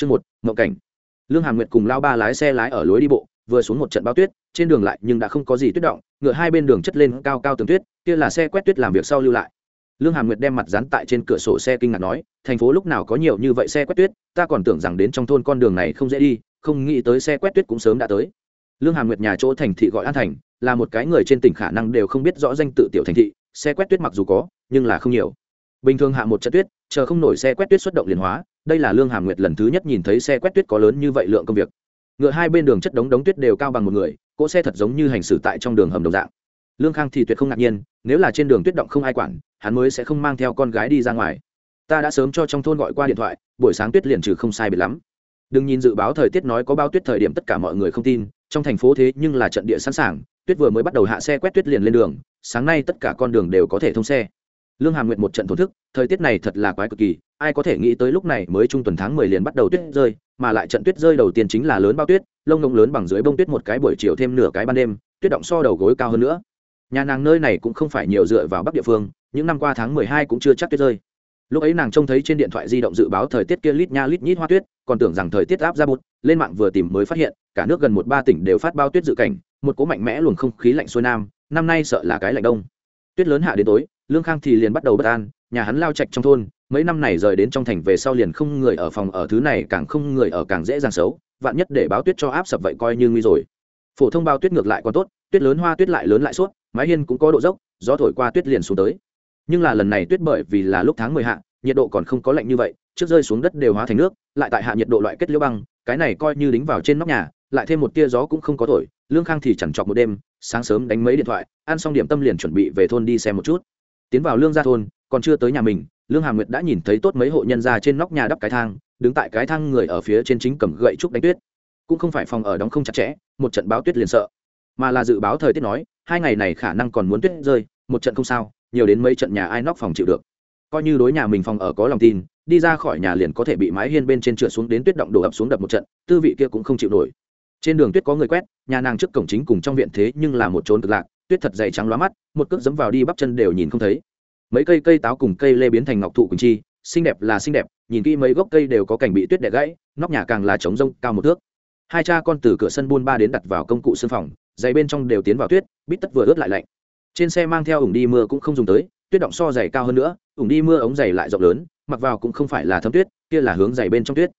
chương một, mộng cảnh. Lương hà nguyệt cùng lao ba lái xe lái ở lối đi bộ, vừa xuống một trận bao tuyết, trên đường lại nhưng đã không có gì tuyết động, ngựa hai bên đường chất lên cao cao tường tuyết, kia là xe quét tuyết làm việc sau lưu lại. Lương hà nguyệt đem mặt dán tại trên cửa sổ xe kinh ngạc nói, thành phố lúc nào có nhiều như vậy xe quét tuyết? Ta còn tưởng rằng đến trong thôn con đường này không dễ đi, không nghĩ tới xe quét tuyết cũng sớm đã tới. Lương hà nguyệt nhà chỗ thành thị gọi an thành, là một cái người trên tỉnh khả năng đều không biết rõ danh tự tiểu thành thị, xe quét tuyết mặc dù có, nhưng là không nhiều. Bình thường hạ một trận tuyết, chờ không nổi xe quét tuyết xuất động liền hóa đây là lương hàm nguyệt lần thứ nhất nhìn thấy xe quét tuyết có lớn như vậy lượng công việc. Ngựa hai bên đường chất đống đống tuyết đều cao bằng một người, cỗ xe thật giống như hành xử tại trong đường hầm đồng dạng. Lương khang thì tuyệt không ngạc nhiên, nếu là trên đường tuyết động không ai quản, hắn mới sẽ không mang theo con gái đi ra ngoài. Ta đã sớm cho trong thôn gọi qua điện thoại, buổi sáng tuyết liền trừ không sai biệt lắm. Đừng nhìn dự báo thời tiết nói có bao tuyết thời điểm tất cả mọi người không tin, trong thành phố thế nhưng là trận địa sẵn sàng, tuyết vừa mới bắt đầu hạ xe quét tuyết liền lên đường, sáng nay tất cả con đường đều có thể thông xe lương hàm nguyện một trận thổn thức, thời tiết này thật là quái cực kỳ, ai có thể nghĩ tới lúc này mới trung tuần tháng mười liền bắt đầu tuyết rơi, mà lại trận tuyết rơi đầu tiên chính là lớn bao tuyết, lông ngông lớn bằng dưới bông tuyết một cái buổi chiều thêm nửa cái ban đêm, tuyết động so đầu gối cao hơn nữa. Nhà nàng nơi này cũng không phải nhiều dựa vào bắc địa phương, những năm qua tháng mười hai cũng chưa chắc tuyết rơi. Lúc ấy nàng trông thấy trên điện thoại di động dự báo thời tiết kia lít nha lít nhít hoa tuyết, còn tưởng rằng thời tiết áp ra bụt, lên mạng vừa tìm mới phát hiện, cả nước gần một ba tỉnh đều phát bao tuyết dự cảnh, một cố mạnh mẽ luồng không khí lạnh xuôi nam, năm nay sợ là cái lạnh đông. Tuyết lớn hạ đến tối lương khang thì liền bắt đầu bất an, nhà hắn lao chạch trong thôn, mấy năm này rời đến trong thành về sau liền không người ở phòng ở thứ này, càng không người ở càng dễ dàng xấu, vạn nhất để báo tuyết cho áp sập vậy coi như nguy rồi. Phổ thông bao tuyết ngược lại còn tốt, tuyết lớn hoa tuyết lại lớn lại suốt, mái hiên cũng có độ dốc, gió thổi qua tuyết liền xuống tới. Nhưng là lần này tuyết bởi vì là lúc tháng mười hạ, nhiệt độ còn không có lạnh như vậy, trước rơi xuống đất đều hóa thành nước, lại tại hạ nhiệt độ loại kết liễu băng, cái này coi như đính vào trên nóc nhà, lại thêm một tia gió cũng không có thổi, lương khang thì chẳng chọc một đêm, sáng sớm đánh mấy điện thoại, ăn xong điểm tâm liền chuẩn bị về thôn đi xem một chút tiến vào lương gia thôn, còn chưa tới nhà mình, lương hà nguyệt đã nhìn thấy tốt mấy hộ nhân ra trên nóc nhà đắp cái thang, đứng tại cái thang người ở phía trên chính cầm gậy trúc đánh tuyết. Cũng không phải phòng ở đóng không chặt chẽ, một trận báo tuyết liền sợ. Mà là dự báo thời tiết nói, hai ngày này khả năng còn muốn tuyết rơi, một trận không sao, nhiều đến mấy trận nhà ai nóc phòng chịu được. Coi như đối nhà mình phòng ở có lòng tin, đi ra khỏi nhà liền có thể bị mái hiên bên trên trượt xuống đến tuyết động đổ ập xuống đập một trận, tư vị kia cũng không chịu nổi. Trên đường tuyết có người quét, nhà nàng trước cổng chính cùng trong viện thế nhưng là một trốn cực lạc tuyết thật dày trắng lóa mắt, một cước dẫm vào đi bắp chân đều nhìn không thấy. Mấy cây cây táo cùng cây lê biến thành ngọc thụ quỳnh chi, xinh đẹp là xinh đẹp, nhìn kỹ mấy gốc cây đều có cảnh bị tuyết đẻ gãy, nóc nhà càng là trống rông, cao một thước. Hai cha con từ cửa sân buôn ba đến đặt vào công cụ sân phòng, giày bên trong đều tiến vào tuyết, bít tất vừa ướt lại lạnh. Trên xe mang theo ủng đi mưa cũng không dùng tới, tuyết động so giày cao hơn nữa, ủng đi mưa ống giày lại rộng lớn, mặc vào cũng không phải là thấm tuyết, kia là hướng giày bên trong tuyết.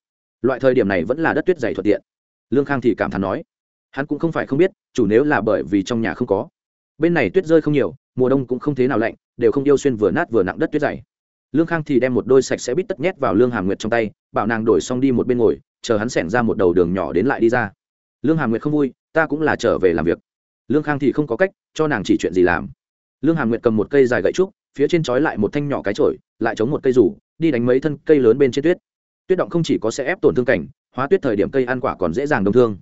Loại thời điểm này vẫn là đất tuyết dày thuận tiện. Lương khang thì cảm thán nói, hắn cũng không phải không biết, chủ nếu là bởi vì trong nhà không có bên này tuyết rơi không nhiều, mùa đông cũng không thế nào lạnh, đều không yêu xuyên vừa nát vừa nặng đất tuyết dày. Lương khang thì đem một đôi sạch sẽ bít tất nhét vào lương hàm nguyệt trong tay, bảo nàng đổi xong đi một bên ngồi, chờ hắn xẻng ra một đầu đường nhỏ đến lại đi ra. Lương hàm nguyệt không vui, ta cũng là trở về làm việc. Lương khang thì không có cách, cho nàng chỉ chuyện gì làm. Lương hàm nguyệt cầm một cây dài gậy trúc, phía trên trói lại một thanh nhỏ cái trổi lại chống một cây rủ, đi đánh mấy thân cây lớn bên trên tuyết. Tuyết động không chỉ có sẽ ép tổn thương cảnh, hóa tuyết thời điểm cây ăn quả còn dễ dàng đông thương.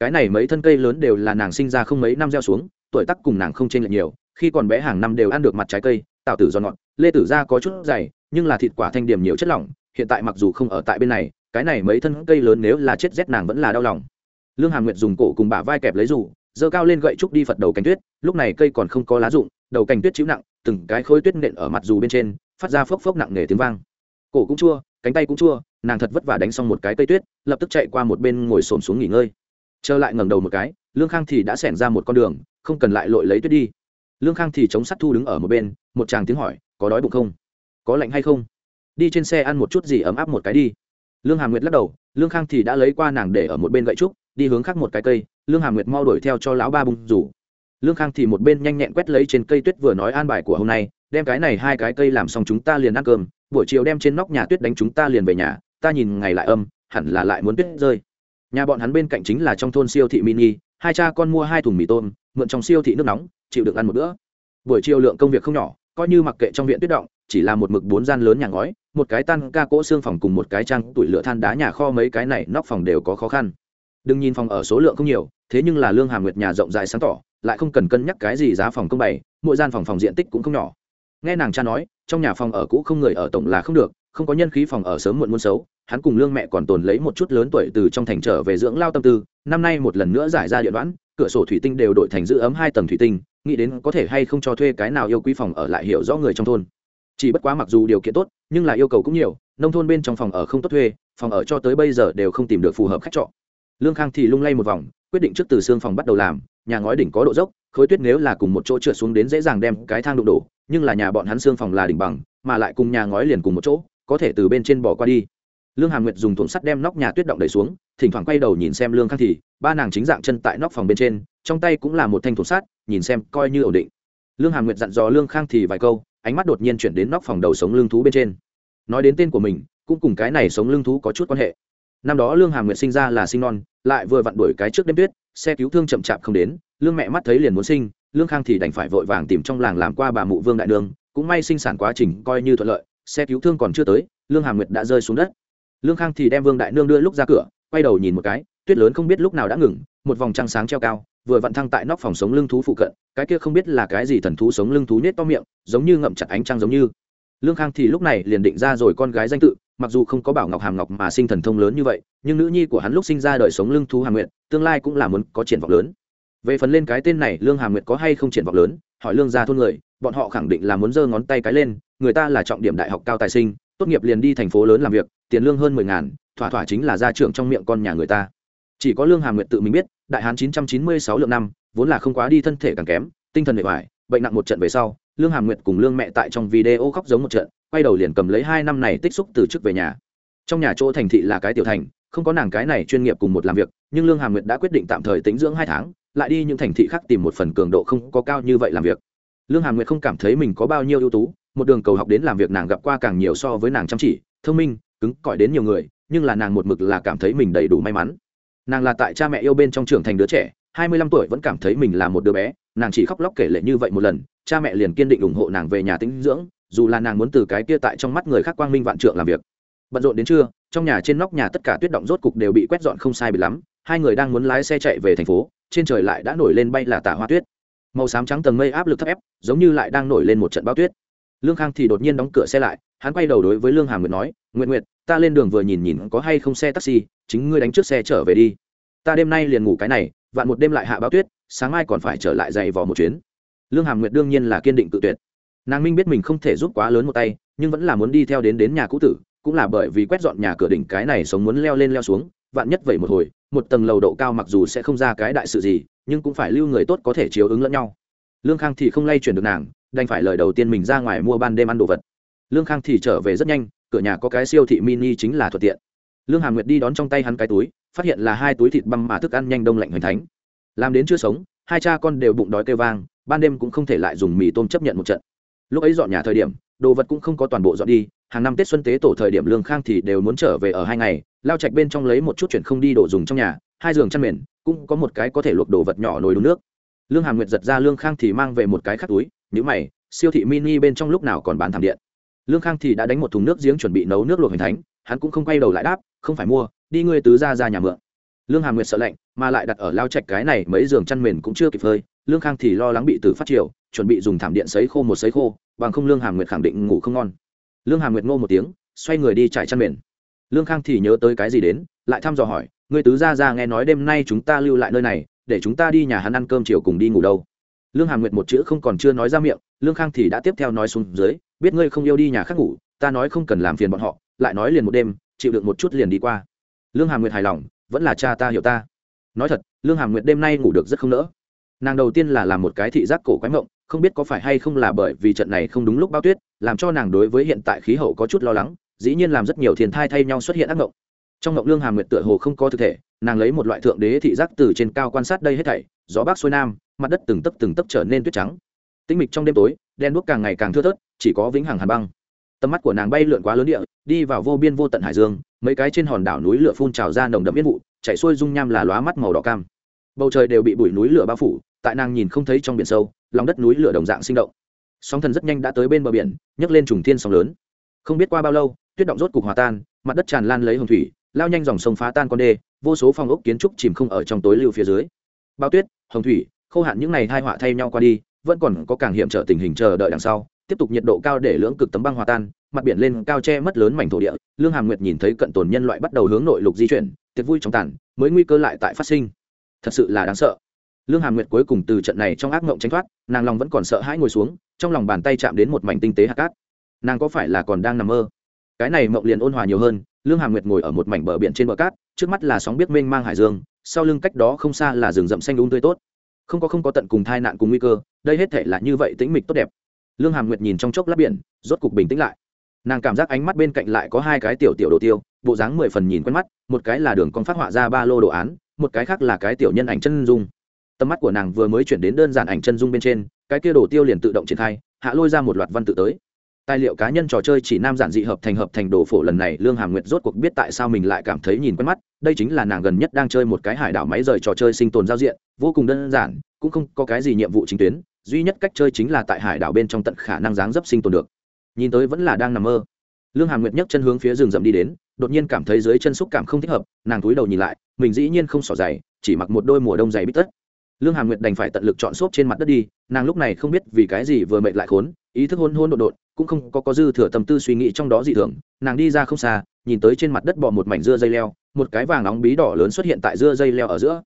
Cái này mấy thân cây lớn đều là nàng sinh ra không mấy năm gieo xuống tuổi tác cùng nàng không chênh lệch nhiều khi còn bé hàng năm đều ăn được mặt trái cây tạo tử giòn ngọt lê tử ra có chút dày nhưng là thịt quả thanh điểm nhiều chất lỏng hiện tại mặc dù không ở tại bên này cái này mấy thân cây lớn nếu là chết rét nàng vẫn là đau lòng. Lương hàm nguyệt dùng cổ cùng bả vai kẹp lấy dù, giơ cao lên gậy trúc đi phật đầu cánh tuyết lúc này cây còn không có lá rụng đầu cành tuyết chịu nặng từng cái khối tuyết nện ở mặt dù bên trên phát ra phốc phốc nặng nề tiếng vang. Cổ cũng chua cánh tay cũng chua nàng thật vất vả đánh xong một cái cây tuyết lập tức chạy qua một bên ngồi xổm xuống nghỉ ngơi. Trở lại ngẩng đầu một cái lương khang thì đã xẻn ra một con đường không cần lại lội lấy tuyết đi. Lương khang thì chống sắt thu đứng ở một bên, một chàng tiếng hỏi, có đói bụng không? Có lạnh hay không? Đi trên xe ăn một chút gì ấm áp một cái đi. Lương hà nguyệt lắc đầu, lương khang thì đã lấy qua nàng để ở một bên gậy trúc, đi hướng khác một cái cây. Lương hà nguyệt mau đuổi theo cho lão ba bung rủ. Lương khang thì một bên nhanh nhẹn quét lấy trên cây tuyết vừa nói an bài của hôm nay, đem cái này hai cái cây làm xong chúng ta liền ăn cơm, buổi chiều đem trên nóc nhà tuyết đánh chúng ta liền về nhà, ta nhìn ngày lại âm, hẳn là lại muốn tuyết rơi. Nhà bọn hắn bên cạnh chính là trong thôn siêu thị mini hai cha con mua hai thùng mì tôm, mượn trong siêu thị nước nóng, chịu được ăn một bữa. Buổi chiều lượng công việc không nhỏ, coi như mặc kệ trong viện tuyết động, chỉ là một mực bốn gian lớn nhà ngói, một cái tan ca cỗ xương phòng cùng một cái trang tủi lửa than đá nhà kho mấy cái này nóc phòng đều có khó khăn. Đừng nhìn phòng ở số lượng không nhiều, thế nhưng là lương hàm nguyệt nhà rộng rãi sáng tỏ, lại không cần cân nhắc cái gì giá phòng công bày, mỗi gian phòng phòng diện tích cũng không nhỏ. Nghe nàng cha nói, trong nhà phòng ở cũ không người ở tổng là không được không có nhân khí phòng ở sớm muộn muốn xấu, hắn cùng lương mẹ còn tồn lấy một chút lớn tuổi từ trong thành trở về dưỡng lao tâm tư, năm nay một lần nữa giải ra điện đoán, cửa sổ thủy tinh đều đổi thành giữ ấm hai tầng thủy tinh, nghĩ đến có thể hay không cho thuê cái nào yêu quý phòng ở lại hiểu rõ người trong thôn. Chỉ bất quá mặc dù điều kiện tốt, nhưng là yêu cầu cũng nhiều, nông thôn bên trong phòng ở không tốt thuê, phòng ở cho tới bây giờ đều không tìm được phù hợp khách trọ. Lương khang thì lung lay một vòng, quyết định trước từ xương phòng bắt đầu làm, nhà ngói đỉnh có độ dốc, khối tuyết nếu là cùng một chỗ trượt xuống đến dễ dàng đem cái thang đụng đổ, nhưng là nhà bọn hắn xương phòng là đỉnh bằng, mà lại cùng nhà ngói liền cùng một chỗ có thể từ bên trên bỏ qua đi. Lương hàm nguyệt dùng thùng sắt đem nóc nhà tuyết động đẩy xuống, thỉnh thoảng quay đầu nhìn xem lương khang thì, ba nàng chính dạng chân tại nóc phòng bên trên, trong tay cũng là một thanh thùng sắt, nhìn xem coi như ổn định. Lương hàm nguyệt dặn dò lương khang thì vài câu, ánh mắt đột nhiên chuyển đến nóc phòng đầu sống lương thú bên trên. Nói đến tên của mình, cũng cùng cái này sống lương thú có chút quan hệ. Năm đó lương hàm nguyệt sinh ra là sinh non, lại vừa vặn đuổi cái trước đêm tuyết, xe cứu thương chậm chạp không đến, lương mẹ mắt thấy liền muốn sinh, lương khang thì đành phải vội vàng tìm trong làng làm qua bà mụ vương đại đường cũng may sinh sản quá trình coi như thuận lợi xe cứu thương còn chưa tới, lương Hà nguyệt đã rơi xuống đất. Lương khang thì đem vương đại nương đưa lúc ra cửa, quay đầu nhìn một cái, tuyết lớn không biết lúc nào đã ngừng, một vòng trăng sáng treo cao, vừa vặn thăng tại nóc phòng sống lưng thú phụ cận, cái kia không biết là cái gì thần thú sống lưng thú nết to miệng, giống như ngậm chặt ánh trăng giống như. Lương khang thì lúc này liền định ra rồi con gái danh tự, mặc dù không có bảo ngọc hàm ngọc mà sinh thần thông lớn như vậy, nhưng nữ nhi của hắn lúc sinh ra đời sống lưng thú hàm nguyện tương lai cũng là muốn có triển vọng lớn. Về phần lên cái tên này, lương Hà nguyệt có hay không triển vọng lớn, hỏi lương gia thôn người, bọn họ khẳng định là muốn giơ ngón tay cái lên người ta là trọng điểm đại học cao tài sinh, tốt nghiệp liền đi thành phố lớn làm việc, tiền lương hơn mười ngàn, thỏa thỏa chính là gia trưởng trong miệng con nhà người ta. Chỉ có lương Hà nguyệt tự mình biết, đại hán chín trăm chín mươi sáu lượng năm, vốn là không quá đi thân thể càng kém, tinh thần bề ngoài bệnh nặng một trận về sau, lương Hà nguyệt cùng lương mẹ tại trong video khóc giống một trận, quay đầu liền cầm lấy hai năm này tích xúc từ chức về nhà. Trong nhà chỗ thành thị là cái tiểu thành, không có nàng cái này chuyên nghiệp cùng một làm việc, nhưng lương Hà nguyệt đã quyết định tạm thời tính dưỡng hai tháng, lại đi những thành thị khác tìm một phần cường độ không có cao như vậy làm việc. Lương Hà nguyệt không cảm thấy mình có bao nhiêu ưu tú một đường cầu học đến làm việc nàng gặp qua càng nhiều so với nàng chăm chỉ, thông minh, cứng cỏi đến nhiều người, nhưng là nàng một mực là cảm thấy mình đầy đủ may mắn. Nàng là tại cha mẹ yêu bên trong trưởng thành đứa trẻ, hai mươi lăm tuổi vẫn cảm thấy mình là một đứa bé, nàng chỉ khóc lóc kể lệ như vậy một lần, cha mẹ liền kiên định ủng hộ nàng về nhà tĩnh dưỡng, dù là nàng muốn từ cái kia tại trong mắt người khác quang minh vạn trượng làm việc. Bận rộn đến trưa, trong nhà trên nóc nhà tất cả tuyết động rốt cục đều bị quét dọn không sai bị lắm, hai người đang muốn lái xe chạy về thành phố, trên trời lại đã nổi lên bay là tả hoa tuyết. Màu xám trắng tầng mây áp lực thấp ép, giống như lại đang nổi lên một trận bao tuyết lương khang thì đột nhiên đóng cửa xe lại, hắn quay đầu đối với lương hàm nguyệt nói nguyện nguyệt, ta lên đường vừa nhìn nhìn có hay không xe taxi, chính ngươi đánh trước xe trở về đi. Ta đêm nay liền ngủ cái này, vạn một đêm lại hạ báo tuyết, sáng mai còn phải trở lại dày vò một chuyến. Lương hàm nguyệt đương nhiên là kiên định tự tuyệt. Nàng minh biết mình không thể giúp quá lớn một tay, nhưng vẫn là muốn đi theo đến đến nhà cũ tử, cũng là bởi vì quét dọn nhà cửa đỉnh cái này sống muốn leo lên leo xuống, vạn nhất vậy một hồi, một tầng lầu độ cao mặc dù sẽ không ra cái đại sự gì, nhưng cũng phải lưu người tốt có thể chiếu ứng lẫn nhau. Lương khang thì không lay chuyển được nàng đành phải lời đầu tiên mình ra ngoài mua ban đêm ăn đồ vật. Lương khang thì trở về rất nhanh, cửa nhà có cái siêu thị mini chính là thuận tiện. Lương hà nguyệt đi đón trong tay hắn cái túi, phát hiện là hai túi thịt băm mà thức ăn nhanh đông lạnh hoành thánh. Làm đến chưa sống, hai cha con đều bụng đói kêu vang, ban đêm cũng không thể lại dùng mì tôm chấp nhận một trận. Lúc ấy dọn nhà thời điểm, đồ vật cũng không có toàn bộ dọn đi, hàng năm tết xuân tế tổ thời điểm lương khang thì đều muốn trở về ở hai ngày, lao chạch bên trong lấy một chút chuyện không đi đồ dùng trong nhà, hai giường chăn mền, cũng có một cái có thể luộc đồ vật nhỏ nồi đun nước. Lương hà nguyệt giật ra lương khang thì mang về một cái khắc túi nhữ mày, siêu thị mini bên trong lúc nào còn bán thảm điện? Lương khang thì đã đánh một thùng nước giếng chuẩn bị nấu nước luộc hình thánh, hắn cũng không quay đầu lại đáp, không phải mua, đi ngươi tứ ra ra nhà mượn. Lương hàm nguyệt sợ lạnh, mà lại đặt ở lao trạch cái này mấy giường chăn mền cũng chưa kịp phơi, lương khang thì lo lắng bị từ phát triều, chuẩn bị dùng thảm điện sấy khô một sấy khô, bằng không lương hàm nguyệt khẳng định ngủ không ngon. Lương hàm nguyệt ngô một tiếng, xoay người đi trải chăn mền. Lương khang thì nhớ tới cái gì đến, lại thăm dò hỏi người tứ ra ra nghe nói đêm nay chúng ta lưu lại nơi này, để chúng ta đi nhà hắn ăn cơm chiều cùng đi ngủ đâu? Lương hàm nguyệt một chữ không còn chưa nói ra miệng, lương khang thì đã tiếp theo nói xuống dưới, biết ngươi không yêu đi nhà khác ngủ, ta nói không cần làm phiền bọn họ, lại nói liền một đêm, chịu được một chút liền đi qua. Lương hàm nguyệt hài lòng, vẫn là cha ta hiểu ta. Nói thật, lương hàm nguyệt đêm nay ngủ được rất không nỡ. Nàng đầu tiên là làm một cái thị giác cổ quái mộng, không biết có phải hay không là bởi vì trận này không đúng lúc bao tuyết, làm cho nàng đối với hiện tại khí hậu có chút lo lắng, dĩ nhiên làm rất nhiều thiền thai thay nhau xuất hiện ác mộng. Trong mộng lương hàm nguyệt tựa hồ không có thực thể, nàng lấy một loại thượng đế thị giác từ trên cao quan sát đây hết thảy, gió bắc xuôi nam mặt đất từng tấc từng tấc trở nên tuyết trắng. Tĩnh mịch trong đêm tối đen đuốc càng ngày càng thưa thớt, chỉ có vĩnh hằng hàn băng. Tầm mắt của nàng bay lượn quá lớn địa, đi vào vô biên vô tận hải dương, mấy cái trên hòn đảo núi lửa phun trào ra nồng đậm yên vụ, chảy xuôi dung nham là lóa mắt màu đỏ cam. Bầu trời đều bị bụi núi lửa bao phủ, tại nàng nhìn không thấy trong biển sâu, lòng đất núi lửa đồng dạng sinh động. Sóng thần rất nhanh đã tới bên bờ biển, nhấc lên trùng thiên sóng lớn. Không biết qua bao lâu, tuyết động rốt cục hòa tan, mặt đất tràn lan lấy hồng thủy, lao nhanh dòng sông phá tan con đê, vô số phòng ốc kiến trúc chìm không ở trong tối lưu phía dưới. Bao tuyết, hồng thủy khô hạn những ngày hai họa thay nhau qua đi, vẫn còn có càng hiểm trở tình hình chờ đợi đằng sau. Tiếp tục nhiệt độ cao để lưỡng cực tấm băng hòa tan, mặt biển lên cao che mất lớn mảnh thổ địa. Lương hàm nguyệt nhìn thấy cận tồn nhân loại bắt đầu hướng nội lục di chuyển, tiệc vui trong tàn, mới nguy cơ lại tại phát sinh. Thật sự là đáng sợ. Lương hàm nguyệt cuối cùng từ trận này trong ác mộng tránh thoát, nàng lòng vẫn còn sợ hãi ngồi xuống, trong lòng bàn tay chạm đến một mảnh tinh tế hạt cát. Nàng có phải là còn đang nằm mơ? Cái này mộng liền ôn hòa nhiều hơn, lương hàm nguyệt ngồi ở một mảnh bờ biển trên bờ cát, trước mắt là sóng biết mênh mang hải dương, sau lưng cách đó không xa là rừng rậm xanh đúng um tươi tốt không có không có tận cùng tai nạn cùng nguy cơ, đây hết thể là như vậy tĩnh mịch tốt đẹp. Lương hàm nguyệt nhìn trong chốc lát biển, rốt cục bình tĩnh lại. Nàng cảm giác ánh mắt bên cạnh lại có hai cái tiểu tiểu đồ tiêu, bộ dáng mười phần nhìn quen mắt, một cái là đường con phát họa ra ba lô đồ án, một cái khác là cái tiểu nhân ảnh chân dung. Tầm mắt của nàng vừa mới chuyển đến đơn giản ảnh chân dung bên trên, cái kia đồ tiêu liền tự động triển khai, hạ lôi ra một loạt văn tự tới tài liệu cá nhân trò chơi chỉ nam giản dị hợp thành hợp thành đồ phổ lần này, lương hàm nguyệt rốt cuộc biết tại sao mình lại cảm thấy nhìn quen mắt. Đây chính là nàng gần nhất đang chơi một cái hải đảo máy rời trò chơi sinh tồn giao diện, vô cùng đơn giản, cũng không có cái gì nhiệm vụ chính tuyến. Duy nhất cách chơi chính là tại hải đảo bên trong tận khả năng dáng dấp sinh tồn được. Nhìn tới vẫn là đang nằm mơ. Lương hàm nguyệt nhấc chân hướng phía rừng rậm đi đến, đột nhiên cảm thấy dưới chân xúc cảm không thích hợp, nàng cúi đầu nhìn lại, mình dĩ nhiên không xỏ giày, chỉ mặc một đôi mùa đông dày bít tất. Lương hàm nguyệt đành phải tận lực chọn xốp trên mặt đất đi, nàng lúc này không biết vì cái gì vừa mệt lại khốn, ý thức hôn hôn đột đột cũng không có có dư thừa tâm tư suy nghĩ trong đó dị thường, nàng đi ra không xa, nhìn tới trên mặt đất bọ một mảnh dưa dây leo, một cái vàng nóng bí đỏ lớn xuất hiện tại dưa dây leo ở giữa.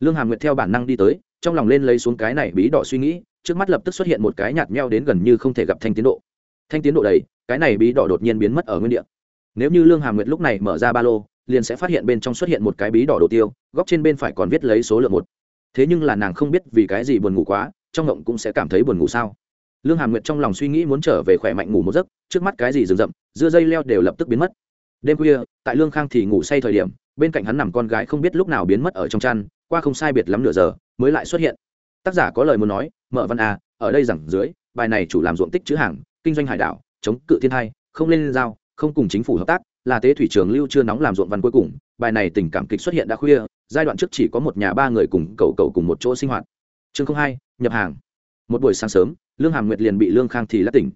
Lương hàm nguyệt theo bản năng đi tới, trong lòng lên lấy xuống cái này bí đỏ suy nghĩ, trước mắt lập tức xuất hiện một cái nhạt meo đến gần như không thể gặp thanh tiến độ. Thanh tiến độ đầy, cái này bí đỏ đột nhiên biến mất ở nguyên địa. Nếu như lương hàm nguyệt lúc này mở ra ba lô, liền sẽ phát hiện bên trong xuất hiện một cái bí đỏ đồ tiêu, góc trên bên phải còn viết lấy số lượng một. Thế nhưng là nàng không biết vì cái gì buồn ngủ quá, trong ngộng cũng sẽ cảm thấy buồn ngủ sao? Lương hàm nguyệt trong lòng suy nghĩ muốn trở về khỏe mạnh ngủ một giấc, trước mắt cái gì rừng rậm, dưa dây leo đều lập tức biến mất. Đêm khuya, tại lương khang thì ngủ say thời điểm, bên cạnh hắn nằm con gái không biết lúc nào biến mất ở trong chăn, qua không sai biệt lắm nửa giờ, mới lại xuất hiện. Tác giả có lời muốn nói mợ văn a ở đây rằng dưới, bài này chủ làm ruộng tích chữ hàng, kinh doanh hải đảo, chống cự thiên thai, không lên giao, không cùng chính phủ hợp tác, là tế thủy trường lưu chưa nóng làm ruộng văn cuối cùng, bài này tình cảm kịch xuất hiện đã khuya, giai đoạn trước chỉ có một nhà ba người cùng cậu cậu cùng một chỗ sinh hoạt. Chương không hai, nhập hàng một buổi sáng sớm, lương hàm nguyệt liền bị lương khang thì lắc tỉnh.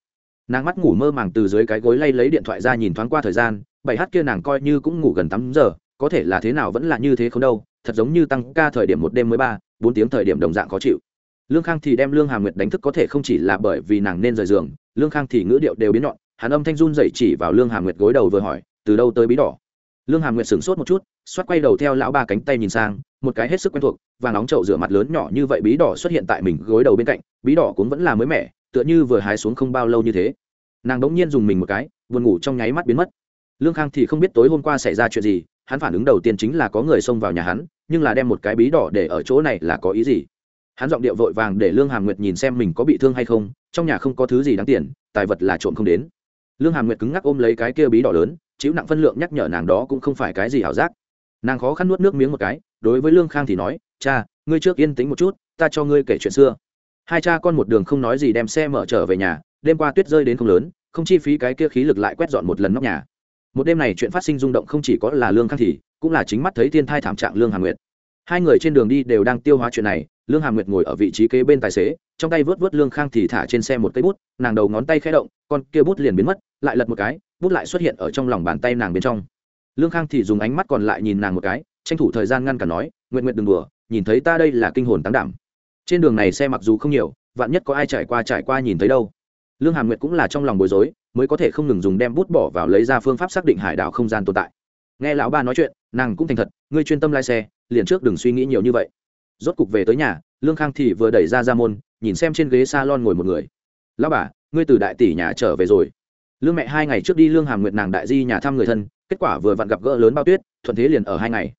Nàng mắt ngủ mơ màng từ dưới cái gối lay lấy điện thoại ra nhìn thoáng qua thời gian, bảy h kia nàng coi như cũng ngủ gần tám giờ, có thể là thế nào vẫn là như thế không đâu, thật giống như tăng ca thời điểm một đêm mới ba, bốn tiếng thời điểm đồng dạng khó chịu. Lương khang thì đem lương hàm nguyệt đánh thức có thể không chỉ là bởi vì nàng nên rời giường, lương khang thì ngữ điệu đều biến nhọn hắn âm thanh run dậy chỉ vào lương hàm nguyệt gối đầu vừa hỏi, từ đâu tới bí đỏ? Lương hàm nguyệt sửng sốt một chút, xoát quay đầu theo lão ba cánh tay nhìn sang, một cái hết sức quen thuộc và nóng trậu rửa mặt lớn nhỏ như vậy bí đỏ xuất hiện tại mình gối đầu bên cạnh, bí đỏ cũng vẫn là mới mẻ, tựa như vừa hái xuống không bao lâu như thế. Nàng đống nhiên dùng mình một cái, buồn ngủ trong nháy mắt biến mất. Lương khang thì không biết tối hôm qua xảy ra chuyện gì, hắn phản ứng đầu tiên chính là có người xông vào nhà hắn, nhưng là đem một cái bí đỏ để ở chỗ này là có ý gì? Hắn giọng điệu vội vàng để lương hàm nguyệt nhìn xem mình có bị thương hay không, trong nhà không có thứ gì đáng tiền, tài vật là trộm không đến. Lương hàm nguyệt cứng ngắc ôm lấy cái kia bí đỏ lớn chịu nặng phân lượng nhắc nhở nàng đó cũng không phải cái gì ảo giác. Nàng khó khăn nuốt nước miếng một cái, đối với lương khang thì nói, cha, ngươi trước yên tĩnh một chút, ta cho ngươi kể chuyện xưa. Hai cha con một đường không nói gì đem xe mở trở về nhà, đêm qua tuyết rơi đến không lớn, không chi phí cái kia khí lực lại quét dọn một lần nóc nhà. Một đêm này chuyện phát sinh rung động không chỉ có là lương khang thì, cũng là chính mắt thấy thiên thai thảm trạng lương hà nguyệt. Hai người trên đường đi đều đang tiêu hóa chuyện này, lương hà nguyệt ngồi ở vị trí kế bên tài xế, trong tay vớt vớt lương khang thì thả trên xe một cây bút, nàng đầu ngón tay khẽ động, con kia bút liền biến mất, lại lật một cái bút lại xuất hiện ở trong lòng bàn tay nàng bên trong. Lương khang thì dùng ánh mắt còn lại nhìn nàng một cái, tranh thủ thời gian ngăn cản nói nguyện nguyện đừng đùa, nhìn thấy ta đây là kinh hồn tán đảm. Trên đường này xe mặc dù không nhiều, vạn nhất có ai trải qua trải qua nhìn thấy đâu. Lương hàm nguyệt cũng là trong lòng bối rối, mới có thể không ngừng dùng đem bút bỏ vào lấy ra phương pháp xác định hải đảo không gian tồn tại. Nghe lão ba nói chuyện, nàng cũng thành thật, ngươi chuyên tâm lái xe, liền trước đừng suy nghĩ nhiều như vậy. Rốt cục về tới nhà, lương khang thì vừa đẩy ra ra môn, nhìn xem trên ghế s a lon ngồi một người. Lão bà, ngươi từ đại tỷ nhà trở về rồi lương mẹ hai ngày trước đi lương hàm nguyệt nàng đại di nhà thăm người thân, kết quả vừa vặn gặp gỡ lớn bao tuyết, thuận thế liền ở hai ngày.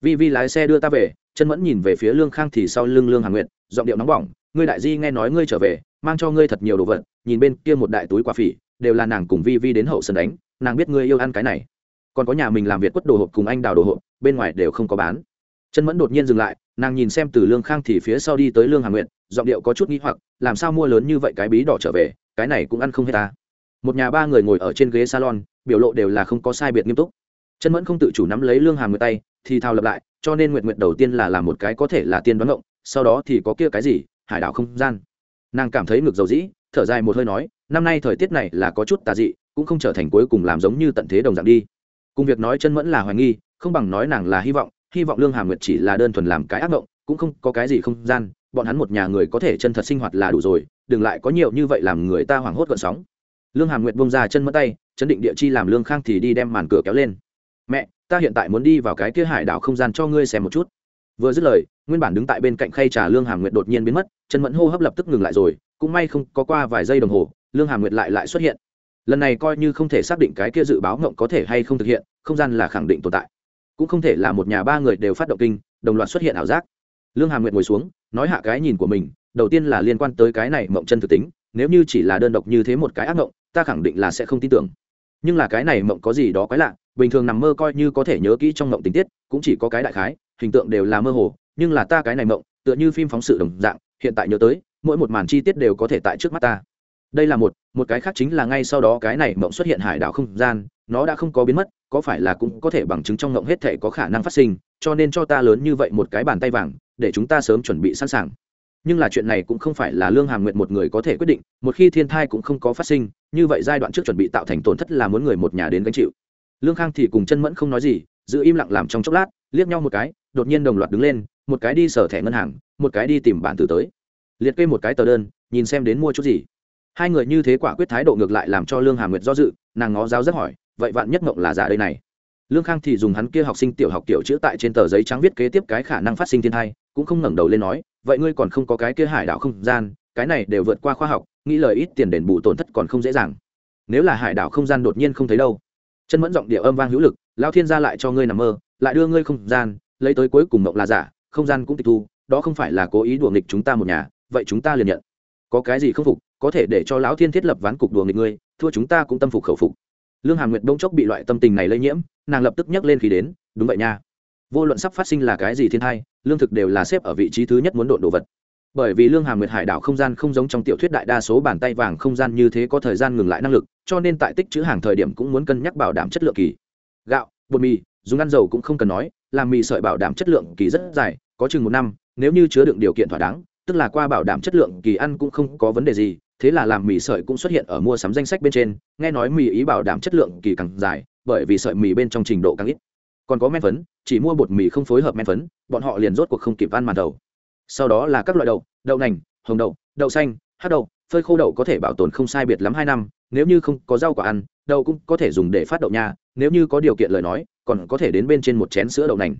Vi vi lái xe đưa ta về, chân mẫn nhìn về phía lương khang thì sau lưng lương hàm nguyệt, giọng điệu nóng bỏng, ngươi đại di nghe nói ngươi trở về, mang cho ngươi thật nhiều đồ vật, nhìn bên kia một đại túi quả phỉ, đều là nàng cùng vi vi đến hậu sân đánh, nàng biết ngươi yêu ăn cái này. Còn có nhà mình làm việc quất đồ hộp cùng anh đào đồ hộp, bên ngoài đều không có bán. Chân mẫn đột nhiên dừng lại, nàng nhìn xem từ lương khang thì phía sau đi tới lương hàm nguyện giọng điệu có chút nghĩ hoặc, làm sao mua lớn như vậy cái bí đỏ trở về, cái này cũng ăn không hết ta? Một nhà ba người ngồi ở trên ghế salon, biểu lộ đều là không có sai biệt nghiêm túc. Chân mẫn không tự chủ nắm lấy lương hàm người tay, thì thao lập lại, cho nên nguyện nguyện đầu tiên là làm một cái có thể là tiên đoán ngộng, sau đó thì có kia cái gì, hải đảo không gian. Nàng cảm thấy ngực dầu dĩ, thở dài một hơi nói, năm nay thời tiết này là có chút tà dị, cũng không trở thành cuối cùng làm giống như tận thế đồng dạng đi. Cùng việc nói chân mẫn là hoài nghi, không bằng nói nàng là hy vọng hy vọng lương hàm nguyệt chỉ là đơn thuần làm cái ác mộng cũng không có cái gì không gian, bọn hắn một nhà người có thể chân thật sinh hoạt là đủ rồi, đừng lại có nhiều như vậy làm người ta hoảng hốt gợn sóng lương hàm nguyệt bông ra chân mất tay, chấn định địa chi làm lương khang thì đi đem màn cửa kéo lên. Mẹ, ta hiện tại muốn đi vào cái kia hải đảo không gian cho ngươi xem một chút. Vừa dứt lời, nguyên bản đứng tại bên cạnh khay trà lương hàm nguyệt đột nhiên biến mất, chân mẫn hô hấp lập tức ngừng lại rồi, cũng may không có qua vài giây đồng hồ, lương hàm nguyệt lại lại xuất hiện. Lần này coi như không thể xác định cái kia dự báo ngộng có thể hay không thực hiện, không gian là khẳng định tồn tại. Cũng không thể là một nhà ba người đều phát động kinh, đồng loạt xuất hiện ảo giác. Lương hàm nguyệt ngồi xuống, nói hạ cái nhìn của mình, đầu tiên là liên quan tới cái này mộng chân thực tính, nếu như chỉ là đơn độc như thế một cái ác mộng ta khẳng định là sẽ không tin tưởng. Nhưng là cái này mộng có gì đó quái lạ, bình thường nằm mơ coi như có thể nhớ kỹ trong mộng tình tiết, cũng chỉ có cái đại khái, hình tượng đều là mơ hồ, nhưng là ta cái này mộng, tựa như phim phóng sự đồng dạng, hiện tại nhớ tới, mỗi một màn chi tiết đều có thể tại trước mắt ta. Đây là một một cái khác chính là ngay sau đó cái này mộng xuất hiện hải đảo không gian, nó đã không có biến mất, có phải là cũng có thể bằng chứng trong mộng hết thể có khả năng phát sinh, cho nên cho ta lớn như vậy một cái bàn tay vàng, để chúng ta sớm chuẩn bị sẵn sàng nhưng là chuyện này cũng không phải là lương hàm nguyện một người có thể quyết định, một khi thiên thai cũng không có phát sinh, như vậy giai đoạn trước chuẩn bị tạo thành tổn thất là muốn người một nhà đến gánh chịu. Lương khang thì cùng chân mẫn không nói gì, giữ im lặng làm trong chốc lát, liếc nhau một cái, đột nhiên đồng loạt đứng lên, một cái đi sở thẻ ngân hàng, một cái đi tìm bản tử tới. Liệt kê một cái tờ đơn, nhìn xem đến mua chút gì. Hai người như thế quả quyết thái độ ngược lại làm cho lương hàm nguyệt do dự, nàng ngó giáo rất hỏi, vậy vạn nhất mộng là giả đây này? Lương khang thì dùng hắn kia học sinh tiểu học tiểu chữ tại trên tờ giấy trắng viết kế tiếp cái khả năng phát sinh thiên thai, cũng không ngẩng đầu lên nói vậy ngươi còn không có cái kia hải đảo không gian, cái này đều vượt qua khoa học, nghĩ lời ít tiền đền bù tổn thất còn không dễ dàng. Nếu là hải đảo không gian đột nhiên không thấy đâu. Chân mẫn giọng địa âm vang hữu lực lao thiên gia lại cho ngươi nằm mơ, lại đưa ngươi không gian, lấy tới cuối cùng mộng là giả, không gian cũng tịch thu, đó không phải là cố ý đùa nghịch chúng ta một nhà, vậy chúng ta liền nhận. Có cái gì không phục, có thể để cho lão thiên thiết lập ván cục đùa nghịch ngươi, thua chúng ta cũng tâm phục khẩu phục. Lương hàm nguyệt bỗng chốc bị loại tâm tình này lây nhiễm, nàng lập tức nhấc lên khi đến, đúng vậy nha. Vô luận sắp phát sinh là cái gì thiên thai lương thực đều là xếp ở vị trí thứ nhất muốn độn đồ vật. Bởi vì lương hàm nguyệt hải đảo không gian không giống trong tiểu thuyết đại đa số bàn tay vàng không gian như thế có thời gian ngừng lại năng lực, cho nên tại tích chữ hàng thời điểm cũng muốn cân nhắc bảo đảm chất lượng kỳ. Gạo, bột mì, dùng ăn dầu cũng không cần nói, làm mì sợi bảo đảm chất lượng kỳ rất dài, có chừng một năm, nếu như chứa đựng điều kiện thỏa đáng, tức là qua bảo đảm chất lượng kỳ ăn cũng không có vấn đề gì, thế là làm mì sợi cũng xuất hiện ở mua sắm danh sách bên trên, nghe nói mì ý bảo đảm chất lượng kỳ càng dài, bởi vì sợi mì bên trong trình độ càng ít còn có men phấn, chỉ mua bột mì không phối hợp men phấn, bọn họ liền rốt cuộc không kịp ăn màn đầu. Sau đó là các loại đậu đậu nành, hồng đậu đậu xanh hát đậu, phơi khô đậu có thể bảo tồn không sai biệt lắm hai năm, nếu như không có rau quả ăn, đậu cũng có thể dùng để phát đậu nha, nếu như có điều kiện lời nói, còn có thể đến bên trên một chén sữa đậu nành.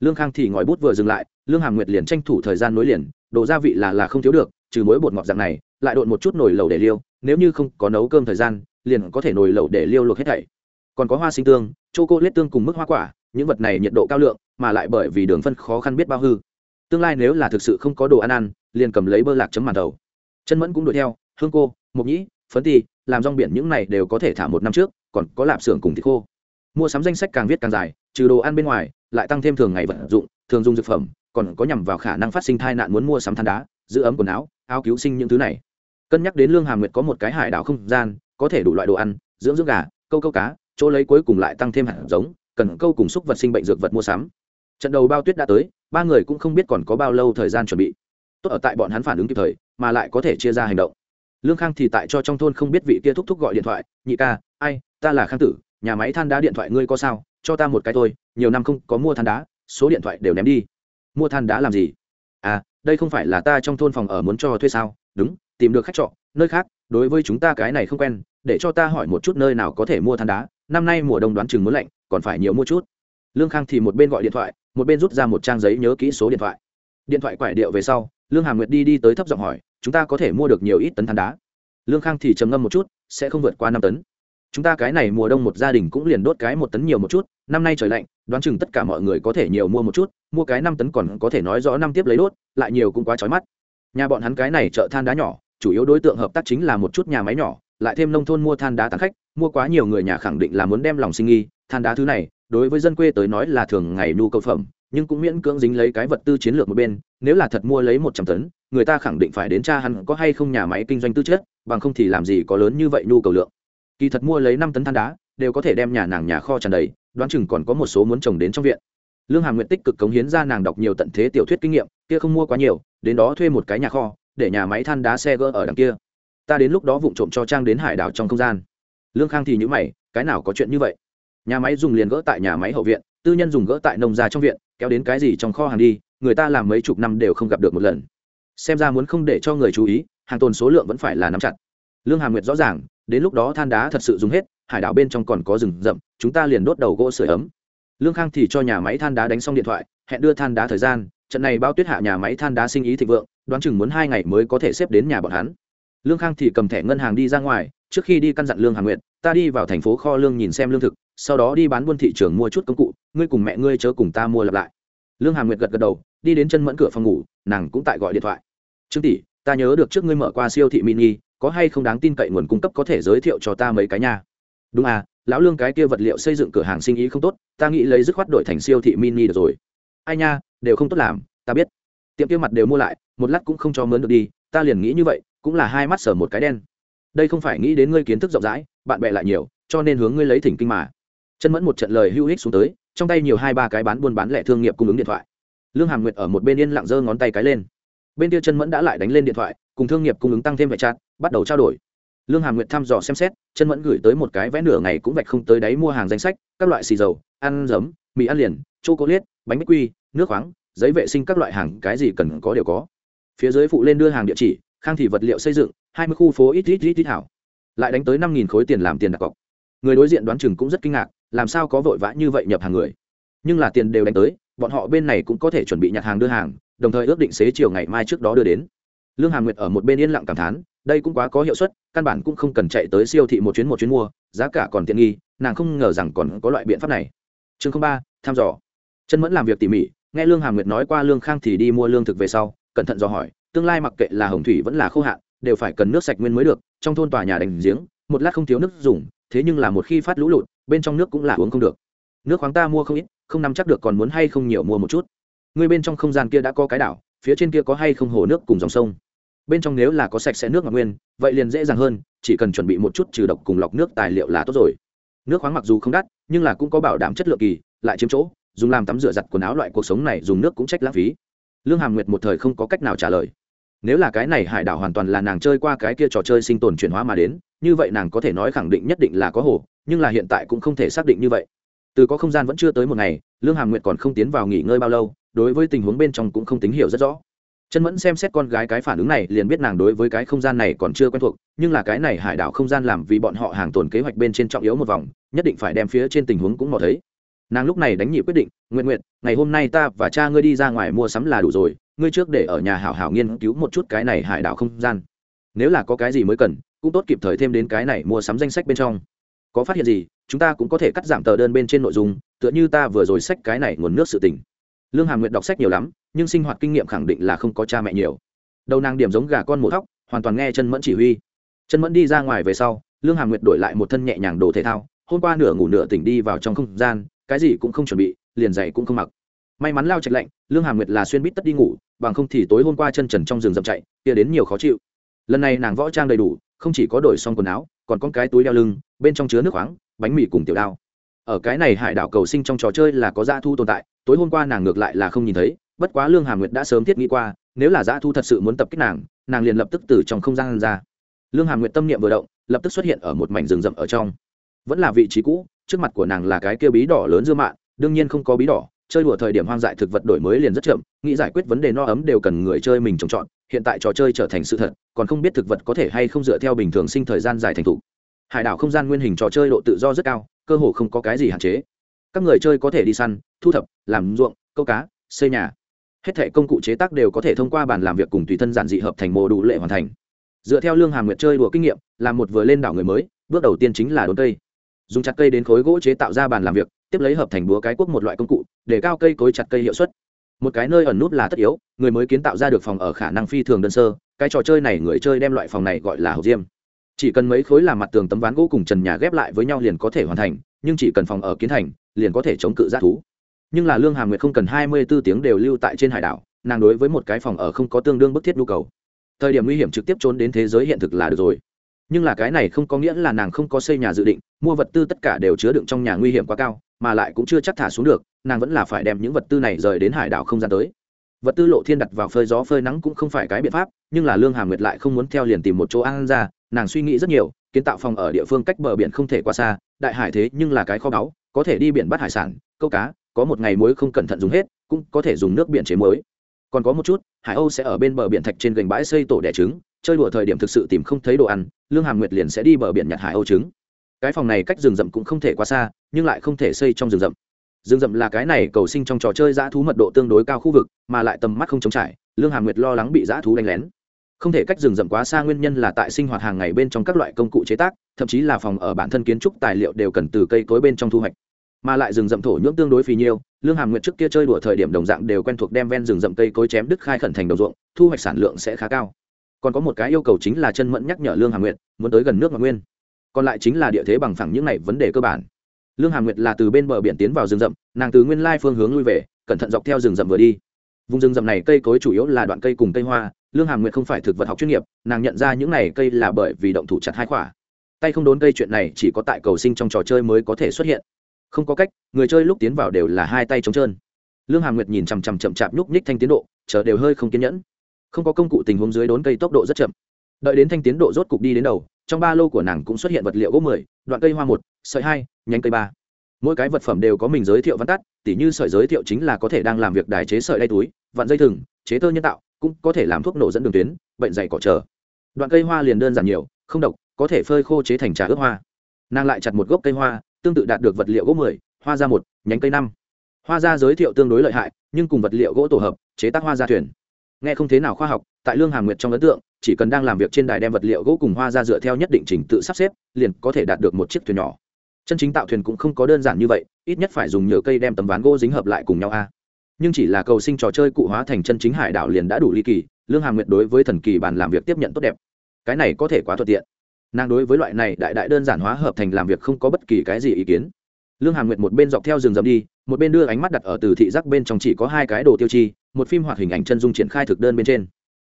Lương khang thì ngòi bút vừa dừng lại, lương hàm nguyệt liền tranh thủ thời gian nối liền, đồ gia vị là là không thiếu được, trừ mối bột ngọt dạng này, lại độn một chút nồi lẩu để liêu, nếu như không có nấu cơm thời gian, liền có thể nồi lẩu để liêu luộc hết thảy. Còn có hoa sinh tương chô cô lết tương cùng mức hoa quả những vật này nhiệt độ cao lượng, mà lại bởi vì đường phân khó khăn biết bao hư. Tương lai nếu là thực sự không có đồ ăn ăn, liền cầm lấy bơ lạc chấm màn đầu. Chân mẫn cũng đuổi theo, hương cô, mộc nhĩ, phấn ti làm rong biển những này đều có thể thả một năm trước, còn có lạp xưởng cùng thịt khô. Mua sắm danh sách càng viết càng dài, trừ đồ ăn bên ngoài, lại tăng thêm thường ngày vận dụng, thường dùng dược phẩm, còn có nhằm vào khả năng phát sinh tai nạn muốn mua sắm than đá, giữ ấm quần áo áo cứu sinh những thứ này. Cân nhắc đến lương hàm nguyệt có một cái hải đảo không gian, có thể đủ loại đồ ăn, dưỡng dưỡng gà, câu câu cá, chỗ lấy cuối cùng lại tăng thêm hạt giống cần câu cùng xúc vật sinh bệnh dược vật mua sắm. Trận đầu bao tuyết đã tới, ba người cũng không biết còn có bao lâu thời gian chuẩn bị. Tốt ở tại bọn hắn phản ứng kịp thời, mà lại có thể chia ra hành động. Lương khang thì tại cho trong thôn không biết vị kia thúc thúc gọi điện thoại, nhị ca, ai, ta là khang tử, nhà máy than đá điện thoại ngươi có sao? Cho ta một cái thôi, nhiều năm không có mua than đá, số điện thoại đều ném đi. Mua than đá làm gì? À đây không phải là ta trong thôn phòng ở muốn cho thuê sao? Đúng, tìm được khách trọ, nơi khác, đối với chúng ta cái này không quen, để cho ta hỏi một chút nơi nào có thể mua than đá, năm nay mùa đông đoán chừng muốn lạnh còn phải nhiều mua chút. Lương khang thì một bên gọi điện thoại, một bên rút ra một trang giấy nhớ kỹ số điện thoại. Điện thoại quải điệu về sau, lương hà nguyệt đi đi tới thấp giọng hỏi, chúng ta có thể mua được nhiều ít tấn than đá? Lương khang thì trầm ngâm một chút, sẽ không vượt qua năm tấn. Chúng ta cái này mùa đông một gia đình cũng liền đốt cái một tấn nhiều một chút, năm nay trời lạnh, đoán chừng tất cả mọi người có thể nhiều mua một chút, mua cái năm tấn còn có thể nói rõ năm tiếp lấy đốt, lại nhiều cũng quá trói mắt. Nhà bọn hắn cái này chợ than đá nhỏ, chủ yếu đối tượng hợp tác chính là một chút nhà máy nhỏ, lại thêm nông thôn mua than đá tán khách, mua quá nhiều người nhà khẳng định là muốn đem lòng sinh nghi than đá thứ này, đối với dân quê tới nói là thường ngày nhu cầu phẩm, nhưng cũng miễn cưỡng dính lấy cái vật tư chiến lược một bên, nếu là thật mua lấy một trăm tấn, người ta khẳng định phải đến cha hắn có hay không nhà máy kinh doanh tư chất, bằng không thì làm gì có lớn như vậy nhu cầu lượng. Kỳ thật mua lấy năm tấn than đá, đều có thể đem nhà nàng nhà kho tràn đầy, đoán chừng còn có một số muốn trồng đến trong viện. Lương hà nguyện tích cực cống hiến ra nàng đọc nhiều tận thế tiểu thuyết kinh nghiệm, kia không mua quá nhiều, đến đó thuê một cái nhà kho, để nhà máy than đá xe gỡ ở đằng kia. Ta đến lúc đó vụng trộm cho trang đến hải đảo trong không gian. Lương khang thì nhữ mày, cái nào có chuyện như vậy? Nhà máy dùng liền gỡ tại nhà máy hậu viện, tư nhân dùng gỡ tại nông gia trong viện, kéo đến cái gì trong kho hàng đi, người ta làm mấy chục năm đều không gặp được một lần. Xem ra muốn không để cho người chú ý, hàng tồn số lượng vẫn phải là nắm chặt. Lương hà nguyệt rõ ràng, đến lúc đó than đá thật sự dùng hết, hải đảo bên trong còn có rừng rậm, chúng ta liền đốt đầu gỗ sửa ấm. Lương khang thì cho nhà máy than đá đánh xong điện thoại, hẹn đưa than đá thời gian, trận này bao tuyết hạ nhà máy than đá sinh ý thịnh vượng, đoán chừng muốn hai ngày mới có thể xếp đến nhà bọn hắn. Lương khang thì cầm thẻ ngân hàng đi ra ngoài, trước khi đi căn dặn lương hà nguyệt, ta đi vào thành phố kho lương nhìn xem lương thực sau đó đi bán buôn thị trường mua chút công cụ, ngươi cùng mẹ ngươi chớ cùng ta mua lặp lại. Lương hàm nguyệt gật gật đầu, đi đến chân mẫn cửa phòng ngủ, nàng cũng tại gọi điện thoại. Trương tỷ, ta nhớ được trước ngươi mở qua siêu thị mini, có hay không đáng tin cậy nguồn cung cấp có thể giới thiệu cho ta mấy cái nhà đúng à lão lương cái kia vật liệu xây dựng cửa hàng sinh ý không tốt, ta nghĩ lấy dứt khoát đổi thành siêu thị mini được rồi. Ai nha, đều không tốt làm, ta biết. Tiệm kia mặt đều mua lại, một lát cũng không cho mướn được đi, ta liền nghĩ như vậy, cũng là hai mắt sở một cái đen. Đây không phải nghĩ đến ngươi kiến thức rộng rãi, bạn bè lại nhiều, cho nên hướng ngươi lấy thỉnh kinh mà chân mẫn một trận lời hữu hích xuống tới, trong tay nhiều hai ba cái bán buôn bán lẻ thương nghiệp cung ứng điện thoại. Lương hàm nguyệt ở một bên yên lặng giơ ngón tay cái lên. Bên kia chân mẫn đã lại đánh lên điện thoại, cùng thương nghiệp cung ứng tăng thêm vệ chặt bắt đầu trao đổi. Lương hàm nguyệt thăm dò xem xét, chân mẫn gửi tới một cái vẽ nửa ngày cũng vạch không tới đáy mua hàng danh sách, các loại xì dầu, ăn giấm, mì ăn liền chô h liết bánh bích quy, nước khoáng, giấy vệ sinh các loại hàng cái gì cần có đều có. Phía dưới phụ lên đưa hàng địa chỉ, khang thị vật liệu xây dựng, hai mươi khu phố ít ít ít ít hảo. Lại đánh tới năm nghìn khối tiền làm tiền đặt cọc. Người đối diện đoán chừng cũng rất kinh ngạc làm sao có vội vã như vậy nhập hàng người? Nhưng là tiền đều đánh tới, bọn họ bên này cũng có thể chuẩn bị nhặt hàng đưa hàng, đồng thời ước định xế chiều ngày mai trước đó đưa đến. Lương hà nguyệt ở một bên yên lặng cảm thán, đây cũng quá có hiệu suất, căn bản cũng không cần chạy tới siêu thị một chuyến một chuyến mua, giá cả còn tiện nghi, nàng không ngờ rằng còn có loại biện pháp này. Chương ba, thăm dò. Chân mẫn làm việc tỉ mỉ, nghe lương hà nguyệt nói qua lương khang thì đi mua lương thực về sau, cẩn thận dò hỏi, tương lai mặc kệ là hồng thủy vẫn là khô hạn, đều phải cần nước sạch nguyên mới được, trong thôn tòa nhà đành giếng, một lát không thiếu nước dùng thế nhưng là một khi phát lũ lụt, bên trong nước cũng là uống không được. Nước khoáng ta mua không ít, không nắm chắc được còn muốn hay không nhiều mua một chút. Người bên trong không gian kia đã có cái đảo, phía trên kia có hay không hồ nước cùng dòng sông. Bên trong nếu là có sạch sẽ nước ngọc nguyên, vậy liền dễ dàng hơn, chỉ cần chuẩn bị một chút trừ độc cùng lọc nước tài liệu là tốt rồi. Nước khoáng mặc dù không đắt, nhưng là cũng có bảo đảm chất lượng kỳ, lại chiếm chỗ, dùng làm tắm rửa giặt quần áo loại cuộc sống này dùng nước cũng trách lãng phí. Lương hàm nguyệt một thời không có cách nào trả lời nếu là cái này hải đảo hoàn toàn là nàng chơi qua cái kia trò chơi sinh tồn chuyển hóa mà đến, như vậy nàng có thể nói khẳng định nhất định là có hồ, nhưng là hiện tại cũng không thể xác định như vậy. Từ có không gian vẫn chưa tới một ngày, lương hàm nguyệt còn không tiến vào nghỉ ngơi bao lâu, đối với tình huống bên trong cũng không tín hiểu rất rõ. Chân mẫn xem xét con gái cái phản ứng này, liền biết nàng đối với cái không gian này còn chưa quen thuộc, nhưng là cái này hải đảo không gian làm vì bọn họ hàng tồn kế hoạch bên trên trọng yếu một vòng, nhất định phải đem phía trên tình huống cũng mò thấy. Nàng lúc này đánh nhị quyết định nguyện nguyện ngày hôm nay ta và cha ngươi đi ra ngoài mua sắm là đủ rồi ngươi trước để ở nhà hảo hảo nghiên cứu một chút cái này hải đảo không gian. Nếu là có cái gì mới cần, cũng tốt kịp thời thêm đến cái này mua sắm danh sách bên trong. Có phát hiện gì, chúng ta cũng có thể cắt giảm tờ đơn bên trên nội dung, tựa như ta vừa rồi sách cái này nguồn nước sự tình. Lương hàm Nguyệt đọc sách nhiều lắm, nhưng sinh hoạt kinh nghiệm khẳng định là không có cha mẹ nhiều. Đầu nàng điểm giống gà con mổ thóc, hoàn toàn nghe chân mẫn chỉ huy. Chân mẫn đi ra ngoài về sau, lương hàm nguyệt đổi lại một thân nhẹ nhàng đồ thể thao, hôm qua nửa ngủ nửa tỉnh đi vào trong không gian, cái gì cũng không chuẩn bị, liền giày cũng không mặc may mắn lao trạch lạnh lương hà nguyệt là xuyên bít tất đi ngủ bằng không thì tối hôm qua chân trần trong rừng rậm chạy kia đến nhiều khó chịu. Lần này nàng võ trang đầy đủ không chỉ có đổi xong quần áo còn có cái túi đeo lưng bên trong chứa nước khoáng bánh mì cùng tiểu đao. Ở cái này hải đảo cầu sinh trong trò chơi là có dã thu tồn tại tối hôm qua nàng ngược lại là không nhìn thấy bất quá lương hà nguyệt đã sớm thiết nghĩ qua nếu là dã thu thật sự muốn tập kích nàng nàng liền lập tức từ trong không gian ra. Lương hà nguyệt tâm niệm vừa động lập tức xuất hiện ở một mảnh rừng rậm ở trong. Vẫn là vị trí cũ trước mặt của nàng là cái kia bí đỏ lớn dưa mạ, đương nhiên không có bí đỏ chơi đùa thời điểm hoang dại thực vật đổi mới liền rất chậm, nghĩ giải quyết vấn đề no ấm đều cần người chơi mình trồng trọt, hiện tại trò chơi trở thành sự thật, còn không biết thực vật có thể hay không dựa theo bình thường sinh thời gian dài thành thục. Hải đảo không gian nguyên hình trò chơi độ tự do rất cao, cơ hồ không có cái gì hạn chế. Các người chơi có thể đi săn, thu thập, làm ruộng, câu cá, xây nhà. Hết thẻ công cụ chế tác đều có thể thông qua bàn làm việc cùng tùy thân giản dị hợp thành mô đủ lệ hoàn thành. Dựa theo lương hàm nguyệt chơi đùa kinh nghiệm, làm một vừa lên đảo người mới, bước đầu tiên chính là đốn cây. Dùng chặt cây đến khối gỗ chế tạo ra bàn làm việc, tiếp lấy hợp thành búa cái quốc một loại công cụ để cao cây cối chặt cây hiệu suất. Một cái nơi ẩn nút là tất yếu, người mới kiến tạo ra được phòng ở khả năng phi thường đơn sơ, cái trò chơi này người chơi đem loại phòng này gọi là hậu diêm. Chỉ cần mấy khối làm mặt tường tấm ván gỗ cùng trần nhà ghép lại với nhau liền có thể hoàn thành, nhưng chỉ cần phòng ở kiến thành, liền có thể chống cự giác thú. Nhưng là lương hàm nguyệt không cần hai mươi bốn tiếng đều lưu tại trên hải đảo, nàng đối với một cái phòng ở không có tương đương bức thiết nhu cầu. Thời điểm nguy hiểm trực tiếp trốn đến thế giới hiện thực là được rồi. Nhưng là cái này không có nghĩa là nàng không có xây nhà dự định, mua vật tư tất cả đều chứa đựng trong nhà nguy hiểm quá cao mà lại cũng chưa chắc thả xuống được, nàng vẫn là phải đem những vật tư này rời đến hải đảo không gian tới. Vật tư lộ thiên đặt vào phơi gió phơi nắng cũng không phải cái biện pháp, nhưng là lương hàm nguyệt lại không muốn theo liền tìm một chỗ ăn ra, nàng suy nghĩ rất nhiều, kiến tạo phòng ở địa phương cách bờ biển không thể quá xa, đại hải thế nhưng là cái kho báu, có thể đi biển bắt hải sản, câu cá, có một ngày muối không cẩn thận dùng hết, cũng có thể dùng nước biển chế muối. Còn có một chút, hải âu sẽ ở bên bờ biển thạch trên gành bãi xây tổ đẻ trứng, chơi đùa thời điểm thực sự tìm không thấy đồ ăn, lương hàm nguyệt liền sẽ đi bờ biển nhặt hải âu trứng cái phòng này cách rừng rậm cũng không thể quá xa, nhưng lại không thể xây trong rừng rậm. Rừng rậm là cái này cầu sinh trong trò chơi dã thú mật độ tương đối cao khu vực, mà lại tầm mắt không chống trải, lương hà nguyệt lo lắng bị dã thú đánh lén. Không thể cách rừng rậm quá xa nguyên nhân là tại sinh hoạt hàng ngày bên trong các loại công cụ chế tác, thậm chí là phòng ở bản thân kiến trúc tài liệu đều cần từ cây cối bên trong thu hoạch. Mà lại rừng rậm thổ nhưỡng tương đối phì nhiêu, lương hàm nguyệt trước kia chơi đùa thời điểm đồng dạng đều quen thuộc đem ven rừng rậm cây cối chém đứt khai khẩn thành đồng ruộng, thu hoạch sản lượng sẽ khá cao. Còn có một cái yêu cầu chính là chân mẫn nhắc nhở lương hàm nguyệt, muốn tới gần nước ngọc nguyên còn lại chính là địa thế bằng phẳng những này vấn đề cơ bản. Lương hàm nguyệt là từ bên bờ biển tiến vào rừng rậm, nàng từ nguyên lai phương hướng lui về, cẩn thận dọc theo rừng rậm vừa đi. Vùng rừng rậm này cây cối chủ yếu là đoạn cây cùng cây hoa, lương hàm nguyệt không phải thực vật học chuyên nghiệp, nàng nhận ra những này cây là bởi vì động thủ chặt hai khỏa. Tay không đốn cây chuyện này chỉ có tại cầu sinh trong trò chơi mới có thể xuất hiện. Không có cách, người chơi lúc tiến vào đều là hai tay trống trơn. Lương hàm nguyệt nhìn chằm chằm chậm chạp nhúc nhích thanh tiến độ, chờ đều hơi không kiên nhẫn. Không có công cụ tình huống dưới đốn cây tốc độ rất chậm. Đợi đến thanh tiến độ rốt cục đi đến đầu trong ba lô của nàng cũng xuất hiện vật liệu gỗ mười, đoạn cây hoa một, sợi hai, nhánh cây ba. Mỗi cái vật phẩm đều có mình giới thiệu văn tắt, tỉ như sợi giới thiệu chính là có thể đang làm việc đài chế sợi đay túi, vặn dây thừng, chế tơ nhân tạo, cũng có thể làm thuốc nổ dẫn đường tuyến, bệnh dày cỏ trở. Đoạn cây hoa liền đơn giản nhiều, không độc, có thể phơi khô chế thành trà ướp hoa. Nàng lại chặt một gốc cây hoa, tương tự đạt được vật liệu gỗ mười, hoa ra một, nhánh cây năm. Hoa ra giới thiệu tương đối lợi hại, nhưng cùng vật liệu gỗ tổ hợp, chế tác hoa ra thuyền nghe không thế nào khoa học, tại lương hà nguyệt trong ấn tượng, chỉ cần đang làm việc trên đài đem vật liệu gỗ cùng hoa ra dựa theo nhất định trình tự sắp xếp, liền có thể đạt được một chiếc thuyền nhỏ. Chân chính tạo thuyền cũng không có đơn giản như vậy, ít nhất phải dùng nhựa cây đem tấm ván gỗ dính hợp lại cùng nhau a. Nhưng chỉ là cầu sinh trò chơi cụ hóa thành chân chính hải đảo liền đã đủ ly kỳ, lương hà nguyệt đối với thần kỳ bàn làm việc tiếp nhận tốt đẹp. Cái này có thể quá thuận tiện. Nàng đối với loại này đại đại đơn giản hóa hợp thành làm việc không có bất kỳ cái gì ý kiến. Lương hà nguyệt một bên dọc theo rừng rậm đi, một bên đưa ánh mắt đặt ở từ thị giác bên trong chỉ có hai cái đồ tiêu chi một phim hoạt hình ảnh chân dung triển khai thực đơn bên trên.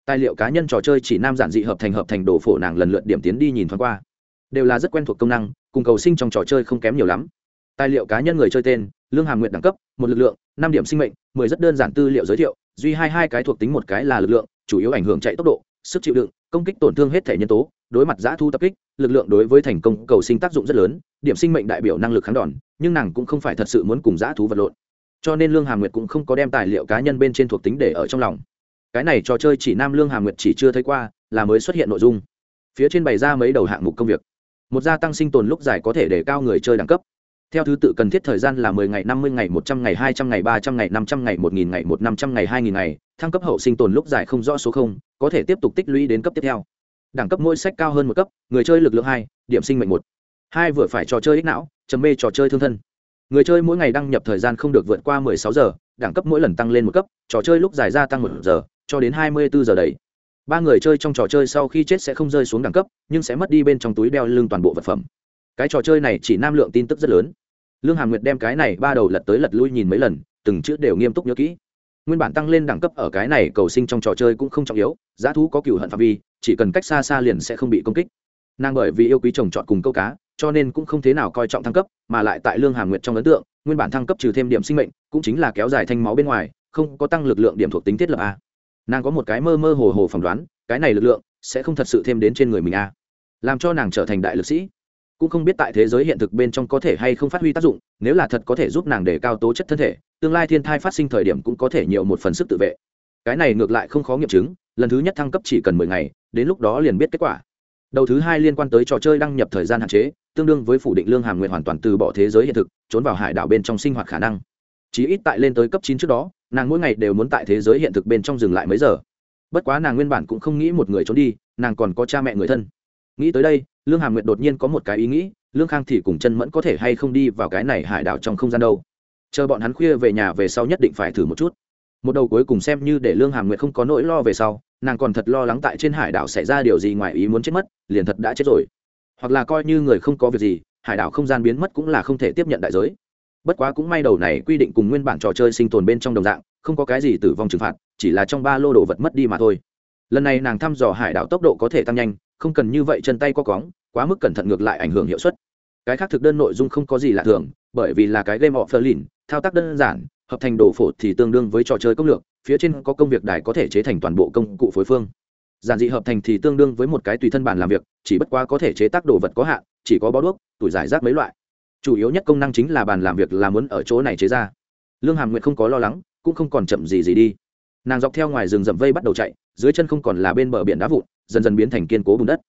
Tài liệu cá nhân trò chơi chỉ nam giản dị hợp thành hợp thành đồ phổ nàng lần lượt điểm tiến đi nhìn thoáng qua. Đều là rất quen thuộc công năng, cùng cầu sinh trong trò chơi không kém nhiều lắm. Tài liệu cá nhân người chơi tên, lương hàm nguyện đẳng cấp, một lực lượng, năm điểm sinh mệnh, mười rất đơn giản tư liệu giới thiệu, duy hai hai cái thuộc tính một cái là lực lượng, chủ yếu ảnh hưởng chạy tốc độ, sức chịu đựng, công kích tổn thương hết thể nhân tố, đối mặt giã thu tập kích, lực lượng đối với thành công cầu sinh tác dụng rất lớn, điểm sinh mệnh đại biểu năng lực kháng đòn, nhưng nàng cũng không phải thật sự muốn cùng giã thú vật lộn cho nên lương hà nguyệt cũng không có đem tài liệu cá nhân bên trên thuộc tính để ở trong lòng. Cái này trò chơi chỉ nam lương hà nguyệt chỉ chưa thấy qua, là mới xuất hiện nội dung. Phía trên bày ra mấy đầu hạng mục công việc. Một gia tăng sinh tồn lúc dài có thể để cao người chơi đẳng cấp. Theo thứ tự cần thiết thời gian là mười ngày, năm mươi ngày, một trăm ngày, hai trăm ngày, ba trăm ngày, năm trăm ngày, một nghìn ngày, một năm trăm ngày, hai nghìn ngày. Thăng cấp hậu sinh tồn lúc dài không rõ số không, có thể tiếp tục tích lũy đến cấp tiếp theo. Đẳng cấp mỗi sách cao hơn một cấp, người chơi lực lượng hai, điểm sinh mệnh một. Hai vừa phải trò chơi ích não chấm mê trò chơi thương thân người chơi mỗi ngày đăng nhập thời gian không được vượt qua mười sáu giờ, đẳng cấp mỗi lần tăng lên một cấp, trò chơi lúc dài ra tăng một giờ, cho đến hai mươi bốn giờ đấy ba người chơi trong trò chơi sau khi chết sẽ không rơi xuống đẳng cấp, nhưng sẽ mất đi bên trong túi đeo lưng toàn bộ vật phẩm. Cái trò chơi này chỉ nam lượng tin tức rất lớn. Lương hàm nguyệt đem cái này ba đầu lật tới lật lui nhìn mấy lần, từng chữ đều nghiêm túc nhớ kỹ. Nguyên bản tăng lên đẳng cấp ở cái này cầu sinh trong trò chơi cũng không trọng yếu, giá thú có cựu hận phạm vi, chỉ cần cách xa xa liền sẽ không bị công kích. Nàng bởi vì yêu quý trồng trọt cùng câu cá cho nên cũng không thế nào coi trọng thăng cấp, mà lại tại lương hàm nguyệt trong ấn tượng, nguyên bản thăng cấp trừ thêm điểm sinh mệnh, cũng chính là kéo dài thanh máu bên ngoài, không có tăng lực lượng điểm thuộc tính thiết lập a. Nàng có một cái mơ mơ hồ hồ phỏng đoán, cái này lực lượng sẽ không thật sự thêm đến trên người mình a. Làm cho nàng trở thành đại lực sĩ. Cũng không biết tại thế giới hiện thực bên trong có thể hay không phát huy tác dụng, nếu là thật có thể giúp nàng để cao tố chất thân thể, tương lai thiên thai phát sinh thời điểm cũng có thể nhiều một phần sức tự vệ. Cái này ngược lại không khó nghiệm chứng, lần thứ nhất thăng cấp chỉ cần mười ngày, đến lúc đó liền biết kết quả. Đầu thứ hai liên quan tới trò chơi đăng nhập thời gian hạn chế tương đương với phủ định lương hàm nguyện hoàn toàn từ bỏ thế giới hiện thực, trốn vào hải đảo bên trong sinh hoạt khả năng. Chí ít tại lên tới cấp chín trước đó, nàng mỗi ngày đều muốn tại thế giới hiện thực bên trong dừng lại mấy giờ. Bất quá nàng nguyên bản cũng không nghĩ một người trốn đi, nàng còn có cha mẹ người thân. Nghĩ tới đây, lương hàm nguyện đột nhiên có một cái ý nghĩ, lương khang thì cùng chân mẫn có thể hay không đi vào cái này hải đảo trong không gian đâu. Chờ bọn hắn khuya về nhà về sau nhất định phải thử một chút. Một đầu cuối cùng xem như để lương hàm nguyệt không có nỗi lo về sau, nàng còn thật lo lắng tại trên hải đảo xảy ra điều gì ngoài ý muốn chết mất, liền thật đã chết rồi hoặc là coi như người không có việc gì, hải đảo không gian biến mất cũng là không thể tiếp nhận đại giới. Bất quá cũng may đầu này quy định cùng nguyên bản trò chơi sinh tồn bên trong đồng dạng, không có cái gì tử vong trừng phạt, chỉ là trong ba lô đồ vật mất đi mà thôi. Lần này nàng thăm dò hải đảo tốc độ có thể tăng nhanh, không cần như vậy chân tay có cóng, quá mức cẩn thận ngược lại ảnh hưởng hiệu suất. Cái khác thực đơn nội dung không có gì lạ thường, bởi vì là cái game of berlin thao tác đơn giản, hợp thành đồ phổ thì tương đương với trò chơi công lược, phía trên có công việc đài có thể chế thành toàn bộ công cụ phối phương giản dị hợp thành thì tương đương với một cái tùy thân bàn làm việc, chỉ bất quá có thể chế tác đồ vật có hạn, chỉ có bó đuốc, tuổi giải rác mấy loại. Chủ yếu nhất công năng chính là bàn làm việc là muốn ở chỗ này chế ra. Lương hàm nguyện không có lo lắng, cũng không còn chậm gì gì đi. Nàng dọc theo ngoài rừng rậm vây bắt đầu chạy, dưới chân không còn là bên bờ biển đá vụn, dần dần biến thành kiên cố bùn đất.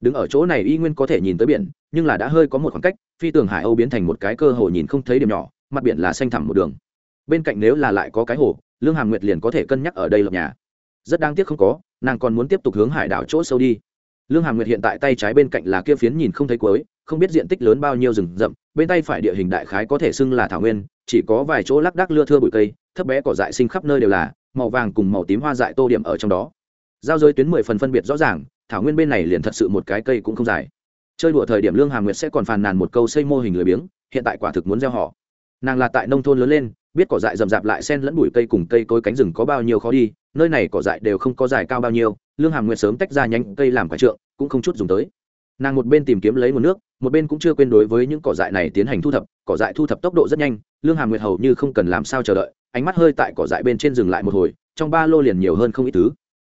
Đứng ở chỗ này y nguyên có thể nhìn tới biển, nhưng là đã hơi có một khoảng cách, phi tường hải âu biến thành một cái cơ hồ nhìn không thấy điểm nhỏ, mặt biển là xanh thẳm một đường. Bên cạnh nếu là lại có cái hồ, lương hàm nguyệt liền có thể cân nhắc ở đây lập nhà. Rất đáng tiếc không có nàng còn muốn tiếp tục hướng hải đảo chỗ sâu đi. Lương hàm nguyệt hiện tại tay trái bên cạnh là kia phiến nhìn không thấy cuối, không biết diện tích lớn bao nhiêu rừng rậm, bên tay phải địa hình đại khái có thể xưng là thảo nguyên, chỉ có vài chỗ lác đác lưa thưa bụi cây, thấp bé cỏ dại sinh khắp nơi đều là, màu vàng cùng màu tím hoa dại tô điểm ở trong đó. Giao giới tuyến mười phần phân biệt rõ ràng, thảo nguyên bên này liền thật sự một cái cây cũng không dài. Chơi đùa thời điểm lương hàm nguyệt sẽ còn phàn nàn một câu xây mô hình lười biếng, hiện tại quả thực muốn gieo họ. Nàng là tại nông thôn lớn lên biết cỏ dại rậm rạp lại sen lẫn bụi cây cùng cây cối cánh rừng có bao nhiêu khó đi, nơi này cỏ dại đều không có dài cao bao nhiêu, lương hàm nguyệt sớm tách ra nhánh cây làm quả trượng, cũng không chút dùng tới. Nàng một bên tìm kiếm lấy nguồn nước, một bên cũng chưa quên đối với những cỏ dại này tiến hành thu thập, cỏ dại thu thập tốc độ rất nhanh, lương hàm nguyệt hầu như không cần làm sao chờ đợi, ánh mắt hơi tại cỏ dại bên trên rừng lại một hồi, trong ba lô liền nhiều hơn không ít thứ.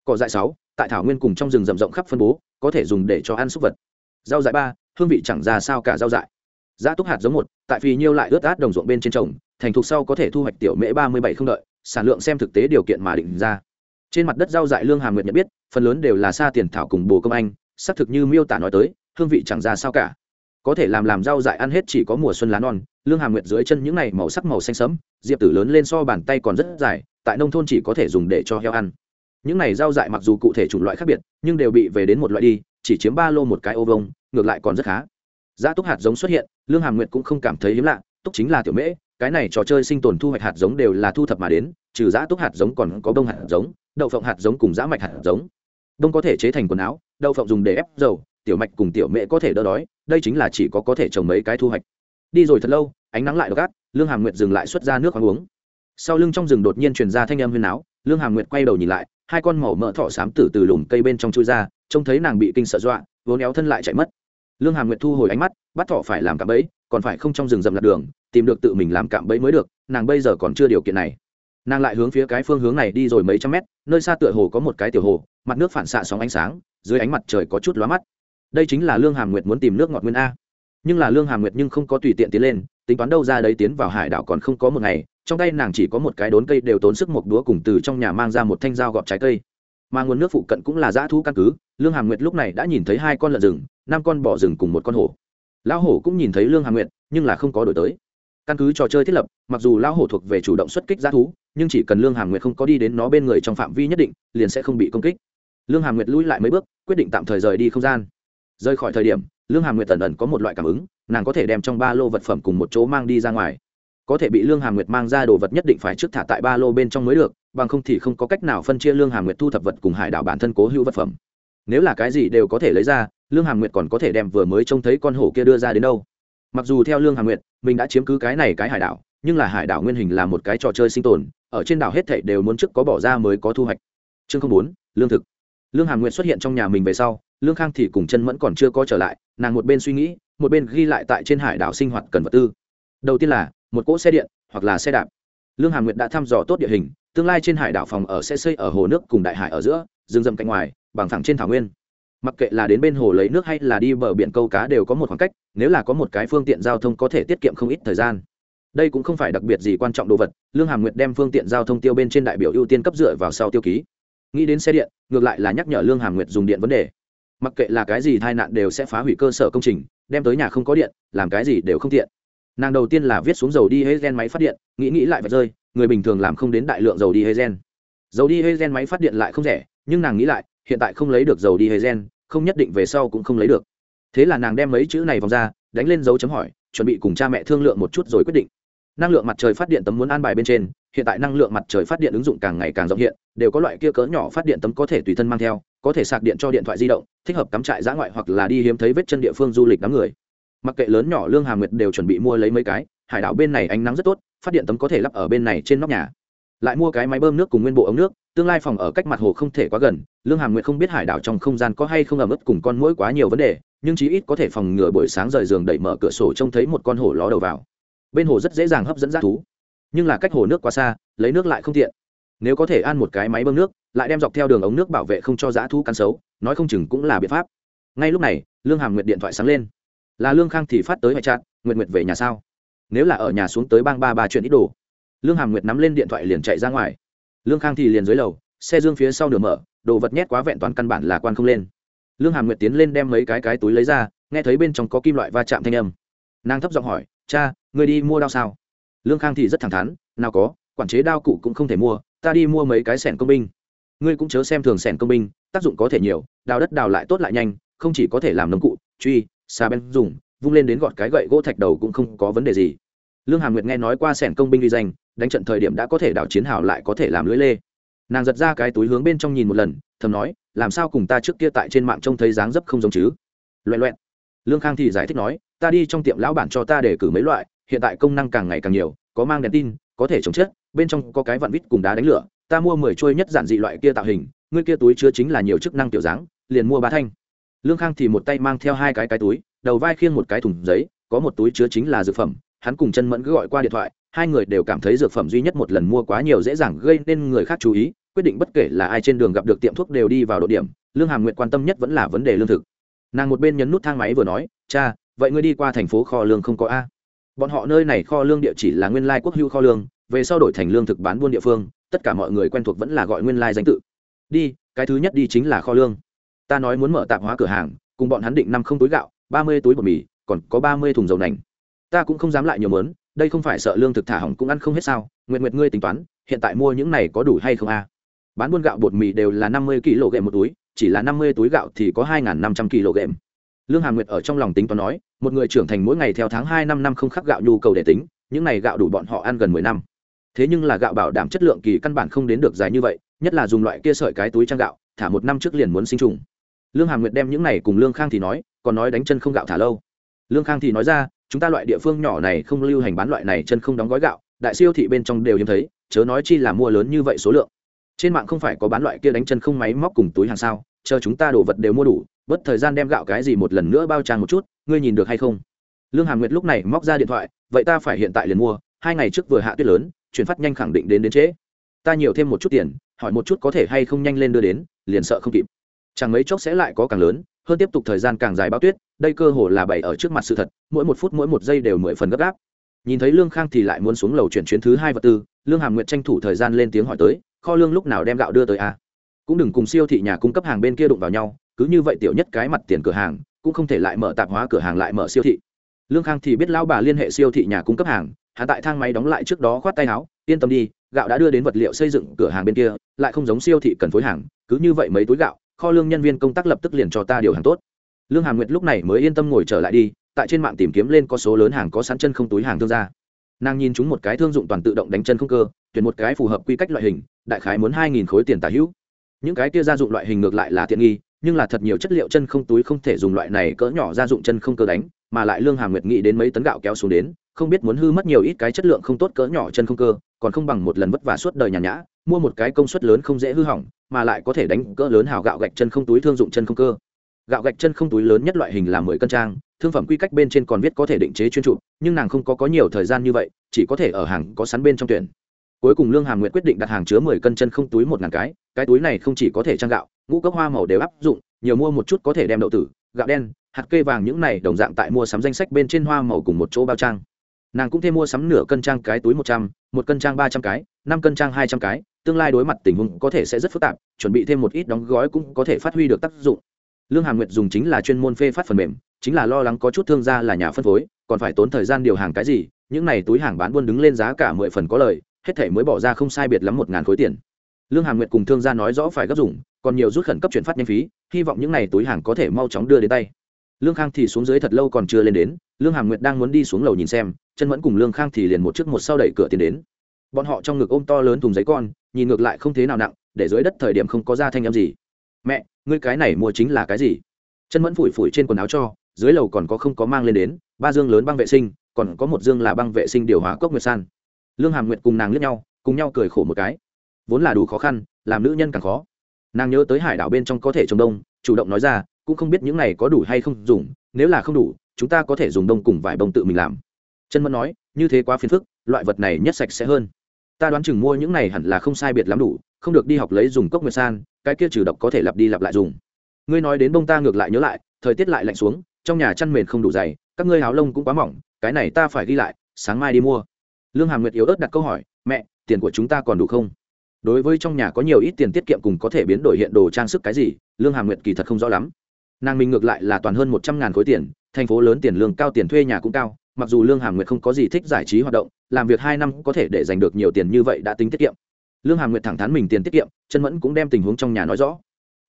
Cỏ dại sáu, tại thảo nguyên cùng trong rừng rậm rộng khắp phân bố, có thể dùng để cho ăn súc vật. Rau dại ba, hương vị chẳng ra sao cả rau dại. Giá túc hạt giống một, tại vì nhiêu lại ướt át đồng ruộng bên trên trồng thành thục sau có thể thu hoạch tiểu mễ ba mươi bảy không đợi, sản lượng xem thực tế điều kiện mà định ra. Trên mặt đất rau dại lương hàm nguyệt nhận biết, phần lớn đều là xa tiền thảo cùng bồ công anh, xác thực như miêu tả nói tới, hương vị chẳng ra sao cả. Có thể làm làm rau dại ăn hết chỉ có mùa xuân lá non, lương hàm nguyệt dưới chân những này màu sắc màu xanh sẫm, diệp tử lớn lên so bàn tay còn rất dài, tại nông thôn chỉ có thể dùng để cho heo ăn. Những này rau dại mặc dù cụ thể chủng loại khác biệt, nhưng đều bị về đến một loại đi, chỉ chiếm ba lô một cái ô vông ngược lại còn rất khá. Giá túc hạt giống xuất hiện, lương hàm nguyệt cũng không cảm thấy hiếm lạ, túc chính là tiểu mễ cái này trò chơi sinh tồn thu hoạch hạt giống đều là thu thập mà đến, trừ giã túc hạt giống còn có bông hạt giống, đậu phộng hạt giống cùng giã mạch hạt giống. Bông có thể chế thành quần áo, đậu phộng dùng để ép dầu, tiểu mạch cùng tiểu mễ có thể đỡ đói, đây chính là chỉ có có thể trồng mấy cái thu hoạch. Đi rồi thật lâu, ánh nắng lại đ gắt, lương hàm nguyệt dừng lại xuất ra nước khoáng uống. Sau lưng trong rừng đột nhiên truyền ra thanh âm huyền áo lương hàm nguyệt quay đầu nhìn lại, hai con màu mỡ thọ xám tử từ lùm cây bên trong chui ra, trông thấy nàng bị kinh sợ dọa, vốn éo thân lại chạy mất. Lương hàm nguyệt thu hồi ánh mắt, bắt thọ phải làm cạm bẫy còn phải không trong rừng rậm lạt đường, tìm được tự mình làm cạm bẫy mới được, nàng bây giờ còn chưa điều kiện này. Nàng lại hướng phía cái phương hướng này đi rồi mấy trăm mét, nơi xa tựa hồ có một cái tiểu hồ, mặt nước phản xạ sóng ánh sáng, dưới ánh mặt trời có chút lóa mắt. Đây chính là lương hàm nguyệt muốn tìm nước ngọt nguyên a. Nhưng là lương hàm nguyệt nhưng không có tùy tiện tiến lên, tính toán đâu ra đấy tiến vào hải đảo còn không có một ngày, trong tay nàng chỉ có một cái đốn cây đều tốn sức một đũa cùng từ trong nhà mang ra một thanh dao gọt trái cây. Mà nguồn nước phụ cận cũng là dã thú căn cứ, lương hàm nguyệt lúc này đã nhìn thấy hai con lợn rừng, năm con bò rừng cùng một con hổ lão hổ cũng nhìn thấy lương hà nguyệt, nhưng là không có đổi tới. Căn cứ trò chơi thiết lập, mặc dù lão hổ thuộc về chủ động xuất kích dã thú, nhưng chỉ cần lương hà nguyệt không có đi đến nó bên người trong phạm vi nhất định, liền sẽ không bị công kích. Lương hà nguyệt lui lại mấy bước, quyết định tạm thời rời đi không gian. Rời khỏi thời điểm, lương hà nguyệt tần ẩn có một loại cảm ứng, nàng có thể đem trong ba lô vật phẩm cùng một chỗ mang đi ra ngoài. Có thể bị lương hà nguyệt mang ra đồ vật nhất định phải trước thả tại ba lô bên trong mới được, bằng không thì không có cách nào phân chia lương hà nguyệt thu thập vật cùng hải đảo bản thân cố hữu vật phẩm nếu là cái gì đều có thể lấy ra, lương hàm nguyệt còn có thể đem vừa mới trông thấy con hổ kia đưa ra đến đâu. Mặc dù theo lương hàm nguyệt, mình đã chiếm cứ cái này cái hải đảo, nhưng là hải đảo nguyên hình là một cái trò chơi sinh tồn, ở trên đảo hết thảy đều muốn trước có bỏ ra mới có thu hoạch. Chương không bốn, lương thực. Lương hàm nguyệt xuất hiện trong nhà mình về sau, lương khang thì cùng chân mẫn còn chưa có trở lại, nàng một bên suy nghĩ, một bên ghi lại tại trên hải đảo sinh hoạt cần vật tư. Đầu tiên là, một cỗ xe điện, hoặc là xe đạp. Lương hàm nguyệt đã thăm dò tốt địa hình, tương lai trên hải đảo phòng ở sẽ xây ở hồ nước cùng đại hải ở giữa, rừng rậm cạnh ngoài bằng thẳng trên thảo nguyên. Mặc kệ là đến bên hồ lấy nước hay là đi bờ biển câu cá đều có một khoảng cách, nếu là có một cái phương tiện giao thông có thể tiết kiệm không ít thời gian. Đây cũng không phải đặc biệt gì quan trọng đồ vật, lương hàm nguyệt đem phương tiện giao thông tiêu bên trên đại biểu ưu tiên cấp dựa vào sau tiêu ký. Nghĩ đến xe điện, ngược lại là nhắc nhở lương hàm nguyệt dùng điện vấn đề. Mặc kệ là cái gì tai nạn đều sẽ phá hủy cơ sở công trình, đem tới nhà không có điện, làm cái gì đều không tiện. Nàng đầu tiên là viết xuống dầu đi hay gen máy phát điện, nghĩ nghĩ lại vật rơi, người bình thường làm không đến đại lượng dầu đi hay gen dầu đi hay gen máy phát điện lại không rẻ, nhưng nàng nghĩ lại hiện tại không lấy được dầu đi hay gen, không nhất định về sau cũng không lấy được. Thế là nàng đem mấy chữ này vòng ra, đánh lên dấu chấm hỏi, chuẩn bị cùng cha mẹ thương lượng một chút rồi quyết định. Năng lượng mặt trời phát điện tấm muốn an bài bên trên, hiện tại năng lượng mặt trời phát điện ứng dụng càng ngày càng rộng hiện, đều có loại kia cỡ nhỏ phát điện tấm có thể tùy thân mang theo, có thể sạc điện cho điện thoại di động, thích hợp cắm trại giã ngoại hoặc là đi hiếm thấy vết chân địa phương du lịch đám người. Mặc kệ lớn nhỏ lương hàm nguyệt đều chuẩn bị mua lấy mấy cái, hải đảo bên này ánh nắng rất tốt, phát điện tấm có thể lắp ở bên này trên nóc nhà lại mua cái máy bơm nước cùng nguyên bộ ống nước, tương lai phòng ở cách mặt hồ không thể quá gần, lương hàm nguyện không biết hải đảo trong không gian có hay không ẩm ướt cùng con mũi quá nhiều vấn đề, nhưng chí ít có thể phòng ngừa buổi sáng rời giường đẩy mở cửa sổ trông thấy một con hổ ló đầu vào. Bên hồ rất dễ dàng hấp dẫn rác thú, nhưng là cách hồ nước quá xa, lấy nước lại không tiện. Nếu có thể ăn một cái máy bơm nước, lại đem dọc theo đường ống nước bảo vệ không cho dã thú cắn xấu, nói không chừng cũng là biện pháp. Ngay lúc này, lương hàm nguyệt điện thoại sáng lên. Là lương khang thì phát tới hoại trạng nguyện nguyện về nhà sao? Nếu là ở nhà xuống tới bang ba ba chuyện ít đồ lương hàm nguyệt nắm lên điện thoại liền chạy ra ngoài. Lương khang thì liền dưới lầu, xe dương phía sau nửa mở, đồ vật nhét quá vẹn toàn căn bản là quan không lên. Lương hàm nguyệt tiến lên đem mấy cái cái túi lấy ra, nghe thấy bên trong có kim loại va chạm thanh âm. Nàng thấp giọng hỏi, cha, người đi mua đao sao? Lương khang thì rất thẳng thắn, nào có, quản chế đao cụ cũng không thể mua, ta đi mua mấy cái sẻn công binh. Ngươi cũng chớ xem thường sẻn công binh, tác dụng có thể nhiều, đào đất đào lại tốt lại nhanh, không chỉ có thể làm nông cụ, truy xa bên dùng, vung lên đến gọt cái gậy gỗ thạch đầu cũng không có vấn đề gì lương hà nguyệt nghe nói qua sẻn công binh vi danh, đánh trận thời điểm đã có thể đảo chiến hào lại có thể làm lưỡi lê. Nàng giật ra cái túi hướng bên trong nhìn một lần, thầm nói, làm sao cùng ta trước kia tại trên mạng trông thấy dáng dấp không giống chứ? Loẹ loẹn. Lương khang thì giải thích nói, ta đi trong tiệm lão bản cho ta để cử mấy loại, hiện tại công năng càng ngày càng nhiều, có mang đèn tin, có thể chống chết bên trong có cái vặn vít cùng đá đánh lửa, ta mua mười trôi nhất giản dị loại kia tạo hình, ngươi kia túi chứa chính là nhiều chức năng tiểu dáng, liền mua ba thanh. Lương khang thì một tay mang theo hai cái cái túi, đầu vai khiêng một cái thùng giấy, có một túi chứa chính là dược phẩm hắn cùng chân mẫn cứ gọi qua điện thoại, hai người đều cảm thấy dược phẩm duy nhất một lần mua quá nhiều dễ dàng gây nên người khác chú ý, quyết định bất kể là ai trên đường gặp được tiệm thuốc đều đi vào độ điểm, lương hàm nguyện quan tâm nhất vẫn là vấn đề lương thực. Nàng một bên nhấn nút thang máy vừa nói, cha, vậy ngươi đi qua thành phố kho lương không có a? Bọn họ nơi này kho lương địa chỉ là nguyên lai quốc hữu kho lương, về sau đổi thành lương thực bán buôn địa phương, tất cả mọi người quen thuộc vẫn là gọi nguyên lai danh tự. Đi, cái thứ nhất đi chính là kho lương. Ta nói muốn mở tạp hóa cửa hàng, cùng bọn hắn định năm không túi gạo, ba mươi túi bột mì, còn có ba mươi thùng dầu nành ta cũng không dám lại nhiều mớn, đây không phải sợ lương thực thả hỏng cũng ăn không hết sao? Nguyện nguyện ngươi tính toán, hiện tại mua những này có đủ hay không a? Bán buôn gạo bột mì đều là năm mươi kg một túi, chỉ là năm mươi túi gạo thì có hai năm trăm kg. Lương hà nguyệt ở trong lòng tính toán nói, một người trưởng thành mỗi ngày theo tháng hai năm năm không khắc gạo nhu cầu để tính, những này gạo đủ bọn họ ăn gần mười năm. Thế nhưng là gạo bảo đảm chất lượng kỳ căn bản không đến được dài như vậy, nhất là dùng loại kia sợi cái túi trang gạo, thả một năm trước liền muốn sinh trùng. Lương hà nguyệt đem những này cùng lương khang thì nói, còn nói đánh chân không gạo thả lâu. Lương khang thì nói ra chúng ta loại địa phương nhỏ này không lưu hành bán loại này chân không đóng gói gạo, đại siêu thị bên trong đều hiếm thấy, chớ nói chi là mua lớn như vậy số lượng. Trên mạng không phải có bán loại kia đánh chân không máy móc cùng túi hàng sao, chờ chúng ta đổ vật đều mua đủ bất thời gian đem gạo cái gì một lần nữa bao tràn một chút, ngươi nhìn được hay không? Lương hàm nguyệt lúc này móc ra điện thoại, vậy ta phải hiện tại liền mua, hai ngày trước vừa hạ tuyết lớn, chuyển phát nhanh khẳng định đến đến trễ. Ta nhiều thêm một chút tiền, hỏi một chút có thể hay không nhanh lên đưa đến, liền sợ không kịp. Chẳng mấy chốc sẽ lại có càng lớn, hơn tiếp tục thời gian càng dài bao tuyết đây cơ hồ là bày ở trước mặt sự thật, mỗi một phút mỗi một giây đều mười phần gấp gáp. Nhìn thấy lương khang thì lại muốn xuống lầu chuyển chuyến thứ hai vật tư, lương hàm nguyệt tranh thủ thời gian lên tiếng hỏi tới, kho lương lúc nào đem gạo đưa tới a à? cũng đừng cùng siêu thị nhà cung cấp hàng bên kia đụng vào nhau, cứ như vậy tiểu nhất cái mặt tiền cửa hàng, cũng không thể lại mở tạp hóa cửa hàng lại mở siêu thị. Lương khang thì biết lão bà liên hệ siêu thị nhà cung cấp hàng hạ tại thang máy đóng lại trước đó khoát tay áo, yên tâm đi, gạo đã đưa đến vật liệu xây dựng cửa hàng bên kia, lại không giống siêu thị cần phối hàng, cứ như vậy mấy túi gạo, kho lương nhân viên công tác lập tức liền cho ta điều hàng tốt lương hàm nguyệt lúc này mới yên tâm ngồi trở lại đi, tại trên mạng tìm kiếm lên có số lớn hàng có sẵn chân không túi hàng thương gia. Nàng nhìn chúng một cái thương dụng toàn tự động đánh chân không cơ, tuyển một cái phù hợp quy cách loại hình, đại khái muốn hai nghìn khối tiền tả hữu. Những cái kia gia dụng loại hình ngược lại là tiện nghi, nhưng là thật nhiều chất liệu chân không túi không thể dùng loại này cỡ nhỏ gia dụng chân không cơ đánh, mà lại lương hàm nguyệt nghĩ đến mấy tấn gạo kéo xuống đến, không biết muốn hư mất nhiều ít cái chất lượng không tốt cỡ nhỏ chân không cơ, còn không bằng một lần vất vả suốt đời nhàn nhã, mua một cái công suất lớn không dễ hư hỏng, mà lại có thể đánh cỡ lớn hào gạo gạch chân không túi thương dụng chân không cơ gạo gạch chân không túi lớn nhất loại hình là mười cân trang, thương phẩm quy cách bên trên còn viết có thể định chế chuyên trụ, nhưng nàng không có có nhiều thời gian như vậy, chỉ có thể ở hàng có sắn bên trong tuyển. Cuối cùng lương hàm nguyện quyết định đặt hàng chứa mười cân chân không túi một ngàn cái cái túi này không chỉ có thể trang gạo, ngũ cốc hoa màu đều áp dụng, nhiều mua một chút có thể đem đậu tử, gạo đen, hạt kê vàng những này đồng dạng tại mua sắm danh sách bên trên hoa màu cùng một chỗ bao trang. Nàng cũng thêm mua sắm nửa cân trang cái túi một trăm, một cân trang ba trăm cái, năm cân trang hai trăm cái, tương lai đối mặt tình huống có thể sẽ rất phức tạp, chuẩn bị thêm một ít đóng gói cũng có thể phát huy được tác dụng lương hàm nguyệt dùng chính là chuyên môn phê phát phần mềm, chính là lo lắng có chút thương gia là nhà phân phối, còn phải tốn thời gian điều hàng cái gì, những này túi hàng bán buôn đứng lên giá cả mười phần có lời, hết thể mới bỏ ra không sai biệt lắm một ngàn khối tiền. Lương hàm nguyệt cùng thương gia nói rõ phải gấp dùng, còn nhiều rút khẩn cấp chuyển phát nhanh phí, hy vọng những này túi hàng có thể mau chóng đưa đến tay. Lương khang thì xuống dưới thật lâu còn chưa lên đến, lương hàm nguyệt đang muốn đi xuống lầu nhìn xem, chân mẫn cùng lương khang thì liền một chiếc một sau đẩy cửa tiến đến. Bọn họ trong ngực ôm to lớn thùng giấy con, nhìn ngược lại không thế nào nặng, để dưới đất thời điểm không có ra thanh â m gì mẹ, ngươi cái này mua chính là cái gì? Chân mẫn phủi phủi trên quần áo cho, dưới lầu còn có không có mang lên đến, ba dương lớn băng vệ sinh, còn có một dương là băng vệ sinh điều hóa cốc nguyệt san. Lương hàm nguyệt cùng nàng lướt nhau, cùng nhau cười khổ một cái. Vốn là đủ khó khăn, làm nữ nhân càng khó. Nàng nhớ tới hải đảo bên trong có thể trồng đông, chủ động nói ra, cũng không biết những này có đủ hay không dùng, nếu là không đủ, chúng ta có thể dùng đông cùng vải bông tự mình làm. Chân mẫn nói, như thế quá phiền phức, loại vật này nhất sạch sẽ hơn. Ta đoán chừng mua những này hẳn là không sai biệt lắm đủ, không được đi học lấy dùng cốc nguyệt san cái kia trừ độc có thể lặp đi lặp lại dùng. Ngươi nói đến bông ta ngược lại nhớ lại, thời tiết lại lạnh xuống, trong nhà chăn mền không đủ dày, các ngươi háo lông cũng quá mỏng, cái này ta phải ghi lại, sáng mai đi mua. Lương hàm nguyệt yếu ớt đặt câu hỏi, mẹ, tiền của chúng ta còn đủ không? Đối với trong nhà có nhiều ít tiền tiết kiệm cùng có thể biến đổi hiện đồ trang sức cái gì, lương hàm nguyệt kỳ thật không rõ lắm. Nàng mình ngược lại là toàn hơn một trăm ngàn khối tiền, thành phố lớn tiền lương cao, tiền thuê nhà cũng cao, mặc dù lương hàm nguyệt không có gì thích giải trí hoạt động, làm việc hai năm có thể để giành được nhiều tiền như vậy đã tính tiết kiệm lương hàm nguyệt thẳng thắn mình tiền tiết kiệm, chân mẫn cũng đem tình huống trong nhà nói rõ.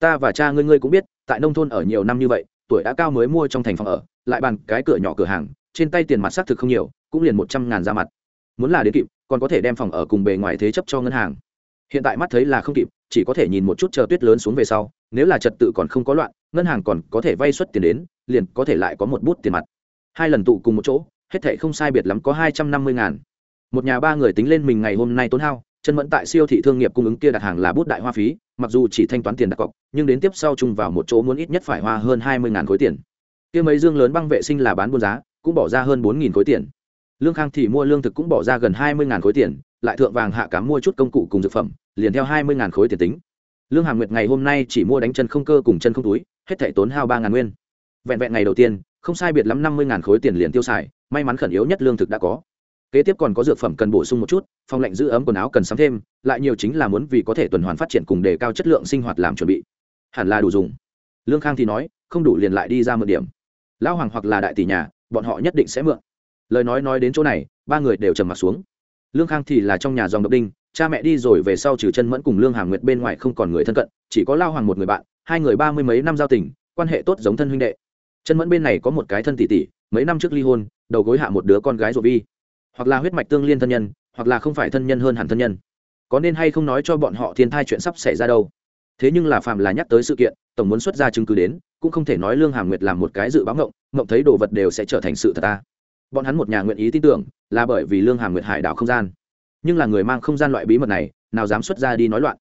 Ta và cha ngươi ngươi cũng biết, tại nông thôn ở nhiều năm như vậy, tuổi đã cao mới mua trong thành phòng ở, lại bàn cái cửa nhỏ cửa hàng, trên tay tiền mặt xác thực không nhiều, cũng liền một trăm ngàn ra mặt. Muốn là đến kịp, còn có thể đem phòng ở cùng bề ngoài thế chấp cho ngân hàng. Hiện tại mắt thấy là không kịp, chỉ có thể nhìn một chút chờ tuyết lớn xuống về sau, nếu là trật tự còn không có loạn, ngân hàng còn có thể vay suất tiền đến, liền có thể lại có một bút tiền mặt. Hai lần tụ cùng một chỗ, hết thệ không sai biệt lắm có hai trăm năm mươi ngàn. Một nhà ba người tính lên mình ngày hôm nay tốn hao chân mẫn tại siêu thị thương nghiệp cung ứng kia đặt hàng là bút đại hoa phí, mặc dù chỉ thanh toán tiền đặt cọc, nhưng đến tiếp sau chung vào một chỗ muốn ít nhất phải hoa hơn hai mươi ngàn khối tiền. Kia mấy dương lớn băng vệ sinh là bán buôn giá, cũng bỏ ra hơn bốn nghìn khối tiền. Lương khang thì mua lương thực cũng bỏ ra gần hai mươi ngàn khối tiền, lại thượng vàng hạ cám mua chút công cụ cùng dược phẩm, liền theo hai mươi ngàn khối tiền tính. Lương hàm nguyệt ngày hôm nay chỉ mua đánh chân không cơ cùng chân không túi, hết thể tốn hao ba ngàn nguyên. Vẹn vẹn ngày đầu tiên, không sai biệt lắm năm mươi ngàn khối tiền liền tiêu xài, may mắn khẩn yếu nhất lương thực đã có kế tiếp còn có dược phẩm cần bổ sung một chút, phòng lạnh giữ ấm quần áo cần sắm thêm, lại nhiều chính là muốn vì có thể tuần hoàn phát triển cùng đề cao chất lượng sinh hoạt làm chuẩn bị. Hẳn là đủ dùng. Lương khang thì nói, không đủ liền lại đi ra mượn điểm. Lão hoàng hoặc là đại tỷ nhà, bọn họ nhất định sẽ mượn. Lời nói nói đến chỗ này, ba người đều trầm m ặ t xuống. Lương khang thì là trong nhà dòng độc đinh, cha mẹ đi rồi về sau trừ chân mẫn cùng lương hàng nguyệt bên ngoài không còn người thân cận, chỉ có lao hoàng một người bạn, hai người ba mươi mấy năm giao tình, quan hệ tốt giống thân huynh đệ. Chân mẫn bên này có một cái thân tỷ tỷ, mấy năm trước ly hôn, đầu gối hạ một đứa con gái ruột vi hoặc là huyết mạch tương liên thân nhân, hoặc là không phải thân nhân hơn hẳn thân nhân. Có nên hay không nói cho bọn họ thiên thai chuyện sắp xảy ra đâu? Thế nhưng là phạm là nhắc tới sự kiện, tổng muốn xuất ra chứng cứ đến, cũng không thể nói lương hàm nguyệt làm một cái dự báo ngộng ngộng thấy đồ vật đều sẽ trở thành sự thật ta. Bọn hắn một nhà nguyện ý tin tưởng, là bởi vì lương hàm nguyệt hải đảo không gian. Nhưng là người mang không gian loại bí mật này, nào dám xuất ra đi nói loạn.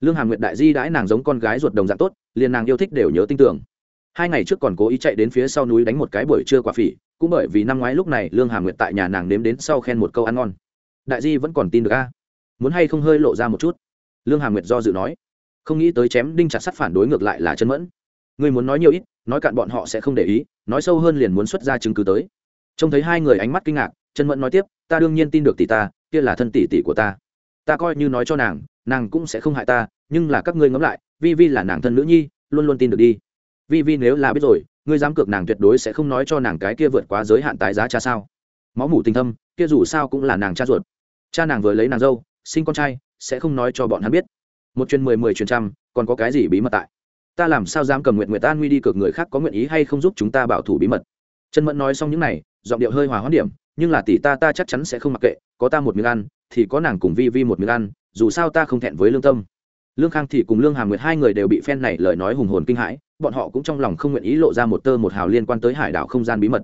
Lương hàm nguyệt đại di đãi nàng giống con gái ruột đồng dạng tốt, liền nàng yêu thích đều nhớ tin tưởng. Hai ngày trước còn cố ý chạy đến phía sau núi đánh một cái buổi trưa quả phỉ cũng bởi vì năm ngoái lúc này lương hà nguyệt tại nhà nàng nếm đến sau khen một câu ăn ngon. Đại di vẫn còn tin được a. Muốn hay không hơi lộ ra một chút? Lương hà nguyệt do dự nói. Không nghĩ tới chém đinh chặt sắt phản đối ngược lại là chân mẫn. Người muốn nói nhiều ít, nói cạn bọn họ sẽ không để ý, nói sâu hơn liền muốn xuất ra chứng cứ tới. Trông thấy hai người ánh mắt kinh ngạc, chân mẫn nói tiếp, ta đương nhiên tin được tỷ ta, kia là thân tỷ tỷ của ta. Ta coi như nói cho nàng nàng cũng sẽ không hại ta, nhưng là các ngươi ngẫm lại, vi vi là nàng thân nữ nhi, luôn luôn tin được đi. Vi vi nếu là biết rồi ngươi dám cược nàng tuyệt đối sẽ không nói cho nàng cái kia vượt quá giới hạn tái giá cha sao? Máu mủ tình thâm, kia dù sao cũng là nàng cha ruột. Cha nàng vừa lấy nàng dâu, sinh con trai, sẽ không nói cho bọn hắn biết. Một chuyên mười mười chuyên trăm, còn có cái gì bí mật tại? Ta làm sao dám cầm nguyện nguyện ta nguy đi cược người khác có nguyện ý hay không giúp chúng ta bảo thủ bí mật? Chân mẫn nói xong những này, giọng điệu hơi hòa hoãn điểm, nhưng là tỷ ta ta chắc chắn sẽ không mặc kệ, có ta một miếng ăn, thì có nàng cùng vi vi một miếng ăn, dù sao ta không thẹn với lương tâm. Lương khang thì cùng lương hà nguyệt hai người đều bị phen này lời nói hùng hồn kinh hãi bọn họ cũng trong lòng không nguyện ý lộ ra một tơ một hào liên quan tới hải đảo không gian bí mật.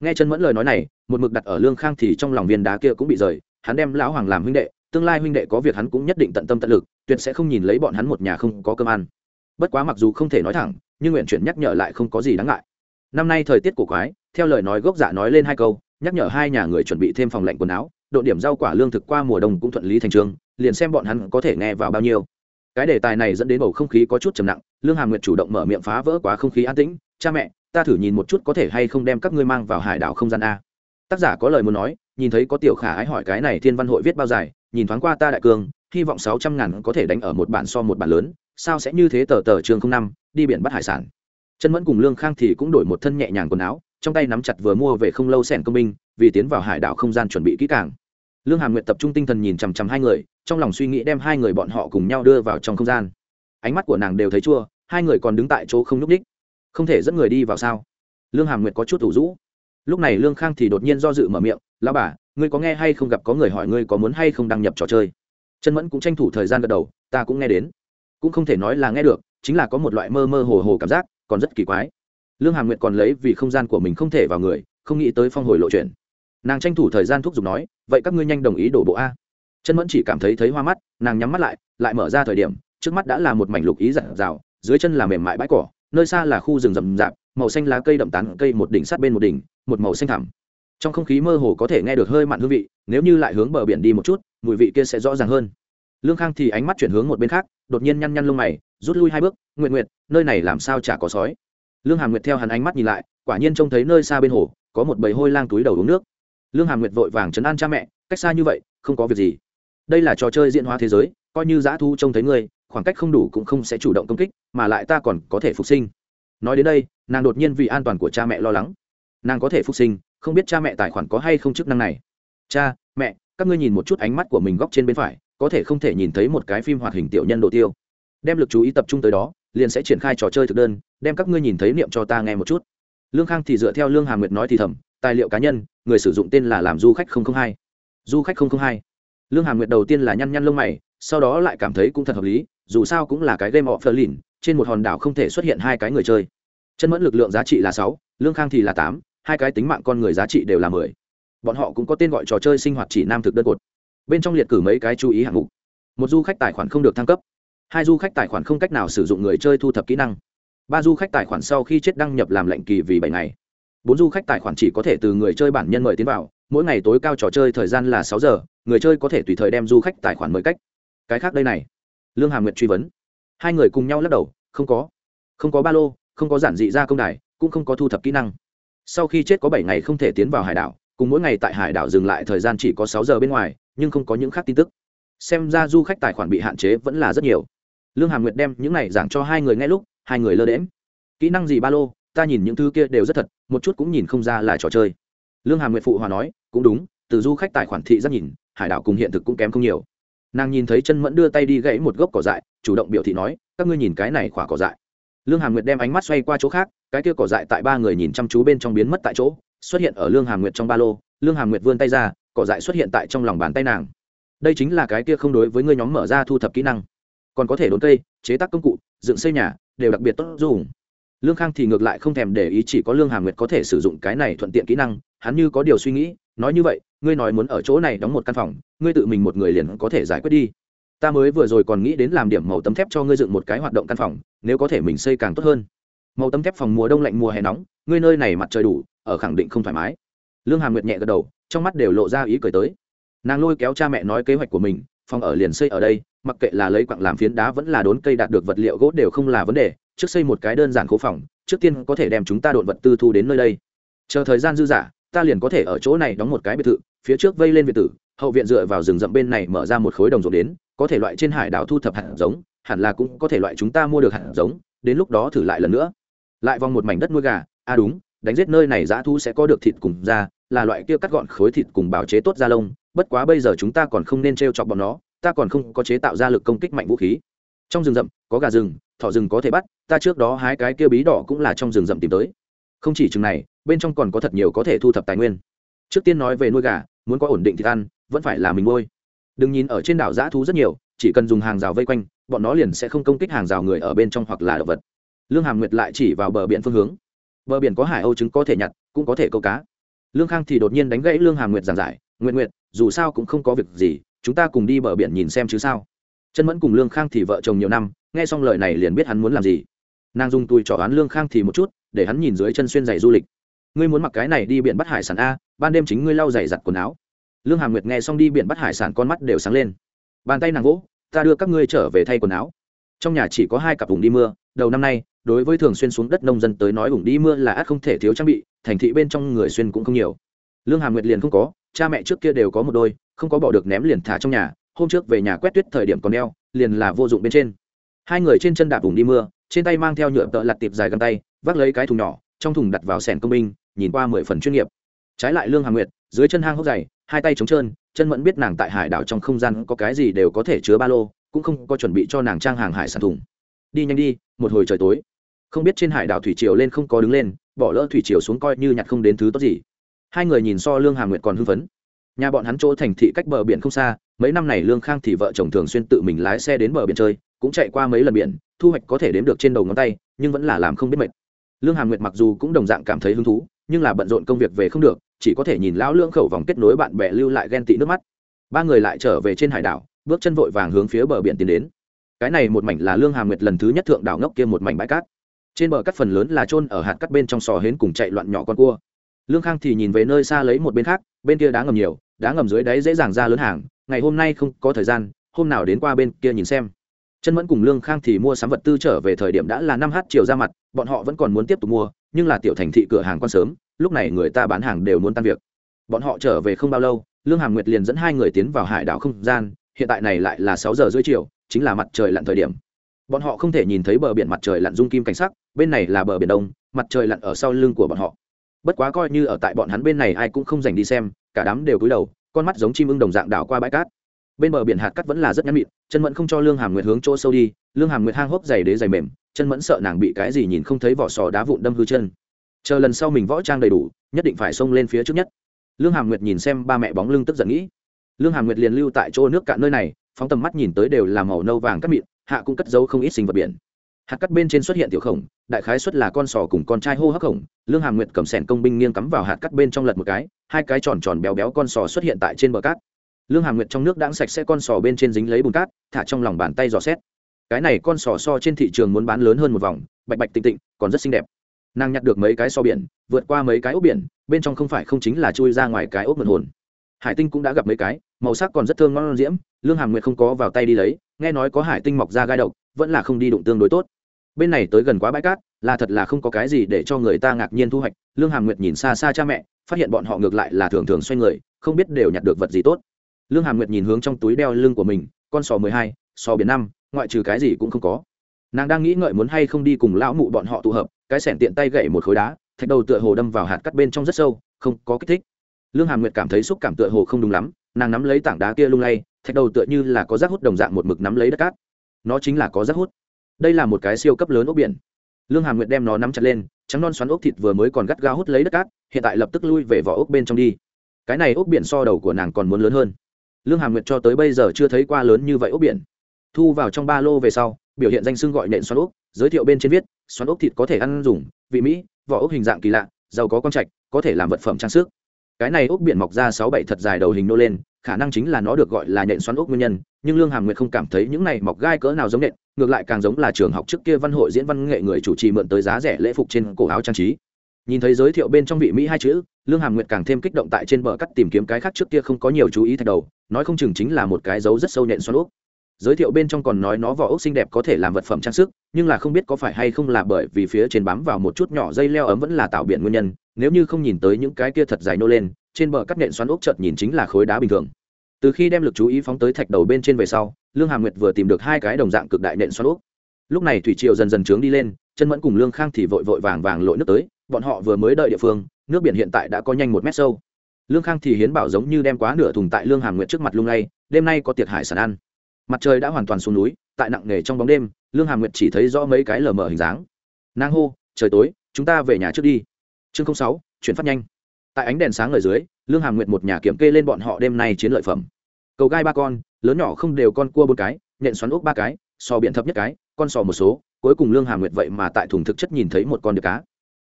Nghe chân mẫn lời nói này, một mực đặt ở lương khang thì trong lòng viên đá kia cũng bị rời, hắn đem lão hoàng làm huynh đệ, tương lai huynh đệ có việc hắn cũng nhất định tận tâm tận lực, tuyệt sẽ không nhìn lấy bọn hắn một nhà không có cơm ăn. Bất quá mặc dù không thể nói thẳng, nhưng nguyện chuyển nhắc nhở lại không có gì đáng ngại. Năm nay thời tiết cổ quái, theo lời nói gốc giả nói lên hai câu, nhắc nhở hai nhà người chuẩn bị thêm phòng lạnh quần áo, độ điểm rau quả lương thực qua mùa đông cũng thuận lý thành trường, liền xem bọn hắn có thể nghe vào bao nhiêu cái đề tài này dẫn đến bầu không khí có chút trầm nặng, lương hàm nguyệt chủ động mở miệng phá vỡ quá không khí an tĩnh. Cha mẹ, ta thử nhìn một chút có thể hay không đem các ngươi mang vào hải đảo không gian a. Tác giả có lời muốn nói, nhìn thấy có tiểu khả ái hỏi cái này thiên văn hội viết bao dài, nhìn thoáng qua ta đại cương hy vọng sáu trăm ngàn có thể đánh ở một bản so một bản lớn, sao sẽ như thế tờ tờ trường không năm, đi biển bắt hải sản. Chân mẫn cùng lương khang thì cũng đổi một thân nhẹ nhàng quần áo, trong tay nắm chặt vừa mua về không lâu sẻn công binh, vì tiến vào hải đảo không gian chuẩn bị kỹ càng. Lương hàm nguyệt tập trung tinh thần nhìn chằm chằm hai người trong lòng suy nghĩ đem hai người bọn họ cùng nhau đưa vào trong không gian. Ánh mắt của nàng đều thấy chua, hai người còn đứng tại chỗ không nhúc ních không thể dẫn người đi vào sao? Lương hàm nguyệt có chút thủ rũ. Lúc này lương khang thì đột nhiên do dự mở miệng lao bà, ngươi có nghe hay không gặp có người hỏi ngươi có muốn hay không đăng nhập trò chơi? Chân mẫn cũng tranh thủ thời gian gật đầu, ta cũng nghe đến. Cũng không thể nói là nghe được, chính là có một loại mơ mơ hồ hồ cảm giác, còn rất kỳ quái. Lương hàm nguyệt còn lấy vì không gian của mình không thể vào người, không nghĩ tới phong hồi lộ chuyện. Nàng tranh thủ thời gian thúc giục nói, vậy các ngươi nhanh đồng ý đổ bộ a chân mẫn chỉ cảm thấy thấy hoa mắt, nàng nhắm mắt lại lại mở ra thời điểm, trước mắt đã là một mảnh lục ý giặt rào, dưới chân là mềm mại bãi cỏ, nơi xa là khu rừng rậm rạp, màu xanh lá cây đậm tán cây một đỉnh sát bên một đỉnh, một màu xanh thẳm. Trong không khí mơ hồ có thể nghe được hơi mặn hương vị, nếu như lại hướng bờ biển đi một chút, mùi vị kia sẽ rõ ràng hơn. Lương khang thì ánh mắt chuyển hướng một bên khác, đột nhiên nhăn nhăn lông mày, rút lui hai bước nguyện nguyện nơi này làm sao chả có sói? Lương hàm nguyệt theo hắn ánh mắt nhìn lại, quả nhiên trông thấy nơi xa bên hồ, có một bầy hôi lang túi đầu uống nước. Lương hàm nguyệt vội vàng chấn an cha mẹ, cách xa như vậy, không có việc gì đây là trò chơi diễn hóa thế giới, coi như dã thu trông thấy ngươi, khoảng cách không đủ cũng không sẽ chủ động công kích, mà lại ta còn có thể phục sinh. Nói đến đây, nàng đột nhiên vì an toàn của cha mẹ lo lắng. Nàng có thể phục sinh, không biết cha mẹ tài khoản có hay không chức năng này. Cha, mẹ, các ngươi nhìn một chút ánh mắt của mình góc trên bên phải, có thể không thể nhìn thấy một cái phim hoạt hình tiểu nhân đồ tiêu. Đem lực chú ý tập trung tới đó, liền sẽ triển khai trò chơi thực đơn, đem các ngươi nhìn thấy niệm cho ta nghe một chút. Lương khang thì dựa theo lương hà nguyệt nói thì thầm, tài liệu cá nhân, người sử dụng tên là làm du khách hai. Du khách hai lương hàm nguyệt đầu tiên là nhăn nhăn lông mày, sau đó lại cảm thấy cũng thật hợp lý, dù sao cũng là cái game of the lìn, trên một hòn đảo không thể xuất hiện hai cái người chơi. Chân mẫn lực lượng giá trị là sáu, lương khang thì là tám, hai cái tính mạng con người giá trị đều là mười. Bọn họ cũng có tên gọi trò chơi sinh hoạt chỉ nam thực đơn cột. Bên trong liệt cử mấy cái chú ý hạng mục. Một du khách tài khoản không được thăng cấp. Hai du khách tài khoản không cách nào sử dụng người chơi thu thập kỹ năng. Ba du khách tài khoản sau khi chết đăng nhập làm lệnh kỳ vì bảy ngày. Bốn du khách tài khoản chỉ có thể từ người chơi bản nhân mời tiến vào mỗi ngày tối cao trò chơi thời gian là sáu giờ, người chơi có thể tùy thời đem du khách tài khoản mời cách. Cái khác đây này. Lương hàm nguyệt truy vấn. Hai người cùng nhau lắc đầu, không có. Không có ba lô, không có giản dị ra công đài, cũng không có thu thập kỹ năng. Sau khi chết có bảy ngày không thể tiến vào hải đảo, cùng mỗi ngày tại hải đảo dừng lại thời gian chỉ có sáu giờ bên ngoài, nhưng không có những khác tin tức. Xem ra du khách tài khoản bị hạn chế vẫn là rất nhiều. Lương hàm nguyệt đem những này giảng cho hai người nghe lúc, hai người lơ đễm kỹ năng gì ba lô, ta nhìn những thứ kia đều rất thật, một chút cũng nhìn không ra là trò chơi lương hàm nguyệt phụ hòa nói, cũng đúng, từ du khách tài khoản thị rất nhìn, hải đảo cùng hiện thực cũng kém không nhiều. Nàng nhìn thấy chân mẫn đưa tay đi gãy một gốc cỏ dại, chủ động biểu thị nói, các ngươi nhìn cái này khỏa cỏ dại. Lương hàm nguyệt đem ánh mắt xoay qua chỗ khác, cái kia cỏ dại tại ba người nhìn chăm chú bên trong biến mất tại chỗ, xuất hiện ở lương hàm nguyệt trong ba lô. Lương hàm nguyệt vươn tay ra, cỏ dại xuất hiện tại trong lòng bàn tay nàng. Đây chính là cái kia không đối với ngươi nhóm mở ra thu thập kỹ năng. Còn có thể đốn cây, chế tác công cụ, dựng xây nhà, đều đặc biệt tốt dùng. Lương khang thì ngược lại không thèm để ý chỉ có lương hàm nguyệt có thể sử dụng cái này thuận tiện kỹ năng hắn như có điều suy nghĩ, nói như vậy, ngươi nói muốn ở chỗ này đóng một căn phòng, ngươi tự mình một người liền có thể giải quyết đi. Ta mới vừa rồi còn nghĩ đến làm điểm màu tấm thép cho ngươi dựng một cái hoạt động căn phòng, nếu có thể mình xây càng tốt hơn. Màu tấm thép phòng mùa đông lạnh, mùa hè nóng, ngươi nơi này mặt trời đủ, ở khẳng định không thoải mái. Lương hàm nguyệt nhẹ gật đầu, trong mắt đều lộ ra ý cười tới. Nàng lôi kéo cha mẹ nói kế hoạch của mình, phòng ở liền xây ở đây, mặc kệ là lấy quặng làm phiến đá vẫn là đốn cây đạt được vật liệu gỗ đều không là vấn đề, trước xây một cái đơn giản khố phòng, trước tiên có thể đem chúng ta đột vật tư thu đến nơi đây. Chờ thời gian dư dả ta liền có thể ở chỗ này đóng một cái biệt thự, phía trước vây lên biệt tử, hậu viện dựa vào rừng rậm bên này mở ra một khối đồng ruộng đến, có thể loại trên hải đảo thu thập hạt giống, hẳn là cũng có thể loại chúng ta mua được hạt giống, đến lúc đó thử lại lần nữa. Lại vòng một mảnh đất nuôi gà à đúng, đánh giết nơi này dã thu sẽ có được thịt cùng da, là loại kia cắt gọn khối thịt cùng bào chế tốt da lông, bất quá bây giờ chúng ta còn không nên t r e o chọc bọn nó, ta còn không có chế tạo ra lực công kích mạnh vũ khí. Trong rừng rậm, có gà rừng, thỏ rừng có thể bắt, ta trước đó hái cái kia bí đỏ cũng là trong rừng rậm tìm tới. Không chỉ chừng này bên trong còn có thật nhiều có thể thu thập tài nguyên. Trước tiên nói về nuôi gà muốn có ổn định thì ăn vẫn phải là mình nuôi. Đừng nhìn ở trên đảo giã thú rất nhiều chỉ cần dùng hàng rào vây quanh bọn nó liền sẽ không công kích hàng rào người ở bên trong hoặc là động vật. Lương hàm nguyệt lại chỉ vào bờ biển phương hướng. Bờ biển có hải âu trứng có thể nhặt cũng có thể câu cá. Lương khang thì đột nhiên đánh gãy lương hàm nguyệt giảng giải nguyện nguyệt, dù sao cũng không có việc gì chúng ta cùng đi bờ biển nhìn xem chứ sao? Chân mẫn cùng lương khang thì vợ chồng nhiều năm nghe xong lời này liền biết hắn muốn làm gì. Nàng dùng tùi trỏ oán lương khang thì một chút để hắn nhìn dưới chân xuyên giày du lịch ngươi muốn mặc cái này đi biển bắt hải sản a, ban đêm chính ngươi lau giày giặt quần áo. Lương hàm nguyệt nghe xong đi biển bắt hải sản con mắt đều sáng lên. Bàn tay nàng gỗ ta đưa các ngươi trở về thay quần áo. Trong nhà chỉ có hai cặp vùng đi mưa, đầu năm nay, đối với thường xuyên xuống đất nông dân tới nói vùng đi mưa là ắt không thể thiếu trang bị, thành thị bên trong người xuyên cũng không nhiều. Lương hàm nguyệt liền không có, cha mẹ trước kia đều có một đôi, không có bỏ được ném liền thả trong nhà, hôm trước về nhà quét tuyết thời điểm còn đeo, liền là vô dụng bên trên. Hai người trên chân đạp vùng đi mưa, trên tay mang theo nhựa tợ lặt tiệp dài găng tay, vác lấy cái thùng nhỏ trong thùng đặt vào sẻn công binh, nhìn qua mười phần chuyên nghiệp. Trái lại lương hà nguyệt, dưới chân hang hốc dày, hai tay trống trơn, chân mẫn biết nàng tại hải đảo trong không gian có cái gì đều có thể chứa ba lô, cũng không có chuẩn bị cho nàng trang hàng hải sản thùng. Đi nhanh đi, một hồi trời tối. Không biết trên hải đảo thủy triều lên không có đứng lên, bỏ lỡ thủy triều xuống coi như nhặt không đến thứ tốt gì. Hai người nhìn so lương hà nguyệt còn hưng phấn. Nhà bọn hắn chỗ thành thị cách bờ biển không xa, mấy năm này lương khang thì vợ chồng thường xuyên tự mình lái xe đến bờ biển chơi, cũng chạy qua mấy lần biển, thu hoạch có thể đếm được trên đầu ngón tay, nhưng vẫn là làm không biết mệt lương hàm nguyệt mặc dù cũng đồng dạng cảm thấy hứng thú, nhưng là bận rộn công việc về không được, chỉ có thể nhìn lão lương khẩu vòng kết nối bạn bè lưu lại ghen tị nước mắt. Ba người lại trở về trên hải đảo, bước chân vội vàng hướng phía bờ biển tiến đến. Cái này một mảnh là lương hà nguyệt lần thứ nhất thượng đảo ngốc kia một mảnh bãi cát. Trên bờ cát phần lớn là trôn ở hạt cắt bên trong sò hến cùng chạy loạn nhỏ con cua. Lương khang thì nhìn về nơi xa lấy một bên khác, bên kia đá ngầm nhiều, đá ngầm dưới đáy dễ dàng ra lớn hàng, ngày hôm nay không có thời gian, hôm nào đến qua bên kia nhìn xem chân mẫn cùng lương khang thì mua sắm vật tư trở về thời điểm đã là năm h chiều ra mặt, bọn họ vẫn còn muốn tiếp tục mua, nhưng là tiểu thành thị cửa hàng quan sớm, lúc này người ta bán hàng đều muốn tan việc. Bọn họ trở về không bao lâu, lương hàm nguyệt liền dẫn hai người tiến vào hải đảo không gian, hiện tại này lại là sáu giờ rưỡi chiều, chính là mặt trời lặn thời điểm. Bọn họ không thể nhìn thấy bờ biển mặt trời lặn dung kim cảnh sắc, bên này là bờ biển đông, mặt trời lặn ở sau lưng của bọn họ. Bất quá coi như ở tại bọn hắn bên này ai cũng không dành đi xem, cả đám đều cúi đầu, con mắt giống chim ưng đồng dạng đảo qua bãi cát bên bờ biển hạt cắt vẫn là rất nhắn mịn, chân mẫn không cho lương hàm nguyệt hướng chỗ sâu đi, lương hàm nguyệt hang hốc dày đế dày mềm, chân mẫn sợ nàng bị cái gì nhìn không thấy vỏ sò đá vụn đâm hư chân. Chờ lần sau mình võ trang đầy đủ, nhất định phải xông lên phía trước nhất. Lương hàm nguyệt nhìn xem ba mẹ bóng lưng tức giận nghĩ. Lương hàm nguyệt liền lưu tại chỗ nước cạn nơi này, phóng tầm mắt nhìn tới đều là màu nâu vàng cắt mịn, hạ cũng cất giấu không ít sinh vật biển. Hạt cắt bên trên xuất hiện tiểu khổng, đại khái xuất là con sò cùng con trai hô hấp khổng. Lương hàm nguyệt cầm sẻn công binh nghiêng cắm vào hạt cắt bên trong lật một cái, hai cái tròn tròn béo béo con sò xuất hiện tại trên bờ cát lương hà nguyệt trong nước đãng sạch sẽ con sò bên trên dính lấy bùn cát, thả trong lòng bàn tay dò xét. Cái này con sò so trên thị trường muốn bán lớn hơn một vòng, bạch bạch tịnh tịnh, còn rất xinh đẹp. Nàng nhặt được mấy cái so biển, vượt qua mấy cái ốc biển, bên trong không phải không chính là chui ra ngoài cái ốc mượn hồn. Hải tinh cũng đã gặp mấy cái, màu sắc còn rất thơm ngon diễm, lương hàm nguyệt không có vào tay đi lấy, nghe nói có hải tinh mọc ra gai độc, vẫn là không đi đụng tương đối tốt. Bên này tới gần quá bãi cát, là thật là không có cái gì để cho người ta ngạc nhiên thu hoạch, lương hàm nguyệt nhìn xa xa cha mẹ, phát hiện bọn họ ngược lại là thường thường xoay người, không biết đều nhặt được vật gì tốt lương hàm nguyệt nhìn hướng trong túi đeo lưng của mình, con sò mười hai, sò biển năm, ngoại trừ cái gì cũng không có. Nàng đang nghĩ ngợi muốn hay không đi cùng lão mụ bọn họ tụ hợp, cái sẻn tiện tay gậy một khối đá, thạch đầu tựa hồ đâm vào hạt cắt bên trong rất sâu, không có kích thích. Lương hàm nguyệt cảm thấy xúc cảm tựa hồ không đúng lắm, nàng nắm lấy tảng đá kia lung lay, thạch đầu tựa như là có rác hút đồng dạng một mực nắm lấy đất cát. Nó chính là có rác hút. Đây là một cái siêu cấp lớn ốc biển. Lương hàm nguyệt đem nó nắm chặt lên, trắng non xoắn ốc thịt vừa mới còn gắt ga hút lấy đất cát, hiện tại lập tức lui về vỏ ốc bên trong đi. Cái này ốc biển so đầu của nàng còn muốn lớn hơn lương hàm nguyệt cho tới bây giờ chưa thấy qua lớn như vậy ốc biển. Thu vào trong ba lô về sau, biểu hiện danh xưng gọi nện xoắn ốc, giới thiệu bên trên viết, xoắn ốc thịt có thể ăn dùng, vị mỹ, vỏ ốc hình dạng kỳ lạ, giàu có con trạch, có thể làm vật phẩm trang sức. Cái này ốc biển mọc ra sáu bảy thật dài đầu hình nô lên, khả năng chính là nó được gọi là nện xoắn ốc nguyên nhân, nhưng lương hàm nguyệt không cảm thấy những này mọc gai cỡ nào giống nện, ngược lại càng giống là trường học trước kia văn hội diễn văn nghệ người chủ trì mượn tới giá rẻ lễ phục trên cổ áo trang trí nhìn thấy giới thiệu bên trong vị mỹ hai chữ, lương hàm nguyệt càng thêm kích động tại trên bờ cắt tìm kiếm cái khác trước kia không có nhiều chú ý thạch đầu, nói không chừng chính là một cái dấu rất sâu nhện xoắn ốc. Giới thiệu bên trong còn nói nó vỏ ốc xinh đẹp có thể làm vật phẩm trang sức, nhưng là không biết có phải hay không là bởi vì phía trên bám vào một chút nhỏ dây leo ấm vẫn là tạo biện nguyên nhân, nếu như không nhìn tới những cái kia thật dài nô lên, trên bờ cắt nện xoắn ốc chợt nhìn chính là khối đá bình thường. Từ khi đem lực chú ý phóng tới thạch đầu bên trên về sau, lương hàm nguyệt vừa tìm được hai cái đồng dạng cực đại nện xoắn ốc. Lúc này thủy triều dần dần trướng đi lên chân mẫn cùng lương khang thì vội vội vàng vàng lội nước tới, bọn họ vừa mới đợi địa phương, nước biển hiện tại đã có nhanh một mét sâu. Lương khang thì hiến bảo giống như đem quá nửa thùng tại lương hàm nguyệt trước mặt lung lay, đêm nay có tiệc hải sản ăn. Mặt trời đã hoàn toàn xuống núi, tại nặng nề trong bóng đêm, lương hàm nguyệt chỉ thấy rõ mấy cái lờ mờ hình dáng. Nang hô, trời tối, chúng ta về nhà trước đi. Chương sáu, chuyển phát nhanh. Tại ánh đèn sáng ở dưới, lương hàm nguyệt một nhà kiểm kê lên bọn họ đêm nay chiến lợi phẩm. Cầu gai ba con, lớn nhỏ không đều con cua bốn cái nện xoắn ốc ba cái, sò biển thấp nhất cái, con sò một số cuối cùng lương hà nguyệt vậy mà tại thùng thực chất nhìn thấy một con điệp cá.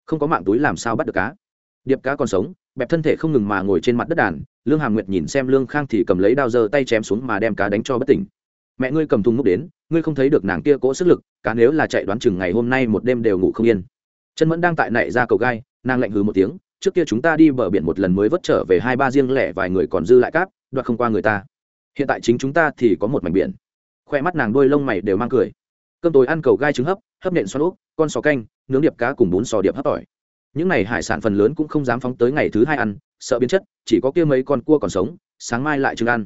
Không có mạng túi làm sao bắt được cá? Điệp cá còn sống, bẹp thân thể không ngừng mà ngồi trên mặt đất đàn, lương hà nguyệt nhìn xem lương khang thì cầm lấy đao giơ tay chém xuống mà đem cá đánh cho bất tỉnh. Mẹ ngươi cầm thùng múc đến, ngươi không thấy được nàng kia cỗ sức lực, cá nếu là chạy đoán chừng ngày hôm nay một đêm đều ngủ không yên. Chân mẫn đang tại nảy ra cầu gai, nàng lạnh hừ một tiếng, trước kia chúng ta đi bờ biển một lần mới vớt trở về hai ba riêng lẻ vài người còn dư lại cáp đoạt không qua người ta. Hiện tại chính chúng ta thì có một mảnh biển. Khoe mắt nàng đôi lông mày đều mang cười cơm tối ăn cầu gai trứng hấp hấp nện xoăn úp, con sò canh, nướng điệp cá cùng bún sò điệp hấp tỏi. Những n à y hải sản phần lớn cũng không dám phóng tới ngày thứ hai ăn, sợ biến chất, chỉ có kia mấy con cua còn sống, sáng mai lại chừng ăn.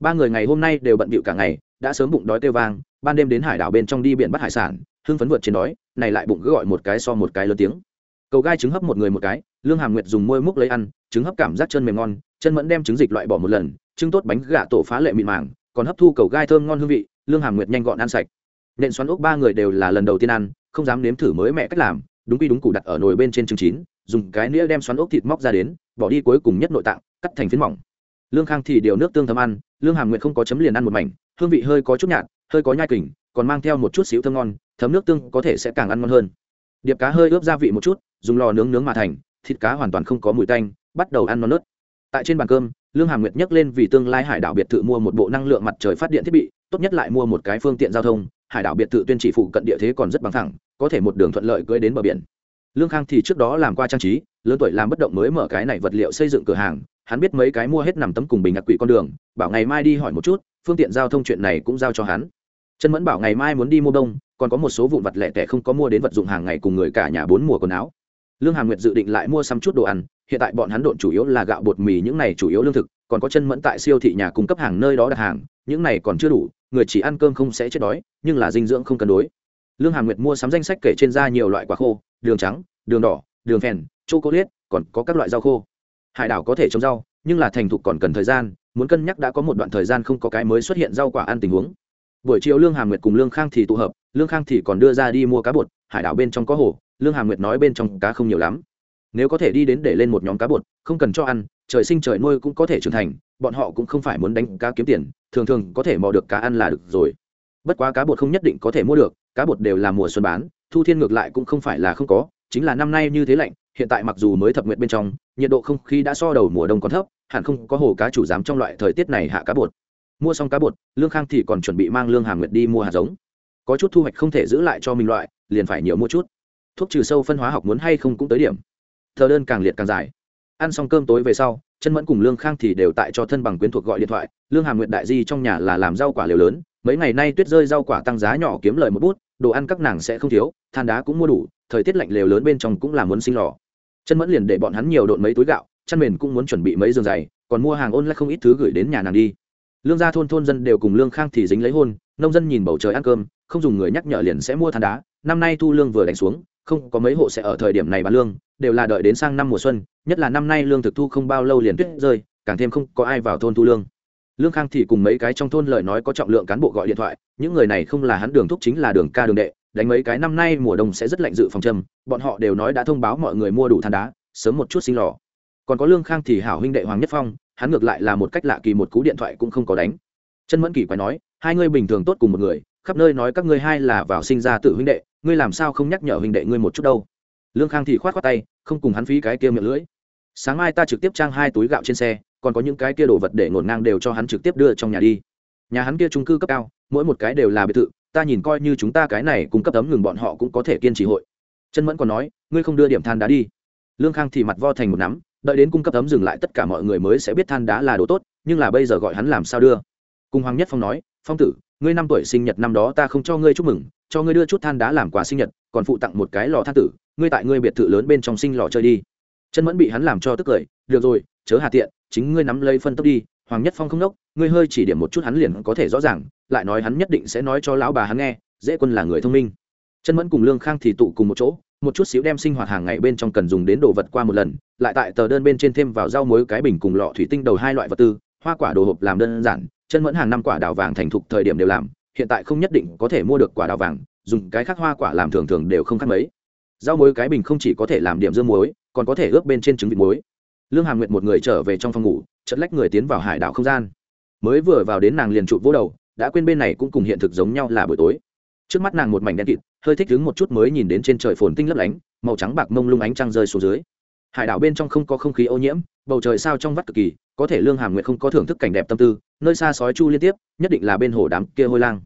Ba người ngày hôm nay đều bận bịu cả ngày, đã sớm bụng đói kêu vang, ban đêm đến hải đảo bên trong đi biển bắt hải sản, hưng phấn vượt trên đói, này lại bụng cứ gọi một cái so một cái lớn tiếng. Cầu gai trứng hấp một người một cái, lương hàm nguyệt dùng môi múc lấy ăn, trứng hấp cảm giác chân mềm ngon, chân mẫn đem trứng dịch loại bỏ một lần, trứng tốt bánh gà tổ phá lệ mịn màng, còn hấp thu cầu gai thơm ngon hương vị, lương hàm nguyệt nhanh gọn ăn sạch nện xoắn ốc ba người đều là lần đầu tiên ăn, không dám nếm thử mới mẹ cách làm, đúng quy đúng củ đặt ở nồi bên trên trứng chín, dùng cái nĩa đem xoắn ốc thịt móc ra đến, bỏ đi cuối cùng nhất nội tạng, cắt thành phiến mỏng. Lương khang thì điều nước tương thấm ăn, lương hàm nguyệt không có chấm liền ăn một mảnh, hương vị hơi có chút nhạt, hơi có nhai kình, còn mang theo một chút xíu thơm ngon, thấm nước tương có thể sẽ càng ăn ngon hơn. Điệp cá hơi ướp gia vị một chút, dùng lò nướng nướng mà thành, thịt cá hoàn toàn không có mùi tanh, bắt đầu ăn non nớt. Tại trên bàn cơm, lương hàm nguyệt nhấc lên vì tương lai hải đảo biệt thự mua một bộ năng lượng mặt trời phát điện thiết bị, tốt nhất lại mua một cái phương tiện giao thông hải đảo biệt thự tuyên chỉ phụ cận địa thế còn rất bằng thẳng, có thể một đường thuận lợi cưới đến bờ biển. Lương khang thì trước đó làm qua trang trí, lớn tuổi làm bất động mới mở cái này vật liệu xây dựng cửa hàng, hắn biết mấy cái mua hết nằm tấm cùng bình ngạc quỷ con đường, bảo ngày mai đi hỏi một chút, phương tiện giao thông chuyện này cũng giao cho hắn. Chân mẫn bảo ngày mai muốn đi mua đông còn có một số vụn vật lẻ tẻ không có mua đến vật dụng hàng ngày cùng người cả nhà bốn mùa quần áo. Lương hàm nguyệt dự định lại mua xăm chút đồ ăn, hiện tại bọn hắn độn chủ yếu là gạo bột mì, những này chủ yếu lương thực, còn có chân mẫn tại siêu thị nhà cung cấp hàng nơi đó đặt hàng, những này còn chưa đủ người chỉ ăn cơm không sẽ chết đói, nhưng là dinh dưỡng không cân đối. Lương hàm nguyệt mua sắm danh sách kể trên ra nhiều loại quả khô, đường trắng, đường đỏ, đường phèn chô cô liết còn có các loại rau khô. Hải đảo có thể trồng rau, nhưng là thành thục còn cần thời gian, muốn cân nhắc đã có một đoạn thời gian không có cái mới xuất hiện rau quả ăn tình huống. Buổi chiều lương hàm nguyệt cùng lương khang thì tụ hợp, lương khang thì còn đưa ra đi mua cá bột, hải đảo bên trong có hồ, lương hàm nguyệt nói bên trong cá không nhiều lắm. Nếu có thể đi đến để lên một nhóm cá bột, không cần cho ăn trời sinh trời nuôi cũng có thể trưởng thành, bọn họ cũng không phải muốn đánh cá kiếm tiền, thường thường có thể mò được cá ăn là được rồi. Bất quá cá bột không nhất định có thể mua được, cá bột đều là mùa xuân bán, thu thiên ngược lại cũng không phải là không có, chính là năm nay như thế lạnh, hiện tại mặc dù mới thập nguyện bên trong, nhiệt độ không khí đã so đầu mùa đông còn thấp, hẳn không có hồ cá chủ dám trong loại thời tiết này hạ cá bột. Mua xong cá bột, lương khang thì còn chuẩn bị mang lương hà nguyệt đi mua hạt giống. Có chút thu hoạch không thể giữ lại cho mình loại, liền phải nhiều mua chút. Thuốc trừ sâu phân hóa học muốn hay không cũng tới điểm. Thờ đơn càng liệt càng dài ăn xong cơm tối về sau chân mẫn cùng lương khang thì đều tại cho thân bằng quyến thuộc gọi điện thoại. Lương hàm nguyện đại di trong nhà là làm rau quả liều lớn, mấy ngày nay tuyết rơi rau quả tăng giá nhỏ kiếm lời một bút, đồ ăn các nàng sẽ không thiếu, than đá cũng mua đủ, thời tiết lạnh lều lớn bên trong cũng là muốn sinh lò. Chân mẫn liền để bọn hắn nhiều độn mấy túi gạo, chăn mền cũng muốn chuẩn bị mấy giường dày còn mua hàng ôn lại không ít thứ gửi đến nhà nàng đi. Lương gia thôn thôn dân đều cùng lương khang thì dính lấy hôn, nông dân nhìn bầu trời ăn cơm, không dùng người nhắc nhở liền sẽ mua than đá, năm nay thu lương vừa đánh xuống không có mấy hộ sẽ ở thời điểm này bán lương, đều là đợi đến sang năm mùa xuân, nhất là năm nay lương thực thu không bao lâu liền tuyết rơi, càng thêm không có ai vào thôn thu lương. Lương khang thì cùng mấy cái trong thôn lời nói có trọng lượng cán bộ gọi điện thoại, những người này không là hắn đường thúc chính là đường ca đường đệ, đánh mấy cái năm nay mùa đông sẽ rất lạnh dự phòng châm bọn họ đều nói đã thông báo mọi người mua đủ than đá, sớm một chút sinh lò. Còn có lương khang thì hảo huynh đệ hoàng nhất phong, hắn ngược lại là một cách lạ kỳ một cú điện thoại cũng không có đánh. Chân mẫn kỳ quái nói, hai ngươi bình thường tốt cùng một người khắp nơi nói các ngươi hai là vào sinh ra tự huynh đệ, ngươi làm sao không nhắc nhở huynh đệ ngươi một chút đâu? Lương khang thì khoát khoát tay, không cùng hắn phí cái kia miệng lưỡi. Sáng mai ta trực tiếp trang hai túi gạo trên xe, còn có những cái kia đồ vật để ngổn ngang đều cho hắn trực tiếp đưa trong nhà đi. Nhà hắn kia trung cư cấp cao, mỗi một cái đều là biệt thự, ta nhìn coi như chúng ta cái này cung cấp ấm ngừng bọn họ cũng có thể kiên trì hội. Chân mẫn còn nói, ngươi không đưa điểm than đá đi. Lương khang thì mặt vo thành một nắm, đợi đến cung cấp ấm dừng lại tất cả mọi người mới sẽ biết than đá là đồ tốt, nhưng là bây giờ gọi hắn làm sao đưa. Cung hoàng nhất phong nói, phong tử ngươi năm tuổi sinh nhật năm đó ta không cho ngươi chúc mừng, cho ngươi đưa chút than đá làm quà sinh nhật, còn phụ tặng một cái lò than tử, ngươi tại ngươi biệt thự lớn bên trong sinh lò chơi đi. Chân mẫn bị hắn làm cho tức cười, được rồi, chớ hà tiện, chính ngươi nắm lấy phân tốc đi, hoàng nhất phong không đốc, ngươi hơi chỉ điểm một chút hắn liền có thể rõ ràng, lại nói hắn nhất định sẽ nói cho lão bà hắn nghe, dễ quân là người thông minh. Chân mẫn cùng lương khang thì tụ cùng một chỗ, một chút xíu đem sinh hoạt hàng ngày bên trong cần dùng đến đồ vật qua một lần, lại tại tờ đơn bên trên thêm vào rau muối cái bình cùng lọ thủy tinh đầu hai loại vật tư, hoa quả đồ hộp làm đơn giản chân mẫn hàng năm quả đào vàng thành thục thời điểm đều làm, hiện tại không nhất định có thể mua được quả đào vàng, dùng cái khác hoa quả làm thường thường đều không khác mấy. Rau muối cái bình không chỉ có thể làm điểm dương muối, còn có thể ướp bên trên trứng vịt muối. Lương hàm nguyệt một người trở về trong phòng ngủ chất lách người tiến vào hải đảo không gian. Mới vừa vào đến nàng liền chụp vỗ đầu, đã quên bên này cũng cùng hiện thực giống nhau là buổi tối. Trước mắt nàng một mảnh đen kịt, hơi thích đứng một chút mới nhìn đến trên trời phồn tinh lấp lánh, màu trắng bạc mông lung ánh trăng rơi xuống dưới. Hải đảo bên trong không có không khí ô nhiễm, bầu trời sao trong vắt cực kỳ có thể lương hàm nguyệt không có thưởng thức cảnh đẹp tâm tư, nơi xa sói chu liên tiếp, nhất định là bên hồ đám kia hôi lang.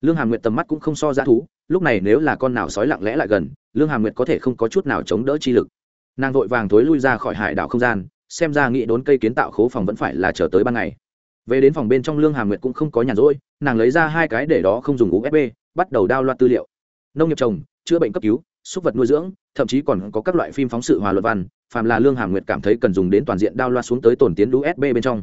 Lương hàm nguyệt tầm mắt cũng không so ra thú, lúc này nếu là con nào sói lặng lẽ lại gần, lương hàm nguyệt có thể không có chút nào chống đỡ chi lực. Nàng vội vàng thối lui ra khỏi hải đảo không gian, xem ra nghĩ đốn cây kiến tạo khố phòng vẫn phải là chờ tới ban ngày. Về đến phòng bên trong lương hàm nguyệt cũng không có nhàn rỗi, nàng lấy ra hai cái để đó không dùng usb, bắt đầu đao loạt tư liệu. Nông nghiệp trồng, chữa bệnh cấp cứu, súc vật nuôi dưỡng, thậm chí còn có các loại phim phóng sự hòa luật văn phàm là lương hàm nguyệt cảm thấy cần dùng đến toàn diện đao loa xuống tới tổn tiến usb bên trong.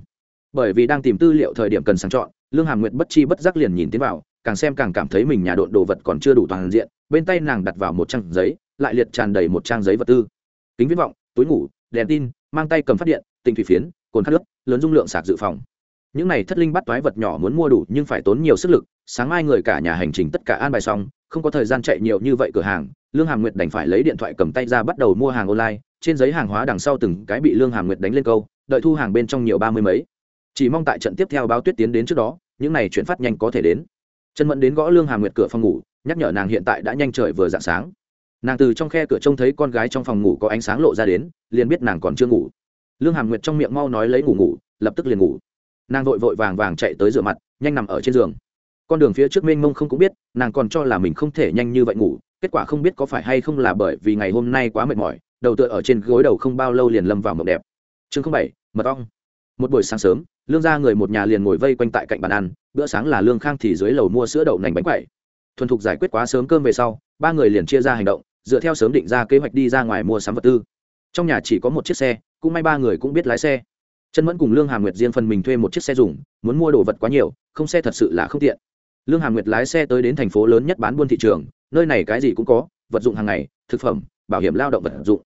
Bởi vì đang tìm tư liệu thời điểm cần sàng chọn, lương hàm nguyệt bất chi bất giác liền nhìn tiến vào, càng xem càng cảm thấy mình nhà độn đồ vật còn chưa đủ toàn diện, bên tay nàng đặt vào một trang giấy, lại liệt tràn đầy một trang giấy vật tư. Kính viết vọng, túi ngủ, đèn tin, mang tay cầm phát điện, tinh thủy phiến, cồn khát nước, lớn dung lượng sạc dự phòng. Những này thất linh bắt toái vật nhỏ muốn mua đủ nhưng phải tốn nhiều sức lực, sáng mai người cả nhà hành trình tất cả an bài xong, không có thời gian chạy nhiều như vậy cửa hàng, lương hàm nguyệt đành phải lấy điện thoại cầm tay ra bắt đầu mua hàng online trên giấy hàng hóa đằng sau từng cái bị lương hàm nguyệt đánh lên câu, đợi thu hàng bên trong nhiều ba mươi mấy. Chỉ mong tại trận tiếp theo báo tuyết tiến đến trước đó, những này chuyển phát nhanh có thể đến. Chân mẫn đến gõ lương hàm nguyệt cửa phòng ngủ, nhắc nhở nàng hiện tại đã nhanh trời vừa dạng sáng. Nàng từ trong khe cửa trông thấy con gái trong phòng ngủ có ánh sáng lộ ra đến, liền biết nàng còn chưa ngủ. Lương hàm nguyệt trong miệng mau nói lấy ngủ ngủ, lập tức liền ngủ. Nàng vội vội vàng vàng chạy tới rửa mặt, nhanh nằm ở trên giường. Con đường phía trước mênh mông không cũng biết, nàng còn cho là mình không thể nhanh như vậy ngủ, kết quả không biết có phải hay không là bởi vì ngày hôm nay quá mệt mỏi đầu tựa ở trên gối đầu không bao lâu liền lâm vào mộng đẹp. Chương bảy, mật ong. Một buổi sáng sớm, lương gia người một nhà liền ngồi vây quanh tại cạnh bàn ăn, bữa sáng là lương khang thì dưới lầu mua sữa đậu nành bánh quậy thuần thục giải quyết quá sớm cơm về sau, ba người liền chia ra hành động, dựa theo sớm định ra kế hoạch đi ra ngoài mua sắm vật tư. Trong nhà chỉ có một chiếc xe, cũng may ba người cũng biết lái xe. Chân mẫn cùng lương hàm nguyệt riêng phần mình thuê một chiếc xe dùng, muốn mua đồ vật quá nhiều, không xe thật sự là không tiện. Lương hàm nguyệt lái xe tới đến thành phố lớn nhất bán buôn thị trường, nơi này cái gì cũng có, vật dụng hàng ngày, thực phẩm, bảo hiểm lao động vật dụng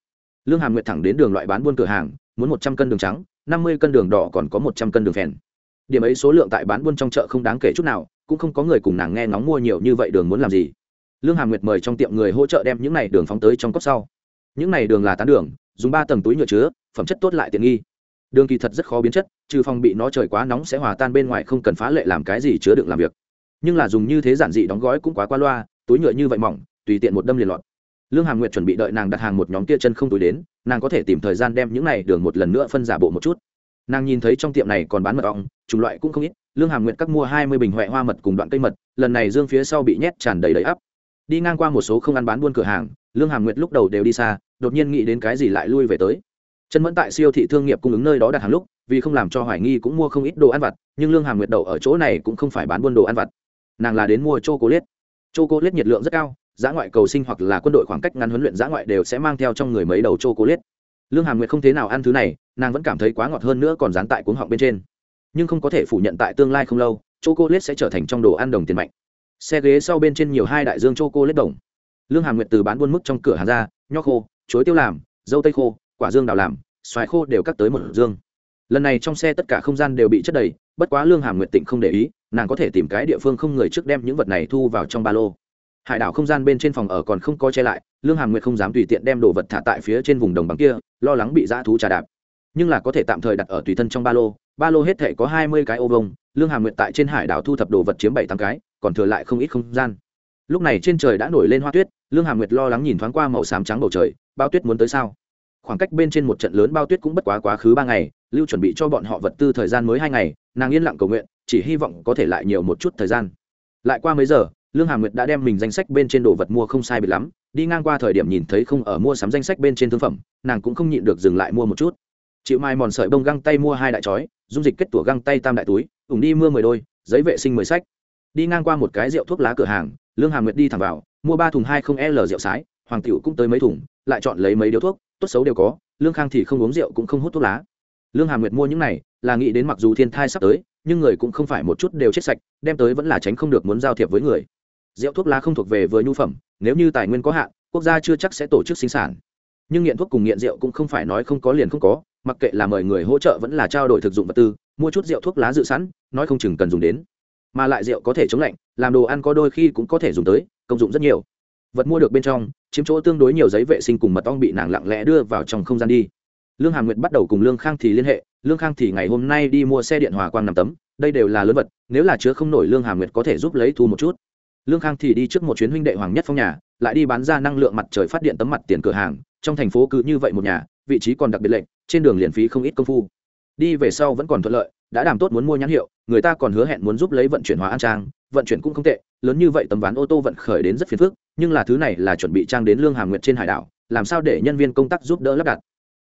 lương hàm nguyệt thẳng đến đường loại bán buôn cửa hàng, muốn một trăm cân đường trắng, năm mươi cân đường đỏ còn có một trăm cân đường phèn. Điểm ấy số lượng tại bán buôn trong chợ không đáng kể chút nào, cũng không có người cùng nàng nghe ngóng mua nhiều như vậy đường muốn làm gì. Lương hàm nguyệt mời trong tiệm người hỗ trợ đem những này đường phóng tới trong cốc sau. Những này đường là tán đường, dùng ba tầng túi nhựa chứa, phẩm chất tốt lại tiện nghi. Đường kỳ thật rất khó biến chất, trừ phòng bị nó trời quá nóng sẽ hòa tan bên ngoài không cần phá lệ làm cái gì chứa đựng làm việc. Nhưng là dùng như thế giản dị đóng gói cũng quá qua loa, túi nhựa như vậy mỏng, tùy tiện một đâm liền lọt lương hàm nguyệt chuẩn bị đợi nàng đặt hàng một nhóm kia chân không túi đến, nàng có thể tìm thời gian đem những này đường một lần nữa phân giả bộ một chút. Nàng nhìn thấy trong tiệm này còn bán mật ong, chủng loại cũng không ít, lương hàm nguyệt các mua hai mươi bình huệ hoa mật cùng đoạn cây mật, lần này dương phía sau bị nhét tràn đầy đầy ắp. Đi ngang qua một số không ăn bán buôn cửa hàng, lương hàm nguyệt lúc đầu đều đi xa, đột nhiên nghĩ đến cái gì lại lui về tới. Chân mẫn tại siêu thị thương nghiệp cung ứng nơi đó đặt hàng lúc, vì không làm cho hoài nghi cũng mua không ít đồ ăn vặt, nhưng lương hàm nguyệt đậu ở chỗ này cũng không phải bán buôn đồ ăn vặt. Nàng là đến mua c h liết c h liết nhiệt lượng rất cao giã ngoại cầu sinh hoặc là quân đội khoảng cách ngắn huấn luyện giã ngoại đều sẽ mang theo trong người mấy đầu chô cố liết lương hàm nguyệt không thế nào ăn thứ này, nàng vẫn cảm thấy quá ngọt hơn nữa còn dán tại cuống họng bên trên. Nhưng không có thể phủ nhận tại tương lai không lâu chô cố liết sẽ trở thành trong đồ ăn đồng tiền mạnh. Xe ghế sau bên trên nhiều hai đại dương chô cố liết đồng. Lương hàm nguyệt từ bán buôn mức trong cửa hàng ra, nho khô, chuối tiêu làm, dâu tây khô, quả dương đào làm, xoài khô đều cắt tới một dương. Lần này trong xe tất cả không gian đều bị chất đầy, bất quá lương hàm nguyệt tịnh không để ý, nàng có thể tìm cái địa phương không người trước đem những vật này thu vào trong ba lô hải đảo không gian bên trên phòng ở còn không có che lại, lương hàm nguyệt không dám tùy tiện đem đồ vật thả tại phía trên vùng đồng bằng kia, lo lắng bị dã thú trà đạp. Nhưng là có thể tạm thời đặt ở tùy thân trong ba lô ba lô hết thể có hai mươi cái ô vông lương hàm nguyệt tại trên hải đảo thu thập đồ vật chiếm bảy tám cái, còn thừa lại không ít không gian. Lúc này trên trời đã nổi lên hoa tuyết, lương hàm nguyệt lo lắng nhìn thoáng qua màu xám trắng bầu trời, bao tuyết muốn tới sao? Khoảng cách bên trên một trận lớn bao tuyết cũng bất quá quá khứ ba ngày, lưu chuẩn bị cho bọn họ vật tư thời gian mới hai ngày, nàng yên lặng cầu nguyện, chỉ hy vọng có thể lại nhiều một chút thời gian. Lại qua mấy giờ lương hà nguyệt đã đem mình danh sách bên trên đồ vật mua không sai bị lắm, đi ngang qua thời điểm nhìn thấy không ở mua sắm danh sách bên trên thương phẩm, nàng cũng không nhịn được dừng lại mua một chút. Chịu mai mòn sợi bông găng tay mua hai đại chói, dung dịch kết tủa găng tay tam đại túi, ủng đi mưa mười đôi, giấy vệ sinh mười sách. Đi ngang qua một cái rượu thuốc lá cửa hàng, lương hà nguyệt đi thẳng vào, mua ba thùng hai không l rượu sái, hoàng tiểu cũng tới mấy thùng, lại chọn lấy mấy điếu thuốc, tốt xấu đều có, lương khang thì không uống rượu cũng không hút thuốc lá. Lương hà nguyệt mua những này, là nghĩ đến mặc dù thiên thai sắp tới, nhưng người cũng không phải một chút đều chết sạch, đem tới vẫn là tránh không được muốn giao thiệp với người rượu thuốc lá không thuộc về vừa nhu phẩm, nếu như tài nguyên có hạn, quốc gia chưa chắc sẽ tổ chức sinh sản. Nhưng nghiện thuốc cùng nghiện rượu cũng không phải nói không có liền không có, mặc kệ là mời người hỗ trợ vẫn là trao đổi thực dụng vật tư, mua chút rượu thuốc lá dự sẵn, nói không chừng cần dùng đến. Mà lại rượu có thể chống lạnh, làm đồ ăn có đôi khi cũng có thể dùng tới, công dụng rất nhiều. Vật mua được bên trong, chiếm chỗ tương đối nhiều giấy vệ sinh cùng mật ong bị nàng lặng lẽ đưa vào trong không gian đi. Lương hàm nguyệt bắt đầu cùng lương khang thì liên hệ, lương khang thì ngày hôm nay đi mua xe điện hòa quang năm tấm, đây đều là lớn vật, nếu là chứa không nổi lương hàm nguyệt có thể giúp lấy thu một chút lương khang thì đi trước một chuyến huynh đệ hoàng nhất phong nhà, lại đi bán ra năng lượng mặt trời phát điện tấm mặt tiền cửa hàng, trong thành phố cứ như vậy một nhà, vị trí còn đặc biệt lệnh trên đường liền phí không ít công phu. Đi về sau vẫn còn thuận lợi, đã đảm tốt muốn mua nhãn hiệu, người ta còn hứa hẹn muốn giúp lấy vận chuyển hóa an trang, vận chuyển cũng không tệ, lớn như vậy tấm ván ô tô vận khởi đến rất phiền phức, nhưng là thứ này là chuẩn bị trang đến lương hàm nguyệt trên hải đảo, làm sao để nhân viên công tác giúp đỡ lắp đặt?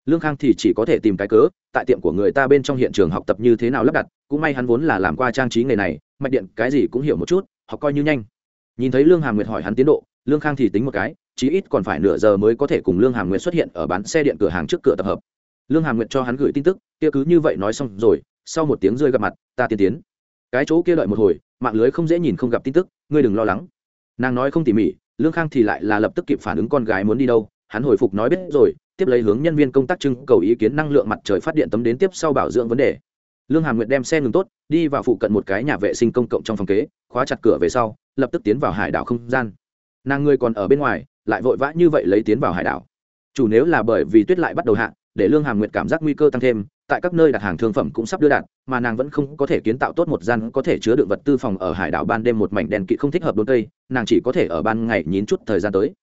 Lương khang thì chỉ có thể tìm cái cớ, tại tiệm của người ta bên trong hiện trường học tập như thế nào lắp đặt, cũng may hắn vốn là làm qua trang trí nghề này, mạch điện cái gì cũng hiểu một chút, học coi như nhanh nhìn thấy lương hà nguyệt hỏi hắn tiến độ, lương khang thì tính một cái, chí ít còn phải nửa giờ mới có thể cùng lương hà nguyệt xuất hiện ở bán xe điện cửa hàng trước cửa tập hợp. Lương hà nguyệt cho hắn gửi tin tức, kia cứ như vậy nói xong rồi, sau một tiếng rơi gặp mặt, ta tiên tiến. Cái chỗ kia đợi một hồi, mạng lưới không dễ nhìn không gặp tin tức, ngươi đừng lo lắng. Nàng nói không tỉ mỉ, lương khang thì lại là lập tức kịp phản ứng con gái muốn đi đâu, hắn hồi phục nói biết rồi, tiếp lấy hướng nhân viên công tác trưng cầu ý kiến năng lượng mặt trời phát điện tấm đến tiếp sau bảo dưỡng vấn đề lương hàm nguyệt đem xe ngừng tốt, đi vào phụ cận một cái nhà vệ sinh công cộng trong phòng kế, khóa chặt cửa về sau, lập tức tiến vào hải đảo không gian. Nàng ngươi còn ở bên ngoài, lại vội vã như vậy lấy tiến vào hải đảo. Chủ nếu là bởi vì tuyết lại bắt đầu hạ, để lương hàm nguyệt cảm giác nguy cơ tăng thêm, tại các nơi đặt hàng thương phẩm cũng sắp đưa đạt, mà nàng vẫn không có thể kiến tạo tốt một gian có thể chứa đựng vật tư phòng ở hải đảo ban đêm một mảnh đèn kỵ không thích hợp đốn cây, nàng chỉ có thể ở ban ngày nhín chút thời gian tới.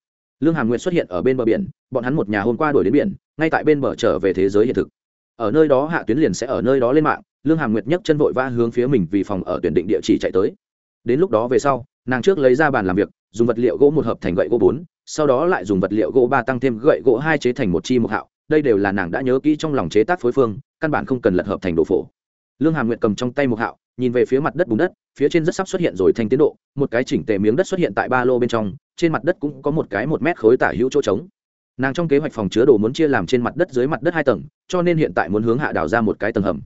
Lương hàm nguyệt xuất hiện ở bên bờ biển, bọn hắn một nhà hôm qua đuổi đến biển, ngay tại bên bờ trở về thế giới hiện thực ở nơi đó hạ tuyến liền sẽ ở nơi đó lên mạng, lương hàm nguyệt nhấc chân vội va hướng phía mình vì phòng ở tuyển định địa chỉ chạy tới. Đến lúc đó về sau, nàng trước lấy ra bàn làm việc, dùng vật liệu gỗ một hợp thành gậy gỗ bốn, sau đó lại dùng vật liệu gỗ ba tăng thêm gậy gỗ hai chế thành một chi một hạo, đây đều là nàng đã nhớ kỹ trong lòng chế tác phối phương, căn bản không cần lật hợp thành đồ phổ. Lương hàm nguyệt cầm trong tay một hạo, nhìn về phía mặt đất bùn đất, phía trên rất sắp xuất hiện rồi thành tiến độ, một cái chỉnh tề miếng đất xuất hiện tại ba lô bên trong, trên mặt đất cũng có một cái một mét khối tả hữu chỗ trống nàng trong kế hoạch phòng chứa đồ muốn chia làm trên mặt đất dưới mặt đất hai tầng, cho nên hiện tại muốn hướng hạ đào ra một cái tầng hầm.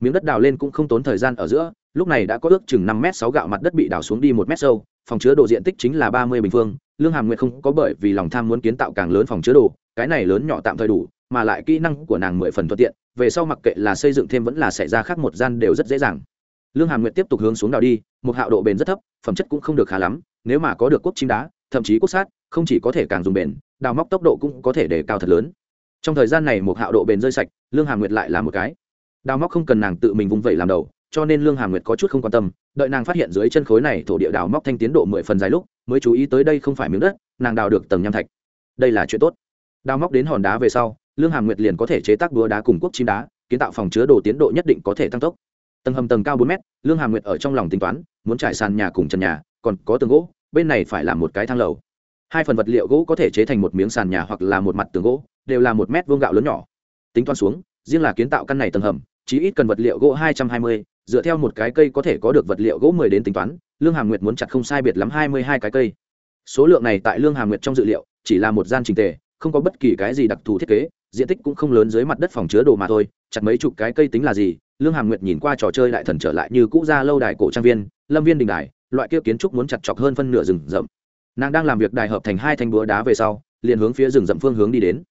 Miếng đất đào lên cũng không tốn thời gian ở giữa, lúc này đã có ước chừng năm m sáu gạo mặt đất bị đào xuống đi một m sâu, phòng chứa đồ diện tích chính là ba mươi bình phương, lương hàm nguyệt không có bởi vì lòng tham muốn kiến tạo càng lớn phòng chứa đồ, cái này lớn nhỏ tạm thời đủ, mà lại kỹ năng của nàng mười phần thuận tiện, về sau mặc kệ là xây dựng thêm vẫn là xảy ra khác một gian đều rất dễ dàng. Lương hàm nguyệt tiếp tục hướng xuống đào đi, một hạo độ bền rất thấp, phẩm chất cũng không được khá lắm, nếu mà có được quốc chim đá thậm chí quốc sát, không chỉ có thể càng dùng bền, đào móc tốc độ cũng có thể để cao thật lớn. Trong thời gian này một hạo độ bền rơi sạch, lương hà nguyệt lại là một cái. Đào móc không cần nàng tự mình vung vẩy làm đầu, cho nên lương hàm nguyệt có chút không quan tâm, đợi nàng phát hiện dưới chân khối này thổ địa đào móc thanh tiến độ mười phần dài lúc, mới chú ý tới đây không phải miếng đất, nàng đào được tầng nham thạch. Đây là chuyện tốt. Đào móc đến hòn đá về sau, lương hàm nguyệt liền có thể chế tác đúa đá cùng quốc chim đá, kiến tạo phòng chứa đồ tiến độ nhất định có thể tăng tốc. Tầng hầm tầng cao bốn mét, lương hàm nguyệt ở trong lòng tính toán, muốn trải sàn nhà cùng trần nhà, còn có tường gỗ bên này phải là một cái thang lầu. Hai phần vật liệu gỗ có thể chế thành một miếng sàn nhà hoặc là một mặt tường gỗ, đều là một mét vuông gạo lớn nhỏ. Tính toán xuống, riêng là kiến tạo căn này tầng hầm chỉ ít cần vật liệu gỗ hai trăm hai mươi, dựa theo một cái cây có thể có được vật liệu gỗ mười đến tính toán, lương hà nguyệt muốn chặt không sai biệt lắm hai mươi hai cái cây. Số lượng này tại lương hà nguyệt trong dự liệu, chỉ là một gian trình tề, không có bất kỳ cái gì đặc thù thiết kế, diện tích cũng không lớn dưới mặt đất phòng chứa đồ mà thôi, chặt mấy chục cái cây tính là gì? Lương hàm nguyệt nhìn qua trò chơi lại thần trở lại như cũ ra lâu đài cổ trang viên, lâm viên đình đài loại kia kiến trúc muốn chặt chọc hơn phân nửa rừng rậm. Nàng đang làm việc đài hợp thành hai thanh búa đá về sau, liền hướng phía rừng rậm phương hướng đi đến.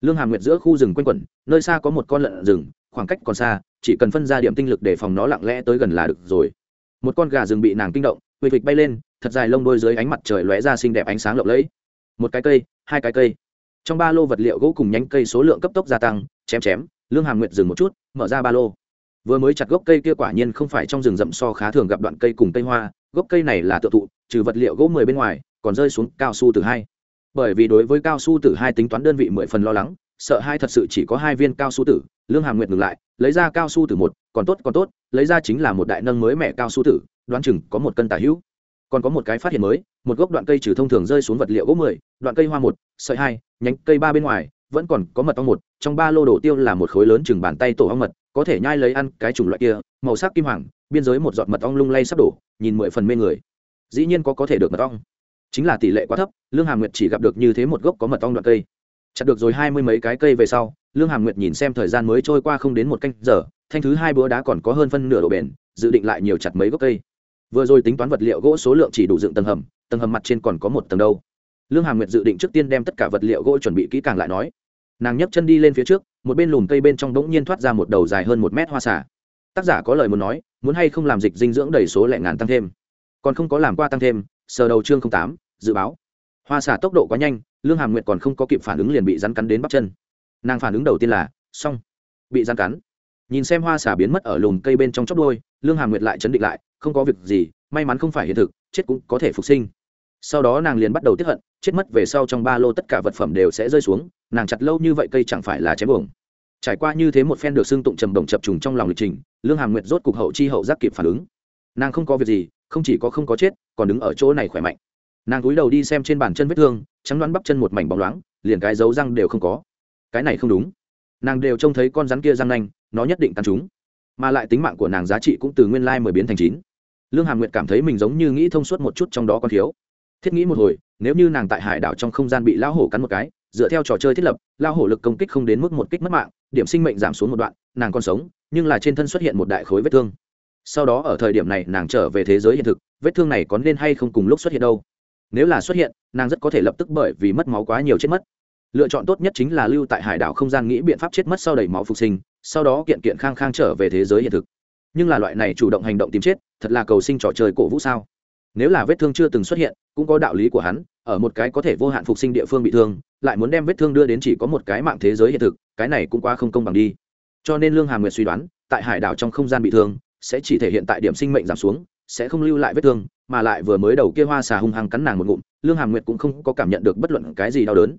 Lương hàm nguyệt giữa khu rừng quanh quẩn, nơi xa có một con lợn rừng, khoảng cách còn xa, chỉ cần phân ra điểm tinh lực để phòng nó lặng lẽ tới gần là được rồi. Một con gà rừng bị nàng kinh động huỵch huỵch bay lên, thật dài lông đôi dưới ánh mặt trời lóe ra xinh đẹp ánh sáng lộng lẫy. Một cái cây, hai cái cây. Trong ba lô vật liệu gỗ cùng nhánh cây số lượng cấp tốc gia tăng, chém chém, lương hàm nguyệt dừng một chút, mở ra ba lô. Vừa mới chặt gốc cây kia quả nhiên không phải trong rừng rậm so khá thường gặp đoạn cây cùng cây hoa gốc cây này là tự thụ, trừ vật liệu gỗ mười bên ngoài, còn rơi xuống cao su từ hai. Bởi vì đối với cao su từ hai tính toán đơn vị mười phần lo lắng, sợ hai thật sự chỉ có hai viên cao su tử, lương hàm nguyệt ngừng lại, lấy ra cao su tử một, còn tốt còn tốt, lấy ra chính là một đại nâng mới mẹ cao su tử, đoán chừng có một cân tả hữu. Còn có một cái phát hiện mới, một gốc đoạn cây trừ thông thường rơi xuống vật liệu gỗ mười, đoạn cây hoa một, sợi hai, nhánh cây ba bên ngoài, vẫn còn có mật ong một, trong ba lô đổ tiêu là một khối lớn chừng bàn tay tổ ong mật, có thể nhai lấy ăn cái chủng loại kia, màu sắc kim hoàng biên giới một giọt mật ong lung lay sắp đổ, nhìn mười phần mê người. Dĩ nhiên có có thể được mật ong. Chính là tỷ lệ quá thấp, lương hàm nguyệt chỉ gặp được như thế một gốc có mật ong đoạn cây. Chặt được rồi hai mươi mấy cái cây về sau, lương hàm nguyệt nhìn xem thời gian mới trôi qua không đến một canh giờ, thanh thứ hai búa đá còn có hơn phân nửa độ bền, dự định lại nhiều chặt mấy gốc cây. Vừa rồi tính toán vật liệu gỗ số lượng chỉ đủ dựng tầng hầm tầng hầm mặt trên còn có một tầng đâu. Lương hàm nguyệt dự định trước tiên đem tất cả vật liệu gỗ chuẩn bị kỹ càng lại nói. Nàng nhấc chân đi lên phía trước, một bên lùm cây bên trong bỗng nhiên thoát ra một đầu dài hơn một mét hoa xả tác giả có lời muốn nói, muốn hay không làm dịch dinh dưỡng đầy số lẻ ngàn tăng thêm. Còn không có làm qua tăng thêm, sờ đầu chương tám, dự báo. Hoa xả tốc độ quá nhanh, lương hàm nguyệt còn không có kịp phản ứng liền bị rắn cắn đến bắp chân. Nàng phản ứng đầu tiên là, xong. Bị rắn cắn. Nhìn xem hoa xả biến mất ở lùm cây bên trong chóc đôi lương hàm nguyệt lại chấn định lại, không có việc gì, may mắn không phải hiện thực, chết cũng có thể phục sinh. Sau đó nàng liền bắt đầu tiếp hận, chết mất về sau trong ba lô tất cả vật phẩm đều sẽ rơi xuống, nàng chặt lâu như vậy cây chẳng phải là chém buồng trải qua như thế một phen được xưng tụng trầm đồng chập trùng trong lòng lịch trình, lương hàm nguyệt rốt cục hậu chi hậu giác kịp phản ứng. Nàng không có việc gì, không chỉ có không có chết, còn đứng ở chỗ này khỏe mạnh. Nàng cúi đầu đi xem trên bàn chân vết thương, trắng đoán bắp chân một mảnh bóng loáng, liền cái dấu răng đều không có. Cái này không đúng. Nàng đều trông thấy con rắn kia răng nanh, nó nhất định cắn chúng. Mà lại tính mạng của nàng giá trị cũng từ nguyên lai mười biến thành chín. Lương hàm nguyệt cảm thấy mình giống như nghĩ thông suốt một chút trong đó còn thiếu. Thiết nghĩ một hồi, nếu như nàng tại hải đảo trong không gian bị lão hổ cắn một cái, dựa theo trò chơi thiết lập, lão hổ lực công kích không đến mức một kích mất mạng điểm sinh mệnh giảm xuống một đoạn, nàng còn sống, nhưng là trên thân xuất hiện một đại khối vết thương. Sau đó ở thời điểm này nàng trở về thế giới hiện thực, vết thương này có nên hay không cùng lúc xuất hiện đâu? Nếu là xuất hiện, nàng rất có thể lập tức bởi vì mất máu quá nhiều chết mất. Lựa chọn tốt nhất chính là lưu tại hải đảo không gian nghĩ biện pháp chết mất sau đầy máu phục sinh, sau đó kiện kiện khang khang trở về thế giới hiện thực. Nhưng là loại này chủ động hành động tìm chết, thật là cầu sinh trò chơi cổ vũ sao? Nếu là vết thương chưa từng xuất hiện, cũng có đạo lý của hắn ở một cái có thể vô hạn phục sinh địa phương bị thương, lại muốn đem vết thương đưa đến chỉ có một cái mạng thế giới hiện thực, cái này cũng quá không công bằng đi. Cho nên lương hàm nguyệt suy đoán, tại hải đảo trong không gian bị thương, sẽ chỉ thể hiện tại điểm sinh mệnh giảm xuống, sẽ không lưu lại vết thương, mà lại vừa mới đầu kia hoa xà hung hăng cắn nàng một ngụm, lương hàm nguyệt cũng không có cảm nhận được bất luận cái gì đau đớn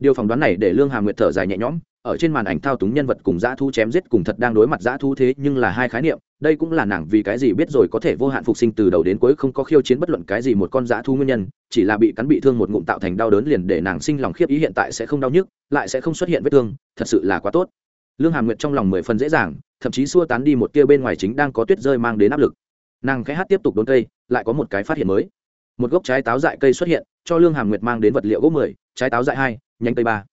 điều phỏng đoán này để lương hà nguyệt thở dài nhẹ nhõm, ở trên màn ảnh thao túng nhân vật cùng dã thu chém giết cùng thật đang đối mặt dã thu thế nhưng là hai khái niệm, đây cũng là nàng vì cái gì biết rồi có thể vô hạn phục sinh từ đầu đến cuối không có khiêu chiến bất luận cái gì một con dã thu nguyên nhân, chỉ là bị cắn bị thương một ngụm tạo thành đau đớn liền để nàng sinh lòng khiếp ý hiện tại sẽ không đau nhức, lại sẽ không xuất hiện vết thương, thật sự là quá tốt. Lương hàm nguyệt trong lòng mười phần dễ dàng, thậm chí xua tán đi một tia bên ngoài chính đang có tuyết rơi mang đến áp lực. Nàng khẽ hát tiếp tục đốn cây, lại có một cái phát hiện mới. Một gốc trái táo dại cây xuất hiện, cho lương hàm nguyệt mang đến vật liệu gỗ mười, trái táo dại hai nhanh tây ba.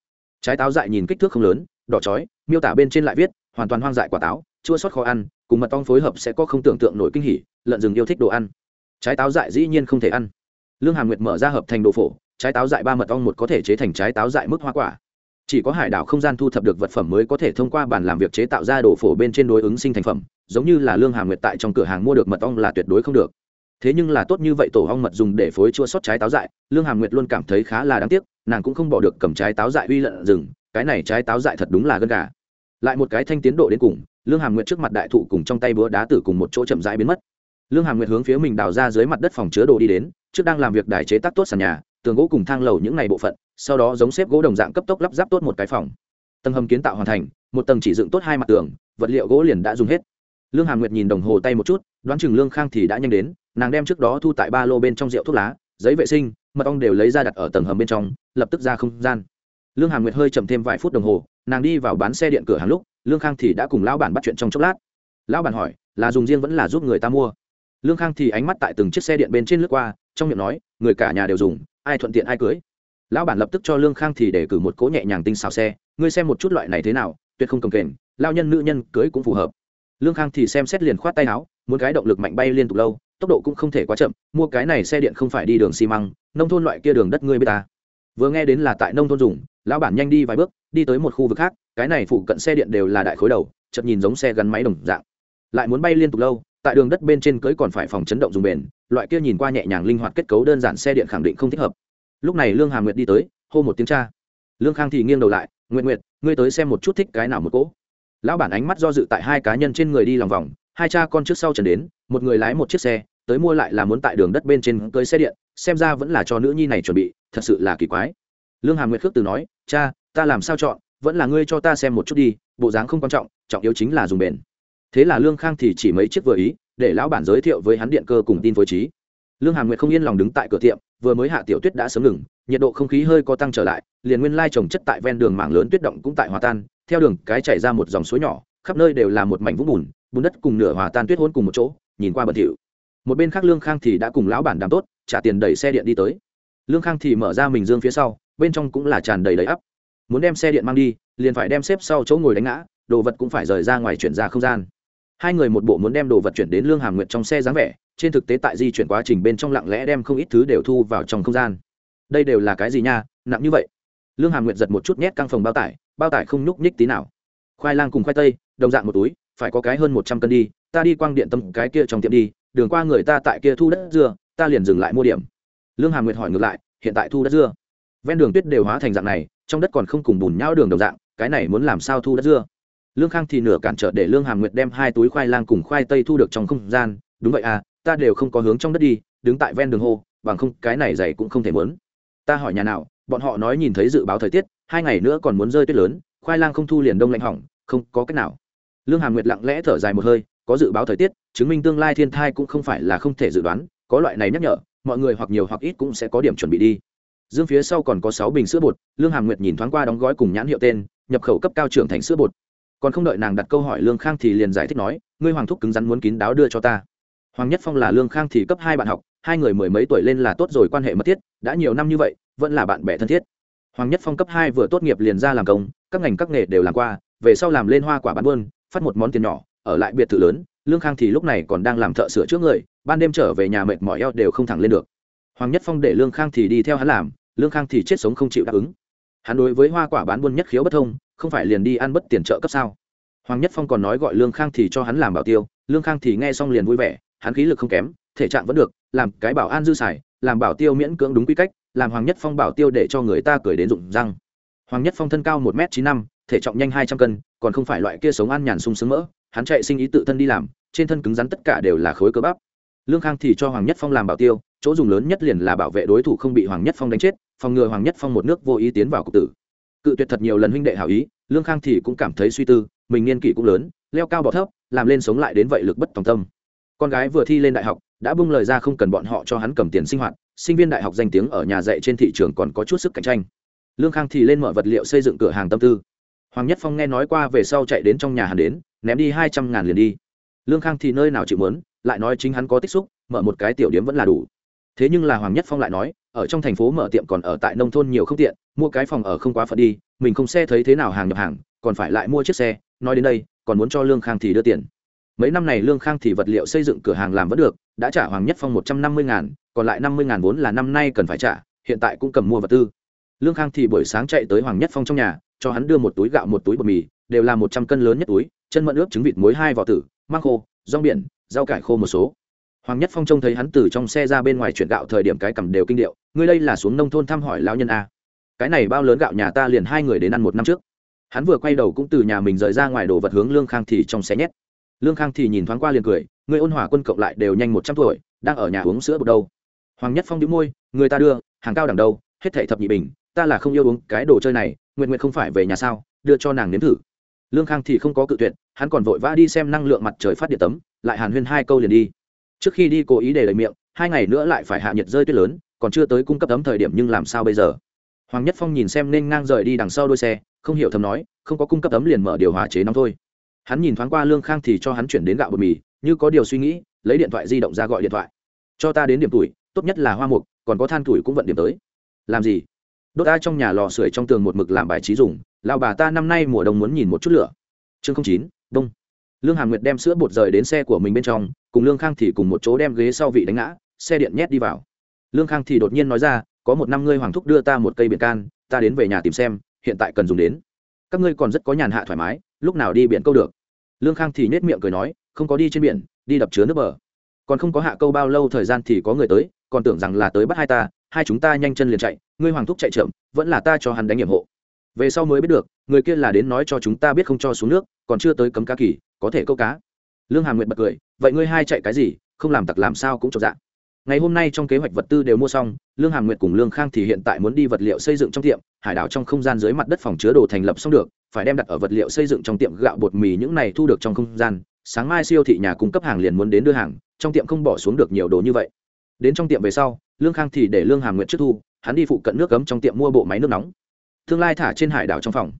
Trái táo dại nhìn kích thước không lớn, đỏ chói, miêu tả bên trên lại viết, hoàn toàn hoang dại quả táo, chua sót khó ăn, cùng mật ong phối hợp sẽ có không tưởng tượng nổi kinh hỉ, lợn rừng yêu thích đồ ăn. Trái táo dại dĩ nhiên không thể ăn. Lương hàm nguyệt mở ra hợp thành đồ phổ, trái táo dại ba mật ong một có thể chế thành trái táo dại mức hoa quả. Chỉ có hải đảo không gian thu thập được vật phẩm mới có thể thông qua bản làm việc chế tạo ra đồ phổ bên trên đối ứng sinh thành phẩm, giống như là lương hà nguyệt tại trong cửa hàng mua được mật ong là tuyệt đối không được thế nhưng là tốt như vậy tổ hong mật dùng để phối chua sót trái táo dại, lương hàm nguyệt luôn cảm thấy khá là đáng tiếc, nàng cũng không bỏ được cầm trái táo dại uy lợn rừng, cái này trái táo dại thật đúng là gân gà. Lại một cái thanh tiến độ đến cùng, lương hàm nguyệt trước mặt đại thụ cùng trong tay búa đá tử cùng một chỗ chậm rãi biến mất. Lương hàm nguyệt hướng phía mình đào ra dưới mặt đất phòng chứa đồ đi đến, trước đang làm việc đài chế tác tốt sàn nhà, tường gỗ cùng thang lầu những ngày bộ phận, sau đó giống xếp gỗ đồng dạng cấp tốc lắp ráp tốt một cái phòng. Tầng hầm kiến tạo hoàn thành, một tầng chỉ dựng tốt hai mặt tường, vật liệu gỗ liền đã dùng hết. Lương hàm nguyệt nhìn đồng hồ tay một chút, đoán chừng lương khang thì đã nhanh đến nàng đem trước đó thu tại ba lô bên trong rượu thuốc lá, giấy vệ sinh, mật ong đều lấy ra đặt ở tầng hầm bên trong, lập tức ra không gian. Lương hàm nguyệt hơi chậm thêm vài phút đồng hồ, nàng đi vào bán xe điện cửa hàng lúc, lương khang thì đã cùng lão bản bắt chuyện trong chốc lát. Lão bản hỏi, là dùng riêng vẫn là giúp người ta mua? Lương khang thì ánh mắt tại từng chiếc xe điện bên trên lướt qua, trong miệng nói, người cả nhà đều dùng, ai thuận tiện ai cưới. Lão bản lập tức cho lương khang thì để cử một cỗ nhẹ nhàng tinh xào xe, ngươi xem một chút loại này thế nào, tuyệt không cầm kềnh, lao nhân nữ nhân cưới cũng phù hợp. Lương khang thì xem xét liền khoát tay áo, muốn cái động lực mạnh bay liên tục lâu tốc độ cũng không thể quá chậm, mua cái này xe điện không phải đi đường xi măng, nông thôn loại kia đường đất ngươi b ta. Vừa nghe đến là tại nông thôn dùng, lão bản nhanh đi vài bước, đi tới một khu vực khác, cái này phụ cận xe điện đều là đại khối đầu, chợt nhìn giống xe gắn máy đồng dạng. Lại muốn bay liên tục lâu, tại đường đất bên trên cưới còn phải phòng chấn động dùng bền, loại kia nhìn qua nhẹ nhàng linh hoạt kết cấu đơn giản xe điện khẳng định không thích hợp. Lúc này lương hà nguyệt đi tới, hô một tiếng cha. Lương khang thì nghiêng đầu lại nguyện nguyệt, ngươi tới xem một chút thích cái nào một cỗ. Lão bản ánh mắt do dự tại hai cá nhân trên người đi lòng vòng hai cha con trước sau trần đến, một người lái một chiếc xe, tới mua lại là muốn tại đường đất bên trên cưới xe điện, xem ra vẫn là cho nữ nhi này chuẩn bị, thật sự là kỳ quái. Lương hàm nguyệt khước từ nói, cha, ta làm sao chọn, vẫn là ngươi cho ta xem một chút đi, bộ dáng không quan trọng trọng yếu chính là dùng bền. Thế là lương khang thì chỉ mấy chiếc vừa ý, để lão bản giới thiệu với hắn điện cơ cùng tin phối trí. Lương hàm nguyệt không yên lòng đứng tại cửa tiệm, vừa mới hạ tiểu tuyết đã sớm ngừng, nhiệt độ không khí hơi có tăng trở lại, liền nguyên lai trồng chất tại ven đường mảng lớn tuyết động cũng tại hòa tan, theo đường cái chảy ra một dòng suối nhỏ, khắp nơi đều là một mảnh vũng bùn bùn đất cùng nửa hòa tan tuyết hôn cùng một chỗ, nhìn qua bẩn thỉu. Một bên khác lương khang thì đã cùng lão bản đàm tốt, trả tiền đẩy xe điện đi tới. Lương khang thì mở ra mình dương phía sau, bên trong cũng là tràn đầy đầy ắp. Muốn đem xe điện mang đi, liền phải đem xếp sau chỗ ngồi đánh ngã, đồ vật cũng phải rời ra ngoài chuyển ra không gian. Hai người một bộ muốn đem đồ vật chuyển đến lương hàm nguyệt trong xe dáng vẻ, trên thực tế tại di chuyển quá trình bên trong lặng lẽ đem không ít thứ đều thu vào trong không gian. Đây đều là cái gì nha, nặng như vậy. Lương hàm nguyệt giật một chút nhét căng phòng bao tải bao tải không nhúc nhích tí nào. Khoai lang cùng khoai tây, đồng dạng một túi phải có cái hơn một trăm cân đi, ta đi quang điện tâm cái kia trong tiệm đi, đường qua người ta tại kia thu đất dưa, ta liền dừng lại mua điểm. Lương hàm nguyệt hỏi ngược lại, hiện tại thu đất dưa? Ven đường tuyết đều hóa thành dạng này, trong đất còn không cùng bùn nhau đường đồng dạng, cái này muốn làm sao thu đất dưa? Lương khang thì nửa cản trở để lương hàm nguyệt đem hai túi khoai lang cùng khoai tây thu được trong không gian, đúng vậy à ta đều không có hướng trong đất đi, đứng tại ven đường hô, bằng không cái này dày cũng không thể muốn. Ta hỏi nhà nào, bọn họ nói nhìn thấy dự báo thời tiết, hai ngày nữa còn muốn rơi tuyết lớn, khoai lang không thu liền đông lạnh hỏng, không có cách nào lương hàm nguyệt lặng lẽ thở dài một hơi, có dự báo thời tiết, chứng minh tương lai thiên thai cũng không phải là không thể dự đoán, có loại này nhắc nhở, mọi người hoặc nhiều hoặc ít cũng sẽ có điểm chuẩn bị đi. Dương phía sau còn có sáu bình sữa bột, lương hàm nguyệt nhìn thoáng qua đóng gói cùng nhãn hiệu tên, nhập khẩu cấp cao trưởng thành sữa bột. Còn không đợi nàng đặt câu hỏi, lương khang thì liền giải thích nói, ngươi hoàng thúc cứng rắn muốn kín đáo đưa cho ta. Hoàng nhất phong là lương khang thì cấp hai bạn học, hai người mười mấy tuổi lên là tốt rồi, quan hệ mật thiết, đã nhiều năm như vậy, vẫn là bạn bè thân thiết. Hoàng nhất phong cấp hai vừa tốt nghiệp liền ra làm công, các ngành các nghề đều làm qua, về sau làm lên hoa quả bán buôn phát một món tiền nhỏ, ở lại biệt thự lớn, lương khang thì lúc này còn đang làm thợ sửa trước người, ban đêm trở về nhà mệt mỏi eo đều không thẳng lên được. Hoàng nhất phong để lương khang thì đi theo hắn làm, lương khang thì chết sống không chịu đáp ứng. Hắn đối với hoa quả bán buôn nhất khiếu bất thông, không phải liền đi ăn bất tiền trợ cấp sao? Hoàng nhất phong còn nói gọi lương khang thì cho hắn làm bảo tiêu, lương khang thì nghe xong liền vui vẻ, hắn khí lực không kém, thể trạng vẫn được, làm cái bảo an dư xài, làm bảo tiêu miễn cưỡng đúng quy cách, làm hoàng nhất phong bảo tiêu để cho người ta cười đến rụng răng. Hoàng nhất phong thân cao một m chín năm thể trọng nhanh hai trăm cân, còn không phải loại kia sống ăn nhàn sung sướng mỡ. Hắn chạy sinh ý tự thân đi làm, trên thân cứng rắn tất cả đều là khối cơ bắp. Lương khang thì cho hoàng nhất phong làm bảo tiêu, chỗ dùng lớn nhất liền là bảo vệ đối thủ không bị hoàng nhất phong đánh chết, phòng ngừa hoàng nhất phong một nước vô ý tiến vào cục tử. Cự tuyệt thật nhiều lần huynh đệ hảo ý, lương khang thì cũng cảm thấy suy tư, mình niên kỷ cũng lớn, leo cao bỏ thấp, làm lên sống lại đến vậy lực bất tòng tâm. Con gái vừa thi lên đại học, đã bung lời ra không cần bọn họ cho hắn cầm tiền sinh hoạt, sinh viên đại học danh tiếng ở nhà dạy trên thị trường còn có chút sức cạnh tranh. Lương khang thì lên mở vật liệu xây dựng cửa hàng tâm tư hoàng nhất phong nghe nói qua về sau chạy đến trong nhà hắn đến, ném đi hai trăm ngàn liền đi. Lương khang thì nơi nào chịu mớn, lại nói chính hắn có tích xúc, mở một cái tiểu điểm vẫn là đủ. Thế nhưng là hoàng nhất phong lại nói, ở trong thành phố mở tiệm còn ở tại nông thôn nhiều không tiện, mua cái phòng ở không quá phận đi, mình không xe thấy thế nào hàng nhập hàng, còn phải lại mua chiếc xe, nói đến đây, còn muốn cho lương khang thì đưa tiền. Mấy năm này lương khang thì vật liệu xây dựng cửa hàng làm vẫn được, đã trả hoàng nhất phong một trăm năm mươi ngàn, còn lại năm mươi ngàn vốn là năm nay cần phải trả, hiện tại cũng cầm mua vật tư. Lương khang thì buổi sáng chạy tới hoàng nhất phong trong nhà cho hắn đưa một túi gạo một túi bột mì, đều là một trăm cân lớn nhất túi, chân mận ướp trứng vịt muối hai vỏ tử mang khô, rong biển, rau cải khô một số. Hoàng nhất phong trông thấy hắn từ trong xe ra bên ngoài chuyển gạo thời điểm cái cầm đều kinh điệu, ngươi đây là xuống nông thôn thăm hỏi lão nhân a. Cái này bao lớn gạo nhà ta liền hai người đến ăn một năm trước. Hắn vừa quay đầu cũng từ nhà mình rời ra ngoài đồ vật hướng lương khang thì trong xe nhét. Lương khang thì nhìn thoáng qua liền cười người ôn hòa quân cộng lại đều nhanh một trăm tuổi, đang ở nhà uống sữa bột đâu? Hoàng nhất phong đĩu môi, người ta đưa, hàng cao đẳng đâu, hết thảy thập nhị bình ta là không yêu uống cái đồ chơi này nguyện nguyện không phải về nhà sao, đưa cho nàng nếm thử. Lương khang thì không có cự tuyệt, hắn còn vội vã đi xem năng lượng mặt trời phát điện tấm, lại hàn huyên hai câu liền đi. Trước khi đi cố ý để lời miệng, hai ngày nữa lại phải hạ nhiệt rơi tuyết lớn, còn chưa tới cung cấp tấm thời điểm nhưng làm sao bây giờ? Hoàng nhất phong nhìn xem nên ngang rời đi đằng sau đôi xe, không hiểu thầm nói, không có cung cấp tấm liền mở điều hòa chế nóng thôi. Hắn nhìn thoáng qua lương khang thì cho hắn chuyển đến gạo bột mì, như có điều suy nghĩ, lấy điện thoại di động ra gọi điện thoại. Cho ta đến điểm tuổi, tốt nhất là hoa mục, còn có than tuổi cũng vận điểm tới. Làm gì? Đốt ta trong nhà lò sưởi trong tường một mực làm bài trí dùng, lão bà ta năm nay mùa đông muốn nhìn một chút lửa. Chương chín, đông. Lương hàm nguyệt đem sữa bột rời đến xe của mình bên trong, cùng lương khang thì cùng một chỗ đem ghế sau vị đánh ngã, xe điện nhét đi vào. Lương khang thì đột nhiên nói ra, có một năm ngươi hoàng thúc đưa ta một cây biển can, ta đến về nhà tìm xem, hiện tại cần dùng đến. Các ngươi còn rất có nhàn hạ thoải mái, lúc nào đi biển câu được. Lương khang thì nhét miệng cười nói, không có đi trên biển, đi đập chứa nước bờ. Còn không có hạ câu bao lâu thời gian thì có người tới, còn tưởng rằng là tới bắt hai ta hai chúng ta nhanh chân liền chạy, ngươi hoàng thúc chạy chậm, vẫn là ta cho hắn đánh nhiệm hộ. Về sau mới biết được, người kia là đến nói cho chúng ta biết không cho xuống nước, còn chưa tới cấm cá kỳ, có thể câu cá. Lương hà nguyệt bật cười, vậy ngươi hai chạy cái gì, không làm tặc làm sao cũng chọc dạng ngày hôm nay trong kế hoạch vật tư đều mua xong, lương hàm nguyệt cùng lương khang thì hiện tại muốn đi vật liệu xây dựng trong tiệm, hải đảo trong không gian dưới mặt đất phòng chứa đồ thành lập xong được, phải đem đặt ở vật liệu xây dựng trong tiệm gạo bột mì những này thu được trong không gian, sáng mai siêu thị nhà cung cấp hàng liền muốn đến đưa hàng, trong tiệm không bỏ xuống được nhiều đồ như vậy đến trong tiệm về sau, lương khang thì để lương hàm nguyệt trước thu, hắn đi phụ cận nước cấm trong tiệm mua bộ máy nước nóng. Tương lai thả trên hải đảo trong phòng.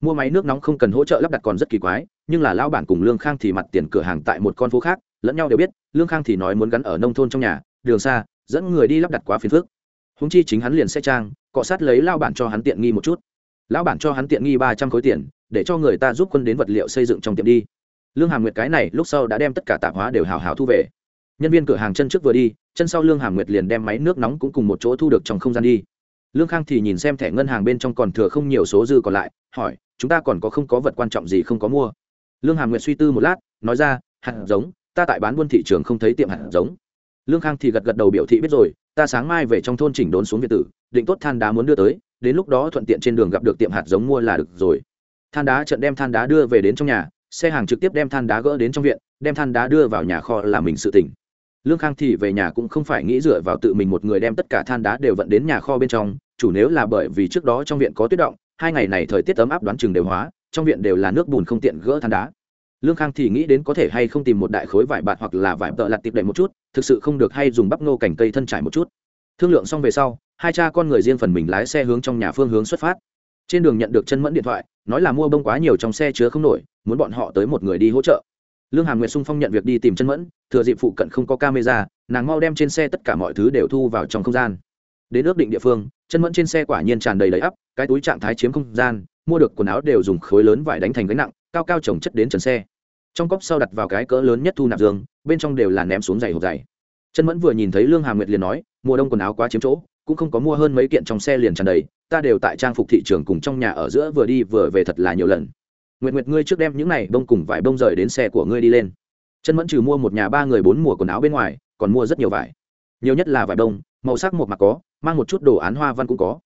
Mua máy nước nóng không cần hỗ trợ lắp đặt còn rất kỳ quái, nhưng là lao bản cùng lương khang thì mặt tiền cửa hàng tại một con phố khác, lẫn nhau đều biết, lương khang thì nói muốn gắn ở nông thôn trong nhà, đường xa, dẫn người đi lắp đặt quá phiền phước húng chi chính hắn liền xe trang, cọ sát lấy lao bản cho hắn tiện nghi một chút. Lão bản cho hắn tiện nghi ba trăm khối tiền, để cho người ta giúp quân đến vật liệu xây dựng trong tiệm đi. Lương hàm nguyệt cái này lúc sau đã đem tất cả tạp hóa đều hào hào thu về. Nhân viên cửa hàng chân trước vừa đi chân sau lương hàm nguyệt liền đem máy nước nóng cũng cùng một chỗ thu được trong không gian đi. Lương khang thì nhìn xem thẻ ngân hàng bên trong còn thừa không nhiều số dư còn lại, hỏi, chúng ta còn có không có vật quan trọng gì không có mua? Lương hàm nguyệt suy tư một lát, nói ra, hạt giống, ta tại bán buôn thị trường không thấy tiệm hạt giống. Lương khang thì gật gật đầu biểu thị biết rồi, ta sáng mai về trong thôn chỉnh đốn xuống việt tử, định tốt than đá muốn đưa tới, đến lúc đó thuận tiện trên đường gặp được tiệm hạt giống mua là được rồi. Than đá trận đem than đá đưa về đến trong nhà, xe hàng trực tiếp đem than đá gỡ đến trong viện, đem than đá đưa vào nhà kho là mình sự tỉnh lương khang thì về nhà cũng không phải nghĩ dựa vào tự mình một người đem tất cả than đá đều vận đến nhà kho bên trong, chủ nếu là bởi vì trước đó trong viện có tuyết động, hai ngày này thời tiết ấm áp đoán chừng đều hóa, trong viện đều là nước bùn không tiện gỡ than đá. Lương khang thì nghĩ đến có thể hay không tìm một đại khối vải bạt hoặc là vải tợ lặt tiệp đậy một chút, thực sự không được hay dùng bắp ngô cành cây thân trải một chút. Thương lượng xong về sau, hai cha con người riêng phần mình lái xe hướng trong nhà phương hướng xuất phát. Trên đường nhận được chân mẫn điện thoại, nói là mua bông quá nhiều trong xe chứa không nổi, muốn bọn họ tới một người đi hỗ trợ lương hàm nguyệt sung phong nhận việc đi tìm chân mẫn, thừa dịp phụ cận không có camera, nàng mau đem trên xe tất cả mọi thứ đều thu vào trong không gian. Đến ước định địa phương, chân mẫn trên xe quả nhiên tràn đầy đầy ắp, cái túi trạng thái chiếm không gian, mua được quần áo đều dùng khối lớn vải đánh thành gánh nặng, cao cao trồng chất đến trần xe. Trong cốc sau đặt vào cái cỡ lớn nhất thu nạp dương bên trong đều là ném xuống giày hộp giày. Chân mẫn vừa nhìn thấy lương hàm nguyệt liền nói, mùa đông quần áo quá chiếm chỗ, cũng không có mua hơn mấy kiện trong xe liền tràn đầy, ta đều tại trang phục thị trường cùng trong nhà ở giữa vừa đi vừa về thật là nhiều lần nguyệt nguyệt ngươi trước đem những này bông cùng vải bông rời đến xe của ngươi đi lên. Chân mẫn trừ mua một nhà ba người bốn mùa quần áo bên ngoài còn mua rất nhiều vải. Nhiều nhất là vải bông màu sắc một mặt có mang một chút đồ án hoa văn cũng có.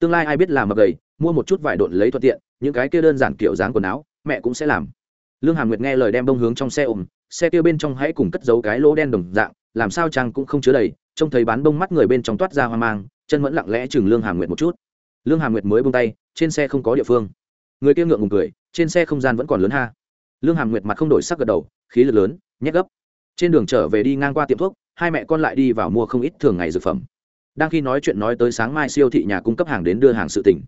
Tương lai ai biết làm mập gầy mua một chút vải độn lấy thuận tiện những cái kia đơn giản kiểu dáng quần áo mẹ cũng sẽ làm. Lương hàm nguyệt nghe lời đem bông hướng trong xe ủng, xe kia bên trong hãy cùng cất giấu cái lỗ đen đồng dạng làm sao trang cũng không chứa đầy trông thấy bán bông mắt người bên trong toát ra hoang mang chân mẫn lặng lẽ chừng lương hàm nguyệt một chút. Lương hàm nguyệt mới bông tay trên xe không có địa phương người kia ngượng ngùng cười, trên xe không gian vẫn còn lớn ha. Lương hàm nguyệt mặt không đổi sắc gật đầu, khí lực lớn, nhét gấp. Trên đường trở về đi ngang qua tiệm thuốc, hai mẹ con lại đi vào mua không ít thường ngày dược phẩm. Đang khi nói chuyện nói tới sáng mai siêu thị nhà cung cấp hàng đến đưa hàng sự tỉnh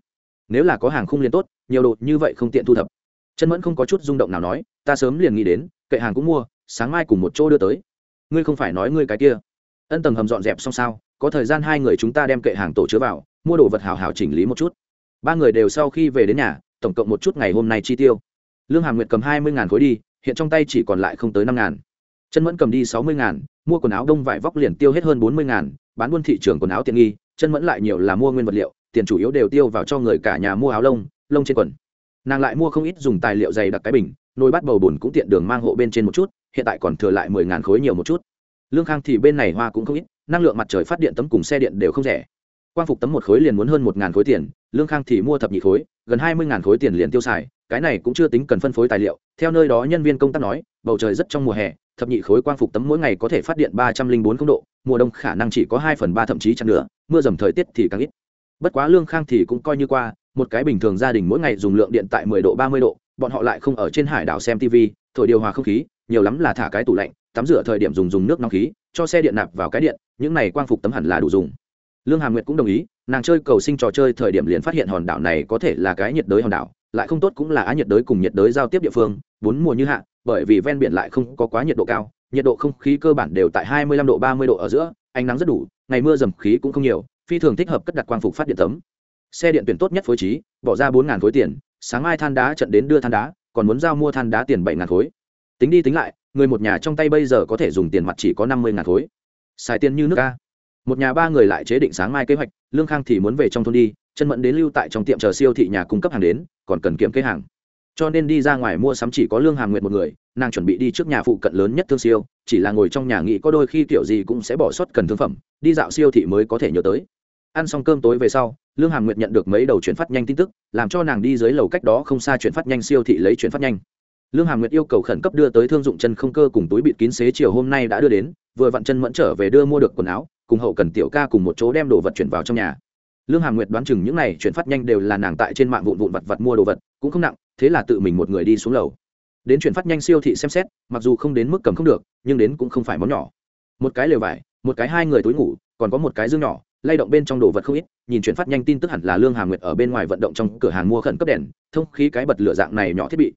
nếu là có hàng không liền tốt, nhiều đồ như vậy không tiện thu thập. Chân mẫn không có chút rung động nào nói, ta sớm liền nghĩ đến, kệ hàng cũng mua, sáng mai cùng một chỗ đưa tới. Ngươi không phải nói ngươi cái kia. Ân tầng hầm dọn dẹp xong sao, có thời gian hai người chúng ta đem kệ hàng tổ chứa vào, mua đồ vật hào hào chỉnh lý một chút. Ba người đều sau khi về đến nhà tổng cộng một chút ngày hôm nay chi tiêu. Lương hàm nguyệt cầm hai mươi khối đi, hiện trong tay chỉ còn lại không tới năm ngàn. Chân mẫn cầm đi sáu mươi ngàn, mua quần áo đông vải vóc liền tiêu hết hơn bốn mươi ngàn, bán buôn thị trường quần áo tiện nghi chân mẫn lại nhiều là mua nguyên vật liệu, tiền chủ yếu đều tiêu vào cho người cả nhà mua áo lông lông trên quần. Nàng lại mua không ít dùng tài liệu dày đặc cái bình, nồi bát bầu bùn cũng tiện đường mang hộ bên trên một chút, hiện tại còn thừa lại mười ngàn khối nhiều một chút. Lương khang thì bên này hoa cũng không ít, năng lượng mặt trời phát điện tấm cùng xe điện đều không rẻ. Quang phục tấm một khối liền muốn hơn một ngàn khối tiền, lương khang thì mua thập nhị khối gần hai mươi ngàn khối tiền liền tiêu xài, cái này cũng chưa tính cần phân phối tài liệu. Theo nơi đó nhân viên công tác nói, bầu trời rất trong mùa hè, thập nhị khối quang phục tấm mỗi ngày có thể phát điện ba trăm linh bốn độ, mùa đông khả năng chỉ có hai phần ba thậm chí chăng nữa, mưa dầm thời tiết thì càng ít. Bất quá lương khang thì cũng coi như qua, một cái bình thường gia đình mỗi ngày dùng lượng điện tại mười độ, ba mươi độ, bọn họ lại không ở trên hải đảo xem tv thổi điều hòa không khí, nhiều lắm là thả cái tủ lạnh, tắm rửa thời điểm dùng dùng nước nóng khí, cho xe điện nạp vào cái điện, những này quang phục tấm hẳn là đủ dùng. Lương hàm nguyệt cũng đồng ý nàng chơi cầu sinh trò chơi thời điểm liền phát hiện hòn đảo này có thể là cái nhiệt đới hòn đảo, lại không tốt cũng là á nhiệt đới cùng nhiệt đới giao tiếp địa phương, bốn mùa như hạ, bởi vì ven biển lại không có quá nhiệt độ cao, nhiệt độ không khí cơ bản đều tại hai mươi lăm độ, ba mươi độ ở giữa, ánh nắng rất đủ, ngày mưa dầm khí cũng không nhiều, phi thường thích hợp cất đặt quang phục phát điện tấm. Xe điện tuyển tốt nhất phối trí, bỏ ra bốn khối tiền, sáng mai than đá trận đến đưa than đá, còn muốn giao mua than đá tiền bảy khối. Tính đi tính lại, người một nhà trong tay bây giờ có thể dùng tiền mặt chỉ có năm mươi khối. Xài tiền như nước ca một nhà ba người lại chế định sáng mai kế hoạch, lương khang thì muốn về trong thôn đi, chân mẫn đến lưu tại trong tiệm chờ siêu thị nhà cung cấp hàng đến, còn cần kiểm kê hàng. Cho nên đi ra ngoài mua sắm chỉ có lương hàm nguyệt một người, nàng chuẩn bị đi trước nhà phụ cận lớn nhất thương siêu, chỉ là ngồi trong nhà nghĩ có đôi khi kiểu gì cũng sẽ bỏ suất cần thương phẩm, đi dạo siêu thị mới có thể nhớ tới. Ăn xong cơm tối về sau, lương hàm nguyệt nhận được mấy đầu chuyển phát nhanh tin tức, làm cho nàng đi dưới lầu cách đó không xa chuyển phát nhanh siêu thị lấy chuyển phát nhanh. Lương hàm nguyệt yêu cầu khẩn cấp đưa tới thương dụng chân không cơ cùng túi bịt kín xế chiều hôm nay đã đưa đến, vừa vặn chân mẫn trở về đưa mua được quần áo cùng hậu cần tiểu ca cùng một chỗ đem đồ vật chuyển vào trong nhà. Lương hà nguyệt đoán chừng những này chuyển phát nhanh đều là nàng tại trên mạng vụn vụn vặt vặt mua đồ vật, cũng không nặng, thế là tự mình một người đi xuống lầu. Đến chuyển phát nhanh siêu thị xem xét, mặc dù không đến mức cầm không được, nhưng đến cũng không phải món nhỏ. Một cái lều vải, một cái hai người túi ngủ, còn có một cái dương nhỏ, lay động bên trong đồ vật không ít, nhìn chuyển phát nhanh tin tức hẳn là lương hà nguyệt ở bên ngoài vận động trong cửa hàng mua khẩn cấp đèn, thông khí cái bật lửa dạng này nhỏ thiết bị.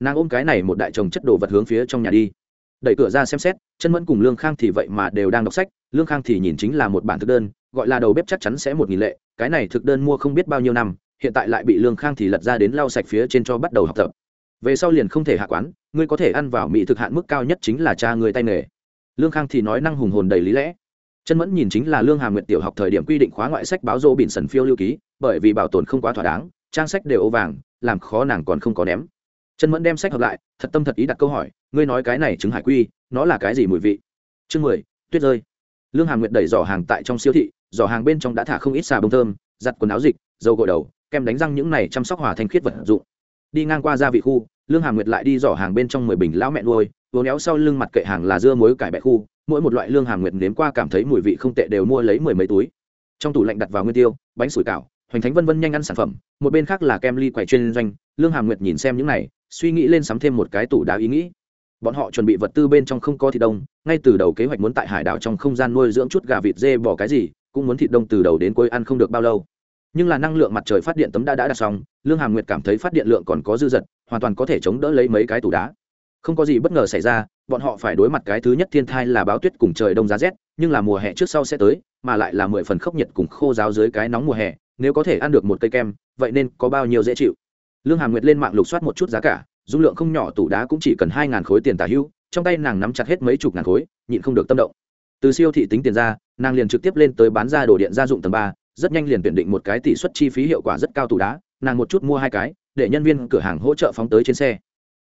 Nàng ôm cái này một đại chồng chất đồ vật hướng phía trong nhà đi đẩy cửa ra xem xét chân mẫn cùng lương khang thì vậy mà đều đang đọc sách, lương khang thì nhìn chính là một bản thực đơn, gọi là đầu bếp chắc chắn sẽ một nghìn lệ, cái này thực đơn mua không biết bao nhiêu năm, hiện tại lại bị lương khang thì lật ra đến lau sạch phía trên cho bắt đầu học tập. Về sau liền không thể hạ quán, ngươi có thể ăn vào mỹ thực hạn mức cao nhất chính là cha người tay nghề. Lương khang thì nói năng hùng hồn đầy lý lẽ. Chân mẫn nhìn chính là lương hà nguyện tiểu học thời điểm quy định khóa ngoại sách báo dô bỉn sần phiêu lưu ký, bởi vì bảo tồn không quá thỏa đáng, trang sách đều ô vàng, làm khó nàng còn không có ném trần mẫn đem sách hợp lại, thật tâm thật ý đặt câu hỏi, ngươi nói cái này chứng hải quy, nó là cái gì mùi vị? Chương mười, tuyết rơi. Lương hàm nguyệt đẩy giỏ hàng tại trong siêu thị, giỏ hàng bên trong đã thả không ít xà bông thơm, giặt quần áo dịch, dầu gội đầu, kem đánh răng những này chăm sóc hòa thanh khiết vật dụng. Đi ngang qua gia vị khu, lương hàm nguyệt lại đi giỏ hàng bên trong mười bình lão mẹ nuôi vồ néo sau lưng mặt kệ hàng là dưa muối cải bẹ khu, mỗi một loại lương hàm nguyệt nếm qua cảm thấy mùi vị không tệ đều mua lấy mười mấy túi. Trong tủ lạnh đặt vào nguyên tiêu, bánh sủi cảo, hoành thánh vân vân nhanh ăn sản phẩm, một bên khác là kem ly quầy chuyên doanh, lương hàm nguyệt nhìn xem những này suy nghĩ lên sắm thêm một cái tủ đá ý nghĩ. Bọn họ chuẩn bị vật tư bên trong không có thịt đông, ngay từ đầu kế hoạch muốn tại hải đảo trong không gian nuôi dưỡng chút gà vịt dê bỏ cái gì, cũng muốn thịt đông từ đầu đến cuối ăn không được bao lâu. Nhưng là năng lượng mặt trời phát điện tấm đã đã đặt xong, lương hàm nguyệt cảm thấy phát điện lượng còn có dư dật, hoàn toàn có thể chống đỡ lấy mấy cái tủ đá. Không có gì bất ngờ xảy ra, bọn họ phải đối mặt cái thứ nhất thiên thai là báo tuyết cùng trời đông giá rét, nhưng là mùa hè trước sau sẽ tới, mà lại là mười phần khốc nhiệt cùng khô giáo dưới cái nóng mùa hè, nếu có thể ăn được một cây kem, vậy nên có bao nhiêu dễ chịu lương hà nguyệt lên mạng lục soát một chút giá cả, dung lượng không nhỏ, tủ đá cũng chỉ cần hai ngàn khối tiền tả hưu, trong tay nàng nắm chặt hết mấy chục ngàn khối, nhịn không được tâm động. Từ siêu thị tính tiền ra, nàng liền trực tiếp lên tới bán ra đồ điện gia dụng tầng ba, rất nhanh liền tuyển định một cái tỷ suất chi phí hiệu quả rất cao tủ đá, nàng một chút mua hai cái, để nhân viên cửa hàng hỗ trợ phóng tới trên xe.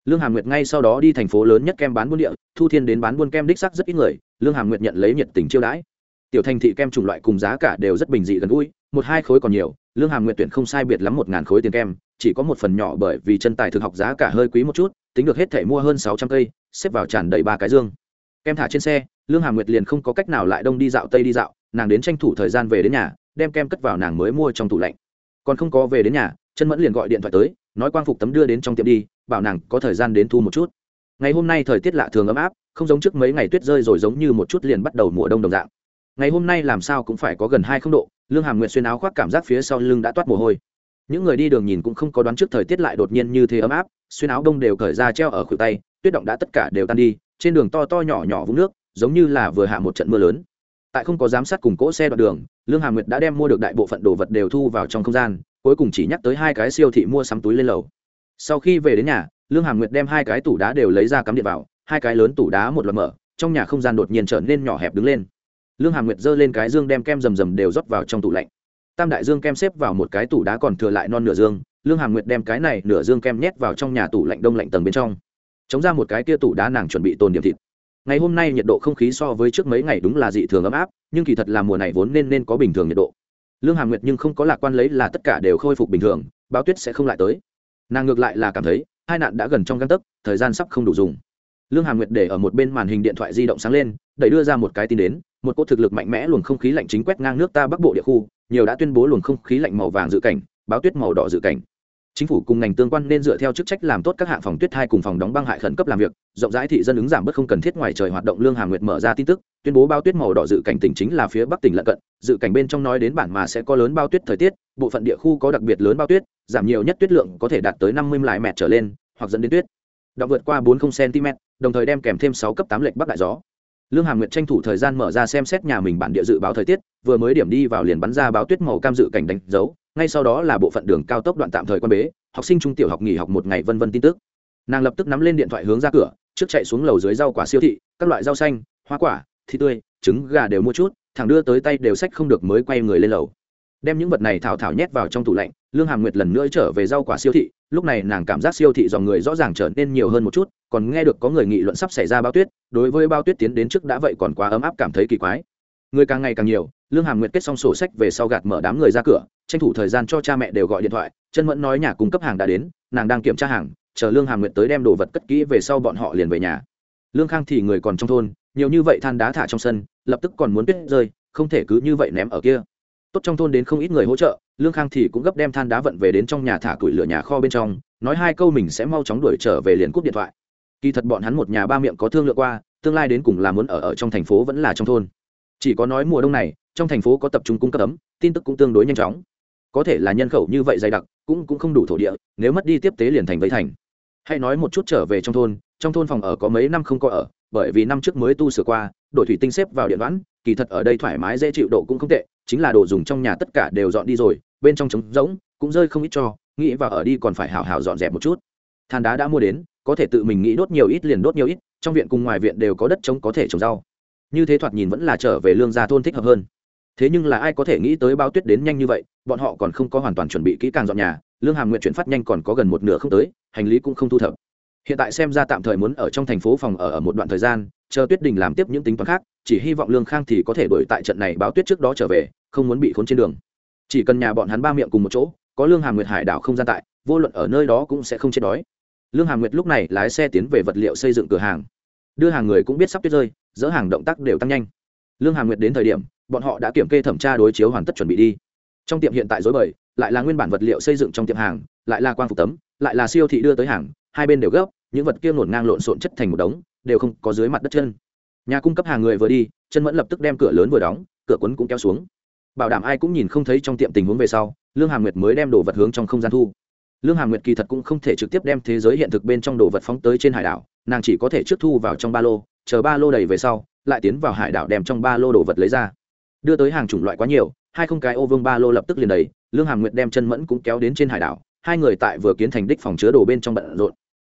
Lương hàm nguyệt ngay sau đó đi thành phố lớn nhất kem bán buôn địa, thu thiên đến bán buôn kem đích sắc rất ít người, lương hàm nguyệt nhận lấy nhiệt tình chiêu đãi. Tiểu thành thị kem chủng loại cùng giá cả đều rất bình dị gần gũi một hai khối còn nhiều, lương hàm nguyệt tuyển không sai biệt lắm một ngàn khối tiền kem, chỉ có một phần nhỏ bởi vì chân tài thực học giá cả hơi quý một chút, tính được hết thể mua hơn sáu trăm cây, xếp vào tràn đầy ba cái dương. Kem thả trên xe, lương hàm nguyệt liền không có cách nào lại đông đi dạo tây đi dạo, nàng đến tranh thủ thời gian về đến nhà, đem kem cất vào nàng mới mua trong tủ lạnh. Còn không có về đến nhà, chân mẫn liền gọi điện thoại tới, nói quang phục tấm đưa đến trong tiệm đi, bảo nàng có thời gian đến thu một chút. Ngày hôm nay thời tiết lạ thường ấm áp, không giống trước mấy ngày tuyết rơi rồi giống như một chút liền bắt đầu mùa đông đồng dạng. Ngày hôm nay làm sao cũng phải có gần hai không độ lương hàm nguyệt xuyên áo khoác cảm giác phía sau lưng đã toát mồ hôi. Những người đi đường nhìn cũng không có đoán trước thời tiết lại đột nhiên như thế ấm áp, xuyên áo đông đều cởi ra treo ở khuỷu tay, tuyết động đã tất cả đều tan đi, trên đường to to nhỏ nhỏ vũng nước, giống như là vừa hạ một trận mưa lớn. Tại không có giám sát cùng cỗ xe đoạn đường, lương hàm nguyệt đã đem mua được đại bộ phận đồ vật đều thu vào trong không gian, cuối cùng chỉ nhắc tới hai cái siêu thị mua sắm túi lên lầu. Sau khi về đến nhà, lương hàm nguyệt đem hai cái tủ đá đều lấy ra cắm điện vào, hai cái lớn tủ đá một lần mở, trong nhà không gian đột nhiên trở nên nhỏ hẹp đứng lên lương hàm nguyệt giơ lên cái dương đem kem rầm rầm đều rót vào trong tủ lạnh. Tam đại dương kem xếp vào một cái tủ đá còn thừa lại non nửa dương, lương hàm nguyệt đem cái này nửa dương kem nhét vào trong nhà tủ lạnh đông lạnh tầng bên trong. Chống ra một cái kia tủ đá nàng chuẩn bị tồn điểm thịt. Ngày hôm nay nhiệt độ không khí so với trước mấy ngày đúng là dị thường ấm áp, nhưng kỳ thật là mùa này vốn nên nên có bình thường nhiệt độ. Lương hàm nguyệt nhưng không có lạc quan lấy là tất cả đều khôi phục bình thường, báo tuyết sẽ không lại tới. Nàng ngược lại là cảm thấy, hai nạn đã gần trong găng tấc, thời gian sắp không đủ dùng lương hàm nguyệt để ở một bên màn hình điện thoại di động sáng lên, đẩy đưa ra một cái tin đến, một cỗ thực lực mạnh mẽ luồng không khí lạnh chính quét ngang nước ta bắc bộ địa khu, nhiều đã tuyên bố luồng không khí lạnh màu vàng dự cảnh, báo tuyết màu đỏ dự cảnh. Chính phủ cùng ngành tương quan nên dựa theo chức trách làm tốt các hạng phòng tuyết hai cùng phòng đóng băng hại khẩn cấp làm việc, rộng rãi thị dân ứng giảm bớt không cần thiết ngoài trời hoạt động. Lương hà nguyệt mở ra tin tức, tuyên bố bao tuyết màu đỏ dự cảnh tỉnh chính là phía bắc tỉnh lận cận, dự cảnh bên trong nói đến bản mà sẽ có lớn bao tuyết thời tiết, bộ phận địa khu có đặc biệt lớn bao tuyết, giảm nhiều nhất tuyết lượng có thể đạt tới năm mươi lại mẹt trở lên, hoặc dẫn đến tuyết. Đã vượt qua bốn mươi cm đồng thời đem kèm thêm sáu cấp tám lệch bắc đại gió. Lương hàm nguyệt tranh thủ thời gian mở ra xem xét nhà mình bản địa dự báo thời tiết, vừa mới điểm đi vào liền bắn ra báo tuyết màu cam dự cảnh đánh dấu, ngay sau đó là bộ phận đường cao tốc đoạn tạm thời quan bế, học sinh trung tiểu học nghỉ học một ngày vân vân tin tức. Nàng lập tức nắm lên điện thoại hướng ra cửa, trước chạy xuống lầu dưới rau quả siêu thị, các loại rau xanh, hoa quả, thịt tươi, trứng gà đều mua chút, thằng đưa tới tay đều sách không được mới quay người lên lầu đem những vật này thảo thảo nhét vào trong tủ lạnh, lương hàm nguyệt lần nữa trở về rau quả siêu thị, lúc này nàng cảm giác siêu thị dòng người rõ ràng trở nên nhiều hơn một chút, còn nghe được có người nghị luận sắp xảy ra bao tuyết, đối với bao tuyết tiến đến trước đã vậy còn quá ấm áp cảm thấy kỳ quái. Người càng ngày càng nhiều, lương hàm nguyệt kết xong sổ sách về sau gạt mở đám người ra cửa, tranh thủ thời gian cho cha mẹ đều gọi điện thoại, chân mẫn nói nhà cung cấp hàng đã đến, nàng đang kiểm tra hàng, chờ lương hàm nguyệt tới đem đồ vật cất kỹ về sau bọn họ liền về nhà. Lương khang thì người còn trong thôn, nhiều như vậy than đá thả trong sân, lập tức còn muốn tuyết rơi, không thể cứ như vậy ném ở kia tốt trong thôn đến không ít người hỗ trợ, lương khang thì cũng gấp đem than đá vận về đến trong nhà thả củi lửa nhà kho bên trong, nói hai câu mình sẽ mau chóng đuổi trở về liền cúp điện thoại. Kỳ thật bọn hắn một nhà ba miệng có thương lượng qua, tương lai đến cùng là muốn ở ở trong thành phố vẫn là trong thôn. Chỉ có nói mùa đông này, trong thành phố có tập trung cung cấp ấm, tin tức cũng tương đối nhanh chóng. Có thể là nhân khẩu như vậy dày đặc, cũng cũng không đủ thổ địa, nếu mất đi tiếp tế liền thành vây thành. Hãy nói một chút trở về trong thôn trong thôn phòng ở có mấy năm không có ở, bởi vì năm trước mới tu sửa qua đội thủy tinh xếp vào điện đoán, kỳ thật ở đây thoải mái dễ chịu độ cũng không tệ, chính là đồ dùng trong nhà tất cả đều dọn đi rồi, bên trong trống rỗng, cũng rơi không ít cho, nghĩ vào ở đi còn phải hào hào dọn dẹp một chút. Than đá đã mua đến, có thể tự mình nghĩ đốt nhiều ít liền đốt nhiều ít, trong viện cùng ngoài viện đều có đất trống có thể trồng rau. Như thế thoạt nhìn vẫn là trở về lương gia thôn thích hợp hơn. Thế nhưng là ai có thể nghĩ tới bao tuyết đến nhanh như vậy, bọn họ còn không có hoàn toàn chuẩn bị kỹ càng dọn nhà, lương hàm nguyện chuyển phát nhanh còn có gần một nửa không tới, hành lý cũng không thu thập hiện tại xem ra tạm thời muốn ở trong thành phố phòng ở ở một đoạn thời gian, chờ tuyết đình làm tiếp những tính toán khác, chỉ hy vọng lương khang thì có thể đổi tại trận này báo tuyết trước đó trở về, không muốn bị khốn trên đường. Chỉ cần nhà bọn hắn ba miệng cùng một chỗ, có lương hàm nguyệt hải đảo không gian tại, vô luận ở nơi đó cũng sẽ không chết đói. Lương hàm nguyệt lúc này lái xe tiến về vật liệu xây dựng cửa hàng. Đưa hàng người cũng biết sắp tuyết rơi, dỡ hàng động tác đều tăng nhanh. Lương hàm nguyệt đến thời điểm, bọn họ đã kiểm kê thẩm tra đối chiếu hoàn tất chuẩn bị đi. Trong tiệm hiện tại dối bời, lại là nguyên bản vật liệu xây dựng trong tiệm hàng, lại là quang phục tấm, lại là siêu thị đưa tới hàng hai bên đều gấp, những vật kia ngổn ngang lộn xộn chất thành một đống, đều không có dưới mặt đất chân. Nhà cung cấp hàng người vừa đi, chân mẫn lập tức đem cửa lớn vừa đóng, cửa quấn cũng kéo xuống. Bảo đảm ai cũng nhìn không thấy trong tiệm tình huống về sau, lương hà nguyệt mới đem đồ vật hướng trong không gian thu. Lương hà nguyệt kỳ thật cũng không thể trực tiếp đem thế giới hiện thực bên trong đồ vật phóng tới trên hải đảo, nàng chỉ có thể trước thu vào trong ba lô, chờ ba lô đầy về sau, lại tiến vào hải đảo đem trong ba lô đồ vật lấy ra. Đưa tới hàng chủng loại quá nhiều, hai không cái ô vương ba lô lập tức liền đầy, lương hà nguyệt đem chân mẫn cũng kéo đến trên hải đảo hai người tại vừa kiến thành đích phòng chứa đồ bên trong bận rộn.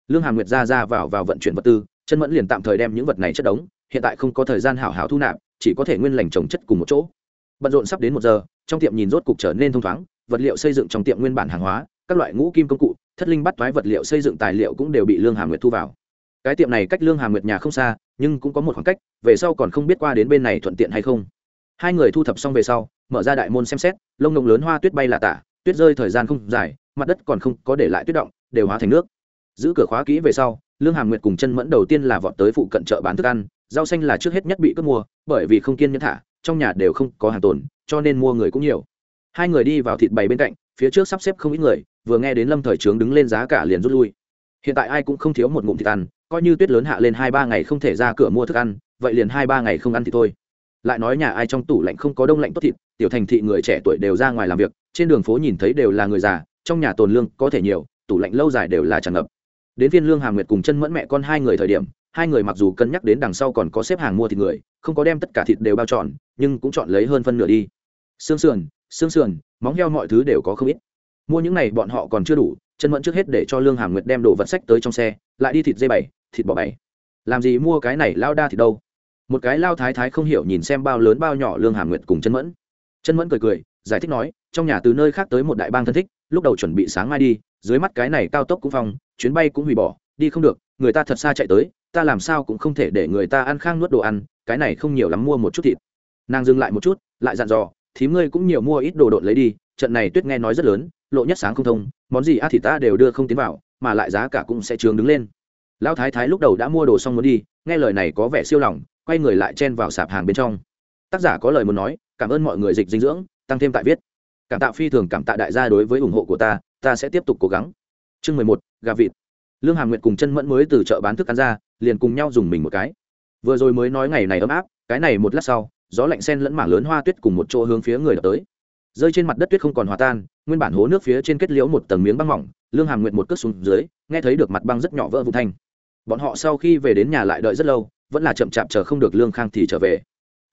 Lương hà nguyệt ra ra vào vào vận chuyển vật tư, chân mẫn liền tạm thời đem những vật này chất đống, hiện tại không có thời gian hảo hảo thu nạp, chỉ có thể nguyên lành trồng chất cùng một chỗ. Bận rộn sắp đến một giờ, trong tiệm nhìn rốt cục trở nên thông thoáng, vật liệu xây dựng trong tiệm nguyên bản hàng hóa, các loại ngũ kim công cụ, thất linh bắt toái vật liệu xây dựng tài liệu cũng đều bị lương hà nguyệt thu vào. Cái tiệm này cách lương hà nguyệt nhà không xa, nhưng cũng có một khoảng cách, về sau còn không biết qua đến bên này thuận tiện hay không. Hai người thu thập xong về sau, mở ra đại môn xem xét, lông nông lớn hoa tuyết bay là tả, tuyết rơi thời gian không dài mặt đất còn không có để lại tuyết động, đều hóa thành nước. Giữ cửa khóa kỹ về sau, lương hàm nguyệt cùng chân mẫn đầu tiên là vọt tới phụ cận chợ bán thức ăn, rau xanh là trước hết nhất bị cướp mua, bởi vì không kiên nhẫn thả, trong nhà đều không có hàng tồn, cho nên mua người cũng nhiều. Hai người đi vào thịt bày bên cạnh, phía trước sắp xếp không ít người, vừa nghe đến lâm thời trướng đứng lên giá cả liền rút lui. Hiện tại ai cũng không thiếu một ngụm thịt ăn, coi như tuyết lớn hạ lên hai ba ngày không thể ra cửa mua thức ăn, vậy liền hai ba ngày không ăn thì thôi. Lại nói nhà ai trong tủ lạnh không có đông lạnh tốt thịt, tiểu thành thị người trẻ tuổi đều ra ngoài làm việc, trên đường phố nhìn thấy đều là người già trong nhà tồn lương có thể nhiều, tủ lạnh lâu dài đều là tràn ngập. Đến phiên lương hà nguyệt cùng chân mẫn mẹ con hai người thời điểm, hai người mặc dù cân nhắc đến đằng sau còn có xếp hàng mua thịt người, không có đem tất cả thịt đều bao trọn, nhưng cũng chọn lấy hơn phân nửa đi. Xương sườn xương sườn, móng heo mọi thứ đều có không ít. Mua những này bọn họ còn chưa đủ, chân mẫn trước hết để cho lương hàm nguyệt đem đồ vật sách tới trong xe, lại đi thịt dây bảy thịt bò bảy làm gì mua cái này lao đa thịt đâu? Một cái lao thái thái không hiểu nhìn xem bao lớn bao nhỏ lương hàm nguyệt cùng chân mẫn. Chân mẫn cười cười, giải thích nói trong nhà từ nơi khác tới một đại bang thân thích, lúc đầu chuẩn bị sáng mai đi, dưới mắt cái này cao tốc cũng phong, chuyến bay cũng hủy bỏ, đi không được, người ta thật xa chạy tới, ta làm sao cũng không thể để người ta ăn khang nuốt đồ ăn, cái này không nhiều lắm mua một chút thịt. Nàng dừng lại một chút, lại dặn dò, thím ngươi cũng nhiều mua ít đồ độn lấy đi, trận này tuyết nghe nói rất lớn, lộ nhất sáng không thông, món gì a thì ta đều đưa không tiến vào, mà lại giá cả cũng sẽ trường đứng lên. Lão thái thái lúc đầu đã mua đồ xong muốn đi, nghe lời này có vẻ siêu lòng, quay người lại chen vào sạp hàng bên trong. Tác giả có lời muốn nói, cảm ơn mọi người dịch dinh dưỡng, tăng thêm tại viết cảm tạ phi thường cảm tạ đại gia đối với ủng hộ của ta ta sẽ tiếp tục cố gắng. Chương mười một, gà vịt. Lương hàm nguyệt cùng chân mẫn mới từ chợ bán thức ăn ra, liền cùng nhau dùng mình một cái. Vừa rồi mới nói ngày này ấm áp, cái này một lát sau, gió lạnh sen lẫn mảng lớn hoa tuyết cùng một chỗ hướng phía người đập tới. Rơi trên mặt đất tuyết không còn hòa tan, nguyên bản hố nước phía trên kết liễu một tầng miếng băng mỏng, lương hàm nguyệt một cước xuống dưới, nghe thấy được mặt băng rất nhỏ vỡ vụ thanh. Bọn họ sau khi về đến nhà lại đợi rất lâu, vẫn là chậm chạp chờ không được lương khang thì trở về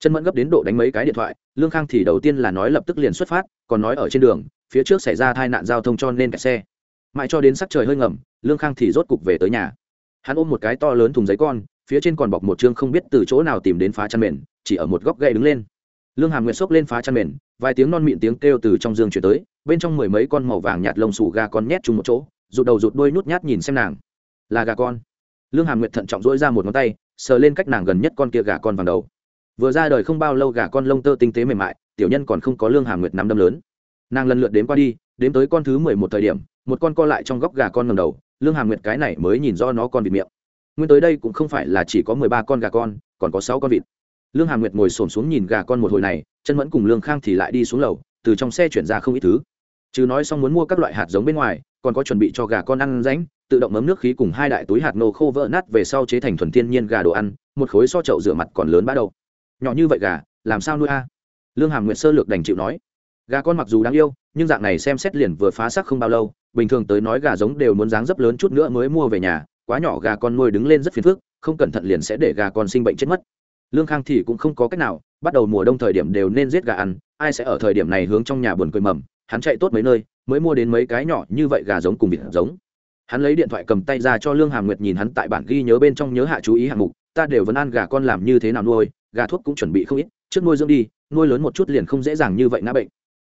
chân mẫn gấp đến độ đánh mấy cái điện thoại, lương khang thì đầu tiên là nói lập tức liền xuất phát, còn nói ở trên đường, phía trước xảy ra tai nạn giao thông cho nên kẹt xe. Mãi cho đến sắc trời hơi ngầm, lương khang thì rốt cục về tới nhà. Hắn ôm một cái to lớn thùng giấy con, phía trên còn bọc một chương không biết từ chỗ nào tìm đến phá chăn mền, chỉ ở một góc gậy đứng lên. Lương hàm nguyệt xốc lên phá chăn mền, vài tiếng non mịn tiếng kêu từ trong giường chuyển tới, bên trong mười mấy con màu vàng nhạt lông sủ gà con nhét chung một chỗ, rụt đầu rụt đuôi nuốt nhát nhìn xem nàng. Là gà con. Lương hàm nguyệt thận trọng dỗi ra một ngón tay, sờ lên cách nàng gần nhất con kia gà con vàng đầu vừa ra đời không bao lâu gà con lông tơ tinh tế mềm mại, tiểu nhân còn không có lương hà nguyệt nắm đâm lớn. Nàng lần lượt đến qua đi đến tới con thứ mười một thời điểm, một con co lại trong góc gà con ngầm đầu, lương hà nguyệt cái này mới nhìn do nó con vịt miệng. Nguyên tới đây cũng không phải là chỉ có mười ba con gà con, còn có sáu con vịt. Lương hà nguyệt ngồi s ổ m xuống nhìn gà con một hồi này, chân mẫn cùng lương khang thì lại đi xuống lầu, từ trong xe chuyển ra không ít thứ. Chứ nói xong muốn mua các loại hạt giống bên ngoài, còn có chuẩn bị cho gà con ăn ránh tự động mấm nước khí cùng hai đại túi hạt nô khô vỡ nát về sau chế thành thuần thiên nhiên gà đồ ăn, một khối so chậu rửa mặt còn lớn bắt đầu nhỏ như vậy gà, làm sao nuôi a? Lương hàm nguyệt sơ lược đành chịu nói. Gà con mặc dù đáng yêu, nhưng dạng này xem xét liền vừa phá sắc không bao lâu, bình thường tới nói gà giống đều muốn dáng dấp lớn chút nữa mới mua về nhà, quá nhỏ gà con nuôi đứng lên rất phiền phức, không cẩn thận liền sẽ để gà con sinh bệnh chết mất. Lương khang thì cũng không có cách nào, bắt đầu mùa đông thời điểm đều nên giết gà ăn, ai sẽ ở thời điểm này hướng trong nhà buồn cười mầm, hắn chạy tốt mấy nơi, mới mua đến mấy cái nhỏ như vậy gà giống cùng vịt giống. Hắn lấy điện thoại cầm tay ra cho lương hàm nguyệt nhìn hắn tại bản ghi nhớ bên trong nhớ hạ chú ý hạng mục, ta đều vẫn ăn gà con làm như thế nào nuôi gà thuốc cũng chuẩn bị không ít, trước nuôi dưỡng đi, nuôi lớn một chút liền không dễ dàng như vậy ngã bệnh.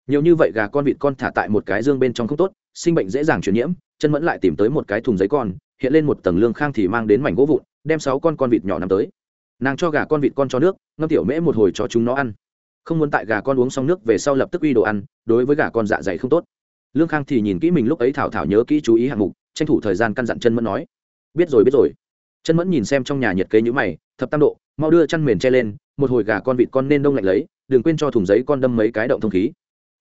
Nhiều như vậy gà con vịt con thả tại một cái dương bên trong không tốt, sinh bệnh dễ dàng truyền nhiễm, chân mẫn lại tìm tới một cái thùng giấy con, hiện lên một tầng lương khang thì mang đến mảnh gỗ vụn, đem sáu con con vịt nhỏ nằm tới. Nàng cho gà con vịt con cho nước, ngâm tiểu mễ một hồi cho chúng nó ăn. Không muốn tại gà con uống xong nước về sau lập tức uy đồ ăn, đối với gà con dạ dày không tốt. Lương khang thì nhìn kỹ mình lúc ấy thảo thảo nhớ kỹ chú ý hạng mục, tranh thủ thời gian căn dặn chân mẫn nói. Biết rồi biết rồi chân mẫn nhìn xem trong nhà nhiệt kế nhữ mày, thập tam độ, mau đưa chăn mền che lên, một hồi gà con vịt con nên đông lạnh lấy, đừng quên cho thùng giấy con đâm mấy cái động thông khí.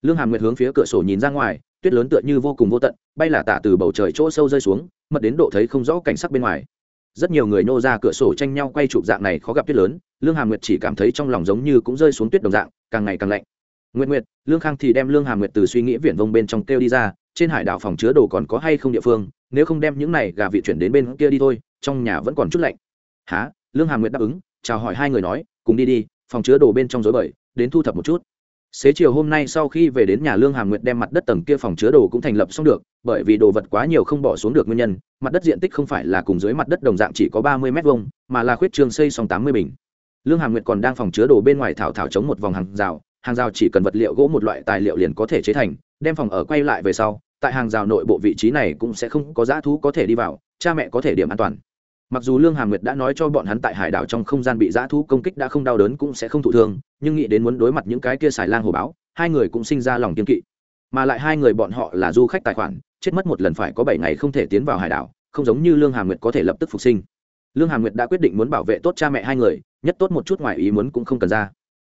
Lương hàm nguyệt hướng phía cửa sổ nhìn ra ngoài, tuyết lớn tựa như vô cùng vô tận, bay là tả từ bầu trời chỗ sâu rơi xuống, mật đến độ thấy không rõ cảnh sắc bên ngoài. Rất nhiều người nô ra cửa sổ tranh nhau quay chụp dạng này khó gặp tuyết lớn, lương hàm nguyệt chỉ cảm thấy trong lòng giống như cũng rơi xuống tuyết đồng dạng, càng ngày càng lạnh. Nguyệt nguyệt, lương khang thì đem lương hàm nguyệt từ suy nghĩ viển vông bên trong kêu đi ra trên hải đảo phòng chứa đồ còn có hay không địa phương, nếu không đem những này gà vị chuyển đến bên kia đi thôi, trong nhà vẫn còn chút lạnh. Há lương hà nguyệt đáp ứng, chào hỏi hai người nói, cùng đi đi, phòng chứa đồ bên trong rối bời, đến thu thập một chút. Xế chiều hôm nay sau khi về đến nhà lương hà nguyệt đem mặt đất tầng kia phòng chứa đồ cũng thành lập xong được, bởi vì đồ vật quá nhiều không bỏ xuống được nguyên nhân, mặt đất diện tích không phải là cùng dưới mặt đất đồng dạng chỉ có ba mươi m hai mà là khuyết trường xây xong tám mươi bình. Lương hà nguyệt còn đang phòng chứa đồ bên ngoài thảo thảo chống một vòng hàng rào hàng rào chỉ cần vật liệu gỗ một loại tài liệu liền có thể chế thành, đem phòng ở quay lại về sau, tại hàng rào nội bộ vị trí này cũng sẽ không có dã thú có thể đi vào, cha mẹ có thể điểm an toàn. Mặc dù lương hà nguyệt đã nói cho bọn hắn tại hải đảo trong không gian bị dã thú công kích đã không đau đớn cũng sẽ không thụ thương, nhưng nghĩ đến muốn đối mặt những cái kia xài lang hồ báo, hai người cũng sinh ra lòng kiên kỵ. Mà lại hai người bọn họ là du khách tài khoản, chết mất một lần phải có bảy ngày không thể tiến vào hải đảo, không giống như lương hà nguyệt có thể lập tức phục sinh. Lương hà nguyệt đã quyết định muốn bảo vệ tốt cha mẹ hai người, nhất tốt một chút ngoài ý muốn cũng không cần ra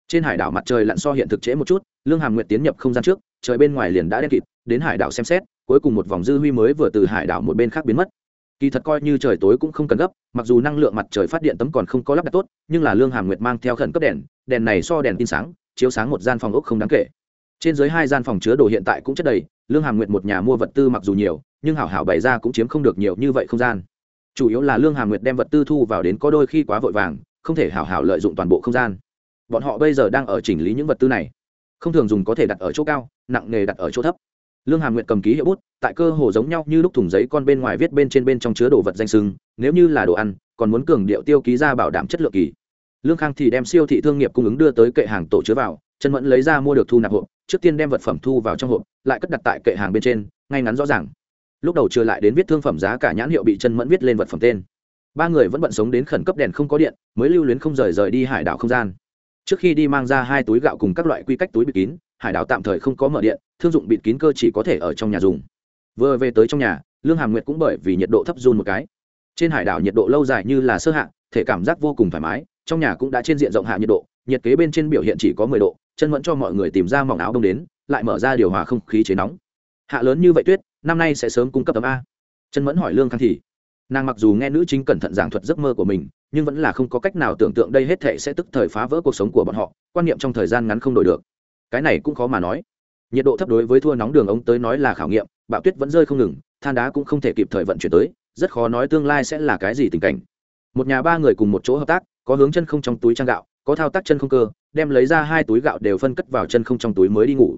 trên hải đảo mặt trời lặn so hiện thực trễ một chút, lương hàm nguyệt tiến nhập không gian trước, trời bên ngoài liền đã đen kịt, đến hải đảo xem xét, cuối cùng một vòng dư huy mới vừa từ hải đảo một bên khác biến mất. Kỳ thật coi như trời tối cũng không cần gấp, mặc dù năng lượng mặt trời phát điện tấm còn không có lắp đặt tốt, nhưng là lương hàm nguyệt mang theo khẩn cấp đèn đèn này so đèn tin sáng, chiếu sáng một gian phòng ốc không đáng kể. Trên dưới hai gian phòng chứa đồ hiện tại cũng chất đầy, lương hàm nguyệt một nhà mua vật tư mặc dù nhiều, nhưng hảo hảo bày ra cũng chiếm không được nhiều như vậy không gian. Chủ yếu là lương hàm nguyệt đem vật tư thu vào đến có đôi khi quá vội vàng, không thể hảo hảo lợi dụng toàn bộ không gian bọn họ bây giờ đang ở chỉnh lý những vật tư này. Không thường dùng có thể đặt ở chỗ cao, nặng nghề đặt ở chỗ thấp. Lương hàm nguyện cầm ký hiệu bút, tại cơ hồ giống nhau như lúc thùng giấy con bên ngoài viết bên trên bên trong chứa đồ vật danh sưng, nếu như là đồ ăn, còn muốn cường điệu tiêu ký ra bảo đảm chất lượng kỳ. Lương khang thì đem siêu thị thương nghiệp cung ứng đưa tới kệ hàng tổ chứa vào, chân mẫn lấy ra mua được thu nạp hộp, trước tiên đem vật phẩm thu vào trong hộp, lại cất đặt tại kệ hàng bên trên, ngay ngắn rõ ràng. Lúc đầu chưa lại đến viết thương phẩm giá cả nhãn hiệu bị chân mẫn viết lên vật phẩm tên. Ba người vẫn bận sống đến khẩn cấp đèn không có điện, mới lưu luyến không rời rời đi hải đảo không gian trước khi đi mang ra hai túi gạo cùng các loại quy cách túi bịt kín, hải đảo tạm thời không có mở điện, thương dụng bịt kín cơ chỉ có thể ở trong nhà dùng. Vừa về tới trong nhà, lương hàm nguyệt cũng bởi vì nhiệt độ thấp run một cái. Trên hải đảo nhiệt độ lâu dài như là sơ hạ, thể cảm giác vô cùng thoải mái, trong nhà cũng đã trên diện rộng hạ nhiệt độ, nhiệt kế bên trên biểu hiện chỉ có mười độ, chân vẫn cho mọi người tìm ra mỏng áo đông đến, lại mở ra điều hòa không khí chế nóng. Hạ lớn như vậy tuyết, năm nay sẽ sớm cung cấp tấm a. Chân mẫn hỏi lương khang thì, nàng mặc dù nghe nữ chính cẩn thận giảng thuật giấc mơ của mình nhưng vẫn là không có cách nào tưởng tượng đây hết thệ sẽ tức thời phá vỡ cuộc sống của bọn họ, quan niệm trong thời gian ngắn không đổi được. Cái này cũng khó mà nói. Nhiệt độ thấp đối với thua nóng đường ống tới nói là khảo nghiệm, bạo tuyết vẫn rơi không ngừng, than đá cũng không thể kịp thời vận chuyển tới, rất khó nói tương lai sẽ là cái gì tình cảnh. Một nhà ba người cùng một chỗ hợp tác, có hướng chân không trong túi trang gạo, có thao tác chân không cơ, đem lấy ra hai túi gạo đều phân cất vào chân không trong túi mới đi ngủ.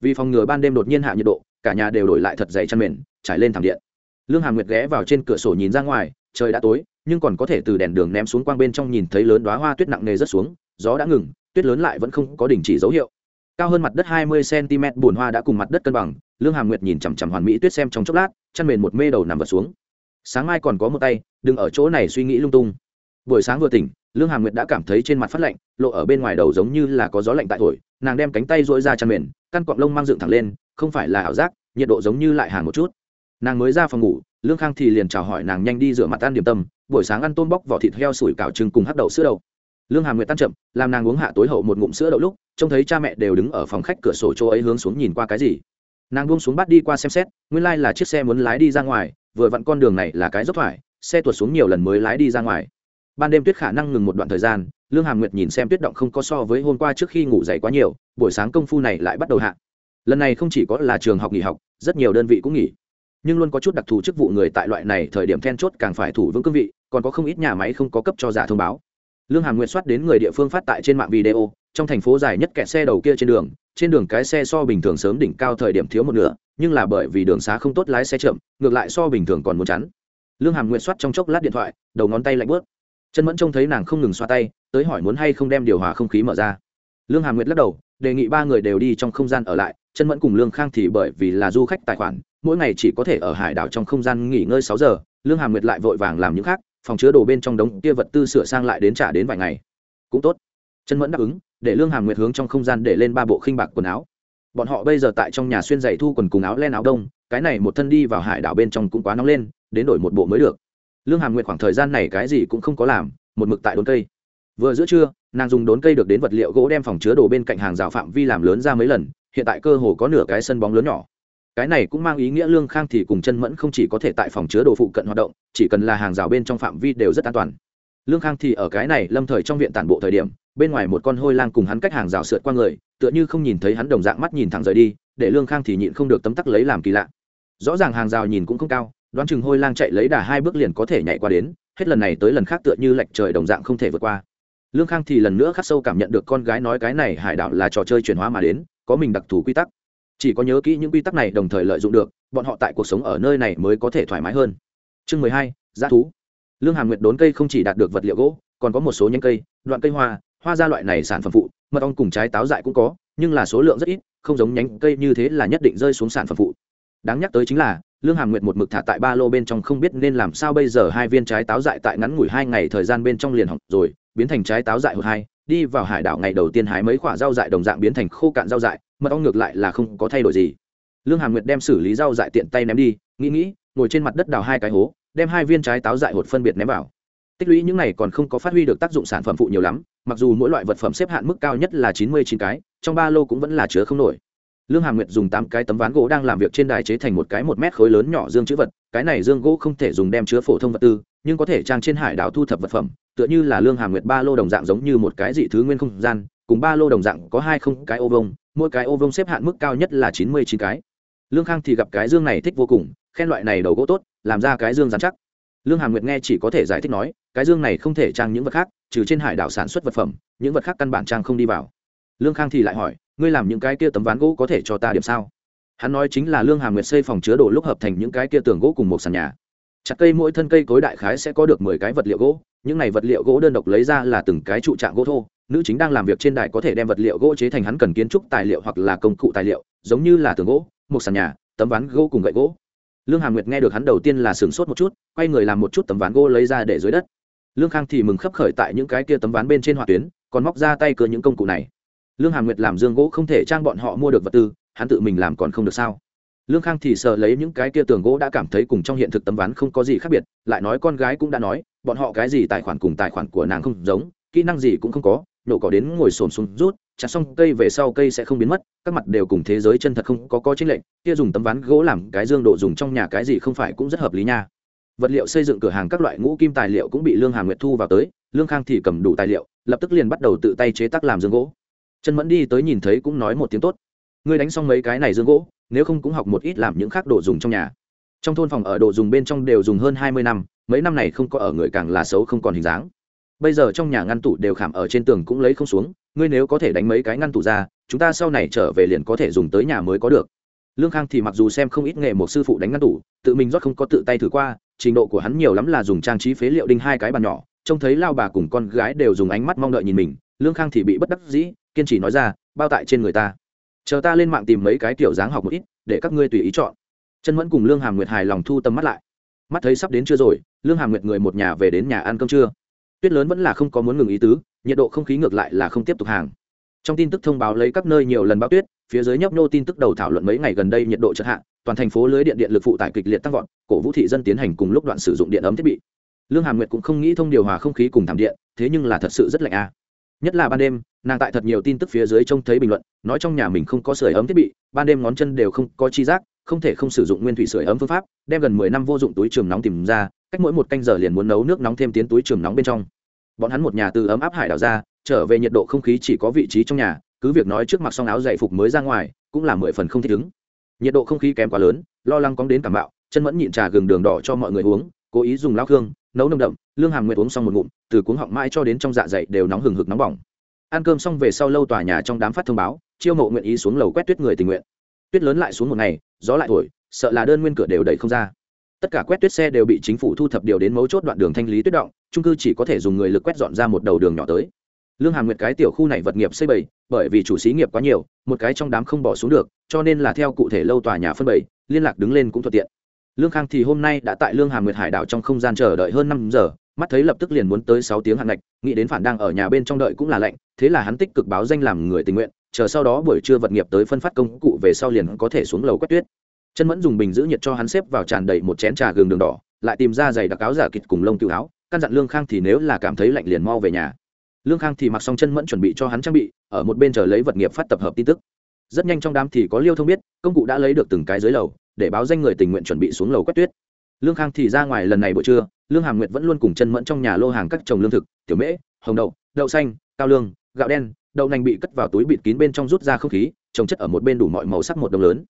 Vì phòng ngừa ban đêm đột nhiên hạ nhiệt độ, cả nhà đều đổi lại thật dày chăn mền, trải lên thảm điện. Lương hàm nguyệt ghé vào trên cửa sổ nhìn ra ngoài, trời đã tối nhưng còn có thể từ đèn đường ném xuống quang bên trong nhìn thấy lớn đoá hoa tuyết nặng nề rất xuống, gió đã ngừng, tuyết lớn lại vẫn không có đình chỉ dấu hiệu. Cao hơn mặt đất hai mươi cm bùn hoa đã cùng mặt đất cân bằng, lương hàm nguyệt nhìn chằm chằm hoàn mỹ tuyết xem trong chốc lát, chăn mền một mê đầu nằm vật xuống. Sáng mai còn có một tay, đừng ở chỗ này suy nghĩ lung tung. Buổi sáng vừa tỉnh, lương hàm nguyệt đã cảm thấy trên mặt phát lạnh, lộ ở bên ngoài đầu giống như là có gió lạnh tại thổi, nàng đem cánh tay dỗi ra chăn mền, căn cọng lông mang dựng thẳng lên, không phải là ảo giác, nhiệt độ giống như lại hàng một chút. Nàng mới ra phòng ngủ, lương khang thì liền chào hỏi nàng nhanh đi rửa mặt ăn điểm tâm buổi sáng ăn tôm bóc vỏ thịt heo sủi cảo trứng cùng hắc đậu sữa đậu. Lương hàm nguyệt tan chậm, làm nàng uống hạ tối hậu một ngụm sữa đậu lúc, trông thấy cha mẹ đều đứng ở phòng khách cửa sổ chỗ ấy hướng xuống nhìn qua cái gì. Nàng buông xuống bắt đi qua xem xét, nguyên lai là chiếc xe muốn lái đi ra ngoài, vừa vặn con đường này là cái dốc thoải, xe tuột xuống nhiều lần mới lái đi ra ngoài. Ban đêm tuyết khả năng ngừng một đoạn thời gian, lương hàm nguyệt nhìn xem tuyết động không có so với hôm qua trước khi ngủ dậy quá nhiều, buổi sáng công phu này lại bắt đầu hạ. Lần này không chỉ có là trường học nghỉ học, rất nhiều đơn vị cũng nghỉ. Nhưng luôn có chút đặc thù chức vụ người tại loại này thời điểm then chốt càng phải thủ vững cương vị còn có không ít nhà máy không có cấp cho giả thông báo. Lương hàm nguyệt soát đến người địa phương phát tại trên mạng video, trong thành phố dài nhất kẹt xe đầu kia trên đường trên đường cái xe so bình thường sớm đỉnh cao thời điểm thiếu một nửa, nhưng là bởi vì đường xá không tốt lái xe chậm, ngược lại so bình thường còn muốn chắn. Lương hàm nguyệt soát trong chốc lát điện thoại, đầu ngón tay lạnh bớt. Chân mẫn trông thấy nàng không ngừng xoa tay, tới hỏi muốn hay không đem điều hòa không khí mở ra. Lương hàm nguyệt lắc đầu, đề nghị ba người đều đi trong không gian ở lại chân mẫn cùng lương khang thì bởi vì là du khách tài khoản, mỗi ngày chỉ có thể ở hải đảo trong không gian nghỉ ngơi sáu giờ, lương hàm nguyệt lại vội vàng làm những khác phòng chứa đồ bên trong đống kia vật tư sửa sang lại đến trả đến vài ngày. Cũng tốt. Chân mẫn đáp ứng, để lương hàm nguyệt hướng trong không gian để lên ba bộ khinh bạc quần áo. Bọn họ bây giờ tại trong nhà xuyên giày thu quần cùng áo len áo đông, cái này một thân đi vào hải đảo bên trong cũng quá nóng lên, đến đổi một bộ mới được. Lương hàm nguyệt khoảng thời gian này cái gì cũng không có làm, một mực tại đốn cây. Vừa giữa trưa, nàng dùng đốn cây được đến vật liệu gỗ đem phòng chứa đồ bên cạnh hàng rào phạm vi làm lớn ra mấy lần, hiện tại cơ hồ có nửa cái sân bóng lớn nhỏ cái này cũng mang ý nghĩa lương khang thì cùng chân mẫn không chỉ có thể tại phòng chứa đồ phụ cận hoạt động, chỉ cần là hàng rào bên trong phạm vi đều rất an toàn. Lương khang thì ở cái này lâm thời trong viện tản bộ thời điểm, bên ngoài một con hôi lang cùng hắn cách hàng rào sượt qua người, tựa như không nhìn thấy hắn đồng dạng mắt nhìn thẳng rời đi, để lương khang thì nhịn không được tấm tắc lấy làm kỳ lạ. Rõ ràng hàng rào nhìn cũng không cao, đoán chừng hôi lang chạy lấy đà hai bước liền có thể nhảy qua đến, hết lần này tới lần khác tựa như lệch trời đồng dạng không thể vượt qua. Lương khang thì lần nữa khắc sâu cảm nhận được con gái nói cái này hải đảo là trò chơi chuyển hóa mà đến, có mình đặc thù quy tắc chỉ có nhớ kỹ những quy tắc này đồng thời lợi dụng được, bọn họ tại cuộc sống ở nơi này mới có thể thoải mái hơn. Chương mười hai giá thú. Lương hàm nguyệt đốn cây không chỉ đạt được vật liệu gỗ, còn có một số nhánh cây, đoạn cây hoa hoa ra loại này sản phẩm phụ, mật ong cùng trái táo dại cũng có, nhưng là số lượng rất ít, không giống nhánh cây như thế là nhất định rơi xuống sản phẩm phụ. Đáng nhắc tới chính là, lương hàm nguyệt một mực thả tại ba lô bên trong không biết nên làm sao bây giờ hai viên trái táo dại tại ngắn ngủi hai ngày thời gian bên trong liền hỏng rồi, biến thành trái táo dại hồi hai, đi vào hải đảo ngày đầu tiên hái mấy quả rau dại đồng dạng biến thành khô cạn rau dại mật ong ngược lại là không có thay đổi gì. Lương hàm nguyệt đem xử lý rau dại tiện tay ném đi, nghĩ nghĩ, ngồi trên mặt đất đào hai cái hố, đem hai viên trái táo dại hột phân biệt ném vào. Tích lũy những này còn không có phát huy được tác dụng sản phẩm phụ nhiều lắm, mặc dù mỗi loại vật phẩm xếp hạn mức cao nhất là chín mươi chín cái, trong ba lô cũng vẫn là chứa không nổi. Lương hàm nguyệt dùng tám cái tấm ván gỗ đang làm việc trên đài chế thành một cái một mét khối lớn nhỏ dương chữ vật, cái này dương gỗ không thể dùng đem chứa phổ thông vật tư, nhưng có thể trang trên hải đảo thu thập vật phẩm, tựa như là lương hàm nguyệt ba lô đồng dạng giống như một cái dị thứ nguyên không gian, cùng ba lô đồng dạng có hai không cái ô vông mỗi cái ô vông xếp hạn mức cao nhất là chín mươi chín cái. Lương khang thì gặp cái dương này thích vô cùng, khen loại này đầu gỗ tốt, làm ra cái dương dán chắc. Lương hàm nguyệt nghe chỉ có thể giải thích nói, cái dương này không thể trang những vật khác, trừ trên hải đảo sản xuất vật phẩm, những vật khác căn bản trang không đi vào. Lương khang thì lại hỏi, ngươi làm những cái kia tấm ván gỗ có thể cho ta điểm sao? Hắn nói chính là lương hàm nguyệt xây phòng chứa đồ lúc hợp thành những cái kia tường gỗ cùng một sàn nhà. Chặt cây mỗi thân cây cối đại khái sẽ có được mười cái vật liệu gỗ, những này vật liệu gỗ đơn độc lấy ra là từng cái trụ trạng gỗ thô nữ chính đang làm việc trên đài có thể đem vật liệu gỗ chế thành hắn cần kiến trúc tài liệu hoặc là công cụ tài liệu, giống như là tường gỗ, một sàn nhà, tấm ván gỗ cùng gậy gỗ. Lương hàm nguyệt nghe được hắn đầu tiên là sửng sốt một chút, quay người làm một chút tấm ván gỗ lấy ra để dưới đất. Lương khang thì mừng khấp khởi tại những cái kia tấm ván bên trên hỏa tuyến, còn móc ra tay cờ những công cụ này. Lương hàm nguyệt làm dương gỗ không thể trang bọn họ mua được vật tư, hắn tự mình làm còn không được sao? Lương khang thì sợ lấy những cái kia tường gỗ đã cảm thấy cùng trong hiện thực tấm ván không có gì khác biệt, lại nói con gái cũng đã nói, bọn họ cái gì tài khoản cùng tài khoản của nàng không giống, kỹ năng gì cũng không có nổ cỏ đến ngồi xổm xuống rút, chặt xong cây về sau cây sẽ không biến mất, các mặt đều cùng thế giới chân thật không có có chính lệnh kia dùng tấm ván gỗ làm cái dương độ dùng trong nhà cái gì không phải cũng rất hợp lý nha. Vật liệu xây dựng cửa hàng các loại ngũ kim tài liệu cũng bị lương hà nguyệt thu vào tới, lương khang thì cầm đủ tài liệu, lập tức liền bắt đầu tự tay chế tác làm dương gỗ. Chân mẫn đi tới nhìn thấy cũng nói một tiếng tốt. Ngươi đánh xong mấy cái này dương gỗ, nếu không cũng học một ít làm những khác đồ dùng trong nhà. Trong thôn phòng ở đồ dùng bên trong đều dùng hơn hai mươi năm, mấy năm này không có ở người càng là xấu không còn hình dáng bây giờ trong nhà ngăn tủ đều khảm ở trên tường cũng lấy không xuống, ngươi nếu có thể đánh mấy cái ngăn tủ ra, chúng ta sau này trở về liền có thể dùng tới nhà mới có được. Lương khang thì mặc dù xem không ít nghề một sư phụ đánh ngăn tủ, tự mình rót không có tự tay thử qua, trình độ của hắn nhiều lắm là dùng trang trí phế liệu đinh hai cái bàn nhỏ, trông thấy lao bà cùng con gái đều dùng ánh mắt mong đợi nhìn mình, lương khang thì bị bất đắc dĩ, kiên trì nói ra, bao tại trên người ta. Chờ ta lên mạng tìm mấy cái kiểu dáng học một ít, để các ngươi tùy ý chọn. Chân mẫn cùng lương hàm nguyệt hài lòng thu tâm mắt lại. Mắt thấy sắp đến chưa rồi, lương hàm nguyệt người một nhà về đến nhà ăn cơm trưa tuyết lớn vẫn là không có muốn ngừng ý tứ, nhiệt độ không khí ngược lại là không tiếp tục hàng. Trong tin tức thông báo lấy các nơi nhiều lần bão tuyết, phía dưới nhấp nhô tin tức đầu thảo luận mấy ngày gần đây nhiệt độ chợt hạ, toàn thành phố lưới điện điện lực phụ tải kịch liệt tăng vọt, cổ vũ thị dân tiến hành cùng lúc đoạn sử dụng điện ấm thiết bị. Lương hàm nguyệt cũng không nghĩ thông điều hòa không khí cùng thảm điện, thế nhưng là thật sự rất lạnh a. Nhất là ban đêm, nàng tại thật nhiều tin tức phía dưới trông thấy bình luận, nói trong nhà mình không có sưởi ấm thiết bị, ban đêm ngón chân đều không có chi giác, không thể không sử dụng nguyên thủy sưởi ấm phương pháp, đem gần mười năm vô dụng túi trường nóng tìm ra cách mỗi một canh giờ liền muốn nấu nước nóng thêm tiến túi trường nóng bên trong. Bọn hắn một nhà từ ấm áp hải đảo ra, trở về nhiệt độ không khí chỉ có vị trí trong nhà, cứ việc nói trước mặc xong áo dạy phục mới ra ngoài, cũng là mười phần không thích ứng. Nhiệt độ không khí kém quá lớn, lo lắng cóng đến cảm bạo, chân mẫn nhịn trà gừng đường đỏ cho mọi người uống, cố ý dùng lao khương, nấu nông đậm, lương hàm nguyệt uống xong một ngụm, từ cuống họng mãi cho đến trong dạ dày đều nóng hừng hực nóng bỏng. Ăn cơm xong về sau lâu tòa nhà trong đám phát thông báo, chiêu mộ nguyện ý xuống lầu quét tuyết người tình nguyện. Tuyết lớn lại xuống một ngày, gió lại thổi, sợ là đơn nguyên cửa đều đẩy không ra tất cả quét tuyết xe đều bị chính phủ thu thập điều đến mấu chốt đoạn đường thanh lý tuyết động trung cư chỉ có thể dùng người lực quét dọn ra một đầu đường nhỏ tới. Lương hàm nguyệt cái tiểu khu này vật nghiệp xây bày bởi vì chủ xí nghiệp quá nhiều, một cái trong đám không bỏ xuống được, cho nên là theo cụ thể lâu tòa nhà phân bày liên lạc đứng lên cũng thuận tiện. Lương khang thì hôm nay đã tại lương hàm nguyệt hải đảo trong không gian chờ đợi hơn năm giờ, mắt thấy lập tức liền muốn tới sáu tiếng hạn ngạch, nghĩ đến phản đang ở nhà bên trong đợi cũng là lạnh, thế là hắn tích cực báo danh làm người tình nguyện, chờ sau đó buổi trưa vật nghiệp tới phân phát công cụ về sau liền có thể xuống lầu quét tuyết chân mẫn dùng bình giữ nhiệt cho hắn xếp vào tràn đầy một chén trà gừng đường đỏ, lại tìm ra giày đặc áo giả kịch cùng lông tiêu áo, căn dặn lương khang thì nếu là cảm thấy lạnh liền mau về nhà. Lương khang thì mặc xong chân mẫn chuẩn bị cho hắn trang bị, ở một bên chờ lấy vật nghiệp phát tập hợp tin tức. Rất nhanh trong đám thì có liêu thông biết, công cụ đã lấy được từng cái dưới lầu, để báo danh người tình nguyện chuẩn bị xuống lầu quét tuyết. Lương khang thì ra ngoài lần này buổi trưa, lương hàm nguyệt vẫn luôn cùng chân mẫn trong nhà lô hàng các trồng lương thực, tiểu mễ, hồng đậu đậu xanh, cao lương, gạo đen, đậu nành bị cất vào túi bịt kín bên trong rút ra không khí, trồng chất ở một bên đủ mọi màu sắc một đồng lớn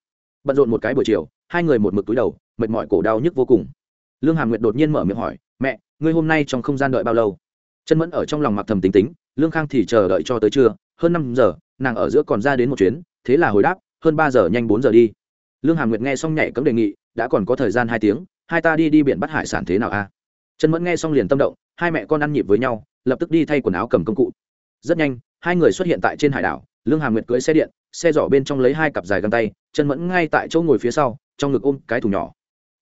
bận rộn một cái buổi chiều, hai người một mực túi đầu, mệt mỏi cổ đau nhức vô cùng. Lương hàm nguyệt đột nhiên mở miệng hỏi, mẹ, ngươi hôm nay trong không gian đợi bao lâu? Chân mẫn ở trong lòng mặc thầm tính tính, lương khang thì chờ đợi cho tới trưa, hơn năm giờ, nàng ở giữa còn ra đến một chuyến, thế là hồi đáp, hơn ba giờ nhanh bốn giờ đi. Lương hàm nguyệt nghe xong nhảy cấm đề nghị, đã còn có thời gian hai tiếng, hai ta đi đi biển bắt hải sản thế nào a? Chân mẫn nghe xong liền tâm động, hai mẹ con ăn nhịp với nhau, lập tức đi thay quần áo cầm công cụ. Rất nhanh, hai người xuất hiện tại trên hải đảo, lương hàm nguyệt cưới xe điện xe giỏ bên trong lấy hai cặp dài găng tay, chân mẫn ngay tại chỗ ngồi phía sau, trong ngực ôm cái thùng nhỏ.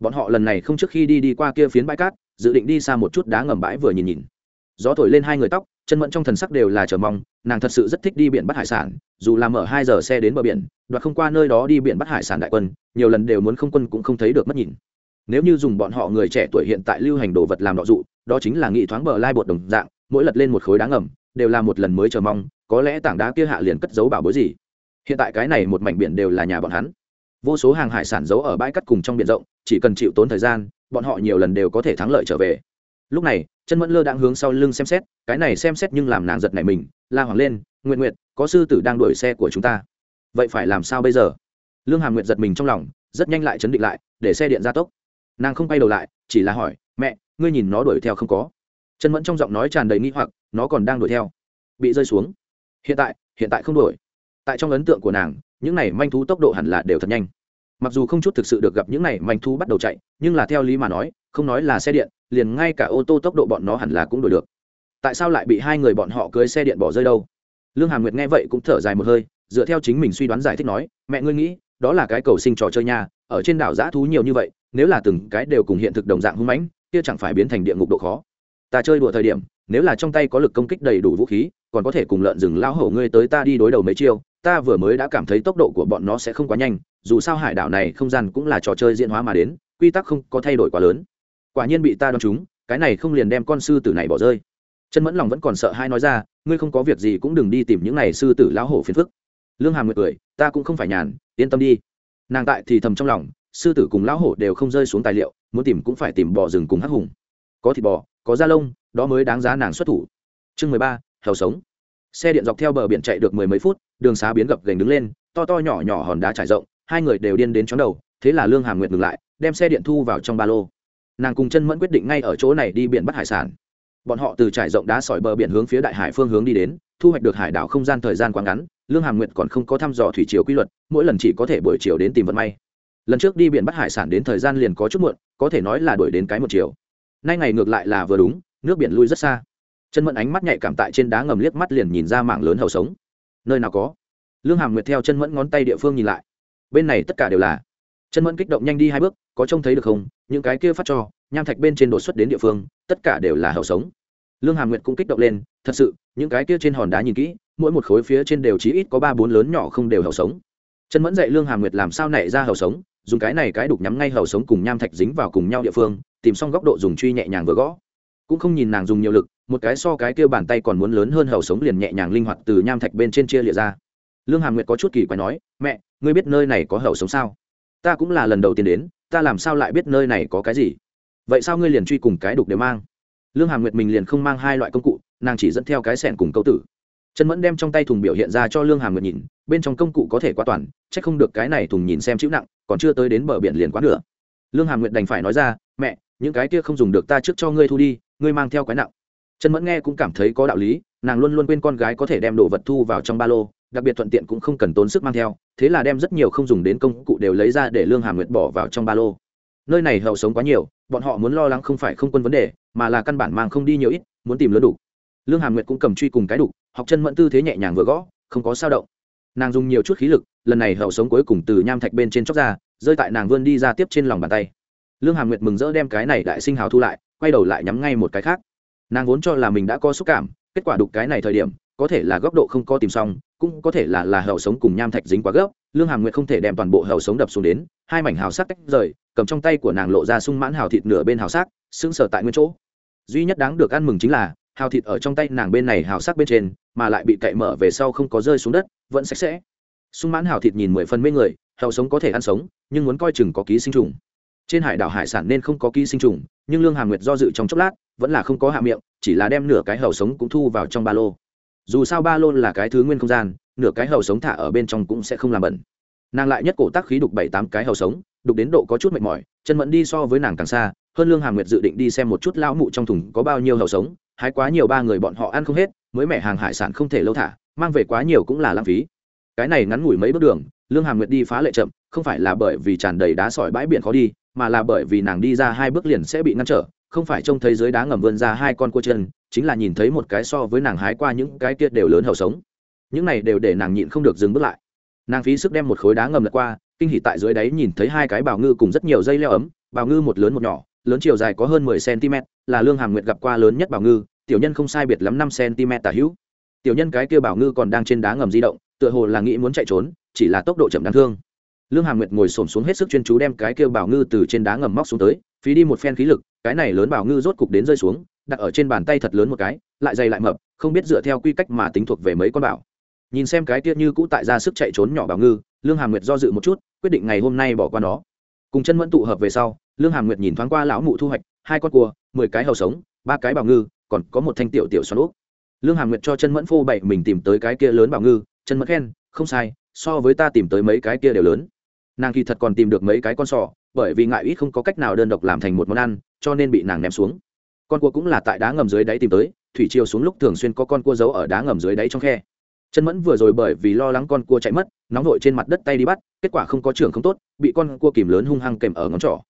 Bọn họ lần này không trước khi đi đi qua kia phiến bãi cát, dự định đi xa một chút đá ngầm bãi vừa nhìn nhìn. Gió thổi lên hai người tóc, chân mẫn trong thần sắc đều là chờ mong, nàng thật sự rất thích đi biển bắt hải sản, dù làm ở hai giờ xe đến bờ biển, đoạt không qua nơi đó đi biển bắt hải sản đại quân, nhiều lần đều muốn không quân cũng không thấy được mất nhìn. Nếu như dùng bọn họ người trẻ tuổi hiện tại lưu hành đồ vật làm đọ dụ, đó chính là nghị thoáng bờ lai bột đồng dạng, mỗi lật lên một khối đá ngầm, đều là một lần mới chờ mong, có lẽ tảng đá kia hạ liền cất giấu bảo bối gì hiện tại cái này một mảnh biển đều là nhà bọn hắn. Vô số hàng hải sản giấu ở bãi cắt cùng trong biển rộng, chỉ cần chịu tốn thời gian, bọn họ nhiều lần đều có thể thắng lợi trở về. Lúc này, chân mẫn lơ đang hướng sau lưng xem xét, cái này xem xét nhưng làm nàng giật này mình, la hoàng lên nguyện nguyện có sư tử đang đuổi xe của chúng ta. Vậy phải làm sao bây giờ? Lương hàm nguyện giật mình trong lòng, rất nhanh lại chấn định lại, để xe điện ra tốc. Nàng không bay đầu lại, chỉ là hỏi, mẹ, ngươi nhìn nó đuổi theo không có? Chân mẫn trong giọng nói tràn đầy nghi hoặc, nó còn đang đuổi theo. Bị rơi xuống. Hiện tại hiện tại không đuổi tại trong ấn tượng của nàng, những này manh thú tốc độ hẳn là đều thật nhanh. Mặc dù không chút thực sự được gặp những này manh thú bắt đầu chạy, nhưng là theo lý mà nói, không nói là xe điện, liền ngay cả ô tô tốc độ bọn nó hẳn là cũng đuổi được. Tại sao lại bị hai người bọn họ cưới xe điện bỏ rơi đâu? Lương hàm nguyệt nghe vậy cũng thở dài một hơi, dựa theo chính mình suy đoán giải thích nói, mẹ ngươi nghĩ, đó là cái cầu sinh trò chơi nha, ở trên đảo giã thú nhiều như vậy, nếu là từng cái đều cùng hiện thực đồng dạng hung mãnh, kia chẳng phải biến thành địa ngục độ khó. Ta chơi đùa thời điểm, nếu là trong tay có lực công kích đầy đủ vũ khí, còn có thể cùng lợn rừng lao hổ ngươi tới ta đi đối đầu mấy chiêu ta vừa mới đã cảm thấy tốc độ của bọn nó sẽ không quá nhanh, dù sao hải đảo này không gian cũng là trò chơi diễn hóa mà đến, quy tắc không có thay đổi quá lớn. Quả nhiên bị ta đoán chúng cái này không liền đem con sư tử này bỏ rơi. Chân mẫn lòng vẫn còn sợ hai nói ra, ngươi không có việc gì cũng đừng đi tìm những này sư tử lão hổ phiền phức. Lương hàm nguyệt cười, ta cũng không phải nhàn, yên tâm đi. Nàng tại thì thầm trong lòng, sư tử cùng lão hổ đều không rơi xuống tài liệu, muốn tìm cũng phải tìm bò rừng cùng hắc hùng. Có thịt bò, có da lông, đó mới đáng giá nàng xuất thủ. Chương mười ba hèo sống xe điện dọc theo bờ biển chạy được mười mấy phút, đường xá biến gập gành đứng lên, to to nhỏ nhỏ hòn đá trải rộng, hai người đều điên đến chóng đầu, thế là lương hàm nguyệt ngừng lại, đem xe điện thu vào trong ba lô. Nàng cùng chân mẫn quyết định ngay ở chỗ này đi biển bắt hải sản. Bọn họ từ trải rộng đá sỏi bờ biển hướng phía đại hải phương hướng đi đến, thu hoạch được hải đảo không gian thời gian quá ngắn, lương hàm nguyệt còn không có thăm dò thủy chiều quy luật, mỗi lần chỉ có thể buổi chiều đến tìm vận may. Lần trước đi biển bắt hải sản đến thời gian liền có chút muộn, có thể nói là đuổi đến cái một chiều. Nay ngày ngược lại là vừa đúng, nước biển lui rất xa chân mẫn ánh mắt nhạy cảm tại trên đá ngầm liếc mắt liền nhìn ra mảng lớn hầu sống. Nơi nào có? Lương hàm nguyệt theo chân mẫn ngón tay địa phương nhìn lại. Bên này tất cả đều là. Chân mẫn kích động nhanh đi hai bước, có trông thấy được không? Những cái kia phát cho, nham thạch bên trên đột xuất đến địa phương, tất cả đều là hầu sống. Lương hàm nguyệt cũng kích động lên, thật sự, những cái kia trên hòn đá nhìn kỹ, mỗi một khối phía trên đều chí ít có ba bốn lớn nhỏ không đều hầu sống. Chân mẫn dạy lương hàm nguyệt làm sao nảy ra hầu sống, dùng cái này cái đục nhắm ngay hầu sống cùng nham thạch dính vào cùng nhau địa phương, tìm xong góc độ dùng truy nhẹ nhàng vừa gõ. Cũng không nhìn nàng dùng nhiều lực một cái so cái kia bàn tay còn muốn lớn hơn hầu sống liền nhẹ nhàng linh hoạt từ nham thạch bên trên chia lịa ra. Lương hàm nguyệt có chút kỳ quái nói, mẹ, ngươi biết nơi này có hầu sống sao? Ta cũng là lần đầu tiên đến, ta làm sao lại biết nơi này có cái gì? Vậy sao ngươi liền truy cùng cái đục đều mang? Lương hàm nguyệt mình liền không mang hai loại công cụ, nàng chỉ dẫn theo cái sẻn cùng câu tử. Trần mẫn đem trong tay thùng biểu hiện ra cho lương hàm nguyệt nhìn, bên trong công cụ có thể quá toàn c h ắ c không được cái này thùng nhìn xem chịu nặng, còn chưa tới đến bờ biển liền quá nửa. Lương hàm nguyệt đành phải nói ra, mẹ, những cái kia không dùng được ta trước cho ngươi thu đi, ngươi mang theo cái nặng trần mẫn nghe cũng cảm thấy có đạo lý nàng luôn luôn quên con gái có thể đem đồ vật thu vào trong ba lô đặc biệt thuận tiện cũng không cần tốn sức mang theo thế là đem rất nhiều không dùng đến công cụ đều lấy ra để lương hàm nguyệt bỏ vào trong ba lô. Nơi này hậu sống quá nhiều bọn họ muốn lo lắng không phải không quân vấn đề mà là căn bản mang không đi nhiều ít muốn tìm lớn đủ. Lương hàm nguyệt cũng cầm truy cùng cái đủ, học chân mẫn tư thế nhẹ nhàng vừa gõ không có sao động. Nàng dùng nhiều chút khí lực lần này hậu sống cuối cùng từ nham thạch bên trên chóc ra rơi tại nàng vươn đi ra tiếp trên lòng bàn tay. Lương hàm nguyệt mừng rỡ đem cái này đại sinh hào thu lại quay đầu lại nhắm ngay một cái khác nàng vốn cho là mình đã có xúc cảm, kết quả đục cái này thời điểm, có thể là góc độ không có tìm xong, cũng có thể là là hậu sống cùng nham thạch dính quá gấp, lương hàm nguyệt không thể đem toàn bộ hậu sống đập xuống đến, hai mảnh hào sắc tách rời, cầm trong tay của nàng lộ ra sung mãn hào thịt nửa bên hào sắc, sững sờ tại nguyên chỗ. Duy nhất đáng được ăn mừng chính là, hào thịt ở trong tay nàng bên này hào sắc bên trên, mà lại bị cậy mở về sau không có rơi xuống đất, vẫn sạch sẽ. Sung mãn hào thịt nhìn mười phần mê người, hậu sống có thể ăn sống, nhưng muốn coi chừng có ký sinh trùng trên hải đảo hải sản nên không có ký sinh trùng, nhưng lương hàm nguyệt do dự trong chốc lát, vẫn là không có hạ miệng, chỉ là đem nửa cái hầu sống cũng thu vào trong ba lô. Dù sao ba lô là cái thứ nguyên không gian, nửa cái hầu sống thả ở bên trong cũng sẽ không làm bẩn. Nàng lại nhất cổ tác khí đục bảy tám cái hầu sống, đục đến độ có chút mệt mỏi, chân mẫn đi so với nàng càng xa, hơn lương hàm nguyệt dự định đi xem một chút lão mụ trong thùng có bao nhiêu hầu sống, hái quá nhiều ba người bọn họ ăn không hết, mới mẻ hàng hải sản không thể lâu thả, mang về quá nhiều cũng là lãng phí. Cái này ngắn ngủi mấy bước đường, lương hàm nguyệt đi phá lệ chậm không phải là bởi vì tràn đầy đá sỏi bãi biển khó đi, mà là bởi vì nàng đi ra hai bước liền sẽ bị ngăn trở, không phải trông thấy dưới đá ngầm vươn ra hai con cua chân, chính là nhìn thấy một cái so với nàng hái qua những cái kia đều lớn hầu sống. Những này đều để nàng nhịn không được dừng bước lại. Nàng phí sức đem một khối đá ngầm lật qua, kinh hỉ tại dưới đáy nhìn thấy hai cái bào ngư cùng rất nhiều dây leo ấm, bào ngư một lớn một nhỏ, lớn chiều dài có hơn mười cm là lương hàm nguyệt gặp qua lớn nhất bào ngư, tiểu nhân không sai biệt lắm năm cm tả hữu. Tiểu nhân cái kia bào ngư còn đang trên đá ngầm di động, tựa hồ là nghĩ muốn chạy trốn, chỉ là tốc độ chậm đáng thương lương hàm nguyệt ngồi xổm xuống hết sức chuyên chú đem cái kia bảo ngư từ trên đá ngầm móc xuống tới, phí đi một phen khí lực, cái này lớn bảo ngư rốt cục đến rơi xuống, đặt ở trên bàn tay thật lớn một cái, lại dày lại mập, không biết dựa theo quy cách mà tính thuộc về mấy con bảo. Nhìn xem cái kia như cũ tại ra sức chạy trốn nhỏ bảo ngư, lương hàm nguyệt do dự một chút, quyết định ngày hôm nay bỏ qua nó. Cùng chân mẫn tụ hợp về sau, lương hàm nguyệt nhìn thoáng qua lão mụ thu hoạch, hai con cua, mười cái hầu sống, ba cái bảo ngư, còn có một thanh tiểu tiểu xoắn úp. Lương hàm nguyệt cho chân mẫn phô bậy mình tìm tới cái kia lớn bảo ngư, chân mẫn khen, không sai, so với ta tìm tới mấy cái kia đều lớn nàng kỳ thật còn tìm được mấy cái con sò, bởi vì ngại ít không có cách nào đơn độc làm thành một món ăn, cho nên bị nàng ném xuống. Con cua cũng là tại đá ngầm dưới đáy tìm tới, thủy chiều xuống lúc thường xuyên có con cua giấu ở đá ngầm dưới đáy trong khe. Chân mẫn vừa rồi bởi vì lo lắng con cua chạy mất, nóng vội trên mặt đất tay đi bắt, kết quả không có trưởng không tốt, bị con cua kìm lớn hung hăng kèm ở ngón trỏ.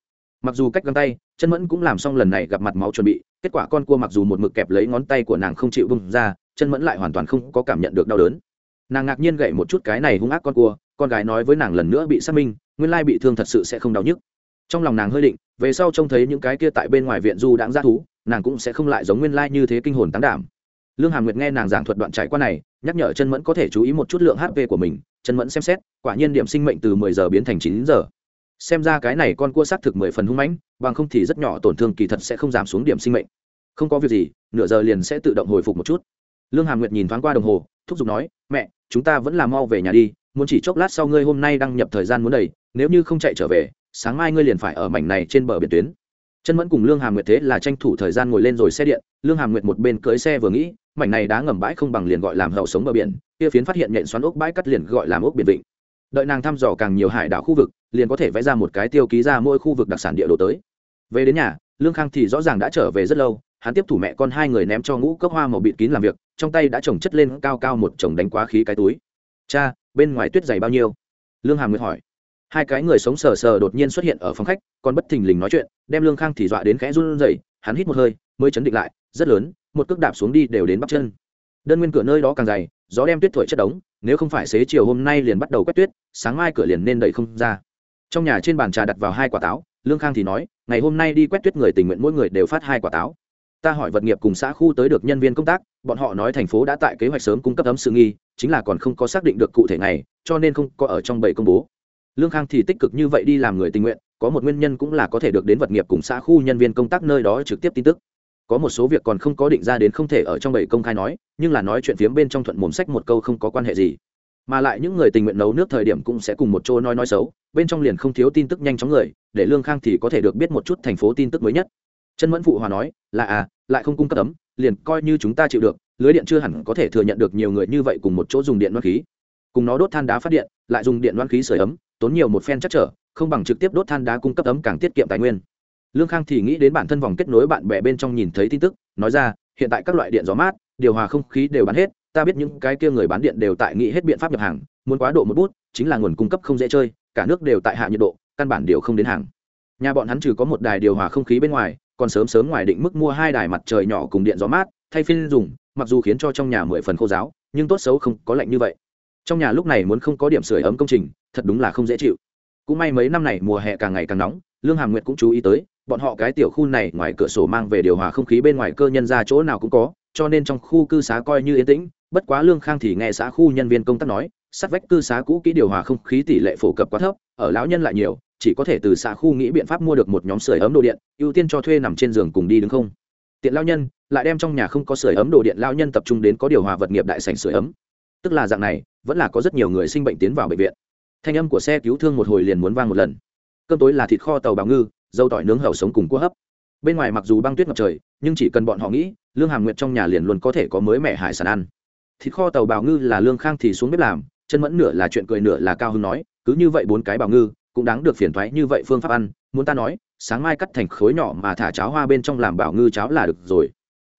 Mặc dù cách găng tay chân mẫn cũng làm xong lần này gặp mặt máu chuẩn bị, kết quả con cua mặc dù một mực kẹp lấy ngón tay của nàng không chịu bung ra chân mẫn lại hoàn toàn không có cảm nhận được đau đớn. Nàng ngạc nhiên gậy một chút cái này hung ác con cua con gái nói với nàng lần nữa bị xác minh, nguyên lai bị thương thật sự sẽ không đau nhức. Trong lòng nàng hơi định, về sau trông thấy những cái kia tại bên ngoài viện du đãng ra thú, nàng cũng sẽ không lại giống nguyên lai như thế kinh hồn tán đảm. Lương hàm nguyệt nghe nàng giảng thuật đoạn trải qua này, nhắc nhở chân mẫn có thể chú ý một chút lượng hp của mình chân mẫn xem xét, quả nhiên điểm sinh mệnh từ mười giờ biến thành chín giờ. Xem ra cái này con cua xác thực mười phần hung mãnh, bằng không thì rất nhỏ tổn thương kỳ thật sẽ không giảm xuống điểm sinh mệnh. Không có việc gì, nửa giờ liền sẽ tự động hồi phục một chút. Lương hàm nguyệt nhìn thoáng qua đồng hồ thúc giục nói, mẹ, chúng ta vẫn là mau về nhà đi, muốn chỉ chốc lát sau ngươi hôm nay đăng nhập thời gian muốn đầy, nếu như không chạy trở về, sáng mai ngươi liền phải ở mảnh này trên bờ biển tuyến. Chân mẫn cùng lương hàm nguyệt thế là tranh thủ thời gian ngồi lên rồi xe điện, lương hàm nguyệt một bên cưới xe vừa nghĩ, mảnh này đá ngầm bãi không bằng liền gọi làm hậu sống bờ biển, kia phiến phát hiện nhện xoắn ốc bãi cắt liền gọi làm ốc biển vịnh. Đợi nàng thăm dò càng nhiều hải đảo khu vực, liền có thể vẽ ra một cái tiêu ký ra mỗi khu vực đặc sản địa đồ tới. Về đến nhà, lương khang thì rõ ràng đã trở về rất lâu, hắn tiếp thủ mẹ con hai người ném cho ngũ cốc hoa màu bịt kín làm việc trong tay đã trồng chất lên cao cao một chồng đánh quá khí cái túi. Cha, bên ngoài tuyết dày bao nhiêu? Lương hàm nguyệt hỏi. Hai cái người sống sờ sờ đột nhiên xuất hiện ở phòng khách, còn bất thình lình nói chuyện, đem lương khang thì dọa đến khẽ run rẩy, hắn hít một hơi, mới chấn định lại, rất lớn, một cước đạp xuống đi đều đến bắp chân. Đơn nguyên cửa nơi đó càng dày, gió đem tuyết thổi chất đống, nếu không phải xế chiều hôm nay liền bắt đầu quét tuyết, sáng mai cửa liền nên đẩy không ra. Trong nhà trên bàn trà đặt vào hai quả táo, lương khang thì nói, ngày hôm nay đi quét tuyết người tình nguyện mỗi người đều phát hai quả táo ta hỏi vật nghiệp cùng xã khu tới được nhân viên công tác, bọn họ nói thành phố đã tại kế hoạch sớm cung cấp ấm sự nghi, chính là còn không có xác định được cụ thể này cho nên không có ở trong bảy công bố. Lương khang thì tích cực như vậy đi làm người tình nguyện, có một nguyên nhân cũng là có thể được đến vật nghiệp cùng xã khu nhân viên công tác nơi đó trực tiếp tin tức. Có một số việc còn không có định ra đến không thể ở trong bảy công khai nói, nhưng là nói chuyện phiếm bên trong thuận mồm sách một câu không có quan hệ gì. Mà lại những người tình nguyện nấu nước thời điểm cũng sẽ cùng một chỗ nói nói xấu, bên trong liền không thiếu tin tức nhanh chóng người, để lương khang thì có thể được biết một chút thành phố tin tức mới nhất chân mẫn phụ hòa nói, là à lại không cung cấp ấm, liền coi như chúng ta chịu được, lưới điện chưa hẳn có thể thừa nhận được nhiều người như vậy cùng một chỗ dùng điện loan khí. Cùng nó đốt than đá phát điện, lại dùng điện loan khí sửa ấm, tốn nhiều một phen chắc trở, không bằng trực tiếp đốt than đá cung cấp ấm càng tiết kiệm tài nguyên. Lương khang thì nghĩ đến bản thân vòng kết nối bạn bè bên trong nhìn thấy tin tức, nói ra, hiện tại các loại điện gió mát, điều hòa không khí đều bán hết, ta biết những cái kia người bán điện đều tại nghĩ hết biện pháp nhập hàng, muốn quá độ một bút, chính là nguồn cung cấp không dễ chơi, cả nước đều tại hạ nhiệt độ, căn bản đều không đến hàng. Nhà bọn hắn trừ có một đài điều hòa không khí bên ngoài còn sớm sớm ngoài định mức mua hai đài mặt trời nhỏ cùng điện gió mát, thay phiên dùng, mặc dù khiến cho trong nhà mười phần khô giáo, nhưng tốt xấu không có lạnh như vậy. Trong nhà lúc này muốn không có điểm sưởi ấm công trình, thật đúng là không dễ chịu. Cũng may mấy năm này mùa hè càng ngày càng nóng, lương hàm nguyệt cũng chú ý tới, bọn họ cái tiểu khu này ngoài cửa sổ mang về điều hòa không khí bên ngoài cơ nhân ra chỗ nào cũng có, cho nên trong khu cư xá coi như yên tĩnh, bất quá lương khang thì nghe xã khu nhân viên công tác nói, sát vách cư xá cũ kỹ điều hòa không khí tỷ lệ phổ cập quá thấp, ở lão nhân lại nhiều chỉ có thể từ xã khu nghĩ biện pháp mua được một nhóm sưởi ấm đồ điện, ưu tiên cho thuê nằm trên giường cùng đi đứng không. Tiện lao nhân, lại đem trong nhà không có sưởi ấm đồ điện lao nhân tập trung đến có điều hòa vật nghiệp đại sảnh sưởi ấm. Tức là dạng này, vẫn là có rất nhiều người sinh bệnh tiến vào bệnh viện. Thanh âm của xe cứu thương một hồi liền muốn vang một lần. Cơm tối là thịt kho tàu bào ngư, dâu tỏi nướng hầu sống cùng cua hấp. Bên ngoài mặc dù băng tuyết ngập trời, nhưng chỉ cần bọn họ nghĩ, lương hàm nguyệt trong nhà liền luôn có thể có mới mẻ hải sản ăn. Thịt kho tàu bào ngư là lương khang thì xuống bếp làm, chân mẫn nửa là chuyện cười nửa là cao hưng nói, cứ như vậy bốn cái bào ngư cũng đáng được phiền thoái như vậy phương pháp ăn, muốn ta nói, sáng mai cắt thành khối nhỏ mà thả cháo hoa bên trong làm bảo ngư cháo là được rồi.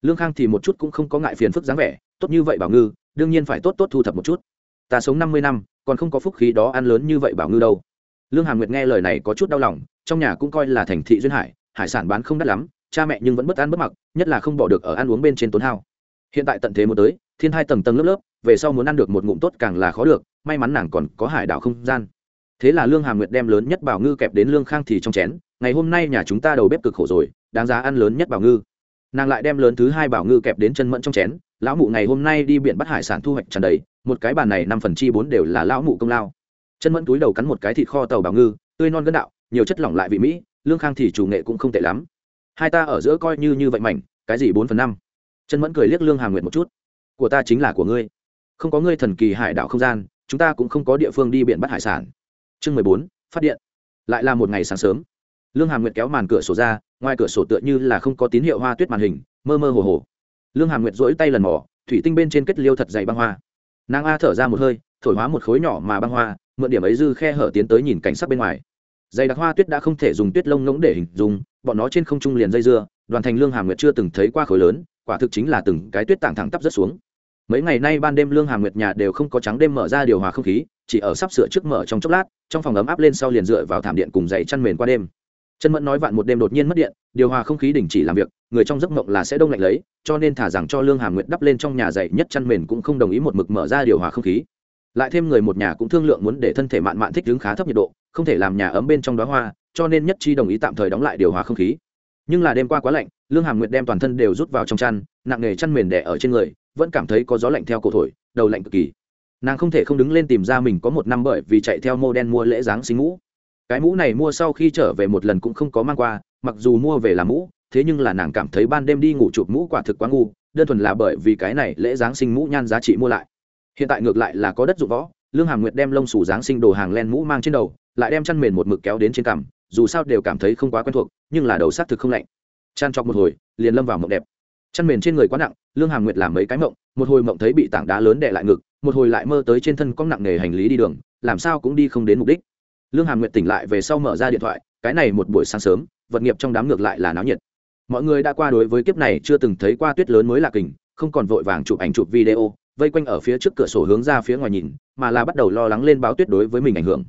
Lương khang thì một chút cũng không có ngại phiền phức dáng vẻ, tốt như vậy bảo ngư, đương nhiên phải tốt tốt thu thập một chút. Ta sống năm mươi năm, còn không có phúc khí đó ăn lớn như vậy bảo ngư đâu. Lương hàm nguyệt nghe lời này có chút đau lòng, trong nhà cũng coi là thành thị duyên hải hải sản bán không đắt lắm, cha mẹ nhưng vẫn bất ăn bất mặc, nhất là không bỏ được ở ăn uống bên trên tốn hao. Hiện tại tận thế một tới, thiên hai tầng tầng lớp lớp, về sau muốn ăn được một ngụm tốt càng là khó được, may mắn nàng còn có hải đảo không gian thế là lương hàm nguyệt đem lớn nhất bảo ngư kẹp đến lương khang thì trong chén, ngày hôm nay nhà chúng ta đầu bếp cực khổ rồi, đáng giá ăn lớn nhất bảo ngư. Nàng lại đem lớn thứ hai bảo ngư kẹp đến chân mẫn trong chén, lão mụ ngày hôm nay đi biển bắt hải sản thu hoạch tràn đầy, một cái bàn này năm phần chi bốn đều là lão mụ công lao. Chân mẫn túi đầu cắn một cái thịt kho tàu bảo ngư, tươi non gân đạo, nhiều chất lỏng lại vị mỹ, lương khang thì chủ nghệ cũng không tệ lắm. Hai ta ở giữa coi như như vậy mảnh, cái gì bốn phần năm? Chân mẫn cười liếc lương hàm nguyệt một chút. Của ta chính là của ngươi. Không có ngươi thần kỳ hải đảo không gian, chúng ta cũng không có địa phương đi biển bắt hải sản chương mười bốn, phát điện. Lại là một ngày sáng sớm. Lương hàm nguyệt kéo màn cửa sổ ra, ngoài cửa sổ tựa như là không có tín hiệu hoa tuyết màn hình, mơ mơ hồ hồ. Lương hàm nguyệt dỗi tay lần mỏ thủy tinh bên trên kết liêu thật dày băng hoa. Nàng a thở ra một hơi, thổi hóa một khối nhỏ mà băng hoa, mượn điểm ấy dư khe hở tiến tới nhìn cảnh sắc bên ngoài. Dày đặc hoa tuyết đã không thể dùng tuyết lông ngỗng để hình dung, bọn nó trên không trung liền dây dưa, đoàn thành lương hàm nguyệt chưa từng thấy qua khối lớn, quả thực chính là từng cái tuyết tảng thẳng tắp rất xuống. Mấy ngày nay ban đêm lương hàm nguyệt nhà đều không có trắng đêm mở ra điều hòa không khí chỉ ở sắp sửa trước mở trong chốc lát, trong phòng ấm áp lên sau liền dựa vào thảm điện cùng dậy chăn mền qua đêm. Chân mẫn nói vạn một đêm đột nhiên mất điện, điều hòa không khí đình chỉ làm việc, người trong giấc mộng là sẽ đông lạnh lấy, cho nên thả rằng cho lương hàm nguyệt đắp lên trong nhà dậy nhất chăn mền cũng không đồng ý một mực mở ra điều hòa không khí. Lại thêm người một nhà cũng thương lượng muốn để thân thể mạn mạn thích đứng khá thấp nhiệt độ, không thể làm nhà ấm bên trong đó hoa, cho nên nhất chi đồng ý tạm thời đóng lại điều hòa không khí. Nhưng là đêm qua quá lạnh, lương hàm nguyệt đem toàn thân đều rút vào trong chăn, nặng nghề chăn mền đẻ ở trên người, vẫn cảm thấy có gió lạnh theo cổ thổi, đầu lạnh cực kỳ nàng không thể không đứng lên tìm ra mình có một năm bởi vì chạy theo mô đen mua lễ giáng sinh mũ cái mũ này mua sau khi trở về một lần cũng không có mang qua, mặc dù mua về làm mũ, thế nhưng là nàng cảm thấy ban đêm đi ngủ chụp mũ quả thực quá ngu, đơn thuần là bởi vì cái này lễ giáng sinh mũ nhan giá trị mua lại. Hiện tại ngược lại là có đất dụng võ, lương hàm nguyệt đem lông sủ giáng sinh đồ hàng len mũ mang trên đầu, lại đem chăn mền một mực kéo đến trên cằm, dù sao đều cảm thấy không quá quen thuộc, nhưng là đầu xác thực không lạnh. Chăn chọc một hồi, liền lâm vào mộng đẹp. Chăn mền trên người quá nặng, lương hàm nguyệt làm mấy cái mộng một hồi mộng thấy bị tảng đá lớn đè lại ngực, một hồi lại mơ tới trên thân có nặng nề hành lý đi đường, làm sao cũng đi không đến mục đích. Lương hàm nguyệt tỉnh lại về sau mở ra điện thoại, cái này một buổi sáng sớm, vật nghiệp trong đám ngược lại là náo nhiệt. Mọi người đã qua đối với kiếp này chưa từng thấy qua tuyết lớn mới là kình, không còn vội vàng chụp ảnh chụp video, vây quanh ở phía trước cửa sổ hướng ra phía ngoài nhìn, mà là bắt đầu lo lắng lên báo tuyết đối với mình ảnh hưởng.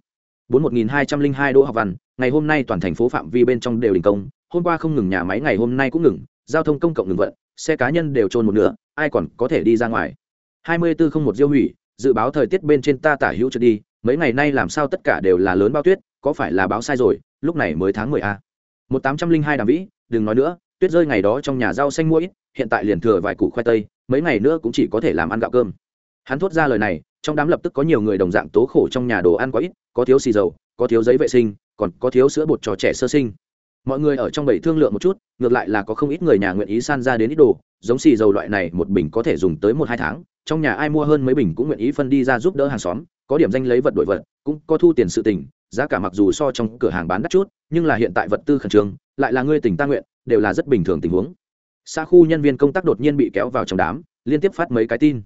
Bốn một nghìn hai trăm linh hai đỗ học văn, ngày hôm nay toàn thành phố phạm vi bên trong đều đình công, hôm qua không ngừng nhà máy ngày hôm nay cũng ngừng, giao thông công cộng ngừng vận xe cá nhân đều trôn một nửa, ai còn có thể đi ra ngoài? Hai mươi bốn không một diêu hủy, dự báo thời tiết bên trên ta tả hữu trượt đi, mấy ngày nay làm sao tất cả đều là lớn bao tuyết, có phải là báo sai rồi, lúc này mới tháng mười a. Một tám trăm linh hai đàm vĩ, đừng nói nữa, tuyết rơi ngày đó trong nhà rau xanh mũi hiện tại liền thừa vài củ khoai tây, mấy ngày nữa cũng chỉ có thể làm ăn gạo cơm. Hắn thốt ra lời này, trong đám lập tức có nhiều người đồng dạng tố khổ trong nhà đồ ăn quá ít, có thiếu xì dầu, có thiếu giấy vệ sinh, còn có thiếu sữa bột cho trẻ sơ sinh mọi người ở trong bảy thương lượng một chút, ngược lại là có không ít người nhà nguyện ý san ra đến ít đồ, giống xì dầu loại này một bình có thể dùng tới một hai tháng, trong nhà ai mua hơn mấy bình cũng nguyện ý phân đi ra giúp đỡ hàng xóm, có điểm danh lấy vật đổi vật, cũng có thu tiền sự tình, giá cả mặc dù so trong cửa hàng bán đắt chút, nhưng là hiện tại vật tư khẩn trương, lại là ngươi tỉnh ta nguyện, đều là rất bình thường tình huống. Xa khu nhân viên công tác đột nhiên bị kéo vào trong đám, liên tiếp phát mấy cái tin.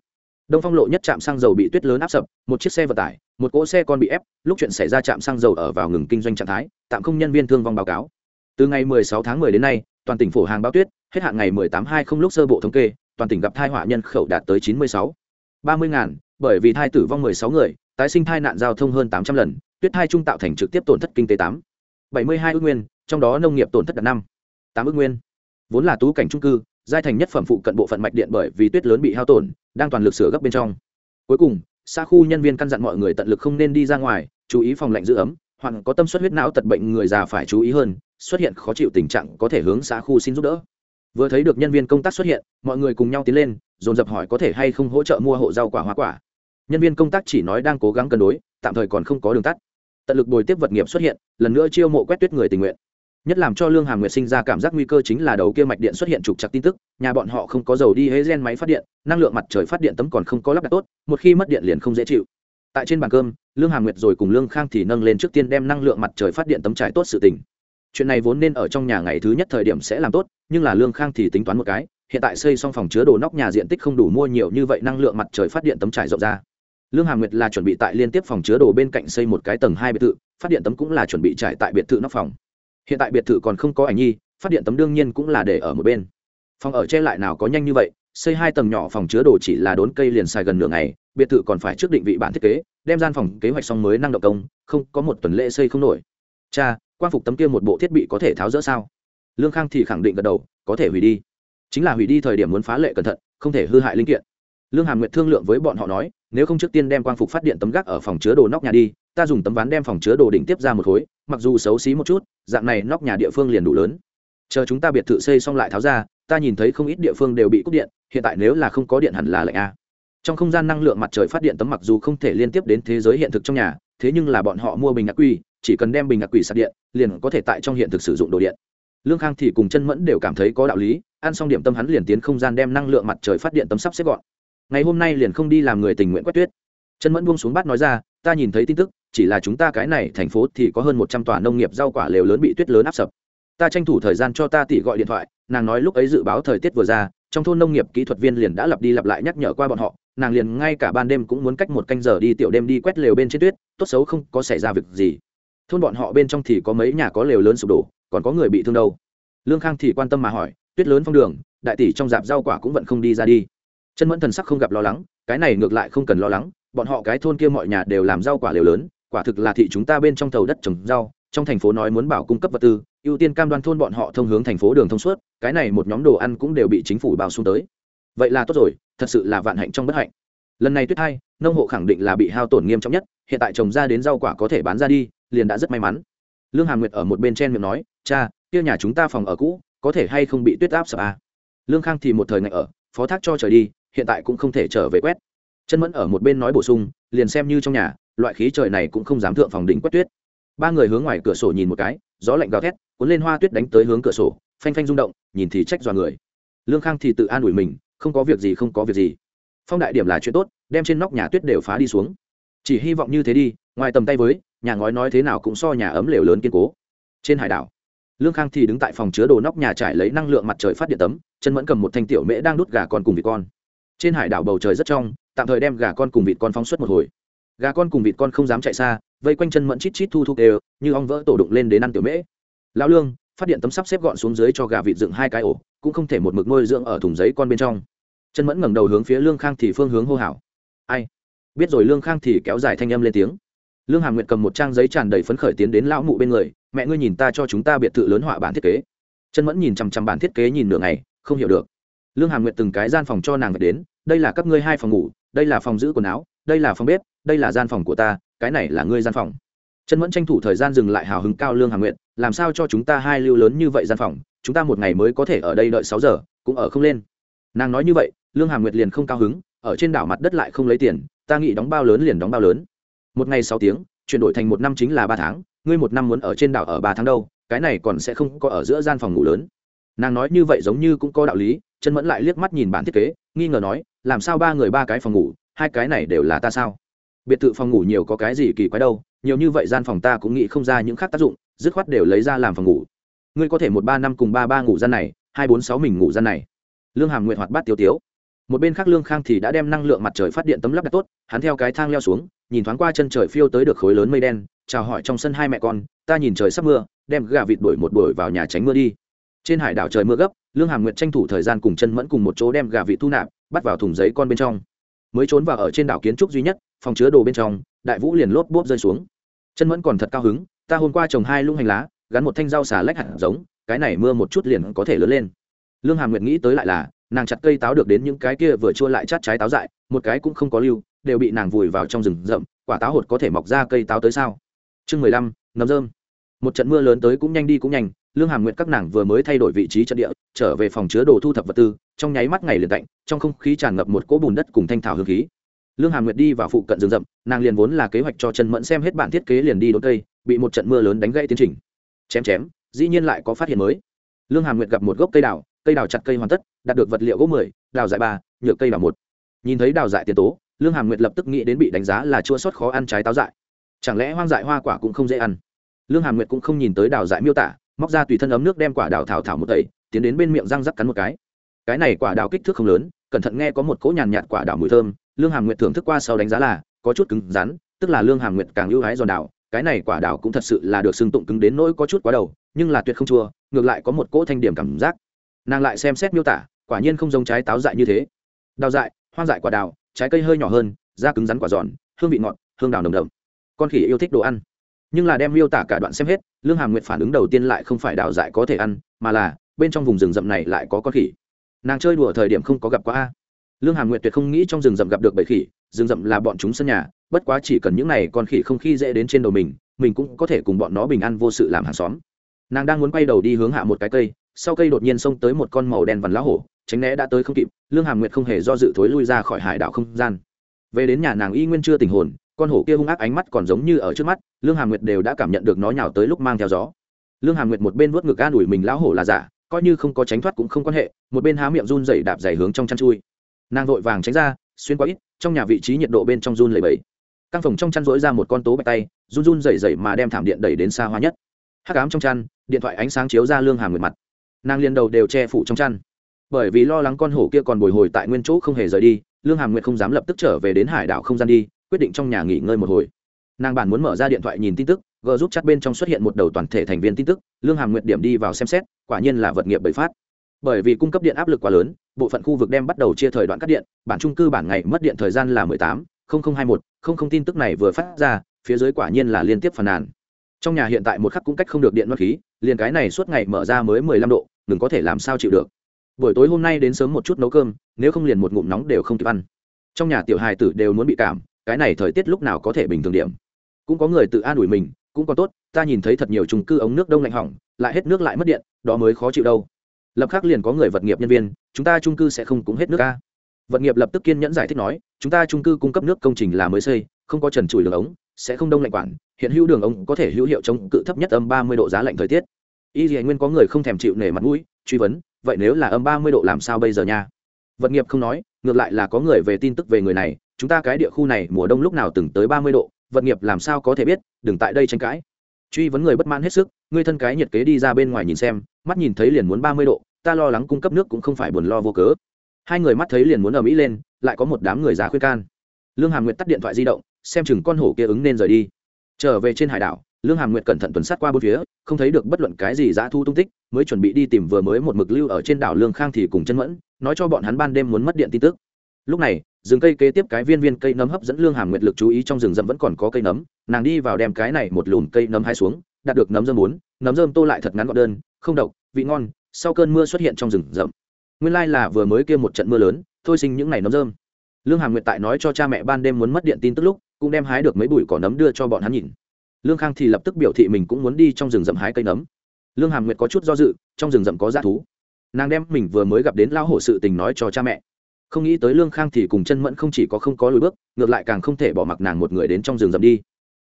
Đông phong lộ nhất trạm xăng dầu bị tuyết lớn áp sập, một chiếc xe vận tải, một cỗ xe con bị ép, lúc chuyện xảy ra trạm xăng dầu ở vào ngừng kinh doanh trạng thái, tạm không nhân viên thương vong báo cáo từ ngày 16 tháng 10 đến nay, toàn tỉnh phổ hàng báo tuyết, hết hạn ngày 18 20 lúc sơ bộ thống kê, toàn tỉnh gặp thai họa nhân khẩu đạt tới 96 30 ngàn, bởi vì thai tử vong 16 người, tái sinh thai nạn giao thông hơn 800 lần, tuyết thai trung tạo thành trực tiếp tổn thất kinh tế 8 72 ước nguyên, trong đó nông nghiệp tổn thất đạt năm. tám ước nguyên. Vốn là tú cảnh trung cư, giai thành nhất phẩm phụ cận bộ phận mạch điện bởi vì tuyết lớn bị hao tổn, đang toàn lực sửa gấp bên trong. Cuối cùng, xa khu nhân viên căn dặn mọi người tận lực không nên đi ra ngoài, chú ý phòng lạnh giữ ấm, hoặc có tâm suất huyết não tật bệnh người già phải chú ý hơn xuất hiện khó chịu tình trạng có thể hướng xã khu xin giúp đỡ. Vừa thấy được nhân viên công tác xuất hiện, mọi người cùng nhau tiến lên, dồn dập hỏi có thể hay không hỗ trợ mua hộ rau quả hoa quả. Nhân viên công tác chỉ nói đang cố gắng cân đối, tạm thời còn không có đường tắt. Tận lực bồi tiếp vật nghiệp xuất hiện, lần nữa chiêu mộ quét tuyết người tình nguyện. Nhất làm cho lương hàm nguyệt sinh ra cảm giác nguy cơ chính là đầu kia mạch điện xuất hiện trục chặt tin tức, nhà bọn họ không có dầu đi hế gen máy phát điện, năng lượng mặt trời phát điện tấm còn không có lắp đặt tốt, một khi mất điện liền không dễ chịu. Tại trên bàn cơm, lương hàm nguyệt rồi cùng lương khang thì nâng lên trước tiên đem năng lượng mặt trời phát điện tấm trải tốt sự tình chuyện này vốn nên ở trong nhà ngày thứ nhất thời điểm sẽ làm tốt, nhưng là lương khang thì tính toán một cái, hiện tại xây xong phòng chứa đồ nóc nhà diện tích không đủ mua nhiều như vậy, năng lượng mặt trời phát điện tấm trải rộng ra. Lương hàm nguyệt là chuẩn bị tại liên tiếp phòng chứa đồ bên cạnh xây một cái tầng hai biệt thự, phát điện tấm cũng là chuẩn bị trải tại biệt thự nóc phòng. Hiện tại biệt thự còn không có ảnh nhi, phát điện tấm đương nhiên cũng là để ở một bên. Phòng ở che lại nào có nhanh như vậy, xây hai tầng nhỏ phòng chứa đồ chỉ là đốn cây liền xài gần nửa ngày, biệt thự còn phải trước định vị bản thiết kế, đem gian phòng kế hoạch xong mới năng động công, không có một tuần lễ xây không nổi. Cha quan phục tấm kia một bộ thiết bị có thể tháo rỡ sao? Lương khang thì khẳng định gật đầu, có thể hủy đi. Chính là hủy đi thời điểm muốn phá lệ cẩn thận, không thể hư hại linh kiện. Lương hàm nguyệt thương lượng với bọn họ nói, nếu không trước tiên đem quang phục phát điện tấm gác ở phòng chứa đồ nóc nhà đi, ta dùng tấm ván đem phòng chứa đồ đỉnh tiếp ra một khối, mặc dù xấu xí một chút, dạng này nóc nhà địa phương liền đủ lớn. Chờ chúng ta biệt thự xây xong lại tháo ra, ta nhìn thấy không ít địa phương đều bị cúp điện, hiện tại nếu là không có điện hẳn là lạnh a. Trong không gian năng lượng mặt trời phát điện tấm mặc dù không thể liên tiếp đến thế giới hiện thực trong nhà, thế nhưng là bọn họ mua bình ác quy chỉ cần đem bình ngạc quỷ sạc điện, liền có thể tại trong hiện thực sử dụng đồ điện. Lương khang thì cùng chân mẫn đều cảm thấy có đạo lý, ăn xong điểm tâm hắn liền tiến không gian đem năng lượng mặt trời phát điện tấm sắp xếp gọn. Ngày hôm nay liền không đi làm người tình nguyện quét tuyết. Chân mẫn buông xuống bát nói ra, ta nhìn thấy tin tức, chỉ là chúng ta cái này thành phố thì có hơn một trăm tòa nông nghiệp rau quả lều lớn bị tuyết lớn áp sập. Ta tranh thủ thời gian cho ta tỷ gọi điện thoại, nàng nói lúc ấy dự báo thời tiết vừa ra, trong thôn nông nghiệp kỹ thuật viên liền đã lặp đi lặp lại nhắc nhở qua bọn họ, nàng liền ngay cả ban đêm cũng muốn cách một canh giờ đi tiểu đêm đi quét lều bên trên tuyết, tốt xấu không có xảy ra việc gì thôn bọn họ bên trong thì có mấy nhà có lều lớn sụp đổ, còn có người bị thương đâu. Lương khang thì quan tâm mà hỏi, tuyết lớn phong đường, đại tỷ trong dạp rau quả cũng vẫn không đi ra đi. Chân mẫn thần sắc không gặp lo lắng, cái này ngược lại không cần lo lắng, bọn họ cái thôn kia mọi nhà đều làm rau quả lều lớn, quả thực là thị chúng ta bên trong thầu đất trồng rau, trong thành phố nói muốn bảo cung cấp vật tư, ưu tiên cam đoan thôn bọn họ thông hướng thành phố đường thông suốt, cái này một nhóm đồ ăn cũng đều bị chính phủ bao xuống tới. Vậy là tốt rồi, thật sự là vạn hạnh trong bất hạnh. Lần này tuyết hai, nông hộ khẳng định là bị hao tổn nghiêm trọng nhất, hiện tại trồng ra đến rau quả có thể bán ra đi liền đã rất may mắn. Lương hàm nguyệt ở một bên trên miệng nói, cha, kia nhà chúng ta phòng ở cũ, có thể hay không bị tuyết áp sập à? lương khang thì một thời ngại ở, phó thác cho trời đi, hiện tại cũng không thể trở về quét. Chân mẫn ở một bên nói bổ sung, liền xem như trong nhà, loại khí trời này cũng không dám thượng phòng đỉnh quét tuyết. Ba người hướng ngoài cửa sổ nhìn một cái, gió lạnh gào thét, cuốn lên hoa tuyết đánh tới hướng cửa sổ, phanh phanh rung động, nhìn thì trách dọa người. Lương khang thì tự an ủi mình, không có việc gì, không có việc gì. Phong đại điểm là chuyện tốt, đem trên nóc nhà tuyết đều phá đi xuống. Chỉ hy vọng như thế đi, ngoài tầm tay với nhà ngói nói thế nào cũng so nhà ấm lều lớn kiên cố. Trên hải đảo, lương khang thì đứng tại phòng chứa đồ nóc nhà trải lấy năng lượng mặt trời phát điện tấm, chân mẫn cầm một thanh tiểu mễ đang đút gà con cùng vịt con. Trên hải đảo bầu trời rất trong, tạm thời đem gà con cùng vịt con phóng xuất một hồi. Gà con cùng vịt con không dám chạy xa, vây quanh chân mẫn chít chít thu thu đều, như ong vỡ tổ đụng lên đến ăn tiểu mễ. Lão lương, phát điện tấm sắp xếp gọn xuống dưới cho gà vịt dựng hai cái ổ, cũng không thể một mực nuôi dưỡng ở thùng giấy con bên trong. Chân mẫn ngẩng đầu hướng phía lương khang thì phương hướng hô hào. Ai? Biết rồi lương khang thì kéo dài thanh âm lên tiếng lương hà nguyệt cầm một trang giấy tràn đầy phấn khởi tiến đến lão mụ bên người, mẹ ngươi nhìn ta cho chúng ta biệt thự lớn họa bản thiết kế. Chân mẫn nhìn chằm chằm bản thiết kế nhìn nửa ngày, không hiểu được. Lương hà nguyệt từng cái gian phòng cho nàng về đến, đây là các ngươi hai phòng ngủ, đây là phòng giữ quần áo, đây là phòng bếp, đây là gian phòng của ta, cái này là ngươi gian phòng. Chân mẫn tranh thủ thời gian dừng lại hào hứng cao lương hà nguyệt, làm sao cho chúng ta hai lưu lớn như vậy gian phòng, chúng ta một ngày mới có thể ở đây đợi sáu giờ, cũng ở không lên. Nàng nói như vậy, lương hà nguyệt liền không cao hứng, ở trên đảo mặt đất lại không lấy tiền, ta nghĩ đóng bao lớn liền đóng bao lớn một ngày sáu tiếng, chuyển đổi thành một năm chính là ba tháng, ngươi một năm muốn ở trên đảo ở ba tháng đâu, cái này còn sẽ không có ở giữa gian phòng ngủ lớn. Nàng nói như vậy giống như cũng có đạo lý, chân mẫn lại liếc mắt nhìn bản thiết kế, nghi ngờ nói, làm sao ba người ba cái phòng ngủ, hai cái này đều là ta sao? Biệt thự phòng ngủ nhiều có cái gì kỳ quái đâu, nhiều như vậy gian phòng ta cũng nghĩ không ra những khác tác dụng, dứt khoát đều lấy ra làm phòng ngủ. Ngươi có thể một ba năm cùng ba ba ngủ gian này, hai bốn sáu mình ngủ gian này. Lương hàm nguyện hoạt bát tiêu tiếu. Một bên khác lương khang thì đã đem năng lượng mặt trời phát điện tấm lắp đặt tốt, hắn theo cái thang leo xuống nhìn thoáng qua chân trời phiêu tới được khối lớn mây đen, chào hỏi trong sân hai mẹ con, ta nhìn trời sắp mưa, đem gà vịt đuổi một đuổi vào nhà tránh mưa đi. Trên hải đảo trời mưa gấp, lương hàm nguyện tranh thủ thời gian cùng chân mẫn cùng một chỗ đem gà vịt thu nạp, bắt vào thùng giấy con bên trong. Mới trốn vào ở trên đảo kiến trúc duy nhất, phòng chứa đồ bên trong, đại vũ liền lốp bốp rơi xuống. Chân mẫn còn thật cao hứng, ta hôm qua trồng hai lung hành lá, gắn một thanh rau xà lách hạt giống, cái này mưa một chút liền có thể lớn lên. Lương hàm nguyệt nghĩ tới lại là, nàng chặt cây táo được đến những cái kia vừa chua lại chát trái táo dại, một cái cũng không có lưu đều bị nàng vùi vào trong rừng rậm, quả táo hột có thể mọc ra cây táo tới sao? Chương mười lăm nấm rơm. Một trận mưa lớn tới cũng nhanh đi cũng nhanh, lương hàm nguyện các nàng vừa mới thay đổi vị trí trận địa, trở về phòng chứa đồ thu thập vật tư, trong nháy mắt ngày liền tạnh, trong không khí tràn ngập một cỗ bùn đất cùng thanh thảo hương khí. Lương hàm nguyệt đi vào phụ cận rừng rậm, nàng liền vốn là kế hoạch cho trần mẫn xem hết bản thiết kế liền đi đốn cây, bị một trận mưa lớn đánh gãy tiến trình. Chém chém, dĩ nhiên lại có phát hiện mới. Lương hàm nguyệt gặp một gốc cây đào cây đào chặt cây hoàn tất, đạt được vật liệu gỗ mười, đào dại ba, nhựa cây đào một. Nhìn thấy đào dại tiền tố lương hàm nguyệt lập tức nghĩ đến bị đánh giá là chua sót khó ăn trái táo dại. Chẳng lẽ hoang dại hoa quả cũng không dễ ăn? Lương hàm nguyệt cũng không nhìn tới đào dại miêu tả, móc ra tùy thân ấm nước đem quả đào thảo thảo một tẩy, tiến đến bên miệng răng rắc cắn một cái. Cái này quả đào kích thước không lớn, cẩn thận nghe có một cỗ nhàn nhạt quả đào mùi thơm, lương hàm nguyệt thưởng thức qua sau đánh giá là có chút cứng rắn, tức là lương hàm nguyệt càng ưu hái giòn đào, cái này quả đào cũng thật sự là được xưng tụng cứng đến nỗi có chút quá đầu, nhưng là tuyệt không chua, ngược lại có một cỗ thanh điểm cảm giác. Nàng lại xem xét miêu tả, quả nhiên không giống trái táo dại như thế. Đào dại, hoang dại quả đào trái cây hơi nhỏ hơn, da cứng rắn quả giòn, hương vị ngọt, hương đào nồng đậm. Con khỉ yêu thích đồ ăn. Nhưng là đem miêu tả cả đoạn xem hết, lương hàm nguyệt phản ứng đầu tiên lại không phải đào dại có thể ăn, mà là bên trong vùng rừng rậm này lại có con khỉ. Nàng chơi đùa thời điểm không có gặp quá a. Lương hàm nguyệt tuyệt không nghĩ trong rừng rậm gặp được bầy khỉ, rừng rậm là bọn chúng sân nhà, bất quá chỉ cần những này con khỉ không khi dễ đến trên đầu mình mình cũng có thể cùng bọn nó bình an vô sự làm hàng xóm. Nàng đang muốn quay đầu đi hướng hạ một cái cây, sau cây đột nhiên xông tới một con màu đen vằn lá hổ tránh né đã tới không kịp, lương hàm nguyệt không hề do dự thối lui ra khỏi hải đảo không gian. Về đến nhà nàng y nguyên chưa tình hồn, con hổ kia hung ác ánh mắt còn giống như ở trước mắt, lương hàm nguyệt đều đã cảm nhận được nó nhào tới lúc mang theo gió. Lương hàm nguyệt một bên vuốt ngực an ủi mình lão hổ là giả, coi như không có tránh thoát cũng không quan hệ, một bên há miệng run dày đạp dày hướng trong chăn chui. Nàng vội vàng tránh ra, xuyên qua ít, trong nhà vị trí nhiệt độ bên trong run lầy bẫy căn phòng trong chăn rỗi ra một con tố bạch tay, run run dày dày mà đem thảm điện đẩy đến xa hoa nhất. Hắc ám trong chăn, điện thoại ánh sáng chiếu ra lương hàm nguyệt mặt. Nàng liền đầu đều che phủ trong chăn bởi vì lo lắng con hổ kia còn bồi hồi tại nguyên chỗ không hề rời đi, lương hàm nguyệt không dám lập tức trở về đến hải đảo không gian đi, quyết định trong nhà nghỉ ngơi một hồi. Nàng bản muốn mở ra điện thoại nhìn tin tức g giúp chat bên trong xuất hiện một đầu toàn thể thành viên tin tức, lương hàm nguyệt điểm đi vào xem xét, quả nhiên là vật nghiệp bậy phát. Bởi vì cung cấp điện áp lực quá lớn, bộ phận khu vực đem bắt đầu chia thời đoạn cắt điện, bản trung cư bản ngày mất điện thời gian là mười tám hai một không tin tức này vừa phát ra, phía dưới quả nhiên là liên tiếp phàn nàn. Trong nhà hiện tại một khắc cũng cách không được điện mất khí, liền cái này suốt ngày mở ra mới mười lăm độ, đừng có thể làm sao chịu được buổi tối hôm nay đến sớm một chút nấu cơm, nếu không liền một ngụm nóng đều không kịp ăn. Trong nhà tiểu hài tử đều muốn bị cảm, cái này thời tiết lúc nào có thể bình thường điểm. Cũng có người tự an ủi mình, cũng còn tốt, ta nhìn thấy thật nhiều trung cư ống nước đông lạnh hỏng, lại hết nước lại mất điện, đó mới khó chịu đâu. Lập khắc liền có người vật nghiệp nhân viên, chúng ta trung cư sẽ không cũng hết nước ca. Vật nghiệp lập tức kiên nhẫn giải thích nói, chúng ta trung cư cung cấp nước công trình là mới xây, không có trần trụi đường ống, sẽ không đông lạnh quản, hiện hữu đường ống có thể hữu hiệu chống cự thấp nhất âm ba mươi độ giá lạnh thời tiết. Y dì nguyên có người không thèm chịu nể mặt mũi, truy vấn vậy nếu là âm ba mươi độ làm sao bây giờ nha? Vật nghiệp không nói, ngược lại là có người về tin tức về người này, chúng ta cái địa khu này mùa đông lúc nào từng tới ba mươi độ, vật nghiệp làm sao có thể biết, đừng tại đây tranh cãi. Truy vấn người bất mãn hết sức, người thân cái nhiệt kế đi ra bên ngoài nhìn xem, mắt nhìn thấy liền muốn ba mươi độ, ta lo lắng cung cấp nước cũng không phải buồn lo vô cớ. Hai người mắt thấy liền muốn ở mỹ lên, lại có một đám người già khuyên can. Lương hàm nguyệt tắt điện thoại di động, xem chừng con hổ kia ứng nên rời đi. Trở về trên hải đảo lương hàm nguyệt cẩn thận tuần sát qua bốn phía, không thấy được bất luận cái gì dã thu tung tích, mới chuẩn bị đi tìm vừa mới một mực lưu ở trên đảo lương khang thì cùng chân mẫn, nói cho bọn hắn ban đêm muốn mất điện tin tức. Lúc này, rừng cây kế tiếp cái viên viên cây nấm hấp dẫn lương hàm nguyệt lực chú ý trong rừng rậm vẫn còn có cây nấm, nàng đi vào đem cái này một lùn cây nấm hai xuống, đạt được nấm dơm bốn, nấm dơm tô lại thật ngắn gọn đơn, không độc, vị ngon, sau cơn mưa xuất hiện trong rừng rậm. Nguyên lai là vừa mới kia một trận mưa lớn, thôi sinh những ngày nấm dơm. Lương hàm nguyệt tại nói cho cha mẹ ban đêm muốn mất điện tin tức lúc, cũng đem hái được mấy bụi cỏ nấm đưa cho bọn hắn nhìn lương khang thì lập tức biểu thị mình cũng muốn đi trong rừng rậm hái cây nấm. Lương hàm nguyệt có chút do dự, trong rừng rậm có dã thú. Nàng đem mình vừa mới gặp đến lão hổ sự tình nói cho cha mẹ. Không nghĩ tới lương khang thì cùng chân mẫn không chỉ có không có lùi bước, ngược lại càng không thể bỏ mặc nàng một người đến trong rừng rậm đi.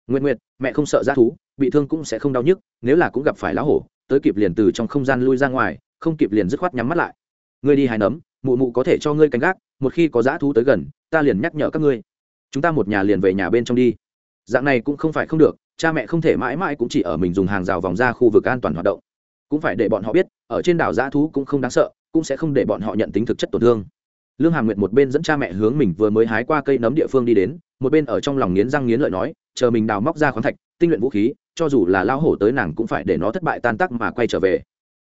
Nguyện nguyệt, mẹ không sợ dã thú, bị thương cũng sẽ không đau nhức, nếu là cũng gặp phải lão hổ, tới kịp liền từ trong không gian lui ra ngoài, không kịp liền dứt khoát nhắm mắt lại. Ngươi đi hái nấm, mụ mụ có thể cho ngươi canh gác, một khi có dã thú tới gần, ta liền nhắc nhở các ngươi. Chúng ta một nhà liền về nhà bên trong đi. Dạng này cũng không phải không được cha mẹ không thể mãi mãi cũng chỉ ở mình dùng hàng rào vòng ra khu vực an toàn hoạt động. Cũng phải để bọn họ biết, ở trên đảo dã thú cũng không đáng sợ, cũng sẽ không để bọn họ nhận tính thực chất tổn thương. Lương hàm nguyệt một bên dẫn cha mẹ hướng mình vừa mới hái qua cây nấm địa phương đi đến, một bên ở trong lòng nghiến răng nghiến lợi nói, chờ mình đào móc ra khoáng thạch, tinh luyện vũ khí, cho dù là lao hổ tới nàng cũng phải để nó thất bại tan tác mà quay trở về.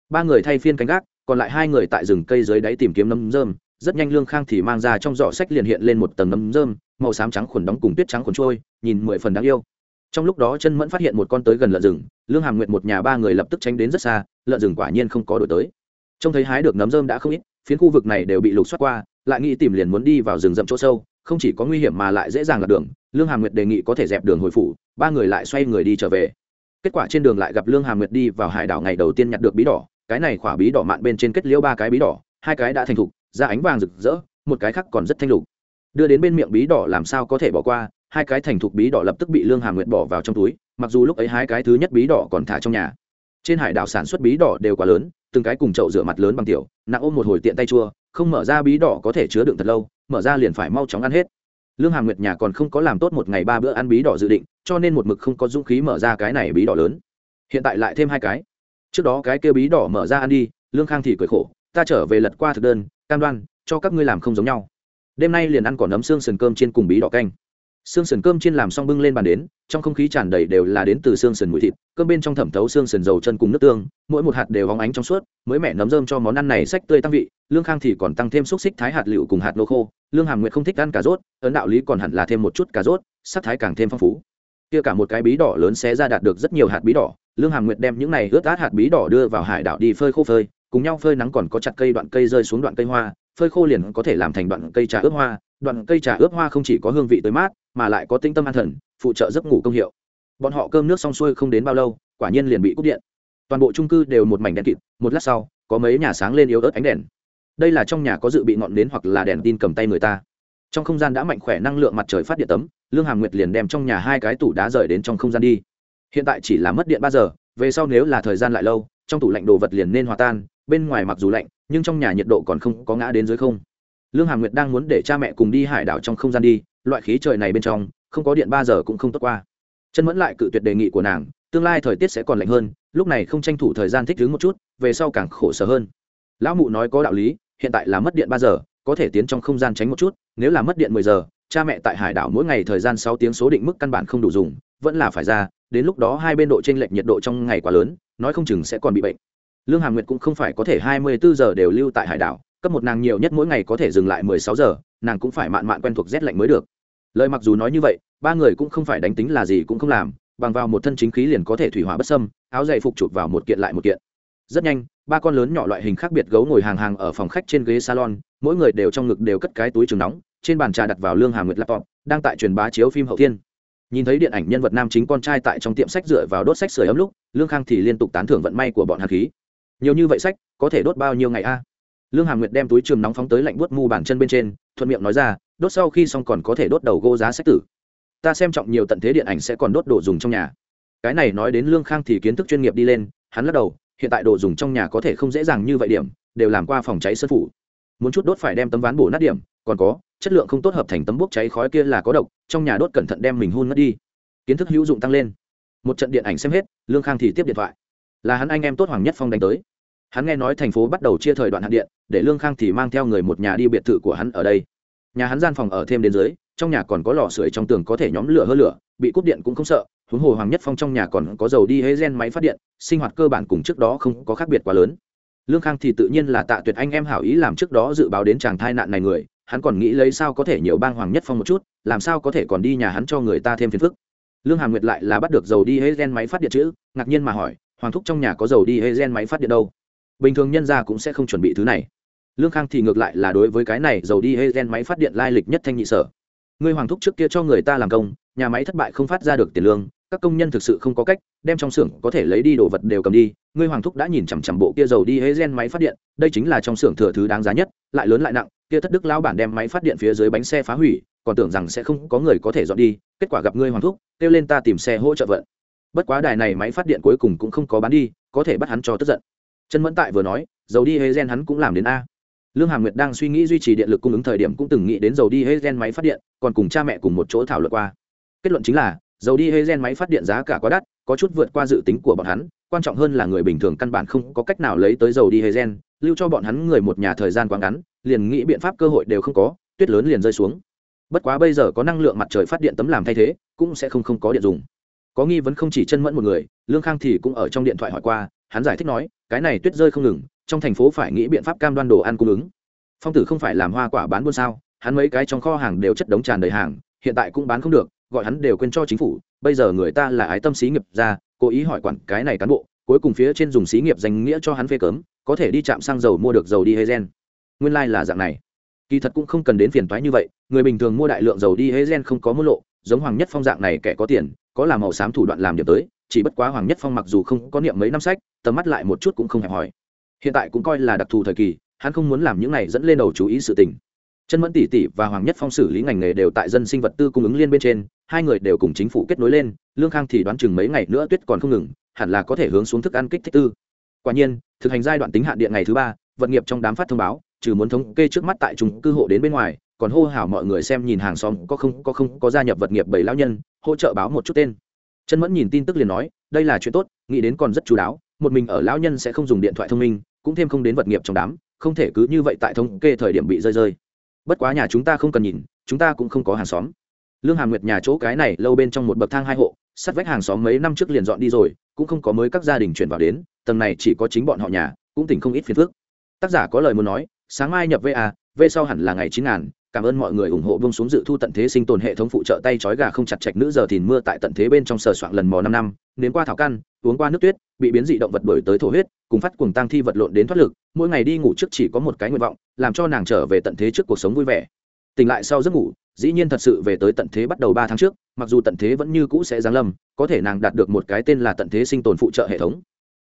Ba người thay phiên canh gác, còn lại hai người tại rừng cây dưới đáy tìm kiếm nấm rơm. Rất nhanh lương khang thì mang ra trong giỏ sách liền hiện lên một tầng nấm rơm, màu xám trắng khuẩn đóng cùng tuyết trắng khuẩn trôi, nhìn mười phần đáng yêu trong lúc đó chân mẫn phát hiện một con tới gần lợn rừng, lương hàm nguyện một nhà ba người lập tức tránh đến rất xa, lợn rừng quả nhiên không có đổi tới. Trông thấy hái được nấm rơm đã không ít, phiến khu vực này đều bị lục xoát qua, lại nghĩ tìm liền muốn đi vào rừng rậm chỗ sâu, không chỉ có nguy hiểm mà lại dễ dàng lạc đường. Lương hàm nguyệt đề nghị có thể dẹp đường hồi phủ, ba người lại xoay người đi trở về. Kết quả trên đường lại gặp lương hàm nguyệt đi vào hải đảo ngày đầu tiên nhặt được bí đỏ, cái này khỏa bí đỏ mạn bên trên kết liễu ba cái bí đỏ, hai cái đã thành thục, da ánh vàng rực rỡ, một cái khác còn rất thanh lục. Đưa đến bên miệng bí đỏ làm sao có thể bỏ qua hai cái thành thục bí đỏ lập tức bị lương hà nguyệt bỏ vào trong túi, mặc dù lúc ấy hai cái thứ nhất bí đỏ còn thả trong nhà. Trên hải đảo sản xuất bí đỏ đều quá lớn, từng cái cùng chậu rửa mặt lớn bằng tiểu, nặng ôm một hồi tiện tay chua, không mở ra bí đỏ có thể chứa đựng thật lâu, mở ra liền phải mau chóng ăn hết. Lương hà nguyệt nhà còn không có làm tốt một ngày ba bữa ăn bí đỏ dự định, cho nên một mực không có dũng khí mở ra cái này bí đỏ lớn. Hiện tại lại thêm hai cái. Trước đó cái kia bí đỏ mở ra ăn đi, lương khang thì cười khổ, ta trở về lật qua thực đơn, cam đoan, cho các ngươi làm không giống nhau. Đêm nay liền ăn còn nấm xương sườn cơm trên cùng bí đỏ canh xương sườn cơm chiên làm xong bưng lên bàn đến, trong không khí tràn đầy đều là đến từ xương sườn mùi thịt, cơm bên trong thẩm thấu xương sườn dầu chân cùng nước tương, mỗi một hạt đều hóng ánh trong suốt, mới mẻ nấm rơm cho món ăn này sách tươi tăng vị, lương khang thì còn tăng thêm xúc xích thái hạt lựu cùng hạt nô khô, lương hàm nguyệt không thích ăn cà rốt, ấn đạo lý còn hẳn là thêm một chút cà rốt, sắc thái càng thêm phong phú. Kia cả một cái bí đỏ lớn xé ra đạt được rất nhiều hạt bí đỏ, lương hàm nguyệt đem những này ướt át hạt bí đỏ đưa vào hải đảo đi phơi khô phơi, cùng nhau phơi nắng còn có chặt cây đoạn cây rơi xuống đoạn cây hoa, phơi khô liền có thể làm thành đoạn cây trà ướp hoa đoạn cây trà ướp hoa không chỉ có hương vị tới mát, mà lại có tinh tâm an thần, phụ trợ giấc ngủ công hiệu. Bọn họ cơm nước xong xuôi không đến bao lâu, quả nhiên liền bị cúp điện. Toàn bộ trung cư đều một mảnh đèn kịt, một lát sau, có mấy nhà sáng lên yếu ớt ánh đèn. Đây là trong nhà có dự bị ngọn nến hoặc là đèn tin cầm tay người ta. Trong không gian đã mạnh khỏe năng lượng mặt trời phát điện tấm, lương hàm nguyệt liền đem trong nhà hai cái tủ đá rời đến trong không gian đi. Hiện tại chỉ là mất điện ba giờ, về sau nếu là thời gian lại lâu, trong tủ lạnh đồ vật liền nên hòa tan, bên ngoài mặc dù lạnh, nhưng trong nhà nhiệt độ còn không có ngã đến dưới không lương hàm nguyệt đang muốn để cha mẹ cùng đi hải đảo trong không gian đi, loại khí trời này bên trong, không có điện ba giờ cũng không tốt qua. Chân mẫn lại cự tuyệt đề nghị của nàng, tương lai thời tiết sẽ còn lạnh hơn, lúc này không tranh thủ thời gian thích ứng một chút, về sau càng khổ sở hơn. Lão mụ nói có đạo lý, hiện tại là mất điện ba giờ, có thể tiến trong không gian tránh một chút, nếu là mất điện mười giờ, cha mẹ tại hải đảo mỗi ngày thời gian sáu tiếng số định mức căn bản không đủ dùng, vẫn là phải ra, đến lúc đó hai bên độ t r ê n lệch nhiệt độ trong ngày quá lớn, nói không chừng sẽ còn bị bệnh. Lương hà nguyệt cũng không phải có thể hai mươi bốn giờ đều lưu tại hải đảo cấp một nàng nhiều nhất mỗi ngày có thể dừng lại mười sáu giờ, nàng cũng phải mạn mạn quen thuộc rét lạnh mới được. Lời mặc dù nói như vậy, ba người cũng không phải đánh tính là gì cũng không làm, bằng vào một thân chính khí liền có thể thủy hỏa bất sâm áo dày phục chụp vào một kiện lại một kiện. Rất nhanh, ba con lớn nhỏ loại hình khác biệt gấu ngồi hàng hàng ở phòng khách trên ghế salon, mỗi người đều trong ngực đều cất cái túi trường nóng, trên bàn trà đặt vào lương hà nguyệt laptop, đang tại truyền bá chiếu phim hậu thiên. Nhìn thấy điện ảnh nhân vật nam chính con trai tại trong tiệm sách dựa vào đốt sách sửa ấm lúc, lương khang thì liên tục tán thưởng vận may của bọn hàn khí. Nhiều như vậy sách, có thể đốt bao nhiêu ngày a? Lương hà nguyệt đem túi trường nóng phóng tới lạnh buốt mu bàn chân bên trên, thuận miệng nói ra, đốt sau khi xong còn có thể đốt đầu gô giá sách tử. Ta xem trọng nhiều tận thế điện ảnh sẽ còn đốt đồ dùng trong nhà. Cái này nói đến lương khang thì kiến thức chuyên nghiệp đi lên, hắn lắc đầu, hiện tại đồ dùng trong nhà có thể không dễ dàng như vậy điểm, đều làm qua phòng cháy sân phủ. Muốn chút đốt phải đem tấm ván bổ nát điểm, còn có, chất lượng không tốt hợp thành tấm bốc cháy khói kia là có độc, trong nhà đốt cẩn thận đem mình hôn mất đi. Kiến thức hữu dụng tăng lên. Một trận điện ảnh xem hết, lương khang thì tiếp điện thoại. Là hắn anh em tốt hoàng nhất phong đánh tới hắn nghe nói thành phố bắt đầu chia thời đoạn hạn điện, để lương khang thì mang theo người một nhà đi biệt thự của hắn ở đây. Nhà hắn gian phòng ở thêm đến dưới, trong nhà còn có lò sưởi trong tường có thể nhóm lửa hơ lửa, bị cúp điện cũng không sợ, huống hồ hoàng nhất phong trong nhà còn có dầu đi hế gen máy phát điện, sinh hoạt cơ bản cùng trước đó không có khác biệt quá lớn. Lương khang thì tự nhiên là tạ tuyệt anh em hảo ý làm trước đó dự báo đến chàng thai nạn này người, hắn còn nghĩ lấy sao có thể nhiều bang hoàng nhất phong một chút, làm sao có thể còn đi nhà hắn cho người ta thêm phiền phức. Lương hàm nguyệt lại là bắt được dầu đi hế gen máy phát điện chữ ngạc nhiên mà hỏi, hoàng thúc trong nhà có dầu đi hế gen máy phát điện đâu? Bình thường nhân gia cũng sẽ không chuẩn bị thứ này. Lương khang thì ngược lại là đối với cái này dầu đi hế gen máy phát điện lai lịch nhất thanh nhị sở. Ngươi hoàng thúc trước kia cho người ta làm công, nhà máy thất bại không phát ra được tiền lương, các công nhân thực sự không có cách, đem trong xưởng có thể lấy đi đồ vật đều cầm đi. Ngươi hoàng thúc đã nhìn chằm chằm bộ kia dầu đi hế gen máy phát điện, đây chính là trong xưởng thừa thứ đáng giá nhất, lại lớn lại nặng, kia thất đức lao bản đem máy phát điện phía dưới bánh xe phá hủy, còn tưởng rằng sẽ không có người có thể dọn đi, kết quả gặp ngươi hoàng thúc, kêu lên ta tìm xe hỗ trợ vận. Bất quá đài này máy phát điện cuối cùng cũng không có bán đi, có thể bắt hắn cho tức giận trần mẫn tại vừa nói, dầu đi hế gen hắn cũng làm đến a. Lương hàm nguyệt đang suy nghĩ duy trì điện lực cung ứng thời điểm cũng từng nghĩ đến dầu đi hế gen máy phát điện, còn cùng cha mẹ cùng một chỗ thảo luận qua. Kết luận chính là, dầu đi hế gen máy phát điện giá cả quá đắt, có chút vượt qua dự tính của bọn hắn, quan trọng hơn là người bình thường căn bản không có cách nào lấy tới dầu đi hế gen lưu cho bọn hắn người một nhà thời gian quá ngắn, liền nghĩ biện pháp cơ hội đều không có, tuyết lớn liền rơi xuống. Bất quá bây giờ có năng lượng mặt trời phát điện tấm làm thay thế, cũng sẽ không không có điện dùng. Có nghi vấn không chỉ chân mẫn một người, lương khang thì cũng ở trong điện thoại hỏi qua, hắn giải thích nói cái này tuyết rơi không ngừng, trong thành phố phải nghĩ biện pháp cam đoan đồ ăn cung ứng. Phong tử không phải làm hoa quả bán buôn sao, hắn mấy cái trong kho hàng đều chất đống tràn đầy hàng, hiện tại cũng bán không được, gọi hắn đều quên cho chính phủ, bây giờ người ta là ái tâm xí nghiệp ra, cố ý hỏi quản cái này cán bộ, cuối cùng phía trên dùng xí nghiệp danh nghĩa cho hắn phê cấm, có thể đi chạm xăng dầu mua được dầu đi hay gen nguyên lai、like、là dạng này. Kỳ thật cũng không cần đến phiền toái như vậy, người bình thường mua đại lượng dầu đi hay gen không có mua lộ, giống hoàng nhất phong dạng này kẻ có tiền, có làm màu xám thủ đoạn làm điểm tới chỉ bất quá hoàng nhất phong mặc dù không có niệm mấy năm sách, tầm mắt lại một chút cũng không hẹp hòi. Hiện tại cũng coi là đặc thù thời kỳ, hắn không muốn làm những này dẫn lên đầu chú ý sự tình. Chân mẫn tỷ tỷ và hoàng nhất phong xử lý ngành nghề đều tại dân sinh vật tư cung ứng liên bên trên, hai người đều cùng chính phủ kết nối lên, lương khang thì đoán chừng mấy ngày nữa tuyết còn không ngừng, hẳn là có thể hướng xuống thức ăn kích thích tư. Quả nhiên, thực hành giai đoạn tính hạn điện ngày thứ ba vận nghiệp trong đám phát thông báo, trừ muốn thống kê trước mắt tại trung cư hộ đến bên ngoài, còn hô hào mọi người xem nhìn hàng xóm có không có không, có gia nhập vật nghiệp bảy lao nhân, hỗ trợ báo một chút tên chân mẫn nhìn tin tức liền nói, đây là chuyện tốt, nghĩ đến còn rất chú đáo, một mình ở lão nhân sẽ không dùng điện thoại thông minh, cũng thêm không đến vật nghiệp trong đám, không thể cứ như vậy tại thống kê thời điểm bị rơi rơi. Bất quá nhà chúng ta không cần nhìn, chúng ta cũng không có hàng xóm. Lương hàm nguyệt nhà chỗ cái này lâu bên trong một bậc thang hai hộ, sắt vách hàng xóm mấy năm trước liền dọn đi rồi, cũng không có mới các gia đình chuyển vào đến, tầng này chỉ có chính bọn họ nhà, cũng tỉnh không ít phiền phức. Tác giả có lời muốn nói, sáng mai nhập va về sau hẳn là ngày chín ngàn, cảm ơn mọi người ủng hộ bông xuống dự thu tận thế sinh tồn hệ thống phụ trợ tay trói gà không chặt chạch nữ giờ thìn mưa tại tận thế bên trong sờ soạn lần mò năm năm nến qua thảo căn, uống qua nước tuyết, bị biến dị động vật đổi tới thổ huyết, cùng phát cùng tăng thi vật lộn đến thoát lực, mỗi ngày đi ngủ trước chỉ có một cái nguyện vọng, làm cho nàng trở về tận thế trước cuộc sống vui vẻ. Tỉnh lại sau giấc ngủ, dĩ nhiên thật sự về tới tận thế bắt đầu ba tháng trước, mặc dù tận thế vẫn như cũ sẽ giáng lâm, có thể nàng đạt được một cái tên là tận thế sinh tồn phụ trợ hệ thống.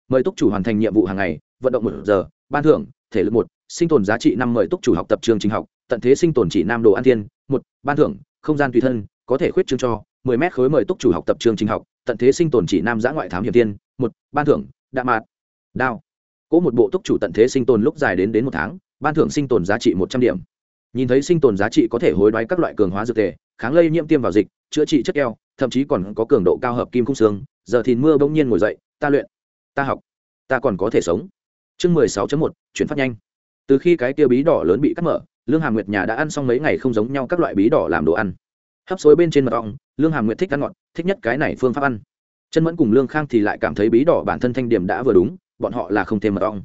Mời túc chủ hoàn thành nhiệm vụ hàng ngày, vận động một giờ, ban thưởng, thể lực một sinh tồn giá trị năm mời túc chủ học tập trường trình học, tận thế sinh tồn chỉ nam đồ an thiên, một, ban thưởng, không gian tùy thân, có thể khuyết chương cho, mười mét khối mời túc chủ học tập trường trình học, tận thế sinh tồn chỉ nam giã ngoại thám hiểm tiên một, ban thưởng đạ mạt đao. Cỗ một bộ túc chủ tận thế sinh tồn lúc dài đến đến một tháng, ban thưởng sinh tồn giá trị một trăm điểm. Nhìn thấy sinh tồn giá trị có thể hối đoái các loại cường hóa dược thể, kháng lây nhiễm tiêm vào dịch, chữa trị chất keo, thậm chí còn có cường độ cao hợp kim khung xương, giờ thì mưa bỗng nhiên ngồi dậy, ta luyện, ta học, ta còn có thể sống. Chương mười sáu một, chuyển phát nhanh từ khi cái tiêu bí đỏ lớn bị cắt mở, lương hà nguyệt nhà đã ăn xong mấy ngày không giống nhau các loại bí đỏ làm đồ ăn. Hấp xối bên trên mật ong, lương hà nguyệt thích ăn ngọt, thích nhất cái này phương pháp ăn. Chân mẫn cùng lương khang thì lại cảm thấy bí đỏ bản thân thanh điểm đã vừa đúng, bọn họ là không thêm mật ong.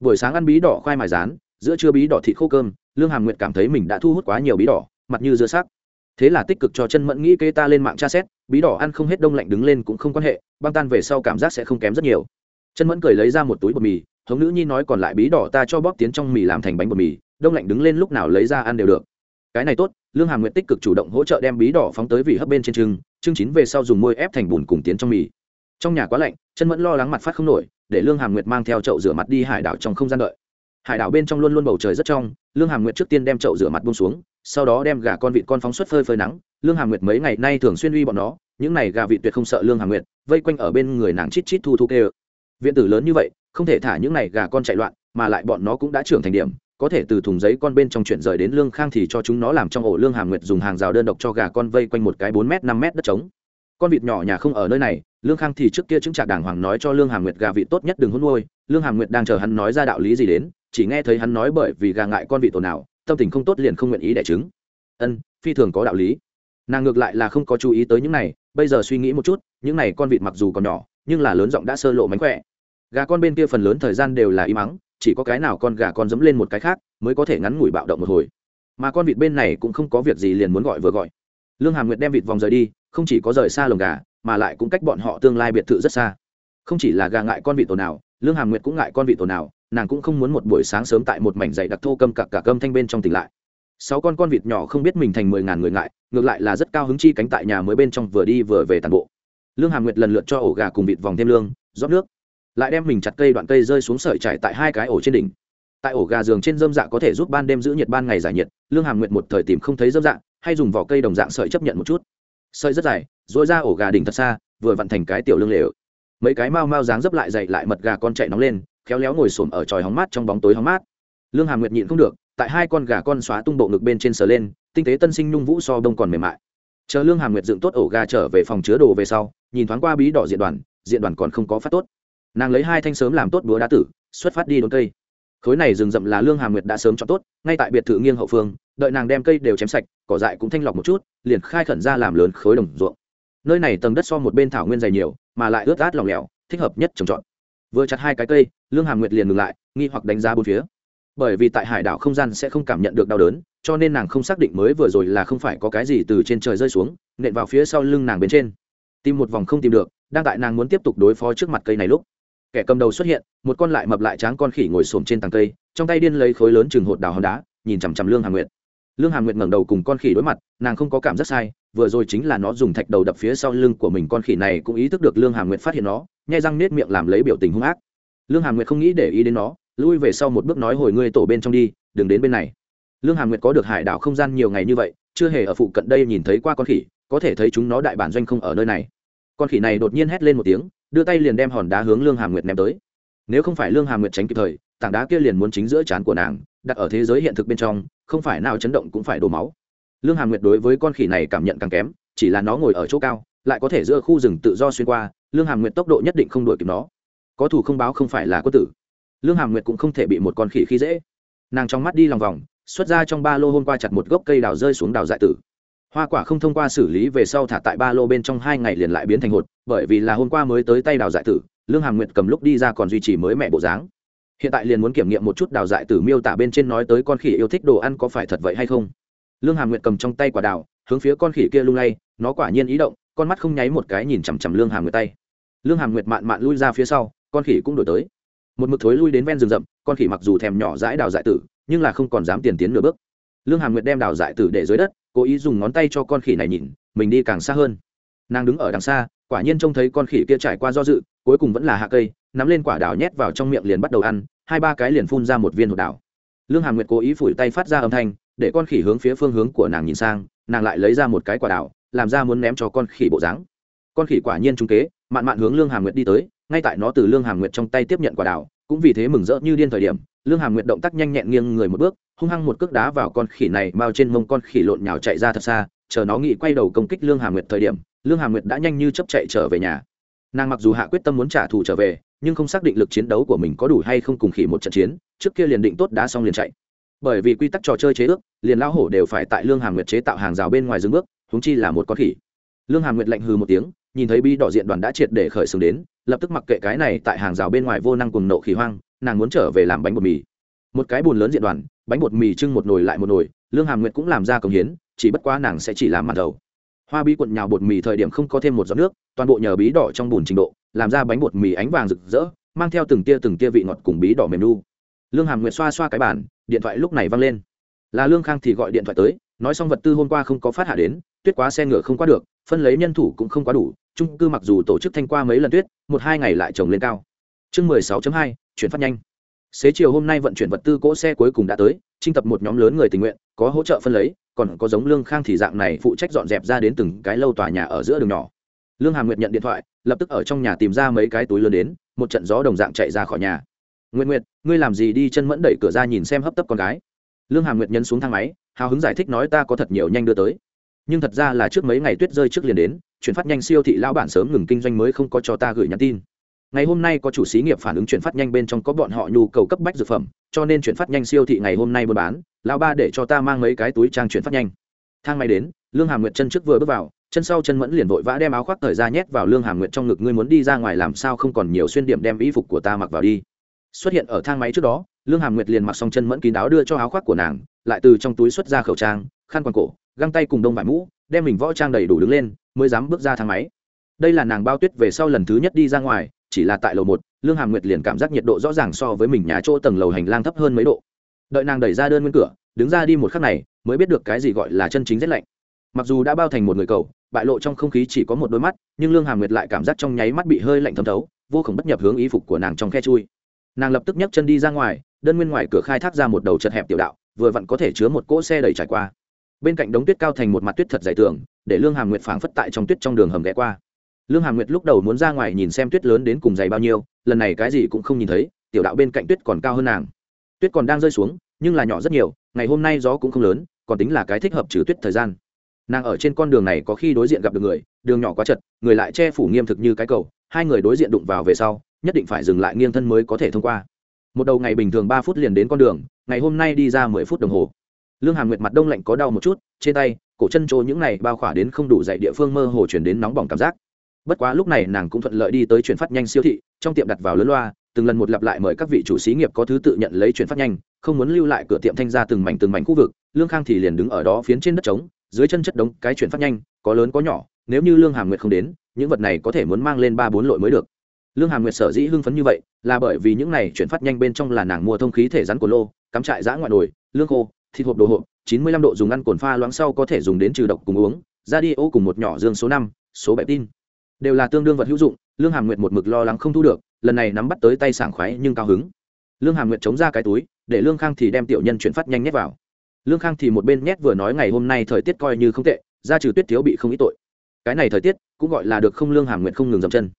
Buổi sáng ăn bí đỏ khoai mài rán, giữa trưa bí đỏ thịt khô cơm, lương hàm nguyệt cảm thấy mình đã thu hút quá nhiều bí đỏ, mặt như dưa xác thế là tích cực cho chân mẫn nghĩ kê ta lên mạng tra xét, bí đỏ ăn không hết đông lạnh đứng lên cũng không quan hệ, băng tan về sau cảm giác sẽ không kém rất nhiều. Chân mẫn cười lấy ra một túi bột mì hống nữ nhi nói còn lại bí đỏ ta cho bóp tiến trong mì làm thành bánh bột mì, đông lạnh đứng lên lúc nào lấy ra ăn đều được. Cái này tốt, lương hà nguyệt tích cực chủ động hỗ trợ đem bí đỏ phóng tới vị hấp bên trên trưng trưng chín về sau dùng môi ép thành bùn cùng tiến trong mì. Trong nhà quá lạnh, chân mẫn lo lắng mặt phát không nổi, để lương hà nguyệt mang theo chậu rửa mặt đi hải đảo trong không gian đợi. Hải đảo bên trong luôn luôn bầu trời rất trong, lương hà nguyệt trước tiên đem chậu rửa mặt bông xuống, sau đó đem gà con vịt con phóng xuất phơi phơi nắng. Lương hà nguyệt mấy ngày nay thường xuyên uy bọn nó, những này gà vịt tuyệt không sợ lương hà nguyệt, vây quanh ở bên người nàng chít chít thu thu kê viện tử lớn như vậy không thể thả những này gà con chạy loạn, mà lại bọn nó cũng đã trưởng thành điểm, có thể từ thùng giấy con bên trong chuyển rời đến lương khang thì cho chúng nó làm trong ổ lương hàm nguyệt dùng hàng rào đơn độc cho gà con vây quanh một cái bốn m năm m đất trống. Con vịt nhỏ nhà không ở nơi này, lương khang thì trước kia chứng trả đàng hoàng nói cho lương hàm nguyệt gà vịt tốt nhất đừng hôn nuôi, lương hàm nguyệt đang chờ hắn nói ra đạo lý gì đến, chỉ nghe thấy hắn nói bởi vì gà ngại con vịt tổ nào tâm tình không tốt liền không nguyện ý đẻ trứng. Ân, phi thường có đạo lý. Nàng ngược lại là không có chú ý tới những này, bây giờ suy nghĩ một chút, những này con vịt mặc dù còn nhỏ, nhưng là lớn giọng đã sơ lộ mánh khỏe gà con bên kia phần lớn thời gian đều là im ắng, chỉ có cái nào con gà con dẫm lên một cái khác mới có thể ngắn ngủi bạo động một hồi. Mà con vịt bên này cũng không có việc gì liền muốn gọi vừa gọi. Lương hàm nguyệt đem vịt vòng rời đi, không chỉ có rời xa lồng gà, mà lại cũng cách bọn họ tương lai biệt thự rất xa. Không chỉ là gà ngại con vịt tổ nào, lương hàm nguyệt cũng ngại con vịt tổ nào, nàng cũng không muốn một buổi sáng sớm tại một mảnh dày đặc thô câm cặc cả cơm thanh bên trong tỉnh lại. Sáu con con vịt nhỏ không biết mình thành mười ngàn người ngại, ngược lại là rất cao hứng chi cánh tại nhà mới bên trong vừa đi vừa về tàn bộ. Lương hàm nguyệt lần lượt cho ổ gà cùng vịt vòng thêm lương, rót nước lại đem mình chặt cây đoạn cây rơi xuống sợi trải tại hai cái ổ trên đỉnh. Tại ổ gà giường trên dơm dạ có thể giúp ban đêm giữ nhiệt ban ngày giải nhiệt, lương hàm nguyệt một thời tìm không thấy dơm dạ hay dùng vỏ cây đồng dạng sợi chấp nhận một chút. Sợi rất dài dội ra ổ gà đỉnh thật xa, vừa vặn thành cái tiểu lương lều. Mấy cái mau mau dáng dấp lại dậy lại mật gà con chạy nóng lên, khéo léo ngồi xổm ở tròi hóng mát trong bóng tối hóng mát. Lương hàm nguyệt nhịn không được, tại hai con gà con xóa tung bộ ngực bên trên sờ lên, tinh tế tân sinh nhung vũ so đông còn mềm mại. Chờ lương hàm nguyệt dựng tốt ổ gà trở về phòng chứa đồ về sau, nhìn thoáng qua bí đỏ diện đoàn diện đoàn còn không có phát tốt nàng lấy hai thanh sớm làm tốt búa đá tử, xuất phát đi đốn cây. Khối này rừng rậm là lương hà nguyệt đã sớm chọn tốt, ngay tại biệt thự nghiêng hậu phương, đợi nàng đem cây đều chém sạch, cỏ dại cũng thanh lọc một chút, liền khai khẩn ra làm lớn khối đồng ruộng. Nơi này tầng đất so một bên thảo nguyên dày nhiều, mà lại ướt át lòng lẻo, thích hợp nhất trồng trọt. Vừa chặt hai cái cây, lương hà nguyệt liền ngừng lại, nghi hoặc đánh giá bốn phía. Bởi vì tại hải đảo không gian sẽ không cảm nhận được đau đớn, cho nên nàng không xác định mới vừa rồi là không phải có cái gì từ trên trời rơi xuống, nện vào phía sau lưng nàng bên trên. Tìm một vòng không tìm được, đang tại nàng muốn tiếp tục đối phó trước mặt cây này lúc kẻ cầm đầu xuất hiện, một con lại mập lại tráng con khỉ ngồi xổm trên tàng cây, trong tay điên lấy khối lớn chừng hột đào hòn đá, nhìn chằm chằm lương hà nguyệt. Lương hà nguyệt ngẩng đầu cùng con khỉ đối mặt, nàng không có cảm giác sai, vừa rồi chính là nó dùng thạch đầu đập phía sau lưng của mình, con khỉ này cũng ý thức được lương hà nguyệt phát hiện nó, nhai răng nết miệng làm lấy biểu tình hung ác. Lương hà nguyệt không nghĩ để ý đến nó, lui về sau một bước nói hồi ngươi tổ bên trong đi, đừng đến bên này. Lương hà nguyệt có được hải đảo không gian nhiều ngày như vậy, chưa hề ở phụ cận đây nhìn thấy qua con khỉ, có thể thấy chúng nó đại bản doanh không ở nơi này. Con khỉ này đột nhiên hét lên một tiếng đưa tay liền đem hòn đá hướng lương hàm nguyệt ném tới. Nếu không phải lương hàm nguyệt tránh kịp thời, tảng đá kia liền muốn chính giữa trán của nàng, đặt ở thế giới hiện thực bên trong, không phải nào chấn động cũng phải đổ máu. Lương hàm nguyệt đối với con khỉ này cảm nhận càng kém, chỉ là nó ngồi ở chỗ cao, lại có thể giữa khu rừng tự do xuyên qua, lương hàm nguyệt tốc độ nhất định không đuổi kịp nó. Có thủ không báo không phải là quân tử. Lương hàm nguyệt cũng không thể bị một con khỉ khi dễ. Nàng trong mắt đi lòng vòng, xuất ra trong ba lô hôm qua chặt một gốc cây đào rơi xuống đào dại tử hoa quả không thông qua xử lý về sau thả tại ba lô bên trong hai ngày liền lại biến thành hột, bởi vì là hôm qua mới tới tay đào dại tử, lương hàm nguyệt cầm lúc đi ra còn duy trì mới mẹ bộ dáng. Hiện tại liền muốn kiểm nghiệm một chút đào dại tử miêu tả bên trên nói tới con khỉ yêu thích đồ ăn có phải thật vậy hay không. Lương hàm nguyệt cầm trong tay quả đào, hướng phía con khỉ kia lung lay, nó quả nhiên ý động, con mắt không nháy một cái nhìn chằm chằm lương hàm nguyệt tay. Lương hàm nguyệt mạn mạn lui ra phía sau, con khỉ cũng đổi tới. Một mực thối lui đến ven rừng rậm, con khỉ mặc dù thèm nhỏ dãi đào dại tử, nhưng là không còn dám tiền tiến nửa bước. Lương hàm nguyệt đem đào dại tử để dưới đất cố ý dùng ngón tay cho con khỉ này nhìn, mình đi càng xa hơn. Nàng đứng ở đằng xa, quả nhiên trông thấy con khỉ kia trải qua do dự, cuối cùng vẫn là hạ cây, nắm lên quả đào nhét vào trong miệng liền bắt đầu ăn, hai ba cái liền phun ra một viên hột đào. Lương hàm nguyệt cố ý phủi tay phát ra âm thanh, để con khỉ hướng phía phương hướng của nàng nhìn sang, nàng lại lấy ra một cái quả đào, làm ra muốn ném cho con khỉ bộ dáng. Con khỉ quả nhiên trung kế, mạn mạn hướng lương hàm nguyệt đi tới, ngay tại nó từ lương hàm nguyệt trong tay tiếp nhận quả đào, cũng vì thế mừng rỡ như điên thời điểm lương hàm nguyệt động tác nhanh nhẹn nghiêng người một bước, hung hăng một cước đá vào con khỉ này bao trên mông con khỉ lộn nhào chạy ra thật xa, chờ nó nghĩ quay đầu công kích lương hàm nguyệt thời điểm, lương hàm nguyệt đã nhanh như chấp chạy trở về nhà. Nàng mặc dù hạ quyết tâm muốn trả thù trở về, nhưng không xác định lực chiến đấu của mình có đủ hay không cùng khỉ một trận chiến, trước kia liền định tốt đá xong liền chạy. Bởi vì quy tắc trò chơi chế ước, liền lão hổ đều phải tại lương hàm nguyệt chế tạo hàng rào bên ngoài dừng bước húng chi là một con khỉ. Lương hàm nguyệt lạnh hừ một tiếng, nhìn thấy bi đỏ diện đoàn đã triệt để khởi xướng đến, lập tức mặc kệ cái này tại hàng rào bên ngoài vô năng cùng nộ khỉ hoang nàng muốn trở về làm bánh bột mì. Một cái bùn lớn diện đoàn, bánh bột mì trưng một nồi lại một nồi, lương hàm nguyệt cũng làm ra công hiến, chỉ bất quá nàng sẽ chỉ làm màn đầu. Hoa bí quận nhào bột mì thời điểm không có thêm một giọt nước, toàn bộ nhờ bí đỏ trong bùn trình độ, làm ra bánh bột mì ánh vàng rực rỡ, mang theo từng tia từng tia vị ngọt cùng bí đỏ mềm nu. Lương hàm nguyệt xoa xoa cái bàn, điện thoại lúc này văng lên. Là lương khang thì gọi điện thoại tới, nói xong vật tư hôm qua không có phát hạ đến, tuyết quá xe ngựa không qua được, phân lấy nhân thủ cũng không quá đủ trung cư mặc dù tổ chức thanh qua mấy lần tuyết, một hai ngày lại trồng lên cao. Chương mười sáu hai chuyển phát nhanh. Xế chiều hôm nay vận chuyển vật tư cỗ xe cuối cùng đã tới, trinh tập một nhóm lớn người tình nguyện, có hỗ trợ phân lấy, còn có giống lương khang thì dạng này phụ trách dọn dẹp ra đến từng cái lâu tòa nhà ở giữa đường nhỏ. Lương hàm nguyệt nhận điện thoại, lập tức ở trong nhà tìm ra mấy cái túi lớn đến, một trận gió đồng dạng chạy ra khỏi nhà. Nguyện nguyệt, ngươi làm gì đi chân mẫn đẩy cửa ra nhìn xem hấp tấp con gái? Lương hàm nguyệt nhấn xuống thang máy, hào hứng giải thích nói, ta có thật nhiều nhanh đưa tới. Nhưng thật ra là trước mấy ngày tuyết rơi trước liền đến, chuyển phát nhanh siêu thị lão bản sớm ngừng kinh doanh mới không có cho ta gửi nhắn tin ngày hôm nay có chủ xí nghiệp phản ứng chuyển phát nhanh bên trong có bọn họ nhu cầu cấp bách dược phẩm, cho nên chuyển phát nhanh siêu thị ngày hôm nay buôn bán. Lão ba để cho ta mang mấy cái túi trang chuyển phát nhanh. Thang máy đến, lương Hà nguyệt chân trước vừa bước vào, chân sau chân mẫn liền vội vã đem áo khoác thời ra nhét vào lương Hà nguyệt trong ngực. Ngươi muốn đi ra ngoài làm sao không còn nhiều xuyên điểm đem y phục của ta mặc vào đi. Xuất hiện ở thang máy trước đó, lương Hà nguyệt liền mặc xong chân mẫn kín áo đưa cho áo khoác của nàng, lại từ trong túi xuất ra khẩu trang, khăn quàng cổ, găng tay cùng đông vải mũ, đem mình võ trang đầy đủ đứng lên, mới dám bước ra thang máy. Đây là nàng bao tuyết về sau lần thứ nhất đi ra ngoài chỉ là tại lầu một, lương hàm nguyệt liền cảm giác nhiệt độ rõ ràng so với mình nhà chỗ tầng lầu hành lang thấp hơn mấy độ. Đợi nàng đẩy ra đơn nguyên cửa, đứng ra đi một khắc này, mới biết được cái gì gọi là chân chính rét lạnh. Mặc dù đã bao thành một người cầu, bại lộ trong không khí chỉ có một đôi mắt, nhưng lương hàm nguyệt lại cảm giác trong nháy mắt bị hơi lạnh thấm thấu, vô khổng bất nhập hướng y phục của nàng trong khe chui. Nàng lập tức nhấc chân đi ra ngoài, đơn nguyên ngoài cửa khai thác ra một đầu chật hẹp tiểu đạo, vừa vặn có thể chứa một cỗ xe đẩy trải qua. Bên cạnh đống tuyết cao thành một mặt tuyết thật dày tường, để lương hàm nguyệt phảng phất tại trong tuyết trong đường hầm ghé qua lương hàm nguyệt lúc đầu muốn ra ngoài nhìn xem tuyết lớn đến cùng dày bao nhiêu, lần này cái gì cũng không nhìn thấy, tiểu đạo bên cạnh tuyết còn cao hơn nàng. Tuyết còn đang rơi xuống, nhưng là nhỏ rất nhiều, ngày hôm nay gió cũng không lớn, còn tính là cái thích hợp trừ tuyết thời gian. Nàng ở trên con đường này có khi đối diện gặp được người, đường nhỏ quá chật, người lại che phủ nghiêm thực như cái cầu, hai người đối diện đụng vào về sau, nhất định phải dừng lại nghiêng thân mới có thể thông qua. Một đầu ngày bình thường ba phút liền đến con đường, ngày hôm nay đi ra mười phút đồng hồ. Lương hàm nguyệt mặt đông lạnh có đau một chút, trên tay, cổ chân trô những này bao khỏa đến không đủ dày địa phương mơ hồ chuyển đến nóng bỏng cảm giác bất quá lúc này nàng cũng thuận lợi đi tới chuyển phát nhanh siêu thị, trong tiệm đặt vào lớn loa, từng lần một lặp lại mời các vị chủ xí nghiệp có thứ tự nhận lấy chuyển phát nhanh, không muốn lưu lại cửa tiệm thanh ra từng mảnh từng mảnh khu vực, lương khang thì liền đứng ở đó phiến trên đất trống, dưới chân chất đống cái chuyển phát nhanh, có lớn có nhỏ, nếu như lương hàm nguyệt không đến, những vật này có thể muốn mang lên ba bốn lội mới được. Lương hàm nguyệt sở dĩ hưng phấn như vậy, là bởi vì những này chuyển phát nhanh bên trong là nàng mua thông khí thể rắn của lô, cắm trại giã ngoại nồi, lương khô, thịt hộp đồ hộp, chín mươi lăm độ dùng ăn cồn pha loãng sau có thể dùng đến trừ độc cùng uống, ra đi ô cùng một nhỏ dương số năm, số bảy tin đều là tương đương vật hữu dụng, lương hàm nguyệt một mực lo lắng không thu được, lần này nắm bắt tới tay sảng khoái nhưng cao hứng. Lương hàm nguyệt chống ra cái túi, để lương khang thì đem tiểu nhân chuyển phát nhanh nhét vào. Lương khang thì một bên nhét vừa nói ngày hôm nay thời tiết coi như không tệ ra trừ tuyết thiếu bị không ít tội. Cái này thời tiết, cũng gọi là được không lương hàm nguyệt không ngừng dậm chân.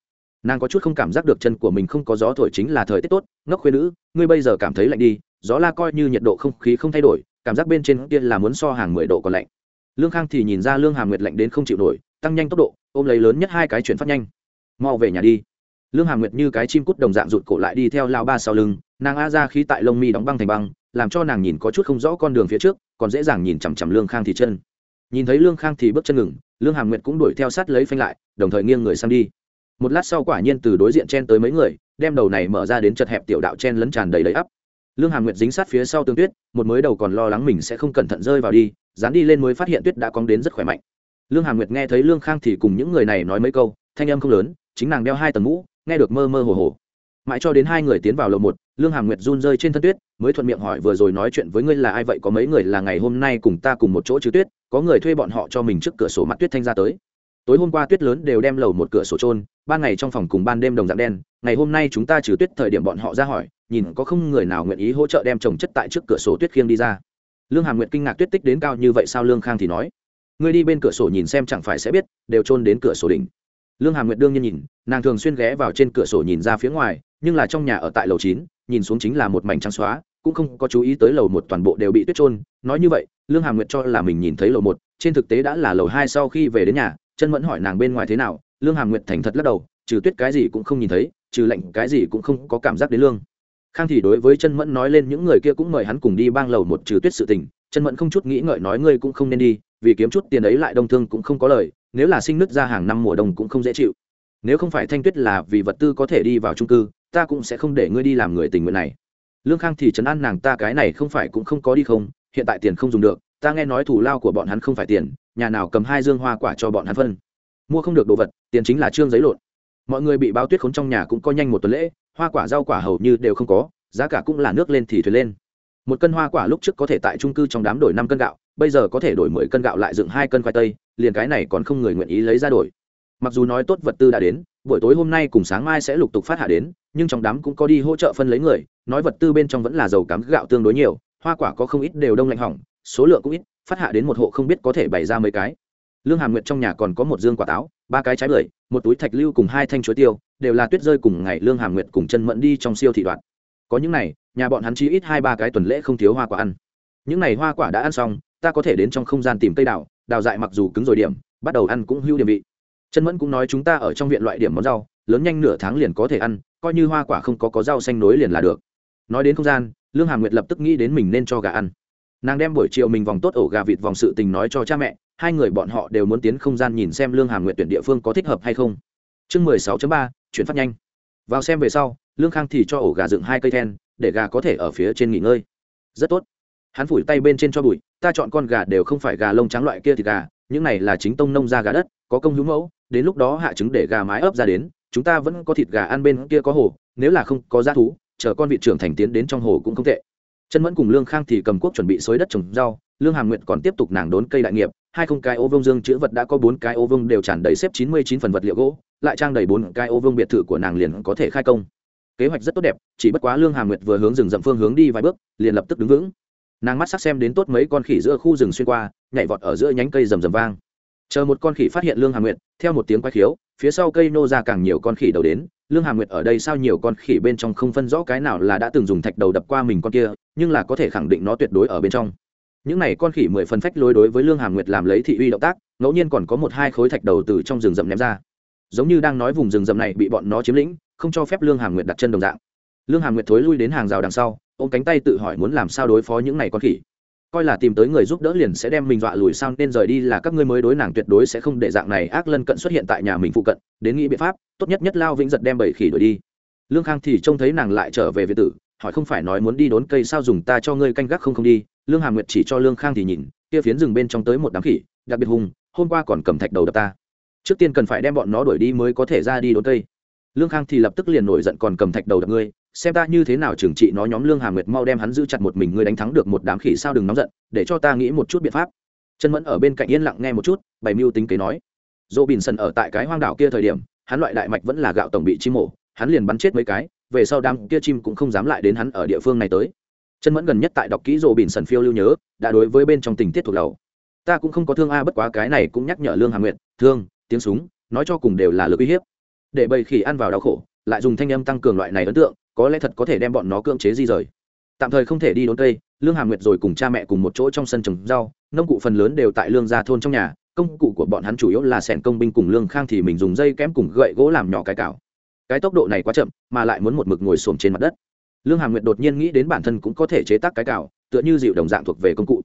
Nàng có chút không cảm giác được chân của mình không có gió thổi chính là thời tiết tốt, ngốc khuyên nữ, ngươi bây giờ cảm thấy lạnh đi, gió la coi như nhiệt độ không khí không thay đổi, cảm giác bên trên kia là muốn so hàng mười độ còn lạnh. Lương khang thì nhìn ra lương hàm nguyệt lạnh đến không chịu nổi, tăng nhanh tốc độ ôm lấy lớn nhất hai cái chuyển phát nhanh. Mau về nhà đi. Lương hàm nguyệt như cái chim cút đồng dạng rụt cổ lại đi theo lao ba sau lưng, nàng a ra khí tại lông mi đóng băng thành băng, làm cho nàng nhìn có chút không rõ con đường phía trước, còn dễ dàng nhìn chằm chằm lương khang thì chân. Nhìn thấy lương khang thì bước chân ngừng, lương hàm nguyệt cũng đuổi theo sát lấy phanh lại, đồng thời nghiêng người sang đi. Một lát sau quả nhiên từ đối diện chen tới mấy người, đem đầu này mở ra đến chật hẹp tiểu đạo chen lấn tràn đầy đầy ắp. Lương hàm nguyệt dính sát phía sau tương tuyết, một mới đầu còn lo lắng mình sẽ không cẩn thận rơi vào đi, dán đi lên mới phát hiện tuyết đã cong đến rất khỏe mạnh lương hàm nguyệt nghe thấy lương khang thì cùng những người này nói mấy câu, thanh âm không lớn, chính nàng đeo hai tầng mũ, nghe được mơ mơ hồ hồ. Mãi cho đến hai người tiến vào lầu một, lương hàm nguyệt run rơi trên thân tuyết, mới thuận miệng hỏi vừa rồi nói chuyện với ngươi là ai vậy, có mấy người là ngày hôm nay cùng ta cùng một chỗ chứ tuyết, có người thuê bọn họ cho mình trước cửa sổ mặt tuyết thanh ra tới. Tối hôm qua tuyết lớn đều đem lầu một cửa sổ trôn ban ngày trong phòng cùng ban đêm đồng dạng đen, ngày hôm nay chúng ta trừ tuyết thời điểm bọn họ ra hỏi, nhìn có không người nào nguyện ý hỗ trợ đem trồng chất tại trước cửa sổ tuyết khiêng đi ra. Lương hàm nguyệt kinh ngạc tuyết tích đến cao như vậy sao lương khang thì nói ngươi đi bên cửa sổ nhìn xem chẳng phải sẽ biết, đều trôn đến cửa sổ đỉnh. Lương hàm nguyệt đương nhiên nhìn, nàng thường xuyên ghé vào trên cửa sổ nhìn ra phía ngoài, nhưng là trong nhà ở tại lầu chín, nhìn xuống chính là một mảnh trắng xóa, cũng không có chú ý tới lầu một toàn bộ đều bị tuyết trôn nói như vậy, lương hàm nguyệt cho là mình nhìn thấy lầu một, trên thực tế đã là lầu hai sau khi về đến nhà, chân mẫn hỏi nàng bên ngoài thế nào, lương hàm nguyệt thành thật lắc đầu, trừ tuyết cái gì cũng không nhìn thấy, trừ lạnh cái gì cũng không có cảm giác đến lương. Khang thì đối với chân mẫn nói lên những người kia cũng mời hắn cùng đi bang lầu một trừ tuyết sự tình, chân mẫn không chút nghĩ ngợi nói ngươi cũng không nên đi vì kiếm chút tiền ấy lại đông thương cũng không có lời, nếu là sinh nứt ra hàng năm mùa đông cũng không dễ chịu. Nếu không phải thanh tuyết là vì vật tư có thể đi vào trung cư, ta cũng sẽ không để ngươi đi làm người tình nguyện này. Lương khang thì chấn an nàng ta cái này không phải cũng không có đi không, hiện tại tiền không dùng được, ta nghe nói thủ lao của bọn hắn không phải tiền, nhà nào cầm hai dương hoa quả cho bọn hắn phân. Mua không được đồ vật, tiền chính là trương giấy lộn. Mọi người bị bao tuyết khốn trong nhà cũng có nhanh một tuần lễ, hoa quả rau quả hầu như đều không có, giá cả cũng là nước lên thì thuyền lên. Một cân hoa quả lúc trước có thể tại trung cư trong đám đổi năm cân gạo bây giờ có thể đổi mười cân gạo lại dựng hai cân khoai tây, liền cái này còn không người nguyện ý lấy ra đổi. Mặc dù nói tốt vật tư đã đến, buổi tối hôm nay cùng sáng mai sẽ lục tục phát hạ đến, nhưng trong đám cũng có đi hỗ trợ phân lấy người, nói vật tư bên trong vẫn là dầu cám gạo tương đối nhiều, hoa quả có không ít đều đông lạnh hỏng, số lượng cũng ít, phát hạ đến một hộ không biết có thể bày ra mấy cái. Lương hàm nguyệt trong nhà còn có một dương quả táo, ba cái trái bưởi, một túi thạch lưu cùng hai thanh chuối tiêu, đều là tuyết rơi cùng ngày lương hàm nguyệt cùng chân mẫn đi trong siêu thị đoạn. Có những này, nhà bọn hắn chỉ ít hai ba cái tuần lễ không thiếu hoa quả ăn. Những này hoa quả đã ăn xong ta có thể đến trong không gian tìm cây đào đào dại mặc dù cứng rồi điểm, bắt đầu ăn cũng hưu điểm vị. Chân mẫn cũng nói chúng ta ở trong viện loại điểm món rau, lớn nhanh nửa tháng liền có thể ăn, coi như hoa quả không có có rau xanh nối liền là được. Nói đến không gian, lương hà nguyệt lập tức nghĩ đến mình nên cho gà ăn. Nàng đem buổi chiều mình vòng tốt ổ gà vịt vòng sự tình nói cho cha mẹ, hai người bọn họ đều muốn tiến không gian nhìn xem lương hà nguyệt tuyển địa phương có thích hợp hay không. Chương mười sáu ba, chuyển phát nhanh. Vào xem về sau, lương khang thì cho ổ gà dựng hai cây then, để gà có thể ở phía trên nghỉ ngơi. Rất tốt hắn phủi tay bên trên cho bụi, ta chọn con gà đều không phải gà lông trắng loại kia thì gà, những này là chính tông nông ra gà đất, có công hữu mẫu, đến lúc đó hạ trứng để gà mái ấp ra đến, chúng ta vẫn có thịt gà ăn bên kia có hồ, nếu là không có giá thú, chờ con vị trưởng thành tiến đến trong hồ cũng không tệ. Chân mẫn cùng lương khang thì cầm quốc chuẩn bị xới đất trồng rau, lương hàm nguyện còn tiếp tục nàng đốn cây đại nghiệp, hai không cái ô vương dương chữ vật đã có bốn cái ô vương đều tràn đầy xếp chín mươi chín phần vật liệu gỗ, lại trang đầy bốn cái ô vương biệt thự của nàng liền có thể khai công. Kế hoạch rất tốt đẹp, chỉ bất quá lương hàm nguyệt vừa hướng rừng dậm phương hướng đi vài bước, liền lập tức đứng vững nàng mắt sắc xem đến tốt mấy con khỉ giữa khu rừng xuyên qua, nhảy vọt ở giữa nhánh cây rầm rầm vang. Chờ một con khỉ phát hiện lương hà nguyệt, theo một tiếng quay khiếu, phía sau cây nô ra càng nhiều con khỉ đầu đến. Lương hà nguyệt ở đây sao nhiều con khỉ bên trong không phân rõ cái nào là đã từng dùng thạch đầu đập qua mình con kia, nhưng là có thể khẳng định nó tuyệt đối ở bên trong. Những này con khỉ mười phân phách lối đối với lương hà nguyệt làm lấy thị uy động tác, ngẫu nhiên còn có một hai khối thạch đầu từ trong rừng rậm ném ra. Giống như đang nói vùng rừng rậm này bị bọn nó chiếm lĩnh, không cho phép lương hà nguyệt đặt chân đồng dạng. Lương hà nguyệt thối lui đến hàng rào đằng sau ôm cánh tay tự hỏi muốn làm sao đối phó những này con khỉ. Coi là tìm tới người giúp đỡ liền sẽ đem mình dọa lùi sao nên rời đi là các ngươi mới đối nàng tuyệt đối sẽ không để dạng này ác lân cận xuất hiện tại nhà mình phụ cận, đến nghĩ biện pháp, tốt nhất nhất lao vĩnh giật đem bảy khỉ đuổi đi. Lương khang thì trông thấy nàng lại trở về việt tử, hỏi không phải nói muốn đi đốn cây sao dùng ta cho ngươi canh gác không không đi, lương hà nguyệt chỉ cho lương khang thì nhìn, kia phiến rừng bên trong tới một đám khỉ, đặc biệt hùng hôm qua còn cầm thạch đầu đập ta. Trước tiên cần phải đem bọn nó đuổi đi mới có thể ra đi đốn cây. Lương khang thì lập tức liền nổi giận còn cầm thạch đầu đập ngươi xem ta như thế nào trừng trị nó nhóm lương hà nguyệt mau đem hắn giữ chặt một mình ngươi đánh thắng được một đám khỉ sao đừng nóng giận, để cho ta nghĩ một chút biện pháp. Chân mẫn ở bên cạnh yên lặng nghe một chút, bày mưu tính kế nói. Dỗ bìn sần ở tại cái hoang đảo kia thời điểm, hắn loại đại mạch vẫn là gạo tổng bị chim mổ, hắn liền bắn chết mấy cái, về sau đám kia chim cũng không dám lại đến hắn ở địa phương này tới. Chân mẫn gần nhất tại đọc kỹ dỗ bìn sần phiêu lưu nhớ, đã đối với bên trong tình tiết thuộc lầu ta cũng không có thương a, bất quá cái này cũng nhắc nhở lương hà nguyệt, thương, tiếng súng, nói cho cùng đều là lực uy hiếp. Để bầy khỉ ăn vào đau khổ, lại dùng thanh âm tăng cường loại này ấn tượng có lẽ thật có thể đem bọn nó cưỡng chế di rời. Tạm thời không thể đi đốn cây, lương hàm nguyệt rồi cùng cha mẹ cùng một chỗ trong sân trồng rau, nông cụ phần lớn đều tại lương gia thôn trong nhà, công cụ của bọn hắn chủ yếu là sẻn công binh cùng lương khang thì mình dùng dây kém cùng gậy gỗ làm nhỏ cái cào. Cái tốc độ này quá chậm, mà lại muốn một mực ngồi xổm trên mặt đất. Lương hàm nguyệt đột nhiên nghĩ đến bản thân cũng có thể chế tác cái cào, tựa như dịu đồng dạng thuộc về công cụ.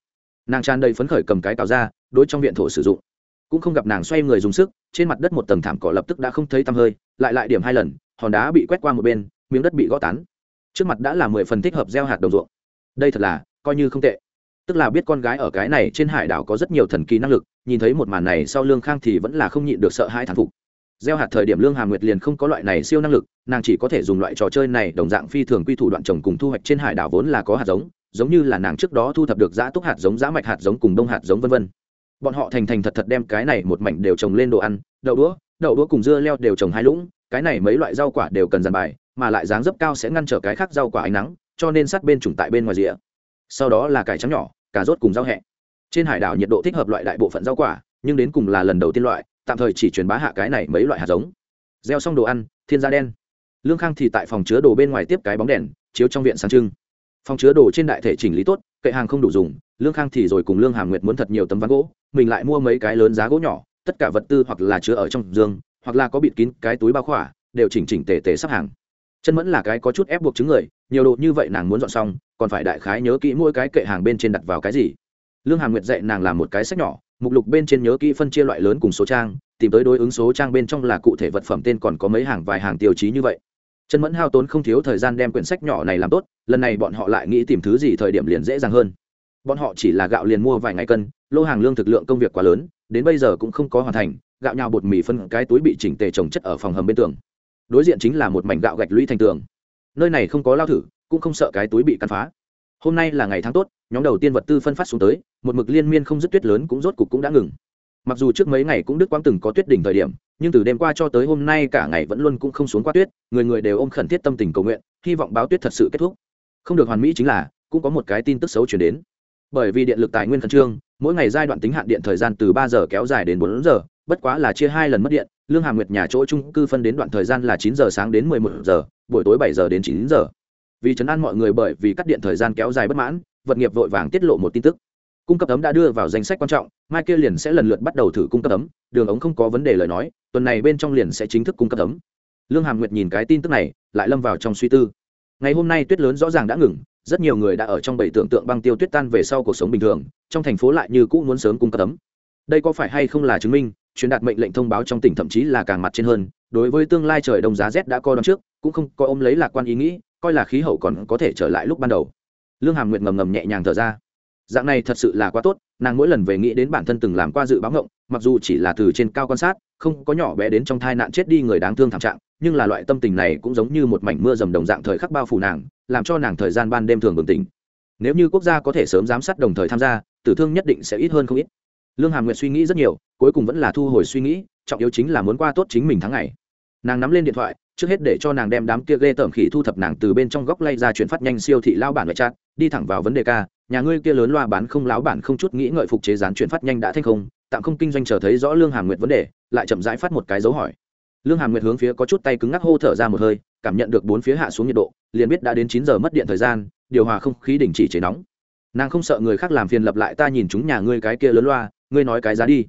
Nàng tràn đầy phấn khởi cầm cái cào ra, đối trong viện thổ sử dụng. Cũng không gặp nàng xoay người dùng sức, trên mặt đất một tầng thảm cỏ lập tức đã không thấy tăm hơi, lại lại điểm hai lần, hòn đá bị quét qua một bên miếng đất bị gõ tán. Trước mặt đã là mười phần thích hợp gieo hạt đồng ruộng. Đây thật là, coi như không tệ. Tức là biết con gái ở cái này trên hải đảo có rất nhiều thần kỳ năng lực, nhìn thấy một màn này sau lương khang thì vẫn là không nhịn được sợ hai thán phục. Gieo hạt thời điểm lương hà nguyệt liền không có loại này siêu năng lực, nàng chỉ có thể dùng loại trò chơi này đồng dạng phi thường quy thủ đoạn trồng cùng thu hoạch trên hải đảo vốn là có hạt giống giống như là nàng trước đó thu thập được giã túc hạt giống, giã mạch hạt giống cùng đông hạt giống vân vân. Bọn họ thành thành thật thật đem cái này một mảnh đều trồng lên đồ ăn, đậu đũa đậu đũa cùng dưa leo đều trồng hai lũng, cái này mấy loại rau quả đều cần dàn bài mà lại dáng dấp cao sẽ ngăn trở cái khác rau quả ánh nắng, cho nên sát bên trùng tại bên ngoài rìa. Sau đó là cải trắng nhỏ, cà rốt cùng rau hẹ. Trên hải đảo nhiệt độ thích hợp loại đại bộ phận rau quả, nhưng đến cùng là lần đầu tiên loại, tạm thời chỉ truyền bá hạ cái này mấy loại hạt giống. Gieo xong đồ ăn, thiên gia đen. Lương khang thì tại phòng chứa đồ bên ngoài tiếp cái bóng đèn, chiếu trong viện sáng trưng. Phòng chứa đồ trên đại thể chỉnh lý tốt, kệ hàng không đủ dùng, lương khang thì rồi cùng lương hàm nguyệt muốn thật nhiều tấm ván gỗ, mình lại mua mấy cái lớn giá gỗ nhỏ, tất cả vật tư hoặc là chứa ở trong giường, hoặc là có bịt kín cái túi bao khỏa, đều chỉnh chỉnh tề tề sắp hàng chân mẫn là cái có chút ép buộc chứng người, nhiều đồ như vậy nàng muốn dọn xong, còn phải đại khái nhớ kỹ mỗi cái kệ hàng bên trên đặt vào cái gì. Lương hàm nguyệt dạy nàng làm một cái sách nhỏ, mục lục bên trên nhớ kỹ phân chia loại lớn cùng số trang, tìm tới đối ứng số trang bên trong là cụ thể vật phẩm tên còn có mấy hàng vài hàng tiêu chí như vậy. Chân mẫn hao tốn không thiếu thời gian đem quyển sách nhỏ này làm tốt, lần này bọn họ lại nghĩ tìm thứ gì thời điểm liền dễ dàng hơn. Bọn họ chỉ là gạo liền mua vài ngày cân, lô hàng lương thực lượng công việc quá lớn, đến bây giờ cũng không có hoàn thành, gạo nhào bột mì phân cái túi bị chỉnh tề trồng chất ở phòng hầm bên tường đối diện chính là một mảnh gạo gạch lũy thành tường. Nơi này không có lao thử, cũng không sợ cái túi bị cắn phá. Hôm nay là ngày tháng tốt, nhóm đầu tiên vật tư phân phát xuống tới, một mực liên miên không dứt tuyết lớn cũng rốt cục cũng đã ngừng. Mặc dù trước mấy ngày cũng đức quang từng có tuyết đỉnh thời điểm, nhưng từ đêm qua cho tới hôm nay cả ngày vẫn luôn cũng không xuống qua tuyết, người người đều ôm khẩn thiết tâm tình cầu nguyện, hy vọng báo tuyết thật sự kết thúc. Không được hoàn mỹ chính là, cũng có một cái tin tức xấu chuyển đến. Bởi vì điện lực tài nguyên khẩn trương, mỗi ngày giai đoạn tính hạn điện thời gian từ ba giờ kéo dài đến bốn giờ, bất quá là chia hai lần mất điện lương Hà nguyệt nhà chỗ trung cư phân đến đoạn thời gian là chín giờ sáng đến mười một giờ, buổi tối bảy giờ đến chín giờ. Vì chấn an mọi người bởi vì cắt điện thời gian kéo dài bất mãn, vật nghiệp vội vàng tiết lộ một tin tức. Cung cấp ấm đã đưa vào danh sách quan trọng, mai kia liền sẽ lần lượt bắt đầu thử cung cấp ấm, đường ống không có vấn đề lời nói, tuần này bên trong liền sẽ chính thức cung cấp ấm. Lương hàm nguyệt nhìn cái tin tức này, lại lâm vào trong suy tư. Ngày hôm nay tuyết lớn rõ ràng đã ngừng, rất nhiều người đã ở trong bảy tưởng tượng băng tiêu tuyết tan về sau cuộc sống bình thường, trong thành phố lại như cũ muốn sớm cung cấp ấm. Đây có phải hay không là chứng minh? Truyền đạt mệnh lệnh thông báo trong tỉnh thậm chí là càng mặt trên hơn, đối với tương lai trời đông giá rét đã coi đón trước, cũng không có ôm lấy lạc quan ý nghĩ, coi là khí hậu còn có thể trở lại lúc ban đầu. Lương hàm nguyệt ngầm ngầm nhẹ nhàng thở ra. Dạng này thật sự là quá tốt, nàng mỗi lần về nghĩ đến bản thân từng làm qua dự báo ngộng, mặc dù chỉ là từ trên cao quan sát, không có nhỏ bé đến trong thai nạn chết đi người đáng thương thảm trạng, nhưng là loại tâm tình này cũng giống như một mảnh mưa dầm đồng dạng thời khắc bao phủ nàng, làm cho nàng thời gian ban đêm thường bừng tỉnh. Nếu như quốc gia có thể sớm giám sát đồng thời tham gia, tử thương nhất định sẽ ít hơn không ít lương hàm nguyệt suy nghĩ rất nhiều, cuối cùng vẫn là thu hồi suy nghĩ, trọng yếu chính là muốn qua tốt chính mình tháng ngày. Nàng nắm lên điện thoại, trước hết để cho nàng đem đám kia ghê tởm khỉ thu thập nàng từ bên trong góc lay ra chuyển phát nhanh siêu thị lao bản ngoại trát đi thẳng vào vấn đề ca, nhà ngươi kia lớn loa bán không láo bản không chút nghĩ ngợi phục chế gián chuyển phát nhanh đã thành không, tạm không kinh doanh chờ thấy rõ lương hàm nguyệt vấn đề, lại chậm rãi phát một cái dấu hỏi. Lương hàm nguyệt hướng phía có chút tay cứng ngắc hô thở ra một hơi, cảm nhận được bốn phía hạ xuống nhiệt độ, liền biết đã đến chín giờ mất điện thời gian, điều hòa không khí đình chỉ chế nóng nàng không sợ người khác làm phiền lập lại ta nhìn chúng nhà ngươi cái kia lớn loa, ngươi nói cái giá đi.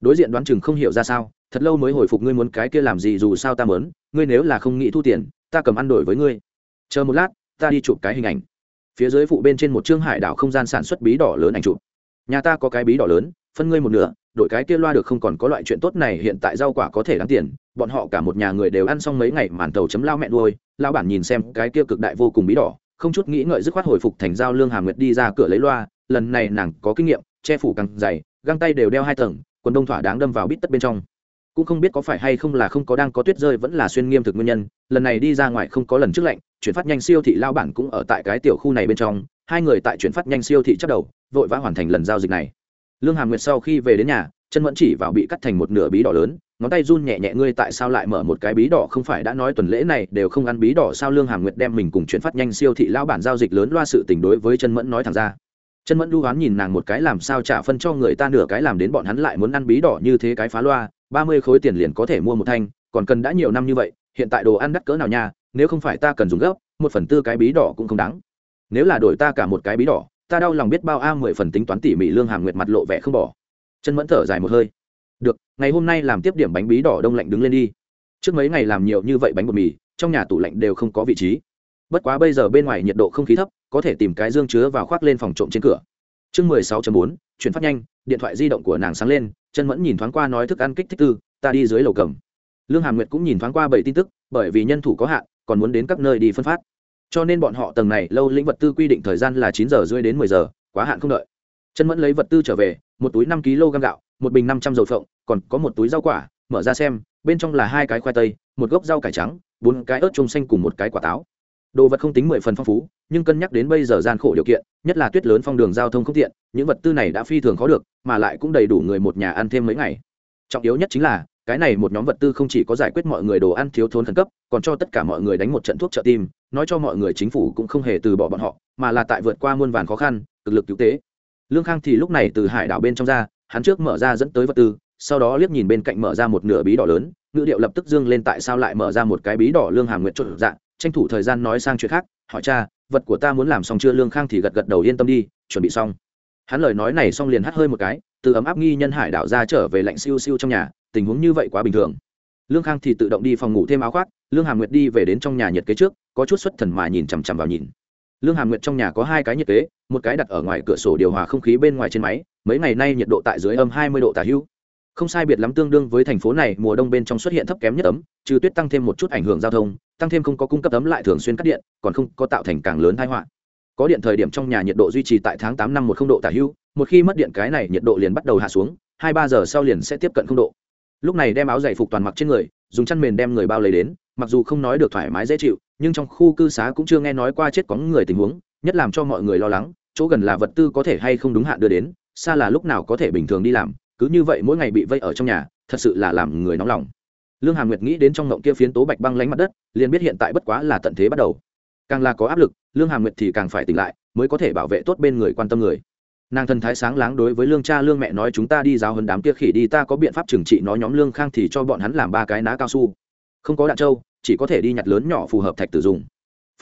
Đối diện đoán chừng không hiểu ra sao, thật lâu mới hồi phục ngươi muốn cái kia làm gì dù sao ta mớn ngươi nếu là không nghĩ thu tiền, ta cầm ăn đổi với ngươi. Chờ một lát, ta đi chụp cái hình ảnh. Phía dưới phụ bên trên một chương hải đảo không gian sản xuất bí đỏ lớn ảnh chụp. Nhà ta có cái bí đỏ lớn, phân ngươi một nửa, đổi cái kia loa được không còn có loại chuyện tốt này hiện tại rau quả có thể đáng tiền, bọn họ cả một nhà người đều ăn xong mấy ngày màn tàu chấm lao mẹ nuôi lao bản nhìn xem cái kia cực đại vô cùng bí đỏ không chút nghĩ ngợi dứt khoát hồi phục thành giao lương hàm nguyệt đi ra cửa lấy loa, lần này nàng có kinh nghiệm, che phủ càng dày, găng tay đều đeo hai tầng, quần đông thỏa đáng đâm vào bít tất bên trong. Cũng không biết có phải hay không là không có đang có tuyết rơi vẫn là xuyên nghiêm thực nguyên nhân, lần này đi ra ngoài không có lần trước lạnh, chuyển phát nhanh siêu thị lao bản cũng ở tại cái tiểu khu này bên trong, hai người tại chuyển phát nhanh siêu thị chắc đầu, vội vã hoàn thành lần giao dịch này. Lương hàm nguyệt sau khi về đến nhà, chân vẫn chỉ vào bị cắt thành một nửa bí đỏ lớn ngón tay run nhẹ nhẹ ngươi tại sao lại mở một cái bí đỏ? Không phải đã nói tuần lễ này đều không ăn bí đỏ sao? Lương hàm nguyệt đem mình cùng chuyển phát nhanh siêu thị lao bản giao dịch lớn loa sự tình đối với chân mẫn nói thẳng ra. Chân mẫn lưu hoán nhìn nàng một cái làm sao trả phân cho người ta nửa cái làm đến bọn hắn lại muốn ăn bí đỏ như thế cái phá loa, ba mươi khối tiền liền có thể mua một thanh, còn cần đã nhiều năm như vậy, hiện tại đồ ăn đắt cỡ nào nha, nếu không phải ta cần dùng gấp, một phần tư cái bí đỏ cũng không đáng. Nếu là đổi ta cả một cái bí đỏ, ta đau lòng biết bao a, mười phần tính toán tỉ mỉ lương hàm nguyệt mặt lộ vẻ không bỏ. Chân mẫn thở dài một hơi được, ngày hôm nay làm tiếp điểm bánh bí đỏ đông lạnh đứng lên đi. Trước mấy ngày làm nhiều như vậy bánh bột mì, trong nhà tủ lạnh đều không có vị trí. Bất quá bây giờ bên ngoài nhiệt độ không khí thấp, có thể tìm cái dương chứa và khoác lên phòng trộm trên cửa. Chương mười sáu bốn, chuyển phát nhanh, điện thoại di động của nàng sáng lên, chân mẫn nhìn thoáng qua nói thức ăn kích thích tư, ta đi dưới lầu cầm. Lương hàm nguyệt cũng nhìn thoáng qua bảy tin tức, bởi vì nhân thủ có hạn, còn muốn đến các nơi đi phân phát. Cho nên bọn họ tầng này lâu lĩnh vật tư quy định thời gian là chín giờ rưỡi đến mười giờ, quá hạn không đợi. Chân mẫn lấy vật tư trở về, một túi năm kg gạo một bình năm trăm dầu phộng, còn có một túi rau quả, mở ra xem, bên trong là hai cái khoai tây, một gốc rau cải trắng, bốn cái ớt trông xanh cùng một cái quả táo. Đồ vật không tính mười phần phong phú, nhưng cân nhắc đến bây giờ gian khổ điều kiện, nhất là tuyết lớn phong đường giao thông không tiện, những vật tư này đã phi thường khó được, mà lại cũng đầy đủ người một nhà ăn thêm mấy ngày. Trọng yếu nhất chính là, cái này một nhóm vật tư không chỉ có giải quyết mọi người đồ ăn thiếu thốn khẩn cấp, còn cho tất cả mọi người đánh một trận thuốc trợ tim, nói cho mọi người chính phủ cũng không hề từ bỏ bọn họ, mà là tại vượt qua muôn vàn khó khăn, cực lực cứu tế. Lương khang thì lúc này từ hải đảo bên trong ra hắn trước mở ra dẫn tới vật tư, sau đó liếc nhìn bên cạnh mở ra một nửa bí đỏ lớn, ngữ điệu lập tức dương lên tại sao lại mở ra một cái bí đỏ lương hàm nguyện trộn dạng, tranh thủ thời gian nói sang chuyện khác, hỏi cha, vật của ta muốn làm xong chưa? Lương khang thì gật gật đầu yên tâm đi, chuẩn bị xong. Hắn lời nói này xong liền hắt hơi một cái, từ ấm áp nghi nhân hải đảo ra trở về lạnh siêu siêu trong nhà, tình huống như vậy quá bình thường. Lương khang thì tự động đi phòng ngủ thêm áo khoác, lương hàm nguyệt đi về đến trong nhà nhiệt kế trước, có chút xuất thần mà nhìn chằm chằm vào nhìn. Lương hàm nguyệt trong nhà có hai cái nhiệt kế, một cái đặt ở ngoài cửa sổ điều hòa không khí bên ngoài trên máy mấy ngày nay nhiệt độ tại dưới âm hai mươi độ tả hữu. Không sai biệt lắm tương đương với thành phố này, mùa đông bên trong xuất hiện thấp kém nhất ấm, trừ tuyết tăng thêm một chút ảnh hưởng giao thông, tăng thêm không có cung cấp ấm lại thường xuyên cắt điện, còn không có tạo thành càng lớn thái họa. Có điện thời điểm trong nhà nhiệt độ duy trì tại tháng tám năm một không độ tả hữu, một khi mất điện cái này nhiệt độ liền bắt đầu hạ xuống, hai ba giờ sau liền sẽ tiếp cận không độ. Lúc này đem áo giày phục toàn mặc trên người, dùng chăn mền đem người bao lấy đến, mặc dù không nói được thoải mái dễ chịu, nhưng trong khu cư xá cũng chưa nghe nói qua chết có người tình huống, nhất làm cho mọi người lo lắng, chỗ gần là vật tư có thể hay không đúng hạn đưa đến xa là lúc nào có thể bình thường đi làm, cứ như vậy mỗi ngày bị vây ở trong nhà, thật sự là làm người nóng lòng. Lương hàm nguyệt nghĩ đến trong ngộng kia phiến tố bạch băng lánh mặt đất, liền biết hiện tại bất quá là tận thế bắt đầu. Càng là có áp lực, lương hàm nguyệt thì càng phải tỉnh lại, mới có thể bảo vệ tốt bên người quan tâm người. Nàng thần thái sáng láng đối với lương cha lương mẹ nói, chúng ta đi giáo hơn đám kia khỉ đi, ta có biện pháp trừng trị nó nhóm lương khang thì cho bọn hắn làm ba cái ná cao su. Không có đạn trâu, chỉ có thể đi nhặt lớn nhỏ phù hợp thạch tử dùng.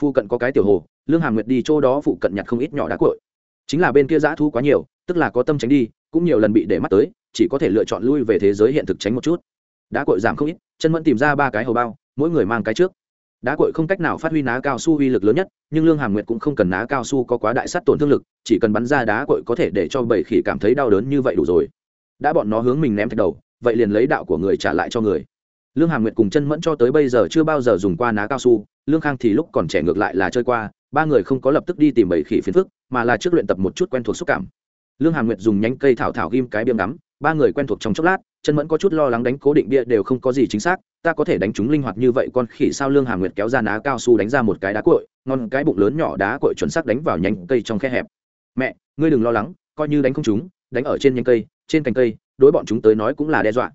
Phu cận có cái tiểu hồ, lương hàm nguyệt đi chỗ đó phụ cận nhặt không ít nhỏ đá cội chính là bên kia giã thu quá nhiều tức là có tâm tránh đi, cũng nhiều lần bị để mắt tới, chỉ có thể lựa chọn lui về thế giới hiện thực tránh một chút. Đá cội giảm không ít, chân mẫn tìm ra ba cái hầu bao, mỗi người mang cái trước. Đá cội không cách nào phát huy ná cao su uy lực lớn nhất, nhưng lương hàm nguyệt cũng không cần ná cao su có quá đại sát tổn thương lực, chỉ cần bắn ra đá cội có thể để cho bầy khỉ cảm thấy đau đớn như vậy đủ rồi. Đã bọn nó hướng mình ném thạch đầu, vậy liền lấy đạo của người trả lại cho người. Lương hàm nguyệt cùng chân mẫn cho tới bây giờ chưa bao giờ dùng qua ná cao su, lương khang thì lúc còn trẻ ngược lại là chơi qua, ba người không có lập tức đi tìm bầy khỉ phiền phức, mà là trước luyện tập một chút quen thuộc xúc cảm lương hàm nguyệt dùng nhánh cây thảo thảo ghim cái biếm đắm ba người quen thuộc trong chốc lát, chân mẫn có chút lo lắng đánh cố định bia đều không có gì chính xác, ta có thể đánh chúng linh hoạt như vậy con khỉ sao? Lương hàm nguyệt kéo ra ná cao su đánh ra một cái đá cội ngon cái bụng lớn nhỏ đá cội chuẩn xác đánh vào nhánh cây trong khe hẹp. Mẹ, ngươi đừng lo lắng, coi như đánh không chúng, đánh ở trên nhánh cây, trên cành cây, đối bọn chúng tới nói cũng là đe dọa.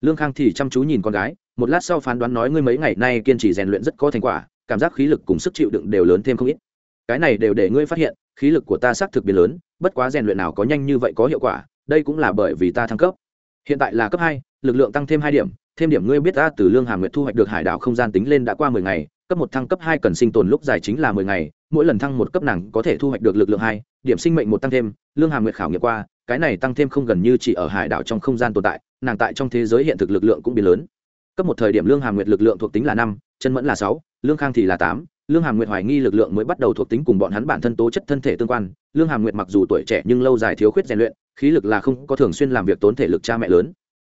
Lương khang thì chăm chú nhìn con gái, một lát sau phán đoán nói ngươi mấy ngày nay kiên trì rèn luyện rất có thành quả, cảm giác khí lực cùng sức chịu đựng đều lớn thêm không ít. Cái này đều để ngươi phát hiện khí lực của ta xác thực biến lớn, bất quá rèn luyện nào có nhanh như vậy có hiệu quả, đây cũng là bởi vì ta thăng cấp. Hiện tại là cấp hai, lực lượng tăng thêm hai điểm, thêm điểm ngươi biết ta từ lương hàm nguyệt thu hoạch được hải đảo không gian tính lên đã qua mười ngày, cấp một thăng cấp hai cần sinh tồn lúc dài chính là mười ngày, mỗi lần thăng một cấp nàng có thể thu hoạch được lực lượng hai, điểm sinh mệnh một tăng thêm, lương hàm nguyệt khảo nghiệm qua, cái này tăng thêm không gần như chỉ ở hải đảo trong không gian tồn tại, nàng tại trong thế giới hiện thực lực lượng cũng biến lớn. Cấp một thời điểm lương hàm nguyệt lực lượng thuộc tính là năm, chân mẫn là sáu, lương khang thì là tám lương hàm nguyệt hoài nghi lực lượng mới bắt đầu thuộc tính cùng bọn hắn bản thân tố chất thân thể tương quan. Lương hàm nguyệt mặc dù tuổi trẻ nhưng lâu dài thiếu khuyết rèn luyện, khí lực là không có thường xuyên làm việc tốn thể lực cha mẹ lớn.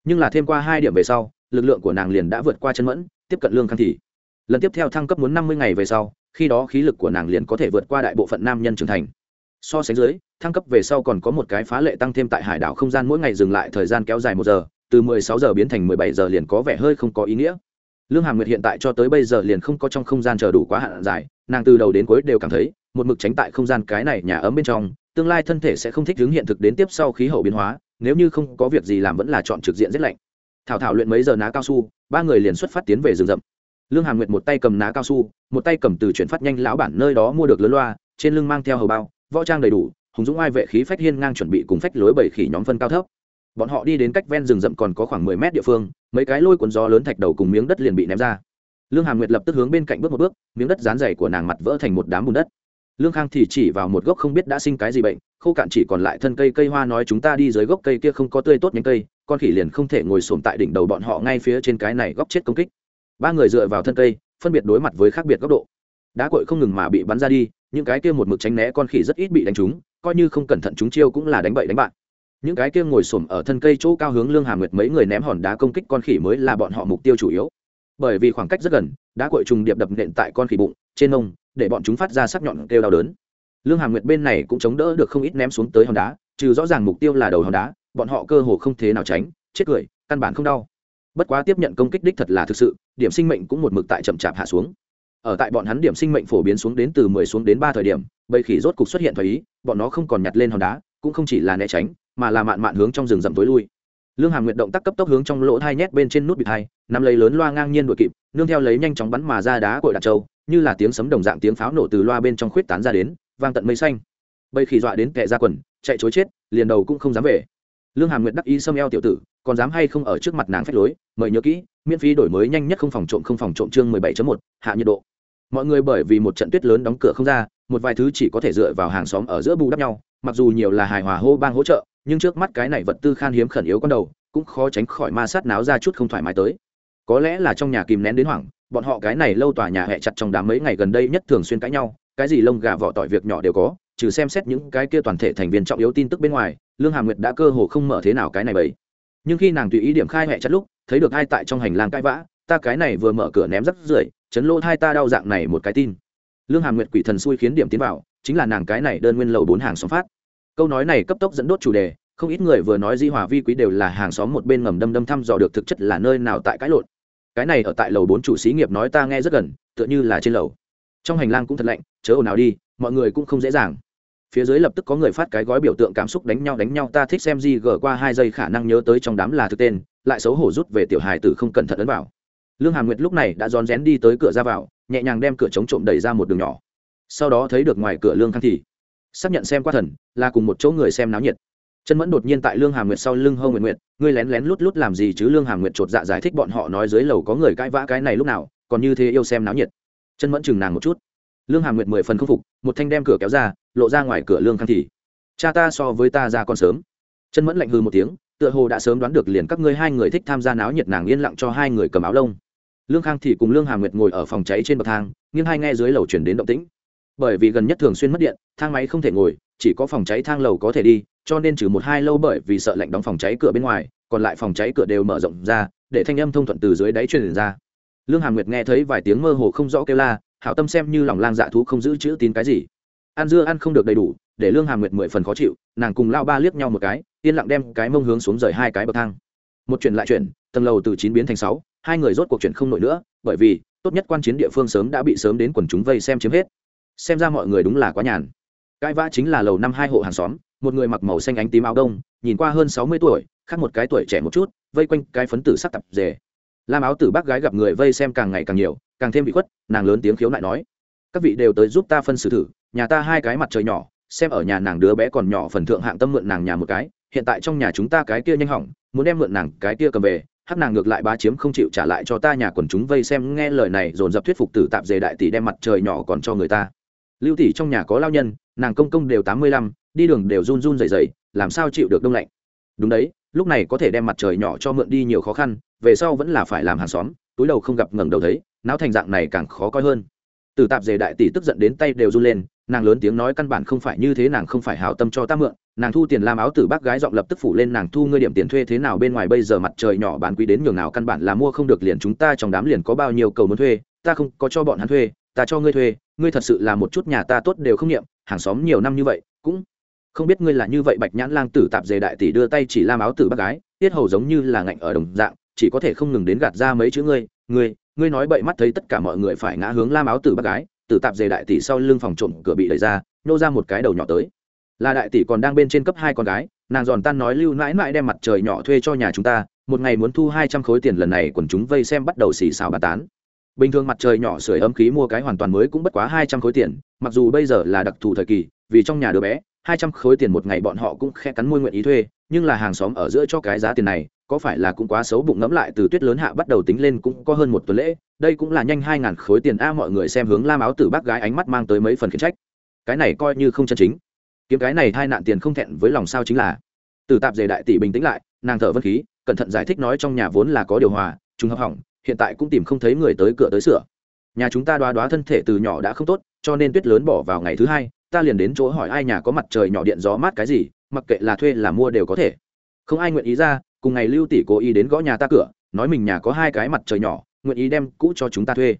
Nhưng là thêm qua hai điểm về sau, lực lượng của nàng liền đã vượt qua chân mẫn, tiếp cận lương khang thị. lần tiếp theo thăng cấp muốn năm mươi ngày về sau, khi đó khí lực của nàng liền có thể vượt qua đại bộ phận nam nhân trưởng thành. So sánh dưới, thăng cấp về sau còn có một cái phá lệ tăng thêm tại hải đảo không gian mỗi ngày dừng lại thời gian kéo dài một giờ, từ mười sáu giờ biến thành mười bảy giờ liền có vẻ hơi không có ý nghĩa lương hàm nguyệt hiện tại cho tới bây giờ liền không có trong không gian chờ đủ quá hạn dài, nàng từ đầu đến cuối đều cảm thấy, một mực tránh tại không gian cái này nhà ấm bên trong, tương lai thân thể sẽ không thích ứng hiện thực đến tiếp sau khí hậu biến hóa, nếu như không có việc gì làm vẫn là chọn trực diện rét lạnh. Thảo thảo luyện mấy giờ ná cao su, ba người liền xuất phát tiến về rừng rậm. Lương hàm nguyệt một tay cầm ná cao su, một tay cầm từ chuyển phát nhanh lão bản nơi đó mua được lớn loa, trên lưng mang theo hầu bao, võ trang đầy đủ, hùng dũng ai vệ khí phách hiên ngang chuẩn bị cùng phách lối bảy khỉ nhóm phân cao thấp bọn họ đi đến cách ven rừng rậm còn có khoảng mười mét địa phương, mấy cái lôi cuốn gió lớn thạch đầu cùng miếng đất liền bị ném ra. Lương hàm nguyệt lập tức hướng bên cạnh bước một bước, miếng đất dán dày của nàng mặt vỡ thành một đám bùn đất. Lương khang thì chỉ vào một gốc không biết đã sinh cái gì bệnh, khô cạn chỉ còn lại thân cây cây hoa nói chúng ta đi dưới gốc cây kia không có tươi tốt nhánh cây, con khỉ liền không thể ngồi xổm tại đỉnh đầu bọn họ ngay phía trên cái này góc chết công kích. Ba người dựa vào thân cây, phân biệt đối mặt với khác biệt góc độ. Đá cội không ngừng mà bị bắn ra đi, những cái kia một mực tránh né con khỉ rất ít bị đánh trúng, coi như không cẩn thận chúng chiêu cũng là đánh bậy đánh bạn những cái kia ngồi xổm ở thân cây chỗ cao hướng lương hà nguyệt mấy người ném hòn đá công kích con khỉ mới là bọn họ mục tiêu chủ yếu. Bởi vì khoảng cách rất gần, đá cội trùng điệp đập nện tại con khỉ bụng, trên nông, để bọn chúng phát ra sắc nhọn kêu đau đớn. Lương hà nguyệt bên này cũng chống đỡ được không ít ném xuống tới hòn đá, trừ rõ ràng mục tiêu là đầu hòn đá, bọn họ cơ hồ không thế nào tránh, chết cười, căn bản không đau. Bất quá tiếp nhận công kích đích thật là thực sự, điểm sinh mệnh cũng một mực tại chậm chạp hạ xuống. Ở tại bọn hắn điểm sinh mệnh phổ biến xuống đến từ mười xuống đến ba thời điểm, bầy khỉ rốt cục xuất hiện thoái ý, bọn nó không còn nhặt lên hòn đá, cũng không chỉ là né tránh mà là mạn mạn hướng trong rừng rậm tối lui. Lương hàm nguyệt động tác cấp tốc hướng trong lỗ thai nhét bên trên nút bịt hai, nắm lấy lớn loa ngang nhiên đuổi kịp, nương theo lấy nhanh chóng bắn mà ra đá cội đạn trâu, như là tiếng sấm đồng dạng tiếng pháo nổ từ loa bên trong khuyết tán ra đến, vang tận mây xanh. Bây khỉ dọa đến kẻ ra quần, chạy chối chết, liền đầu cũng không dám về. Lương hàm nguyệt đắc ý xâm eo tiểu tử, còn dám hay không ở trước mặt nàng phách lối, mời nhớ kỹ, miễn phí đổi mới nhanh nhất không phòng trộm không phòng trộm chương mười bảy một, hạ nhiệt độ. Mọi người bởi vì một trận tuyết lớn đóng cửa không ra, một vài thứ chỉ có thể dựa vào hàng xóm ở giữa bù đắp nhau, mặc dù nhiều là hài hòa hô bang hỗ trợ nhưng trước mắt cái này vật tư khan hiếm khẩn yếu con đầu, cũng khó tránh khỏi ma sát náo ra chút không thoải mái tới. Có lẽ là trong nhà kìm nén đến hoảng, bọn họ cái này lâu tòa nhà hẹ chặt trong đám mấy ngày gần đây nhất thường xuyên cãi nhau, cái gì lông gà vỏ tỏi việc nhỏ đều có, trừ xem xét những cái kia toàn thể thành viên trọng yếu tin tức bên ngoài, lương hà nguyệt đã cơ hồ không mở thế nào cái này bấy. Nhưng khi nàng tùy ý điểm khai hẹ chặt lúc, thấy được ai tại trong hành lang cãi vã, ta cái này vừa mở cửa ném rắc rưởi, chấn lỗ hai ta đau dạng này một cái tin. Lương hà nguyệt quỷ thần xui khiến điểm tiến vào, chính là nàng cái này đơn nguyên lầu bốn hàng xóm phát câu nói này cấp tốc dẫn đốt chủ đề, không ít người vừa nói di hòa vi quý đều là hàng xóm một bên ngầm đâm đâm thăm dò được thực chất là nơi nào tại cãi lộn. Cái này ở tại lầu bốn chủ xí nghiệp nói ta nghe rất gần, tựa như là trên lầu. Trong hành lang cũng thật lạnh, chớ ồn nào đi, mọi người cũng không dễ dàng. Phía dưới lập tức có người phát cái gói biểu tượng cảm xúc đánh nhau đánh nhau, ta thích xem gì gờ qua hai giây khả năng nhớ tới trong đám là thực tên, lại xấu hổ rút về tiểu hài tử không cẩn thận ấn vào. Lương hàm nguyệt lúc này đã rón rén đi tới cửa ra vào, nhẹ nhàng đem cửa chống trộm đẩy ra một đường nhỏ. Sau đó thấy được ngoài cửa lương khang thì xác nhận xem qua thần, là cùng một chỗ người xem náo nhiệt. Chân mẫn đột nhiên tại lương hà nguyệt sau lưng hông nguyệt nguyệt, ngươi lén lén lút lút làm gì chứ? Lương hà nguyệt chột dạ giải thích bọn họ nói dưới lầu có người cãi vã cái này lúc nào, còn như thế yêu xem náo nhiệt. Chân mẫn chừng nàng một chút. Lương hà nguyệt mười phần không phục, một thanh đem cửa kéo ra, lộ ra ngoài cửa lương khang thì cha ta so với ta ra còn sớm. Chân mẫn lạnh hư một tiếng, tựa hồ đã sớm đoán được liền các ngươi hai người thích tham gia náo nhiệt nàng yên lặng cho hai người cầm áo lông. Lương khang thì cùng lương hà nguyệt ngồi ở phòng cháy trên bậc thang, nghiêng hai nghe dưới lầu chuyển đến động tĩnh bởi vì gần nhất thường xuyên mất điện thang máy không thể ngồi chỉ có phòng cháy thang lầu có thể đi cho nên trừ một hai lâu bởi vì sợ lạnh đóng phòng cháy cửa bên ngoài còn lại phòng cháy cửa đều mở rộng ra để thanh âm thông thuận từ dưới đáy truyền ra. Lương hàm nguyệt nghe thấy vài tiếng mơ hồ không rõ kêu la hảo tâm xem như lòng lang dạ thú không giữ chữ tín cái gì. Ăn dưa ăn không được đầy đủ để lương hàm nguyệt mười phần khó chịu nàng cùng lao ba liếc nhau một cái yên lặng đem cái mông hướng xuống rời hai cái bậc thang. Một chuyện lại chuyển, tầng lầu từ chín biến thành sáu hai người rốt cuộc chuyện không nổi nữa bởi vì tốt nhất quan chiến địa phương sớm đã bị sớm đến quần chúng vây xem chiếm hết xem ra mọi người đúng là quá nhàn cãi vã chính là lầu năm hai hộ hàng xóm, một người mặc màu xanh ánh tím áo đông, nhìn qua hơn sáu mươi tuổi, khác một cái tuổi trẻ một chút, vây quanh cái phấn tử sắc tập dề. lam áo tử bác gái gặp người vây xem càng ngày càng nhiều, càng thêm bị khuất, nàng lớn tiếng khiếu nại nói, các vị đều tới giúp ta phân xử thử, nhà ta hai cái mặt trời nhỏ, xem ở nhà nàng đứa bé còn nhỏ phần thượng hạng tâm mượn nàng nhà một cái, hiện tại trong nhà chúng ta cái kia nhanh hỏng, muốn đem mượn nàng cái kia cầm về, hắc nàng ngược lại ba chiếm không chịu trả lại cho ta nhà quần chúng vây xem, nghe lời này dồn dập thuyết phục tử tạp dề đại tỷ đem mặt trời nhỏ còn cho người ta lưu tỷ trong nhà có lao nhân, nàng công công đều tám mươi lăm, đi đường đều run run dày dày làm sao chịu được đông lạnh? Đúng đấy, lúc này có thể đem mặt trời nhỏ cho mượn đi nhiều khó khăn, về sau vẫn là phải làm hàng xóm, túi đầu không gặp ngẩng đầu thấy, não thành dạng này càng khó coi hơn. Từ tạp dề đại tỷ tức giận đến tay đều run lên nàng lớn tiếng nói căn bản không phải như thế, nàng không phải hảo tâm cho ta mượn, nàng thu tiền làm áo tử bác gái giọng lập tức phủ lên, nàng thu ngươi điểm tiền thuê thế nào bên ngoài bây giờ mặt trời nhỏ bán quý đến nhường nào, căn bản là mua không được liền chúng ta trong đám liền có bao nhiêu cầu muốn thuê, ta không có cho bọn hắn thuê, ta cho ngươi thuê, ngươi thật sự là một chút nhà ta tốt đều không nghiệm, hàng xóm nhiều năm như vậy, cũng không biết ngươi là như vậy bạch nhãn lang tử tạp dề đại tỷ đưa tay chỉ làm áo tử bác gái, tiết hầu giống như là ngạnh ở đồng dạng, chỉ có thể không ngừng đến gạt ra mấy chữ ngươi ngươi ngươi nói bậy mắt thấy tất cả mọi người phải ngã hướng lam áo tử bác gái từ tạp dề đại tỷ sau lưng phòng trộm cửa bị đẩy ra, nhô ra một cái đầu nhỏ tới. Là đại tỷ còn đang bên trên cấp hai con gái, nàng giòn tan nói lưu mãi mãi đem mặt trời nhỏ thuê cho nhà chúng ta, một ngày muốn thu hai trăm khối tiền lần này quần chúng vây xem bắt đầu xì xào bà tán. Bình thường mặt trời nhỏ sưởi ấm khí mua cái hoàn toàn mới cũng bất quá hai trăm khối tiền, mặc dù bây giờ là đặc thù thời kỳ, vì trong nhà đứa bé, hai trăm khối tiền một ngày bọn họ cũng khe cắn môi nguyện ý thuê, nhưng là hàng xóm ở giữa cho cái giá tiền này có phải là cũng quá xấu bụng ngẫm lại từ tuyết lớn hạ bắt đầu tính lên cũng có hơn một tuần lễ, đây cũng là nhanh hai ngàn khối tiền a mọi người xem hướng lam áo tử bác gái ánh mắt mang tới mấy phần khiển trách. Cái này coi như không chân chính. Kiếm cái này hai nạn tiền không thẹn với lòng sao chính là. Từ tạp dề đại tỷ bình tĩnh lại, nàng thở vân khí, cẩn thận giải thích nói trong nhà vốn là có điều hòa, trùng hợp hỏng, hiện tại cũng tìm không thấy người tới cửa tới sửa. Nhà chúng ta đoá đoá thân thể từ nhỏ đã không tốt, cho nên tuyết lớn bỏ vào ngày thứ hai, ta liền đến chỗ hỏi ai nhà có mặt trời nhỏ điện gió mát cái gì, mặc kệ là thuê là mua đều có thể. Không ai nguyện ý ra cùng ngày lưu tỷ cố ý đến gõ nhà ta cửa, nói mình nhà có hai cái mặt trời nhỏ, nguyện ý đem cũ cho chúng ta thuê.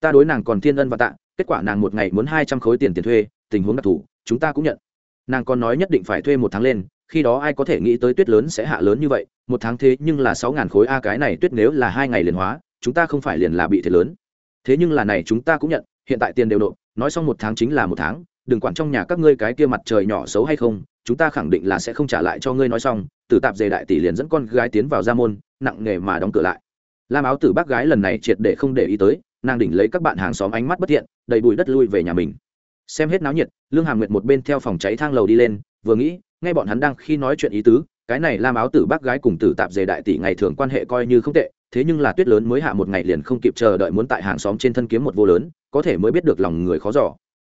Ta đối nàng còn thiên ân và tạ, kết quả nàng một ngày muốn hai trăm khối tiền tiền thuê, tình huống đặc thù, chúng ta cũng nhận. Nàng còn nói nhất định phải thuê một tháng lên, khi đó ai có thể nghĩ tới tuyết lớn sẽ hạ lớn như vậy, một tháng thế nhưng là sáu ngàn khối a, cái này tuyết nếu là hai ngày liền hóa, chúng ta không phải liền là bị thiệt lớn. Thế nhưng là này chúng ta cũng nhận, hiện tại tiền đều nộp, nói xong một tháng chính là một tháng, đừng quản trong nhà các ngươi cái kia mặt trời nhỏ xấu hay không chúng ta khẳng định là sẽ không trả lại cho ngươi nói xong, tử tạp dề đại tỷ liền dẫn con gái tiến vào ra môn, nặng nghề mà đóng cửa lại. Lam áo tử bác gái lần này triệt để không để ý tới, nàng đỉnh lấy các bạn hàng xóm ánh mắt bất thiện, đầy bụi đất lui về nhà mình. Xem hết náo nhiệt, lương hàm nguyệt một bên theo phòng cháy thang lầu đi lên, vừa nghĩ ngay bọn hắn đang khi nói chuyện ý tứ, cái này lam áo tử bác gái cùng tử tạp dề đại tỷ ngày thường quan hệ coi như không tệ, thế nhưng là tuyết lớn mới hạ một ngày liền không kịp chờ đợi muốn tại hàng xóm trên thân kiếm một vô lớn, có thể mới biết được lòng người khó giỏ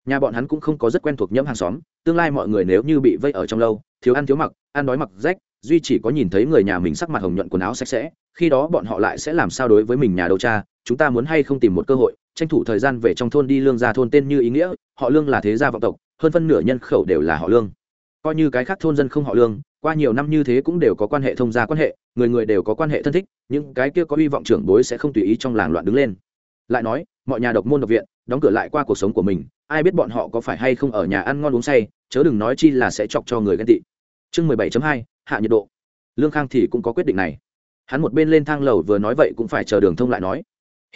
nhà bọn hắn cũng không có rất quen thuộc nhẫm hàng xóm, tương lai mọi người nếu như bị vây ở trong lâu, thiếu ăn thiếu mặc, ăn đói mặc rách, duy chỉ có nhìn thấy người nhà mình sắc mặt hồng nhuận quần áo sạch sẽ, khi đó bọn họ lại sẽ làm sao đối với mình nhà đầu cha, chúng ta muốn hay không tìm một cơ hội, tranh thủ thời gian về trong thôn đi lương gia thôn tên như ý nghĩa, họ lương là thế gia vọng tộc, hơn phân nửa nhân khẩu đều là họ lương. Coi như cái khác thôn dân không họ lương, qua nhiều năm như thế cũng đều có quan hệ thông gia quan hệ, người người đều có quan hệ thân thích, những cái kia có hy vọng trưởng bối sẽ không tùy ý trong làng loạn đứng lên. Lại nói mọi nhà độc môn độc viện, đóng cửa lại qua cuộc sống của mình, ai biết bọn họ có phải hay không ở nhà ăn ngon uống say, chớ đừng nói chi là sẽ chọc cho người ghen tị. Chương mười bảy hai, hạ nhiệt độ. Lương khang thì cũng có quyết định này. Hắn một bên lên thang lầu vừa nói vậy cũng phải chờ đường thông lại nói.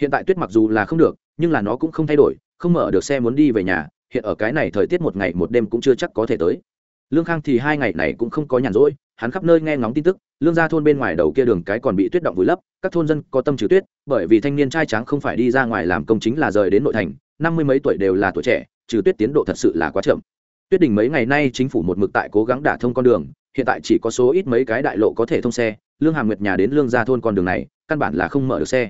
Hiện tại tuyết mặc dù là không được, nhưng là nó cũng không thay đổi, không mở được xe muốn đi về nhà, hiện ở cái này thời tiết một ngày một đêm cũng chưa chắc có thể tới. Lương khang thì hai ngày này cũng không có nhàn rỗi hắn khắp nơi nghe ngóng tin tức, lương gia thôn bên ngoài đầu kia đường cái còn bị tuyết động vùi lấp, các thôn dân có tâm trừ tuyết, bởi vì thanh niên trai tráng không phải đi ra ngoài làm công chính là rời đến nội thành, năm mươi mấy tuổi đều là tuổi trẻ, trừ tuyết tiến độ thật sự là quá chậm. Tuyết đỉnh mấy ngày nay chính phủ một mực tại cố gắng đả thông con đường, hiện tại chỉ có số ít mấy cái đại lộ có thể thông xe, lương hàm nguyệt nhà đến lương gia thôn con đường này, căn bản là không mở được xe.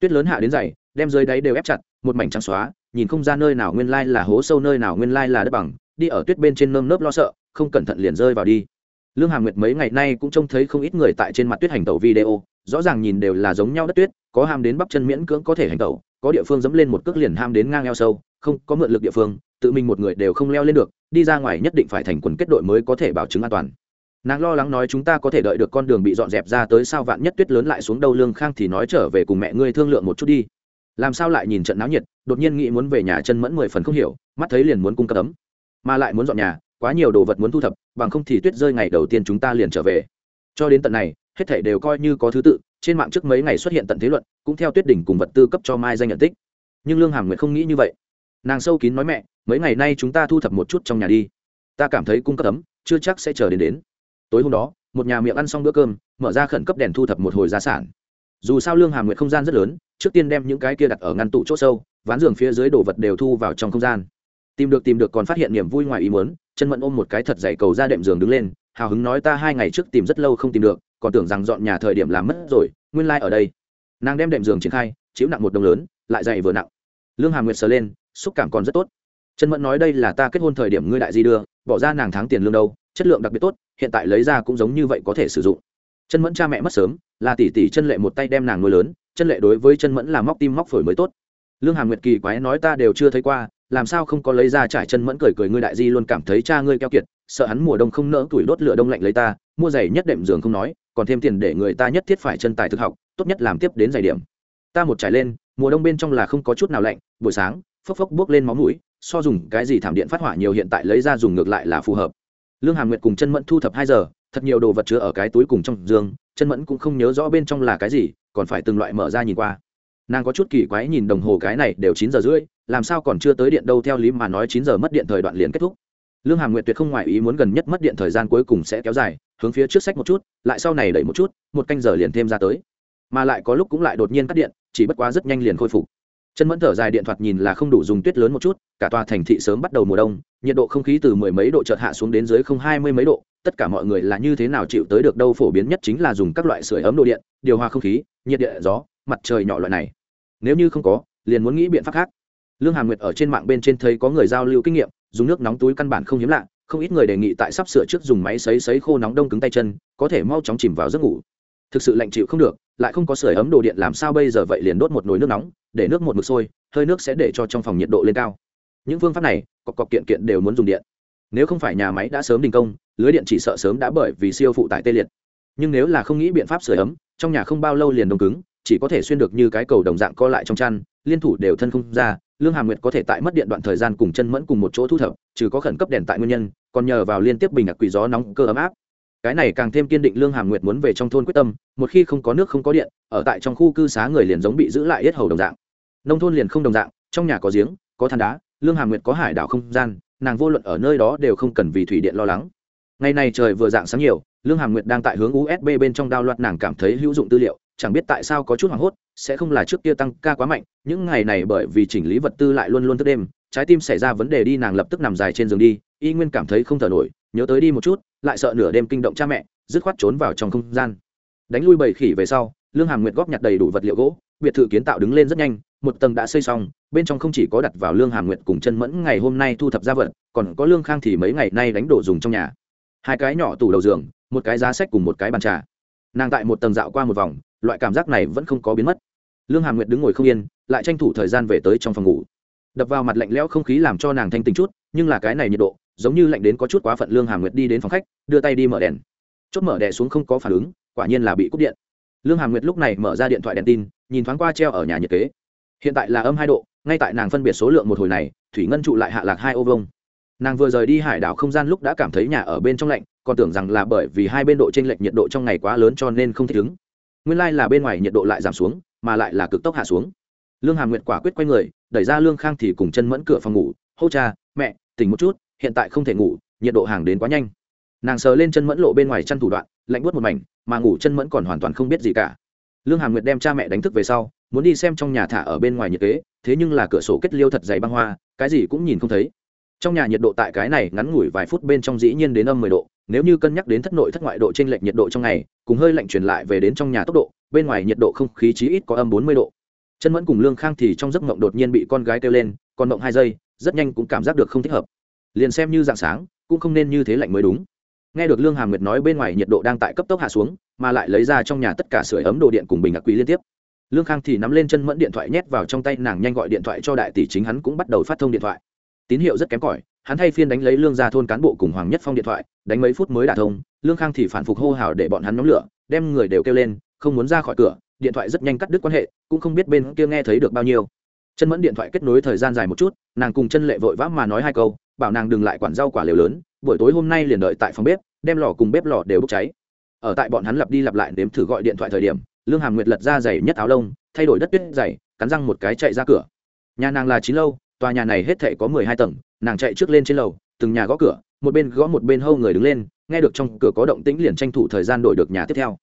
Tuyết lớn hạ đến dày, đem dưới đáy đều ép chặt, một mảnh trắng xóa, nhìn không ra nơi nào nguyên lai là hố sâu, nơi nào nguyên lai là đất bằng, đi ở tuyết bên trên nơm nớp lo sợ, không cẩn thận liền rơi vào đi lương hàm nguyệt mấy ngày nay cũng trông thấy không ít người tại trên mặt tuyết hành tẩu video, rõ ràng nhìn đều là giống nhau đất tuyết, có ham đến bắp chân miễn cưỡng có thể hành tẩu, có địa phương dẫm lên một cước liền ham đến ngang eo sâu, không, có mượn lực địa phương, tự mình một người đều không leo lên được, đi ra ngoài nhất định phải thành quần kết đội mới có thể bảo chứng an toàn. Nàng lo lắng nói chúng ta có thể đợi được con đường bị dọn dẹp ra tới sao vạn nhất tuyết lớn lại xuống đâu lương khang thì nói trở về cùng mẹ ngươi thương lượng một chút đi. Làm sao lại nhìn trận náo nhiệt, đột nhiên nghĩ muốn về nhà chân mẫn mười phần không hiểu, mắt thấy liền muốn cung cấp ấm, mà lại muốn dọn nhà quá nhiều đồ vật muốn thu thập, bằng không thì tuyết rơi ngày đầu tiên chúng ta liền trở về. Cho đến tận này, hết thảy đều coi như có thứ tự, trên mạng trước mấy ngày xuất hiện tận thế luận, cũng theo tuyết đỉnh cùng vật tư cấp cho mai danh nhận tích. Nhưng lương hàm nguyệt không nghĩ như vậy. Nàng sâu kín nói mẹ, mấy ngày nay chúng ta thu thập một chút trong nhà đi. Ta cảm thấy cung cấp ấm, chưa chắc sẽ chờ đến đến. Tối hôm đó, một nhà miệng ăn xong bữa cơm, mở ra khẩn cấp đèn thu thập một hồi gia sản. Dù sao lương hàm nguyệt không gian rất lớn, trước tiên đem những cái kia đặt ở ngăn tủ chỗ sâu, ván giường phía dưới đồ vật đều thu vào trong không gian. Tìm được tìm được còn phát hiện niềm vui ngoài ý muốn chân mẫn ôm một cái thật dày cầu ra đệm giường đứng lên, hào hứng nói ta hai ngày trước tìm rất lâu không tìm được, còn tưởng rằng dọn nhà thời điểm làm mất rồi, nguyên lai、like、ở đây. Nàng đem đệm giường triển khai chiếu nặng một đồng lớn, lại dày vừa nặng. Lương hàm nguyệt sờ lên, xúc cảm còn rất tốt. Chân mẫn nói đây là ta kết hôn thời điểm ngươi đại di đưa, bỏ ra nàng tháng tiền lương đâu, chất lượng đặc biệt tốt, hiện tại lấy ra cũng giống như vậy có thể sử dụng. Chân mẫn cha mẹ mất sớm, là tỷ tỷ chân lệ một tay đem nàng nuôi lớn, chân lệ đối với chân mẫn là móc tim móc phổi mới tốt. Lương hàm nguyệt kỳ quái nói ta đều chưa thấy qua làm sao không có lấy ra trải chân mẫn cười cười ngươi đại di luôn cảm thấy cha ngươi keo kiệt, sợ hắn mùa đông không nỡ tuổi đốt lửa đông lạnh lấy ta, mua giày nhất đệm giường không nói, còn thêm tiền để người ta nhất thiết phải chân tài thực học, tốt nhất làm tiếp đến giày điểm. Ta một trải lên, mùa đông bên trong là không có chút nào lạnh, buổi sáng, phốc phốc bước lên máu mũi, so dùng cái gì thảm điện phát hỏa nhiều hiện tại lấy ra dùng ngược lại là phù hợp. Lương hàm nguyệt cùng chân mẫn thu thập hai giờ, thật nhiều đồ vật chứa ở cái túi cùng trong giường, chân mẫn cũng không nhớ rõ bên trong là cái gì, còn phải từng loại mở ra nhìn qua. Nàng có chút kỳ quái nhìn đồng hồ cái này đều chín giờ rưỡi làm sao còn chưa tới điện đâu theo lý mà nói chín giờ mất điện thời đoạn liền kết thúc. Lương hàm nguyệt tuyệt không ngoài ý muốn gần nhất mất điện thời gian cuối cùng sẽ kéo dài, hướng phía trước sách một chút, lại sau này đẩy một chút, một canh giờ liền thêm ra tới. Mà lại có lúc cũng lại đột nhiên cắt điện, chỉ bất quá rất nhanh liền khôi phục. Chân mẫn thở dài điện thoại nhìn là không đủ dùng tuyết lớn một chút, cả tòa thành thị sớm bắt đầu mùa đông, nhiệt độ không khí từ mười mấy độ chợt hạ xuống đến dưới không hai mươi mấy độ, tất cả mọi người là như thế nào chịu tới được đâu phổ biến nhất chính là dùng các loại sưởi ấm đồ điện, điều hòa không khí, nhiệt điện gió, mặt trời nhỏ loại này. Nếu như không có, liền muốn nghĩ biện pháp khác lương hàm nguyệt ở trên mạng bên trên thấy có người giao lưu kinh nghiệm, dùng nước nóng túi căn bản không hiếm lạ, không ít người đề nghị tại sắp sửa trước dùng máy sấy sấy khô nóng đông cứng tay chân, có thể mau chóng chìm vào giấc ngủ. Thực sự lạnh chịu không được, lại không có sưởi ấm đồ điện làm sao bây giờ vậy liền đốt một nồi nước nóng, để nước một mực sôi, hơi nước sẽ để cho trong phòng nhiệt độ lên cao. Những phương pháp này, cọc cọc kiện kiện đều muốn dùng điện. Nếu không phải nhà máy đã sớm đình công, lưới điện chỉ sợ sớm đã bởi vì siêu phụ tải tê liệt. Nhưng nếu là không nghĩ biện pháp sửa ấm, trong nhà không bao lâu liền đông cứng, chỉ có thể xuyên được như cái cầu đồng dạng co lại trong chăn, liên thủ đều thân không ra lương Hà nguyệt có thể tại mất điện đoạn thời gian cùng chân mẫn cùng một chỗ thu thập, trừ có khẩn cấp đèn tại nguyên nhân, còn nhờ vào liên tiếp bình đặc quỷ gió nóng cơ ấm áp. Cái này càng thêm kiên định lương Hà nguyệt muốn về trong thôn quyết tâm, một khi không có nước không có điện, ở tại trong khu cư xá người liền giống bị giữ lại hết hầu đồng dạng. Nông thôn liền không đồng dạng, trong nhà có giếng, có than đá, lương Hà nguyệt có hải đảo không gian, nàng vô luận ở nơi đó đều không cần vì thủy điện lo lắng. Ngày này trời vừa dạng sáng nhiều, lương Hà nguyệt đang tại hướng usb bên trong đao loạt nàng cảm thấy hữu dụng tư liệu chẳng biết tại sao có chút hoảng hốt, sẽ không là trước kia tăng ca quá mạnh, những ngày này bởi vì chỉnh lý vật tư lại luôn luôn thức đêm, trái tim xảy ra vấn đề đi nàng lập tức nằm dài trên giường đi, y nguyên cảm thấy không thở nổi, nhớ tới đi một chút, lại sợ nửa đêm kinh động cha mẹ, dứt khoát trốn vào trong không gian. Đánh lui bầy khỉ về sau, lương hàm nguyệt góp nhặt đầy đủ vật liệu gỗ, biệt thự kiến tạo đứng lên rất nhanh, một tầng đã xây xong, bên trong không chỉ có đặt vào lương hàm nguyệt cùng chân mẫn ngày hôm nay thu thập ra vật, còn có lương khang thì mấy ngày nay đánh đổ dùng trong nhà. Hai cái nhỏ tủ đầu giường, một cái giá sách cùng một cái bàn trà. Nàng tại một tầng dạo qua một vòng loại cảm giác này vẫn không có biến mất. Lương hàm nguyệt đứng ngồi không yên, lại tranh thủ thời gian về tới trong phòng ngủ. Đập vào mặt lạnh lẽo không khí làm cho nàng thanh tình chút, nhưng là cái này nhiệt độ, giống như lạnh đến có chút quá phận lương hàm nguyệt đi đến phòng khách, đưa tay đi mở đèn. Chốt mở đèn xuống không có phản ứng, quả nhiên là bị cúp điện. Lương hàm nguyệt lúc này mở ra điện thoại đèn tin, nhìn thoáng qua treo ở nhà nhiệt kế. Hiện tại là âm hai độ, ngay tại nàng phân biệt số lượng một hồi này, thủy ngân trụ lại hạ lạc hai ô vông nàng vừa rời đi hải đảo không gian lúc đã cảm thấy nhà ở bên trong lạnh, còn tưởng rằng là bởi vì hai bên độ t r ê n lệch nhiệt độ trong ngày quá lớn cho nên không thích ứng nguyên lai là bên ngoài nhiệt độ lại giảm xuống, mà lại là cực tốc hạ xuống. Lương hà nguyệt quả quyết quay người, đẩy ra lương khang thì cùng chân mẫn cửa phòng ngủ, hô cha, mẹ, tỉnh một chút, hiện tại không thể ngủ, nhiệt độ hàng đến quá nhanh. Nàng sờ lên chân mẫn lộ bên ngoài chăn thủ đoạn, lạnh buốt một mảnh, mà ngủ chân mẫn còn hoàn toàn không biết gì cả. Lương hà nguyệt đem cha mẹ đánh thức về sau, muốn đi xem trong nhà thả ở bên ngoài nhiệt kế, thế nhưng là cửa sổ kết liêu thật dày băng hoa, cái gì cũng nhìn không thấy trong nhà nhiệt độ tại cái này ngắn ngủi vài phút bên trong dĩ nhiên đến âm mười độ, nếu như cân nhắc đến thất nội thất ngoại độ trên lệch nhiệt độ trong ngày, cùng hơi lạnh truyền lại về đến trong nhà tốc độ, bên ngoài nhiệt độ không khí chí ít có âm bốn mươi độ. Chân mẫn cùng lương khang thì trong giấc mộng đột nhiên bị con gái kêu lên con mộng hai giây, rất nhanh cũng cảm giác được không thích hợp. Liền xem như dạng sáng, cũng không nên như thế lạnh mới đúng. Nghe được lương hà nguyệt nói bên ngoài nhiệt độ đang tại cấp tốc hạ xuống, mà lại lấy ra trong nhà tất cả sưởi ấm đồ điện cùng bình ngạc quý liên tiếp. Lương khang thì nắm lên chân mẫn điện thoại nhét vào trong tay, nàng nhanh gọi điện thoại cho đại tỷ chính hắn cũng bắt đầu phát thông điện thoại tín hiệu rất kém cỏi hắn thay phiên đánh lấy lương gia thôn cán bộ cùng hoàng nhất phong điện thoại đánh mấy phút mới đả thông lương khang thì phản phục hô hào để bọn hắn nhóm lửa đem người đều kêu lên không muốn ra khỏi cửa điện thoại rất nhanh cắt đứt quan hệ cũng không biết bên kia nghe thấy được bao nhiêu. Chân mẫn điện thoại kết nối thời gian dài một chút nàng cùng chân lệ vội vã mà nói hai câu bảo nàng đừng lại quản rau quả liều lớn buổi tối hôm nay liền đợi tại phòng bếp đem lò cùng bếp lò đều bốc cháy. Ở tại bọn hắn lặp đi lặp lại đếm thử gọi điện thoại thời điểm lương hàm nguyệt lật ra giày nhất áo lông thay đổi đất tuyết giày, cắn răng một cái chạy ra cửa. Nhà nàng là chín lâu tòa nhà này hết thể có mười hai tầng, nàng chạy trước lên trên lầu, từng nhà gõ cửa, một bên gõ một bên hâu người đứng lên, nghe được trong cửa có động tĩnh liền tranh thủ thời gian đổi được nhà tiếp theo.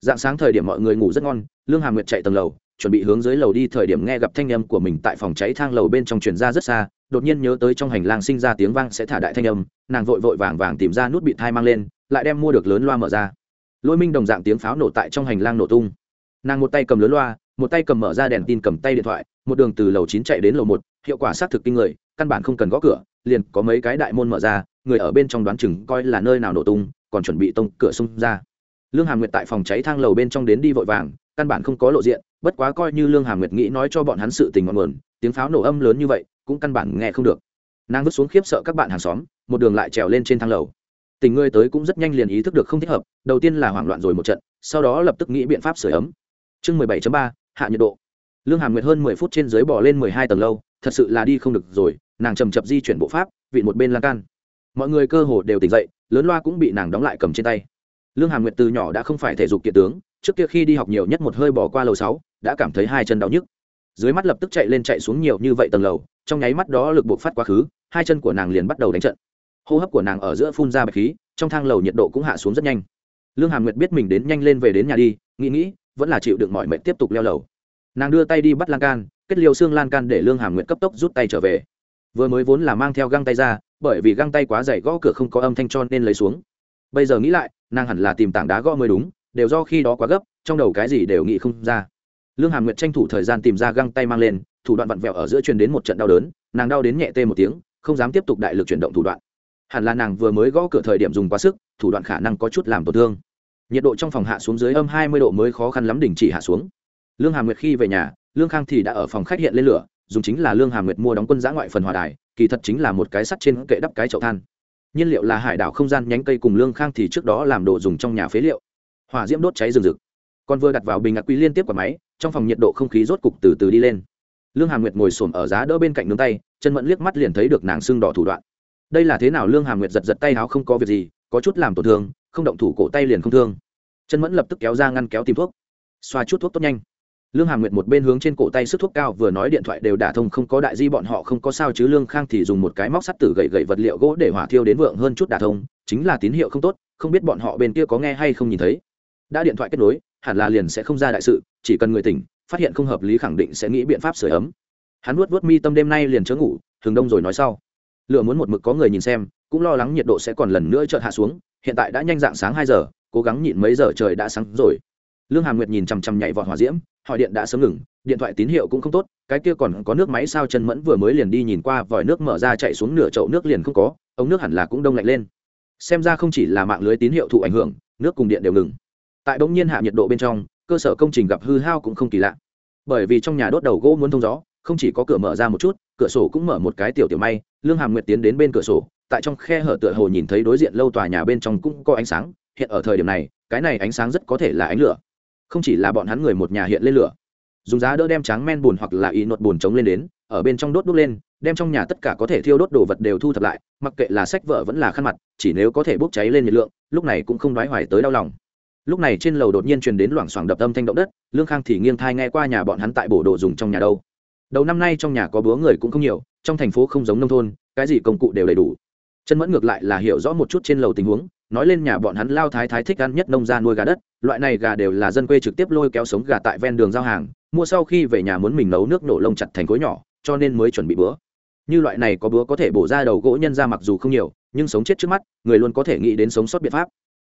Dạng sáng thời điểm mọi người ngủ rất ngon, lương hàm nguyệt chạy tầng lầu, chuẩn bị hướng dưới lầu đi thời điểm nghe gặp thanh âm của mình tại phòng cháy thang lầu bên trong truyền ra rất xa, đột nhiên nhớ tới trong hành lang sinh ra tiếng vang sẽ thả đại thanh âm, nàng vội vội vàng vàng tìm ra nút bị thai mang lên, lại đem mua được lớn loa mở ra. Lôi minh đồng dạng tiếng pháo nổ tại trong hành lang nổ tung. Nàng một tay cầm lớn loa, một tay cầm mở ra đèn tin cầm tay điện thoại một đường từ lầu chín chạy đến lầu một, hiệu quả xác thực kinh người, căn bản không cần gõ cửa, liền có mấy cái đại môn mở ra, người ở bên trong đoán chừng coi là nơi nào nổ tung, còn chuẩn bị tông cửa xung ra. Lương hàm nguyệt tại phòng cháy thang lầu bên trong đến đi vội vàng, căn bản không có lộ diện, bất quá coi như lương hàm nguyệt nghĩ nói cho bọn hắn sự tình ngọn nguồn, tiếng pháo nổ âm lớn như vậy, cũng căn bản nghe không được. Nàng vứt xuống khiếp sợ các bạn hàng xóm, một đường lại trèo lên trên thang lầu. Tình ngươi tới cũng rất nhanh liền ý thức được không thích hợp, đầu tiên là hoảng loạn rồi một trận, sau đó lập tức nghĩ biện pháp sửa ấm. Chương mười bảy ba, hạ nhiệt độ lương hàm nguyệt hơn mười phút trên dưới bỏ lên mười hai tầng lâu, thật sự là đi không được rồi, nàng chầm chập di chuyển bộ pháp vị một bên lan can. Mọi người cơ hồ đều tỉnh dậy, lớn loa cũng bị nàng đóng lại cầm trên tay. Lương hàm nguyệt từ nhỏ đã không phải thể dục kiện tướng, trước kia khi đi học nhiều nhất một hơi bỏ qua lầu sáu, đã cảm thấy hai chân đau nhức. Dưới mắt lập tức chạy lên chạy xuống nhiều như vậy tầng lầu, trong nháy mắt đó lực buộc phát quá khứ, hai chân của nàng liền bắt đầu đánh trận. Hô hấp của nàng ở giữa phun ra bạch khí, trong thang lầu nhiệt độ cũng hạ xuống rất nhanh. Lương hàm nguyệt biết mình đến nhanh lên về đến nhà đi, nghĩ nghĩ, vẫn là chịu được mọi mệnh tiếp tục leo lầu nàng đưa tay đi bắt lan can, kết liều xương lan can để lương hàm nguyệt cấp tốc rút tay trở về. Vừa mới vốn là mang theo găng tay ra, bởi vì găng tay quá dày gõ cửa không có âm thanh cho nên lấy xuống. Bây giờ nghĩ lại, nàng hẳn là tìm tảng đá gõ mới đúng, đều do khi đó quá gấp, trong đầu cái gì đều nghĩ không ra. Lương hàm nguyệt tranh thủ thời gian tìm ra găng tay mang lên, thủ đoạn vặn vẹo ở giữa truyền đến một trận đau đớn, nàng đau đến nhẹ tê một tiếng, không dám tiếp tục đại lực chuyển động thủ đoạn. Hẳn là nàng vừa mới gõ cửa thời điểm dùng quá sức, thủ đoạn khả năng có chút làm tổn thương. Nhiệt độ trong phòng hạ xuống dưới âm hai mươi độ mới khó khăn lắm đình chỉ hạ xuống lương hàm nguyệt khi về nhà, lương khang thì đã ở phòng khách hiện lên lửa, dùng chính là lương hàm nguyệt mua đóng quân giã ngoại phần hòa đài, kỳ thật chính là một cái sắt trên kệ đắp cái chậu than. Nhiên liệu là hải đảo không gian nhánh cây cùng lương khang thì trước đó làm đồ dùng trong nhà phế liệu. Hỏa diễm đốt cháy rừng rực. Còn vừa đặt vào bình ngạc quý liên tiếp quả máy, trong phòng nhiệt độ không khí rốt cục từ từ đi lên. Lương hàm nguyệt ngồi xổm ở giá đỡ bên cạnh nướng tay, chân mẫn liếc mắt liền thấy được nàng sưng đỏ thủ đoạn. Đây là thế nào? Lương hàm nguyệt giật giật tay áo không có việc gì, có chút làm tổn thương, không động thủ cổ tay liền không thương. Chân mẫn lập tức kéo ra ngăn kéo tìm thuốc. Xoa chút thuốc tốt nhanh lương hàm nguyệt một bên hướng trên cổ tay sức thuốc cao vừa nói điện thoại đều đả thông, không có đại di bọn họ không có sao chứ lương khang thì dùng một cái móc sắt tử gậy gậy vật liệu gỗ để hỏa thiêu đến vượng hơn chút đả thông, chính là tín hiệu không tốt, không biết bọn họ bên kia có nghe hay không nhìn thấy. Đã điện thoại kết nối, hẳn là liền sẽ không ra đại sự, chỉ cần người tỉnh, phát hiện không hợp lý khẳng định sẽ nghĩ biện pháp sửa ấm. Hắn nuốt vớt mi tâm đêm nay liền chớ ngủ, thường đông rồi nói sau. Lựa muốn một mực có người nhìn xem, cũng lo lắng nhiệt độ sẽ còn lần nữa chợt hạ xuống, hiện tại đã nhanh dạng sáng hai giờ, cố gắng nhịn mấy giờ trời đã sáng rồi. Lương hàm nguyệt nhìn chằm chằm nhảy vọt hỏa diễm hỏi điện đã sớm ngừng, điện thoại tín hiệu cũng không tốt, cái kia còn có nước máy sao chân mẫn vừa mới liền đi nhìn qua, vòi nước mở ra chạy xuống nửa chậu nước liền không có, ống nước hẳn là cũng đông lạnh lên. Xem ra không chỉ là mạng lưới tín hiệu thụ ảnh hưởng, nước cùng điện đều ngừng. Tại bỗng nhiên hạ nhiệt độ bên trong, cơ sở công trình gặp hư hao cũng không kỳ lạ. Bởi vì trong nhà đốt đầu gỗ muốn thông gió, không chỉ có cửa mở ra một chút, cửa sổ cũng mở một cái tiểu tiểu may, lương hàm nguyệt tiến đến bên cửa sổ, tại trong khe hở tựa hồ nhìn thấy đối diện lâu tòa nhà bên trong cũng có ánh sáng, hiện ở thời điểm này, cái này ánh sáng rất có thể là ánh lửa không chỉ là bọn hắn người một nhà hiện lên lửa. Dùng giá đỡ đem tráng men bùn hoặc là y nột bùn chống lên đến, ở bên trong đốt đốt lên, đem trong nhà tất cả có thể thiêu đốt đồ vật đều thu thập lại, mặc kệ là sách vợ vẫn là khăn mặt, chỉ nếu có thể bốc cháy lên nhiệt lượng, lúc này cũng không đoái hoài tới đau lòng. Lúc này trên lầu đột nhiên truyền đến loảng xoảng đập âm thanh động đất, lương khang thì nghiêng thai nghe qua nhà bọn hắn tại bổ đồ dùng trong nhà đâu. Đầu năm nay trong nhà có búa người cũng không nhiều, trong thành phố không giống nông thôn, cái gì công cụ đều đầy đủ chân mẫn ngược lại là hiểu rõ một chút trên lầu tình huống, nói lên nhà bọn hắn lao thái thái thích ăn nhất nông gia nuôi gà đất, loại này gà đều là dân quê trực tiếp lôi kéo sống gà tại ven đường giao hàng, mua sau khi về nhà muốn mình nấu nước nổ lông chặt thành khối nhỏ, cho nên mới chuẩn bị bữa. Như loại này có bữa có thể bổ ra đầu gỗ nhân ra mặc dù không nhiều, nhưng sống chết trước mắt, người luôn có thể nghĩ đến sống sót biện pháp.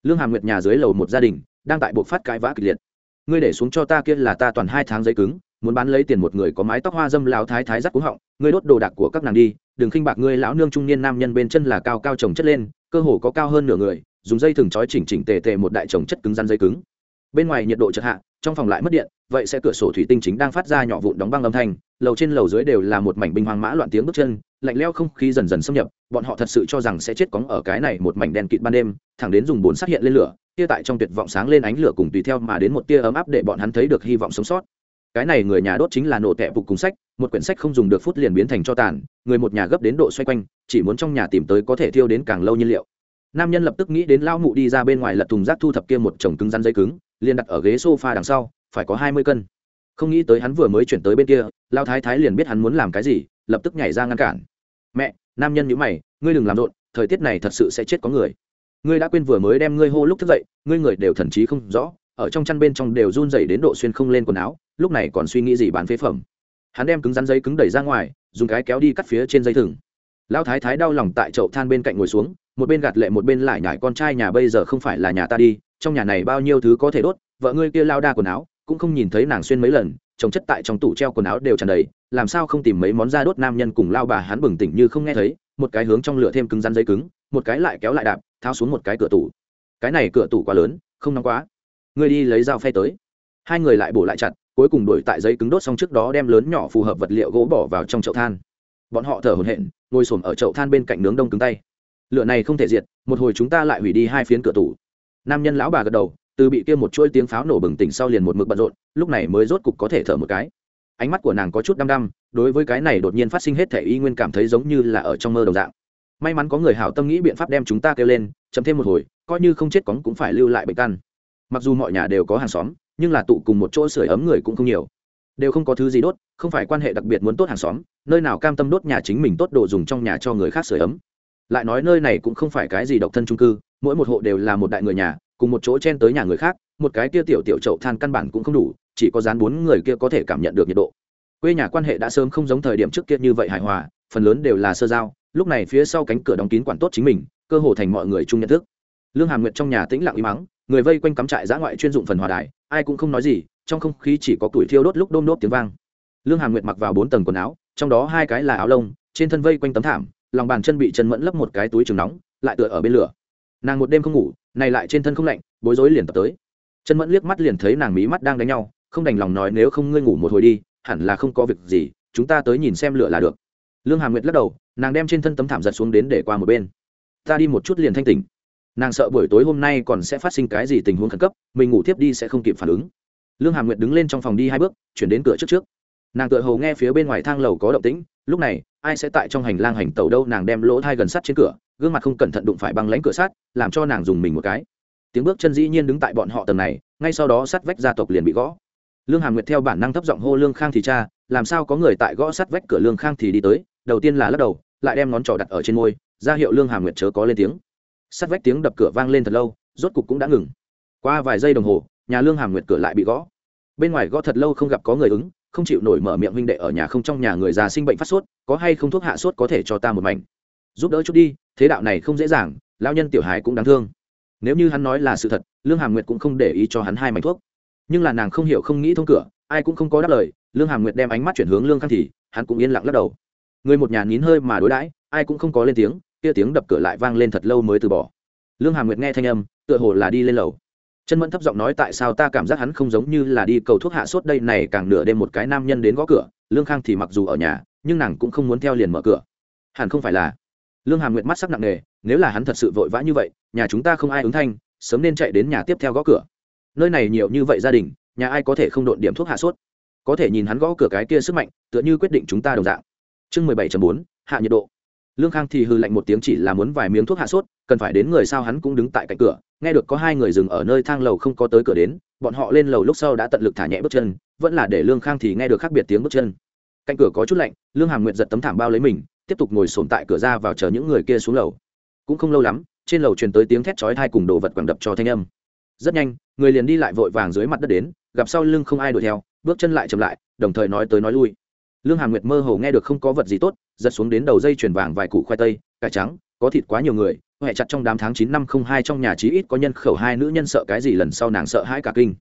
Lương hàm nguyệt nhà dưới lầu một gia đình, đang tại buộc phát cãi vã kịch liệt. Ngươi để xuống cho ta kia là ta toàn hai tháng giấy cứng, muốn bán lấy tiền một người có mái tóc hoa dâm lão thái thái rắc cúng họng, ngươi đốt đồ đạc của các nàng đi đừng khinh bạc ngươi lão nương trung niên nam nhân bên chân là cao cao trồng chất lên, cơ hồ có cao hơn nửa người, dùng dây thừng trói chỉnh chỉnh tề tề một đại trồng chất cứng rắn dây cứng. Bên ngoài nhiệt độ chợt hạ, trong phòng lại mất điện, vậy sẽ cửa sổ thủy tinh chính đang phát ra nhỏ vụn đóng băng âm thanh, lầu trên lầu dưới đều là một mảnh binh hoang mã loạn tiếng bước chân, lạnh leo không khí dần dần xâm nhập, bọn họ thật sự cho rằng sẽ chết cóng ở cái này một mảnh đen kịt ban đêm, thẳng đến dùng bốn sát hiện lên lửa, tia tại trong tuyệt vọng sáng lên ánh lửa cùng tùy theo mà đến một tia ấm áp để bọn hắn thấy được hy vọng sống sót cái này người nhà đốt chính là nổ tệ phục cùng sách, một quyển sách không dùng được phút liền biến thành cho tàn, người một nhà gấp đến độ xoay quanh, chỉ muốn trong nhà tìm tới có thể thiêu đến càng lâu nhiên liệu. Nam nhân lập tức nghĩ đến lao mụ đi ra bên ngoài lật thùng rác thu thập kia một chồng cứng rắn dây cứng, liền đặt ở ghế sofa đằng sau, phải có hai mươi cân. Không nghĩ tới hắn vừa mới chuyển tới bên kia lao thái thái liền biết hắn muốn làm cái gì, lập tức nhảy ra ngăn cản. Mẹ, nam nhân nhữ mày, ngươi đừng làm rộn, thời tiết này thật sự sẽ chết có người. Ngươi đã quên vừa mới đem ngươi hô lúc thức dậy, ngươi người đều thần trí không rõ, ở trong chăn bên trong đều run dày đến độ xuyên không lên quần áo lúc này còn suy nghĩ gì bán phế phẩm. Hắn đem cứng rắn giấy cứng đẩy ra ngoài, dùng cái kéo đi cắt phía trên dây thừng. Lão thái thái đau lòng tại chậu than bên cạnh ngồi xuống, một bên gạt lệ một bên lại nhải con trai nhà bây giờ không phải là nhà ta đi, trong nhà này bao nhiêu thứ có thể đốt, vợ ngươi kia lao đa quần áo, cũng không nhìn thấy nàng xuyên mấy lần chồng chất tại trong tủ treo quần áo đều tràn đầy, làm sao không tìm mấy món da đốt nam nhân cùng lao bà hắn bừng tỉnh như không nghe thấy, một cái hướng trong lửa thêm cứng rắn giấy cứng, một cái lại kéo lại đạp, tháo xuống một cái cửa tủ. Cái này cửa tủ quá lớn, không nóng quá. Ngươi đi lấy dao phay tới. Hai người lại bổ lại chặt cuối cùng đổi tại giấy cứng đốt xong trước đó đem lớn nhỏ phù hợp vật liệu gỗ bỏ vào trong chậu than. Bọn họ thở hổn hển, ngồi xổm ở chậu than bên cạnh nướng đông cứng tay. Lửa này không thể diệt, một hồi chúng ta lại hủy đi hai phiến cửa tủ. Nam nhân lão bà gật đầu, từ bị kia một chuỗi tiếng pháo nổ bừng tỉnh sau liền một mực bận rộn, lúc này mới rốt cục có thể thở một cái. Ánh mắt của nàng có chút đăm đăm, đối với cái này đột nhiên phát sinh hết thể y nguyên cảm thấy giống như là ở trong mơ đồng dạng. May mắn có người hảo tâm nghĩ biện pháp đem chúng ta kêu lên chấm thêm một hồi, coi như không chết cóng cũng phải lưu lại bệnh căn. Mặc dù mọi nhà đều có hàng xóm nhưng là tụ cùng một chỗ sưởi ấm người cũng không nhiều. Đều không có thứ gì đốt, không phải quan hệ đặc biệt muốn tốt hàng xóm, nơi nào cam tâm đốt nhà chính mình tốt đồ dùng trong nhà cho người khác sưởi ấm. Lại nói nơi này cũng không phải cái gì độc thân trung cư, mỗi một hộ đều là một đại người nhà, cùng một chỗ chen tới nhà người khác, một cái kia tiểu tiểu chậu than căn bản cũng không đủ, chỉ có dán bốn người kia có thể cảm nhận được nhiệt độ. Quê nhà quan hệ đã sớm không giống thời điểm trước kia như vậy hài hòa, phần lớn đều là sơ giao, lúc này phía sau cánh cửa đóng kín quản tốt chính mình, cơ hồ thành mọi người chung nhận thức. Lương hàm nguyệt trong nhà tĩnh lặng im mắng người vây quanh cắm trại giã ngoại chuyên dụng phần hòa đài ai cũng không nói gì, trong không khí chỉ có tuổi thiêu đốt lúc đôm đốt tiếng vang. Lương hàm nguyệt mặc vào bốn tầng quần áo, trong đó hai cái là áo lông, trên thân vây quanh tấm thảm, lòng bàn chân bị chân mẫn lấp một cái túi trường nóng, lại tựa ở bên lửa. Nàng một đêm không ngủ, này lại trên thân không lạnh, bối rối liền tập tới. Chân mẫn liếc mắt liền thấy nàng mí mắt đang đánh nhau, không đành lòng nói nếu không ngươi ngủ một hồi đi, hẳn là không có việc gì, chúng ta tới nhìn xem lửa là được. Lương hàm nguyệt lắc đầu, nàng đem trên thân tấm thảm giật xuống đến để qua một bên. Ta đi một chút liền thanh tỉnh nàng sợ buổi tối hôm nay còn sẽ phát sinh cái gì tình huống khẩn cấp mình ngủ tiếp đi sẽ không kịp phản ứng. Lương Hà nguyệt đứng lên trong phòng đi hai bước chuyển đến cửa trước trước. Nàng tự hầu nghe phía bên ngoài thang lầu có động tĩnh lúc này ai sẽ tại trong hành lang hành tàu đâu nàng đem lỗ thai gần sắt trên cửa gương mặt không cẩn thận đụng phải băng lãnh cửa sắt, làm cho nàng dùng mình một cái. Tiếng bước chân dĩ nhiên đứng tại bọn họ tầng này ngay sau đó sắt vách gia tộc liền bị gõ. Lương hàm nguyệt theo bản năng thấp giọng hô lương khang thì cha làm sao có người tại gõ sắt vách cửa lương khang thì đi tới đầu tiên là lắc đầu lại đem ngón trỏ đặt ở trên môi ra hiệu lương hàm nguyệt chớ có lên tiếng sắt vách tiếng đập cửa vang lên thật lâu, rốt cục cũng đã ngừng. Qua vài giây đồng hồ, nhà lương hàm nguyệt cửa lại bị gõ. Bên ngoài gõ thật lâu không gặp có người ứng, không chịu nổi mở miệng huynh đệ ở nhà không trong nhà người già sinh bệnh phát sốt, có hay không thuốc hạ sốt có thể cho ta một mảnh. Giúp đỡ chút đi, thế đạo này không dễ dàng lao nhân tiểu hài cũng đáng thương. Nếu như hắn nói là sự thật, lương hàm nguyệt cũng không để ý cho hắn hai mảnh thuốc. Nhưng là nàng không hiểu không nghĩ thông cửa, ai cũng không có đáp lời, lương hàm nguyệt đem ánh mắt chuyển hướng lương khang thì, hắn cũng yên lặng lắc đầu. Người một nhà nín hơi mà đối đãi, ai cũng không có lên tiếng kia tiếng đập cửa lại vang lên thật lâu mới từ bỏ. Lương hàm nguyệt nghe thanh âm, tựa hồ là đi lên lầu. Chân mẫn thấp giọng nói tại sao ta cảm giác hắn không giống như là đi cầu thuốc hạ sốt đây này càng nửa đêm một cái nam nhân đến gõ cửa, lương khang thì mặc dù ở nhà, nhưng nàng cũng không muốn theo liền mở cửa. Hẳn không phải là. Lương hàm nguyệt mắt sắc nặng nề, nếu là hắn thật sự vội vã như vậy, nhà chúng ta không ai ứng thanh, sớm nên chạy đến nhà tiếp theo gõ cửa. Nơi này nhiều như vậy gia đình, nhà ai có thể không độn điểm thuốc hạ sốt? Có thể nhìn hắn gõ cửa cái kia sức mạnh, tựa như quyết định chúng ta đồng dạng. Chương mười bảy bốn, hạ nhiệt độ lương khang thì hư lạnh một tiếng chỉ là muốn vài miếng thuốc hạ sốt, cần phải đến người sao hắn cũng đứng tại cạnh cửa, nghe được có hai người dừng ở nơi thang lầu không có tới cửa đến, bọn họ lên lầu lúc sau đã tận lực thả nhẹ bước chân, vẫn là để lương khang thì nghe được khác biệt tiếng bước chân. Cạnh cửa có chút lạnh, lương hàm nguyệt giật tấm thảm bao lấy mình, tiếp tục ngồi sồn tại cửa ra vào chờ những người kia xuống lầu. Cũng không lâu lắm, trên lầu truyền tới tiếng thét chói thai cùng đồ vật quẳng đập cho thanh âm. Rất nhanh, người liền đi lại vội vàng dưới mặt đất đến, gặp sau lưng không ai đuổi theo, bước chân lại chậm lại, đồng thời nói tới nói lui lương hàm nguyệt mơ hồ nghe được không có vật gì tốt, giật xuống đến đầu dây chuyền vàng vài củ khoai tây, cải trắng, có thịt quá nhiều người huệ chặt trong đám tháng chín năm không hai trong nhà chí ít có nhân khẩu hai nữ nhân sợ cái gì lần sau nàng sợ hãi cả kinh.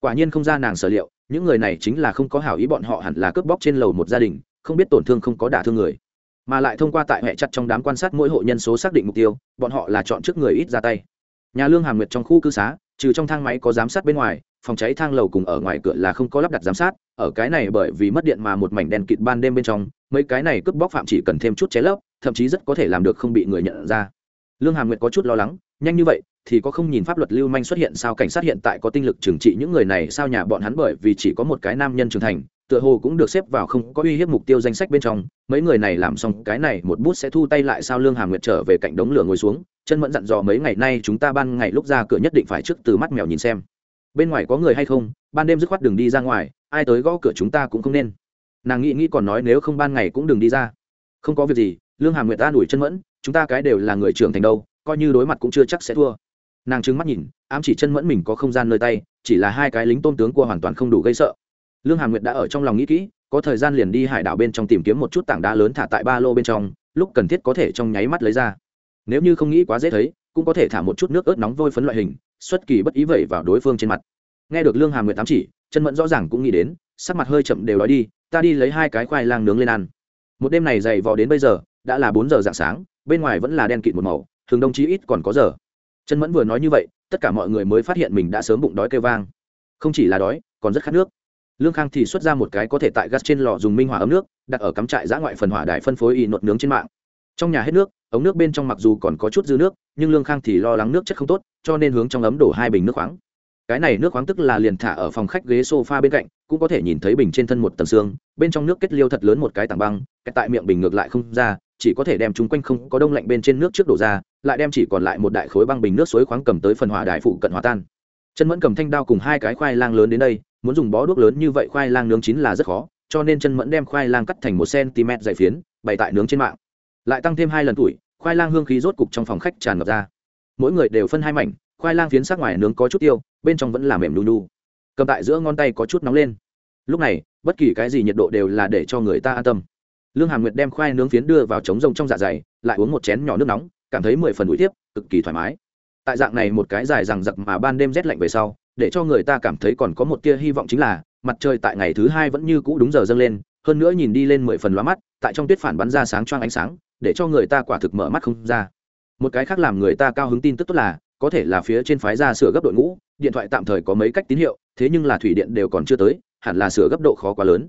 Quả nhiên không ra nàng sở liệu, những người này chính là không có hảo ý bọn họ hẳn là cướp bóc trên lầu một gia đình, không biết tổn thương không có đả thương người. Mà lại thông qua tại hệ chặt trong đám quan sát mỗi hộ nhân số xác định mục tiêu, bọn họ là chọn trước người ít ra tay. Nhà lương hàm nguyệt trong khu cư xá trừ trong thang máy có giám sát bên ngoài, phòng cháy thang lầu cùng ở ngoài cửa là không có lắp đặt giám sát, ở cái này bởi vì mất điện mà một mảnh đèn kịt ban đêm bên trong, mấy cái này cướp bóc phạm chỉ cần thêm chút cháy lấp, thậm chí rất có thể làm được không bị người nhận ra. Lương hàm nguyệt có chút lo lắng, nhanh như vậy thì có không nhìn pháp luật lưu manh xuất hiện sao cảnh sát hiện tại có tinh lực trừng trị những người này, sao nhà bọn hắn bởi vì chỉ có một cái nam nhân trưởng thành tựa hồ cũng được xếp vào không có uy hiếp mục tiêu danh sách bên trong, mấy người này làm xong cái này một bút sẽ thu tay lại sao lương hà nguyệt trở về cạnh đống lửa ngồi xuống, chân mẫn dặn dò mấy ngày nay chúng ta ban ngày lúc ra cửa nhất định phải trước từ mắt mèo nhìn xem. Bên ngoài có người hay không? Ban đêm dứt khoát đừng đi ra ngoài, ai tới gõ cửa chúng ta cũng không nên. Nàng nghĩ nghĩ còn nói nếu không ban ngày cũng đừng đi ra. Không có việc gì, lương hà nguyệt ta đuổi chân mẫn, chúng ta cái đều là người trưởng thành đâu, coi như đối mặt cũng chưa chắc sẽ thua. Nàng trừng mắt nhìn, ám chỉ chân mẫn mình có không gian nơi tay, chỉ là hai cái lính tôn tướng của hoàn toàn không đủ gây sợ lương hàm nguyệt đã ở trong lòng nghĩ kỹ, có thời gian liền đi hải đảo bên trong tìm kiếm một chút tảng đá lớn thả tại ba lô bên trong, lúc cần thiết có thể trong nháy mắt lấy ra. Nếu như không nghĩ quá dễ thấy, cũng có thể thả một chút nước ớt nóng vôi phấn loại hình, xuất kỳ bất ý vậy vào đối phương trên mặt. Nghe được lương hàm nguyệt ám chỉ, chân mẫn rõ ràng cũng nghĩ đến, sắc mặt hơi chậm đều nói đi, ta đi lấy hai cái khoai lang nướng lên ăn. Một đêm này dày vò đến bây giờ, đã là bốn giờ dạng sáng, bên ngoài vẫn là đen kịt một màu thường đông chí ít còn có giờ. Chân mẫn vừa nói như vậy, tất cả mọi người mới phát hiện mình đã sớm bụng đói kêu vang. Không chỉ là đói, còn rất khát nước lương khang thì xuất ra một cái có thể tại gas trên lò dùng minh hỏa ấm nước, đặt ở cắm trại giã ngoại phần hỏa đài phân phối y nột nướng trên mạng. Trong nhà hết nước, ống nước bên trong mặc dù còn có chút dư nước, nhưng lương khang thì lo lắng nước chất không tốt, cho nên hướng trong ấm đổ hai bình nước khoáng. Cái này nước khoáng tức là liền thả ở phòng khách ghế sofa bên cạnh, cũng có thể nhìn thấy bình trên thân một tầng xương, bên trong nước kết liêu thật lớn một cái tảng băng, cái tại miệng bình ngược lại không ra, chỉ có thể đem chúng quanh không có đông lạnh bên trên nước trước đổ ra, lại đem chỉ còn lại một đại khối băng bình nước suối khoáng cầm tới phần hỏa đài phụ cận hòa tan. Chân mẫn cầm thanh đao cùng hai cái khoai lang lớn đến đây muốn dùng bó đuốc lớn như vậy khoai lang nướng chín là rất khó, cho nên chân mẫn đem khoai lang cắt thành một cm dày phiến, bày tại nướng trên mạng. Lại tăng thêm hai lần tuổi, khoai lang hương khí rốt cục trong phòng khách tràn ngập ra. Mỗi người đều phân hai mảnh, khoai lang phiến sát ngoài nướng có chút tiêu, bên trong vẫn là mềm đu đu cầm tại giữa ngón tay có chút nóng lên. Lúc này, bất kỳ cái gì nhiệt độ đều là để cho người ta an tâm. Lương hàm nguyệt đem khoai nướng phiến đưa vào trống rông trong dạ dày, lại uống một chén nhỏ nước nóng, cảm thấy mười phần đuổi tiếp cực kỳ thoải mái. Tại dạng này một cái dài rằng giặc mà ban đêm rét lạnh về sau để cho người ta cảm thấy còn có một tia hy vọng chính là, mặt trời tại ngày thứ hai vẫn như cũ đúng giờ dâng lên, hơn nữa nhìn đi lên mười phần lóa mắt, tại trong tuyết phản bắn ra sáng choang ánh sáng, để cho người ta quả thực mở mắt không ra. Một cái khác làm người ta cao hứng tin tức tốt là, có thể là phía trên phái ra sửa gấp đội ngũ, điện thoại tạm thời có mấy cách tín hiệu, thế nhưng là thủy điện đều còn chưa tới, hẳn là sửa gấp độ khó quá lớn.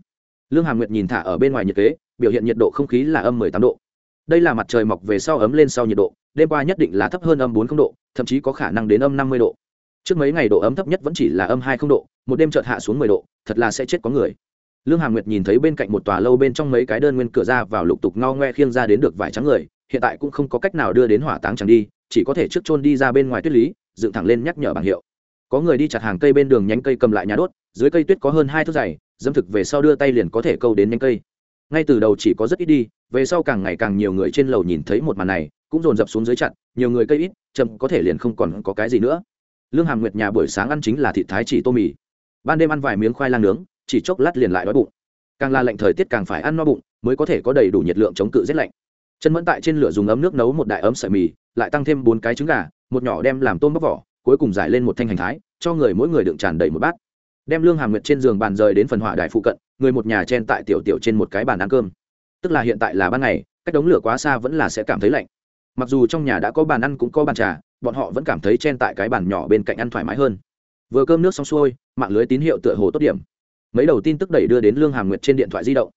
Lương hàm nguyệt nhìn thả ở bên ngoài nhiệt kế, biểu hiện nhiệt độ không khí là âm 18 độ. Đây là mặt trời mọc về sau ấm lên sau nhiệt độ, đêm qua nhất định là thấp hơn âm 40 độ, thậm chí có khả năng đến âm 50 độ trước mấy ngày độ ấm thấp nhất vẫn chỉ là âm 20 độ, một đêm chợt hạ xuống 10 độ, thật là sẽ chết có người. Lương hà nguyệt nhìn thấy bên cạnh một tòa lâu bên trong mấy cái đơn nguyên cửa ra vào lục tục ngao ngoe khiêng ra đến được vài trắng người, hiện tại cũng không có cách nào đưa đến hỏa táng chẳng đi, chỉ có thể trước chôn đi ra bên ngoài tuyết lý, dựng thẳng lên nhắc nhở bảng hiệu. Có người đi chặt hàng cây bên đường nhánh cây cầm lại nhà đốt, dưới cây tuyết có hơn hai thước dày dâm thực về sau đưa tay liền có thể câu đến nhánh cây. Ngay từ đầu chỉ có rất ít đi, về sau càng ngày càng nhiều người trên lầu nhìn thấy một màn này, cũng dồn dập xuống dưới chặt, nhiều người cây ít, chậm có thể liền không còn có cái gì nữa lương hàm nguyệt nhà buổi sáng ăn chính là thịt thái chỉ tô mì. Ban đêm ăn vài miếng khoai lang nướng, chỉ chốc lát liền lại đói bụng. Càng là lạnh thời tiết càng phải ăn no bụng, mới có thể có đầy đủ nhiệt lượng chống cự rét lạnh. Chân mẫn tại trên lửa dùng ấm nước nấu một đại ấm sợi mì, lại tăng thêm bốn cái trứng gà, một nhỏ đem làm tôm bóc vỏ, cuối cùng giải lên một thanh hành thái, cho người mỗi người đựng tràn đầy một bát. Đem lương hàm nguyệt trên giường bàn rời đến phần hỏa đài phụ cận, người một nhà chen tại tiểu tiểu trên một cái bàn ăn cơm. Tức là hiện tại là ban ngày, cách đống lửa quá xa vẫn là sẽ cảm thấy lạnh. Mặc dù trong nhà đã có bàn ăn cũng có bàn trà bọn họ vẫn cảm thấy chen tại cái bàn nhỏ bên cạnh ăn thoải mái hơn. Vừa cơm nước xong xuôi, mạng lưới tín hiệu tựa hồ tốt điểm. Mấy đầu tin tức đẩy đưa đến lương hàm nguyệt trên điện thoại di động.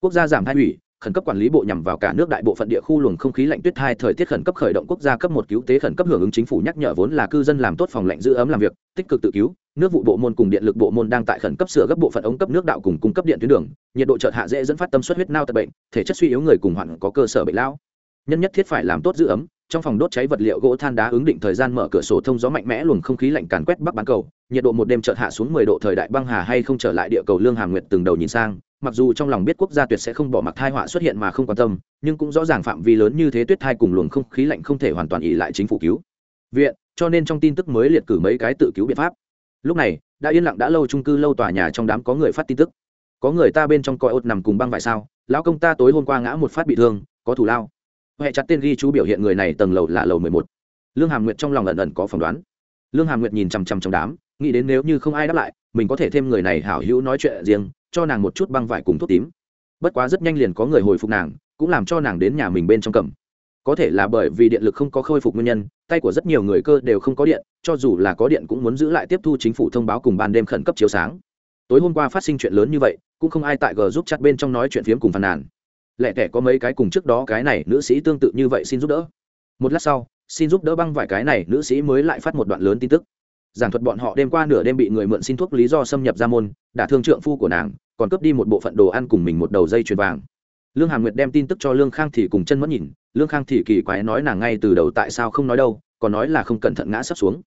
Quốc gia giảm thai ủy khẩn cấp quản lý bộ nhằm vào cả nước đại bộ phận địa khu luồng không khí lạnh tuyết hai thời tiết khẩn cấp khởi động quốc gia cấp một cứu tế khẩn cấp hưởng ứng chính phủ nhắc nhở vốn là cư dân làm tốt phòng lạnh giữ ấm làm việc, tích cực tự cứu. Nước vụ bộ môn cùng điện lực bộ môn đang tại khẩn cấp sửa gấp bộ phận ống cấp nước đạo cùng cung cấp điện tuyến đường, nhiệt độ chợt hạ dễ dẫn phát tâm suất huyết nao tật bệnh, thể chất suy yếu người cùng hoạn có cơ sở bệnh lão. Nhân nhất thiết phải làm tốt giữ ấm trong phòng đốt cháy vật liệu gỗ than đá ứng định thời gian mở cửa sổ thông gió mạnh mẽ luồng không khí lạnh càn quét bắc bán cầu. Nhiệt độ một đêm chợt hạ xuống 10 độ thời đại băng hà hay không trở lại địa cầu lương hàm nguyệt từng đầu nhìn sang. Mặc dù trong lòng biết quốc gia tuyệt sẽ không bỏ mặc thai họa xuất hiện mà không quan tâm, nhưng cũng rõ ràng phạm vi lớn như thế tuyết thai cùng luồng không khí lạnh không thể hoàn toàn ỉ lại chính phủ cứu. Viện, cho nên trong tin tức mới liệt cử mấy cái tự cứu biện pháp. Lúc này, đã yên lặng đã lâu trung cư lâu tòa nhà trong đám có người phát tin tức. Có người ta bên trong coi ốt nằm cùng băng vải sao? Lão công ta tối hôm qua ngã một phát bị thương, có thủ lao huệ chặt tên ghi chú biểu hiện người này tầng lầu là lầu mười một. Lương hàm nguyệt trong lòng ẩn ẩn có phỏng đoán. Lương hàm nguyệt nhìn chằm chằm trong đám, nghĩ đến nếu như không ai đáp lại, mình có thể thêm người này hảo hữu nói chuyện riêng, cho nàng một chút băng vải cùng thuốc tím. Bất quá rất nhanh liền có người hồi phục nàng, cũng làm cho nàng đến nhà mình bên trong cầm. Có thể là bởi vì điện lực không có khôi phục nguyên nhân, tay của rất nhiều người cơ đều không có điện, cho dù là có điện cũng muốn giữ lại tiếp thu chính phủ thông báo cùng ban đêm khẩn cấp chiếu sáng. Tối hôm qua phát sinh chuyện lớn như vậy, cũng không ai tại g giúp chặt bên trong nói chuyện phiếm cùng phàn nàn lẹ tẻ có mấy cái cùng trước đó cái này nữ sĩ tương tự như vậy xin giúp đỡ. Một lát sau, xin giúp đỡ băng vài cái này nữ sĩ mới lại phát một đoạn lớn tin tức. Giảng thuật bọn họ đêm qua nửa đêm bị người mượn xin thuốc lý do xâm nhập ra môn, đả thương trượng phu của nàng, còn cướp đi một bộ phận đồ ăn cùng mình một đầu dây chuyền vàng. Lương hà nguyệt đem tin tức cho lương khang thì cùng chân mất nhìn, lương khang thì kỳ quái nói nàng ngay từ đầu tại sao không nói đâu, còn nói là không cẩn thận ngã sắp xuống.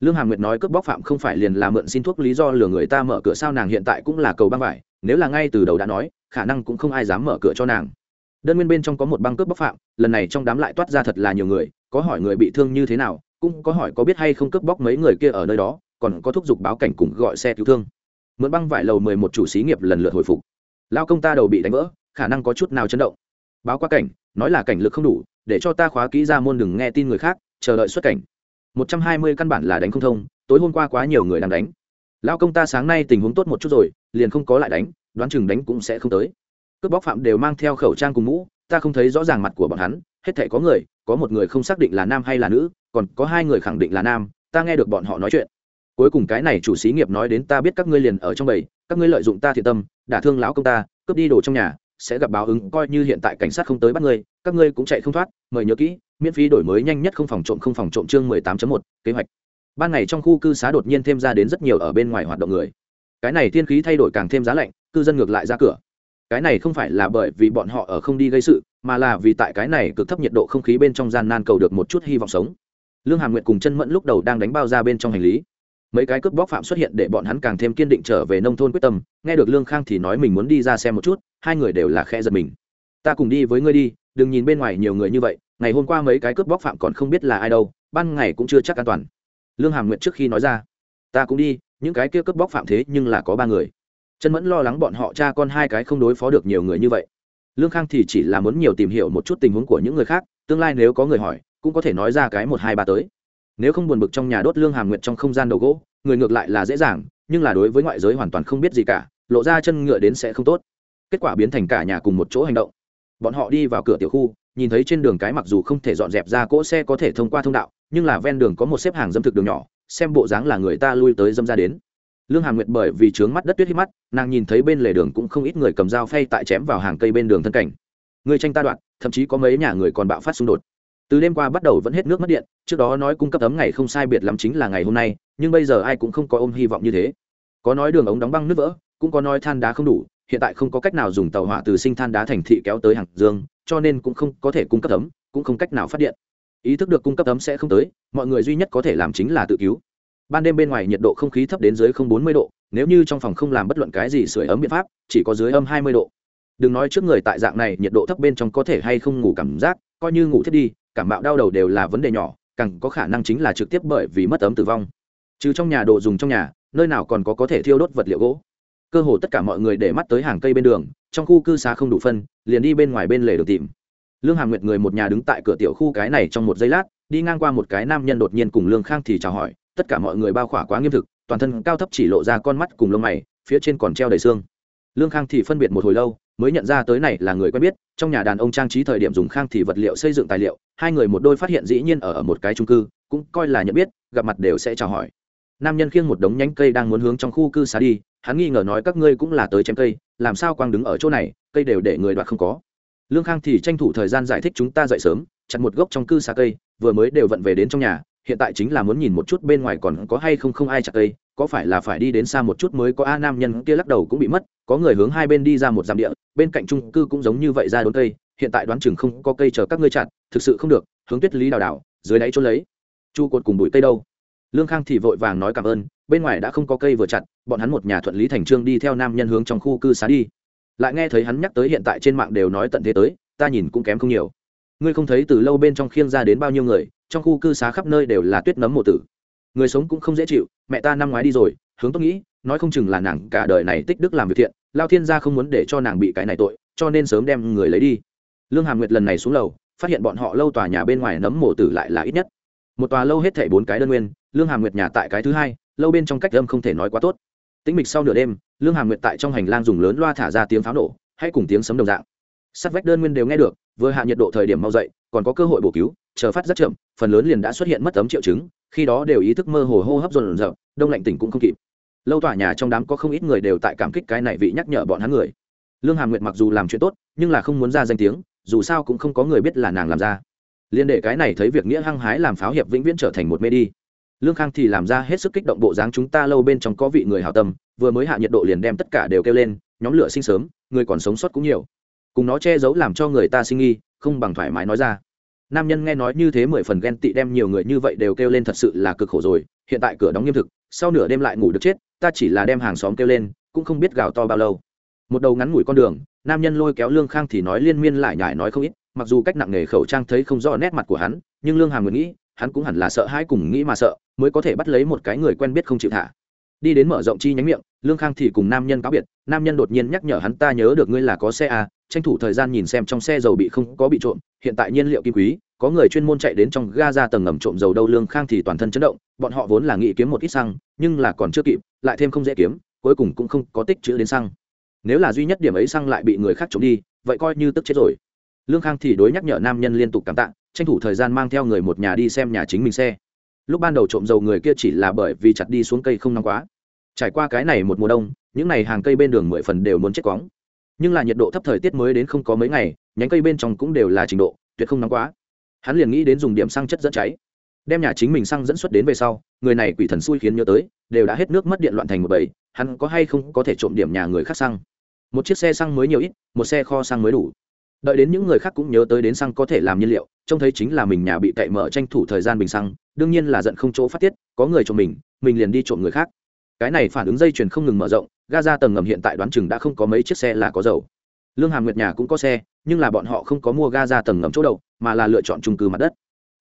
Lương hà nguyệt nói cướp bóc phạm không phải liền là mượn xin thuốc lý do lừa người ta mở cửa sao nàng hiện tại cũng là cầu băng vải, nếu là ngay từ đầu đã nói khả năng cũng không ai dám mở cửa cho nàng. Đơn nguyên bên trong có một băng cướp bóc phạm, lần này trong đám lại toát ra thật là nhiều người, có hỏi người bị thương như thế nào, cũng có hỏi có biết hay không cướp bóc mấy người kia ở nơi đó, còn có thúc giục báo cảnh cùng gọi xe cứu thương. Mượn băng vải lầu mười một chủ xí nghiệp lần lượt hồi phục. Lao công ta đầu bị đánh vỡ, khả năng có chút nào chấn động. Báo qua cảnh, nói là cảnh lực không đủ, để cho ta khóa kỹ ra môn đừng nghe tin người khác, chờ đợi xuất cảnh. Một trăm hai mươi căn bản là đánh không thông, tối hôm qua quá nhiều người đang đánh. Lao công ta sáng nay tình huống tốt một chút rồi, liền không có lại đánh đoán chừng đánh cũng sẽ không tới. Cướp bóc phạm đều mang theo khẩu trang cùng mũ, ta không thấy rõ ràng mặt của bọn hắn, hết thể có người, có một người không xác định là nam hay là nữ, còn có hai người khẳng định là nam, ta nghe được bọn họ nói chuyện. Cuối cùng cái này chủ xí nghiệp nói đến ta biết các ngươi liền ở trong bầy, các ngươi lợi dụng ta thiện tâm, đả thương lão công ta, cướp đi đồ trong nhà, sẽ gặp báo ứng, coi như hiện tại cảnh sát không tới bắt ngươi, các ngươi cũng chạy không thoát, mời nhớ kỹ, miễn phí đổi mới nhanh nhất không phòng trộm không phòng trộm chương mười tám một, kế hoạch. Ban ngày trong khu cư xá đột nhiên thêm ra đến rất nhiều ở bên ngoài hoạt động người. Cái này thiên khí thay đổi càng thêm giá lạnh cư dân ngược lại ra cửa. Cái này không phải là bởi vì bọn họ ở không đi gây sự, mà là vì tại cái này cực thấp nhiệt độ không khí bên trong gian nan cầu được một chút hy vọng sống. Lương hàm nguyệt cùng chân mẫn lúc đầu đang đánh bao ra bên trong hành lý. Mấy cái cướp bóc phạm xuất hiện để bọn hắn càng thêm kiên định trở về nông thôn quyết tâm, nghe được lương khang thì nói mình muốn đi ra xem một chút, hai người đều là khe giật mình. Ta cùng đi với ngươi đi, đừng nhìn bên ngoài nhiều người như vậy, ngày hôm qua mấy cái cướp bóc phạm còn không biết là ai đâu, ban ngày cũng chưa chắc an toàn. Lương hàm nguyệt trước khi nói ra, ta cũng đi, những cái kia cướp bóc phạm thế nhưng là có ba người chân mẫn lo lắng bọn họ cha con hai cái không đối phó được nhiều người như vậy. Lương khang thì chỉ là muốn nhiều tìm hiểu một chút tình huống của những người khác, tương lai nếu có người hỏi, cũng có thể nói ra cái một hai ba tới. Nếu không buồn bực trong nhà đốt lương hàm nguyện trong không gian đầu gỗ, người ngược lại là dễ dàng, nhưng là đối với ngoại giới hoàn toàn không biết gì cả, lộ ra chân ngựa đến sẽ không tốt. Kết quả biến thành cả nhà cùng một chỗ hành động. Bọn họ đi vào cửa tiểu khu, nhìn thấy trên đường cái mặc dù không thể dọn dẹp ra cỗ xe có thể thông qua thông đạo, nhưng là ven đường có một xếp hàng dâm thực đường nhỏ, xem bộ dáng là người ta lui tới dâm ra đến lương hàm nguyệt bởi vì trướng mắt đất tuyết hít mắt, nàng nhìn thấy bên lề đường cũng không ít người cầm dao phay tại chém vào hàng cây bên đường thân cảnh. Người tranh ta đoạn thậm chí có mấy nhà người còn bạo phát xung đột. Từ đêm qua bắt đầu vẫn hết nước mất điện, trước đó nói cung cấp ấm ngày không sai biệt lắm chính là ngày hôm nay, nhưng bây giờ ai cũng không có ôm hy vọng như thế. Có nói đường ống đóng băng nước vỡ, cũng có nói than đá không đủ, hiện tại không có cách nào dùng tàu hỏa từ sinh than đá thành thị kéo tới hàng dương, cho nên cũng không có thể cung cấp ấm, cũng không cách nào phát điện. Ý thức được cung cấp ấm sẽ không tới, mọi người duy nhất có thể làm chính là tự cứu ban đêm bên ngoài nhiệt độ không khí thấp đến dưới không bốn mươi độ, nếu như trong phòng không làm bất luận cái gì sửa ấm biện pháp, chỉ có dưới âm hai mươi độ. Đừng nói trước người tại dạng này, nhiệt độ thấp bên trong có thể hay không ngủ cảm giác, coi như ngủ thiết đi, cảm bạo đau đầu đều là vấn đề nhỏ, càng có khả năng chính là trực tiếp bởi vì mất ấm tử vong. Trừ trong nhà đồ dùng trong nhà, nơi nào còn có có thể thiêu đốt vật liệu gỗ. Cơ hồ tất cả mọi người để mắt tới hàng cây bên đường, trong khu cư xá không đủ phân, liền đi bên ngoài bên lề đường tìm. Lương hàm nguyệt người một nhà đứng tại cửa tiểu khu cái này trong một giây lát, đi ngang qua một cái nam nhân đột nhiên cùng lương khang thì chào hỏi tất cả mọi người bao khỏa quá nghiêm thực toàn thân cao thấp chỉ lộ ra con mắt cùng lông mày phía trên còn treo đầy xương. Lương khang thì phân biệt một hồi lâu mới nhận ra tới này là người quen biết trong nhà đàn ông trang trí thời điểm dùng khang thì vật liệu xây dựng tài liệu hai người một đôi phát hiện dĩ nhiên ở, ở một cái trung cư cũng coi là nhận biết gặp mặt đều sẽ chào hỏi. Nam nhân khiêng một đống nhánh cây đang muốn hướng trong khu cư xá đi hắn nghi ngờ nói các ngươi cũng là tới chém cây làm sao quang đứng ở chỗ này cây đều để người đoạt không có. Lương khang thì tranh thủ thời gian giải thích chúng ta dậy sớm chặt một gốc trong cư xá cây vừa mới đều vận về đến trong nhà hiện tại chính là muốn nhìn một chút bên ngoài còn có hay không không ai chặt cây, có phải là phải đi đến xa một chút mới có a nam nhân kia lắc đầu cũng bị mất, có người hướng hai bên đi ra một dặm địa, bên cạnh trung cư cũng giống như vậy ra đốn cây, hiện tại đoán chừng không có cây chờ các ngươi chặt, thực sự không được, hướng tuyết lý đào đảo dưới đáy trốn lấy. Chu cột cùng bụi cây đâu? Lương khang thì vội vàng nói cảm ơn, bên ngoài đã không có cây vừa chặt, bọn hắn một nhà thuận lý thành trương đi theo nam nhân hướng trong khu cư xá đi. Lại nghe thấy hắn nhắc tới hiện tại trên mạng đều nói tận thế tới, ta nhìn cũng kém không nhiều. Ngươi không thấy từ lâu bên trong khiêng ra đến bao nhiêu người trong khu cư xá khắp nơi đều là tuyết nấm mộ tử. Người sống cũng không dễ chịu, mẹ ta năm ngoái đi rồi, hướng tôi nghĩ, nói không chừng là nàng cả đời này tích đức làm việc thiện, lao thiên gia không muốn để cho nàng bị cái này tội, cho nên sớm đem người lấy đi. Lương hàm nguyệt lần này xuống lầu, phát hiện bọn họ lâu tòa nhà bên ngoài nấm mộ tử lại là ít nhất. Một tòa lâu hết thảy bốn cái đơn nguyên, lương hàm nguyệt nhà tại cái thứ hai, lâu bên trong cách âm không thể nói quá tốt. Tĩnh mịch sau nửa đêm, lương hàm nguyệt tại trong hành lang dùng lớn loa thả ra tiếng pháo nổ, hay cùng tiếng sấm đồng dạng. Sắt vách đơn nguyên đều nghe được, vừa hạ nhiệt độ thời điểm mau dậy, còn có cơ hội bổ cứu chờ phát rất chậm, phần lớn liền đã xuất hiện mất ấm triệu chứng, khi đó đều ý thức mơ hồ hô hấp dồn dập đông lạnh tỉnh cũng không kịp. Lâu tòa nhà trong đám có không ít người đều tại cảm kích cái này vị nhắc nhở bọn hắn người. Lương hàm nguyệt mặc dù làm chuyện tốt, nhưng là không muốn ra danh tiếng, dù sao cũng không có người biết là nàng làm ra. Liên để cái này thấy việc nghĩa hăng hái làm pháo hiệp vĩnh viễn trở thành một mê đi. Lương khang thì làm ra hết sức kích động bộ dáng chúng ta lâu bên trong có vị người hào tâm, vừa mới hạ nhiệt độ liền đem tất cả đều kêu lên, nhóm lửa sinh sớm, người còn sống sót cũng nhiều. Cùng nó che giấu làm cho người ta sinh nghi, không bằng thoải mái nói ra nam nhân nghe nói như thế mười phần ghen tị đem nhiều người như vậy đều kêu lên thật sự là cực khổ rồi hiện tại cửa đóng nghiêm thực sau nửa đêm lại ngủ được chết ta chỉ là đem hàng xóm kêu lên cũng không biết gào to bao lâu. Một đầu ngắn ngủi con đường nam nhân lôi kéo lương khang thì nói liên miên lại nhải nói không ít mặc dù cách nặng nghề khẩu trang thấy không rõ nét mặt của hắn nhưng lương hàm nguyện nghĩ hắn cũng hẳn là sợ hãi cùng nghĩ mà sợ mới có thể bắt lấy một cái người quen biết không chịu thả. Đi đến mở rộng chi nhánh miệng lương khang thì cùng nam nhân cáo biệt nam nhân đột nhiên nhắc nhở hắn ta nhớ được ngươi là có xe à, tranh thủ thời gian nhìn xem trong xe dầu bị không có bị trộm, hiện tại nhiên liệu kim quý, có người chuyên môn chạy đến trong ga ra tầng ngầm trộm dầu đâu lương khang thì toàn thân chấn động, bọn họ vốn là nghĩ kiếm một ít xăng, nhưng là còn chưa kịp, lại thêm không dễ kiếm, cuối cùng cũng không có tích chữ đến xăng. Nếu là duy nhất điểm ấy xăng lại bị người khác trộm đi, vậy coi như tức chết rồi. Lương khang thì đối nhắc nhở nam nhân liên tục cảm tạ, tranh thủ thời gian mang theo người một nhà đi xem nhà chính mình xe. Lúc ban đầu trộm dầu người kia chỉ là bởi vì chặt đi xuống cây không nóng quá. Trải qua cái này một mùa đông, những n à y hàng cây bên đường mười phần đều muốn chết cóng nhưng là nhiệt độ thấp thời tiết mới đến không có mấy ngày, nhánh cây bên trong cũng đều là trình độ, tuyệt không nóng quá. Hắn liền nghĩ đến dùng điểm xăng chất dẫn cháy. Đem nhà chính mình xăng dẫn xuất đến về sau, người này quỷ thần xui khiến nhớ tới, đều đã hết nước mất điện loạn thành một bầy, hắn có hay không có thể trộm điểm nhà người khác xăng? Một chiếc xe xăng mới nhiều ít, một xe kho xăng mới đủ. Đợi đến những người khác cũng nhớ tới đến xăng có thể làm nhiên liệu, trông thấy chính là mình nhà bị cậy mở tranh thủ thời gian bình xăng, đương nhiên là giận không chỗ phát tiết, có người trộm mình mình liền đi trộm người khác. Cái này phản ứng dây chuyền không ngừng mở rộng Gaza tầng ngầm hiện tại đoán chừng đã không có mấy chiếc xe là có dầu. Lương hàm nguyệt nhà cũng có xe, nhưng là bọn họ không có mua Gaza tầng ngầm chỗ đậu, mà là lựa chọn trung cư mặt đất.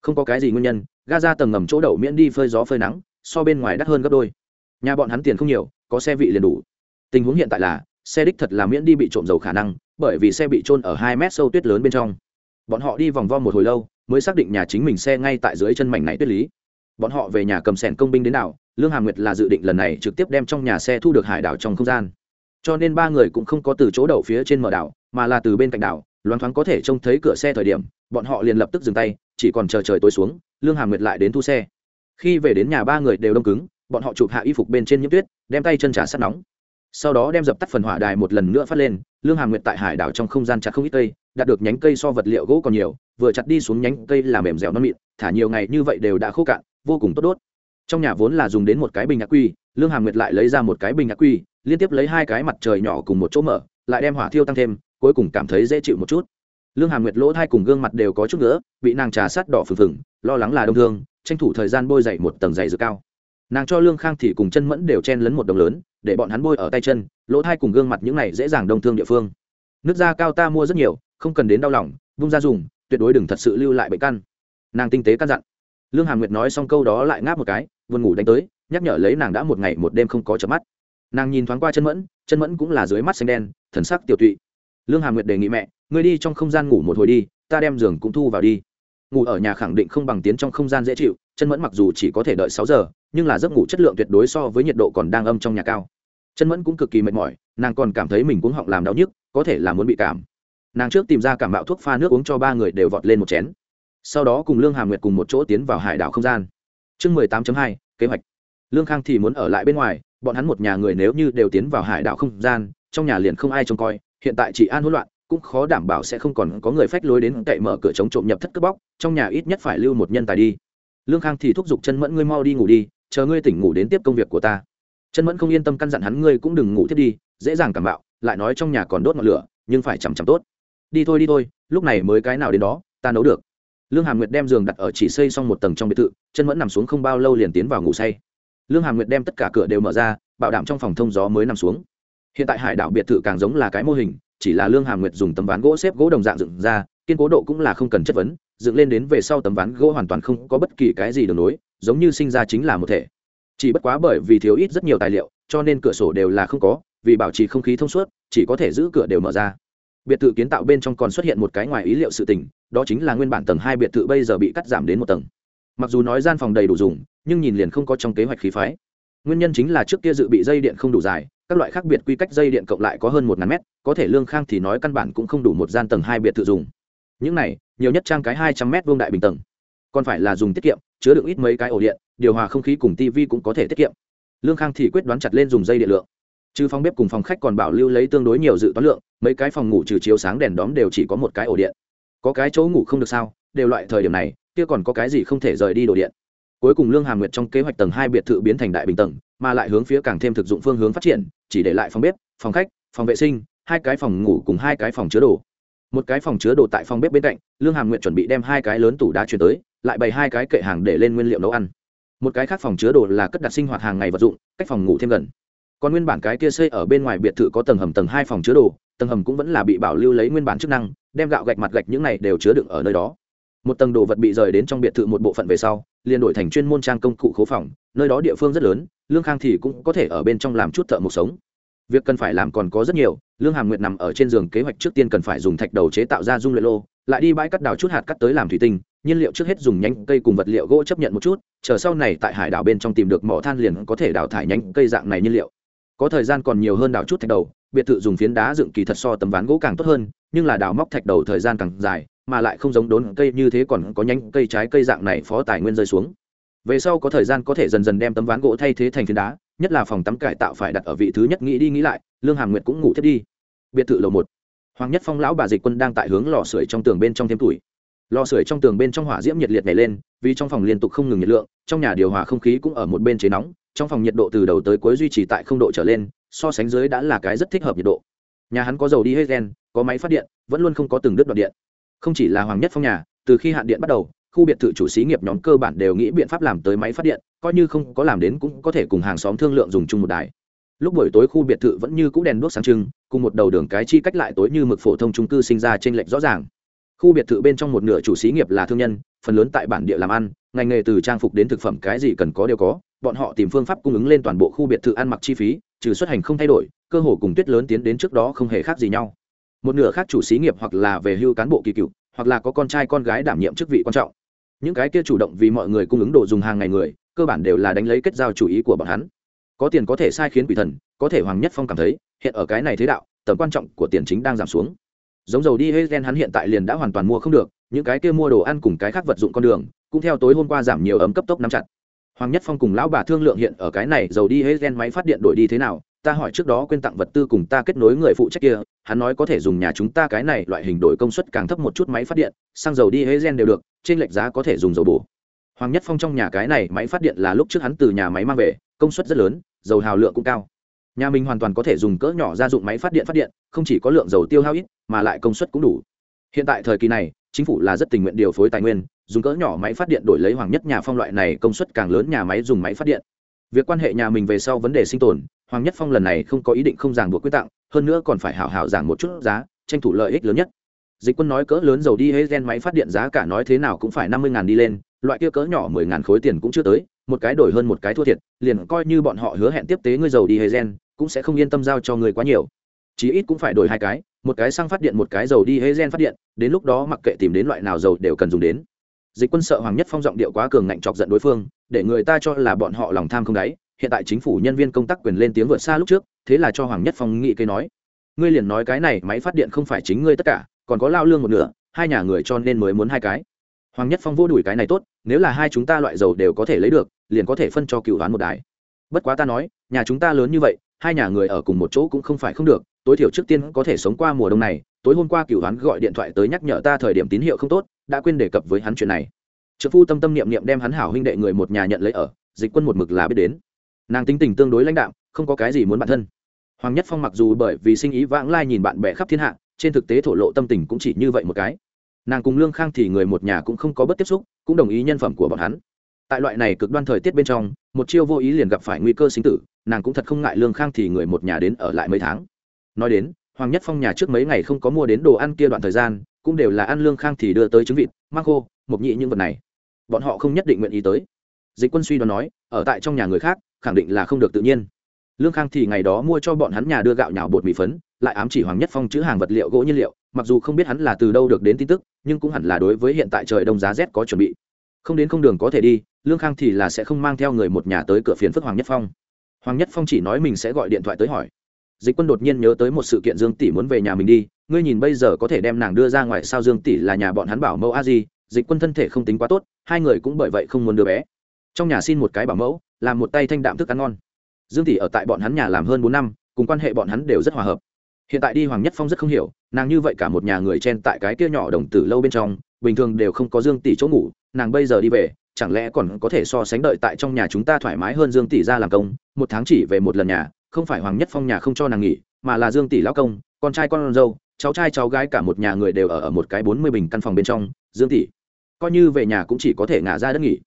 Không có cái gì nguyên nhân, Gaza tầng ngầm chỗ đậu miễn đi phơi gió phơi nắng, so bên ngoài đắt hơn gấp đôi. Nhà bọn hắn tiền không nhiều, có xe vị liền đủ. Tình huống hiện tại là, xe đích thật là miễn đi bị trộm dầu khả năng, bởi vì xe bị trôn ở hai mét sâu tuyết lớn bên trong. Bọn họ đi vòng vo một hồi lâu, mới xác định nhà chính mình xe ngay tại dưới chân mảnh này tuyết lý. Bọn họ về nhà cầm sẻn công binh đến nào lương hàm nguyệt là dự định lần này trực tiếp đem trong nhà xe thu được hải đảo trong không gian. Cho nên ba người cũng không có từ chỗ đậu phía trên mở đảo, mà là từ bên cạnh đảo, loáng thoáng có thể trông thấy cửa xe thời điểm, bọn họ liền lập tức dừng tay, chỉ còn chờ trời tối xuống, lương hàm nguyệt lại đến thu xe. Khi về đến nhà ba người đều đông cứng, bọn họ chụp hạ y phục bên trên nhiễm tuyết, đem tay chân trả sát nóng. Sau đó đem dập tắt phần hỏa đài một lần nữa phát lên, lương hàm nguyệt tại hải đảo trong không gian chặt không ít cây, đạt được nhánh cây so vật liệu gỗ còn nhiều, vừa chặt đi xuống nhánh cây làm mềm dẻo non mịn, thả nhiều ngày như vậy đều đã khô cạn, vô cùng tốt đốt trong nhà vốn là dùng đến một cái bình nhạc quy, lương hàm nguyệt lại lấy ra một cái bình nhạc quy, liên tiếp lấy hai cái mặt trời nhỏ cùng một chỗ mở, lại đem hỏa thiêu tăng thêm, cuối cùng cảm thấy dễ chịu một chút. Lương hàm nguyệt lỗ thai cùng gương mặt đều có chút nữa bị nàng trà sát đỏ phừng phừng, lo lắng là đông thương, tranh thủ thời gian bôi dậy một tầng dày dự cao. Nàng cho lương khang thì cùng chân mẫn đều chen lấn một đồng lớn, để bọn hắn bôi ở tay chân, lỗ thai cùng gương mặt những này dễ dàng đông thương địa phương. Nước da cao ta mua rất nhiều, không cần đến đau lòng, vung ra dùng, tuyệt đối đừng thật sự lưu lại bệnh căn. Nàng tinh tế căn dặn lương hà nguyệt nói xong câu đó lại ngáp một cái vườn ngủ đánh tới, nhắc nhở lấy nàng đã một ngày một đêm không có chợp mắt. Nàng nhìn thoáng qua chân mẫn chân mẫn cũng là dưới mắt xanh đen, thần sắc tiểu tụy. Lương hà nguyệt đề nghị mẹ, ngươi đi trong không gian ngủ một hồi đi, ta đem giường cũng thu vào đi. Ngủ ở nhà khẳng định không bằng tiến trong không gian dễ chịu, chân mẫn mặc dù chỉ có thể đợi sáu giờ, nhưng là giấc ngủ chất lượng tuyệt đối so với nhiệt độ còn đang âm trong nhà cao. Chân mẫn cũng cực kỳ mệt mỏi, nàng còn cảm thấy mình cũng họng làm đau nhức, có thể là muốn bị cảm. Nàng trước tìm ra cảm bạo thuốc pha nước uống cho ba người đều vọt lên một chén sau đó cùng lương hà nguyệt cùng một chỗ tiến vào hải đảo không gian chương mười tám hai, kế hoạch lương khang thì muốn ở lại bên ngoài bọn hắn một nhà người nếu như đều tiến vào hải đảo không gian trong nhà liền không ai trông coi hiện tại chỉ an hỗn loạn cũng khó đảm bảo sẽ không còn có người phách lối đến cậy mở cửa chống trộm nhập thất cướp bóc trong nhà ít nhất phải lưu một nhân tài đi lương khang thì thúc giục chân mẫn ngươi mau đi ngủ đi chờ ngươi tỉnh ngủ đến tiếp công việc của ta chân mẫn không yên tâm căn dặn hắn ngươi cũng đừng ngủ thiết đi dễ dàng cảm bạo lại nói trong nhà còn đốt ngọn lửa nhưng phải chằm chằm tốt đi thôi đi thôi lúc này mới cái nào đến đó ta nấu được lương hàm nguyệt đem giường đặt ở chỉ xây xong một tầng trong biệt thự, chân mẫn nằm xuống không bao lâu liền tiến vào ngủ say. Lương hàm nguyệt đem tất cả cửa đều mở ra, bảo đảm trong phòng thông gió mới nằm xuống. Hiện tại hải đảo biệt thự càng giống là cái mô hình, chỉ là lương hàm nguyệt dùng tấm ván gỗ xếp gỗ đồng dạng dựng ra, kiên cố độ cũng là không cần chất vấn, dựng lên đến về sau tấm ván gỗ hoàn toàn không có bất kỳ cái gì đường nối giống như sinh ra chính là một thể. Chỉ bất quá bởi vì thiếu ít rất nhiều tài liệu, cho nên cửa sổ đều là không có, vì bảo trì không khí thông suốt, chỉ có thể giữ cửa đều mở ra biệt thự kiến tạo bên trong còn xuất hiện một cái ngoài ý liệu sự tình, đó chính là nguyên bản tầng hai biệt thự bây giờ bị cắt giảm đến một tầng. Mặc dù nói gian phòng đầy đủ dùng, nhưng nhìn liền không có trong kế hoạch khí phái. Nguyên nhân chính là trước kia dự bị dây điện không đủ dài, các loại khác biệt quy cách dây điện cộng lại có hơn một ngàn mét, có thể lương khang thì nói căn bản cũng không đủ một gian tầng hai biệt thự dùng. Những này, nhiều nhất trang cái hai trăm mét vuông đại bình tầng. Còn phải là dùng tiết kiệm, chứa được ít mấy cái ổ điện, điều hòa không khí cùng tv cũng có thể tiết kiệm. Lương khang thì quyết đoán chặt lên dùng dây điện lượng trừ phòng bếp cùng phòng khách còn bảo lưu lấy tương đối nhiều dự toán lượng, mấy cái phòng ngủ trừ chiếu sáng đèn đóm đều chỉ có một cái ổ điện. Có cái chỗ ngủ không được sao? Đều loại thời điểm này, kia còn có cái gì không thể rời đi đồ điện? Cuối cùng lương hà nguyệt trong kế hoạch tầng hai biệt thự biến thành đại bình tầng, mà lại hướng phía càng thêm thực dụng phương hướng phát triển, chỉ để lại phòng bếp, phòng khách, phòng vệ sinh, hai cái phòng ngủ cùng hai cái phòng chứa đồ. Một cái phòng chứa đồ tại phòng bếp bên cạnh, lương hàm nguyện chuẩn bị đem hai cái lớn tủ đá chuyển tới, lại bày hai cái kệ hàng để lên nguyên liệu nấu ăn. Một cái khác phòng chứa đồ là cất đặt sinh hoạt hàng ngày vật dụng, cách phòng ngủ thêm gần còn nguyên bản cái kia xây ở bên ngoài biệt thự có tầng hầm tầng hai phòng chứa đồ, tầng hầm cũng vẫn là bị bảo lưu lấy nguyên bản chức năng, đem gạo gạch mặt gạch những này đều chứa đựng ở nơi đó. Một tầng đồ vật bị rời đến trong biệt thự một bộ phận về sau, liền đổi thành chuyên môn trang công cụ khố phòng, nơi đó địa phương rất lớn, lương khang thì cũng có thể ở bên trong làm chút thợ một sống. Việc cần phải làm còn có rất nhiều, lương hàm nguyệt nằm ở trên giường kế hoạch trước tiên cần phải dùng thạch đầu chế tạo ra dung luyện lô, lại đi bãi cắt đào chút hạt cắt tới làm thủy tinh, nhiên liệu trước hết dùng nhánh cây cùng vật liệu gỗ chấp nhận một chút, chờ sau này tại hải đảo bên trong tìm được mỏ than liền có thể đào thải nhánh cây dạng này nhiên liệu có thời gian còn nhiều hơn đào chút thạch đầu, biệt thự dùng phiến đá dựng kỳ thật so tấm ván gỗ càng tốt hơn, nhưng là đào móc thạch đầu thời gian càng dài, mà lại không giống đốn cây như thế còn có nhánh cây trái cây dạng này phó tài nguyên rơi xuống. Về sau có thời gian có thể dần dần đem tấm ván gỗ thay thế thành phiến đá, nhất là phòng tắm cải tạo phải đặt ở vị thứ nhất nghĩ đi nghĩ lại, lương hàm nguyệt cũng ngủ thiết đi. Biệt thự lầu một. Hoàng nhất phong lão bà dịch quân đang tại hướng lò sưởi trong tường bên trong thêm tuổi. Lò sưởi trong tường bên trong hỏa diễm nhiệt liệt nhảy lên, vì trong phòng liên tục không ngừng nhiệt lượng, trong nhà điều hòa không khí cũng ở một bên chế nóng trong phòng nhiệt độ từ đầu tới cuối duy trì tại không độ trở lên, so sánh dưới đã là cái rất thích hợp nhiệt độ. Nhà hắn có dầu đi hết gen, có máy phát điện, vẫn luôn không có từng đứt đoạn điện. Không chỉ là hoàng nhất phong nhà, từ khi hạn điện bắt đầu, khu biệt thự chủ xí nghiệp nhóm cơ bản đều nghĩ biện pháp làm tới máy phát điện, coi như không có làm đến cũng có thể cùng hàng xóm thương lượng dùng chung một đài. Lúc buổi tối khu biệt thự vẫn như cũ đèn đuốc sáng trưng, cùng một đầu đường cái chi cách lại tối như mực phổ thông trung cư sinh ra trên lệch rõ ràng. Khu biệt thự bên trong một nửa chủ xí nghiệp là thương nhân, phần lớn tại bản địa làm ăn, ngành nghề từ trang phục đến thực phẩm cái gì cần có đều có bọn họ tìm phương pháp cung ứng lên toàn bộ khu biệt thự ăn mặc chi phí, trừ xuất hành không thay đổi, cơ hồ cùng tuyết lớn tiến đến trước đó không hề khác gì nhau. Một nửa khác chủ xí nghiệp hoặc là về hưu cán bộ kỳ cựu, hoặc là có con trai con gái đảm nhiệm chức vị quan trọng. Những cái kia chủ động vì mọi người cung ứng đồ dùng hàng ngày người, cơ bản đều là đánh lấy kết giao chủ ý của bọn hắn. Có tiền có thể sai khiến quỷ thần, có thể hoàng nhất phong cảm thấy, hiện ở cái này thế đạo, tầm quan trọng của tiền chính đang giảm xuống. Giống dầu đi hết hắn hiện tại liền đã hoàn toàn mua không được, những cái kia mua đồ ăn cùng cái khác vật dụng con đường, cũng theo tối hôm qua giảm nhiều ấm cấp tốc nắm chặt hoàng nhất phong cùng lão bà thương lượng hiện ở cái này dầu đi hết máy phát điện đổi đi thế nào, ta hỏi trước đó quên tặng vật tư cùng ta kết nối người phụ trách kia, hắn nói có thể dùng nhà chúng ta cái này loại hình đổi công suất càng thấp một chút máy phát điện, xăng dầu đi hết gen đều được, trên lệch giá có thể dùng dầu bổ. Hoàng nhất phong trong nhà cái này máy phát điện là lúc trước hắn từ nhà máy mang về, công suất rất lớn, dầu hào lượng cũng cao. Nhà mình hoàn toàn có thể dùng cỡ nhỏ gia dụng máy phát điện phát điện, không chỉ có lượng dầu tiêu hao ít, mà lại công suất cũng đủ. Hiện tại thời kỳ này, chính phủ là rất tình nguyện điều phối tài nguyên dùng cỡ nhỏ máy phát điện đổi lấy hoàng nhất nhà phong loại này, công suất càng lớn nhà máy dùng máy phát điện. Việc quan hệ nhà mình về sau vấn đề sinh tồn, hoàng nhất phong lần này không có ý định không ràng buộc quyết tặng, hơn nữa còn phải hảo hảo giảng một chút giá, tranh thủ lợi ích lớn nhất. Dịch quân nói cỡ lớn dầu đi hay gen máy phát điện giá cả nói thế nào cũng phải năm mươi đi lên, loại kia cỡ nhỏ mười ngàn khối tiền cũng chưa tới, một cái đổi hơn một cái thua thiệt, liền coi như bọn họ hứa hẹn tiếp tế ngươi dầu đi hay gen, cũng sẽ không yên tâm giao cho người quá nhiều. Chí ít cũng phải đổi hai cái, một cái xăng phát điện, một cái dầu đi hay gen phát điện, đến lúc đó mặc kệ tìm đến loại nào dầu đều cần dùng đến dịch quân sợ hoàng nhất phong giọng điệu quá cường ngạnh chọc giận đối phương, để người ta cho là bọn họ lòng tham không đáy. Hiện tại chính phủ nhân viên công tác quyền lên tiếng vượt xa lúc trước, thế là cho hoàng nhất phong nghị cây nói, ngươi liền nói cái này, máy phát điện không phải chính ngươi tất cả, còn có lao lương một nửa, hai nhà người cho nên mới muốn hai cái. Hoàng nhất phong vô đuổi cái này tốt, nếu là hai chúng ta loại dầu đều có thể lấy được, liền có thể phân cho cựu đoán một đài. Bất quá ta nói, nhà chúng ta lớn như vậy, hai nhà người ở cùng một chỗ cũng không phải không được, tối thiểu trước tiên có thể sống qua mùa đông này, tối hôm qua cựu đoán gọi điện thoại tới nhắc nhở ta thời điểm tín hiệu không tốt đã quên đề cập với hắn chuyện này. Trợ phu tâm tâm niệm niệm đem hắn hảo huynh đệ người một nhà nhận lấy ở, dịch quân một mực là biết đến. Nàng tính tình tương đối lãnh đạm, không có cái gì muốn bản thân. Hoàng nhất phong mặc dù bởi vì sinh ý vãng lai nhìn bạn bè khắp thiên hạ, trên thực tế thổ lộ tâm tình cũng chỉ như vậy một cái. Nàng cùng lương khang thì người một nhà cũng không có bất tiếp xúc, cũng đồng ý nhân phẩm của bọn hắn. Tại loại này cực đoan thời tiết bên trong, một chiêu vô ý liền gặp phải nguy cơ sinh tử, nàng cũng thật không ngại lương khang thì người một nhà đến ở lại mấy tháng. Nói đến, hoàng nhất phong nhà trước mấy ngày không có mua đến đồ ăn kia đoạn thời gian cũng đều là ăn lương khang thì đưa tới trứng vịt mang khô, mộc nhị những vật này. Bọn họ không nhất định nguyện ý tới. Dịch quân suy đoán nói, ở tại trong nhà người khác, khẳng định là không được tự nhiên. Lương khang thì ngày đó mua cho bọn hắn nhà đưa gạo nhào bột mì phấn, lại ám chỉ hoàng nhất phong chữ hàng vật liệu gỗ nhiên liệu, mặc dù không biết hắn là từ đâu được đến tin tức, nhưng cũng hẳn là đối với hiện tại trời đông giá rét có chuẩn bị. Không đến không đường có thể đi, lương khang thì là sẽ không mang theo người một nhà tới cửa phiến phức hoàng nhất phong. Hoàng nhất phong chỉ nói mình sẽ gọi điện thoại tới hỏi. Dịch quân đột nhiên nhớ tới một sự kiện dương tỷ muốn về nhà mình đi ngươi nhìn bây giờ có thể đem nàng đưa ra ngoài sao dương tỷ là nhà bọn hắn bảo mẫu a di, dịch quân thân thể không tính quá tốt, hai người cũng bởi vậy không muốn đưa bé. Trong nhà xin một cái bảo mẫu, làm một tay thanh đạm thức ăn ngon. Dương tỷ ở tại bọn hắn nhà làm hơn bốn năm, cùng quan hệ bọn hắn đều rất hòa hợp. Hiện tại đi hoàng nhất phong rất không hiểu, nàng như vậy cả một nhà người chen tại cái kia nhỏ đồng tử lâu bên trong, bình thường đều không có dương tỷ chỗ ngủ, nàng bây giờ đi về, chẳng lẽ còn có thể so sánh đợi tại trong nhà chúng ta thoải mái hơn dương tỷ ra làm công, một tháng chỉ về một lần nhà, không phải hoàng nhất phong nhà không cho nàng nghỉ, mà là dương tỷ lão công, con trai con dâu cháu trai cháu gái cả một nhà người đều ở ở một cái bốn mươi bình căn phòng bên trong, dương tỷ coi như về nhà cũng chỉ có thể ngả ra đất nghỉ.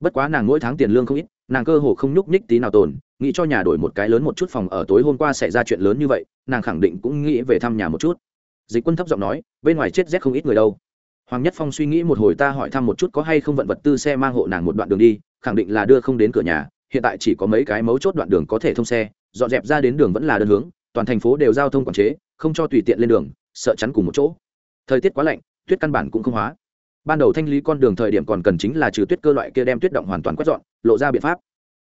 Bất quá nàng mỗi tháng tiền lương không ít, nàng cơ hồ không nhúc nhích tí nào tồn, nghĩ cho nhà đổi một cái lớn một chút phòng ở tối hôm qua xảy ra chuyện lớn như vậy, nàng khẳng định cũng nghĩ về thăm nhà một chút. Dịch quân thấp giọng nói, bên ngoài chết rét không ít người đâu. Hoàng nhất phong suy nghĩ một hồi ta hỏi thăm một chút có hay không vận vật tư xe mang hộ nàng một đoạn đường đi, khẳng định là đưa không đến cửa nhà, hiện tại chỉ có mấy cái mấu chốt đoạn đường có thể thông xe, dọn dẹp ra đến đường vẫn là đơn hướng, toàn thành phố đều giao thông quản chế, không cho tùy tiện lên đường sợ chắn cùng một chỗ. Thời tiết quá lạnh, tuyết căn bản cũng không hóa. Ban đầu thanh lý con đường thời điểm còn cần chính là trừ tuyết cơ loại kia đem tuyết động hoàn toàn quét dọn, lộ ra biện pháp.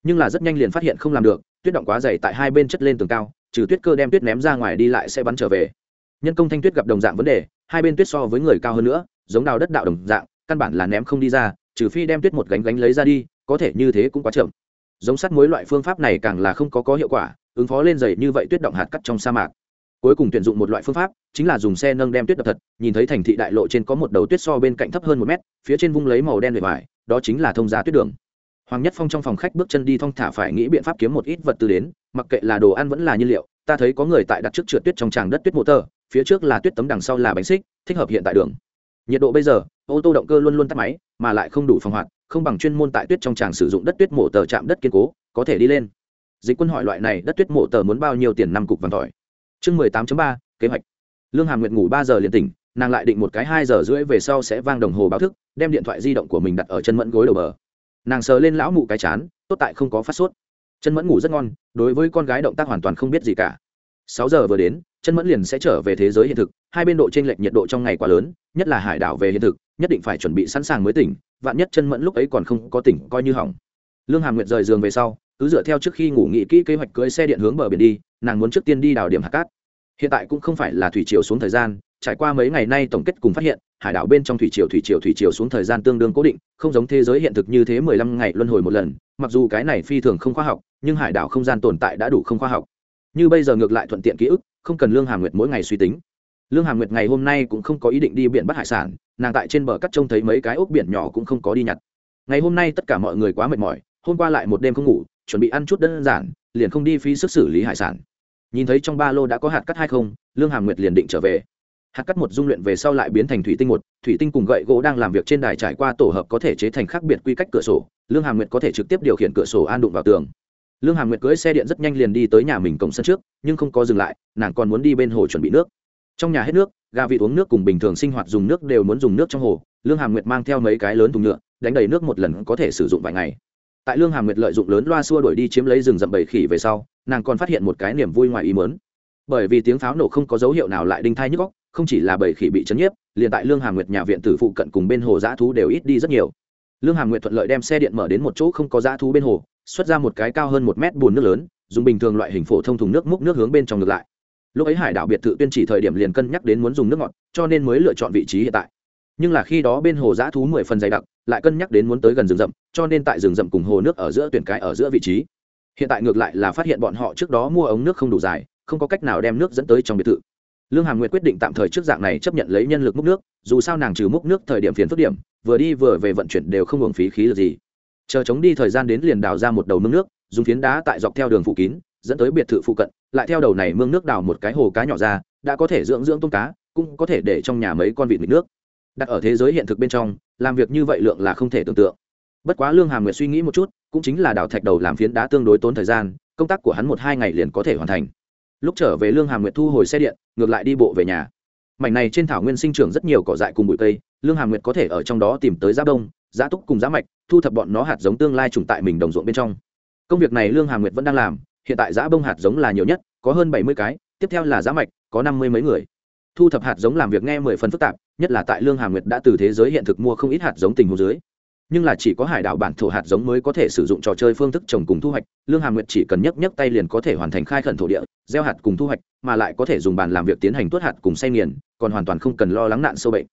Nhưng là rất nhanh liền phát hiện không làm được, tuyết động quá dày tại hai bên chất lên tường cao, trừ tuyết cơ đem tuyết ném ra ngoài đi lại sẽ bắn trở về. Nhân công thanh tuyết gặp đồng dạng vấn đề, hai bên tuyết so với người cao hơn nữa, giống đào đất đạo đồng dạng, căn bản là ném không đi ra, trừ phi đem tuyết một gánh gánh lấy ra đi, có thể như thế cũng quá chậm. Giống sắt mối loại phương pháp này càng là không có có hiệu quả, ứng phó lên dày như vậy tuyết động hạt cắt trong sa mạc cuối cùng tuyển dụng một loại phương pháp, chính là dùng xe nâng đem tuyết đập thật, nhìn thấy thành thị đại lộ trên có một đầu tuyết so bên cạnh thấp hơn một mét, phía trên vung lấy màu đen bề ngoài, đó chính là thông giá tuyết đường. Hoàng nhất phong trong phòng khách bước chân đi thong thả phải nghĩ biện pháp kiếm một ít vật tư đến, mặc kệ là đồ ăn vẫn là nhiên liệu, ta thấy có người tại đặt trước trượt tuyết trong tràng đất tuyết mô tơ, phía trước là tuyết tấm đằng sau là bánh xích, thích hợp hiện tại đường. Nhiệt độ bây giờ, ô tô động cơ luôn luôn tắt máy, mà lại không đủ phòng hoạt, không bằng chuyên môn tại tuyết trong tràng sử dụng đất tuyết mổ tờ chạm đất kiên cố, có thể đi lên. Dịch quân hỏi loại này, đất tuyết mổ tờ muốn bao nhiêu tiền năm cục vàng tỏi? Chương mười tám ba, kế hoạch. Lương hàm nguyệt ngủ ba giờ liền tỉnh, nàng lại định một cái hai giờ rưỡi về sau sẽ vang đồng hồ báo thức, đem điện thoại di động của mình đặt ở chân mẫn gối đầu bờ. Nàng sờ lên lão mụ cái chán, tốt tại không có phát sốt. Chân mẫn ngủ rất ngon, đối với con gái động tác hoàn toàn không biết gì cả. Sáu giờ vừa đến, chân mẫn liền sẽ trở về thế giới hiện thực, hai bên độ t r ê n lệch nhiệt độ trong ngày quá lớn, nhất là hải đảo về hiện thực, nhất định phải chuẩn bị sẵn sàng mới tỉnh, vạn nhất chân mẫn lúc ấy còn không có tỉnh coi như hỏng. Lương hàm nguyệt rời giường về sau cứ dựa theo trước khi ngủ nghỉ kỹ kế hoạch cưới xe điện hướng bờ biển đi, nàng muốn trước tiên đi đào điểm hạt cát. Hiện tại cũng không phải là thủy triều xuống thời gian, trải qua mấy ngày nay tổng kết cùng phát hiện, hải đảo bên trong thủy triều thủy triều thủy triều xuống thời gian tương đương cố định, không giống thế giới hiện thực như thế mười lăm ngày luân hồi một lần, mặc dù cái này phi thường không khoa học, nhưng hải đảo không gian tồn tại đã đủ không khoa học. Như bây giờ ngược lại thuận tiện ký ức, không cần lương hàm nguyệt mỗi ngày suy tính. Lương hàm nguyệt ngày hôm nay cũng không có ý định đi biển bắt hải sản, nàng tại trên bờ cắt trông thấy mấy cái ốc biển nhỏ cũng không có đi nhặt. Ngày hôm nay tất cả mọi người quá mệt mỏi, hôm qua lại một đêm không ngủ chuẩn bị ăn chút đơn giản, liền không đi phí sức xử lý hải sản. Nhìn thấy trong ba lô đã có hạt cắt hay không, lương hàm nguyệt liền định trở về. Hạt cắt một dung luyện về sau lại biến thành thủy tinh một, thủy tinh cùng gậy gỗ đang làm việc trên đài trải qua tổ hợp có thể chế thành khác biệt quy cách cửa sổ, lương hàm nguyệt có thể trực tiếp điều khiển cửa sổ an đụng vào tường. Lương hàm nguyệt cưỡi xe điện rất nhanh liền đi tới nhà mình cổng sân trước, nhưng không có dừng lại, nàng còn muốn đi bên hồ chuẩn bị nước. Trong nhà hết nước, gà vịt uống nước cùng bình thường sinh hoạt dùng nước đều muốn dùng nước trong hồ, lương hàm nguyệt mang theo mấy cái lớn thùng nhựa, đánh đầy nước một lần có thể sử dụng vài ngày tại lương hàm nguyệt lợi dụng lớn loa xua đuổi đi chiếm lấy rừng rậm bầy khỉ về sau, nàng còn phát hiện một cái niềm vui ngoài ý mớn bởi vì tiếng pháo nổ không có dấu hiệu nào lại đinh thai nhức góc không chỉ là bầy khỉ bị chấn nhiếp, liền tại lương hàm nguyệt nhà viện tử phụ cận cùng bên hồ dã thú đều ít đi rất nhiều. Lương hàm nguyệt thuận lợi đem xe điện mở đến một chỗ không có dã thú bên hồ, xuất ra một cái cao hơn một mét bùn nước lớn, dùng bình thường loại hình phổ thông thùng nước múc nước hướng bên trong ngược lại. Lúc ấy hải đảo biệt thự tuyên chỉ thời điểm liền cân nhắc đến muốn dùng nước ngọt, cho nên mới lựa chọn vị trí hiện tại. Nhưng là khi đó bên hồ dã thú mười phần dày đặc lại cân nhắc đến muốn tới gần rừng rậm, cho nên tại rừng rậm cùng hồ nước ở giữa tuyển cái ở giữa vị trí. Hiện tại ngược lại là phát hiện bọn họ trước đó mua ống nước không đủ dài, không có cách nào đem nước dẫn tới trong biệt thự. Lương hàm nguyệt quyết định tạm thời trước dạng này chấp nhận lấy nhân lực múc nước, dù sao nàng trừ múc nước thời điểm phiền phức điểm, vừa đi vừa về vận chuyển đều không hưởng phí khí được gì. Chờ chống đi thời gian đến liền đào ra một đầu mương nước, dùng phiến đá tại dọc theo đường phủ kín, dẫn tới biệt thự phụ cận, lại theo đầu này mương nước đào một cái hồ cá nhỏ ra, đã có thể dưỡng dưỡng tôm cá, cũng có thể để trong nhà mấy con vịt mịt nước. Đặt ở thế giới hiện thực bên trong làm việc như vậy lượng là không thể tưởng tượng. Bất quá lương hàm nguyệt suy nghĩ một chút, cũng chính là đào thạch đầu làm phiến đá tương đối tốn thời gian, công tác của hắn một hai ngày liền có thể hoàn thành. Lúc trở về lương hàm nguyệt thu hồi xe điện, ngược lại đi bộ về nhà. Mảnh này trên thảo nguyên sinh trưởng rất nhiều cỏ dại cùng bụi cây, lương hàm nguyệt có thể ở trong đó tìm tới giá đông, giá túc cùng giá mạch, thu thập bọn nó hạt giống tương lai trùng tại mình đồng ruộng bên trong. Công việc này lương hàm nguyệt vẫn đang làm, hiện tại giá bông hạt giống là nhiều nhất, có hơn bảy mươi cái, tiếp theo là giá mạch, có năm mươi mấy người thu thập hạt giống làm việc nghe mười phần phức tạp, nhất là tại lương hà nguyệt đã từ thế giới hiện thực mua không ít hạt giống tình hồ dưới. Nhưng là chỉ có hải đảo bản thổ hạt giống mới có thể sử dụng trò chơi phương thức trồng cùng thu hoạch, lương hà nguyệt chỉ cần nhấc nhấc tay liền có thể hoàn thành khai khẩn thổ địa, gieo hạt cùng thu hoạch, mà lại có thể dùng bàn làm việc tiến hành tuốt hạt cùng say nghiền, còn hoàn toàn không cần lo lắng nạn sâu bệnh.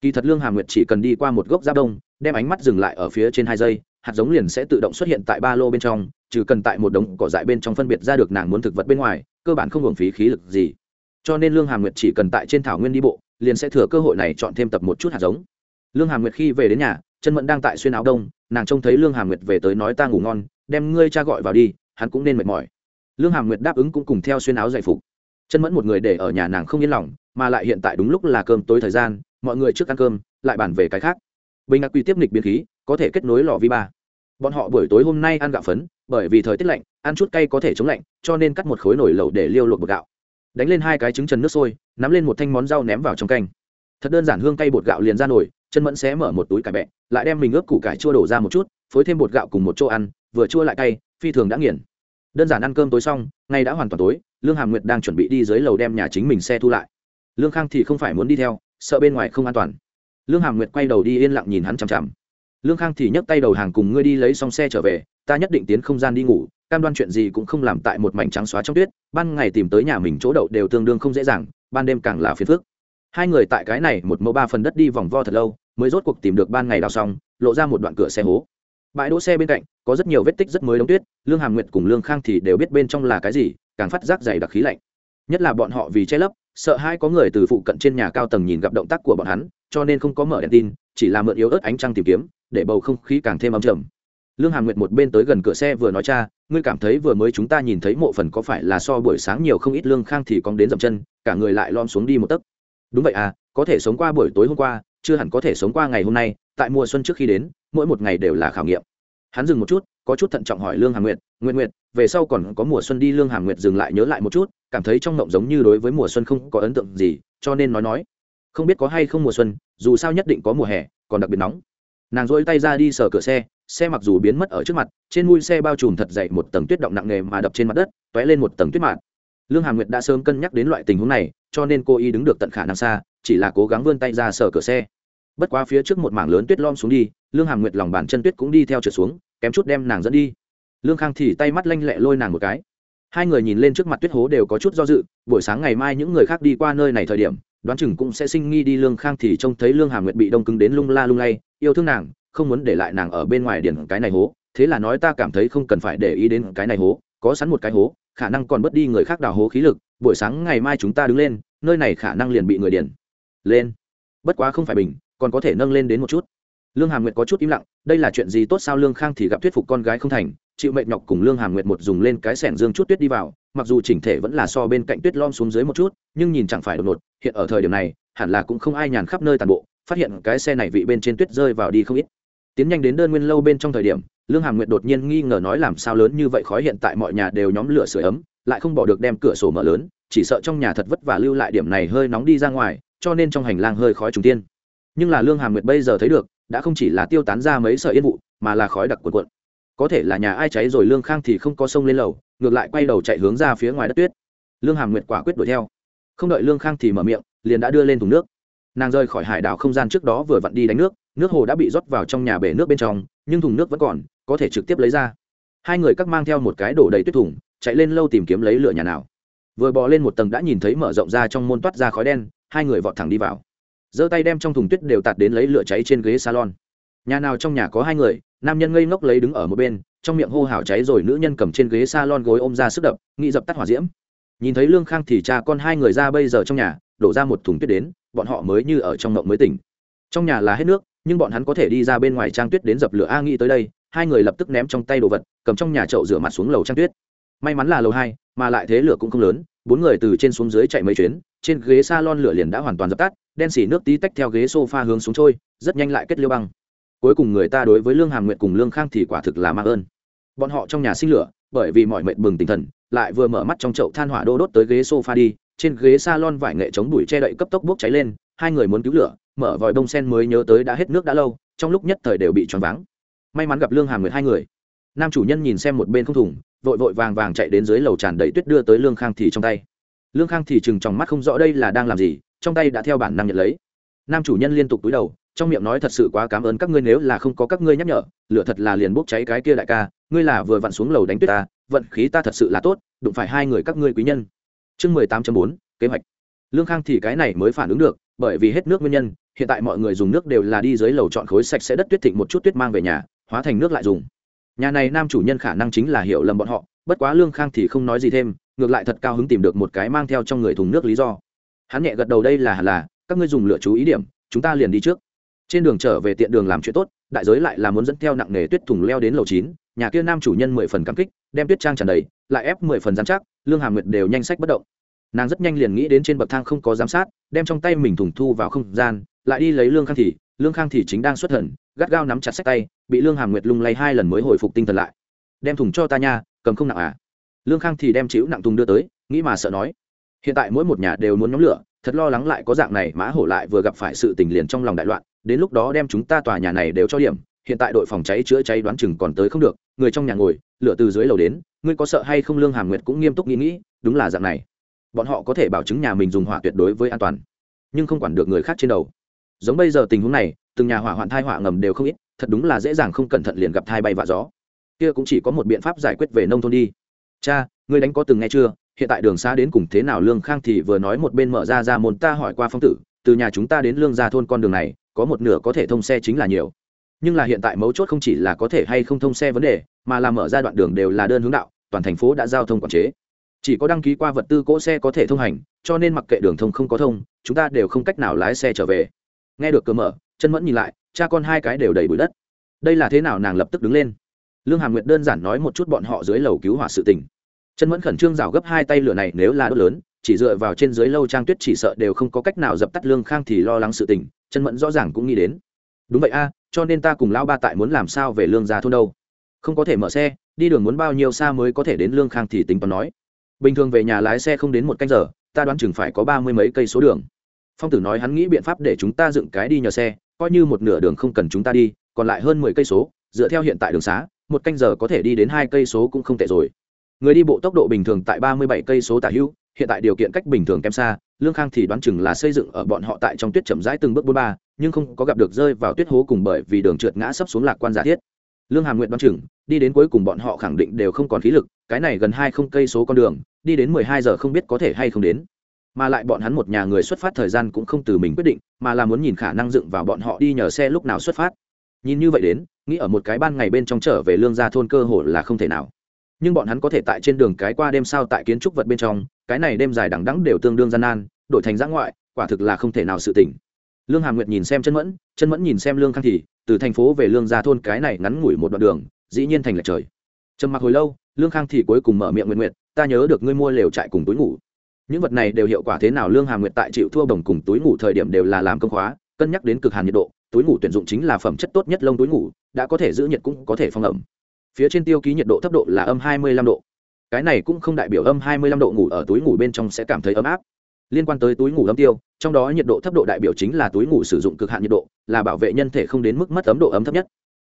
Kỳ thật lương hà nguyệt chỉ cần đi qua một gốc giáp đông, đem ánh mắt dừng lại ở phía trên hai giây, hạt giống liền sẽ tự động xuất hiện tại ba lô bên trong, trừ cần tại một đống cỏ dại bên trong phân biệt ra được nàng muốn thực vật bên ngoài, cơ bản không hưởng phí khí lực gì cho nên lương hàm nguyệt chỉ cần tại trên thảo nguyên đi bộ, liền sẽ thừa cơ hội này chọn thêm tập một chút hạt giống. Lương hàm nguyệt khi về đến nhà, chân mẫn đang tại xuyên áo đông, nàng trông thấy lương hàm nguyệt về tới nói ta ngủ ngon, đem ngươi cha gọi vào đi, hắn cũng nên mệt mỏi. Lương hàm nguyệt đáp ứng cũng cùng theo xuyên áo dạy phục. Chân mẫn một người để ở nhà nàng không yên lòng, mà lại hiện tại đúng lúc là cơm tối thời gian, mọi người trước ăn cơm, lại bàn về cái khác. Bình ngạc quy tiếp nghịch biến khí, có thể kết nối lò vi ba. Bọn họ buổi tối hôm nay ăn gạo phấn, bởi vì thời tiết lạnh, ăn chút cay có thể chống lạnh, cho nên cắt một khối nồi lẩu để liêu luộc bột gạo đánh lên hai cái trứng trần nước sôi, nắm lên một thanh món rau ném vào trong canh. Thật đơn giản hương cay bột gạo liền ra nổi. chân mẫn xé mở một túi cải bẹ, lại đem mình ướp củ cải chua đổ ra một chút, phối thêm bột gạo cùng một chỗ ăn, vừa chua lại cay, phi thường đã nghiền. Đơn giản ăn cơm tối xong ngay đã hoàn toàn tối, lương hàm nguyệt đang chuẩn bị đi dưới lầu đem nhà chính mình xe thu lại. Lương khang thì không phải muốn đi theo, sợ bên ngoài không an toàn. Lương hàm nguyệt quay đầu đi yên lặng nhìn hắn chằm chằm lương khang thì nhấc tay đầu hàng cùng ngươi đi lấy xong xe trở về, ta nhất định tiến không gian đi ngủ, cam đoan chuyện gì cũng không làm tại một mảnh trắng xóa trong tuyết, ban ngày tìm tới nhà mình chỗ đậu đều tương đương không dễ dàng, ban đêm càng là phiền phức. Hai người tại cái này một mẫu ba phần đất đi vòng vo thật lâu, mới rốt cuộc tìm được ban ngày đào xong, lộ ra một đoạn cửa xe hố. Bãi đỗ xe bên cạnh, có rất nhiều vết tích rất mới đóng tuyết, lương hàm nguyệt cùng lương khang thì đều biết bên trong là cái gì, càng phát giác dày đặc khí lạnh. Nhất là bọn họ vì che lấp, sợ hai có người từ phụ cận trên nhà cao tầng nhìn gặp động tác của bọn hắn, cho nên không có mở đèn tin, chỉ là mượn yếu ớt ánh trăng tìm kiếm để bầu không khí càng thêm ấm trầm lương hàm nguyệt một bên tới gần cửa xe vừa nói cha, ngươi cảm thấy vừa mới chúng ta nhìn thấy mộ phần có phải là so buổi sáng nhiều không ít lương khang thì cong đến dậm chân, cả người lại lom xuống đi một tấc. Đúng vậy à có thể sống qua buổi tối hôm qua, chưa hẳn có thể sống qua ngày hôm nay, tại mùa xuân trước khi đến, mỗi một ngày đều là khảo nghiệm. Hắn dừng một chút, có chút thận trọng hỏi lương hàm nguyệt nguyện nguyệt, về sau còn có mùa xuân đi lương hàm nguyệt dừng lại nhớ lại một chút, cảm thấy trong mộng giống như đối với mùa xuân không có ấn tượng gì, cho nên nói nói. Không biết có hay không mùa xuân, dù sao nhất định có mùa hè, còn đặc biệt nóng nàng dỗi tay ra đi sờ cửa xe xe mặc dù biến mất ở trước mặt, trên mui xe bao trùm thật dậy một tầng tuyết động nặng nề mà đập trên mặt đất t ó é lên một tầng tuyết mạn lương hà nguyệt đã sớm cân nhắc đến loại tình huống này, cho nên cô y đứng được tận khả năng xa, chỉ là cố gắng vươn tay ra sờ cửa xe. Bất quá phía trước một mảng lớn tuyết lom xuống đi, lương hà nguyệt lòng bàn chân tuyết cũng đi theo trượt xuống, kém chút đem nàng dẫn đi. Lương khang thì tay mắt lanh lẹ lôi nàng một cái. Hai người nhìn lên trước mặt tuyết hố đều có chút do dự, buổi sáng ngày mai những người khác đi qua nơi này thời điểm, đoán chừng cũng sẽ sinh nghi đi lương khang thì trông thấy lương hà nguyệt bị đông cứng đến lung la lung lay yêu thương nàng, không muốn để lại nàng ở bên ngoài điển cái này hố. Thế là nói ta cảm thấy không cần phải để ý đến cái này hố, có sẵn một cái hố, khả năng còn bớt đi người khác đào hố khí lực. Buổi sáng ngày mai chúng ta đứng lên, nơi này khả năng liền bị người điển lên. Bất quá không phải bình, còn có thể nâng lên đến một chút. Lương hàm nguyệt có chút im lặng, đây là chuyện gì tốt sao? Lương khang thì gặp thuyết phục con gái không thành, chịu mệnh nhọc cùng lương hàm nguyệt một dùng lên cái sẻng dương chút tuyết đi vào. Mặc dù chỉnh thể vẫn là so bên cạnh tuyết lom xuống dưới một chút, nhưng nhìn chẳng phải đột ngột, hiện ở thời điểm này, hẳn là cũng không ai nhàn khắp nơi toàn bộ phát hiện cái xe này vị bên trên tuyết rơi vào đi không ít. Tiến nhanh đến đơn nguyên lâu bên trong thời điểm, lương hàm nguyệt đột nhiên nghi ngờ nói làm sao lớn như vậy khói hiện tại mọi nhà đều nhóm lửa sưởi ấm, lại không bỏ được đem cửa sổ mở lớn, chỉ sợ trong nhà thật vất vả lưu lại điểm này hơi nóng đi ra ngoài, cho nên trong hành lang hơi khói trùng tiên. Nhưng là lương hàm nguyệt bây giờ thấy được, đã không chỉ là tiêu tán ra mấy sợi yên vụ, mà là khói đặc cuộn cuộn. Có thể là nhà ai cháy rồi lương khang thì không có sông lên lầu, ngược lại quay đầu chạy hướng ra phía ngoài đất tuyết. Lương hàm nguyệt quả quyết đuổi theo. Không đợi lương khang thì mở miệng, liền đã đưa lên thùng nước nàng rời khỏi hải đảo không gian trước đó vừa vặn đi đánh nước nước hồ đã bị rót vào trong nhà bể nước bên trong, nhưng thùng nước vẫn còn, có thể trực tiếp lấy ra. Hai người cắt mang theo một cái đổ đầy tuyết thùng, chạy lên lâu tìm kiếm lấy lửa nhà nào. Vừa bò lên một tầng đã nhìn thấy mở rộng ra trong môn toát ra khói đen, hai người vọt thẳng đi vào. Giơ tay đem trong thùng tuyết đều tạt đến lấy lửa cháy trên ghế salon. Nhà nào trong nhà có hai người, nam nhân ngây ngốc lấy đứng ở một bên, trong miệng hô hào cháy rồi nữ nhân cầm trên ghế salon gối ôm ra sức đập, nghĩ dập tắt hỏa diễm. Nhìn thấy lương khang thì cha con hai người ra bây giờ trong nhà, đổ ra một thùng tuyết đến bọn họ mới như ở trong ngộng mới tỉnh. Trong nhà là hết nước, nhưng bọn hắn có thể đi ra bên ngoài trang tuyết đến dập lửa a nghĩ tới đây, hai người lập tức ném trong tay đồ vật, cầm trong nhà chậu rửa mặt xuống lầu trang tuyết. May mắn là lầu hai, mà lại thế lửa cũng không lớn, bốn người từ trên xuống dưới chạy mấy chuyến, trên ghế s a lon lửa liền đã hoàn toàn dập tắt, đen xỉ nước tí tách theo ghế s o f a hướng xuống trôi, rất nhanh lại kết liêu băng. Cuối cùng người ta đối với lương hàm nguyện cùng lương khang thì quả thực là mang ơn. Bọn họ trong nhà sinh lửa, bởi vì mọi mệnh bừng tinh thần, lại vừa mở mắt trong chậu than hỏa đô đốt tới ghế sofa đi trên ghế salon vải nghệ chống bụi che đậy cấp tốc bốc cháy lên, hai người muốn cứu lửa, mở vòi bông sen mới nhớ tới đã hết nước đã lâu, trong lúc nhất thời đều bị choáng váng. May mắn gặp lương hàm người hai người. Nam chủ nhân nhìn xem một bên không thủng vội vội vàng vàng chạy đến dưới lầu tràn đầy tuyết đưa tới lương khang thì trong tay. Lương khang thì chừng trong mắt không rõ đây là đang làm gì, trong tay đã theo bản năng nhận lấy. Nam chủ nhân liên tục cúi đầu, trong miệng nói thật sự quá cảm ơn các ngươi nếu là không có các ngươi nhắc nhở, lửa thật là liền bốc cháy cái kia đại ca, ngươi là vừa vặn xuống lầu đánh tuyết ta, vận khí ta thật sự là tốt, đụng phải hai người các ngươi quý nhân chương mười tám bốn, kế hoạch. Lương khang thì cái này mới phản ứng được, bởi vì hết nước nguyên nhân, hiện tại mọi người dùng nước đều là đi dưới lầu chọn khối sạch sẽ đất tuyết thịnh một chút tuyết mang về nhà, hóa thành nước lại dùng. Nhà này nam chủ nhân khả năng chính là hiểu lầm bọn họ, bất quá lương khang thì không nói gì thêm, ngược lại thật cao hứng tìm được một cái mang theo trong người thùng nước lý do. Hắn nhẹ gật đầu đây là hẳn là, các ngươi dùng lựa chú ý điểm, chúng ta liền đi trước. Trên đường trở về tiện đường làm chuyện tốt, đại giới lại là muốn dẫn theo nặng nề tuyết thùng leo đến lầu chín, nhà kia nam chủ nhân mười phần cảm kích đem tuyết trang tràn đầy, lại ép mười phần giám chắc, lương hàm nguyệt đều nhanh sách bất động. Nàng rất nhanh liền nghĩ đến trên bậc thang không có giám sát, đem trong tay mình thùng thu vào không gian, lại đi lấy lương khang thì lương khang thì chính đang xuất thần, gắt gao nắm chặt sách tay, bị lương hàm nguyệt lung lay hai lần mới hồi phục tinh thần lại. Đem thùng cho ta nha, cầm không nặng à? Lương khang thì đem chịu nặng thùng đưa tới, nghĩ mà sợ nói, hiện tại mỗi một nhà đều muốn nhóm lửa, thật lo lắng lại có dạng này mã hổ lại vừa gặp phải sự tình liền trong lòng đại loạn, đến lúc đó đem chúng ta tòa nhà này đều cho điểm hiện tại đội phòng cháy chữa cháy đoán chừng còn tới không được, người trong nhà ngồi, lửa từ dưới lầu đến, ngươi có sợ hay không lương hàm nguyệt cũng nghiêm túc nghĩ nghĩ, đúng là dạng này. Bọn họ có thể bảo chứng nhà mình dùng hỏa tuyệt đối với an toàn, nhưng không quản được người khác trên đầu. Giống bây giờ tình huống này, từng nhà hỏa hoạn thai hỏa ngầm đều không ít, thật đúng là dễ dàng không cẩn thận liền gặp thai bay vạ gió. Kia cũng chỉ có một biện pháp giải quyết về nông thôn đi. Cha, ngươi đánh có từng nghe chưa? Hiện tại đường xa đến cùng thế nào? Lương khang thì vừa nói một bên mở ra ra môn ta hỏi qua phong tử, từ nhà chúng ta đến lương gia thôn con đường này, có một nửa có thể thông xe chính là nhiều nhưng là hiện tại mấu chốt không chỉ là có thể hay không thông xe vấn đề, mà là mở ra đoạn đường đều là đơn hướng đạo, toàn thành phố đã giao thông quản chế. Chỉ có đăng ký qua vật tư cỗ xe có thể thông hành, cho nên mặc kệ đường thông không có thông, chúng ta đều không cách nào lái xe trở về. Nghe được cửa mở, chân mẫn nhìn lại, cha con hai cái đều đầy bụi đất. Đây là thế nào nàng lập tức đứng lên. Lương hàm nguyệt đơn giản nói một chút bọn họ dưới lầu cứu hỏa sự tình. Chân mẫn khẩn trương rào gấp hai tay lửa này nếu là đốt lớn, chỉ dựa vào trên dưới lâu trang tuyết chỉ sợ đều không có cách nào dập tắt lương khang thì lo lắng sự tình, chân mẫn rõ ràng cũng nghĩ đến. Đúng vậy a cho nên ta cùng lão ba tại muốn làm sao về lương gia thôn đâu? Không có thể mở xe, đi đường muốn bao nhiêu xa mới có thể đến lương khang thì tính toán nói. Bình thường về nhà lái xe không đến một canh giờ, ta đoán chừng phải có ba mươi mấy cây số đường. Phong tử nói hắn nghĩ biện pháp để chúng ta dựng cái đi nhờ xe, coi như một nửa đường không cần chúng ta đi, còn lại hơn mười cây số, dựa theo hiện tại đường xá, một canh giờ có thể đi đến hai cây số cũng không tệ rồi. Người đi bộ tốc độ bình thường tại ba mươi bảy cây số tả hữu, hiện tại điều kiện cách bình thường kém xa lương khang thì đoán chừng là xây dựng ở bọn họ tại trong tuyết chậm rãi từng bước bốn ba, nhưng không có gặp được rơi vào tuyết hố cùng bởi vì đường trượt ngã sấp xuống lạc quan giả thiết. Lương hàm nguyện đoán chừng, đi đến cuối cùng bọn họ khẳng định đều không còn khí lực, cái này gần hai không cây số con đường, đi đến mười hai giờ không biết có thể hay không đến. Mà lại bọn hắn một nhà người xuất phát thời gian cũng không từ mình quyết định, mà là muốn nhìn khả năng dựng vào bọn họ đi nhờ xe lúc nào xuất phát. Nhìn như vậy đến, nghĩ ở một cái ban ngày bên trong trở về lương gia thôn cơ hồ là không thể nào nhưng bọn hắn có thể tại trên đường cái qua đêm sao tại kiến trúc vật bên trong, cái này đêm dài đằng đẵng đều tương đương gian nan, đổi thành giã ngoại, quả thực là không thể nào sự tỉnh. Lương hàm nguyệt nhìn xem chân mẫn chân mẫn nhìn xem lương khang thì, từ thành phố về lương ra thôn cái này ngắn ngủi một đoạn đường, dĩ nhiên thành lệch trời. Trầm mặc hồi lâu, lương khang thì cuối cùng mở miệng nguyện nguyện, ta nhớ được ngươi mua lều trại cùng túi ngủ. Những vật này đều hiệu quả thế nào lương hàm nguyệt tại chịu thua đồng cùng túi ngủ thời điểm đều là làm công khóa, cân nhắc đến cực hàn nhiệt độ, túi ngủ tuyển dụng chính là phẩm chất tốt nhất lông túi ngủ, đã có thể giữ nhiệt cũng có thể phong ẩm phía trên tiêu ký nhiệt độ thấp độ là âm 25 độ. Cái này cũng không đại biểu âm 25 độ ngủ ở túi ngủ bên trong sẽ cảm thấy ấm áp. Liên quan tới túi ngủ ấm tiêu, trong đó nhiệt độ thấp độ đại biểu chính là túi ngủ sử dụng cực hạn nhiệt độ, là bảo vệ nhân thể không đến mức mất ấm độ ấm thấp nhất.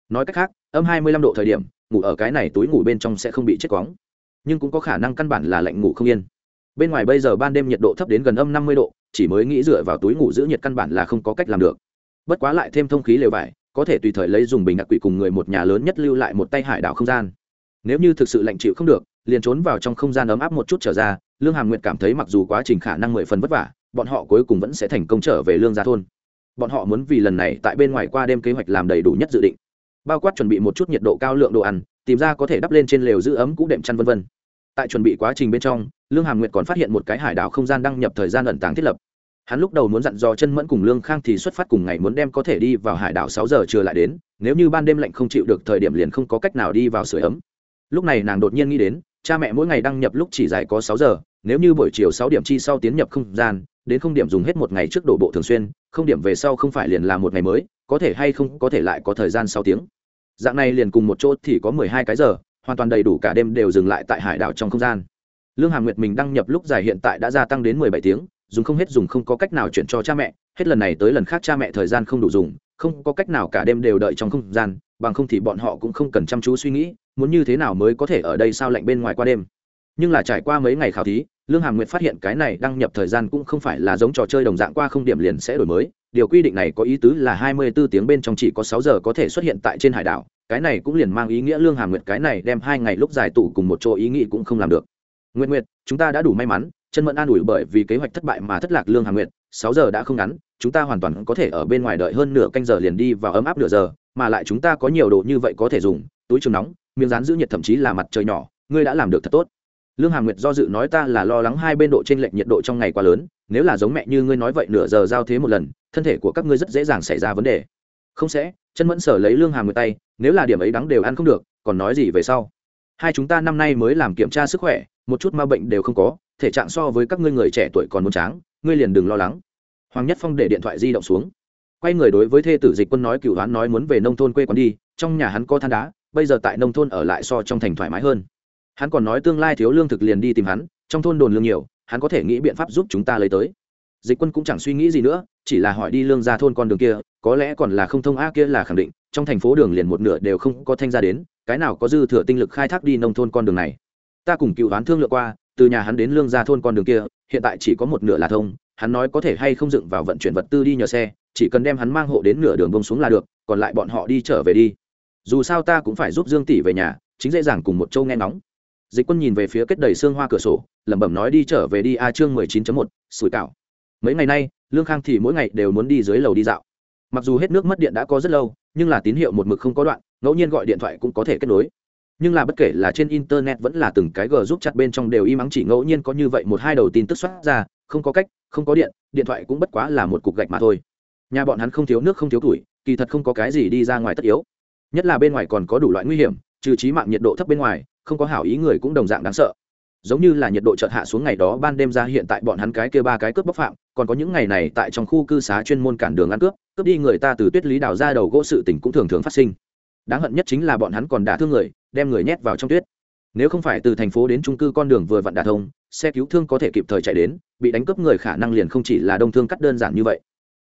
Nói cách khác, âm 25 độ thời điểm, ngủ ở cái này túi ngủ bên trong sẽ không bị chết quóng. Nhưng cũng có khả năng căn bản là lạnh ngủ không yên. Bên ngoài bây giờ ban đêm nhiệt độ thấp đến gần âm 50 độ, chỉ mới nghĩ dựa vào túi ngủ giữ nhiệt căn bản là không có cách làm được. Bất quá lại thêm thông khí lều vải có thể tùy thời lấy dùng bình đặc quỷ cùng người một nhà lớn nhất lưu lại một tay hải đảo không gian. Nếu như thực sự lạnh chịu không được, liền trốn vào trong không gian ấm áp một chút trở ra, lương hàm nguyệt cảm thấy mặc dù quá trình khả năng mười phần vất vả, bọn họ cuối cùng vẫn sẽ thành công trở về lương gia thôn. Bọn họ muốn vì lần này tại bên ngoài qua đêm kế hoạch làm đầy đủ nhất dự định. Bao quát chuẩn bị một chút nhiệt độ cao lượng đồ ăn, tìm ra có thể đắp lên trên lều giữ ấm cũ đệm chăn vân vân. Tại chuẩn bị quá trình bên trong, lương hàm nguyệt còn phát hiện một cái hải đảo không gian đăng nhập thời gian ẩn tàng thiết lập hắn lúc đầu muốn dặn dò chân mẫn cùng lương khang thì xuất phát cùng ngày muốn đem có thể đi vào hải đảo sáu giờ trở lại đến, nếu như ban đêm lạnh không chịu được thời điểm liền không có cách nào đi vào sửa ấm. Lúc này nàng đột nhiên nghĩ đến, cha mẹ mỗi ngày đăng nhập lúc chỉ dài có sáu giờ, nếu như buổi chiều sáu điểm chi sau tiến nhập không gian, đến không điểm dùng hết một ngày trước đổ bộ thường xuyên, không điểm về sau không phải liền là một ngày mới, có thể hay không có thể lại có thời gian sáu tiếng. Dạng này liền cùng một chỗ thì có mười hai cái giờ, hoàn toàn đầy đủ cả đêm đều dừng lại tại hải đảo trong không gian. Lương hàm nguyệt mình đăng nhập lúc dài hiện tại đã gia tăng đến mười bảy tiếng dùng không hết dùng không có cách nào chuyển cho cha mẹ, hết lần này tới lần khác cha mẹ thời gian không đủ dùng, không có cách nào cả đêm đều đợi trong không gian, bằng không thì bọn họ cũng không cần chăm chú suy nghĩ, muốn như thế nào mới có thể ở đây sao lạnh bên ngoài qua đêm. Nhưng là trải qua mấy ngày khảo thí, lương hàm nguyệt phát hiện cái này đăng nhập thời gian cũng không phải là giống trò chơi đồng dạng qua không điểm liền sẽ đổi mới, điều quy định này có ý tứ là hai mươi 24 tiếng bên trong chỉ có sáu giờ có thể xuất hiện tại trên hải đảo, cái này cũng liền mang ý nghĩa lương hàm nguyệt cái này đem hai ngày lúc dài tụ cùng một chỗ ý nghĩ cũng không làm được. Nguyệt nguyệt, chúng ta đã đủ may mắn chân mẫn an ủi bởi vì kế hoạch thất bại mà thất lạc lương hàm nguyệt, sáu giờ đã không ngắn, chúng ta hoàn toàn có thể ở bên ngoài đợi hơn nửa canh giờ liền đi vào ấm áp nửa giờ, mà lại chúng ta có nhiều đồ như vậy có thể dùng, túi trường nóng, miếng rán giữ nhiệt thậm chí là mặt trời nhỏ, ngươi đã làm được thật tốt. Lương hàm nguyệt do dự nói ta là lo lắng hai bên độ t r ê n lệch nhiệt độ trong ngày quá lớn, nếu là giống mẹ như ngươi nói vậy nửa giờ giao thế một lần, thân thể của các ngươi rất dễ dàng xảy ra vấn đề. Không sẽ chân mẫn sở lấy lương hàm nguyệt tay, nếu là điểm ấy đắng đều ăn không được, còn nói gì về sau? Hai chúng ta năm nay mới làm kiểm tra sức khỏe, một chút ma bệnh đều không có, thể trạng so với các ngươi người trẻ tuổi còn muốn tráng, ngươi liền đừng lo lắng. Hoàng nhất phong để điện thoại di động xuống. Quay người đối với thê tử dịch quân nói cựu hoán nói muốn về nông thôn quê quán đi, trong nhà hắn có than đá, bây giờ tại nông thôn ở lại so trong thành thoải mái hơn. Hắn còn nói tương lai thiếu lương thực liền đi tìm hắn, trong thôn đồn lương nhiều, hắn có thể nghĩ biện pháp giúp chúng ta lấy tới. Dịch quân cũng chẳng suy nghĩ gì nữa, chỉ là hỏi đi lương ra thôn con đường kia, có lẽ còn là không thông a kia là khẳng định trong thành phố đường liền một nửa đều không có thanh ra đến, cái nào có dư thừa tinh lực khai thác đi nông thôn con đường này. Ta cùng cựu đoán thương lượng qua, từ nhà hắn đến lương ra thôn con đường kia, hiện tại chỉ có một nửa là thông, hắn nói có thể hay không dựng vào vận chuyển vật tư đi nhờ xe, chỉ cần đem hắn mang hộ đến nửa đường bông xuống là được, còn lại bọn họ đi trở về đi. Dù sao ta cũng phải giúp dương tỷ về nhà, chính dễ dàng cùng một châu nghe nóng dịch quân nhìn về phía kết đầy xương hoa cửa sổ, lẩm bẩm nói đi trở về đi a chương mười chín một, sủi cảo. Mấy ngày nay, lương khang thì mỗi ngày đều muốn đi dưới lầu đi dạo. Mặc dù hết nước mất điện đã có rất lâu nhưng là tín hiệu một mực không có đoạn, ngẫu nhiên gọi điện thoại cũng có thể kết nối. Nhưng là bất kể là trên internet vẫn là từng cái g giúp chặt bên trong đều im ắng chỉ ngẫu nhiên có như vậy một hai đầu tin tức xuất ra, không có cách, không có điện điện thoại cũng bất quá là một cục gạch mà thôi. Nhà bọn hắn không thiếu nước không thiếu tuổi kỳ thật không có cái gì đi ra ngoài tất yếu. Nhất là bên ngoài còn có đủ loại nguy hiểm, trừ trí mạng nhiệt độ thấp bên ngoài, không có hảo ý người cũng đồng dạng đáng sợ. Giống như là nhiệt độ chợt hạ xuống ngày đó ban đêm ra hiện tại bọn hắn cái kia ba cái cướp bóc phạm còn có những ngày này tại trong khu cư xá chuyên môn cản đường ăn cướp cướp đi người ta từ tuyết lý đào ra đầu gỗ sự tình cũng thường thường phát sinh. Đáng hận nhất chính là bọn hắn còn đả thương người, đem người nhét vào trong tuyết. Nếu không phải từ thành phố đến trung cư con đường vừa vặn đả thông, xe cứu thương có thể kịp thời chạy đến, bị đánh cướp người khả năng liền không chỉ là đông thương cắt đơn giản như vậy.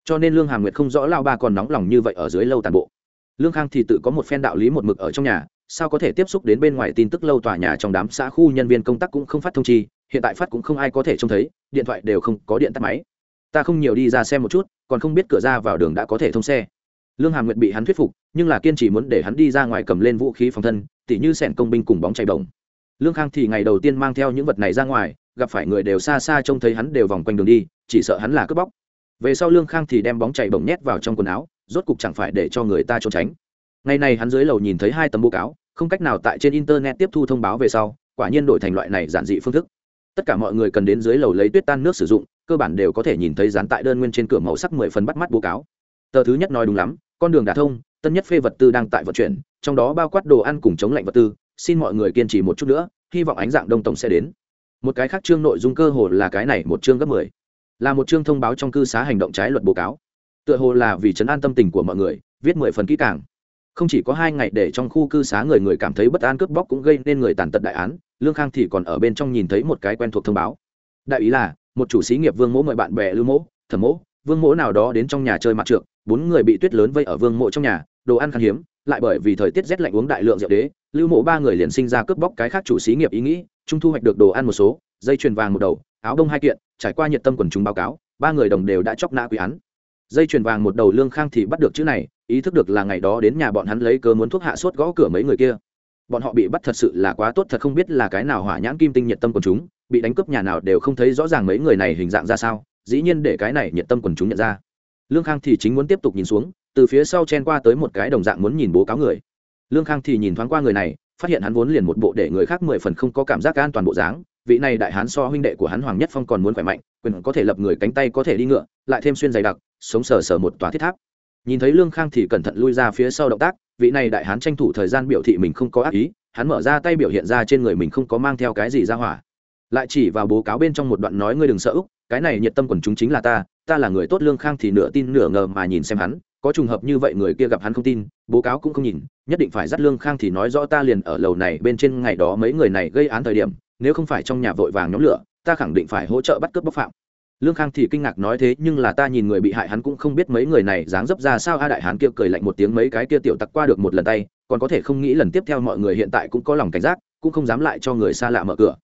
Cho nên lương hàm nguyệt không rõ lao ba còn nóng lòng như vậy ở dưới lâu tàn bộ. Lương khang thì tự có một phen đạo lý một mực ở trong nhà, sao có thể tiếp xúc đến bên ngoài tin tức lâu tòa nhà trong đám xã khu nhân viên công tác cũng không phát thông chi, hiện tại phát cũng không ai có thể trông thấy, điện thoại đều không có điện tắt máy ta không nhiều đi ra xem một chút, còn không biết cửa ra vào đường đã có thể thông xe. Lương hàm nguyệt bị hắn thuyết phục, nhưng là kiên trì muốn để hắn đi ra ngoài cầm lên vũ khí phòng thân, tỉ như sẻn công binh cùng bóng chạy bổng. Lương khang thì ngày đầu tiên mang theo những vật này ra ngoài, gặp phải người đều xa xa trông thấy hắn đều vòng quanh đường đi, chỉ sợ hắn là cướp bóc. Về sau lương khang thì đem bóng chạy bổng nhét vào trong quần áo, rốt cục chẳng phải để cho người ta trốn tránh. Ngày này hắn dưới lầu nhìn thấy hai tấm bố cáo, không cách nào tại trên internet tiếp thu thông báo về sau, quả nhiên đổi thành loại này giản dị phương thức. Tất cả mọi người cần đến dưới lầu lấy tuyết tan nước sử dụng cơ bản đều có thể nhìn thấy dán tại đơn nguyên trên cửa màu sắc mười phần bắt mắt bố cáo. Tờ thứ nhất nói đúng lắm, con đường đà thông, tân nhất phê vật tư đang tại vận chuyển, trong đó bao quát đồ ăn cùng chống lạnh vật tư, xin mọi người kiên trì một chút nữa, hy vọng ánh dạng đông tổng sẽ đến. Một cái khác chương nội dung cơ hồ là cái này, một chương gấp mười. Là một chương thông báo trong cư xá hành động trái luật bố cáo. Tựa hồ là vì chấn an tâm tình của mọi người, viết mười phần kỹ càng. Không chỉ có hai ngày để trong khu cư xá người người cảm thấy bất an cướp bóc cũng gây nên người tàn tật đại án, lương khang thì còn ở bên trong nhìn thấy một cái quen thuộc thông báo. Đại ý là một chủ sĩ nghiệp vương mỗ mời bạn bè lưu mỗ, thẩm mỗ, vương mỗ nào đó đến trong nhà chơi mặt trượng, bốn người bị tuyết lớn vây ở vương mộ trong nhà, đồ ăn khan hiếm, lại bởi vì thời tiết rét lạnh uống đại lượng rượu đế, lưu mộ ba người liền sinh ra cướp bóc cái khác chủ xí nghiệp ý nghĩ, trung thu hoạch được đồ ăn một số, dây chuyền vàng một đầu, áo đông hai kiện, trải qua nhiệt tâm quần chúng báo cáo, ba người đồng đều đã chóc nã quý án. Dây chuyền vàng một đầu lương khang thì bắt được chữ này, ý thức được là ngày đó đến nhà bọn hắn lấy cớ muốn thuốc hạ sốt gõ cửa mấy người kia. Bọn họ bị bắt thật sự là quá tốt, thật không biết là cái nào hỏa nhãn kim tinh nhiệt tâm quần chúng bị đánh cướp nhà nào đều không thấy rõ ràng mấy người này hình dạng ra sao, dĩ nhiên để cái này nhiệt tâm quần chúng nhận ra. Lương khang thì chính muốn tiếp tục nhìn xuống, từ phía sau chen qua tới một cái đồng dạng muốn nhìn bố cáo người. Lương khang thì nhìn thoáng qua người này, phát hiện hắn vốn liền một bộ để người khác mười phần không có cảm giác an toàn bộ dáng, vị này đại hán so huynh đệ của hắn hoàng nhất phong còn muốn khỏe mạnh, quyền có thể lập người cánh tay có thể đi ngựa, lại thêm xuyên dày đặc, sống sờ sờ một tòa thiết tháp. Nhìn thấy lương khang thì cẩn thận lui ra phía sau động tác, vị này đại hán tranh thủ thời gian biểu thị mình không có ác ý, hắn mở ra tay biểu hiện ra trên người mình không có mang theo cái gì ra hỏa lại chỉ vào bố cáo bên trong một đoạn nói ngươi đừng sợ úc, cái này nhiệt tâm quần chúng chính là ta ta là người tốt lương khang thì nửa tin nửa ngờ mà nhìn xem hắn, có trùng hợp như vậy người kia gặp hắn không tin, bố cáo cũng không nhìn, nhất định phải dắt lương khang thì nói rõ ta liền ở lầu này bên trên ngày đó mấy người này gây án thời điểm, nếu không phải trong nhà vội vàng nhóm lửa, ta khẳng định phải hỗ trợ bắt cướp bóc phạm. Lương khang thì kinh ngạc nói thế, nhưng là ta nhìn người bị hại hắn cũng không biết mấy người này dáng dấp ra sao, a đại hán kia cười lạnh một tiếng mấy cái kia tiểu tặc qua được một lần tay, còn có thể không nghĩ lần tiếp theo mọi người hiện tại cũng có lòng cảnh giác, cũng không dám lại cho người xa lạ mở cửa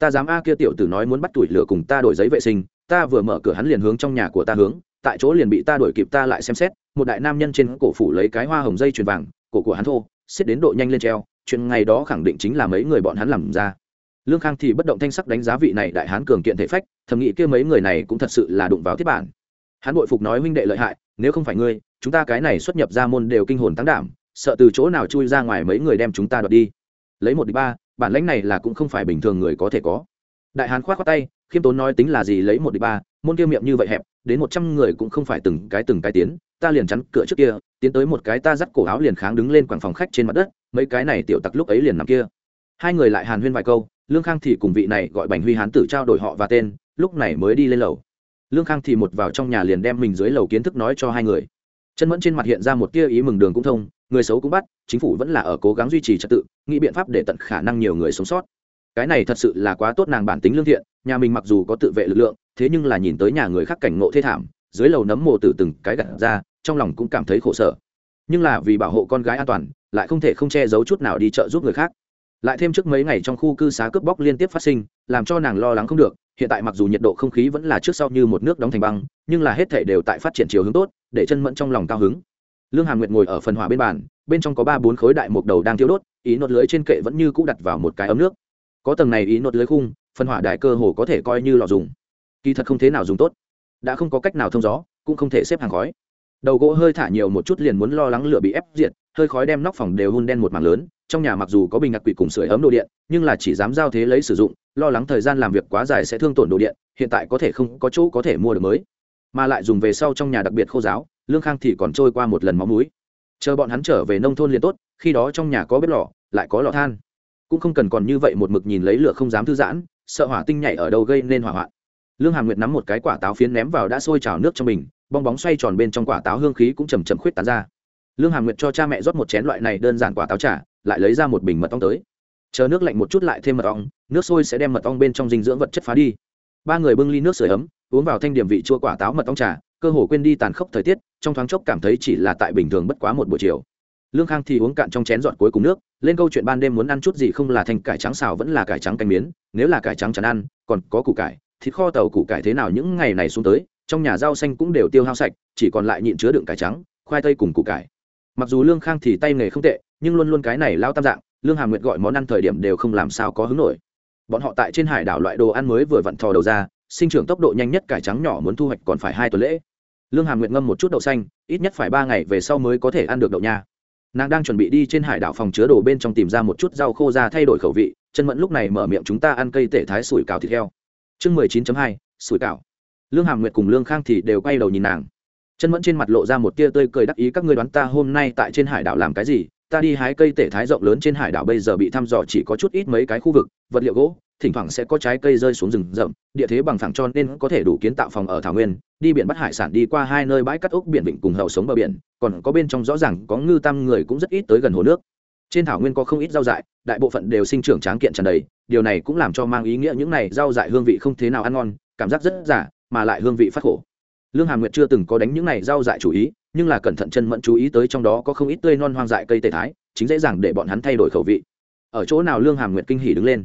ta dám a kia tiểu tử nói muốn bắt tuổi lửa cùng ta đổi giấy vệ sinh, ta vừa mở cửa hắn liền hướng trong nhà của ta hướng, tại chỗ liền bị ta đuổi kịp ta lại xem xét, một đại nam nhân trên cổ phủ lấy cái hoa hồng dây chuyền vàng, cổ của hắn thô, xiết đến độ nhanh lên treo, chuyện ngày đó khẳng định chính là mấy người bọn hắn làm ra. Lương khang thì bất động thanh sắc đánh giá vị này đại hán cường kiện thể phách, thầm nghĩ kia mấy người này cũng thật sự là đụng vào thiết bản. Hắn bội phục nói huynh đệ lợi hại, nếu không phải ngươi, chúng ta cái này xuất nhập ra môn đều kinh hồn tăng đảm, sợ từ chỗ nào chui ra ngoài mấy người đem chúng ta đoạt đi. Lấy một đi ba bản lãnh này là cũng không phải bình thường người có thể có. Đại hán khoát khoát tay, khiêm tốn nói tính là gì lấy một đi ba, môn kia miệng như vậy hẹp, đến một trăm người cũng không phải từng cái từng cái tiến, ta liền chắn cửa trước kia, tiến tới một cái ta dắt cổ áo liền kháng đứng lên quảng phòng khách trên mặt đất, mấy cái này tiểu tặc lúc ấy liền nằm kia. Hai người lại hàn huyên vài câu, lương khang thì cùng vị này gọi bành huy hán tử trao đổi họ và tên, lúc này mới đi lên lầu. Lương khang thì một vào trong nhà liền đem mình dưới lầu kiến thức nói cho hai người chân mẫn trên mặt hiện ra một tia ý mừng đường cũng thông, người xấu cũng bắt, chính phủ vẫn là ở cố gắng duy trì trật tự, nghĩ biện pháp để tận khả năng nhiều người sống sót. Cái này thật sự là quá tốt nàng bản tính lương thiện, nhà mình mặc dù có tự vệ lực lượng, thế nhưng là nhìn tới nhà người khác cảnh ngộ thê thảm, dưới lầu nấm mồ từ từng cái gặt ra, trong lòng cũng cảm thấy khổ sở. Nhưng là vì bảo hộ con gái an toàn, lại không thể không che giấu chút nào đi chợ giúp người khác. Lại thêm trước mấy ngày trong khu cư xá cướp bóc liên tiếp phát sinh, làm cho nàng lo lắng không được, hiện tại mặc dù nhiệt độ không khí vẫn là trước sau như một nước đóng thành băng, nhưng là hết thể đều tại phát triển chiều hướng tốt để chân mẫn trong lòng cao hứng. Lương hà nguyệt ngồi ở phần hỏa bên bàn, bên trong có ba bốn khối đại mục đầu đang thiếu đốt, ý nốt lưới trên kệ vẫn như cũ đặt vào một cái ấm nước. Có tầng này ý nốt lưới khung, phần hỏa đại cơ hồ có thể coi như lò dùng. Kỳ thật không thế nào dùng tốt. Đã không có cách nào thông gió, cũng không thể xếp hàng khói. Đầu gỗ hơi thả nhiều một chút liền muốn lo lắng lửa bị ép diệt, hơi khói đem nóc phòng đều hun đen một mảng lớn, trong nhà mặc dù có bình ngạc quỷ cùng sưởi ấm đồ điện, nhưng là chỉ dám giao thế lấy sử dụng, lo lắng thời gian làm việc quá dài sẽ thương tổn đồ điện, hiện tại có thể không có chỗ có thể mua được mới mà lại dùng về sau trong nhà đặc biệt khô giáo, lương khang thì còn trôi qua một lần máu mũi. Chờ bọn hắn trở về nông thôn liền tốt, khi đó trong nhà có bếp lò, lại có lò than. Cũng không cần còn như vậy một mực nhìn lấy lửa không dám thư giãn, sợ hỏa tinh nhảy ở đâu gây nên hỏa hoạn. Lương hàm nguyệt nắm một cái quả táo phiến ném vào đã sôi trào nước trong mình bong bóng xoay tròn bên trong quả táo hương khí cũng chầm chầm khuyết tán ra. Lương hàm nguyệt cho cha mẹ rót một chén loại này đơn giản quả táo trả lại lấy ra một bình mật ong tới. Chờ nước lạnh một chút lại thêm mật ong, nước sôi sẽ đem mật ong bên trong dinh dưỡng vật chất phá đi. Ba người bưng ly nước sửa ấm uống vào thanh điểm vị chua quả táo mật ong trà, cơ hồ quên đi tàn khốc thời tiết, trong thoáng chốc cảm thấy chỉ là tại bình thường bất quá một buổi chiều. Lương khang thì uống cạn trong chén giọt cuối cùng nước, lên câu chuyện ban đêm muốn ăn chút gì không là thành cải trắng xào vẫn là cải trắng canh miến, nếu là cải trắng chẳng ăn, còn có củ cải, thịt kho tàu củ cải thế nào những ngày này xuống tới, trong nhà rau xanh cũng đều tiêu hao sạch, chỉ còn lại nhịn chứa đựng cải trắng, khoai tây cùng củ cải. Mặc dù lương khang thì tay nghề không tệ, nhưng luôn luôn cái này lao tam dạng, lương hà nguyệt gọi món ăn thời điểm đều không làm sao có hứng nổi. Bọn họ tại trên hải đảo loại đồ ăn mới vừa vặn thò đầu ra sinh trưởng tốc độ nhanh nhất cải trắng nhỏ muốn thu hoạch còn phải hai tuần lễ. Lương hà nguyện ngâm một chút đậu xanh, ít nhất phải ba ngày về sau mới có thể ăn được đậu nha. Nàng đang chuẩn bị đi trên hải đảo phòng chứa đồ bên trong tìm ra một chút rau khô ra thay đổi khẩu vị, chân mẫn lúc này mở miệng chúng ta ăn cây tể thái sủi cảo thịt heo. Chương mười chín hai, sủi cảo. Lương hàm nguyệt cùng lương khang thì đều quay đầu nhìn nàng. Chân mẫn trên mặt lộ ra một tia tươi cười đắc ý, các ngươi đoán ta hôm nay tại trên hải đảo làm cái gì? Ta đi hái cây tể thái rộng lớn trên hải đảo bây giờ bị thăm dò chỉ có chút ít mấy cái khu vực, vật liệu gỗ, thỉnh thoảng sẽ có trái cây rơi xuống rừng rậm, địa thế bằng phẳng cho nên có thể đủ kiến tạo phòng ở thảo nguyên, đi biển bắt hải sản đi qua hai nơi bãi cắt ốc biển vịnh cùng hậu sống bờ biển, còn có bên trong rõ ràng có ngư tam người cũng rất ít tới gần hồ nước. Trên thảo nguyên có không ít rau dại, đại bộ phận đều sinh trưởng tráng kiện tràn đầy, điều này cũng làm cho mang ý nghĩa những này rau dại hương vị không thế nào ăn ngon, cảm giác rất giả, mà lại hương vị phát khổ. Lương Hà nguyệt chưa từng có đánh những này rau dại chủ ý nhưng là cẩn thận chân mẫn chú ý tới trong đó có không ít tươi non hoang dại cây tề thái, chính dễ dàng để bọn hắn thay đổi khẩu vị. Ở chỗ nào lương hàm nguyệt kinh hỉ đứng lên.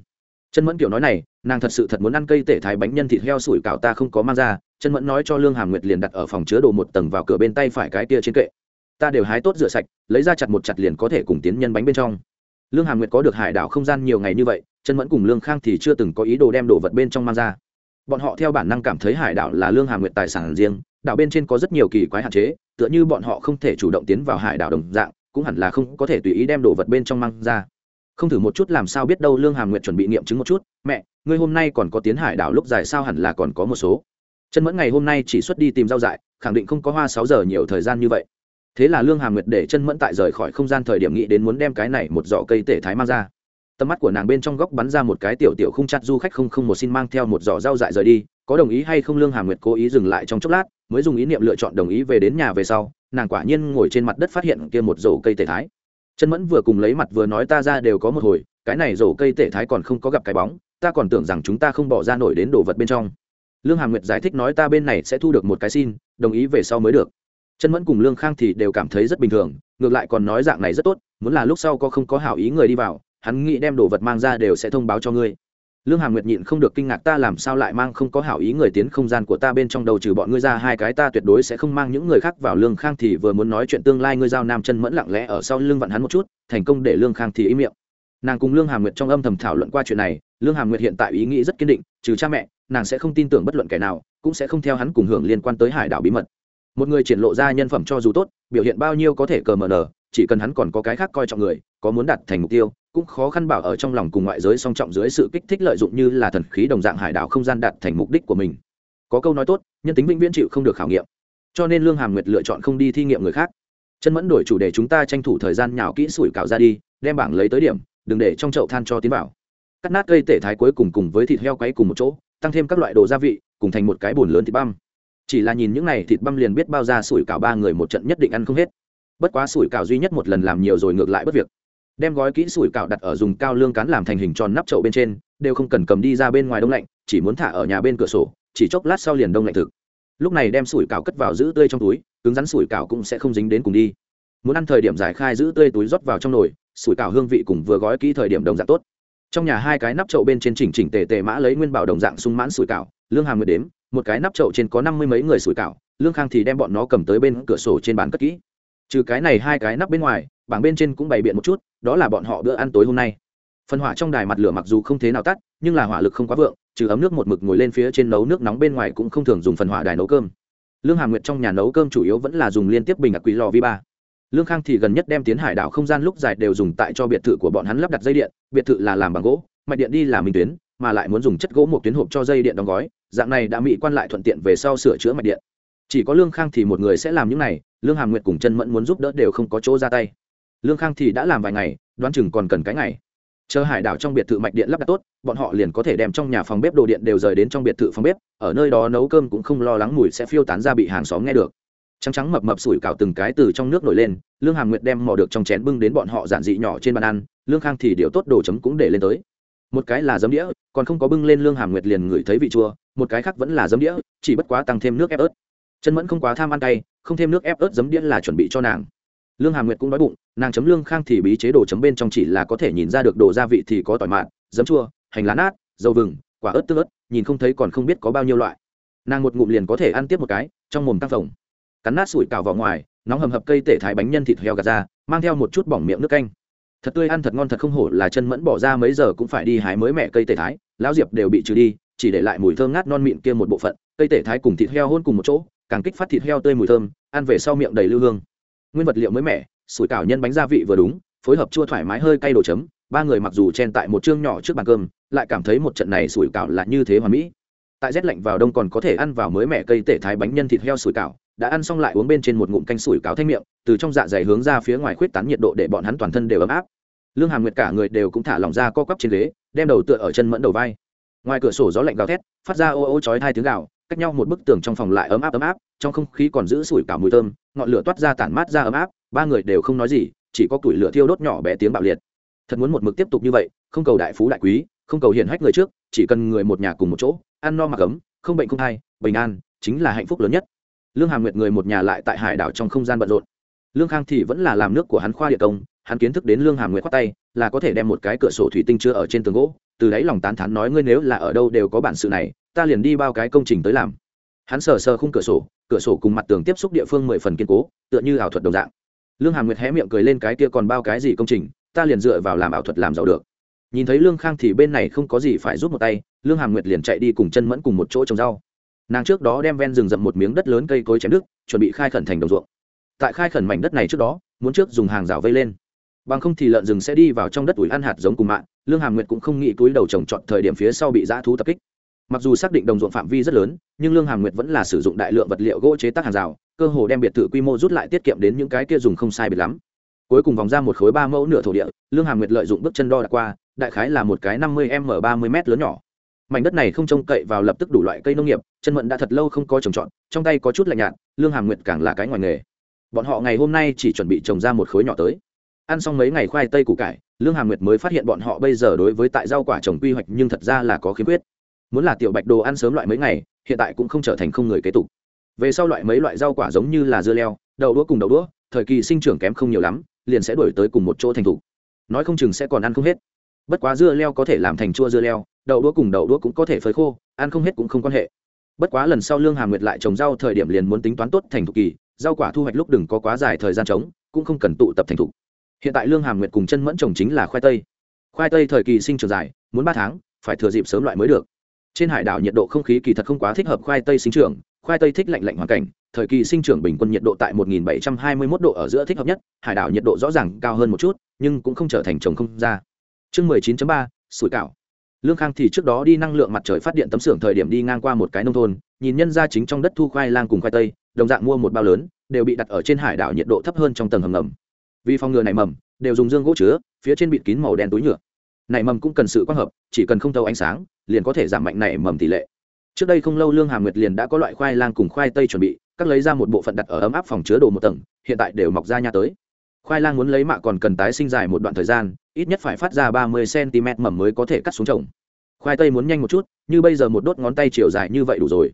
Chân mẫn kiểu nói này, nàng thật sự thật muốn ăn cây tể thái bánh nhân thịt heo sủi cảo ta không có mang ra, chân mẫn nói cho lương hàm nguyệt liền đặt ở phòng chứa đồ một tầng vào cửa bên tay phải cái tia trên kệ. Ta đều hái tốt rửa sạch, lấy ra chặt một chặt liền có thể cùng tiến nhân bánh bên trong. Lương hàm nguyệt có được hải đảo không gian nhiều ngày như vậy, chân mẫn cùng lương khang thì chưa từng có ý đồ đem đồ vật bên trong mang ra. Bọn họ theo bản năng cảm thấy hải đảo là lương hàm nguyệt tài sản riêng đảo bên trên có rất nhiều kỳ quái hạn chế, tựa như bọn họ không thể chủ động tiến vào hải đảo đồng dạng, cũng hẳn là không có thể tùy ý đem đồ vật bên trong mang ra. Không thử một chút làm sao biết đâu lương hàm nguyệt chuẩn bị nghiệm chứng một chút, mẹ, ngươi hôm nay còn có tiến hải đảo lúc dài sao hẳn là còn có một số. Chân mẫn ngày hôm nay chỉ xuất đi tìm rau dại, khẳng định không có hoa sáu giờ nhiều thời gian như vậy. Thế là lương hàm nguyệt để chân mẫn tại rời khỏi không gian thời điểm nghĩ đến muốn đem cái này một giỏ cây tể thái mang ra. Tầm mắt của nàng bên trong góc bắn ra một cái tiểu tiểu không chặt du khách không không một xin mang theo một giỏ rau dại rời đi có đồng ý hay không lương hà nguyệt cố ý dừng lại trong chốc lát, mới dùng ý niệm lựa chọn đồng ý về đến nhà về sau, nàng quả nhiên ngồi trên mặt đất phát hiện kia một rổ cây tể thái. Chân mẫn vừa cùng lấy mặt vừa nói ta ra đều có một hồi, cái này rổ cây tể thái còn không có gặp cái bóng, ta còn tưởng rằng chúng ta không bỏ ra nổi đến đồ vật bên trong. Lương hà nguyệt giải thích nói ta bên này sẽ thu được một cái xin, đồng ý về sau mới được. Chân mẫn cùng lương khang thì đều cảm thấy rất bình thường, ngược lại còn nói dạng này rất tốt, muốn là lúc sau có không có hảo ý người đi vào, hắn nghĩ đem đồ vật mang ra đều sẽ thông báo cho ngươi lương hàm nguyệt nhịn không được kinh ngạc, ta làm sao lại mang không có hảo ý người tiến không gian của ta bên trong đầu trừ bọn ngươi ra, hai cái ta tuyệt đối sẽ không mang những người khác vào. Lương khang thì vừa muốn nói chuyện tương lai ngươi giao nam chân mẫn lặng lẽ ở sau lưng vặn hắn một chút, thành công để lương khang thì ý miệng. Nàng cùng lương hàm nguyệt trong âm thầm thảo luận qua chuyện này, lương hàm nguyệt hiện tại ý nghĩ rất kiên định, trừ cha mẹ, nàng sẽ không tin tưởng bất luận kẻ nào, cũng sẽ không theo hắn cùng hưởng liên quan tới hải đảo bí mật. Một người triển lộ ra nhân phẩm cho dù tốt, biểu hiện bao nhiêu có thể cờ mờ nở chỉ cần hắn còn có cái khác coi trọng người, có muốn đạt thành mục tiêu cũng khó khăn bảo ở trong lòng cùng ngoại giới song trọng dưới sự kích thích lợi dụng như là thần khí đồng dạng hải đảo không gian đạt thành mục đích của mình. Có câu nói tốt, nhân tính vĩnh viễn chịu không được khảo nghiệm. Cho nên lương hàm nguyệt lựa chọn không đi thi nghiệm người khác. Chân mẫn đổi chủ đề chúng ta tranh thủ thời gian nhào kỹ sủi cảo ra đi, đem bảng lấy tới điểm, đừng để trong chậu than cho tiến vào. Cắt nát cây tể thái cuối cùng cùng với thịt heo quấy cùng một chỗ, tăng thêm các loại đồ gia vị, cùng thành một cái bồn lớn thịt băm. Chỉ là nhìn những này thịt băm liền biết bao ra sủi cảo ba người một trận nhất định ăn không hết. Bất quá sủi cảo duy nhất một lần làm nhiều rồi ngược lại bất việc đem gói kỹ sủi cảo đặt ở dùng cao lương cán làm thành hình tròn nắp chậu bên trên, đều không cần cầm đi ra bên ngoài đông lạnh, chỉ muốn thả ở nhà bên cửa sổ, chỉ chốc lát sau liền đông lạnh thực. Lúc này đem sủi cảo cất vào giữ tươi trong túi, cứng rắn sủi cảo cũng sẽ không dính đến cùng đi. Muốn ăn thời điểm giải khai giữ tươi túi rót vào trong nồi, sủi cảo hương vị cùng vừa gói kỹ thời điểm đồng dạng tốt. Trong nhà hai cái nắp chậu bên trên chỉnh chỉnh tề tề mã lấy nguyên bảo đồng dạng sung mãn sủi cảo, lương hàm người đếm, một cái nắp chậu trên có năm mươi mấy người sủi cảo, lương khang thì đem bọn nó cầm tới bên cửa sổ trên bàn cất kỹ trừ cái này hai cái nắp bên ngoài, bảng bên trên cũng bày biện một chút, đó là bọn họ bữa ăn tối hôm nay. Phần hỏa trong đài mặt lửa mặc dù không thế nào tắt, nhưng là hỏa lực không quá vượng, trừ ấm nước một mực ngồi lên phía trên nấu nước nóng bên ngoài cũng không thường dùng phần hỏa đài nấu cơm. Lương hà nguyệt trong nhà nấu cơm chủ yếu vẫn là dùng liên tiếp bình ạc quý lò vi ba. Lương khang thì gần nhất đem tiến hải đảo không gian lúc dài đều dùng tại cho biệt thự của bọn hắn lắp đặt dây điện, biệt thự là làm bằng gỗ, mạch điện đi là minh tuyến, mà lại muốn dùng chất gỗ một tuyến hộp cho dây điện đóng gói, dạng này đã mỹ quan lại thuận tiện về sau sửa chữa mạch điện. Chỉ có lương khang thì một người sẽ làm những này lương hàm nguyệt cùng chân mẫn muốn giúp đỡ đều không có chỗ ra tay. Lương khang thì đã làm vài ngày, đoán chừng còn cần cái ngày. Chờ hải đảo trong biệt thự mạch điện lắp đặt tốt, bọn họ liền có thể đem trong nhà phòng bếp đồ điện đều rời đến trong biệt thự phòng bếp, ở nơi đó nấu cơm cũng không lo lắng mùi sẽ phiêu tán ra bị hàng xóm nghe được. Trắng trắng mập mập sủi cảo từng cái từ trong nước nổi lên, lương hàm nguyệt đem mò được trong chén bưng đến bọn họ giản dị nhỏ trên bàn ăn, lương khang thì điều tốt đồ chấm cũng để lên tới. Một cái là giấm đĩa, còn không có bưng lên lương hàm nguyệt liền ngửi thấy vị chua, một cái khác vẫn là giấm đĩa, chỉ bất quá tăng thêm nước ép ớt. Chân mẫn không quá tham ăn cay không thêm nước ép ớt giấm đĩa là chuẩn bị cho nàng. Lương Hà nguyệt cũng đói bụng, nàng chấm lương khang thì bí chế đồ chấm bên trong chỉ là có thể nhìn ra được đồ gia vị thì có tỏi mạn giấm chua, hành lá nát, dầu vừng, quả ớt tương ớt, nhìn không thấy còn không biết có bao nhiêu loại. Nàng một ngụm liền có thể ăn tiếp một cái, trong mồm tăng phồng. Cắn nát sủi cào vào ngoài, nóng hầm hập cây tể thái bánh nhân thịt heo gạt ra, mang theo một chút bỏng miệng nước canh. Thật tươi ăn thật ngon thật không hổ là chân mẫn bỏ ra mấy giờ cũng phải đi hái mới mẹ cây tể thái, lão diệp đều bị trừ đi, chỉ để lại mùi thơm ngát non mịn kia một bộ phận, cây tể thái cùng thịt heo hôn cùng một chỗ càng kích phát thịt heo tươi mùi thơm, ăn về sau miệng đầy lưu hương. Nguyên vật liệu mới mẻ, sủi cảo nhân bánh gia vị vừa đúng, phối hợp chua thoải mái hơi cay đồ chấm, ba người mặc dù chen tại một chương nhỏ trước bàn cơm, lại cảm thấy một trận này sủi cảo là như thế hoàn mỹ. Tại rét lạnh vào đông còn có thể ăn vào mới mẻ cây tể thái bánh nhân thịt heo sủi cảo, đã ăn xong lại uống bên trên một ngụm canh sủi cảo thanh miệng, từ trong dạ dày hướng ra phía ngoài khuyết tán nhiệt độ để bọn hắn toàn thân đều ấm áp. Lương hàm nguyệt cả người đều cũng thả lỏng ra co quắp trên ghế, đem đầu tựa ở chân mẫn đầu vai. Ngoài cửa sổ gió lạnh gào thét, phát ra ô ô chói hai tiếng gào cách nhau một bức tường trong phòng lại ấm áp ấm áp, trong không khí còn giữ sủi cả mùi thơm, ngọn lửa toát ra tản mát ra ấm áp, ba người đều không nói gì, chỉ có củi lửa thiêu đốt nhỏ bé tiếng bạo liệt. Thật muốn một mực tiếp tục như vậy, không cầu đại phú đại quý, không cầu hiển hách người trước, chỉ cần người một nhà cùng một chỗ, ăn no mặc ấm, không bệnh không hay bình an, chính là hạnh phúc lớn nhất. Lương hàm nguyệt người một nhà lại tại hải đảo trong không gian bận rộn. Lương khang thì vẫn là làm nước của hắn khoa địa công, hắn kiến thức đến lương hàm nguyệt khoát tay, là có thể đem một cái cửa sổ thủy tinh chưa ở trên tường gỗ, từ đấy lòng tán thán nói ngươi nếu là ở đâu đều có bản sự này ta liền đi bao cái công trình tới làm. Hắn sờ sờ khung cửa sổ cửa sổ cùng mặt tường tiếp xúc địa phương mười phần kiên cố, tựa như ảo thuật đồng dạng. Lương hàm nguyệt hé miệng cười lên cái kia còn bao cái gì công trình, ta liền dựa vào làm ảo thuật làm giàu được. Nhìn thấy lương khang thì bên này không có gì phải giúp một tay, lương hàm nguyệt liền chạy đi cùng chân mẫn cùng một chỗ trồng rau. Nàng trước đó đem ven rừng rậm một miếng đất lớn cây cối chém đức chuẩn bị khai khẩn thành đồng ruộng. Tại khai khẩn mảnh đất này trước đó, muốn trước dùng hàng rào vây lên. Bằng không thì lợn rừng sẽ đi vào trong đất ủi ăn hạt giống cùng mạng, lương hàm nguyệt cũng không nghĩ túi đầu trồng trọt thời điểm phía sau bị dã thú tập kích mặc dù xác định đồng ruộng phạm vi rất lớn, nhưng lương hàm nguyệt vẫn là sử dụng đại lượng vật liệu gỗ chế tác hàng rào, cơ hồ đem biệt thự quy mô rút lại tiết kiệm đến những cái kia dùng không sai biệt lắm. Cuối cùng vòng ra một khối ba mẫu nửa thổ địa, lương hàm nguyệt lợi dụng bước chân đo đạc qua, đại khái là một cái năm mươi m ba mươi m lớn nhỏ. Mảnh đất này không trông cậy vào lập tức đủ loại cây nông nghiệp, chân mận đã thật lâu không có trồng trọt, trong tay có chút lạnh nhạt, lương hàm nguyệt càng là cái ngoài nghề. Bọn họ ngày hôm nay chỉ chuẩn bị trồng ra một khối nhỏ tới. Ăn xong mấy ngày khoai tây củ cải, lương hàm nguyệt mới phát hiện bọn họ bây giờ đối với tại rau quả trồng quy hoạch nhưng thật ra là có khiếm khuyết muốn là tiểu bạch đồ ăn sớm loại mấy ngày, hiện tại cũng không trở thành không người kế tục. Về sau loại mấy loại rau quả giống như là dưa leo, đậu đũa cùng đậu đũa, thời kỳ sinh trưởng kém không nhiều lắm, liền sẽ đổi tới cùng một chỗ thành thục. Nói không chừng sẽ còn ăn không hết. Bất quá dưa leo có thể làm thành chua dưa leo, đậu đũa cùng đậu đũa cũng có thể phơi khô, ăn không hết cũng không quan hệ. Bất quá lần sau lương hàm nguyệt lại trồng rau thời điểm liền muốn tính toán tốt thành thục kỳ, rau quả thu hoạch lúc đừng có quá dài thời gian trống, cũng không cần tụ tập thành thục. Hiện tại lương hàm nguyệt cùng chân mẫn trồng chính là khoai tây. Khoai tây thời kỳ sinh trưởng dài, muốn ba tháng, phải thừa dịp sớm loại mới được trên hải đảo nhiệt độ không khí kỳ thật không quá thích hợp khoai tây sinh trưởng khoai tây thích lạnh lạnh hoàn cảnh thời kỳ sinh trưởng bình quân nhiệt độ tại 1721 độ ở giữa thích hợp nhất hải đảo nhiệt độ rõ ràng cao hơn một chút nhưng cũng không trở thành trồng không ra. Chương 19.3, sủi cảo. Lương khang thì trước đó đi năng lượng mặt trời phát điện tấm xưởng thời điểm đi ngang qua một cái nông thôn nhìn nhân ra chính trong đất thu khoai lang cùng khoai tây đồng dạng mua một bao lớn đều bị đặt ở trên hải đảo nhiệt độ thấp hơn trong tầng hầm ngầm. Vì phòng ngừa này mầm đều dùng dương gỗ chứa phía trên bịt kín màu đen túi nhựa nảy mầm cũng cần sự quang hợp, chỉ cần không thâu ánh sáng, liền có thể giảm mạnh nảy mầm tỷ lệ. Trước đây không lâu lương hà nguyệt liền đã có loại khoai lang cùng khoai tây chuẩn bị, các lấy ra một bộ phận đặt ở ấm áp phòng chứa đồ một tầng, hiện tại đều mọc ra nha tới. Khoai lang muốn lấy mạ còn cần tái sinh dài một đoạn thời gian, ít nhất phải phát ra ba mươi cm mầm mới có thể cắt xuống trồng. Khoai tây muốn nhanh một chút, như bây giờ một đốt ngón tay chiều dài như vậy đủ rồi.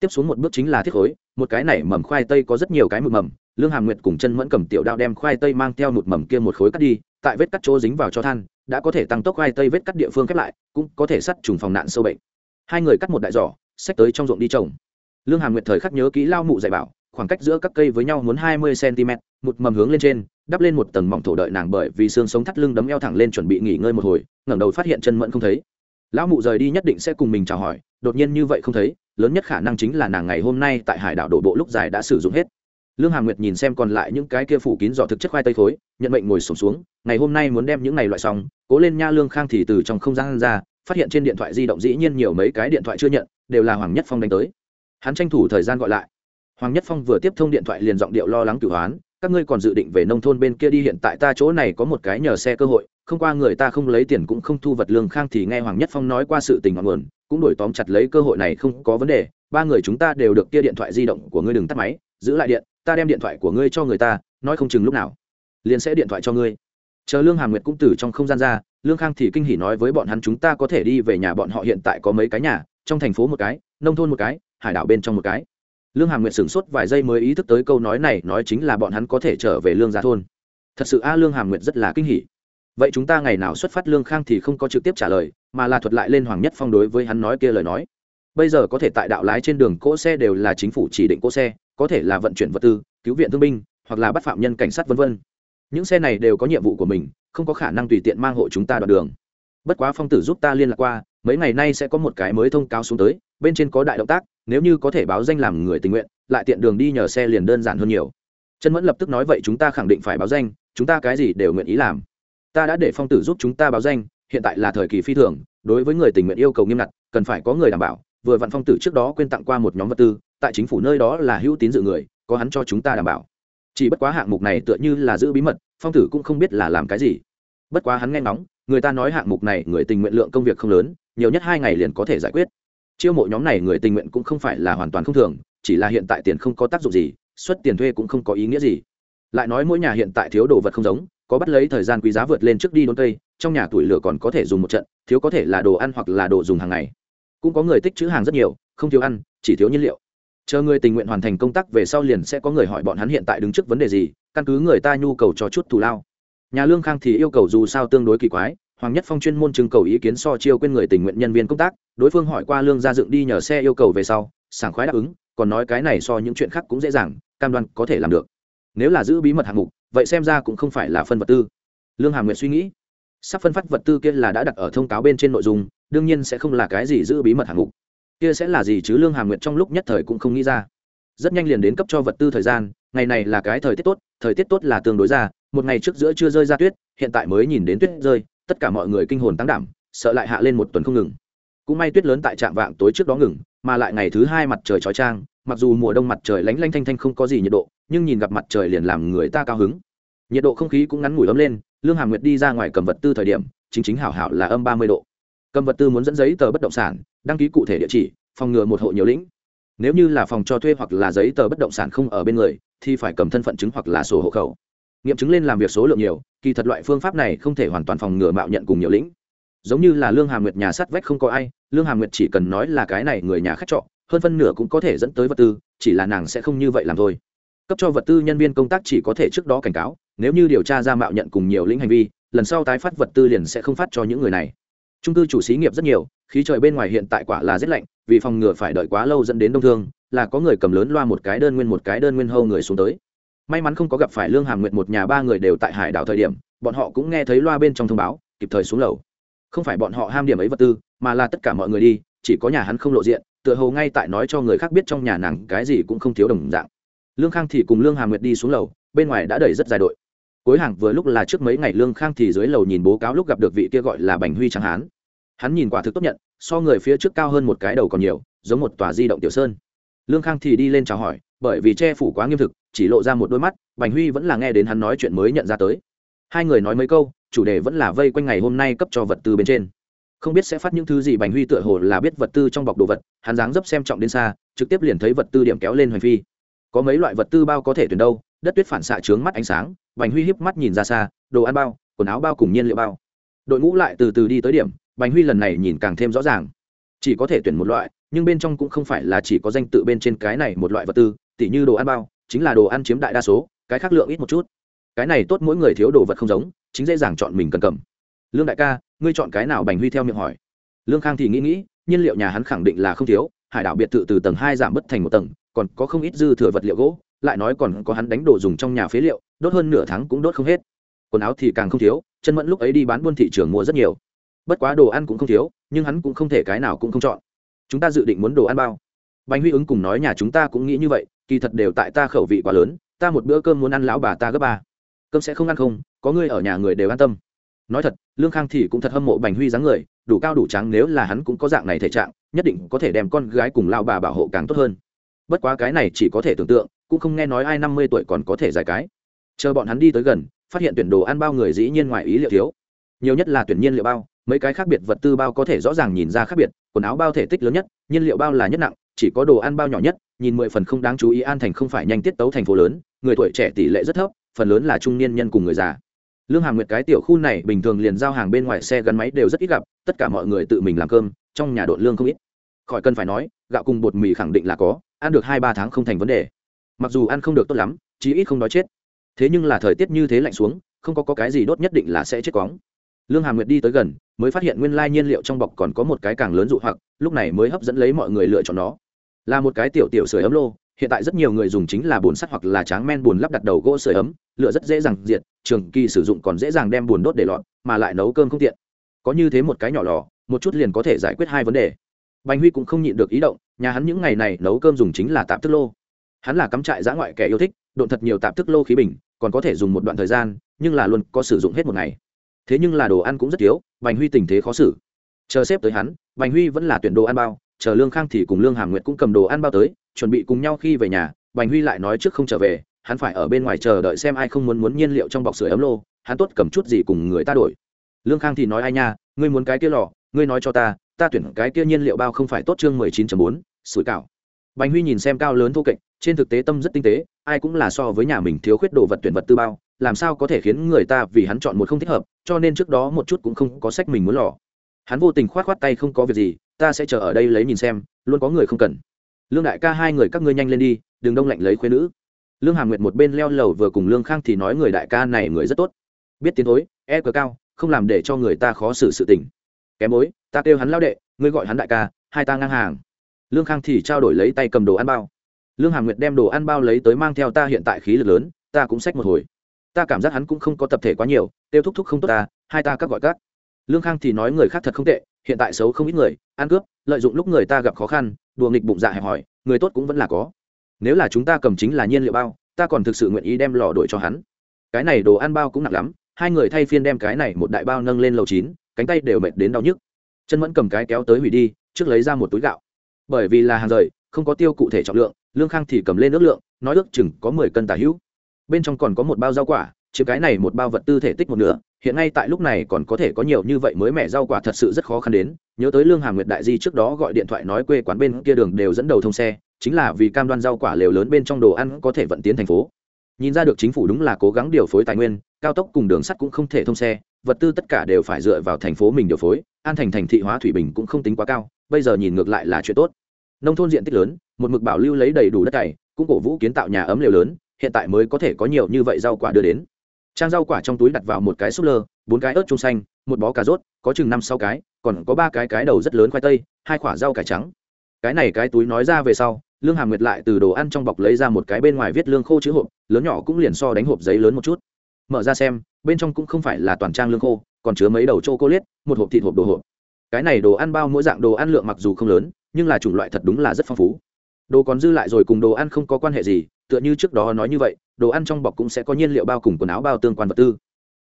Tiếp xuống một bước chính là thiết khối, một cái này mầm khoai tây có rất nhiều cái mực mầm. Lương hàm nguyệt cùng chân mẫn cầm tiểu đao đem khoai tây mang theo một mầm kia một khối cắt đi, tại vết cắt chỗ dính vào cho than đã có thể tăng tốc hai tây vết cắt địa phương khép lại, cũng có thể sắt trùng phòng nạn sâu bệnh. Hai người cắt một đại giỏ, xách tới trong ruộng đi trồng. Lương hàm nguyệt thời khắc nhớ kỹ lao mụ dạy bảo, khoảng cách giữa các cây với nhau muốn hai mươi cm một mầm hướng lên trên, đắp lên một tầng mỏng thổ đợi nàng bởi vì xương sống thắt lưng đấm eo thẳng lên chuẩn bị nghỉ ngơi một hồi, ngẩng đầu phát hiện chân mẫn không thấy. Lão mụ rời đi nhất định sẽ cùng mình chào hỏi, đột nhiên như vậy không thấy, lớn nhất khả năng chính là nàng ngày hôm nay tại hải đảo đổ bộ lúc dài đã sử dụng hết lương hà nguyệt nhìn xem còn lại những cái kia phủ kín giỏ thực chất khoai tây khối, nhận mệnh ngồi sổm xuống, ngày hôm nay muốn đem những này loại xong, cố lên nha lương khang thì từ trong không gian ra, phát hiện trên điện thoại di động dĩ nhiên nhiều mấy cái điện thoại chưa nhận, đều là hoàng nhất phong đánh tới. Hắn tranh thủ thời gian gọi lại. Hoàng nhất phong vừa tiếp thông điện thoại liền giọng điệu lo lắng cửu hoán, các ngươi còn dự định về nông thôn bên kia đi, hiện tại ta chỗ này có một cái nhờ xe cơ hội, không qua người ta không lấy tiền cũng không thu vật. Lương khang thì nghe hoàng nhất phong nói qua sự tình ngọn nguồn, cũng đổi tóm chặt lấy cơ hội này không có vấn đề, ba người chúng ta đều được kia điện thoại di động của ngươi đừng tắt máy, giữ lại điện ta đem điện thoại của ngươi cho người ta, nói không chừng lúc nào, liền sẽ điện thoại cho ngươi. Chờ lương hàm nguyệt cũng từ trong không gian ra, lương khang thì kinh hỉ nói với bọn hắn chúng ta có thể đi về nhà bọn họ hiện tại có mấy cái nhà, trong thành phố một cái, nông thôn một cái, hải đảo bên trong một cái. Lương hàm nguyệt sửng sốt vài giây mới ý thức tới câu nói này, nói chính là bọn hắn có thể trở về lương gia thôn. Thật sự a, lương hàm nguyệt rất là kinh hỉ. Vậy chúng ta ngày nào xuất phát, lương khang thì không có trực tiếp trả lời, mà là thuật lại lên hoàng nhất phong đối với hắn nói kia lời nói. Bây giờ có thể tại đạo lái trên đường cỗ xe đều là chính phủ chỉ định cỗ xe có thể là vận chuyển vật tư, cứu viện thương binh, hoặc là bắt phạm nhân cảnh sát v v những xe này đều có nhiệm vụ của mình, không có khả năng tùy tiện mang hộ chúng ta đoạn đường. Bất quá phong tử giúp ta liên lạc qua, mấy ngày nay sẽ có một cái mới thông cáo xuống tới, bên trên có đại động tác, nếu như có thể báo danh làm người tình nguyện, lại tiện đường đi nhờ xe liền đơn giản hơn nhiều. Trần mẫn lập tức nói vậy chúng ta khẳng định phải báo danh, chúng ta cái gì đều nguyện ý làm. Ta đã để phong tử giúp chúng ta báo danh, hiện tại là thời kỳ phi thường, đối với người tình nguyện yêu cầu nghiêm ngặt, cần phải có người đảm bảo, vừa vặn phong tử trước đó quên tặng qua một nhóm vật tư tại chính phủ nơi đó là hữu tín dự người, có hắn cho chúng ta đảm bảo. Chỉ bất quá hạng mục này tựa như là giữ bí mật, phong tử cũng không biết là làm cái gì. Bất quá hắn nghe ngóng, người ta nói hạng mục này người tình nguyện lượng công việc không lớn, nhiều nhất hai ngày liền có thể giải quyết. Chiêu mộ nhóm này người tình nguyện cũng không phải là hoàn toàn không thường, chỉ là hiện tại tiền không có tác dụng gì, xuất tiền thuê cũng không có ý nghĩa gì. Lại nói mỗi nhà hiện tại thiếu đồ vật không giống, có bắt lấy thời gian quý giá vượt lên trước đi đốn cây, trong nhà tuổi lửa còn có thể dùng một trận, thiếu có thể là đồ ăn hoặc là đồ dùng hàng ngày. Cũng có người tích chữ hàng rất nhiều, không thiếu ăn, chỉ thiếu nhiên liệu chờ người tình nguyện hoàn thành công tác về sau liền sẽ có người hỏi bọn hắn hiện tại đứng trước vấn đề gì, căn cứ người ta nhu cầu cho chút thù lao. Nhà lương khang thì yêu cầu dù sao tương đối kỳ quái, hoàng nhất phong chuyên môn trưng cầu ý kiến so chiêu quên người tình nguyện nhân viên công tác, đối phương hỏi qua lương gia dựng đi nhờ xe yêu cầu về sau, sảng khoái đáp ứng, còn nói cái này so những chuyện khác cũng dễ dàng, cam đoan có thể làm được. Nếu là giữ bí mật hạng mục, vậy xem ra cũng không phải là phân vật tư. Lương hàm nguyện suy nghĩ. Sắp phân phát vật tư kia là đã đặt ở thông cáo bên trên nội dung, đương nhiên sẽ không là cái gì giữ bí mật hạng mục kia sẽ là gì chứ lương hàm nguyệt trong lúc nhất thời cũng không nghĩ ra. Rất nhanh liền đến cấp cho vật tư thời gian, ngày này là cái thời tiết tốt, thời tiết tốt là tương đối ra, một ngày trước giữa chưa rơi ra tuyết, hiện tại mới nhìn đến tuyết rơi, tất cả mọi người kinh hồn tăng đảm, sợ lại hạ lên một tuần không ngừng. Cũng may tuyết lớn tại trạm vạng tối trước đó ngừng, mà lại ngày thứ hai mặt trời chói trang mặc dù mùa đông mặt trời lánh lanh thanh thanh không có gì nhiệt độ, nhưng nhìn gặp mặt trời liền làm người ta cao hứng. Nhiệt độ không khí cũng ngắn ngủi ấm lên, lương hàm nguyệt đi ra ngoài cầm vật tư thời điểm, chính chính hảo hảo là âm ba mươi độ. Cầm vật tư muốn dẫn giấy tờ bất động sản đăng ký cụ thể địa chỉ, phòng ngừa một hộ nhiều lĩnh. Nếu như là phòng cho thuê hoặc là giấy tờ bất động sản không ở bên người, thì phải cầm thân phận chứng hoặc là sổ hộ khẩu. Nghiệm chứng lên làm việc số lượng nhiều, kỳ thật loại phương pháp này không thể hoàn toàn phòng ngừa mạo nhận cùng nhiều lĩnh. Giống như là lương hà nguyệt nhà sắt vách không có ai, lương hà nguyệt chỉ cần nói là cái này người nhà khách trọ, hơn phân nửa cũng có thể dẫn tới vật tư, chỉ là nàng sẽ không như vậy làm thôi. Cấp cho vật tư nhân viên công tác chỉ có thể trước đó cảnh cáo, nếu như điều tra ra mạo nhận cùng nhiều lĩnh hành vi, lần sau tái phát vật tư liền sẽ không phát cho những người này. Trung cư chủ xí nghiệp rất nhiều khí trời bên ngoài hiện tại quả là rất lạnh, vì phòng ngừa phải đợi quá lâu dẫn đến đông thương, là có người cầm lớn loa một cái đơn nguyên một cái đơn nguyên hâu người xuống tới. May mắn không có gặp phải lương hàm nguyện một nhà ba người đều tại hải đảo thời điểm, bọn họ cũng nghe thấy loa bên trong thông báo, kịp thời xuống lầu. Không phải bọn họ ham điểm ấy vật tư, mà là tất cả mọi người đi, chỉ có nhà hắn không lộ diện, tựa hồ ngay tại nói cho người khác biết trong nhà nàng cái gì cũng không thiếu đồng dạng. Lương khang thì cùng lương hàm nguyệt đi xuống lầu, bên ngoài đã đẩy rất dài đội. Cuối hàng vừa lúc là trước mấy ngày lương khang thì dưới lầu nhìn bố cáo lúc gặp được vị kia gọi là bành huy trắng hán hắn nhìn quả thực tốt nhận, so người phía trước cao hơn một cái đầu còn nhiều, giống một tòa di động tiểu sơn. Lương khang thì đi lên chào hỏi, bởi vì che phủ quá nghiêm thực, chỉ lộ ra một đôi mắt, bành huy vẫn là nghe đến hắn nói chuyện mới nhận ra tới. Hai người nói mấy câu, chủ đề vẫn là vây quanh ngày hôm nay cấp cho vật tư bên trên. Không biết sẽ phát những thứ gì bành huy tựa hồ là biết vật tư trong bọc đồ vật, hắn dáng dấp xem trọng đến xa, trực tiếp liền thấy vật tư điểm kéo lên hoành phi. Có mấy loại vật tư bao có thể tuyển đâu, đất tuyết phản xạ trướng mắt ánh sáng, bành huy híp mắt nhìn ra xa, đồ ăn bao, quần áo bao cùng nhiên liệu bao. Đội ngũ lại từ từ đi tới điểm bành huy lần này nhìn càng thêm rõ ràng. Chỉ có thể tuyển một loại, nhưng bên trong cũng không phải là chỉ có danh tự bên trên cái này một loại vật tư, tỉ như đồ ăn bao, chính là đồ ăn chiếm đại đa số, cái khác lượng ít một chút. Cái này tốt mỗi người thiếu đồ vật không giống, chính dễ dàng chọn mình cần cầm. Lương đại ca, ngươi chọn cái nào bành huy theo miệng hỏi. Lương khang thì nghĩ nghĩ, nhiên liệu nhà hắn khẳng định là không thiếu, hải đảo biệt thự từ tầng hai giảm bớt thành một tầng, còn có không ít dư thừa vật liệu gỗ, lại nói còn có hắn đánh đồ dùng trong nhà phế liệu, đốt hơn nửa tháng cũng đốt không hết. Quần áo thì càng không thiếu, chân mẫn lúc ấy đi bán buôn thị trường mua rất nhiều bất quá đồ ăn cũng không thiếu, nhưng hắn cũng không thể cái nào cũng không chọn. Chúng ta dự định muốn đồ ăn bao. Bánh huy ứng cùng nói nhà chúng ta cũng nghĩ như vậy, kỳ thật đều tại ta khẩu vị quá lớn, ta một bữa cơm muốn ăn lão bà ta gấp ba. Cơm sẽ không ăn không, có người ở nhà người đều an tâm. Nói thật, lương khang thì cũng thật hâm mộ bành huy dáng người, đủ cao đủ trắng, nếu là hắn cũng có dạng này thể trạng, nhất định có thể đem con gái cùng lao bà bảo hộ càng tốt hơn. Bất quá cái này chỉ có thể tưởng tượng, cũng không nghe nói ai năm mươi tuổi còn có thể giải cái. Chờ bọn hắn đi tới gần, phát hiện tuyển đồ ăn bao người dĩ nhiên ngoài ý liệu thiếu. Nhiều nhất là tuyển nhiên liệu bao mấy cái khác biệt vật tư bao có thể rõ ràng nhìn ra khác biệt quần áo bao thể tích lớn nhất nhiên liệu bao là nhất nặng chỉ có đồ ăn bao nhỏ nhất nhìn mười phần không đáng chú ý an thành không phải nhanh tiết tấu thành phố lớn người tuổi trẻ tỷ lệ rất thấp phần lớn là trung niên nhân cùng người già. Lương hàm nguyệt cái tiểu khu này bình thường liền giao hàng bên ngoài xe gắn máy đều rất ít gặp tất cả mọi người tự mình làm cơm trong nhà đội lương không ít. Khỏi cần phải nói gạo cùng bột mì khẳng định là có ăn được hai ba tháng không thành vấn đề. Mặc dù ăn không được tốt lắm chí ít không đói chết. Thế nhưng là thời tiết như thế lạnh xuống không có, có cái gì đốt nhất định là sẽ chết quóng lương hàm nguyệt đi tới gần, mới phát hiện nguyên lai nhiên liệu trong bọc còn có một cái càng lớn dụ hoặc, lúc này mới hấp dẫn lấy mọi người lựa chọn nó. Là một cái tiểu tiểu sưởi ấm lô, hiện tại rất nhiều người dùng chính là bồn sắt hoặc là tráng men buồn lắp đặt đầu gỗ sưởi ấm, lửa rất dễ dàng diệt, trường kỳ sử dụng còn dễ dàng đem buồn đốt để lọt, mà lại nấu cơm không tiện. Có như thế một cái nhỏ lò, một chút liền có thể giải quyết hai vấn đề. Bành huy cũng không nhịn được ý động, nhà hắn những ngày này nấu cơm dùng chính là tạp thức lô. Hắn là cắm trại giã ngoại kẻ yêu thích, độn thật nhiều tạp thức lô khí bình, còn có thể dùng một đoạn thời gian, nhưng là luôn có sử dụng hết một ngày thế nhưng là đồ ăn cũng rất thiếu, bành huy tình thế khó xử. Chờ xếp tới hắn, bành huy vẫn là tuyển đồ ăn bao, chờ lương khang thì cùng lương hàm nguyệt cũng cầm đồ ăn bao tới, chuẩn bị cùng nhau khi về nhà, bành huy lại nói trước không trở về, hắn phải ở bên ngoài chờ đợi xem ai không muốn muốn nhiên liệu trong bọc sưởi ấm lô, hắn tốt cầm chút gì cùng người ta đổi. Lương khang thì nói ai nha, ngươi muốn cái kia lò, ngươi nói cho ta ta tuyển cái kia nhiên liệu bao không phải tốt chương mười chín bốn, sủi cảo. Bành huy nhìn xem cao lớn thô kệch, trên thực tế tâm rất tinh tế, ai cũng là so với nhà mình thiếu khuyết đồ vật tuyển vật tư bao làm sao có thể khiến người ta vì hắn chọn một không thích hợp, cho nên trước đó một chút cũng không có sách mình muốn lò. Hắn vô tình khoát khoát tay không có việc gì, ta sẽ chờ ở đây lấy nhìn xem, luôn có người không cần. Lương đại ca hai người các ngươi nhanh lên đi, đừng đông lạnh lấy khuyên nữ. Lương hàm nguyệt một bên leo lầu vừa cùng lương khang thì nói người đại ca này người rất tốt. Biết tiến thối e cờ cao, không làm để cho người ta khó xử sự tình. Kém bối ta kêu hắn lao đệ, ngươi gọi hắn đại ca, hai ta ngang hàng. Lương khang thì trao đổi lấy tay cầm đồ ăn bao. Lương hàm nguyệt đem đồ ăn bao lấy tới mang theo ta hiện tại khí lực lớn, ta cũng xách một hồi ta cảm giác hắn cũng không có tập thể quá nhiều tiêu thúc thúc không tốt ta hai ta các gọi các. Lương khang thì nói người khác thật không tệ hiện tại xấu không ít người ăn cướp lợi dụng lúc người ta gặp khó khăn đùa nghịch bụng dạ hẹp hòi, người tốt cũng vẫn là có. Nếu là chúng ta cầm chính là nhiên liệu bao ta còn thực sự nguyện ý đem lò đổi cho hắn. Cái này đồ ăn bao cũng nặng lắm hai người thay phiên đem cái này một đại bao nâng lên lầu chín cánh tay đều mệt đến đau nhức. Chân mẫn cầm cái kéo tới hủy đi trước lấy ra một túi gạo. Bởi vì là hàng rời không có tiêu cụ thể trọng lượng lương khang thì cầm lên nước lượng nói ước chừng có mười cân tả hữu bên trong còn có một bao rau quả, chứ cái này một bao vật tư thể tích một nửa, hiện ngay tại lúc này còn có thể có nhiều như vậy mới mẻ rau quả thật sự rất khó khăn đến. Nhớ tới lương hà nguyệt đại di trước đó gọi điện thoại nói quê quán bên kia đường đều dẫn đầu thông xe, chính là vì cam đoan rau quả lều lớn bên trong đồ ăn có thể vận tiến thành phố. Nhìn ra được chính phủ đúng là cố gắng điều phối tài nguyên, cao tốc cùng đường sắt cũng không thể thông xe, vật tư tất cả đều phải dựa vào thành phố mình điều phối, an thành thành thị hóa thủy bình cũng không tính quá cao, bây giờ nhìn ngược lại là chuyện tốt. Nông thôn diện tích lớn, một mực bảo lưu lấy đầy đủ đất cày, cũng cổ vũ kiến tạo nhà ấm liều lớn hiện tại mới có thể có nhiều như vậy rau quả đưa đến. Trang rau quả trong túi đặt vào một cái súp lơ, bốn cái ớt trung xanh, một bó cà rốt, có chừng năm sáu cái, còn có ba cái cái đầu rất lớn khoai tây, hai quả rau cải trắng. Cái này cái túi nói ra về sau, lương hàm nguyệt lại từ đồ ăn trong bọc lấy ra một cái bên ngoài viết lương khô chữ hộp, lớn nhỏ cũng liền so đánh hộp giấy lớn một chút. Mở ra xem, bên trong cũng không phải là toàn trang lương khô, còn chứa mấy đầu chô cô liết một hộp thịt hộp đồ hộp. Cái này đồ ăn bao mỗi dạng đồ ăn lượng mặc dù không lớn, nhưng là chủng loại thật đúng là rất phong phú. Đồ còn dư lại rồi cùng đồ ăn không có quan hệ gì tựa như trước đó nói như vậy, đồ ăn trong bọc cũng sẽ có nhiên liệu bao cùng quần áo bao tương quan vật tư.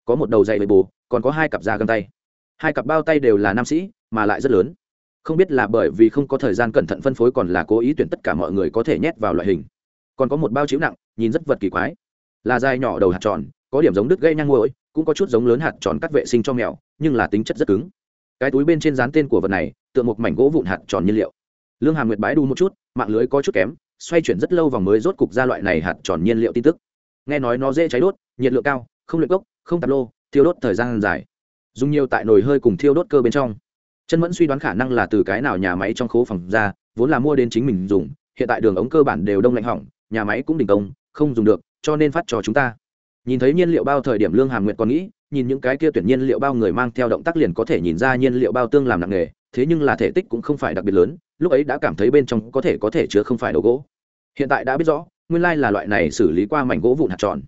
Có một đầu dày bề bồ, còn có hai cặp da găng tay. Hai cặp bao tay đều là nam sĩ, mà lại rất lớn. Không biết là bởi vì không có thời gian cẩn thận phân phối còn là cố ý tuyển tất cả mọi người có thể nhét vào loại hình. Còn có một bao chiếu nặng, nhìn rất vật kỳ quái. Là dài nhỏ đầu hạt tròn, có điểm giống đứt gây nhang ngôi cũng có chút giống lớn hạt tròn cắt vệ sinh cho mèo, nhưng là tính chất rất cứng. Cái túi bên trên dán tên của vật này tượng một mảnh gỗ vụn hạt tròn nhiên liệu. Lương hàm nguyệt bái đu một chút, mạng lưới có chút kém xoay chuyển rất lâu vòng mới rốt cục ra loại này hạt tròn nhiên liệu tin tức. Nghe nói nó dễ cháy đốt, nhiệt lượng cao, không luyện gốc, không tạp lô, thiêu đốt thời gian dài. Dùng nhiều tại nồi hơi cùng thiêu đốt cơ bên trong. Chân mẫn suy đoán khả năng là từ cái nào nhà máy trong khố phòng ra, vốn là mua đến chính mình dùng, hiện tại đường ống cơ bản đều đông lạnh hỏng, nhà máy cũng đình công, không dùng được, cho nên phát cho chúng ta. Nhìn thấy nhiên liệu bao thời điểm lương hàm nguyện còn nghĩ, nhìn những cái kia tuyển nhiên liệu bao người mang theo động tác liền có thể nhìn ra nhiên liệu bao tương làm nặng nghề thế nhưng là thể tích cũng không phải đặc biệt lớn, lúc ấy đã cảm thấy bên trong có thể có thể chứa không phải đồ gỗ. Hiện tại đã biết rõ, nguyên lai là loại này xử lý qua mảnh gỗ vụn hạt tròn.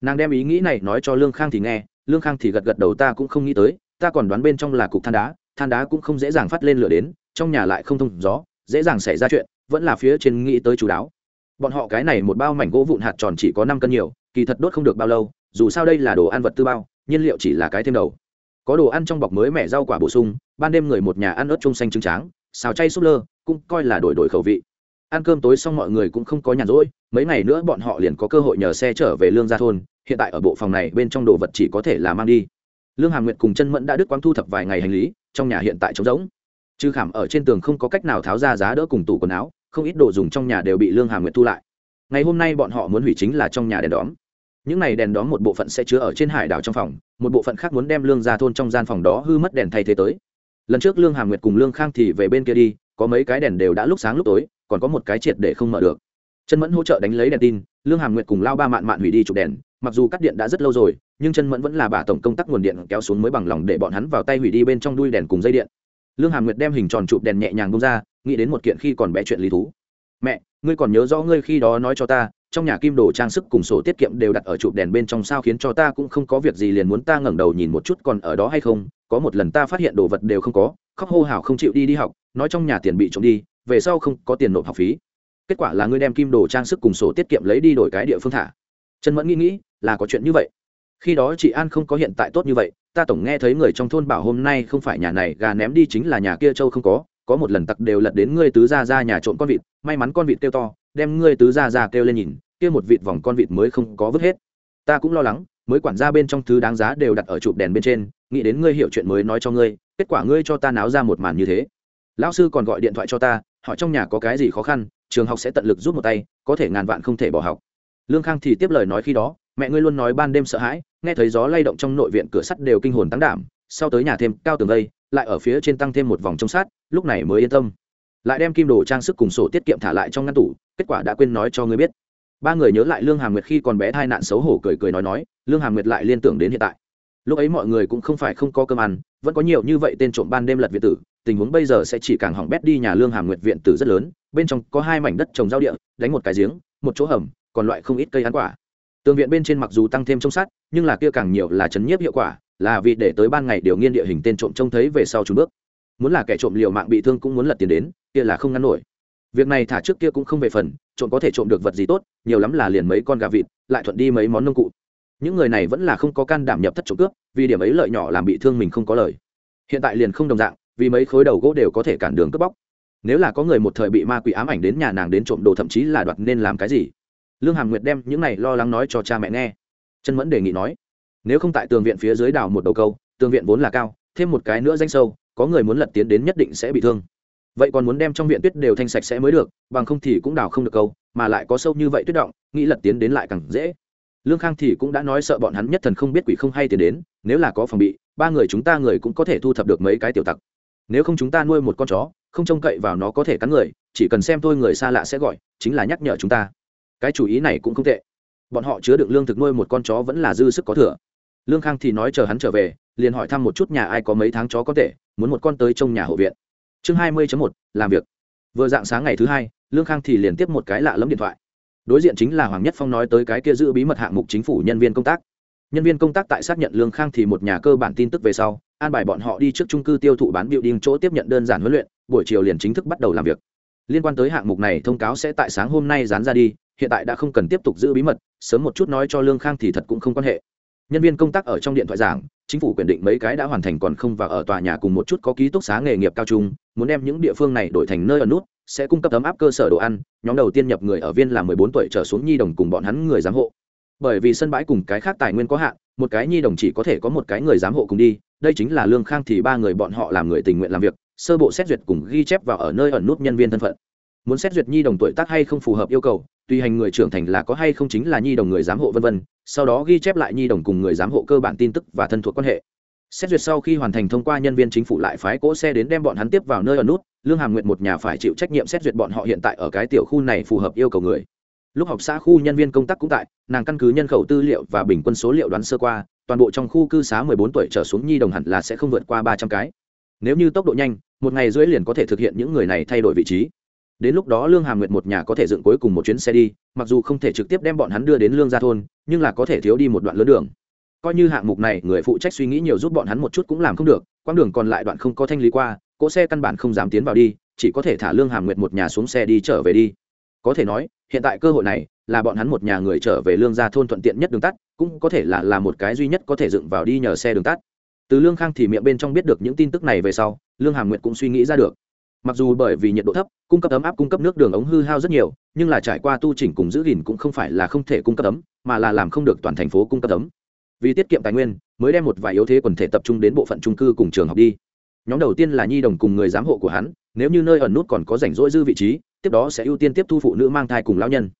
Nàng đem ý nghĩ này nói cho lương khang thì nghe, lương khang thì gật gật đầu ta cũng không nghĩ tới, ta còn đoán bên trong là cục than đá than đá cũng không dễ dàng phát lên lửa đến, trong nhà lại không thông gió, dễ dàng xảy ra chuyện, vẫn là phía trên nghĩ tới chú đáo. Bọn họ cái này một bao mảnh gỗ vụn hạt tròn chỉ có năm cân nhiều, kỳ thật đốt không được bao lâu, dù sao đây là đồ ăn vật tư bao, nhiên liệu chỉ là cái thêm đầu có đồ ăn trong bọc mới mẻ rau quả bổ sung, ban đêm người một nhà ăn ớt chung xanh trứng tráng, xào chay súp lơ, cũng coi là đổi đổi khẩu vị. Ăn cơm tối xong mọi người cũng không có nhàn rỗi, mấy ngày nữa bọn họ liền có cơ hội nhờ xe trở về lương gia thôn, hiện tại ở bộ phòng này bên trong đồ vật chỉ có thể là mang đi. Lương hàm nguyệt cùng chân mẫn đã đức quang thu thập vài ngày hành lý, trong nhà hiện tại trống rỗng. Chư khảm ở trên tường không có cách nào tháo ra giá đỡ cùng tủ quần áo, không ít đồ dùng trong nhà đều bị lương hàm nguyệt thu lại. Ngày hôm nay bọn họ muốn hủy chính là trong nhà đèn đóm. Những này đèn đóm một bộ phận sẽ chứa ở trên hải đảo trong phòng một bộ phận khác muốn đem lương ra thôn trong gian phòng đó hư mất đèn thay thế tới. Lần trước lương hà nguyệt cùng lương khang thì về bên kia đi, có mấy cái đèn đều đã lúc sáng lúc tối, còn có một cái triệt để không mở được. Chân mẫn hỗ trợ đánh lấy đèn tin, lương hàm nguyệt cùng lao ba mạn mạn hủy đi chụp đèn, mặc dù cắt điện đã rất lâu rồi, nhưng chân mẫn vẫn là bà tổng công tắc nguồn điện kéo xuống mới bằng lòng để bọn hắn vào tay hủy đi bên trong đuôi đèn cùng dây điện. Lương hàm nguyệt đem hình tròn chụp đèn nhẹ nhàng bông ra, nghĩ đến một kiện khi còn bé chuyện lý thú. Mẹ, ngươi còn nhớ rõ ngươi khi đó nói cho ta trong nhà kim đồ trang sức cùng sổ tiết kiệm đều đặt ở chụp đèn bên trong sao khiến cho ta cũng không có việc gì liền muốn ta ngẩng đầu nhìn một chút còn ở đó hay không, có một lần ta phát hiện đồ vật đều không có, khóc hô hào không chịu đi đi học, nói trong nhà tiền bị trộm đi, về sau không có tiền nộp học phí. Kết quả là ngươi đem kim đồ trang sức cùng sổ tiết kiệm lấy đi đổi cái địa phương thả. Trần mẫn nghĩ nghĩ, là có chuyện như vậy. Khi đó chị an không có hiện tại tốt như vậy, ta tổng nghe thấy người trong thôn bảo hôm nay không phải nhà này, gà ném đi chính là nhà kia châu không có có một lần tặc đều lật đến ngươi tứ ra ra nhà trộm con vịt, may mắn con vịt kêu to đem ngươi tứ ra ra kêu lên nhìn, kia một vịt vòng con vịt mới không có vứt hết. Ta cũng lo lắng, mới quản gia bên trong thứ đáng giá đều đặt ở chụp đèn bên trên, nghĩ đến ngươi hiểu chuyện mới nói cho ngươi, kết quả ngươi cho ta náo ra một màn như thế. Lão sư còn gọi điện thoại cho ta, hỏi trong nhà có cái gì khó khăn, trường học sẽ tận lực giúp một tay, có thể ngàn vạn không thể bỏ học. Lương khang thì tiếp lời nói khi đó, mẹ ngươi luôn nói ban đêm sợ hãi, nghe thấy gió lay động trong nội viện cửa sắt đều kinh hồn tăng đảm, sau tới nhà thêm cao tường vây, lại ở phía trên tăng thêm một vòng trông sát, lúc này mới yên tâm. Lại đem kim đồ trang sức cùng sổ tiết kiệm thả lại trong ngăn tủ kết quả đã quên nói cho ngươi biết. Ba người nhớ lại lương hàm nguyệt khi còn bé thai nạn xấu hổ cười cười nói nói, lương hàm nguyệt lại liên tưởng đến hiện tại. Lúc ấy mọi người cũng không phải không có cơm ăn, vẫn có nhiều như vậy tên trộm ban đêm lật viện tử, tình huống bây giờ sẽ chỉ càng hỏng bét đi nhà lương hàm nguyệt viện tử rất lớn, bên trong có hai mảnh đất trồng rau địa, đánh một cái giếng, một chỗ hầm, còn loại không ít cây ăn quả. Tường viện bên trên mặc dù tăng thêm trông sát, nhưng là kia càng nhiều là chấn nhiếp hiệu quả, là vì để tới ban ngày điều nghiên địa hình tên trộm trông thấy về sau trùn bước. Muốn là kẻ trộm liều mạng bị thương cũng muốn lật tiền đến, kia là không ngăn nổi việc này thả trước kia cũng không về phần, trộm có thể trộm được vật gì tốt, nhiều lắm là liền mấy con gà vịt, lại thuận đi mấy món nông cụ. Những người này vẫn là không có can đảm nhập thất trộm cướp, vì điểm ấy lợi nhỏ làm bị thương mình không có lời. Hiện tại liền không đồng dạng, vì mấy khối đầu gỗ đều có thể cản đường cướp bóc. Nếu là có người một thời bị ma quỷ ám ảnh đến nhà nàng đến trộm đồ thậm chí là đoạt nên làm cái gì? Lương hàm nguyệt đem những này lo lắng nói cho cha mẹ nghe. Chân mẫn đề nghị nói, nếu không tại tường viện phía dưới đào một đầu câu, tường viện vốn là cao, thêm một cái nữa danh sâu, có người muốn lật tiến đến nhất định sẽ bị thương vậy còn muốn đem trong viện tuyết đều thanh sạch sẽ mới được, bằng không thì cũng đào không được câu, mà lại có sâu như vậy tuyết động, nghĩ lật tiến đến lại càng dễ. Lương khang thì cũng đã nói sợ bọn hắn nhất thần không biết quỷ không hay tiền đến, nếu là có phòng bị, ba người chúng ta người cũng có thể thu thập được mấy cái tiểu tặc. Nếu không chúng ta nuôi một con chó, không trông cậy vào nó có thể cắn người, chỉ cần xem tôi người xa lạ sẽ gọi, chính là nhắc nhở chúng ta. Cái chủ ý này cũng không tệ. Bọn họ chứa đựng lương thực nuôi một con chó vẫn là dư sức có thừa. Lương khang thì nói chờ hắn trở về, liền hỏi thăm một chút nhà ai có mấy tháng chó có thể, muốn một con tới trong nhà hộ viện chương hai mươi một, làm việc. Vừa dạng sáng ngày thứ hai, lương khang thì liền tiếp một cái lạ lẫm điện thoại. Đối diện chính là hoàng nhất phong nói tới cái kia giữ bí mật hạng mục chính phủ nhân viên công tác. Nhân viên công tác tại xác nhận lương khang thì một nhà cơ bản tin tức về sau, an bài bọn họ đi trước trung cư tiêu thụ bán biểu đinh chỗ tiếp nhận đơn giản huấn luyện, buổi chiều liền chính thức bắt đầu làm việc. Liên quan tới hạng mục này thông cáo sẽ tại sáng hôm nay dán ra đi, hiện tại đã không cần tiếp tục giữ bí mật, sớm một chút nói cho lương khang thì thật cũng không quan hệ. Nhân viên công tác ở trong điện thoại giảng chính phủ quyền định mấy cái đã hoàn thành còn không và ở tòa nhà cùng một chút có ký túc xá nghề nghiệp cao trung, muốn đem những địa phương này đổi thành nơi ở nút, sẽ cung cấp tấm áp cơ sở đồ ăn, nhóm đầu tiên nhập người ở viên là mười bốn tuổi trở xuống nhi đồng cùng bọn hắn người giám hộ. Bởi vì sân bãi cùng cái khác tài nguyên có hạn, một cái nhi đồng chỉ có thể có một cái người giám hộ cùng đi, đây chính là lương khang thì ba người bọn họ làm người tình nguyện làm việc, sơ bộ xét duyệt cùng ghi chép vào ở nơi ẩn nút nhân viên thân phận muốn xét duyệt nhi đồng tuổi tác hay không phù hợp yêu cầu, tùy hành người trưởng thành là có hay không chính là nhi đồng người giám hộ vân vân, sau đó ghi chép lại nhi đồng cùng người giám hộ cơ bản tin tức và thân thuộc quan hệ. Xét duyệt sau khi hoàn thành thông qua nhân viên chính phủ lại phái cỗ xe đến đem bọn hắn tiếp vào nơi ở nút, lương hàm nguyện một nhà phải chịu trách nhiệm xét duyệt bọn họ hiện tại ở cái tiểu khu này phù hợp yêu cầu người. Lúc học xã khu nhân viên công tác cũng tại, nàng căn cứ nhân khẩu tư liệu và bình quân số liệu đoán sơ qua, toàn bộ trong khu cư xá 14 tuổi trở xuống nhi đồng hẳn là sẽ không vượt qua 300 cái. Nếu như tốc độ nhanh, một ngày rưỡi liền có thể thực hiện những người này thay đổi vị trí đến lúc đó lương hàm nguyệt một nhà có thể dựng cuối cùng một chuyến xe đi, mặc dù không thể trực tiếp đem bọn hắn đưa đến lương gia thôn, nhưng là có thể thiếu đi một đoạn lớn đường. Coi như hạng mục này, người phụ trách suy nghĩ nhiều giúp bọn hắn một chút cũng làm không được, quãng đường còn lại đoạn không có thanh lý qua, cỗ xe căn bản không dám tiến vào đi, chỉ có thể thả lương hàm nguyệt một nhà xuống xe đi trở về đi. Có thể nói, hiện tại cơ hội này, là bọn hắn một nhà người trở về lương gia thôn thuận tiện nhất đường tắt, cũng có thể là là một cái duy nhất có thể dựng vào đi nhờ xe đường tắt. Từ lương khang thì miệng bên trong biết được những tin tức này về sau, lương hàm nguyệt cũng suy nghĩ ra được mặc dù bởi vì nhiệt độ thấp, cung cấp ấm áp cung cấp nước đường ống hư hao rất nhiều, nhưng là trải qua tu chỉnh cùng giữ gìn cũng không phải là không thể cung cấp ấm, mà là làm không được toàn thành phố cung cấp ấm. Vì tiết kiệm tài nguyên, mới đem một vài yếu thế quần thể tập trung đến bộ phận trung cư cùng trường học đi. Nhóm đầu tiên là nhi đồng cùng người giám hộ của hắn, nếu như nơi ẩn nút còn có rảnh rỗi dư vị trí, tiếp đó sẽ ưu tiên tiếp thu phụ nữ mang thai cùng lão nhân.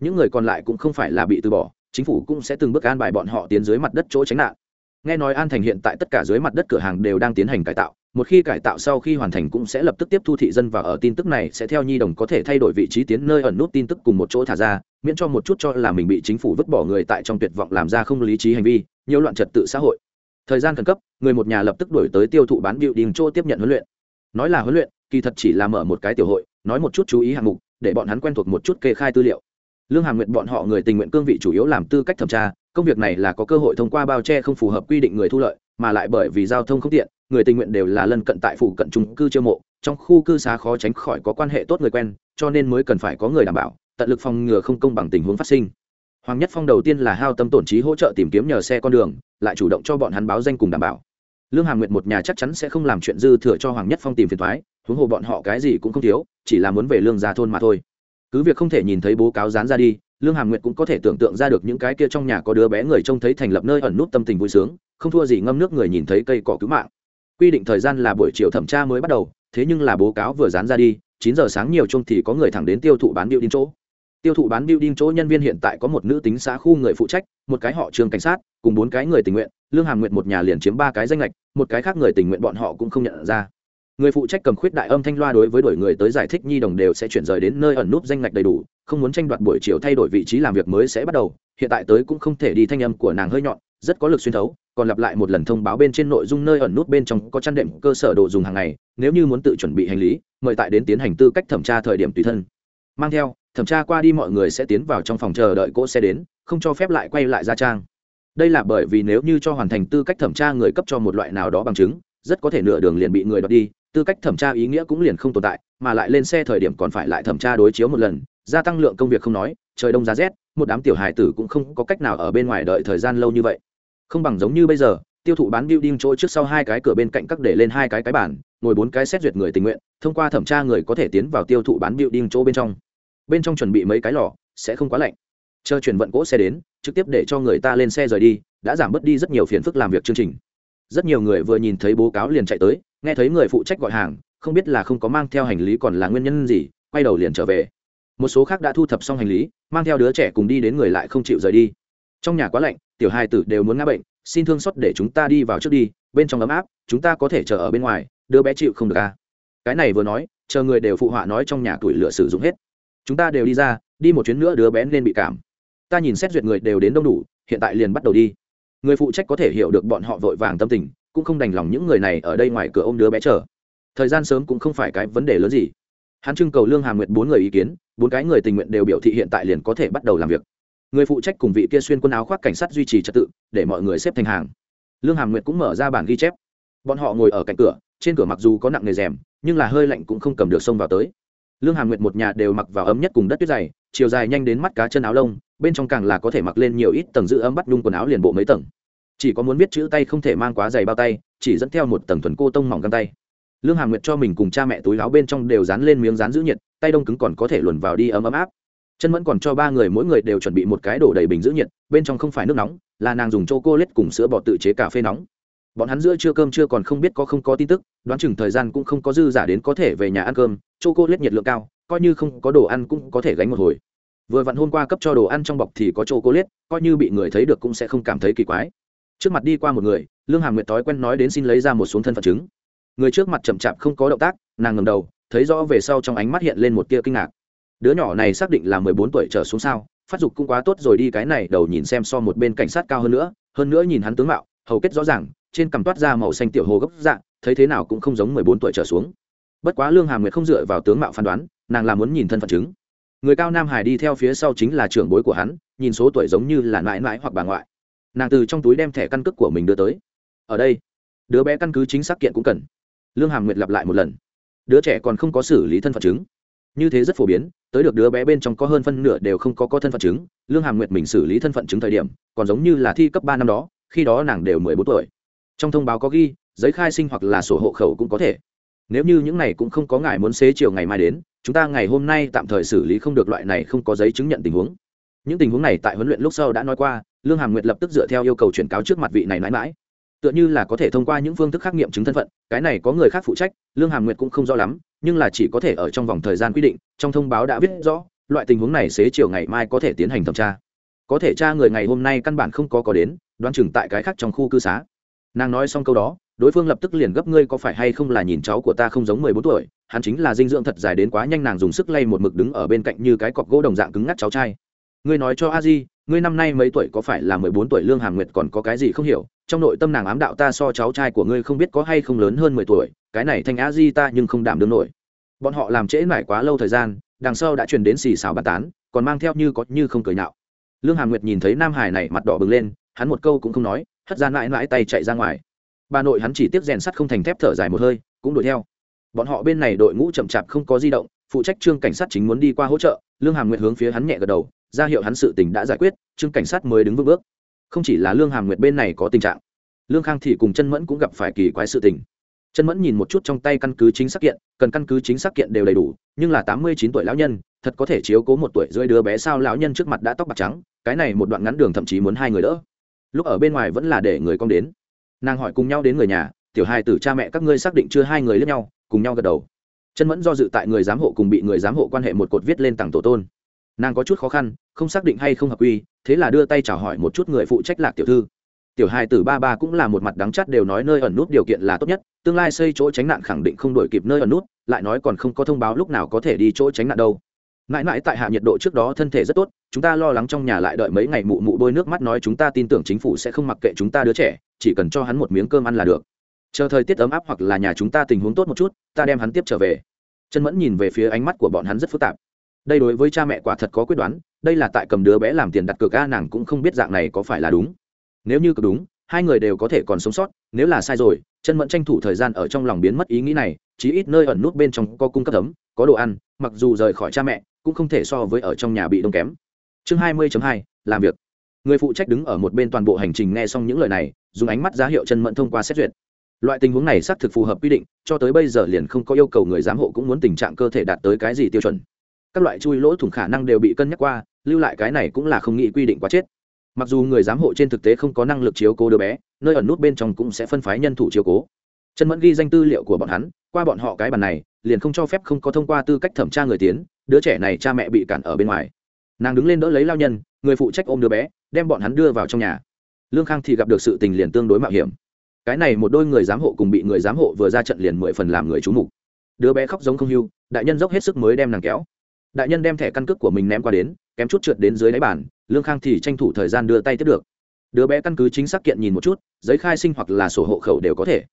Những người còn lại cũng không phải là bị từ bỏ, chính phủ cũng sẽ từng bước an bài bọn họ tiến dưới mặt đất chỗ tránh nạn. Nghe nói an thành hiện tại tất cả dưới mặt đất cửa hàng đều đang tiến hành cải tạo một khi cải tạo sau khi hoàn thành cũng sẽ lập tức tiếp thu thị dân và ở tin tức này sẽ theo nhi đồng có thể thay đổi vị trí tiến nơi ẩn nút tin tức cùng một chỗ thả ra, miễn cho một chút cho là mình bị chính phủ vứt bỏ người tại trong tuyệt vọng làm ra không lý trí hành vi, nhiều loạn trật tự xã hội. Thời gian khẩn cấp, người một nhà lập tức đổi tới tiêu thụ bán biểu đình chỗ tiếp nhận huấn luyện. Nói là huấn luyện, kỳ thật chỉ là mở một cái tiểu hội, nói một chút chú ý hạng mục, để bọn hắn quen thuộc một chút kê khai tư liệu. Lương hàm nguyện bọn họ người tình nguyện cương vị chủ yếu làm tư cách thẩm tra, công việc này là có cơ hội thông qua bao che không phù hợp quy định người thu lợi mà lại bởi vì giao thông không tiện, người tình nguyện đều là lân cận tại phủ cận trung cư chiêu mộ, trong khu cư xá khó tránh khỏi có quan hệ tốt người quen, cho nên mới cần phải có người đảm bảo, tận lực phòng ngừa không công bằng tình huống phát sinh. Hoàng nhất phong đầu tiên là hao tâm tổn trí hỗ trợ tìm kiếm nhờ xe con đường, lại chủ động cho bọn hắn báo danh cùng đảm bảo. Lương hàm nguyệt một nhà chắc chắn sẽ không làm chuyện dư thừa cho hoàng nhất phong tìm phiền thoái huống hồ bọn họ cái gì cũng không thiếu, chỉ là muốn về lương gia thôn mà thôi. Cứ việc không thể nhìn thấy bố cáo dán ra đi, lương hàm nguyệt cũng có thể tưởng tượng ra được những cái kia trong nhà có đứa bé người trông thấy thành lập nơi ẩn nút tâm tình vui sướng không thua gì ngâm nước người nhìn thấy cây cỏ cứu mạng. Quy định thời gian là buổi chiều thẩm tra mới bắt đầu, thế nhưng là bố cáo vừa dán ra đi, chín giờ sáng nhiều chung thì có người thẳng đến tiêu thụ bán điệu đinh chỗ. Tiêu thụ bán điệu đinh chỗ nhân viên hiện tại có một nữ tính xã khu người phụ trách, một cái họ trường cảnh sát, cùng bốn cái người tình nguyện, lương hàm nguyệt một nhà liền chiếm ba cái danh lệch một cái khác người tình nguyện bọn họ cũng không nhận ra. Người phụ trách cầm khuyết đại âm thanh loa đối với đổi người tới giải thích nhi đồng đều sẽ chuyển rời đến nơi ẩn núp danh ngạch đầy đủ, không muốn tranh đoạt buổi chiều thay đổi vị trí làm việc mới sẽ bắt đầu, hiện tại tới cũng không thể đi thanh âm của nàng hơi nhọn rất có lực xuyên thấu, còn lặp lại một lần thông báo bên trên nội dung nơi ẩn nút bên trong có chăn đệm cơ sở đồ dùng hàng ngày, nếu như muốn tự chuẩn bị hành lý, mời tại đến tiến hành tư cách thẩm tra thời điểm tùy thân. Mang theo, thẩm tra qua đi mọi người sẽ tiến vào trong phòng chờ đợi cỗ xe đến, không cho phép lại quay lại ra trang. Đây là bởi vì nếu như cho hoàn thành tư cách thẩm tra người cấp cho một loại nào đó bằng chứng, rất có thể nửa đường liền bị người đoạt đi, tư cách thẩm tra ý nghĩa cũng liền không tồn tại, mà lại lên xe thời điểm còn phải lại thẩm tra đối chiếu một lần, gia tăng lượng công việc không nói, trời đông giá rét, một đám tiểu hài tử cũng không có cách nào ở bên ngoài đợi thời gian lâu như vậy không bằng giống như bây giờ, tiêu thụ bán building chỗ trước sau hai cái cửa bên cạnh các để lên hai cái cái bản ngồi bốn cái xét duyệt người tình nguyện, thông qua thẩm tra người có thể tiến vào tiêu thụ bán building chỗ bên trong. Bên trong chuẩn bị mấy cái lò, sẽ không quá lạnh. Chờ chuyển vận cỗ xe đến, trực tiếp để cho người ta lên xe rời đi, đã giảm bớt đi rất nhiều phiền phức làm việc chương trình. Rất nhiều người vừa nhìn thấy bố cáo liền chạy tới, nghe thấy người phụ trách gọi hàng, không biết là không có mang theo hành lý còn là nguyên nhân gì, quay đầu liền trở về. Một số khác đã thu thập xong hành lý, mang theo đứa trẻ cùng đi đến người lại không chịu rời đi. Trong nhà quá lạnh tiểu hai tử đều muốn ngã bệnh, xin thương xót để chúng ta đi vào trước đi, bên trong ấm áp, chúng ta có thể chờ ở bên ngoài, đứa bé chịu không được à. cái này vừa nói, chờ người đều phụ họa nói trong nhà tuổi lửa sử dụng hết. Chúng ta đều đi ra, đi một chuyến nữa đứa bé nên bị cảm. Ta nhìn xét duyệt người đều đến đông đủ, hiện tại liền bắt đầu đi. Người phụ trách có thể hiểu được bọn họ vội vàng tâm tình, cũng không đành lòng những người này ở đây ngoài cửa ôm đứa bé chờ. Thời gian sớm cũng không phải cái vấn đề lớn gì. Hắn trưng cầu lương hà nguyệt bốn người ý kiến, bốn cái người tình nguyện đều biểu thị hiện tại liền có thể bắt đầu làm việc người phụ trách cùng vị kia xuyên quân áo khoác cảnh sát duy trì trật tự, để mọi người xếp thành hàng. Lương hàm nguyệt cũng mở ra bản ghi chép. Bọn họ ngồi ở cạnh cửa, trên cửa mặc dù có nặng nghề rèm, nhưng là hơi lạnh cũng không cầm được xông vào tới. Lương hàm nguyệt một nhà đều mặc vào ấm nhất cùng đất tuyết dày, chiều dài nhanh đến mắt cá chân áo lông, bên trong càng là có thể mặc lên nhiều ít tầng giữ ấm bắt nhung quần áo liền bộ mấy tầng. Chỉ có muốn biết chữ tay không thể mang quá dày bao tay, chỉ dẫn theo một tầng thuần cô tông mỏng găng tay. Lương hàm nguyệt cho mình cùng cha mẹ túi áo bên trong đều dán lên miếng dán giữ nhiệt, tay đông cứng còn có thể luồn vào đi ấm ấm áp chân mẫn còn cho ba người mỗi người đều chuẩn bị một cái đổ đầy bình giữ nhiệt, bên trong không phải nước nóng, là nàng dùng c h o cùng sữa bọt tự chế cà phê nóng. Bọn hắn giữa trưa cơm chưa còn không biết có không có tin tức, đoán chừng thời gian cũng không có dư giả đến có thể về nhà ăn cơm c h o nhiệt lượng cao, coi như không có đồ ăn cũng có thể gánh một hồi. Vừa vặn hôm qua cấp cho đồ ăn trong bọc thì có c h o coi như bị người thấy được cũng sẽ không cảm thấy kỳ quái. Trước mặt đi qua một người, lương hàm nguyệt thói quen nói đến xin lấy ra một xuống thân phận chứng. Người trước mặt chậm chạp không có động tác, nàng ngầm đầu, thấy rõ về sau trong ánh mắt hiện lên một tia kinh ngạc đứa nhỏ này xác định là mười bốn tuổi trở xuống sao? Phát dục cũng quá tốt rồi đi, cái này đầu nhìn xem so một bên cảnh sát cao hơn nữa hơn nữa nhìn hắn tướng mạo, hầu kết rõ ràng, trên cằm toát ra màu xanh tiểu hồ gốc dạng, thấy thế nào cũng không giống mười bốn tuổi trở xuống. Bất quá lương hàm nguyệt không dựa vào tướng mạo phán đoán, nàng là muốn nhìn thân phận chứng. Người cao nam hải đi theo phía sau chính là trưởng bối của hắn, nhìn số tuổi giống như là mãi mãi hoặc bà ngoại. Nàng từ trong túi đem thẻ căn cước của mình đưa tới. Ở đây, đứa bé căn cứ chính xác kiện cũng cần. Lương hàm nguyệt lặp lại một lần. Đứa trẻ còn không có xử lý thân phận chứng như thế rất phổ biến, tới được đứa bé bên trong có hơn phân nửa đều không có có thân phận chứng, lương hàm nguyệt mình xử lý thân phận chứng thời điểm, còn giống như là thi cấp ba năm đó, khi đó nàng đều mười bốn tuổi. Trong thông báo có ghi, giấy khai sinh hoặc là sổ hộ khẩu cũng có thể. Nếu như những này cũng không có ngài muốn xế chiều ngày mai đến, chúng ta ngày hôm nay tạm thời xử lý không được loại này không có giấy chứng nhận tình huống. Những tình huống này tại huấn luyện lúc sau đã nói qua, lương hàm nguyệt lập tức dựa theo yêu cầu chuyển cáo trước mặt vị này mãi mãi tựa như là có thể thông qua những phương thức khắc nghiệm chứng thân phận, cái này có người khác phụ trách, lương hàm nguyệt cũng không rõ lắm, nhưng là chỉ có thể ở trong vòng thời gian quy định, trong thông báo đã viết rõ, loại tình huống này xế chiều ngày mai có thể tiến hành thẩm tra. Có thể tra người ngày hôm nay căn bản không có có đến, đoán chừng tại cái khác trong khu cư xá. Nàng nói xong câu đó, đối phương lập tức liền gấp ngươi có phải hay không là nhìn cháu của ta không giống mười bốn tuổi, hắn chính là dinh dưỡng thật dài đến quá nhanh nàng dùng sức lay một mực đứng ở bên cạnh như cái cọc gỗ đồng dạng cứng ngắt cháu trai. Ngươi nói cho a di, ngươi năm nay mấy tuổi có phải là mười bốn tuổi lương hàm nguyệt còn có cái gì không hiểu trong nội tâm nàng ám đạo ta so cháu trai của ngươi không biết có hay không lớn hơn mười tuổi, cái này thanh á di ta nhưng không đảm đương nổi. Bọn họ làm trễ nải quá lâu thời gian, đằng sau đã truyền đến xì xào bàn tán, còn mang theo như có như không cười nhạo. Lương hàm nguyệt nhìn thấy nam hải này mặt đỏ bừng lên, hắn một câu cũng không nói, hất ra mãi mãi tay chạy ra ngoài. Bà nội hắn chỉ tiếp rèn sắt không thành thép thở dài một hơi, cũng đuổi theo. Bọn họ bên này đội ngũ chậm chạp không có di động, phụ trách trương cảnh sát chính muốn đi qua hỗ trợ, lương hàm nguyệt hướng phía hắn nhẹ gật đầu, ra hiệu hắn sự tình đã giải quyết, trương cảnh sát mới đứng vững bước không chỉ là lương hàm nguyệt bên này có tình trạng, lương khang thì cùng chân mẫn cũng gặp phải kỳ quái sự tình. chân mẫn nhìn một chút trong tay căn cứ chính xác kiện, cần căn cứ chính xác kiện đều đầy đủ, nhưng là tám mươi chín tuổi lão nhân, thật có thể chiếu cố một tuổi rưỡi đứa bé sao lão nhân trước mặt đã tóc bạc trắng, cái này một đoạn ngắn đường thậm chí muốn hai người đỡ. lúc ở bên ngoài vẫn là để người con đến. nàng hỏi cùng nhau đến người nhà, tiểu hai tử cha mẹ các ngươi xác định chưa hai người lẫn nhau, cùng nhau gật đầu. chân mẫn do dự tại người giám hộ cùng bị người giám hộ quan hệ một cột viết lên tặng tổ tôn nàng có chút khó khăn, không xác định hay không hợp quy, thế là đưa tay chào hỏi một chút người phụ trách lạc tiểu thư. Tiểu hai tử ba ba cũng là một mặt đắng chắt đều nói nơi ẩn nút điều kiện là tốt nhất, tương lai xây chỗ tránh nạn khẳng định không đổi kịp nơi ẩn nút, lại nói còn không có thông báo lúc nào có thể đi chỗ tránh nạn đâu. Mãi mãi tại hạ nhiệt độ trước đó thân thể rất tốt, chúng ta lo lắng trong nhà lại đợi mấy ngày mụ mụ bôi nước mắt nói chúng ta tin tưởng chính phủ sẽ không mặc kệ chúng ta đứa trẻ, chỉ cần cho hắn một miếng cơm ăn là được. Chờ thời tiết ấm áp hoặc là nhà chúng ta tình huống tốt một chút, ta đem hắn tiếp trở về. Chân mẫn nhìn về phía ánh mắt của bọn hắn rất phức tạp đây đối với cha mẹ quả thật có quyết đoán, đây là tại cầm đứa bé làm tiền đặt cược a, nàng cũng không biết dạng này có phải là đúng. Nếu như cực đúng, hai người đều có thể còn sống sót, nếu là sai rồi, chân mẫn tranh thủ thời gian ở trong lòng biến mất ý nghĩ này, chí ít nơi ẩn nút bên trong có cung cấp ấm, có đồ ăn, mặc dù rời khỏi cha mẹ, cũng không thể so với ở trong nhà bị đông kém. Chương hai mươi hai, làm việc. Người phụ trách đứng ở một bên toàn bộ hành trình nghe xong những lời này, dùng ánh mắt giá hiệu chân mẫn thông qua xét duyệt. Loại tình huống này xác thực phù hợp quy định, cho tới bây giờ liền không có yêu cầu người giám hộ cũng muốn tình trạng cơ thể đạt tới cái gì tiêu chuẩn các loại chui lỗ thủng khả năng đều bị cân nhắc qua, lưu lại cái này cũng là không nghĩ quy định quá chết. Mặc dù người giám hộ trên thực tế không có năng lực chiếu cố đứa bé, nơi ẩn nút bên trong cũng sẽ phân phái nhân thủ chiếu cố. Chân mẫn ghi danh tư liệu của bọn hắn, qua bọn họ cái bàn này, liền không cho phép không có thông qua tư cách thẩm tra người tiến, đứa trẻ này cha mẹ bị cản ở bên ngoài. Nàng đứng lên đỡ lấy lao nhân, người phụ trách ôm đứa bé, đem bọn hắn đưa vào trong nhà. Lương khang thì gặp được sự tình liền tương đối mạo hiểm. Cái này một đôi người giám hộ cùng bị người giám hộ vừa ra trận liền mười phần làm người trú mục. Đứa bé khóc giống không hưu, đại nhân dốc hết sức mới đem nàng kéo đại nhân đem thẻ căn cước của mình ném qua đến, kém chút trượt đến dưới đáy bàn, lương khang thì tranh thủ thời gian đưa tay tiếp được. Đứa bé căn cứ chính xác kiện nhìn một chút, giấy khai sinh hoặc là sổ hộ khẩu đều có thể.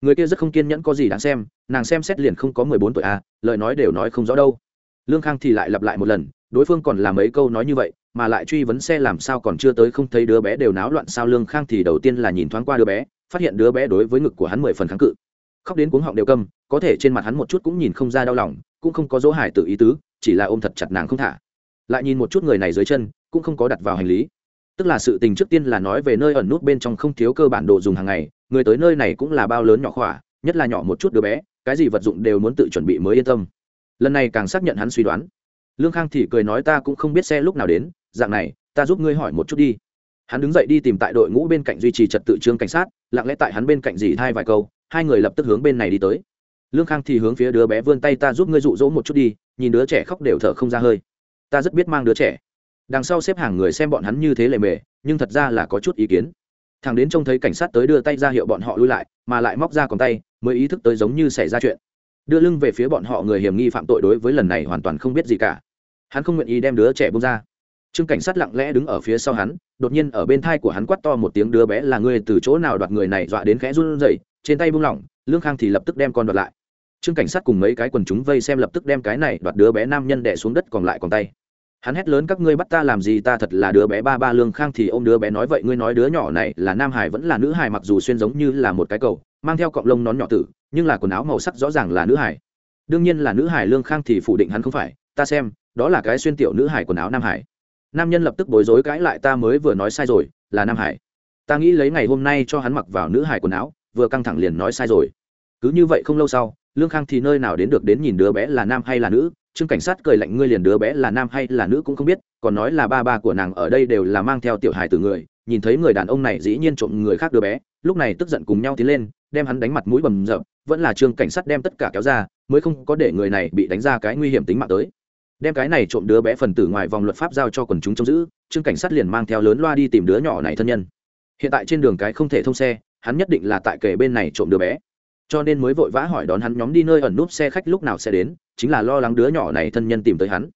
Người kia rất không kiên nhẫn có gì đáng xem, nàng xem xét liền không có mười bốn tuổi à lời nói đều nói không rõ đâu. Lương khang thì lại lặp lại một lần, đối phương còn làm mấy câu nói như vậy, mà lại truy vấn xe làm sao còn chưa tới không thấy đứa bé đều náo loạn sao. Lương khang thì đầu tiên là nhìn thoáng qua đứa bé, phát hiện đứa bé đối với ngực của hắn mười phần kháng cự khóc đến cuống họng đều câm, có thể trên mặt hắn một chút cũng nhìn không ra đau lòng, cũng không có dỗ hải tự ý tứ, chỉ là ôm thật chặt nàng không thả. Lại nhìn một chút người này dưới chân, cũng không có đặt vào hành lý. Tức là sự tình trước tiên là nói về nơi ẩn nút bên trong không thiếu cơ bản đồ dùng hàng ngày, người tới nơi này cũng là bao lớn nhỏ khỏa, nhất là nhỏ một chút đứa bé, cái gì vật dụng đều muốn tự chuẩn bị mới yên tâm. Lần này càng xác nhận hắn suy đoán. Lương khang thì cười nói ta cũng không biết xe lúc nào đến, dạng này, ta giúp ngươi hỏi một chút đi. Hắn đứng dậy đi tìm tại đội ngũ bên cạnh duy trì trật tự trương cảnh sát, lặng lẽ tại hắn bên cạnh dì thai vài câu hai người lập tức hướng bên này đi tới. Lương khang thì hướng phía đứa bé vươn tay ta giúp ngươi dụ dỗ một chút đi, nhìn đứa trẻ khóc đều thở không ra hơi. Ta rất biết mang đứa trẻ. Đằng sau xếp hàng người xem bọn hắn như thế lề mề, nhưng thật ra là có chút ý kiến. Thằng đến trông thấy cảnh sát tới đưa tay ra hiệu bọn họ lui lại, mà lại móc ra còn tay, mới ý thức tới giống như xảy ra chuyện. Đưa lưng về phía bọn họ người hiểm nghi phạm tội đối với lần này hoàn toàn không biết gì cả. Hắn không nguyện ý đem đứa trẻ bông ra. Trương cảnh sát lặng lẽ đứng ở phía sau hắn, đột nhiên ở bên thai của hắn quát to một tiếng, đứa bé là người từ chỗ nào đoạt người này? Dọa đến khẽ run rẩy trên tay buông lỏng, lương khang thì lập tức đem con đoạt lại. Trương cảnh sát cùng mấy cái quần chúng vây xem lập tức đem cái này đoạt đứa bé nam nhân đẻ xuống đất còn lại còn tay. Hắn hét lớn, các ngươi bắt ta làm gì? Ta thật là đứa bé ba ba. Lương khang thì ô m đứa bé nói, vậy ngươi nói đứa nhỏ này là nam hải vẫn là nữ hải mặc dù xuyên giống như là một cái cầu, mang theo cọng lông nón nhỏ tử, nhưng là quần áo màu sắc rõ ràng là nữ hải đương nhiên là nữ hải lương khang thì phủ định hắn không phải. Ta xem, đó là cái xuyên tiểu nữ hải quần áo nam hải nam nhân lập tức bối rối cãi lại ta mới vừa nói sai rồi, là nam hải ta nghĩ lấy ngày hôm nay cho hắn mặc vào nữ hải quần áo vừa căng thẳng liền nói sai rồi. Cứ như vậy không lâu sau, lương khang thì nơi nào đến được đến nhìn đứa bé là nam hay là nữ, trương cảnh sát cười lạnh ngươi liền đứa bé là nam hay là nữ cũng không biết, còn nói là ba ba của nàng ở đây đều là mang theo tiểu hài từ người, nhìn thấy người đàn ông này dĩ nhiên trộm người khác đứa bé, lúc này tức giận cùng nhau tiến lên, đem hắn đánh mặt mũi bầm rợp vẫn là trương cảnh sát đem tất cả kéo ra, mới không có để người này bị đánh ra cái nguy hiểm tính mạng tới. Đem cái này trộm đứa bé phần tử ngoài vòng luật pháp giao cho quần chúng trông giữ, trương cảnh sát liền mang theo lớn loa đi tìm đứa nhỏ này thân nhân. Hiện tại trên đường cái không thể thông xe hắn nhất định là tại kề bên này trộm đứa bé. Cho nên mới vội vã hỏi đón hắn nhóm đi nơi ẩn núp xe khách lúc nào sẽ đến, chính là lo lắng đứa nhỏ này thân nhân tìm tới hắn.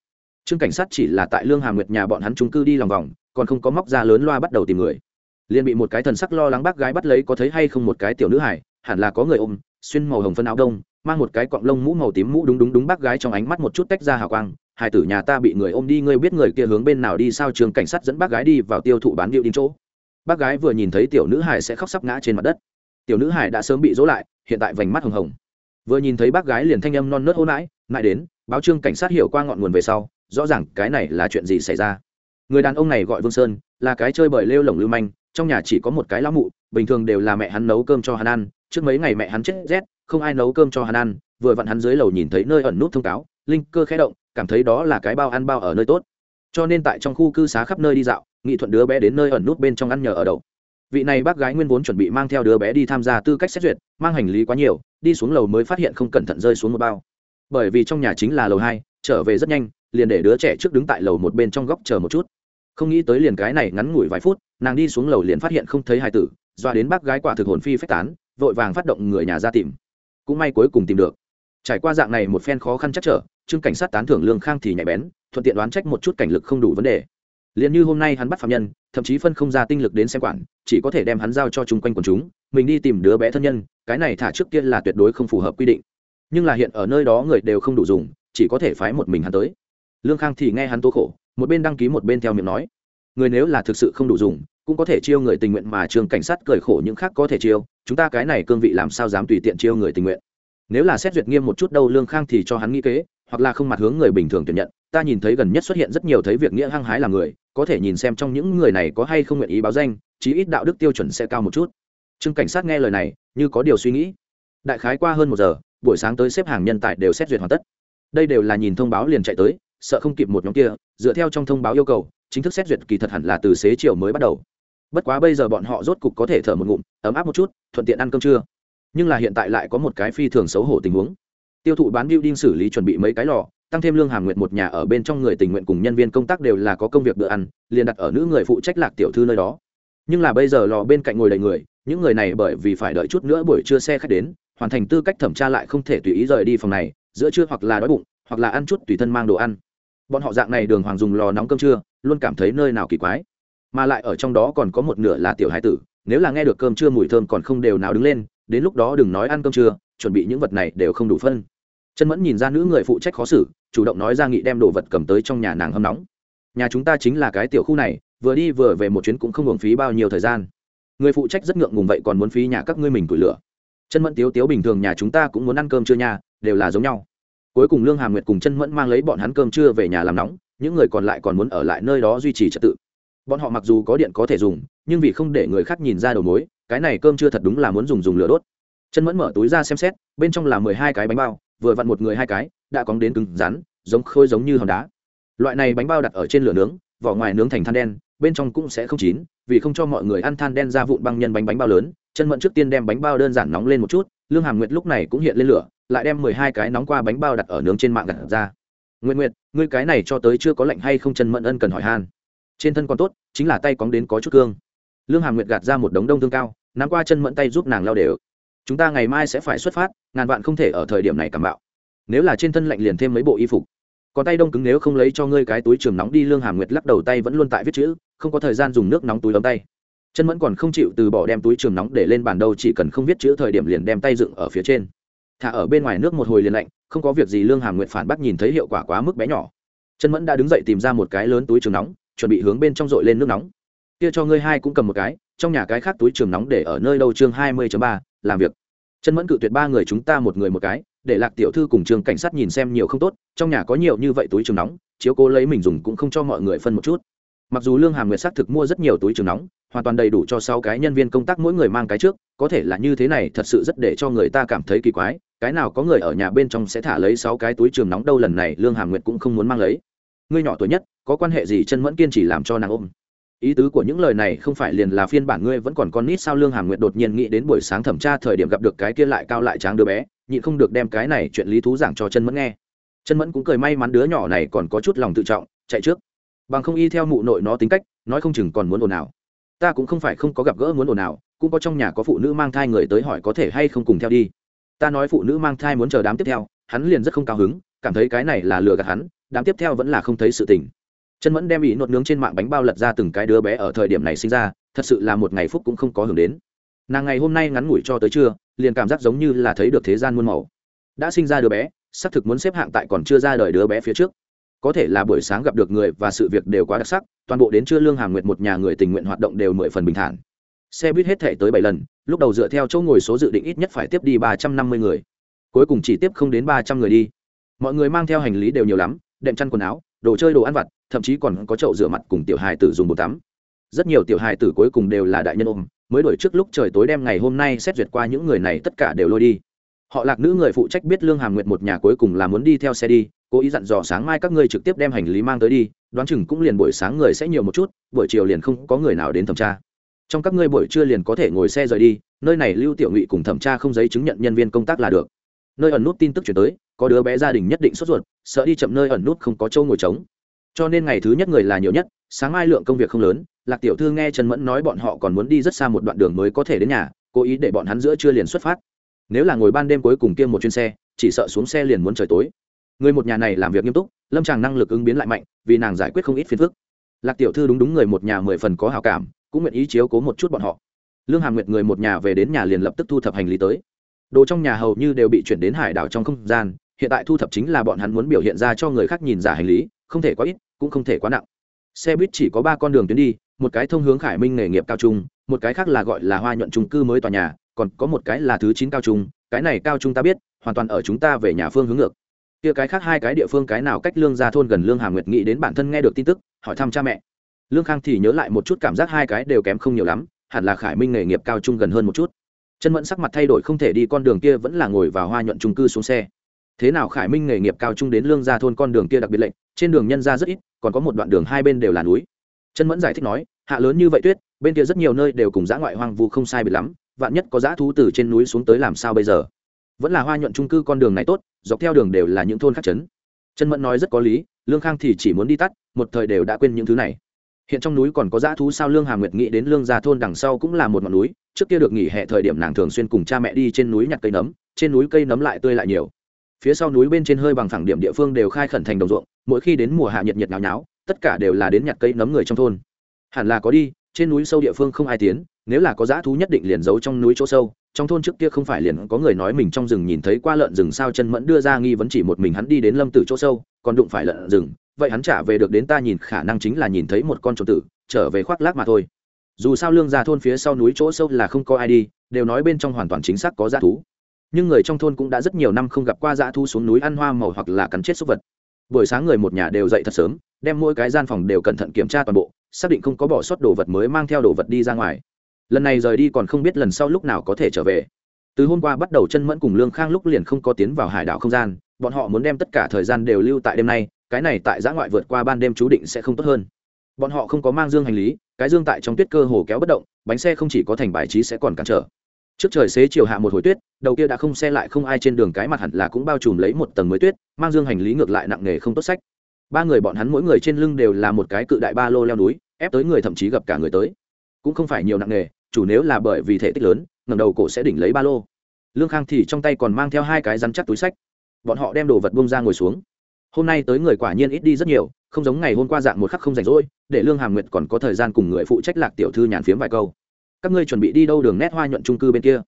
Chương cảnh sát chỉ là tại lương hà nguyệt nhà bọn hắn trung cư đi lòng vòng, còn không có móc ra lớn loa bắt đầu tìm người. Liền bị một cái thần sắc lo lắng bác gái bắt lấy có thấy hay không một cái tiểu nữ hải hẳn là có người ôm, xuyên màu hồng phân áo đông, mang một cái cọng lông mũ màu tím mũ đúng đúng đúng bác gái trong ánh mắt một chút tách ra hào quang. Hải tử nhà ta bị người ôm đi, ngươi biết người kia hướng bên nào đi, sao trường cảnh sát dẫn bác gái đi vào tiêu thụ bán điệu đi chỗ? Bác gái vừa nhìn thấy tiểu nữ hải sẽ khóc sắp ngã trên mặt đất. Tiểu nữ hải đã sớm bị dỗ lại, hiện tại vành mắt hồng hồng. Vừa nhìn thấy bác gái liền thanh âm non nớt hô mãi mãi đến, báo trương cảnh sát hiểu qua ngọn nguồn về sau, rõ ràng cái này là chuyện gì xảy ra. Người đàn ông này gọi vương sơn, là cái chơi bời lêu lồng lưu manh, trong nhà chỉ có một cái lão mụ, bình thường đều là mẹ hắn nấu cơm cho hắn ăn, trước mấy ngày mẹ hắn chết rét, không ai nấu cơm cho hắn ăn, vừa vặn hắn dưới lầu nhìn thấy nơi ẩn nút thông cáo, linh cơ khẽ động, cảm thấy đó là cái bao ăn bao ở nơi tốt. Cho nên tại trong khu cư xá khắp nơi đi dạo nghị thuận đứa bé đến nơi ẩn nút bên trong ăn nhờ ở đậu. Vị này bác gái nguyên vốn chuẩn bị mang theo đứa bé đi tham gia tư cách xét duyệt, mang hành lý quá nhiều, đi xuống lầu mới phát hiện không cẩn thận rơi xuống một bao. Bởi vì trong nhà chính là lầu hai, trở về rất nhanh, liền để đứa trẻ trước đứng tại lầu một bên trong góc chờ một chút. Không nghĩ tới liền cái này ngắn ngủi vài phút, nàng đi xuống lầu liền phát hiện không thấy hài tử, doa đến bác gái quả thực hồn phi phách tán, vội vàng phát động người nhà ra tìm. Cũng may cuối cùng tìm được. Trải qua dạng này một phen khó khăn chắc trở, trương cảnh sát tán thưởng lương khang thì nhạy bén, thuận tiện đoán trách một chút cảnh lực không đủ vấn đề liền như hôm nay hắn bắt phạm nhân, thậm chí phân không ra tinh lực đến xem quản, chỉ có thể đem hắn giao cho chung quanh quần chúng, mình đi tìm đứa bé thân nhân, cái này thả trước kia là tuyệt đối không phù hợp quy định. Nhưng là hiện ở nơi đó người đều không đủ dùng, chỉ có thể phái một mình hắn tới. Lương khang thì nghe hắn tố khổ, một bên đăng ký một bên theo miệng nói, người nếu là thực sự không đủ dùng, cũng có thể chiêu người tình nguyện mà trường cảnh sát cười khổ những khác có thể chiêu, chúng ta cái này cương vị làm sao dám tùy tiện chiêu người tình nguyện? Nếu là xét duyệt nghiêm một chút đâu, lương khang thì cho hắn nghĩ kế, hoặc là không mặt hướng người bình thường tuyển nhận ta nhìn thấy gần nhất xuất hiện rất nhiều thấy việc nghĩa hăng hái là người, có thể nhìn xem trong những người này có hay không nguyện ý báo danh, chí ít đạo đức tiêu chuẩn sẽ cao một chút. Trương cảnh sát nghe lời này, như có điều suy nghĩ. Đại khái qua hơn một giờ, buổi sáng tới xếp hàng nhân tài đều xét duyệt hoàn tất. Đây đều là nhìn thông báo liền chạy tới, sợ không kịp một nhóm kia, dựa theo trong thông báo yêu cầu, chính thức xét duyệt kỳ thật hẳn là từ xế chiều mới bắt đầu. Bất quá bây giờ bọn họ rốt cục có thể thở một ngụm, ấm áp một chút, thuận tiện ăn cơm trưa. Nhưng là hiện tại lại có một cái phi thường xấu hổ tình huống. Tiêu thụ bán building xử lý chuẩn bị mấy cái lò tăng thêm lương hàm nguyện một nhà ở bên trong người tình nguyện cùng nhân viên công tác đều là có công việc bữa ăn, liền đặt ở nữ người phụ trách lạc tiểu thư nơi đó. Nhưng là bây giờ lò bên cạnh ngồi đầy người, những người này bởi vì phải đợi chút nữa buổi trưa xe khách đến, hoàn thành tư cách thẩm tra lại không thể tùy ý rời đi phòng này, giữa trưa hoặc là đói bụng, hoặc là ăn chút tùy thân mang đồ ăn. Bọn họ dạng này đường hoàng dùng lò nóng cơm trưa, luôn cảm thấy nơi nào kỳ quái. Mà lại ở trong đó còn có một nửa là tiểu hải tử, nếu là nghe được cơm trưa mùi thơm còn không đều nào đứng lên, đến lúc đó đừng nói ăn cơm trưa, chuẩn bị những vật này đều không đủ phân chân mẫn nhìn ra nữ người phụ trách khó xử, chủ động nói ra nghị đem đồ vật cầm tới trong nhà nàng hâm nóng. Nhà chúng ta chính là cái tiểu khu này, vừa đi vừa về một chuyến cũng không hưởng phí bao nhiêu thời gian. Người phụ trách rất ngượng ngùng vậy còn muốn phí nhà các ngươi mình tuổi lửa. Chân mẫn tiếu tiếu bình thường nhà chúng ta cũng muốn ăn cơm trưa nhà đều là giống nhau. Cuối cùng lương Hà nguyệt cùng chân mẫn mang lấy bọn hắn cơm trưa về nhà làm nóng, những người còn lại còn muốn ở lại nơi đó duy trì trật tự. Bọn họ mặc dù có điện có thể dùng, nhưng vì không để người khác nhìn ra đầu mối, cái này cơm chưa thật đúng là muốn dùng dùng lửa đốt. Chân mẫn mở túi ra xem xét, bên trong là mười hai cái bánh bao vừa vặn một người hai cái, đã cóng đến cứng rắn, giống khôi giống như hòn đá. Loại này bánh bao đặt ở trên lửa nướng, vỏ ngoài nướng thành than đen, bên trong cũng sẽ không chín, vì không cho mọi người ăn than đen ra vụn băng nhân bánh bánh bao lớn, chân mẫn trước tiên đem bánh bao đơn giản nóng lên một chút, lương hàm nguyệt lúc này cũng hiện lên lửa, lại đem mười hai cái nóng qua bánh bao đặt ở nướng trên mạng gặt ra. Nguyện nguyệt, ngươi cái này cho tới chưa có lạnh hay không chân mẫn ân cần hỏi han. Trên thân còn tốt, chính là tay cóng đến có chút cương. Lương hàm nguyệt gạt ra một đống đông thương cao, nắm qua chân mẫn tay giúp nàng lao đều chúng ta ngày mai sẽ phải xuất phát, ngàn vạn không thể ở thời điểm này cảm bạo. Nếu là trên thân lạnh liền thêm mấy bộ y phục. Còn tay đông cứng nếu không lấy cho ngươi cái túi trường nóng đi, lương hàm nguyệt lắc đầu tay vẫn luôn tại viết chữ, không có thời gian dùng nước nóng túi ấm tay. Chân mẫn còn không chịu từ bỏ đem túi trường nóng để lên bàn đầu chỉ cần không viết chữ thời điểm liền đem tay dựng ở phía trên. Thả ở bên ngoài nước một hồi liền lạnh, không có việc gì, lương hàm nguyệt phản bác nhìn thấy hiệu quả quá mức bé nhỏ. Chân mẫn đã đứng dậy tìm ra một cái lớn túi trường nóng, chuẩn bị hướng bên trong dội lên nước nóng. Kia cho ngươi hai cũng cầm một cái, trong nhà cái khác túi trường nóng để ở nơi đâu chương hai mươi ba làm việc. Chân mẫn cự tuyệt ba người chúng ta một người một cái, để lạc tiểu thư cùng trường cảnh sát nhìn xem nhiều không tốt, trong nhà có nhiều như vậy túi trường nóng, chiếu cố lấy mình dùng cũng không cho mọi người phân một chút. Mặc dù lương hàm nguyệt xác thực mua rất nhiều túi trường nóng, hoàn toàn đầy đủ cho sáu cái nhân viên công tác mỗi người mang cái trước, có thể là như thế này thật sự rất để cho người ta cảm thấy kỳ quái, cái nào có người ở nhà bên trong sẽ thả lấy sáu cái túi trường nóng đâu lần này lương hàm nguyệt cũng không muốn mang lấy. Ngươi nhỏ tuổi nhất, có quan hệ gì chân mẫn kiên trì làm cho nàng ôm? Ý tứ của những lời này không phải liền là phiên bản ngươi vẫn còn con nít sao lương hàm nguyệt đột nhiên nghĩ đến buổi sáng thẩm tra thời điểm gặp được cái kia lại cao lại tráng đứa bé, nhịn không được đem cái này chuyện lý thú giảng cho chân mẫn nghe. Chân mẫn cũng cười may mắn đứa nhỏ này còn có chút lòng tự trọng, chạy trước. Bằng không y theo mụ nội nó tính cách, nói không chừng còn muốn ồn ào. Ta cũng không phải không có gặp gỡ muốn ồn ào, cũng có trong nhà có phụ nữ mang thai người tới hỏi có thể hay không cùng theo đi. Ta nói phụ nữ mang thai muốn chờ đám tiếp theo, hắn liền rất không cao hứng, cảm thấy cái này là lừa gạt hắn, đám tiếp theo vẫn là không thấy sự tình chân mẫn đem ý nốt nướng trên mạng bánh bao lật ra từng cái đứa bé ở thời điểm này sinh ra, thật sự là một ngày phúc cũng không có hưởng đến. Nàng ngày hôm nay ngắn ngủi cho tới trưa, liền cảm giác giống như là thấy được thế gian muôn màu. Đã sinh ra đứa bé, xác thực muốn xếp hạng tại còn chưa ra đời đứa bé phía trước. Có thể là buổi sáng gặp được người và sự việc đều quá đặc sắc, toàn bộ đến trưa lương hàm nguyệt một nhà người tình nguyện hoạt động đều mười phần bình thản. Xe buýt hết thể tới bảy lần, lúc đầu dựa theo chỗ ngồi số dự định ít nhất phải tiếp đi ba trăm năm mươi người. Cuối cùng chỉ tiếp không đến ba trăm người đi. Mọi người mang theo hành lý đều nhiều lắm, đệm chăn quần áo, đồ chơi đồ ăn vặt thậm chí còn có chậu rửa mặt cùng tiểu hài tử dùng bột tắm. Rất nhiều tiểu hài tử cuối cùng đều là đại nhân ôm, mới đổi trước lúc trời tối đem ngày hôm nay xét duyệt qua những người này tất cả đều lôi đi. Họ lạc nữ người phụ trách biết lương hàm nguyệt một nhà cuối cùng là muốn đi theo xe đi, cố ý dặn dò sáng mai các ngươi trực tiếp đem hành lý mang tới đi, đoán chừng cũng liền buổi sáng người sẽ nhiều một chút, buổi chiều liền không có người nào đến thẩm tra. Trong các ngươi buổi trưa liền có thể ngồi xe rời đi, nơi này lưu tiểu ngụy cùng thẩm tra không giấy chứng nhận nhân viên công tác là được. Nơi ẩn nút tin tức chuyển tới, có đứa bé gia đình nhất định sốt ruột, sợ đi chậm nơi ẩn nút không có chỗ ngồi trống cho nên ngày thứ nhất người là nhiều nhất, sáng mai lượng công việc không lớn, lạc tiểu thư nghe trần mẫn nói bọn họ còn muốn đi rất xa một đoạn đường mới có thể đến nhà, cố ý để bọn hắn giữa trưa liền xuất phát. Nếu là ngồi ban đêm cuối cùng kia một chuyến xe, chỉ sợ xuống xe liền muốn trời tối. Người một nhà này làm việc nghiêm túc, lâm tràng năng lực ứng biến lại mạnh, vì nàng giải quyết không ít phiền phức. Lạc tiểu thư đúng đúng người một nhà mười phần có hào cảm, cũng nguyện ý chiếu cố một chút bọn họ. Lương hàm nguyệt người một nhà về đến nhà liền lập tức thu thập hành lý tới. Đồ trong nhà hầu như đều bị chuyển đến hải đảo trong không gian, hiện tại thu thập chính là bọn hắn muốn biểu hiện ra cho người khác nhìn giả hành lý, không thể quá ít cũng không thể quá nặng. Xe buýt chỉ có ba con đường tuyến đi, một cái thông hướng khải minh nghề nghiệp cao trung, một cái khác là gọi là hoa nhuận trung cư mới tòa nhà, còn có một cái là thứ chín cao trung, cái này cao trung ta biết, hoàn toàn ở chúng ta về nhà phương hướng ngược. Kia cái khác hai cái địa phương cái nào cách lương ra thôn gần lương hà nguyệt nghĩ đến bản thân nghe được tin tức, hỏi thăm cha mẹ. Lương khang thì nhớ lại một chút cảm giác hai cái đều kém không nhiều lắm, hẳn là khải minh nghề nghiệp cao trung gần hơn một chút. Chân mẫn sắc mặt thay đổi không thể đi con đường kia vẫn là ngồi vào hoa nhuận trung cư xuống xe thế nào khải minh nghề nghiệp cao trung đến lương gia thôn con đường kia đặc biệt lệnh, trên đường nhân ra rất ít, còn có một đoạn đường hai bên đều là núi. Chân mẫn giải thích nói, hạ lớn như vậy tuyết, bên kia rất nhiều nơi đều cùng dã ngoại hoang vu không sai biệt lắm, vạn nhất có dã thú từ trên núi xuống tới làm sao bây giờ? Vẫn là hoa nhuận trung cư con đường này tốt, dọc theo đường đều là những thôn khắc chấn. Chân mẫn nói rất có lý, lương khang thì chỉ muốn đi tắt, một thời đều đã quên những thứ này. Hiện trong núi còn có dã thú sao lương hà nguyệt nghĩ đến lương gia thôn đằng sau cũng là một ngọn núi, trước kia được nghỉ hè thời điểm nàng thường xuyên cùng cha mẹ đi trên núi nhặt cây nấm, trên núi cây nấm lại tươi lại nhiều phía sau núi bên trên hơi bằng phẳng điểm địa phương đều khai khẩn thành đồng ruộng, mỗi khi đến mùa hạ nhiệt nhiệt náo nháo tất cả đều là đến nhặt cây nấm người trong thôn. Hẳn là có đi, trên núi sâu địa phương không ai tiến, nếu là có dã thú nhất định liền giấu trong núi chỗ sâu, trong thôn trước kia không phải liền có người nói mình trong rừng nhìn thấy qua lợn rừng sao chân mẫn đưa ra nghi vấn chỉ một mình hắn đi đến lâm tử chỗ sâu, còn đụng phải lợn rừng, vậy hắn trả về được đến ta nhìn khả năng chính là nhìn thấy một con trộm tử, trở về khoác lác mà thôi. Dù sao lương ra thôn phía sau núi chỗ sâu là không có ai đi, đều nói bên trong hoàn toàn chính xác có dã thú nhưng người trong thôn cũng đã rất nhiều năm không gặp qua dã thu xuống núi ăn hoa màu hoặc là cắn chết súc vật. Buổi sáng người một nhà đều dậy thật sớm, đem mỗi cái gian phòng đều cẩn thận kiểm tra toàn bộ, xác định không có bỏ sót đồ vật mới mang theo đồ vật đi ra ngoài. Lần này rời đi còn không biết lần sau lúc nào có thể trở về. Từ hôm qua bắt đầu chân mẫn cùng lương khang lúc liền không có tiến vào hải đảo không gian, bọn họ muốn đem tất cả thời gian đều lưu tại đêm nay, cái này tại giã ngoại vượt qua ban đêm chú định sẽ không tốt hơn. Bọn họ không có mang dương hành lý, cái dương tại trong tuyết cơ hồ kéo bất động, bánh xe không chỉ có thành bài trí sẽ còn cản trở trước trời xế chiều hạ một hồi tuyết, đầu kia đã không xe lại không ai trên đường cái mặt hẳn là cũng bao trùm lấy một tầng mới tuyết, mang dương hành lý ngược lại nặng nề không tốt sách. Ba người bọn hắn mỗi người trên lưng đều là một cái cự đại ba lô leo núi, ép tới người thậm chí gặp cả người tới. Cũng không phải nhiều nặng nề, chủ nếu là bởi vì thể tích lớn ngầm đầu cổ sẽ đỉnh lấy ba lô. Lương khang thì trong tay còn mang theo hai cái rắn chắc túi sách. Bọn họ đem đồ vật bông ra ngồi xuống. Hôm nay tới người quả nhiên ít đi rất nhiều, không giống ngày hôm qua dạng một khắc không rảnh rỗi, để lương hàm nguyệt còn có thời gian cùng người phụ trách lạc tiểu thư nhàn phiếm vài câu các ngươi chuẩn bị đi đâu đường nét hoa nhuận trung cư bên kia?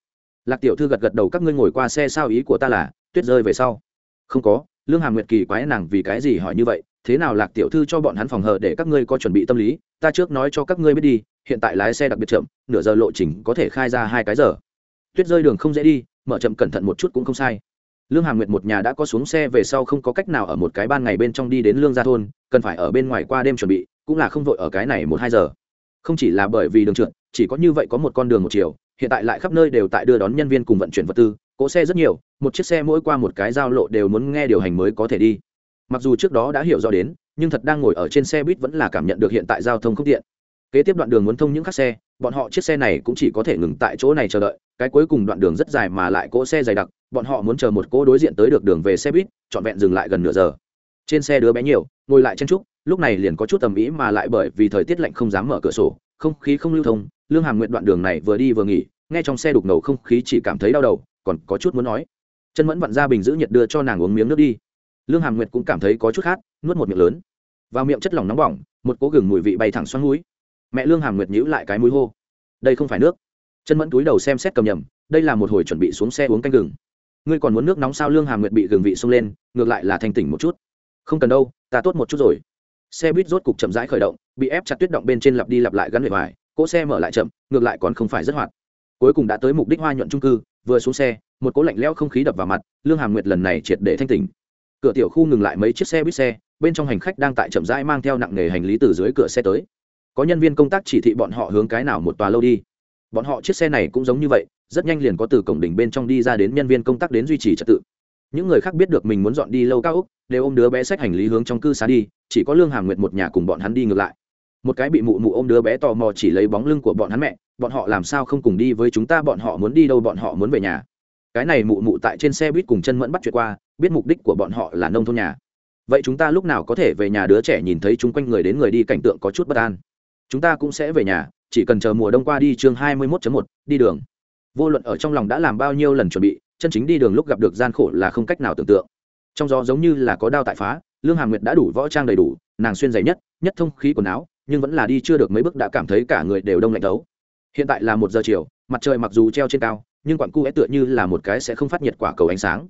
Lạc tiểu thư gật gật đầu, các ngươi ngồi qua xe sao ý của ta là, tuyết rơi về sau. Không có, lương hàm nguyệt kỳ quái nàng vì cái gì hỏi như vậy, thế nào lạc tiểu thư cho bọn hắn phòng hờ để các ngươi có chuẩn bị tâm lý, ta trước nói cho các ngươi biết đi, hiện tại lái xe đặc biệt chậm, nửa giờ lộ trình có thể khai ra hai cái giờ. Tuyết rơi đường không dễ đi, mở chậm cẩn thận một chút cũng không sai. Lương hàm nguyệt một nhà đã có xuống xe về sau không có cách nào ở một cái ban ngày bên trong đi đến lương gia thôn, cần phải ở bên ngoài qua đêm chuẩn bị, cũng là không vội ở cái này một hai giờ. Không chỉ là bởi vì đường trượt chỉ có như vậy có một con đường một chiều, hiện tại lại khắp nơi đều tại đưa đón nhân viên cùng vận chuyển vật tư, cỗ xe rất nhiều, một chiếc xe mỗi qua một cái giao lộ đều muốn nghe điều hành mới có thể đi. Mặc dù trước đó đã hiểu rõ đến, nhưng thật đang ngồi ở trên xe buýt vẫn là cảm nhận được hiện tại giao thông không tiện. Kế tiếp đoạn đường muốn thông những các xe, bọn họ chiếc xe này cũng chỉ có thể ngừng tại chỗ này chờ đợi, cái cuối cùng đoạn đường rất dài mà lại cỗ xe dày đặc, bọn họ muốn chờ một cỗ đối diện tới được đường về xe buýt, trọn vẹn dừng lại gần nửa giờ. Trên xe đứa bé nhiều, ngồi lại chen trúc lúc này liền có chút tầm ý mà lại bởi vì thời tiết lạnh không dám mở cửa sổ không khí không lưu thông, lương hàm nguyện đoạn đường này vừa đi vừa nghỉ, nghe trong xe đục ngầu không khí chỉ cảm thấy đau đầu, còn có chút muốn nói. Chân mẫn vặn ra bình giữ nhiệt đưa cho nàng uống miếng nước đi. Lương hàm nguyệt cũng cảm thấy có chút khát, nuốt một miệng lớn. Vào miệng chất lỏng nóng bỏng, một cố gừng mùi vị bay thẳng xoắn núi. Mẹ lương hàm nguyệt nhíu lại cái mũi hô. Đây không phải nước. Chân mẫn túi đầu xem xét cầm nhầm, đây là một hồi chuẩn bị xuống xe uống canh gừng. Ngươi còn muốn nước nóng sao? Lương hàm nguyệt bị gừng vị xông lên, ngược lại là thành tỉnh một chút. Không cần đâu, ta tốt một chút rồi xe buýt rốt cục chậm rãi khởi động, bị ép chặt tuyết động bên trên lặp đi lặp lại gắn lệ hoài cỗ xe mở lại chậm, ngược lại còn không phải rất hoạt. Cuối cùng đã tới mục đích hoa nhuận trung cư, vừa xuống xe, một cỗ lạnh lẽo không khí đập vào mặt, lương hàm nguyệt lần này triệt để thanh tỉnh. Cửa tiểu khu ngừng lại mấy chiếc xe buýt xe, bên trong hành khách đang tại chậm rãi mang theo nặng nghề hành lý từ dưới cửa xe tới. Có nhân viên công tác chỉ thị bọn họ hướng cái nào một tòa lâu đi. Bọn họ chiếc xe này cũng giống như vậy, rất nhanh liền có từ cổng đỉnh bên trong đi ra đến nhân viên công tác đến duy trì trật tự những người khác biết được mình muốn dọn đi lâu cao úc đều ôm đứa bé xách hành lý hướng trong cư xá đi, chỉ có lương hàm nguyệt một nhà cùng bọn hắn đi ngược lại. Một cái bị mụ mụ ôm đứa bé tò mò chỉ lấy bóng lưng của bọn hắn mẹ, bọn họ làm sao không cùng đi với chúng ta, bọn họ muốn đi đâu, bọn họ muốn về nhà? Cái này mụ mụ tại trên xe buýt cùng chân mẫn bắt chuyện qua, biết mục đích của bọn họ là nông thôn nhà. Vậy chúng ta lúc nào có thể về nhà? Đứa trẻ nhìn thấy chúng quanh người đến người đi, cảnh tượng có chút bất an. Chúng ta cũng sẽ về nhà, chỉ cần chờ mùa đông qua đi, chương hai mươi 21 một, đi đường. Vô luận ở trong lòng đã làm bao nhiêu lần chuẩn bị chân chính đi đường lúc gặp được gian khổ là không cách nào tưởng tượng. Trong gió giống như là có đao tại phá, lương hàm nguyệt đã đủ võ trang đầy đủ, nàng xuyên dày nhất nhất thông khí quần áo, nhưng vẫn là đi chưa được mấy bước đã cảm thấy cả người đều đông lạnh thấu. Hiện tại là một giờ chiều, mặt trời mặc dù treo trên cao, nhưng quặng cu é tựa như là một cái sẽ không phát nhiệt quả cầu ánh sáng.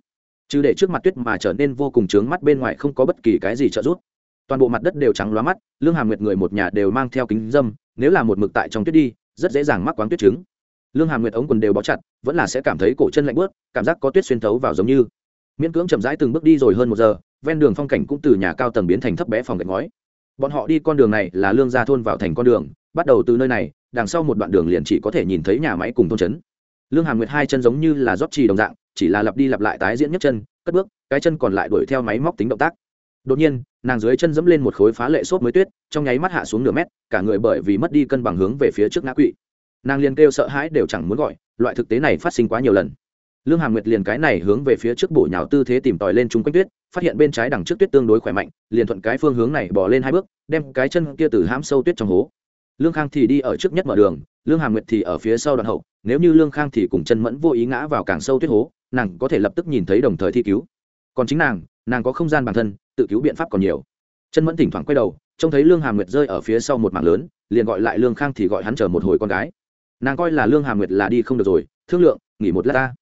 Chứ để trước mặt tuyết mà trở nên vô cùng trướng mắt bên ngoài không có bất kỳ cái gì trợ giúp. Toàn bộ mặt đất đều trắng loá mắt, lương hàm nguyệt người một nhà đều mang theo kính dâm, nếu là một mực tại trong tuyết đi, rất dễ dàng mắc quáng tuyết trứng lương hàm nguyệt ống quần đều bó chặt, vẫn là sẽ cảm thấy cổ chân lạnh bớt cảm giác có tuyết xuyên thấu vào giống như. Miễn cưỡng chậm rãi từng bước đi rồi hơn một giờ, ven đường phong cảnh cũng từ nhà cao tầng biến thành thấp bé phòng gạch ngói. Bọn họ đi con đường này là lương gia thôn vào thành con đường, bắt đầu từ nơi này, đằng sau một đoạn đường liền chỉ có thể nhìn thấy nhà máy cùng thôn trấn. Lương hàm nguyệt hai chân giống như là rót trì đồng dạng, chỉ là lặp đi lặp lại tái diễn nhất chân, cất bước, cái chân còn lại đuổi theo máy móc tính động tác. Đột nhiên, nàng dưới chân dẫm lên một khối phá lệ xốp mới tuyết, trong nháy mắt hạ xuống nửa mét, cả người bởi vì mất đi cân bằng hướng về phía trước ngã quỵ nàng liền kêu sợ hãi đều chẳng muốn gọi, loại thực tế này phát sinh quá nhiều lần. Lương hàm nguyệt liền cái này hướng về phía trước bổ nhào tư thế tìm tòi lên chung quanh tuyết, phát hiện bên trái đằng trước tuyết tương đối khỏe mạnh, liền thuận cái phương hướng này bỏ lên hai bước, đem cái chân kia từ hãm sâu tuyết trong hố. Lương khang thì đi ở trước nhất mở đường, lương hàm nguyệt thì ở phía sau đoạn hậu, nếu như lương khang thì cùng chân mẫn vô ý ngã vào càng sâu tuyết hố, nàng có thể lập tức nhìn thấy đồng thời thi cứu. Còn chính nàng nàng có không gian bản thân, tự cứu biện pháp còn nhiều. Chân mẫn thỉnh thoảng quay đầu, trông thấy lương hàm nguyệt rơi ở phía sau một mảng lớn, liền gọi lại lương khang thì gọi hắn chờ một hồi con gái nàng coi là lương hà nguyệt là đi không được rồi thương lượng nghỉ một lát ta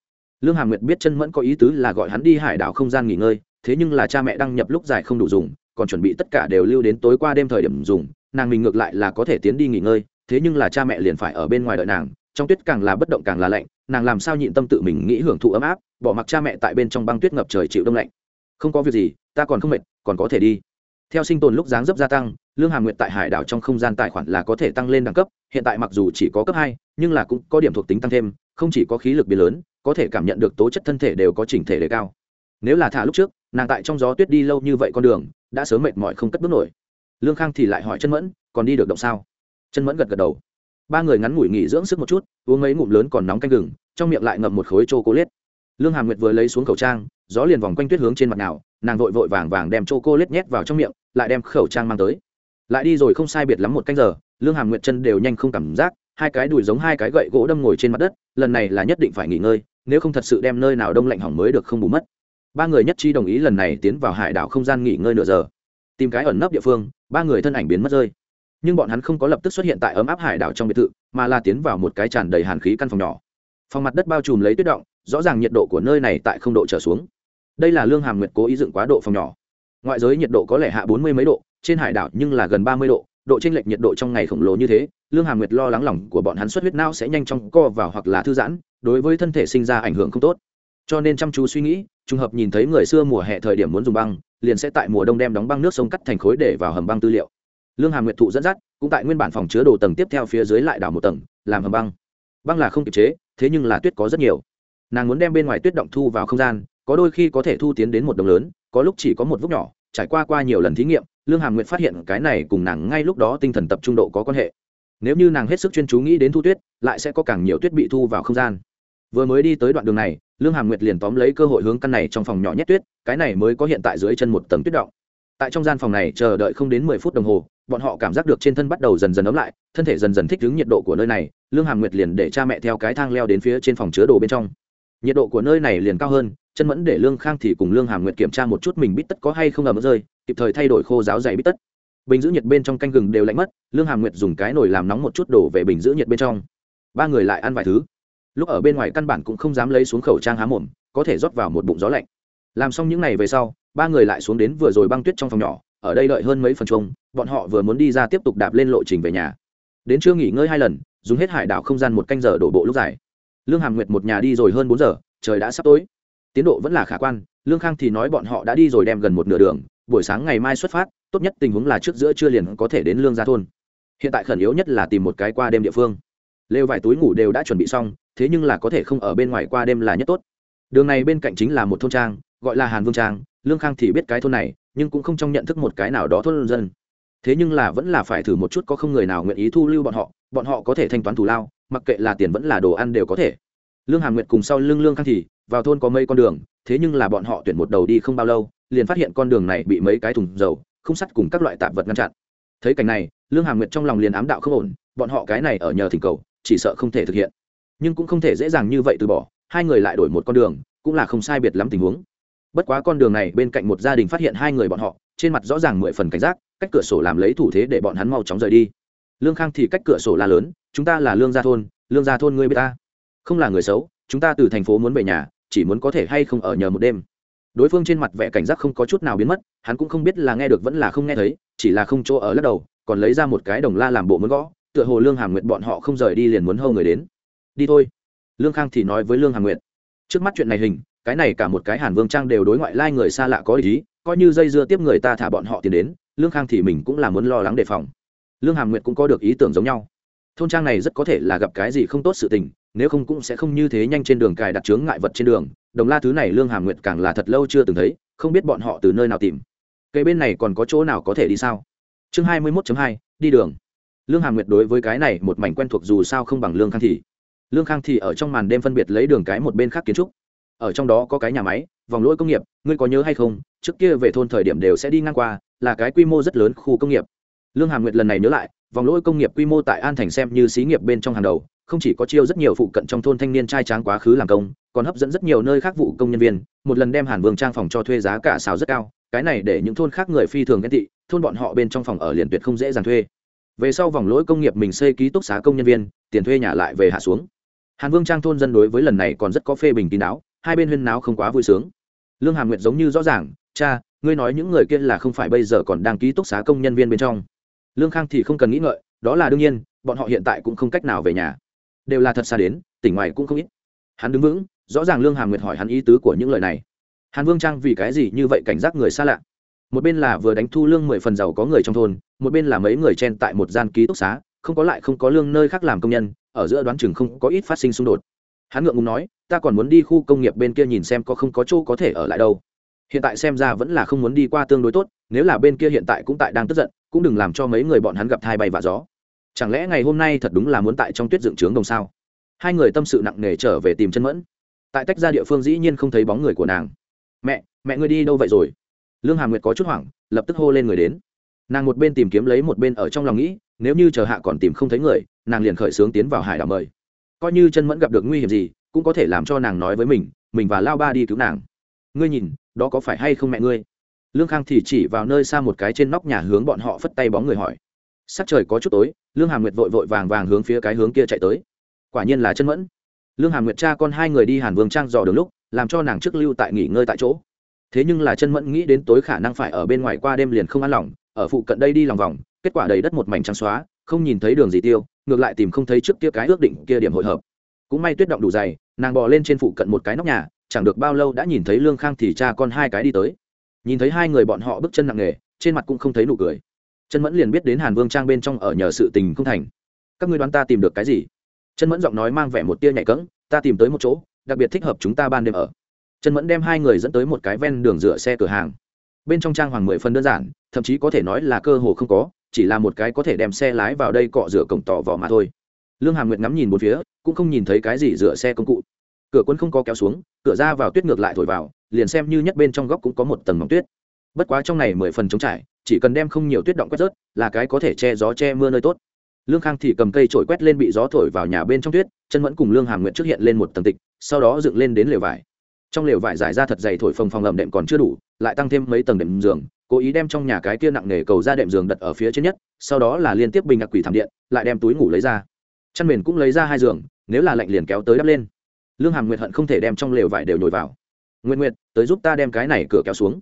lương hà nguyệt biết chân mẫn có ý tứ là gọi hắn đi hải đảo không gian nghỉ ngơi thế nhưng là cha mẹ đăng nhập lúc dài không đủ dùng còn chuẩn bị tất cả đều lưu đến tối qua đêm thời điểm dùng nàng mình ngược lại là có thể tiến đi nghỉ ngơi thế nhưng là cha mẹ liền phải ở bên ngoài đợi nàng trong tuyết càng là bất động càng là lạnh nàng làm sao nhịn tâm tự mình nghĩ hưởng thụ ấm áp bỏ mặc cha mẹ tại bên trong băng tuyết ngập trời chịu đông lạnh không có việc gì ta còn không mệt còn có thể đi theo sinh tồn lúc dáng dấp gia tăng lương hàm nguyện tại hải đảo trong không gian tài khoản là có thể tăng lên đẳng cấp, hiện tại mặc dù chỉ có cấp hai, nhưng là cũng có điểm thuộc tính tăng thêm, không chỉ có khí lực biến lớn, có thể cảm nhận được tố chất thân thể đều có chỉnh thể đề cao. Nếu là thả lúc trước, nàng tại trong gió tuyết đi lâu như vậy con đường, đã sớm mệt mỏi không cất bước nổi. Lương khang thì lại hỏi chân mẫn, còn đi được động sao? Chân mẫn gật gật đầu. Ba người ngắn ngủi nghỉ dưỡng sức một chút, uống mấy ngụm lớn còn nóng canh gừng, trong miệng lại ngậm một khối chô cô lết lương hàm nguyệt vừa lấy xuống khẩu trang, gió liền vòng quanh tuyết hướng trên mặt nào, nàng vội vội vàng vàng đem chô cô lết nhét vào trong miệng, lại đem khẩu trang mang tới lại đi rồi không sai biệt lắm một canh giờ, lương hàm nguyệt chân đều nhanh không cảm giác, hai cái đùi giống hai cái gậy gỗ đâm ngồi trên mặt đất, lần này là nhất định phải nghỉ ngơi, nếu không thật sự đem nơi nào đông lạnh hỏng mới được không bù mất. Ba người nhất trí đồng ý lần này tiến vào hải đảo không gian nghỉ ngơi nửa giờ. Tìm cái ẩn nấp địa phương, ba người thân ảnh biến mất rơi. Nhưng bọn hắn không có lập tức xuất hiện tại ấm áp hải đảo trong biệt thự, mà là tiến vào một cái tràn đầy hàn khí căn phòng nhỏ. Phòng mặt đất bao trùm lấy tuyết động, rõ ràng nhiệt độ của nơi này tại không độ trở xuống. Đây là lương hàm nguyệt cố ý dựng quá độ phòng nhỏ. Ngoại giới nhiệt độ có lẽ hạ bốn mươi mấy độ trên hải đảo nhưng là gần ba mươi độ độ chênh lệch nhiệt độ trong ngày khổng lồ như thế, lương hàm nguyệt lo lắng lòng của bọn hắn xuất huyết não sẽ nhanh chóng co vào hoặc là thư giãn, đối với thân thể sinh ra ảnh hưởng không tốt. Cho nên chăm chú suy nghĩ, trùng hợp nhìn thấy người xưa mùa hè thời điểm muốn dùng băng, liền sẽ tại mùa đông đem đóng băng nước sông cắt thành khối để vào hầm băng tư liệu. Lương hàm nguyệt thụ dẫn dắt, cũng tại nguyên bản phòng chứa đồ tầng tiếp theo phía dưới lại đảo một tầng, làm hầm băng. Băng là không kịp chế, thế nhưng là tuyết có rất nhiều. Nàng muốn đem bên ngoài tuyết động thu vào không gian, có đôi khi có thể thu tiến đến một đồng lớn, có lúc chỉ có một vúc nhỏ, trải qua qua nhiều lần thí nghiệm lương hàm nguyệt phát hiện cái này cùng nàng ngay lúc đó tinh thần tập trung độ có quan hệ. Nếu như nàng hết sức chuyên chú nghĩ đến thu tuyết, lại sẽ có càng nhiều tuyết bị thu vào không gian. Vừa mới đi tới đoạn đường này, lương hàm nguyệt liền tóm lấy cơ hội hướng căn này trong phòng nhỏ nhất tuyết, cái này mới có hiện tại dưới chân một tầng tuyết động. Tại trong gian phòng này chờ đợi không đến mười phút đồng hồ, bọn họ cảm giác được trên thân bắt đầu dần dần ấm lại, thân thể dần dần thích ứng nhiệt độ của nơi này, lương hàm nguyệt liền để cha mẹ theo cái thang leo đến phía trên phòng chứa đồ bên trong. Nhiệt độ của nơi này liền cao hơn chân mẫn để lương khang thì cùng lương hàm nguyệt kiểm tra một chút mình bít tất có hay không ẩm rơi, kịp thời thay đổi khô giáo dày bít tất. Bình giữ nhiệt bên trong canh gừng đều lạnh mất, lương hàm nguyệt dùng cái nồi làm nóng một chút đổ về bình giữ nhiệt bên trong. Ba người lại ăn vài thứ. Lúc ở bên ngoài căn bản cũng không dám lấy xuống khẩu trang há mồm, có thể rót vào một bụng gió lạnh. Làm xong những ngày về sau, ba người lại xuống đến vừa rồi băng tuyết trong phòng nhỏ, ở đây đợi hơn mấy phần chung bọn họ vừa muốn đi ra tiếp tục đạp lên lộ trình về nhà. Đến trưa nghỉ ngơi hai lần, dùng hết hải đảo không gian một canh giờ đổ bộ lúc dài. Lương hàm nguyệt một nhà đi rồi hơn bốn giờ, trời đã sắp tối tiến độ vẫn là khả quan, lương khang thì nói bọn họ đã đi rồi đem gần một nửa đường, buổi sáng ngày mai xuất phát, tốt nhất tình huống là trước giữa trưa liền có thể đến lương gia thôn. Hiện tại khẩn yếu nhất là tìm một cái qua đêm địa phương. Lều vải túi ngủ đều đã chuẩn bị xong, thế nhưng là có thể không ở bên ngoài qua đêm là nhất tốt. Đường này bên cạnh chính là một thôn trang, gọi là hàn vương trang, lương khang thì biết cái thôn này, nhưng cũng không trong nhận thức một cái nào đó thôn dân. Thế nhưng là vẫn là phải thử một chút có không người nào nguyện ý thu lưu bọn họ bọn họ có thể thanh toán thù lao, mặc kệ là tiền vẫn là đồ ăn đều có thể lương hà nguyệt cùng sau lưng lương khang thì, vào thôn có mấy con đường, thế nhưng là bọn họ tuyển một đầu đi không bao lâu, liền phát hiện con đường này bị mấy cái thùng dầu không sắt cùng các loại tạp vật ngăn chặn. Thấy cảnh này, lương hà nguyệt trong lòng liền ám đạo không ổn, bọn họ cái này ở nhờ thỉnh cầu, chỉ sợ không thể thực hiện. Nhưng cũng không thể dễ dàng như vậy từ bỏ, hai người lại đổi một con đường, cũng là không sai biệt lắm tình huống. Bất quá con đường này bên cạnh một gia đình phát hiện hai người bọn họ, trên mặt rõ ràng mười phần cảnh giác, cách cửa sổ làm lấy thủ thế để bọn hắn mau chóng rời đi. Lương khang thì cách cửa sổ la lớn, chúng ta là lương gia thôn, lương gia thôn ngươi b i ế ta không là người xấu, chúng ta từ thành phố muốn về nhà, chỉ muốn có thể hay không ở nhờ một đêm. Đối phương trên mặt vẻ cảnh giác không có chút nào biến mất, hắn cũng không biết là nghe được vẫn là không nghe thấy, chỉ là không chỗ ở lắc đầu, còn lấy ra một cái đồng la làm bộ muốn gõ, tựa hồ lương hàm nguyện bọn họ không rời đi liền muốn hâu người đến. Đi thôi. Lương khang thì nói với lương hàm nguyện trước mắt chuyện này hình, cái này cả một cái hàn vương trang đều đối ngoại lai người xa lạ có ý, coi như dây dưa tiếp người ta thả bọn họ tiền đến, lương khang thì mình cũng là muốn lo lắng đề phòng. Lương hàm nguyệt cũng có được ý tưởng giống nhau. Thôn trang này rất có thể là gặp cái gì không tốt sự tình nếu không cũng sẽ không như thế nhanh trên đường cài đặt chướng ngại vật trên đường, đồng la thứ này lương hàm nguyệt càng là thật lâu chưa từng thấy, không biết bọn họ từ nơi nào tìm. Cây bên này còn có chỗ nào có thể đi sao? Chương hai mươi mốt hai, đi đường. Lương hàm nguyệt đối với cái này một mảnh quen thuộc dù sao không bằng lương khang thị. Lương khang thị ở trong màn đêm phân biệt lấy đường cái một bên khác kiến trúc. Ở trong đó có cái nhà máy, vòng lỗi công nghiệp, ngươi có nhớ hay không? Trước kia về thôn thời điểm đều sẽ đi ngang qua, là cái quy mô rất lớn khu công nghiệp. Lương hàm nguyệt lần này nhớ lại, vòng lỗi công nghiệp quy mô tại an thành xem như xí nghiệp bên trong hàng đầu không chỉ có chiêu rất nhiều phụ cận trong thôn thanh niên trai tráng quá khứ làm công, còn hấp dẫn rất nhiều nơi khác vụ công nhân viên, một lần đem hàn vương trang phòng cho thuê giá cả xào rất cao, cái này để những thôn khác người phi thường ghen tị, thôn bọn họ bên trong phòng ở liền tuyệt không dễ dàng thuê. Về sau vòng lỗi công nghiệp mình xây ký túc xá công nhân viên, tiền thuê nhà lại về hạ xuống. Hàn vương trang thôn dân đối với lần này còn rất có phê bình kín đáo, hai bên huyên náo không quá vui sướng. Lương hàm nguyệt giống như rõ ràng, cha, ngươi nói những người kia là không phải bây giờ còn đang ký túc xá công nhân viên bên trong. Lương khang thì không cần nghĩ ngợi, đó là đương nhiên, bọn họ hiện tại cũng không cách nào về nhà đều là thật xa đến, tỉnh ngoài cũng không ít. Hắn đứng vững, rõ ràng lương hàm nguyệt hỏi hắn ý tứ của những lời này. Hàn vương trang vì cái gì như vậy cảnh giác người xa lạ? Một bên là vừa đánh thu lương mười phần giàu có người trong thôn, một bên là mấy người chen tại một gian ký túc xá, không có lại không có lương nơi khác làm công nhân, ở giữa đoán chừng không có ít phát sinh xung đột. Hắn ngượng ngùng nói, ta còn muốn đi khu công nghiệp bên kia nhìn xem có không có chỗ có thể ở lại đâu. Hiện tại xem ra vẫn là không muốn đi qua tương đối tốt, nếu là bên kia hiện tại cũng tại đang tức giận, cũng đừng làm cho mấy người bọn hắn gặp thai bay và gió chẳng lẽ ngày hôm nay thật đúng là muốn tại trong tuyết dựng trướng đồng sao? Hai người tâm sự nặng nề trở về tìm chân mẫn. Tại tách ra địa phương dĩ nhiên không thấy bóng người của nàng. Mẹ mẹ ngươi đi đâu vậy rồi? Lương hàm nguyệt có chút hoảng, lập tức hô lên người đến. Nàng một bên tìm kiếm lấy một bên ở trong lòng nghĩ, nếu như chờ hạ còn tìm không thấy người, nàng liền khởi xướng tiến vào hải đảo mời. Coi như chân mẫn gặp được nguy hiểm gì, cũng có thể làm cho nàng nói với mình mình và lao ba đi cứu nàng. Ngươi nhìn, đó có phải hay không mẹ ngươi? Lương khang thì chỉ vào nơi xa một cái trên nóc nhà hướng bọn họ phất tay bóng người hỏi. Sắc trời có chút tối lương hàm nguyệt vội vội vàng vàng hướng phía cái hướng kia chạy tới. Quả nhiên là chân mẫn. Lương hàm nguyệt cha con hai người đi hàn vương trang dò đường lúc, làm cho nàng trước lưu tại nghỉ ngơi tại chỗ. Thế nhưng là chân mẫn nghĩ đến tối khả năng phải ở bên ngoài qua đêm liền không an lòng, ở phụ cận đây đi lòng vòng, kết quả đầy đất một mảnh trắng xóa, không nhìn thấy đường gì tiêu, ngược lại tìm không thấy trước kia cái ước định kia điểm hội hợp. Cũng may tuyết động đủ dày, nàng bò lên trên phụ cận một cái nóc nhà, chẳng được bao lâu đã nhìn thấy lương khang thì cha con hai cái đi tới. Nhìn thấy hai người bọn họ bước chân nặng nề, trên mặt cũng không thấy nụ cười chân mẫn liền biết đến hàn vương trang bên trong ở nhờ sự tình không thành. Các ngươi đoán ta tìm được cái gì? Chân mẫn giọng nói mang vẻ một tia nhạy cẫng, ta tìm tới một chỗ, đặc biệt thích hợp chúng ta ban đêm ở. Chân mẫn đem hai người dẫn tới một cái ven đường rửa xe cửa hàng. Bên trong trang hoàng mười phần đơn giản, thậm chí có thể nói là cơ hồ không có, chỉ là một cái có thể đem xe lái vào đây cọ rửa cổng tỏ vỏ mà thôi. Lương hàm nguyệt ngắm nhìn một phía, cũng không nhìn thấy cái gì rửa xe công cụ. Cửa quân không có kéo xuống, cửa ra vào tuyết ngược lại thổi vào, liền xem như nhất bên trong góc cũng có một tầng mỏng tuyết bất quá trong này mười phần chống trải, chỉ cần đem không nhiều tuyết động quét rớt, là cái có thể che gió che mưa nơi tốt. Lương khang thì cầm cây trổi quét lên bị gió thổi vào nhà bên trong tuyết, chân vẫn cùng lương hàm nguyện trước hiện lên một tầng tịch, sau đó dựng lên đến lều vải. Trong lều vải giải ra thật dày thổi phồng phòng ẩm đệm còn chưa đủ, lại tăng thêm mấy tầng đệm giường, cố ý đem trong nhà cái kia nặng nề cầu ra đệm giường đặt ở phía trên nhất, sau đó là liên tiếp bình ngạc quỷ thảm điện, lại đem túi ngủ lấy ra. Chăn mền cũng lấy ra hai giường, nếu là lạnh liền kéo tới đắp lên. Lương hàm nguyệt hận không thể đem trong lều vải đều nhồi vào. Nguyện nguyệt, tới giúp ta đem cái này cửa kéo xuống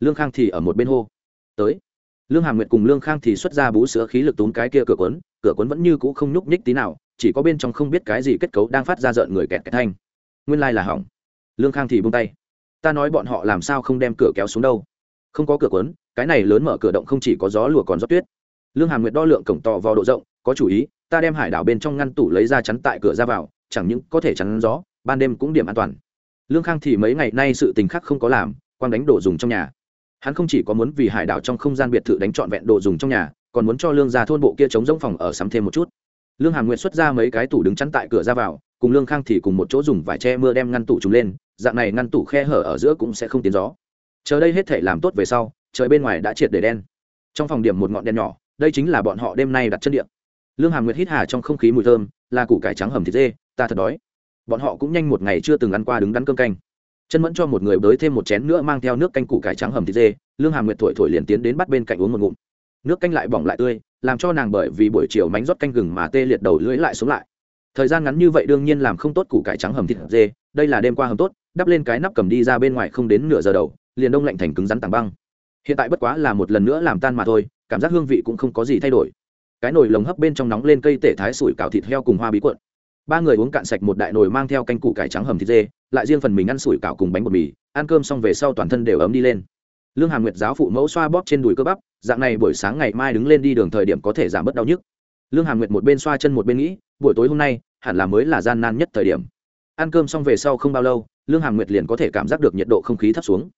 lương khang thì ở một bên hô, tới. Lương hàm nguyệt cùng lương khang thì xuất ra bú sữa khí lực túm cái kia cửa quấn cửa quấn vẫn như cũ không nhúc nhích tí nào, chỉ có bên trong không biết cái gì kết cấu đang phát ra rợn người kẹt kẹt thanh. Nguyên lai là hỏng. Lương khang thì bung tay, ta nói bọn họ làm sao không đem cửa kéo xuống đâu? Không có cửa quấn cái này lớn mở cửa động không chỉ có gió lùa còn gió tuyết. Lương hàm nguyệt đo lượng cổng tò vào độ rộng, có chủ ý, ta đem hải đảo bên trong ngăn tủ lấy ra chắn tại cửa ra vào, chẳng những có thể chắn gió, ban đêm cũng điểm an toàn. Lương khang thì mấy ngày nay sự tình khác không có làm quang đánh đồ dùng trong nhà hắn không chỉ có muốn vì hải đảo trong không gian biệt thự đánh trọn vẹn đồ dùng trong nhà, còn muốn cho lương gia thôn bộ kia chống giống phòng ở sắm thêm một chút. Lương hàm nguyệt xuất ra mấy cái tủ đứng chắn tại cửa ra vào, cùng lương khang thì cùng một chỗ dùng vải che mưa đem ngăn tủ trùng lên, dạng này ngăn tủ khe hở ở giữa cũng sẽ không tiến gió. Chờ đây hết thể làm tốt về sau, trời bên ngoài đã triệt để đen. Trong phòng điểm một ngọn đèn nhỏ, đây chính là bọn họ đêm nay đặt chân điện lương hàm nguyệt hít hà trong không khí mùi thơm, là củ cải trắng hầm thịt dê, ta thật đói. Bọn họ cũng nhanh một ngày chưa từng ăn qua đứng đắn cơm canh chân mẫn cho một người bới thêm một chén nữa mang theo nước canh củ cải trắng hầm thịt dê, lương hà nguyệt thổi thổi liền tiến đến bắt bên cạnh uống một ngụm. Nước canh lại bỏng lại tươi, làm cho nàng bởi vì buổi chiều mánh rót canh gừng mà tê liệt đầu lưỡi lại xuống lại. Thời gian ngắn như vậy đương nhiên làm không tốt củ cải trắng hầm thịt dê, đây là đêm qua hầm tốt, đắp lên cái nắp cầm đi ra bên ngoài không đến nửa giờ đầu, liền đông lạnh thành cứng rắn tảng băng. Hiện tại bất quá là một lần nữa làm tan mà thôi, cảm giác hương vị cũng không có gì thay đổi. Cái nồi lồng hấp bên trong nóng lên cây tể thái sủi cào thịt heo cùng hoa bí cuộn. Ba người uống cạn sạch một đại nồi mang theo canh củ cải trắng hầm thịt dê lại riêng phần mình ăn sủi cảo cùng bánh bột mì, ăn cơm xong về sau toàn thân đều ấm đi lên. Lương hàm nguyệt giáo phụ mẫu xoa bóp trên đùi cơ bắp, dạng này buổi sáng ngày mai đứng lên đi đường thời điểm có thể giảm bớt đau nhức. Lương hàm nguyệt một bên xoa chân một bên nghĩ, buổi tối hôm nay, hẳn là mới là gian nan nhất thời điểm. Ăn cơm xong về sau không bao lâu, lương hàm nguyệt liền có thể cảm giác được nhiệt độ không khí thấp xuống.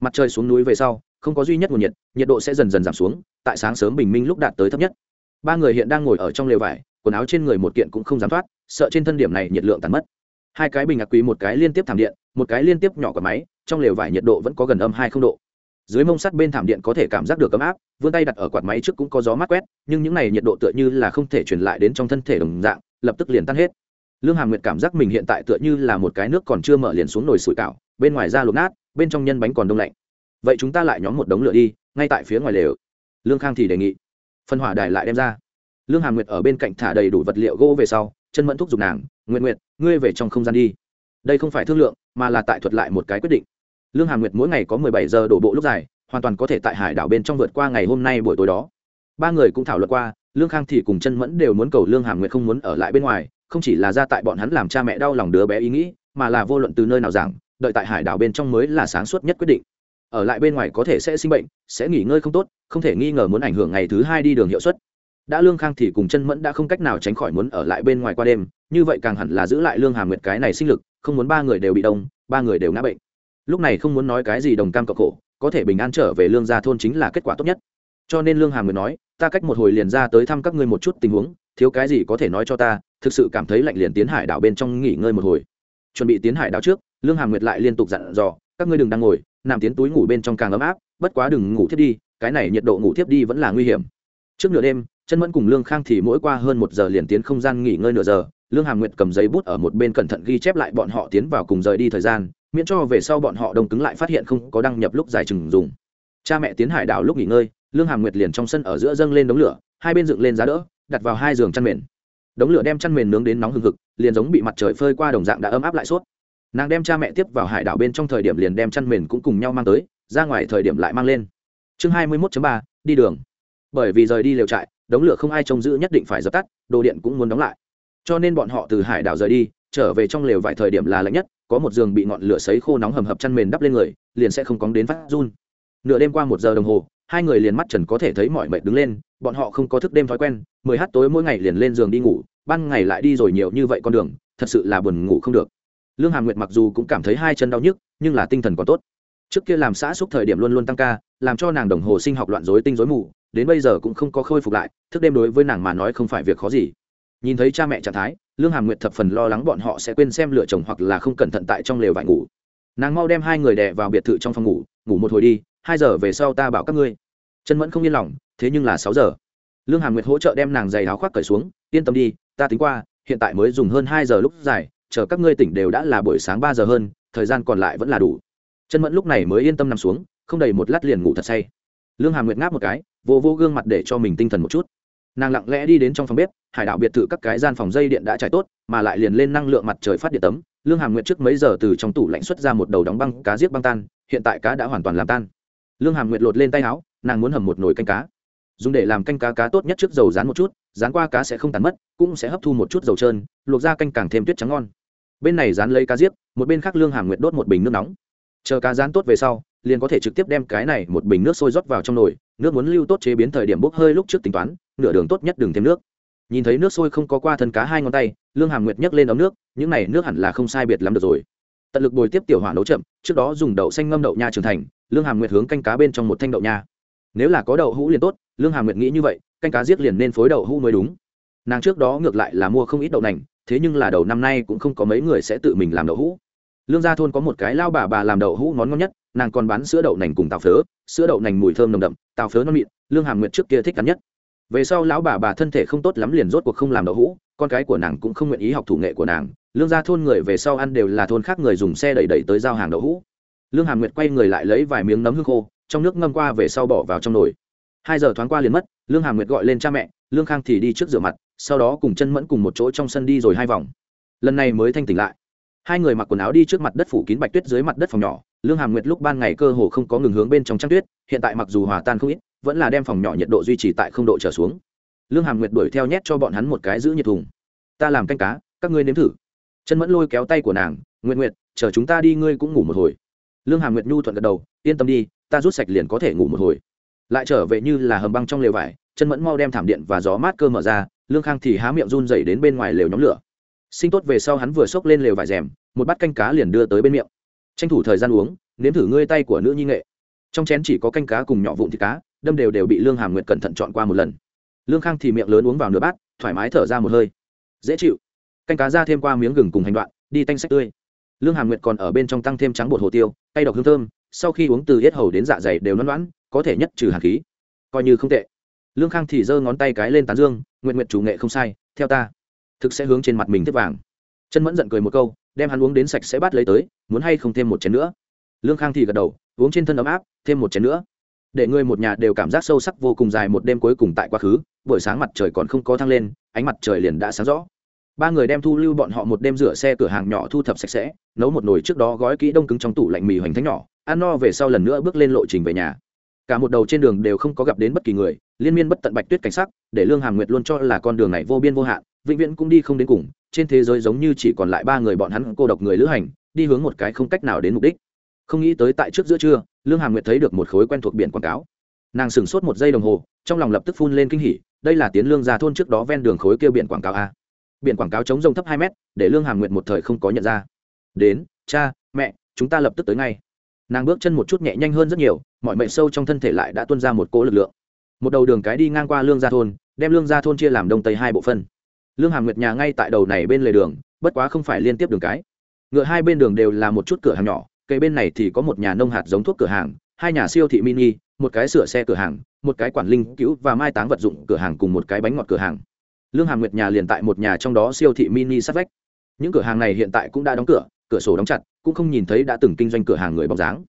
Mặt trời xuống núi về sau, không có duy nhất nguồn nhiệt nhiệt độ sẽ dần dần giảm xuống, tại sáng sớm bình minh lúc đạt tới thấp nhất. Ba người hiện đang ngồi ở trong lều vải, quần áo trên người một kiện cũng không dám thoát, sợ trên thân điểm này nhiệt lượng tàn mất hai cái bình ngạc quý, một cái liên tiếp thảm điện, một cái liên tiếp nhỏ quả máy, trong lều vải nhiệt độ vẫn có gần âm hai không độ. Dưới mông sắt bên thảm điện có thể cảm giác được ấm áp, vươn tay đặt ở quạt máy trước cũng có gió mát quét, nhưng những này nhiệt độ tựa như là không thể truyền lại đến trong thân thể đồng dạng, lập tức liền tan hết. Lương hàm nguyệt cảm giác mình hiện tại tựa như là một cái nước còn chưa mở liền xuống nồi sủi cảo, bên ngoài da luộc nát, bên trong nhân bánh còn đông lạnh. Vậy chúng ta lại nhóm một đống lửa đi, ngay tại phía ngoài lều. Lương khang thì đề nghị. Phân hỏa đài lại đem ra. Lương hàm nguyệt ở bên cạnh thả đầy đủ vật liệu gỗ về sau chân mẫn thúc giục nàng nguyện nguyệt, ngươi về trong không gian đi. Đây không phải thương lượng, mà là tại thuật lại một cái quyết định. Lương hàm nguyệt mỗi ngày có mười bảy giờ đổ bộ lúc dài, hoàn toàn có thể tại hải đảo bên trong vượt qua ngày hôm nay buổi tối đó. Ba người cũng thảo luận qua, lương khang thì cùng chân mẫn đều muốn cầu lương hàm nguyệt không muốn ở lại bên ngoài, không chỉ là ra tại bọn hắn làm cha mẹ đau lòng đứa bé ý nghĩ, mà là vô luận từ nơi nào giảng, đợi tại hải đảo bên trong mới là sáng suốt nhất quyết định. Ở lại bên ngoài có thể sẽ sinh bệnh, sẽ nghỉ ngơi không tốt, không thể nghi ngờ muốn ảnh hưởng ngày thứ hai đi đường hiệu suất đã lương khang thì cùng chân mẫn đã không cách nào tránh khỏi muốn ở lại bên ngoài qua đêm, như vậy càng hẳn là giữ lại lương hà nguyệt cái này sinh lực, không muốn ba người đều bị đông, ba người đều ngã bệnh. Lúc này không muốn nói cái gì đồng cam cộng khổ, có thể bình an trở về lương gia thôn chính là kết quả tốt nhất. Cho nên lương hà nguyệt nói, ta cách một hồi liền ra tới thăm các ngươi một chút tình huống, thiếu cái gì có thể nói cho ta, thực sự cảm thấy lạnh liền tiến hải đảo bên trong nghỉ ngơi một hồi. Chuẩn bị tiến hải đảo trước, lương hà nguyệt lại liên tục dặn dò, các ngươi đừng đang ngồi, nằm tiến túi ngủ bên trong càng ấm áp, bất quá đừng ngủ thiếp đi, cái này nhiệt độ ngủ thiếp đi vẫn là nguy hiểm. Trước nửa đêm chân mẫn cùng lương khang thì mỗi qua hơn một giờ liền tiến không gian nghỉ ngơi nửa giờ, lương hàm nguyệt cầm giấy bút ở một bên cẩn thận ghi chép lại bọn họ tiến vào cùng rời đi thời gian, miễn cho về sau bọn họ đông cứng lại phát hiện không có đăng nhập lúc dài chừng dùng. Cha mẹ tiến hải đảo lúc nghỉ ngơi, lương hàm nguyệt liền trong sân ở giữa dâng lên đống lửa, hai bên dựng lên giá đỡ, đặt vào hai giường chăn mền. Đống lửa đem chăn mền nướng đến nóng hừng hực, liền giống bị mặt trời phơi qua đồng dạng đã ấm áp lại suốt. Nàng đem cha mẹ tiếp vào hải đảo bên trong thời điểm liền đem chăn mền cũng cùng nhau mang tới, ra ngoài thời điểm lại mang lên. Chương hai mươi mốt ba, đi đường. Bởi vì rời đi lều trại đống lửa không ai trông giữ nhất định phải dập tắt, đồ điện cũng muốn đóng lại. Cho nên bọn họ từ hải đảo rời đi, trở về trong lều vài thời điểm là lạnh nhất, có một giường bị ngọn lửa sấy khô nóng hầm hập chăn mền đắp lên người, liền sẽ không cóng đến phát run. Nửa đêm qua một giờ đồng hồ, hai người liền mắt trần có thể thấy mọi mệt đứng lên, bọn họ không có thức đêm thói quen, mười h tối mỗi ngày liền lên giường đi ngủ, ban ngày lại đi rồi nhiều như vậy con đường, thật sự là buồn ngủ không được. Lương hà nguyệt mặc dù cũng cảm thấy hai chân đau nhức, nhưng là tinh thần còn tốt. Trước kia làm xã xúc thời điểm luôn luôn tăng ca, làm cho nàng đồng hồ sinh học loạn rối tinh rối mù đến bây giờ cũng không có khôi phục lại, thức đêm đối với nàng mà nói không phải việc khó gì. Nhìn thấy cha mẹ trạng thái, lương hàm nguyệt thập phần lo lắng bọn họ sẽ quên xem lựa chồng hoặc là không cẩn thận tại trong lều vải ngủ. Nàng mau đem hai người đè vào biệt thự trong phòng ngủ ngủ một hồi đi, hai giờ về sau ta bảo các ngươi. Chân mẫn không yên lòng, thế nhưng là sáu giờ. Lương hàm nguyệt hỗ trợ đem nàng giày áo khoác cởi xuống, yên tâm đi, ta tính qua, hiện tại mới dùng hơn hai giờ lúc dài, chờ các ngươi tỉnh đều đã là buổi sáng ba giờ hơn, thời gian còn lại vẫn là đủ. Chân mẫn lúc này mới yên tâm nằm xuống, không đầy một lát liền ngủ thật say lương hà nguyệt ngáp một cái, vô vô gương mặt để cho mình tinh thần một chút. Nàng lặng lẽ đi đến trong phòng bếp, hải đảo biệt thự các cái gian phòng dây điện đã trải tốt, mà lại liền lên năng lượng mặt trời phát điện tấm. Lương hàm nguyệt trước mấy giờ từ trong tủ lạnh xuất ra một đầu đóng băng cá giết băng tan, hiện tại cá đã hoàn toàn làm tan. Lương hàm nguyệt lột lên tay áo, nàng muốn hầm một nồi canh cá. Dùng để làm canh cá cá tốt nhất trước dầu rán một chút, rán qua cá sẽ không tàn mất, cũng sẽ hấp thu một chút dầu trơn, luộc ra canh càng thêm tuyết trắng ngon. Bên này rán lấy cá giết, một bên khác lương hàm nguyệt đốt một bình nước nóng. Chờ cá rán tốt về sau liền có thể trực tiếp đem cái này một bình nước sôi rót vào trong nồi, nước muốn lưu tốt chế biến thời điểm bốc hơi lúc trước tính toán, nửa đường tốt nhất đừng thêm nước. Nhìn thấy nước sôi không có qua thân cá hai ngón tay, lương hàm nguyệt nhấc lên ấm nước, những này nước hẳn là không sai biệt lắm được rồi. Tận lực bồi tiếp tiểu hỏa nấu chậm, trước đó dùng đậu xanh ngâm đậu nha trưởng thành, lương hàm nguyệt hướng canh cá bên trong một thanh đậu nha. Nếu là có đậu hũ liền tốt, lương hàm nguyệt nghĩ như vậy, canh cá giết liền nên phối đậu hũ mới đúng. Nàng trước đó ngược lại là mua không ít đậu nành, thế nhưng là đầu năm nay cũng không có mấy người sẽ tự mình làm đậu hũ lương gia thôn có một cái lao bà bà làm đậu hũ món ngon nhất, nàng còn bán sữa đậu nành cùng tàu phớ, sữa đậu nành mùi thơm nồng đậm tàu phớ non mịn, lương hàm nguyệt trước kia thích cắn nhất. Về sau lão bà bà thân thể không tốt lắm liền rốt cuộc không làm đậu hũ, con cái của nàng cũng không nguyện ý học thủ nghệ của nàng. Lương gia thôn người về sau ăn đều là thôn khác người dùng xe đẩy đẩy tới giao hàng đậu hũ. Lương hàm nguyệt quay người lại lấy vài miếng nấm hương khô, trong nước ngâm qua về sau bỏ vào trong nồi. Hai giờ thoáng qua liền mất, lương hàm nguyệt gọi lên cha mẹ, lương khang thì đi trước rửa mặt, sau đó cùng chân mẫn cùng một chỗ trong sân đi rồi hai vòng. Lần này mới thanh tỉnh lại hai người mặc quần áo đi trước mặt đất phủ kín bạch tuyết dưới mặt đất phòng nhỏ, lương hàm nguyệt lúc ban ngày cơ hồ không có ngừng hướng bên trong trăng tuyết, hiện tại mặc dù hòa tan không ít, vẫn là đem phòng nhỏ nhiệt độ duy trì tại không độ trở xuống. Lương hàm nguyệt đuổi theo nhét cho bọn hắn một cái giữ nhiệt thùng. Ta làm canh cá, các ngươi nếm thử. Chân mẫn lôi kéo tay của nàng nguyện nguyệt, chờ chúng ta đi ngươi cũng ngủ một hồi. Lương hàm nguyệt nhu thuận gật đầu, yên tâm đi, ta rút sạch liền có thể ngủ một hồi. Lại trở về như là hầm băng trong lều vải, chân mẫn mau đem thảm điện và gió mát cơ mở ra, lương khang thì há miệng run dày đến bên ngoài lều nhóm lửa sinh tốt về sau hắn vừa xốc lên lều vải rèm, một bát canh cá liền đưa tới bên miệng. Tranh thủ thời gian uống, nếm thử ngươi tay của nữ nhi nghệ. Trong chén chỉ có canh cá cùng nhỏ vụn thịt cá, đâm đều đều bị lương hàm nguyệt cẩn thận chọn qua một lần. Lương khang thì miệng lớn uống vào nửa bát, thoải mái thở ra một hơi. Dễ chịu. Canh cá ra thêm qua miếng gừng cùng hành đoạn, đi tanh sách tươi. Lương hàm nguyệt còn ở bên trong tăng thêm trắng bột hồ tiêu tay độc hương thơm, sau khi uống từ hết hầu đến dạ dày đều loãn loãn có thể nhất trừ hạt khí. Coi như không tệ. Lương khang thì giơ ngón tay cái lên tán dương nguyện nguyện chủ nghệ không sai, theo ta thực sẽ hướng trên mặt mình tiếp vàng. Chân mẫn giận cười một câu, đem hắn uống đến sạch sẽ bắt lấy tới, muốn hay không thêm một chén nữa. Lương khang thì gật đầu, uống trên thân ấm áp, thêm một chén nữa. Để người một nhà đều cảm giác sâu sắc vô cùng dài một đêm cuối cùng tại quá khứ, buổi sáng mặt trời còn không có thăng lên, ánh mặt trời liền đã sáng rõ. Ba người đem thu lưu bọn họ một đêm rửa xe cửa hàng nhỏ thu thập sạch sẽ, nấu một nồi trước đó gói kỹ đông cứng trong tủ lạnh mì hoành thánh nhỏ, ăn no về sau lần nữa bước lên lộ trình về nhà. Cả một đầu trên đường đều không có gặp đến bất kỳ người, liên miên bất tận bạch tuyết cảnh sắc, để lương hàm nguyệt luôn cho là con đường này vô biên vô hạn vĩnh viễn cũng đi không đến cùng, trên thế giới giống như chỉ còn lại ba người bọn hắn cô độc người lữ hành, đi hướng một cái không cách nào đến mục đích. Không nghĩ tới tại trước giữa trưa, lương hà nguyệt thấy được một khối quen thuộc biển quảng cáo. Nàng sửng sốt một giây đồng hồ, trong lòng lập tức phun lên kinh hỉ, đây là tiến lương gia thôn trước đó ven đường khối kia biển quảng cáo a. Biển quảng cáo chống rông thấp hai mét, để lương hà nguyệt một thời không có nhận ra. Đến, cha, mẹ, chúng ta lập tức tới ngay. Nàng bước chân một chút nhẹ nhanh hơn rất nhiều, mọi mệnh sâu trong thân thể lại đã tuân ra một cỗ lực lượng. Một đầu đường cái đi ngang qua lương gia thôn, đem lương gia thôn chia làm đông tây hai bộ phân lương hàm nguyệt nhà ngay tại đầu này bên lề đường, bất quá không phải liên tiếp đường cái. Ngựa hai bên đường đều là một chút cửa hàng nhỏ, cây bên này thì có một nhà nông hạt giống thuốc cửa hàng, hai nhà siêu thị mini, một cái sửa xe cửa hàng, một cái quản linh cứu và mai táng vật dụng cửa hàng cùng một cái bánh ngọt cửa hàng. Lương hàm nguyệt nhà liền tại một nhà trong đó siêu thị mini sát vách. Những cửa hàng này hiện tại cũng đã đóng cửa cửa sổ đóng chặt, cũng không nhìn thấy đã từng kinh doanh cửa hàng người bóng dáng.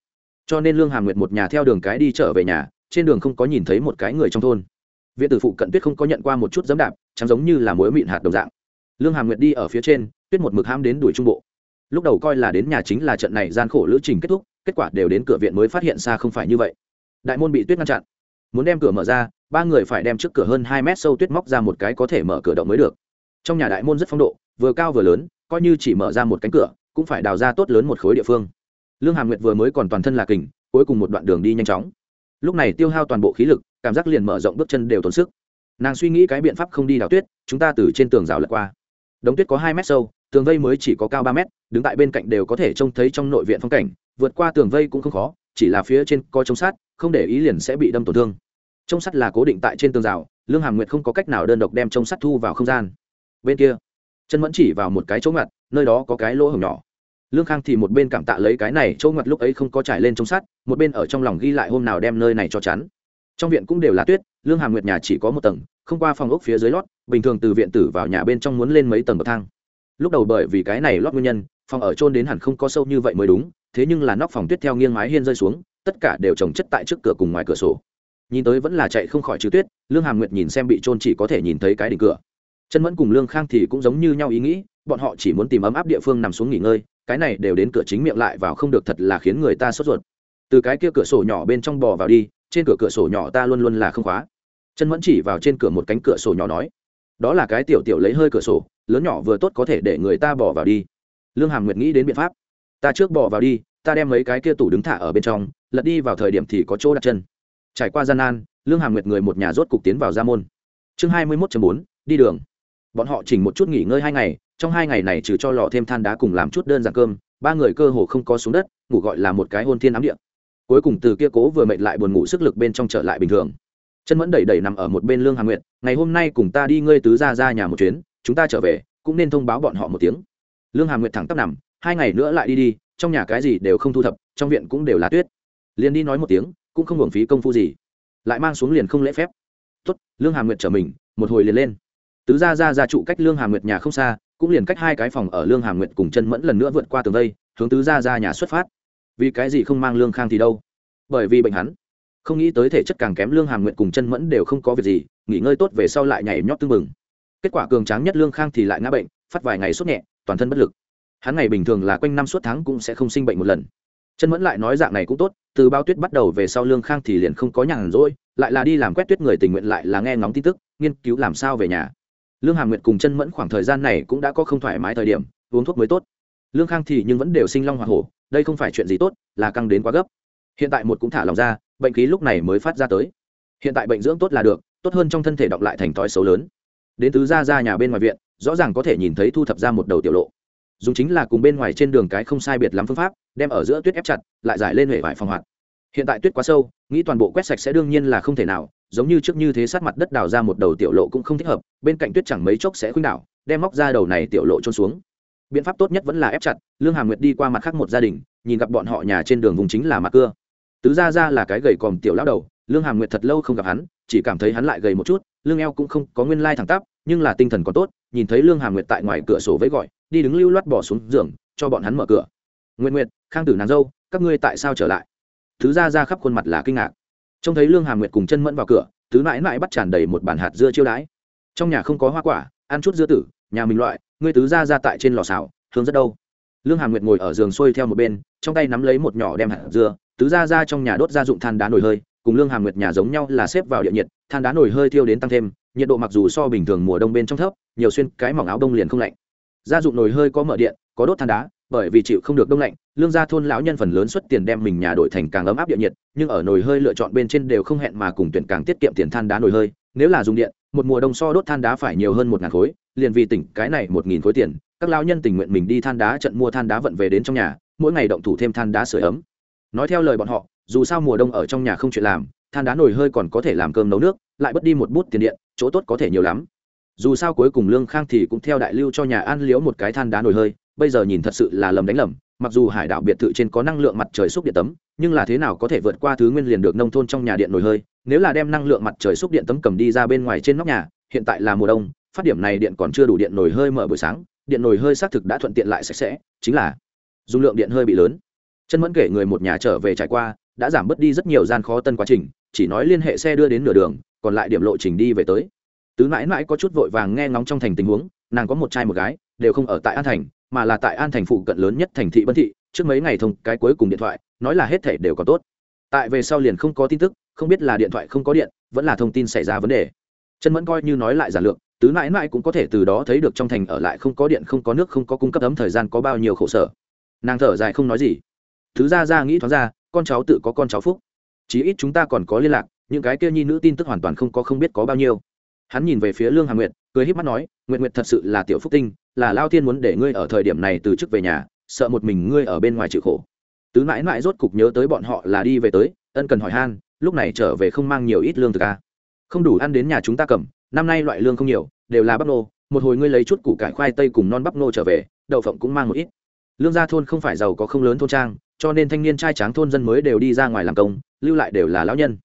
Cho nên lương hàm nguyệt một nhà theo đường cái đi trở về nhà, trên đường không có nhìn thấy một cái người trong thôn. Viện tử phụ cận tuyết không có nhận qua một chút dẫm đạp chẳng giống như là muối mịn hạt đồng dạng. Lương hàm nguyệt đi ở phía trên, tuyết một mực ham đến đuổi trung bộ. Lúc đầu coi là đến nhà chính là trận này gian khổ lữ trình kết thúc, kết quả đều đến cửa viện mới phát hiện xa không phải như vậy. Đại môn bị tuyết ngăn chặn. Muốn đem cửa mở ra, ba người phải đem trước cửa hơn hai mét sâu tuyết móc ra một cái có thể mở cửa động mới được. Trong nhà đại môn rất phong độ, vừa cao vừa lớn, coi như chỉ mở ra một cánh cửa, cũng phải đào ra tốt lớn một khối địa phương. Lương hàm nguyệt vừa mới còn toàn thân là kình, cuối cùng một đoạn đường đi nhanh chóng. Lúc này tiêu hao toàn bộ khí lực, cảm giác liền mở rộng bước chân đều tốn sức nàng suy nghĩ cái biện pháp không đi đào tuyết, chúng ta từ trên tường rào lật qua. Đống tuyết có hai mét sâu, tường vây mới chỉ có cao ba mét, đứng tại bên cạnh đều có thể trông thấy trong nội viện phong cảnh, vượt qua tường vây cũng không khó, chỉ là phía trên có trông sát không để ý liền sẽ bị đâm tổn thương. Trông sắt là cố định tại trên tường rào, lương hàm nguyệt không có cách nào đơn độc đem trông sắt thu vào không gian. Bên kia, chân mẫn chỉ vào một cái chỗ ngặt nơi đó có cái lỗ hồng nhỏ. Lương khang thì một bên cảm tạ lấy cái này, chỗ ngặt lúc ấy không có trải lên trông sắt, một bên ở trong lòng ghi lại hôm nào đem nơi này cho chắn. Trong viện cũng đều là tuyết lương hàm nguyệt nhà chỉ có một tầng, không qua phòng ốc phía dưới lót, bình thường từ viện tử vào nhà bên trong muốn lên mấy tầng bậc thang. Lúc đầu bởi vì cái này lót nguyên nhân, phòng ở trôn đến hẳn không có sâu như vậy mới đúng, thế nhưng là nóc phòng tuyết theo nghiêng mái hiên rơi xuống, tất cả đều trồng chất tại trước cửa cùng ngoài cửa sổ. Nhìn tới vẫn là chạy không khỏi trừ tuyết, lương hàm nguyệt nhìn xem bị trôn chỉ có thể nhìn thấy cái đỉnh cửa. Chân mẫn cùng lương khang thì cũng giống như nhau ý nghĩ, bọn họ chỉ muốn tìm ấm áp địa phương nằm xuống nghỉ ngơi, cái này đều đến cửa chính miệng lại vào không được thật là khiến người ta sốt ruột. Từ cái kia cửa sổ nhỏ bên trong bò vào đi trên cửa cửa sổ nhỏ ta luôn luôn là không khóa. Chân mẫn chỉ vào trên cửa một cánh cửa sổ nhỏ nói, đó là cái tiểu tiểu lấy hơi cửa sổ, lớn nhỏ vừa tốt có thể để người ta bỏ vào đi. Lương hàm nguyệt nghĩ đến biện pháp, ta trước bỏ vào đi, ta đem mấy cái kia tủ đứng thả ở bên trong, lật đi vào thời điểm thì có chỗ đặt chân. Trải qua gian nan, lương hàm nguyệt người một nhà rốt cục tiến vào gia môn. Chương hai mươi mốt bốn, đi đường. Bọn họ chỉnh một chút nghỉ ngơi hai ngày, trong hai ngày này trừ cho lò thêm than đá cùng làm chút đơn giản cơm, ba người cơ hồ không có xuống đất, ngủ gọi là một cái hôn thiên ám địa cuối cùng từ kia cố vừa mệt lại buồn ngủ sức lực bên trong trở lại bình thường. Chân mẫn đẩy đẩy nằm ở một bên lương Hà nguyệt, ngày hôm nay cùng ta đi ngơi tứ ra ra nhà một chuyến, chúng ta trở về, cũng nên thông báo bọn họ một tiếng. Lương Hà nguyệt thẳng tắp nằm, hai ngày nữa lại đi đi, trong nhà cái gì đều không thu thập, trong viện cũng đều là tuyết. Liền đi nói một tiếng, cũng không hưởng phí công phu gì. Lại mang xuống liền không lễ phép. Tốt, lương Hà nguyệt trở mình, một hồi liền lên. Tứ gia ra ra trụ cách lương Hà nguyệt nhà không xa, cũng liền cách hai cái phòng ở lương Hà nguyệt cùng chân mẫn lần nữa vượt qua tường vây, hướng tứ gia ra nhà xuất phát vì cái gì không mang lương khang thì đâu? Bởi vì bệnh hắn. Không nghĩ tới thể chất càng kém, lương hàm nguyện cùng chân mẫn đều không có việc gì, nghỉ ngơi tốt về sau lại nhảy nhót tưng bừng. Kết quả cường tráng nhất lương khang thì lại ngã bệnh, phát vài ngày sốt nhẹ, toàn thân bất lực. Hắn ngày bình thường là quanh năm suốt tháng cũng sẽ không sinh bệnh một lần. Chân mẫn lại nói dạng này cũng tốt, từ bao tuyết bắt đầu về sau lương khang thì liền không có nhàn rỗi, lại là đi làm quét tuyết người tình nguyện lại là nghe ngóng tin tức, nghiên cứu làm sao về nhà. Lương hàm nguyện cùng chân mẫn khoảng thời gian này cũng đã có không thoải mái thời điểm, uống thuốc mới tốt. Lương khang thì nhưng vẫn đều sinh long hoa hổ đây không phải chuyện gì tốt, là căng đến quá gấp. Hiện tại một cũng thả lòng ra, bệnh khí lúc này mới phát ra tới. Hiện tại bệnh dưỡng tốt là được, tốt hơn trong thân thể đọng lại thành thói xấu lớn. Đến tứ ra ra nhà bên ngoài viện, rõ ràng có thể nhìn thấy thu thập ra một đầu tiểu lộ. Dùng chính là cùng bên ngoài trên đường cái không sai biệt lắm phương pháp, đem ở giữa tuyết ép chặt, lại giải lên hệ vải phòng hoạt. Hiện tại tuyết quá sâu, nghĩ toàn bộ quét sạch sẽ đương nhiên là không thể nào, giống như trước như thế sát mặt đất đào ra một đầu tiểu lộ cũng không thích hợp, bên cạnh tuyết chẳng mấy chốc sẽ khuynh đảo, đem móc ra đầu này tiểu lộ trôn xuống biện pháp tốt nhất vẫn là ép chặt, lương hà nguyệt đi qua mặt khác một gia đình, nhìn gặp bọn họ nhà trên đường vùng chính là mặt cưa. Tứ gia ra là cái gầy còm tiểu lão đầu, lương hà nguyệt thật lâu không gặp hắn, chỉ cảm thấy hắn lại gầy một chút lương eo cũng không có nguyên lai thẳng tắp, nhưng là tinh thần còn tốt, nhìn thấy lương hà nguyệt tại ngoài cửa sổ với gọi, đi đứng lưu loát bỏ xuống giường, cho bọn hắn mở cửa. Nguyện nguyệt, khang tử nàng dâu, các ngươi tại sao trở lại? Thứ gia ra khắp khuôn mặt là kinh ngạc. Trông thấy lương hà nguyệt cùng chân mẫn vào cửa, tứ mãi mãi bắt tràn đầy một bản hạt dưa chiêu đãi. Trong nhà không có hoa quả, ăn chút dưa tử, nhà mình loại ngươi tứ ra ra tại trên lò xào hương rất đâu? Lương hàm nguyệt ngồi ở giường xuôi theo một bên, trong tay nắm lấy một nhỏ đem hạt dưa, tứ ra ra trong nhà đốt ra dụng than đá nồi hơi, cùng lương hàm nguyệt nhà giống nhau là xếp vào địa nhiệt, than đá nồi hơi thiêu đến tăng thêm, nhiệt độ mặc dù so bình thường mùa đông bên trong thấp, nhiều xuyên cái mỏng áo đông liền không lạnh. Gia dụng nồi hơi có mở điện, có đốt than đá, bởi vì chịu không được đông lạnh, lương gia thôn lão nhân phần lớn xuất tiền đem mình nhà đổi thành càng ấm áp địa nhiệt, nhưng ở nồi hơi lựa chọn bên trên đều không hẹn mà cùng tuyển càng tiết kiệm tiền than đá nồi hơi, nếu là dùng điện một mùa đông so đốt than đá phải nhiều hơn một ngàn khối, liền vì tỉnh cái này một nghìn khối tiền, các lao nhân tình nguyện mình đi than đá trận mua than đá vận về đến trong nhà, mỗi ngày động thủ thêm than đá sửa ấm. Nói theo lời bọn họ, dù sao mùa đông ở trong nhà không chuyện làm, than đá nồi hơi còn có thể làm cơm nấu nước, lại bất đi một bút tiền điện, chỗ tốt có thể nhiều lắm. Dù sao cuối cùng lương khang thì cũng theo đại lưu cho nhà an liếu một cái than đá nồi hơi, bây giờ nhìn thật sự là lầm đánh lầm, mặc dù hải đảo biệt thự trên có năng lượng mặt trời xúc điện tấm nhưng là thế nào có thể vượt qua thứ nguyên liền được nông thôn trong nhà điện nồi hơi, nếu là đem năng lượng mặt trời xúc điện tấm cầm đi ra bên ngoài trên nóc nhà, hiện tại là mùa đông, phát điểm này điện còn chưa đủ điện nồi hơi mở buổi sáng, điện nồi hơi xác thực đã thuận tiện lại sạch sẽ, chính là dung lượng điện hơi bị lớn. Chân mẫn kể người một nhà trở về trải qua, đã giảm bớt đi rất nhiều gian khó tân quá trình, chỉ nói liên hệ xe đưa đến nửa đường, còn lại điểm lộ trình đi về tới. Tứ mãi mãi có chút vội vàng nghe ngóng trong thành tình huống, nàng có một trai một gái, đều không ở tại an thành, mà là tại an thành phụ cận lớn nhất thành thị bân thị trước mấy ngày thông cái cuối cùng điện thoại, nói là hết thể đều có tốt. Tại về sau liền không có tin tức, không biết là điện thoại không có điện, vẫn là thông tin xảy ra vấn đề. Chân mẫn coi như nói lại giản lược, tứ mãi mãi cũng có thể từ đó thấy được trong thành ở lại không có điện, không có nước, không có cung cấp ấm thời gian có bao nhiêu khổ sở. Nàng thở dài không nói gì. Thứ ra ra nghĩ thoáng ra, con cháu tự có con cháu phúc. Chí ít chúng ta còn có liên lạc, những cái kia nhi nữ tin tức hoàn toàn không có không biết có bao nhiêu. Hắn nhìn về phía lương hà nguyệt, cười h í p mắt nói nguyện nguyện thật sự là tiểu phúc tinh, là lao thiên muốn để ngươi ở thời điểm này từ chức về nhà sợ một mình ngươi ở bên ngoài chịu khổ. Tứ mãi mãi rốt cục nhớ tới bọn họ là đi về tới, ân cần hỏi han, lúc này trở về không mang nhiều ít lương thực à? không đủ ăn đến nhà chúng ta cầm, năm nay loại lương không nhiều, đều là bắp nô, một hồi ngươi lấy chút củ cải khoai tây cùng non bắp nô trở về, đậu phộng cũng mang một ít. Lương gia thôn không phải giàu có không lớn thôn trang, cho nên thanh niên trai tráng thôn dân mới đều đi ra ngoài làm công, lưu lại đều là lão nhân.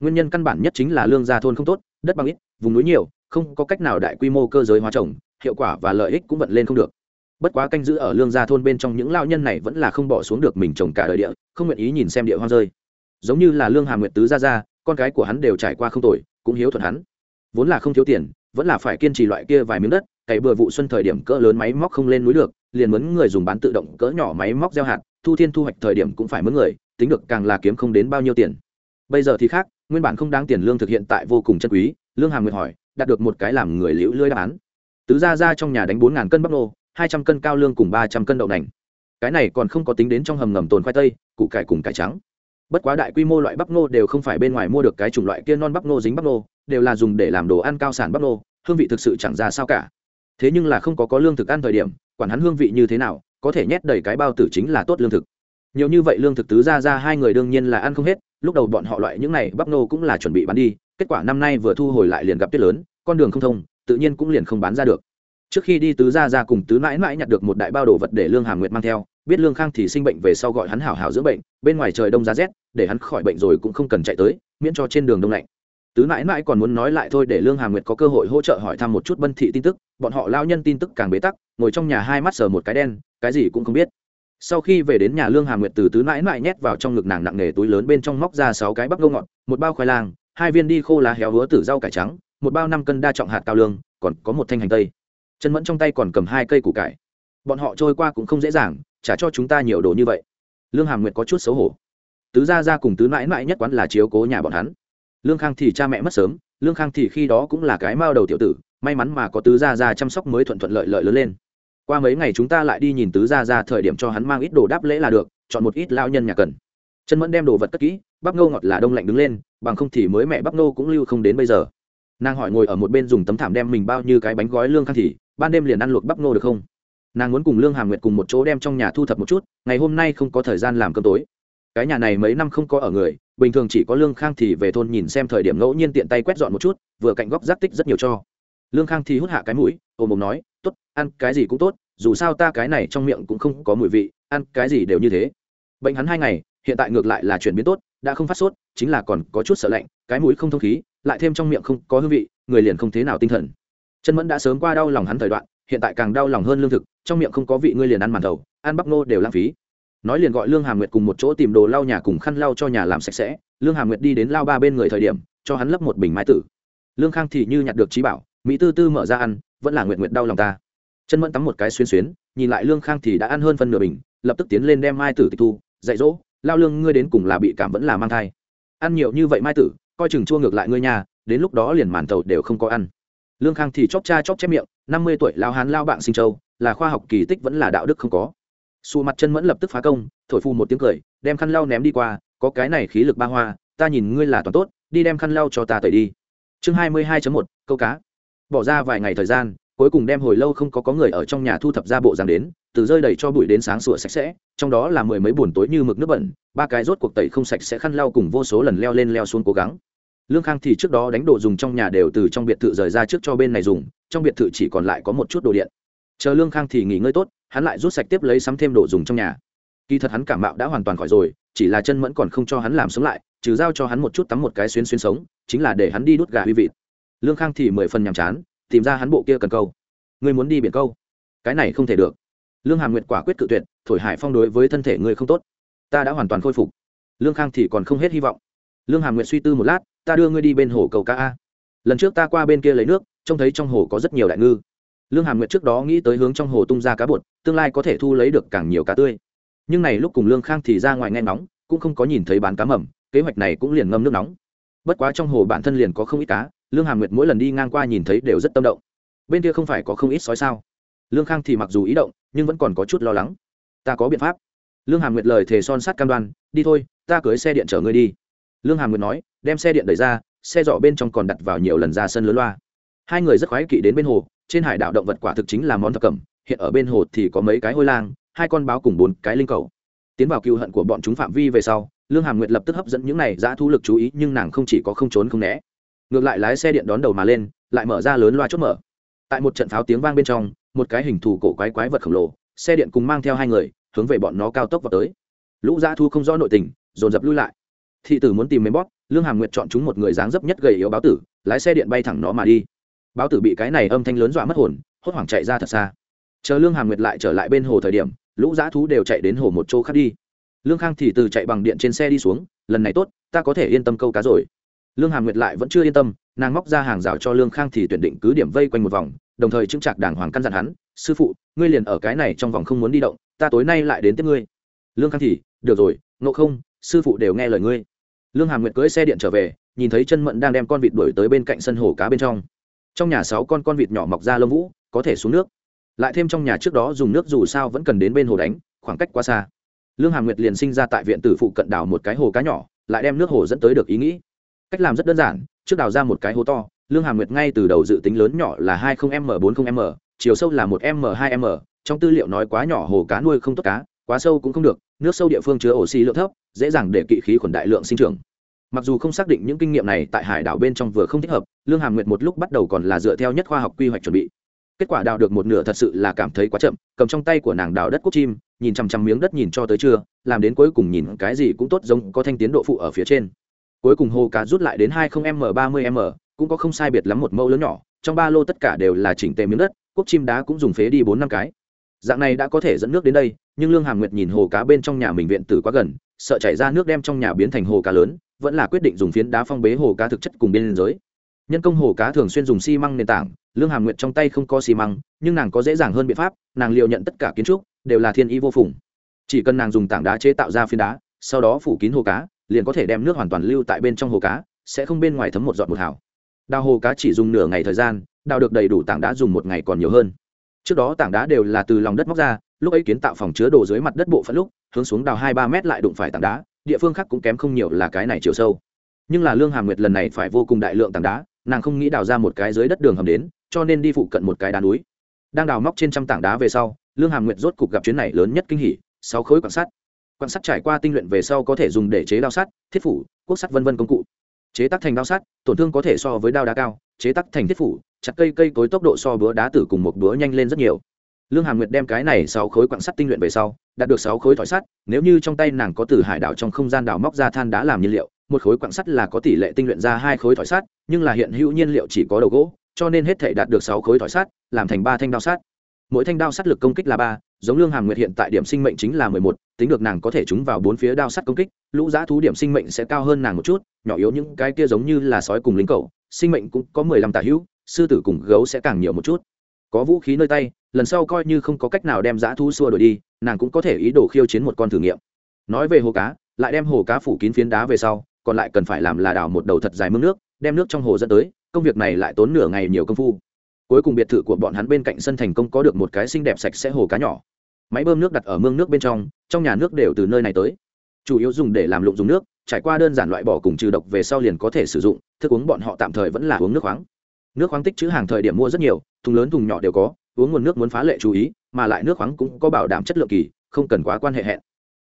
Nguyên nhân căn bản nhất chính là lương gia thôn không tốt, đất bằng ít, vùng núi nhiều, không có cách nào đại quy mô cơ giới hóa trồng, hiệu quả và lợi ích cũng vận lên không được bất quá canh giữ ở lương gia thôn bên trong những lao nhân này vẫn là không bỏ xuống được mình trồng cả đời địa, không nguyện ý nhìn xem địa hoang rơi. Giống như là lương hà nguyệt tứ gia gia, con cái của hắn đều trải qua không tuổi cũng hiếu thuận hắn. Vốn là không thiếu tiền, vẫn là phải kiên trì loại kia vài miếng đất, cày bừa vụ xuân thời điểm cỡ lớn máy móc không lên núi được, liền mướn người dùng bán tự động cỡ nhỏ máy móc gieo hạt, thu thiên thu hoạch thời điểm cũng phải mướn người, tính được càng là kiếm không đến bao nhiêu tiền. Bây giờ thì khác, nguyên bản không đáng tiền lương thực hiện tại vô cùng chân quý, lương hàm nguyệt hỏi, đạt được một cái làm người liễu lưới đáp án. Tứ gia ra trong nhà đánh bốn ngàn cân bắp nô hai trăm cân cao lương cùng ba trăm cân đậu nành. Cái này còn không có tính đến trong hầm ngầm tồn khoai tây, củ cải cùng cải trắng. Bất quá đại quy mô loại bắp nô đều không phải bên ngoài mua được cái chủng loại kia non bắp nô dính bắp nô đều là dùng để làm đồ ăn cao sản bắp nô hương vị thực sự chẳng ra sao cả. Thế nhưng là không có có lương thực ăn thời điểm, quản hắn hương vị như thế nào, có thể nhét đầy cái bao tử chính là tốt lương thực. Nhiều như vậy lương thực tứ ra ra hai người đương nhiên là ăn không hết, lúc đầu bọn họ loại những này bắp nô cũng là chuẩn bị bán đi, kết quả năm nay vừa thu hồi lại liền gặp tuyết lớn, con đường không thông, tự nhiên cũng liền không bán ra được trước khi đi tứ gia ra cùng tứ mãi mãi nhặt được một đại bao đồ vật để lương hà nguyệt mang theo, biết lương khang thì sinh bệnh về sau gọi hắn hảo hảo dưỡng bệnh, bên ngoài trời đông giá rét, để hắn khỏi bệnh rồi cũng không cần chạy tới, miễn cho trên đường đông lạnh. Tứ mãi mãi còn muốn nói lại thôi để lương hà nguyệt có cơ hội hỗ trợ hỏi thăm một chút bân thị tin tức, bọn họ lao nhân tin tức càng bế tắc, ngồi trong nhà hai mắt sờ một cái đen, cái gì cũng không biết. Sau khi về đến nhà lương hà nguyệt từ tứ mãi mãi nhét vào trong ngực nàng nặng nề túi lớn bên trong móc ra sáu cái bắp ngô ngọt, một bao khoai lang, hai viên đi khô lá héo hứa tử rau cải trắng, một bao năm cân đa trọng hạt cao lương, còn có một thanh hành tây chân mẫn trong tay còn cầm hai cây củ cải. Bọn họ trôi qua cũng không dễ dàng trả cho chúng ta nhiều đồ như vậy. Lương hàm nguyệt có chút xấu hổ. Tứ gia ra cùng tứ mãi mãi nhất quán là chiếu cố nhà bọn hắn. Lương khang thì cha mẹ mất sớm, lương khang thì khi đó cũng là cái mao đầu tiểu tử, may mắn mà có tứ gia ra chăm sóc mới thuận thuận lợi lợi lớn lên. Qua mấy ngày chúng ta lại đi nhìn tứ gia ra thời điểm cho hắn mang ít đồ đáp lễ là được, chọn một ít lao nhân nhà cần. Chân mẫn đem đồ vật cất kỹ, bắp ngô ngọt là đông lạnh đứng lên, bằng không thì mới mẹ bắp ngô cũng lưu không đến bây giờ. Nàng hỏi ngồi ở một bên dùng tấm thảm đem mình bao như cái bánh gói lương khang thì ban đêm liền ăn luộc bắp ngô được không? Nàng muốn cùng lương hà nguyệt cùng một chỗ đem trong nhà thu thập một chút, ngày hôm nay không có thời gian làm cơm tối. Cái nhà này mấy năm không có ở người, bình thường chỉ có lương khang thì về thôn nhìn xem thời điểm ngẫu nhiên tiện tay quét dọn một chút, vừa cạnh góc giác tích rất nhiều cho. Lương khang thì hút hạ cái mũi ồ ồm nói, tốt, ăn cái gì cũng tốt, dù sao ta cái này trong miệng cũng không có mùi vị, ăn cái gì đều như thế. Bệnh hắn hai ngày, hiện tại ngược lại là chuyển biến tốt, đã không phát sốt, chính là còn có chút sợ lạnh, cái mũi không thông khí, lại thêm trong miệng không có hương vị, người liền không thế nào tinh thần chân mẫn đã sớm qua đau lòng hắn thời đoạn, hiện tại càng đau lòng hơn lương thực, trong miệng không có vị ngươi liền ăn màn thầu, ăn bắp nô đều lãng phí. Nói liền gọi lương hà nguyệt cùng một chỗ tìm đồ lau nhà cùng khăn lau cho nhà làm sạch sẽ, lương hà nguyệt đi đến lao ba bên người thời điểm, cho hắn lấp một bình mái tử. Lương khang thì như nhặt được trí bảo, mỹ tư tư mở ra ăn, vẫn là nguyện nguyện đau lòng ta. Chân mẫn tắm một cái xuyên xuyến, nhìn lại lương khang thì đã ăn hơn phân nửa bình, lập tức tiến lên đem mai tử tịch thu, dạy dỗ, lao lương, ngươi đến cùng là bị cảm vẫn là mang thai. Ăn nhiều như vậy mai tử, coi chừng chua ngược lại ngươi nhà, đến lúc đó liền màn tàu đều không có ăn lương khang thì chóp cha chóp chép miệng, năm mươi tuổi lao hán lao bạn sinh châu, là khoa học kỳ tích vẫn là đạo đức không có. Xù mặt chân mẫn lập tức phá công, thổi phu một tiếng cười, đem khăn lau ném đi qua, có cái này khí lực ba hoa, ta nhìn ngươi là toàn tốt, đi đem khăn lau cho ta tẩy đi. Chương hai mươi hai một, câu cá. Bỏ ra vài ngày thời gian, cuối cùng đem hồi lâu không có có người ở trong nhà thu thập ra bộ dáng đến, từ rơi đầy cho bụi đến sáng sủa sạch sẽ, trong đó là mười mấy buồn tối như mực nước bẩn, ba cái rốt cuộc tẩy không sạch sẽ khăn lau cùng vô số lần leo lên leo xuống cố gắng lương khang thì trước đó đánh đồ dùng trong nhà đều từ trong biệt thự rời ra trước cho bên này dùng, trong biệt thự chỉ còn lại có một chút đồ điện. Chờ lương khang thì nghỉ ngơi tốt, hắn lại rút sạch tiếp lấy sắm thêm đồ dùng trong nhà. Kỳ thật hắn cảm mạo đã hoàn toàn khỏi rồi, chỉ là chân mẫn còn không cho hắn làm sống lại, trừ giao cho hắn một chút tắm một cái xuyên xuyên sống, chính là để hắn đi đút gà huy vịt. Lương khang thì mười phần nhàm chán, tìm ra hắn bộ kia cần câu. Ngươi muốn đi biển câu? Cái này không thể được. Lương hàm nguyệt quả quyết cự tuyệt, thổi hải phong đối với thân thể ngươi không tốt. Ta đã hoàn toàn khôi phục. Lương khang thì còn không hết hy vọng. Lương hàm nguyệt suy tư một lát ta đưa ngươi đi bên hồ cầu ca a. Lần trước ta qua bên kia lấy nước, trông thấy trong hồ có rất nhiều đại ngư. Lương hàm nguyệt trước đó nghĩ tới hướng trong hồ tung ra cá bột, tương lai có thể thu lấy được càng nhiều cá tươi. Nhưng này lúc cùng lương khang thì ra ngoài nghe nóng cũng không có nhìn thấy bán cá mầm, kế hoạch này cũng liền ngâm nước nóng. Bất quá trong hồ bản thân liền có không ít cá, lương hàm nguyệt mỗi lần đi ngang qua nhìn thấy đều rất tâm động. Bên kia không phải có không ít sói sao? Lương khang thì mặc dù ý động, nhưng vẫn còn có chút lo lắng. Ta có biện pháp. Lương hàm nguyệt lời thề son sắt cam đoan, đi thôi, ta cưới xe điện chở ngươi đi. Lương hàm nguyệt nói đem xe điện đẩy ra, xe dọ bên trong còn đặt vào nhiều lần ra sân lớn loa. Hai người rất khoái kỵ đến bên hồ, trên hải đảo động vật quả thực chính là món thập cẩm, hiện ở bên hồ thì có mấy cái hôi lang, hai con báo cùng bốn cái linh cầu. Tiến vào cựu hận của bọn chúng phạm vi về sau, lương hàm nguyệt lập tức hấp dẫn những này giã thu lực chú ý, nhưng nàng không chỉ có không trốn không né. Ngược lại lái xe điện đón đầu mà lên, lại mở ra lớn loa chốt mở. Tại một trận pháo tiếng vang bên trong, một cái hình thù cổ quái quái vật khổng lồ, xe điện cùng mang theo hai người, hướng về bọn nó cao tốc vào tới. Lũ dã thu không rõ nội tình, dồn dập lui lại thị tử muốn tìm mấy bóp lương hàm nguyệt chọn chúng một người dáng dấp nhất gầy yếu báo tử, lái xe điện bay thẳng nó mà đi. Báo tử bị cái này âm thanh lớn dọa mất hồn, hốt hoảng chạy ra thật xa. Chờ lương hàm nguyệt lại trở lại bên hồ thời điểm, lũ dã thú đều chạy đến hồ một chỗ khác đi. Lương khang thì từ chạy bằng điện trên xe đi xuống, lần này tốt, ta có thể yên tâm câu cá rồi. Lương hàm nguyệt lại vẫn chưa yên tâm, nàng móc ra hàng rào cho lương khang thì tuyển định cứ điểm vây quanh một vòng, đồng thời chứng chặt đàng hoàng căn dặn hắn, sư phụ, ngươi liền ở cái này trong vòng không muốn đi động, ta tối nay lại đến tiếp ngươi. Lương khang thì, được rồi, ngộ không, sư phụ đều nghe lời ngươi lương hàm nguyệt cưỡi xe điện trở về, nhìn thấy chân mận đang đem con vịt đuổi tới bên cạnh sân hồ cá bên trong. Trong nhà sáu con con vịt nhỏ mọc ra lông vũ, có thể xuống nước. Lại thêm trong nhà trước đó dùng nước dù sao vẫn cần đến bên hồ đánh, khoảng cách quá xa. Lương hàm nguyệt liền sinh ra tại viện tử phụ cận đảo một cái hồ cá nhỏ, lại đem nước hồ dẫn tới được ý nghĩ. Cách làm rất đơn giản, trước đào ra một cái hố to, lương hàm nguyệt ngay từ đầu dự tính lớn nhỏ là hai mươi m bốn mươi m chiều sâu là một m hai m trong tư liệu nói quá nhỏ hồ cá nuôi không tốt cá quá sâu cũng không được, nước sâu địa phương chứa oxy lượng thấp, dễ dàng để kỵ khí khuẩn đại lượng sinh trưởng. Mặc dù không xác định những kinh nghiệm này tại hải đảo bên trong vừa không thích hợp, lương hàm nguyệt một lúc bắt đầu còn là dựa theo nhất khoa học quy hoạch chuẩn bị. Kết quả đào được một nửa thật sự là cảm thấy quá chậm, cầm trong tay của nàng đào đất quốc chim, nhìn chằm chằm miếng đất nhìn cho tới trưa, làm đến cuối cùng nhìn cái gì cũng tốt giống có thanh tiến độ phụ ở phía trên. Cuối cùng hồ cá rút lại đến hai mươi m ba mươi m, cũng có không sai biệt lắm một mẫu lớn nhỏ, trong ba lô tất cả đều là chỉnh tề miếng đất quốc chim đá cũng dùng phế đi bốn năm cái dạng này đã có thể dẫn nước đến đây, nhưng lương hàm nguyệt nhìn hồ cá bên trong nhà mình viện tử quá gần, sợ chảy ra nước đem trong nhà biến thành hồ cá lớn, vẫn là quyết định dùng phiến đá phong bế hồ cá thực chất cùng biên giới. Nhân công hồ cá thường xuyên dùng xi măng nền tảng, lương hàm nguyệt trong tay không có xi măng, nhưng nàng có dễ dàng hơn biện pháp, nàng liệu nhận tất cả kiến trúc, đều là thiên y vô phùng. Chỉ cần nàng dùng tảng đá chế tạo ra phiến đá, sau đó phủ kín hồ cá, liền có thể đem nước hoàn toàn lưu tại bên trong hồ cá, sẽ không bên ngoài thấm một giọt một hào. Đào hồ cá chỉ dùng nửa ngày thời gian, đào được đầy đủ tảng đá dùng một ngày còn nhiều hơn trước đó tảng đá đều là từ lòng đất móc ra, lúc ấy kiến tạo phòng chứa đồ dưới mặt đất bộ phận lúc, hướng xuống đào hai ba mét lại đụng phải tảng đá, địa phương khác cũng kém không nhiều là cái này chiều sâu. Nhưng là lương Hà nguyệt lần này phải vô cùng đại lượng tảng đá, nàng không nghĩ đào ra một cái dưới đất đường hầm đến, cho nên đi phụ cận một cái đá núi. Đang đào móc trên trăm tảng đá về sau, lương hàm nguyệt rốt cục gặp chuyến này lớn nhất kinh hỉ, sáu khối quan sát quan sát trải qua tinh luyện về sau có thể dùng để chế đao sắt, thiết phủ, quốc sắt vân vân công cụ. Chế tác thành đao sắt, tổn thương có thể so với đao đá cao, chế tác thành thiết phủ chặt cây cây cối tốc độ so búa đá tử cùng một búa nhanh lên rất nhiều. Lương hàm nguyệt đem cái này sáu khối quặng sắt tinh luyện về sau, đạt được sáu khối thỏi sắt, nếu như trong tay nàng có từ hải đảo trong không gian đảo móc ra than đá làm nhiên liệu, một khối quặng sắt là có tỷ lệ tinh luyện ra hai khối thỏi sắt, nhưng là hiện hữu nhiên liệu chỉ có đầu gỗ, cho nên hết thể đạt được sáu khối thỏi sắt, làm thành ba thanh đao sắt. Mỗi thanh đao sắt lực công kích là ba, giống lương hàm nguyệt hiện tại điểm sinh mệnh chính là mười một, tính được nàng có thể trúng vào bốn phía đao sắt công kích, lũ giã thú điểm sinh mệnh sẽ cao hơn nàng một chút, nhỏ yếu những cái kia giống như là sói cùng lính cầu, sinh mệnh cũng có mười lăm tả hữu sư tử cùng gấu sẽ càng nhiều một chút. Có vũ khí nơi tay, lần sau coi như không có cách nào đem giã Thu xua đổi đi, nàng cũng có thể ý đồ khiêu chiến một con thử nghiệm. Nói về hồ cá, lại đem hồ cá phủ kín phiến đá về sau, còn lại cần phải làm là đào một đầu thật dài mương nước, đem nước trong hồ dẫn tới, công việc này lại tốn nửa ngày nhiều công phu. Cuối cùng biệt thự của bọn hắn bên cạnh sân thành công có được một cái xinh đẹp sạch sẽ hồ cá nhỏ. Máy bơm nước đặt ở mương nước bên trong trong nhà nước đều từ nơi này tới. Chủ yếu dùng để làm lụng dùng nước, trải qua đơn giản loại bỏ cùng trừ độc về sau liền có thể sử dụng, thức uống bọn họ tạm thời vẫn là uống nước khoáng nước khoáng tích chữ hàng thời điểm mua rất nhiều, thùng lớn thùng nhỏ đều có, uống nguồn nước muốn phá lệ chú ý, mà lại nước khoáng cũng có bảo đảm chất lượng kỳ, không cần quá quan hệ hẹn.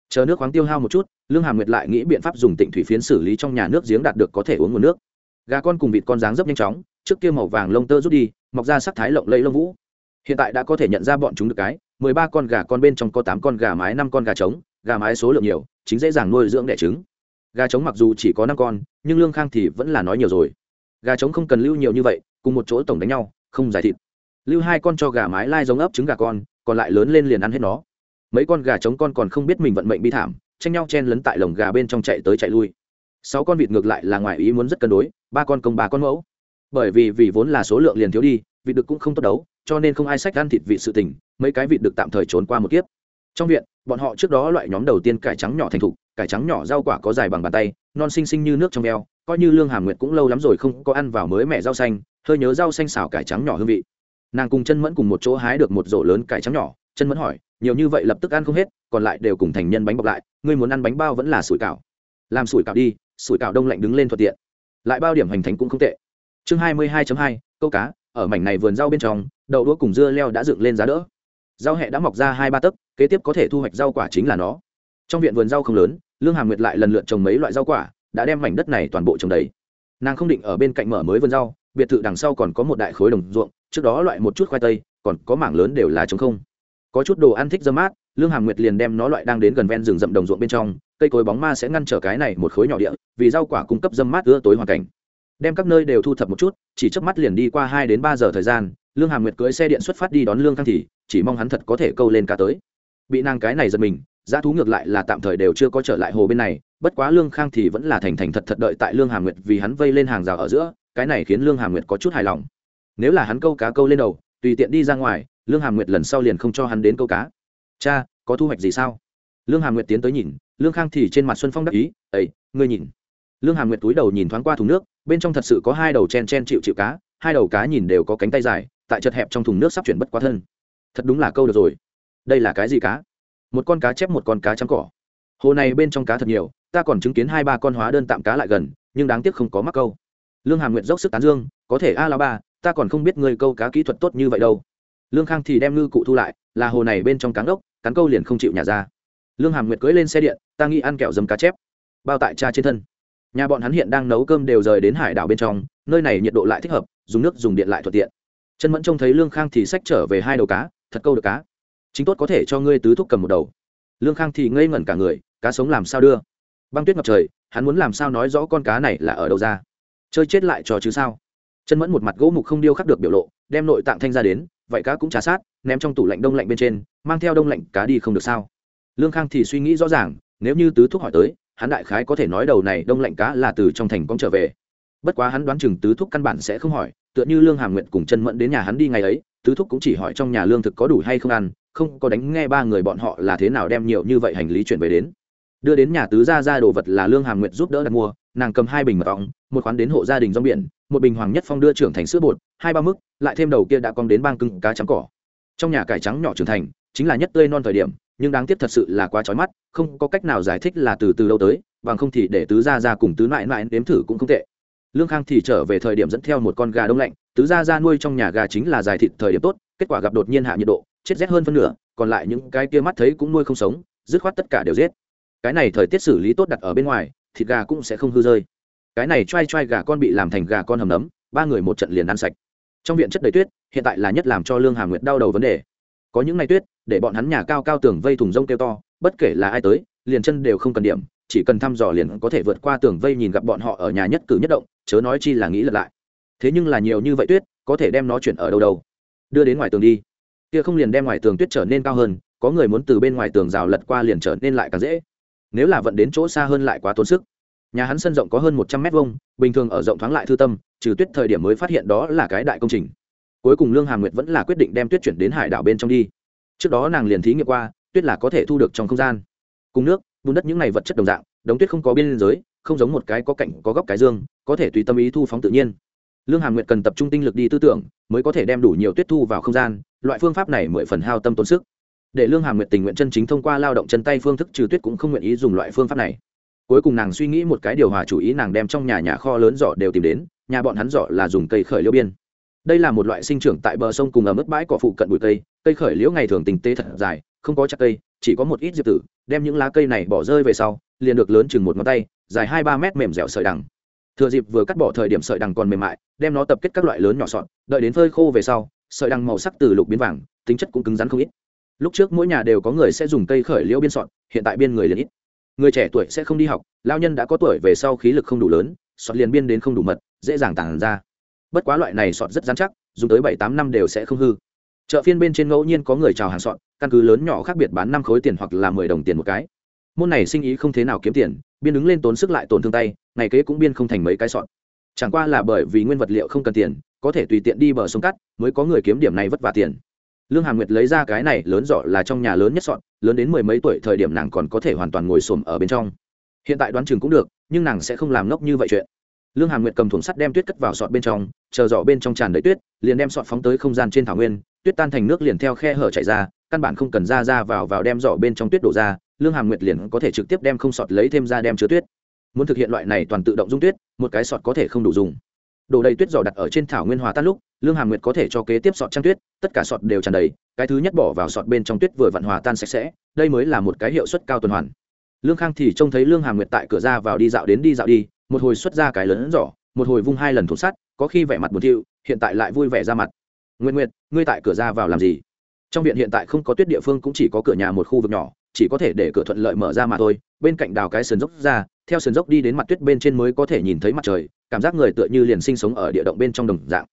Chờ nước khoáng tiêu hao một chút, lương hàm nguyệt lại nghĩ biện pháp dùng tịnh thủy phiến xử lý trong nhà nước giếng đạt được có thể uống nguồn nước. Gà con cùng vịt con dáng dấp nhanh chóng, trước kia màu vàng lông tơ rút đi, mọc ra sắc thái lộng lẫy lông vũ. Hiện tại đã có thể nhận ra bọn chúng được cái, mười ba con gà con bên trong có tám con gà mái, năm con gà trống, gà mái số lượng nhiều, chính dễ dàng nuôi dưỡng đẻ trứng. Gà trống mặc dù chỉ có năm con, nhưng lương khang thì vẫn là nói nhiều rồi. Gà trống không cần lưu nhiều như vậy cùng một chỗ tổng đánh nhau, không giải thịt. Lưu hai con cho gà mái lai giống ấp trứng gà con, còn lại lớn lên liền ăn hết nó. Mấy con gà trống con còn không biết mình vận mệnh bi thảm, tranh nhau chen lấn tại lồng gà bên trong chạy tới chạy lui. Sáu con vịt ngược lại là ngoài ý muốn rất cân đối, ba con công ba con mẫu. Bởi vì vì vốn là số lượng liền thiếu đi, vịt được cũng không tốt đấu, cho nên không ai sách ăn thịt vịt sự tình, mấy cái vịt được tạm thời trốn qua một kiếp. Trong viện, bọn họ trước đó loại nhóm đầu tiên cải trắng nhỏ thành thục, cải trắng nhỏ rau quả có dài bằng bàn tay, non xinh xinh như nước trong veo coi như lương hàm nguyệt cũng lâu lắm rồi không có ăn vào mới mẹ rau xanh hơi nhớ rau xanh xào cải trắng nhỏ hương vị. Nàng cùng chân mẫn cùng một chỗ hái được một rổ lớn cải trắng nhỏ. Chân mẫn hỏi, nhiều như vậy lập tức ăn không hết, còn lại đều cùng thành nhân bánh bọc lại, ngươi muốn ăn bánh bao vẫn là sủi cảo. Làm sủi cảo đi, sủi cảo đông lạnh đứng lên thuận tiện. Lại bao điểm hành thành cũng không tệ. Chương hai mươi hai hai, câu cá, ở mảnh này vườn rau bên trong, đậu đũa cùng dưa leo đã dựng lên giá đỡ. Rau hẹ đã mọc ra hai ba tấc, kế tiếp có thể thu hoạch rau quả chính là nó. Trong viện vườn rau không lớn, lương hàm nguyệt lại lần lượt trồng mấy loại rau quả, đã đem mảnh đất này toàn bộ trồng đầy. Nàng không định ở bên cạnh mở mới vườn rau biệt thự đằng sau còn có một đại khối đồng ruộng, trước đó loại một chút khoai tây, còn có mảng lớn đều là trống không. Có chút đồ ăn thích dơ mát, lương hàm nguyệt liền đem nó loại đang đến gần ven rừng rậm đồng ruộng bên trong, cây cối bóng ma sẽ ngăn trở cái này một khối nhỏ địa, vì rau quả cung cấp dâm mát ưa tối hoàn cảnh. Đem các nơi đều thu thập một chút, chỉ chớp mắt liền đi qua hai đến ba giờ thời gian, lương hàm nguyệt cưỡi xe điện xuất phát đi đón lương khang thì, chỉ mong hắn thật có thể câu lên cá tới. Bị nàng cái này giật mình, giá thú ngược lại là tạm thời đều chưa có trở lại hồ bên này, bất quá lương khang thì vẫn là thành thành thật thật đợi tại lương hàm nguyệt vì hắn vây lên hàng rào ở giữa cái này khiến lương hàm nguyệt có chút hài lòng. Nếu là hắn câu cá câu lên đầu, tùy tiện đi ra ngoài, lương hàm nguyệt lần sau liền không cho hắn đến câu cá. Cha, có thu hoạch gì sao? Lương hàm nguyệt tiến tới nhìn, lương khang thì trên mặt xuân phong đắc ý ấy ngươi nhìn. Lương hàm nguyệt túi đầu nhìn thoáng qua thùng nước, bên trong thật sự có hai đầu chen chen chịu chịu cá, hai đầu cá nhìn đều có cánh tay dài, tại chật hẹp trong thùng nước sắp chuyển bất quá thân. Thật đúng là câu được rồi. Đây là cái gì cá? Một con cá chép, một con cá trắng cỏ. Hồ này bên trong cá thật nhiều, ta còn chứng kiến hai ba con hóa đơn tạm cá lại gần, nhưng đáng tiếc không có mắc câu lương hàm nguyệt dốc sức tán dương, có thể a la ba, ta còn không biết người câu cá kỹ thuật tốt như vậy đâu. Lương khang thì đem ngư cụ thu lại, là hồ này bên trong cán đốc cán câu liền không chịu nhả ra. Lương hàm nguyệt cưỡi lên xe điện, ta nghĩ ăn kẹo dấm cá chép, bao tại cha trên thân. Nhà bọn hắn hiện đang nấu cơm đều rời đến hải đảo bên trong, nơi này nhiệt độ lại thích hợp, dùng nước dùng điện lại thuận tiện. Chân mẫn trông thấy lương khang thì sách trở về hai đầu cá, thật câu được cá. Chính tốt có thể cho ngươi tứ thúc cầm một đầu. Lương khang thì ngây ngẩn cả người, cá sống làm sao đưa? Băng tuyết ngập trời, hắn muốn làm sao nói rõ con cá này là ở đâu ra? Chơi chết lại cho chứ sao? Chân mẫn một mặt gỗ mục không điêu khắc được biểu lộ, đem nội tạng thanh ra đến, vậy cá cũng trả sát, ném trong tủ lạnh đông lạnh bên trên, mang theo đông lạnh cá đi không được sao? Lương khang thì suy nghĩ rõ ràng, nếu như tứ thúc hỏi tới, hắn đại khái có thể nói đầu này đông lạnh cá là từ trong thành con trở về. Bất quá hắn đoán chừng tứ thúc căn bản sẽ không hỏi, tựa như lương hàm nguyện cùng chân mẫn đến nhà hắn đi ngày ấy, tứ thúc cũng chỉ hỏi trong nhà lương thực có đủ hay không ăn, không có đánh nghe ba người bọn họ là thế nào đem nhiều như vậy hành lý chuyển về đến. Đưa đến nhà tứ gia ra đồ vật là lương hàm nguyệt giúp đỡ đặt mua nàng cầm hai bình mật ong, một khoán đến hộ gia đình rong biển, một bình hoàng nhất phong đưa trưởng thành sữa bột, hai ba mức, lại thêm đầu kia đã cong đến bang cưng cá trắng cỏ. Trong nhà cải trắng nhỏ trưởng thành, chính là nhất tươi non thời điểm, nhưng đáng tiếc thật sự là quá trói mắt, không có cách nào giải thích là từ từ lâu tới, bằng không thì để tứ gia ra cùng tứ mãi mãi nếm thử cũng không tệ. Lương khang thì trở về thời điểm dẫn theo một con gà đông lạnh, tứ gia ra nuôi trong nhà gà chính là dài thịt thời điểm tốt, kết quả gặp đột nhiên hạ nhiệt độ, chết rét hơn phân nửa, còn lại những cái kia mắt thấy cũng nuôi không sống, dứt khoát tất cả đều giết. Cái này thời tiết xử lý tốt đặt ở bên ngoài thịt gà cũng sẽ không hư rơi. Cái này t r a i t r a i gà con bị làm thành gà con hầm nấm, ba người một trận liền ăn sạch. Trong viện chất đầy tuyết, hiện tại là nhất làm cho lương hà nguyệt đau đầu vấn đề. Có những ngày tuyết, để bọn hắn nhà cao cao tường vây thùng rông kêu to, bất kể là ai tới, liền chân đều không cần điểm, chỉ cần thăm dò liền có thể vượt qua tường vây nhìn gặp bọn họ ở nhà nhất cử nhất động, chớ nói chi là nghĩ lật lại. Thế nhưng là nhiều như vậy tuyết, có thể đem nó chuyển ở đâu đâu. Đưa đến ngoài tường đi. Kia không liền đem ngoài tường tuyết trở nên cao hơn, có người muốn từ bên ngoài tường rào lật qua liền trở nên lại càng dễ nếu là vận đến chỗ xa hơn lại quá tốn sức. Nhà hắn sân rộng có hơn một trăm mét vuông, bình thường ở rộng thoáng lại thư tâm, trừ tuyết thời điểm mới phát hiện đó là cái đại công trình. Cuối cùng lương hà nguyệt vẫn là quyết định đem tuyết chuyển đến hải đảo bên trong đi. Trước đó nàng liền thí nghiệm qua, tuyết là có thể thu được trong không gian. Cùng nước, bùn đất những này vật chất đồng dạng, đống tuyết không có biên giới, không giống một cái có cạnh, có góc cái dương, có thể tùy tâm ý thu phóng tự nhiên. Lương hàm nguyệt cần tập trung tinh lực đi tư tưởng, mới có thể đem đủ nhiều tuyết thu vào không gian, loại phương pháp này mười phần hao tâm tốn sức để lương hàm nguyện tình nguyện chân chính thông qua lao động chân tay phương thức trừ tuyết cũng không nguyện ý dùng loại phương pháp này. Cuối cùng nàng suy nghĩ một cái điều hòa chủ ý nàng đem trong nhà nhà kho lớn giỏ đều tìm đến, nhà bọn hắn giỏ là dùng cây khởi liễu biên. Đây là một loại sinh trưởng tại bờ sông cùng ở mức bãi cỏ phụ cận bụi cây cây khởi liễu ngày thường tình tế thật dài, không có chắc cây, chỉ có một ít diệp tử, đem những lá cây này bỏ rơi về sau, liền được lớn chừng một ngón tay, dài hai ba mét mềm dẻo sợi đằng. Thừa dịp vừa cắt bỏ thời điểm sợi đằng còn mềm mại, đem nó tập kết các loại lớn nhỏ sọn đợi đến phơi khô về sau, sợi đằng màu sắc từ lục biến vàng, tính chất cũng cứng rắn không ít lúc trước mỗi nhà đều có người sẽ dùng cây khởi liễu biên soạn, hiện tại biên người liền ít. Người trẻ tuổi sẽ không đi học, lao nhân đã có tuổi về sau khí lực không đủ lớn sọt liền biên đến không đủ mật, dễ dàng tàn ra. Bất quá loại này sọt rất dán chắc, dùng tới bảy tám năm đều sẽ không hư. Chợ phiên bên trên ngẫu nhiên có người chào hàng sọt căn cứ lớn nhỏ khác biệt bán năm khối tiền hoặc là mười đồng tiền một cái. Môn này sinh ý không thế nào kiếm tiền, biên đứng lên tốn sức lại tổn thương tay, ngày kế cũng biên không thành mấy cái sọt chẳng qua là bởi vì nguyên vật liệu không cần tiền, có thể tùy tiện đi bờ sông cắt, mới có người kiếm điểm này vất vả tiền lương hà nguyệt lấy ra cái này lớn giỏ là trong nhà lớn nhất sọn, lớn đến mười mấy tuổi thời điểm nàng còn có thể hoàn toàn ngồi xổm ở bên trong. Hiện tại đoán chừng cũng được, nhưng nàng sẽ không làm ngốc như vậy chuyện. Lương hà nguyệt cầm thùng sắt đem tuyết cất vào sọt bên trong, chờ giỏ bên trong tràn đầy tuyết, liền đem sọt phóng tới không gian trên thảo nguyên, tuyết tan thành nước liền theo khe hở chạy ra, căn bản không cần ra ra vào vào đem giỏ bên trong tuyết đổ ra, lương hàm nguyệt liền có thể trực tiếp đem không sọt lấy thêm ra đem chứa tuyết. Muốn thực hiện loại này toàn tự động dung tuyết, một cái sọt có thể không đủ dùng đổ đầy tuyết giỏ đặt ở trên thảo nguyên hòa tan lúc, lương hà nguyệt có thể cho kế tiếp sọt trăng tuyết, tất cả sọt đều tràn đầy, cái thứ nhất bỏ vào sọt bên trong tuyết vừa vặn hòa tan sạch sẽ, đây mới là một cái hiệu suất cao tuần hoàn. Lương khang thì trông thấy lương hà nguyệt tại cửa ra vào đi dạo đến đi dạo đi, một hồi xuất ra cái lớn giỏ, một hồi vung hai lần thủng sắt, có khi vẻ mặt buồn thiu, hiện tại lại vui vẻ ra mặt. Nguyện nguyệt, ngươi tại cửa ra vào làm gì? Trong viện hiện tại không có tuyết địa phương cũng chỉ có cửa nhà một khu vực nhỏ, chỉ có thể để cửa thuận lợi mở ra mà thôi. Bên cạnh đào cái sườn dốc ra, theo sườn dốc đi đến mặt tuyết bên trên mới có thể nhìn thấy mặt trời, cảm giác người tựa như liền sinh sống ở địa động bên trong đồng dạng.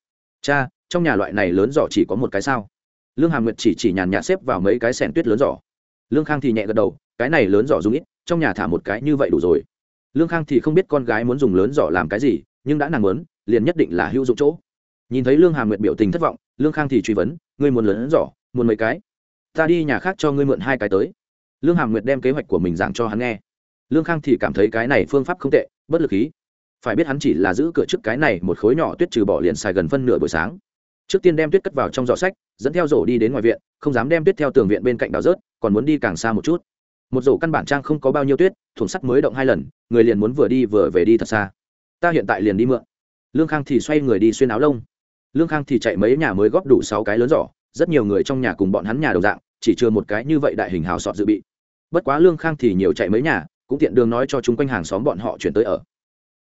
Cha, trong nhà loại này lớn giỏ chỉ có một cái sao? Lương hàm nguyệt chỉ chỉ nhàn nhạt xếp vào mấy cái sẻn tuyết lớn giỏ. Lương khang thì nhẹ gật đầu, cái này lớn giỏ dùng ít, trong nhà thả một cái như vậy đủ rồi. Lương khang thì không biết con gái muốn dùng lớn giỏ làm cái gì, nhưng đã nàng muốn, liền nhất định là hữu dụng chỗ. Nhìn thấy lương hàm nguyệt biểu tình thất vọng, lương khang thì truy vấn, ngươi muốn lớn giỏ muốn mấy cái. Ta đi nhà khác cho ngươi mượn hai cái tới. Lương hàm nguyệt đem kế hoạch của mình giảng cho hắn nghe. Lương khang thì cảm thấy cái này phương pháp không tệ, bất lực khí. Phải biết hắn chỉ là giữ cửa trước cái này một khối nhỏ tuyết trừ bỏ liền xài gần phân nửa buổi sáng. Trước tiên đem tuyết cất vào trong giỏ sách, dẫn theo rổ đi đến ngoài viện, không dám đem tuyết theo tường viện bên cạnh đào rớt, còn muốn đi càng xa một chút. Một rổ căn bản trang không có bao nhiêu tuyết thủng sắt mới động hai lần, người liền muốn vừa đi vừa về đi thật xa. Ta hiện tại liền đi mượn. Lương khang thì xoay người đi xuyên áo lông. Lương khang thì chạy mấy nhà mới góp đủ sáu cái lớn giỏ rất nhiều người trong nhà cùng bọn hắn nhà đầu dạng, chỉ chưa một cái như vậy đại hình hào sọt dự bị. Bất quá lương khang thì nhiều chạy mấy nhà, cũng tiện đường nói cho chúng quanh hàng xóm bọn họ chuyển tới ở.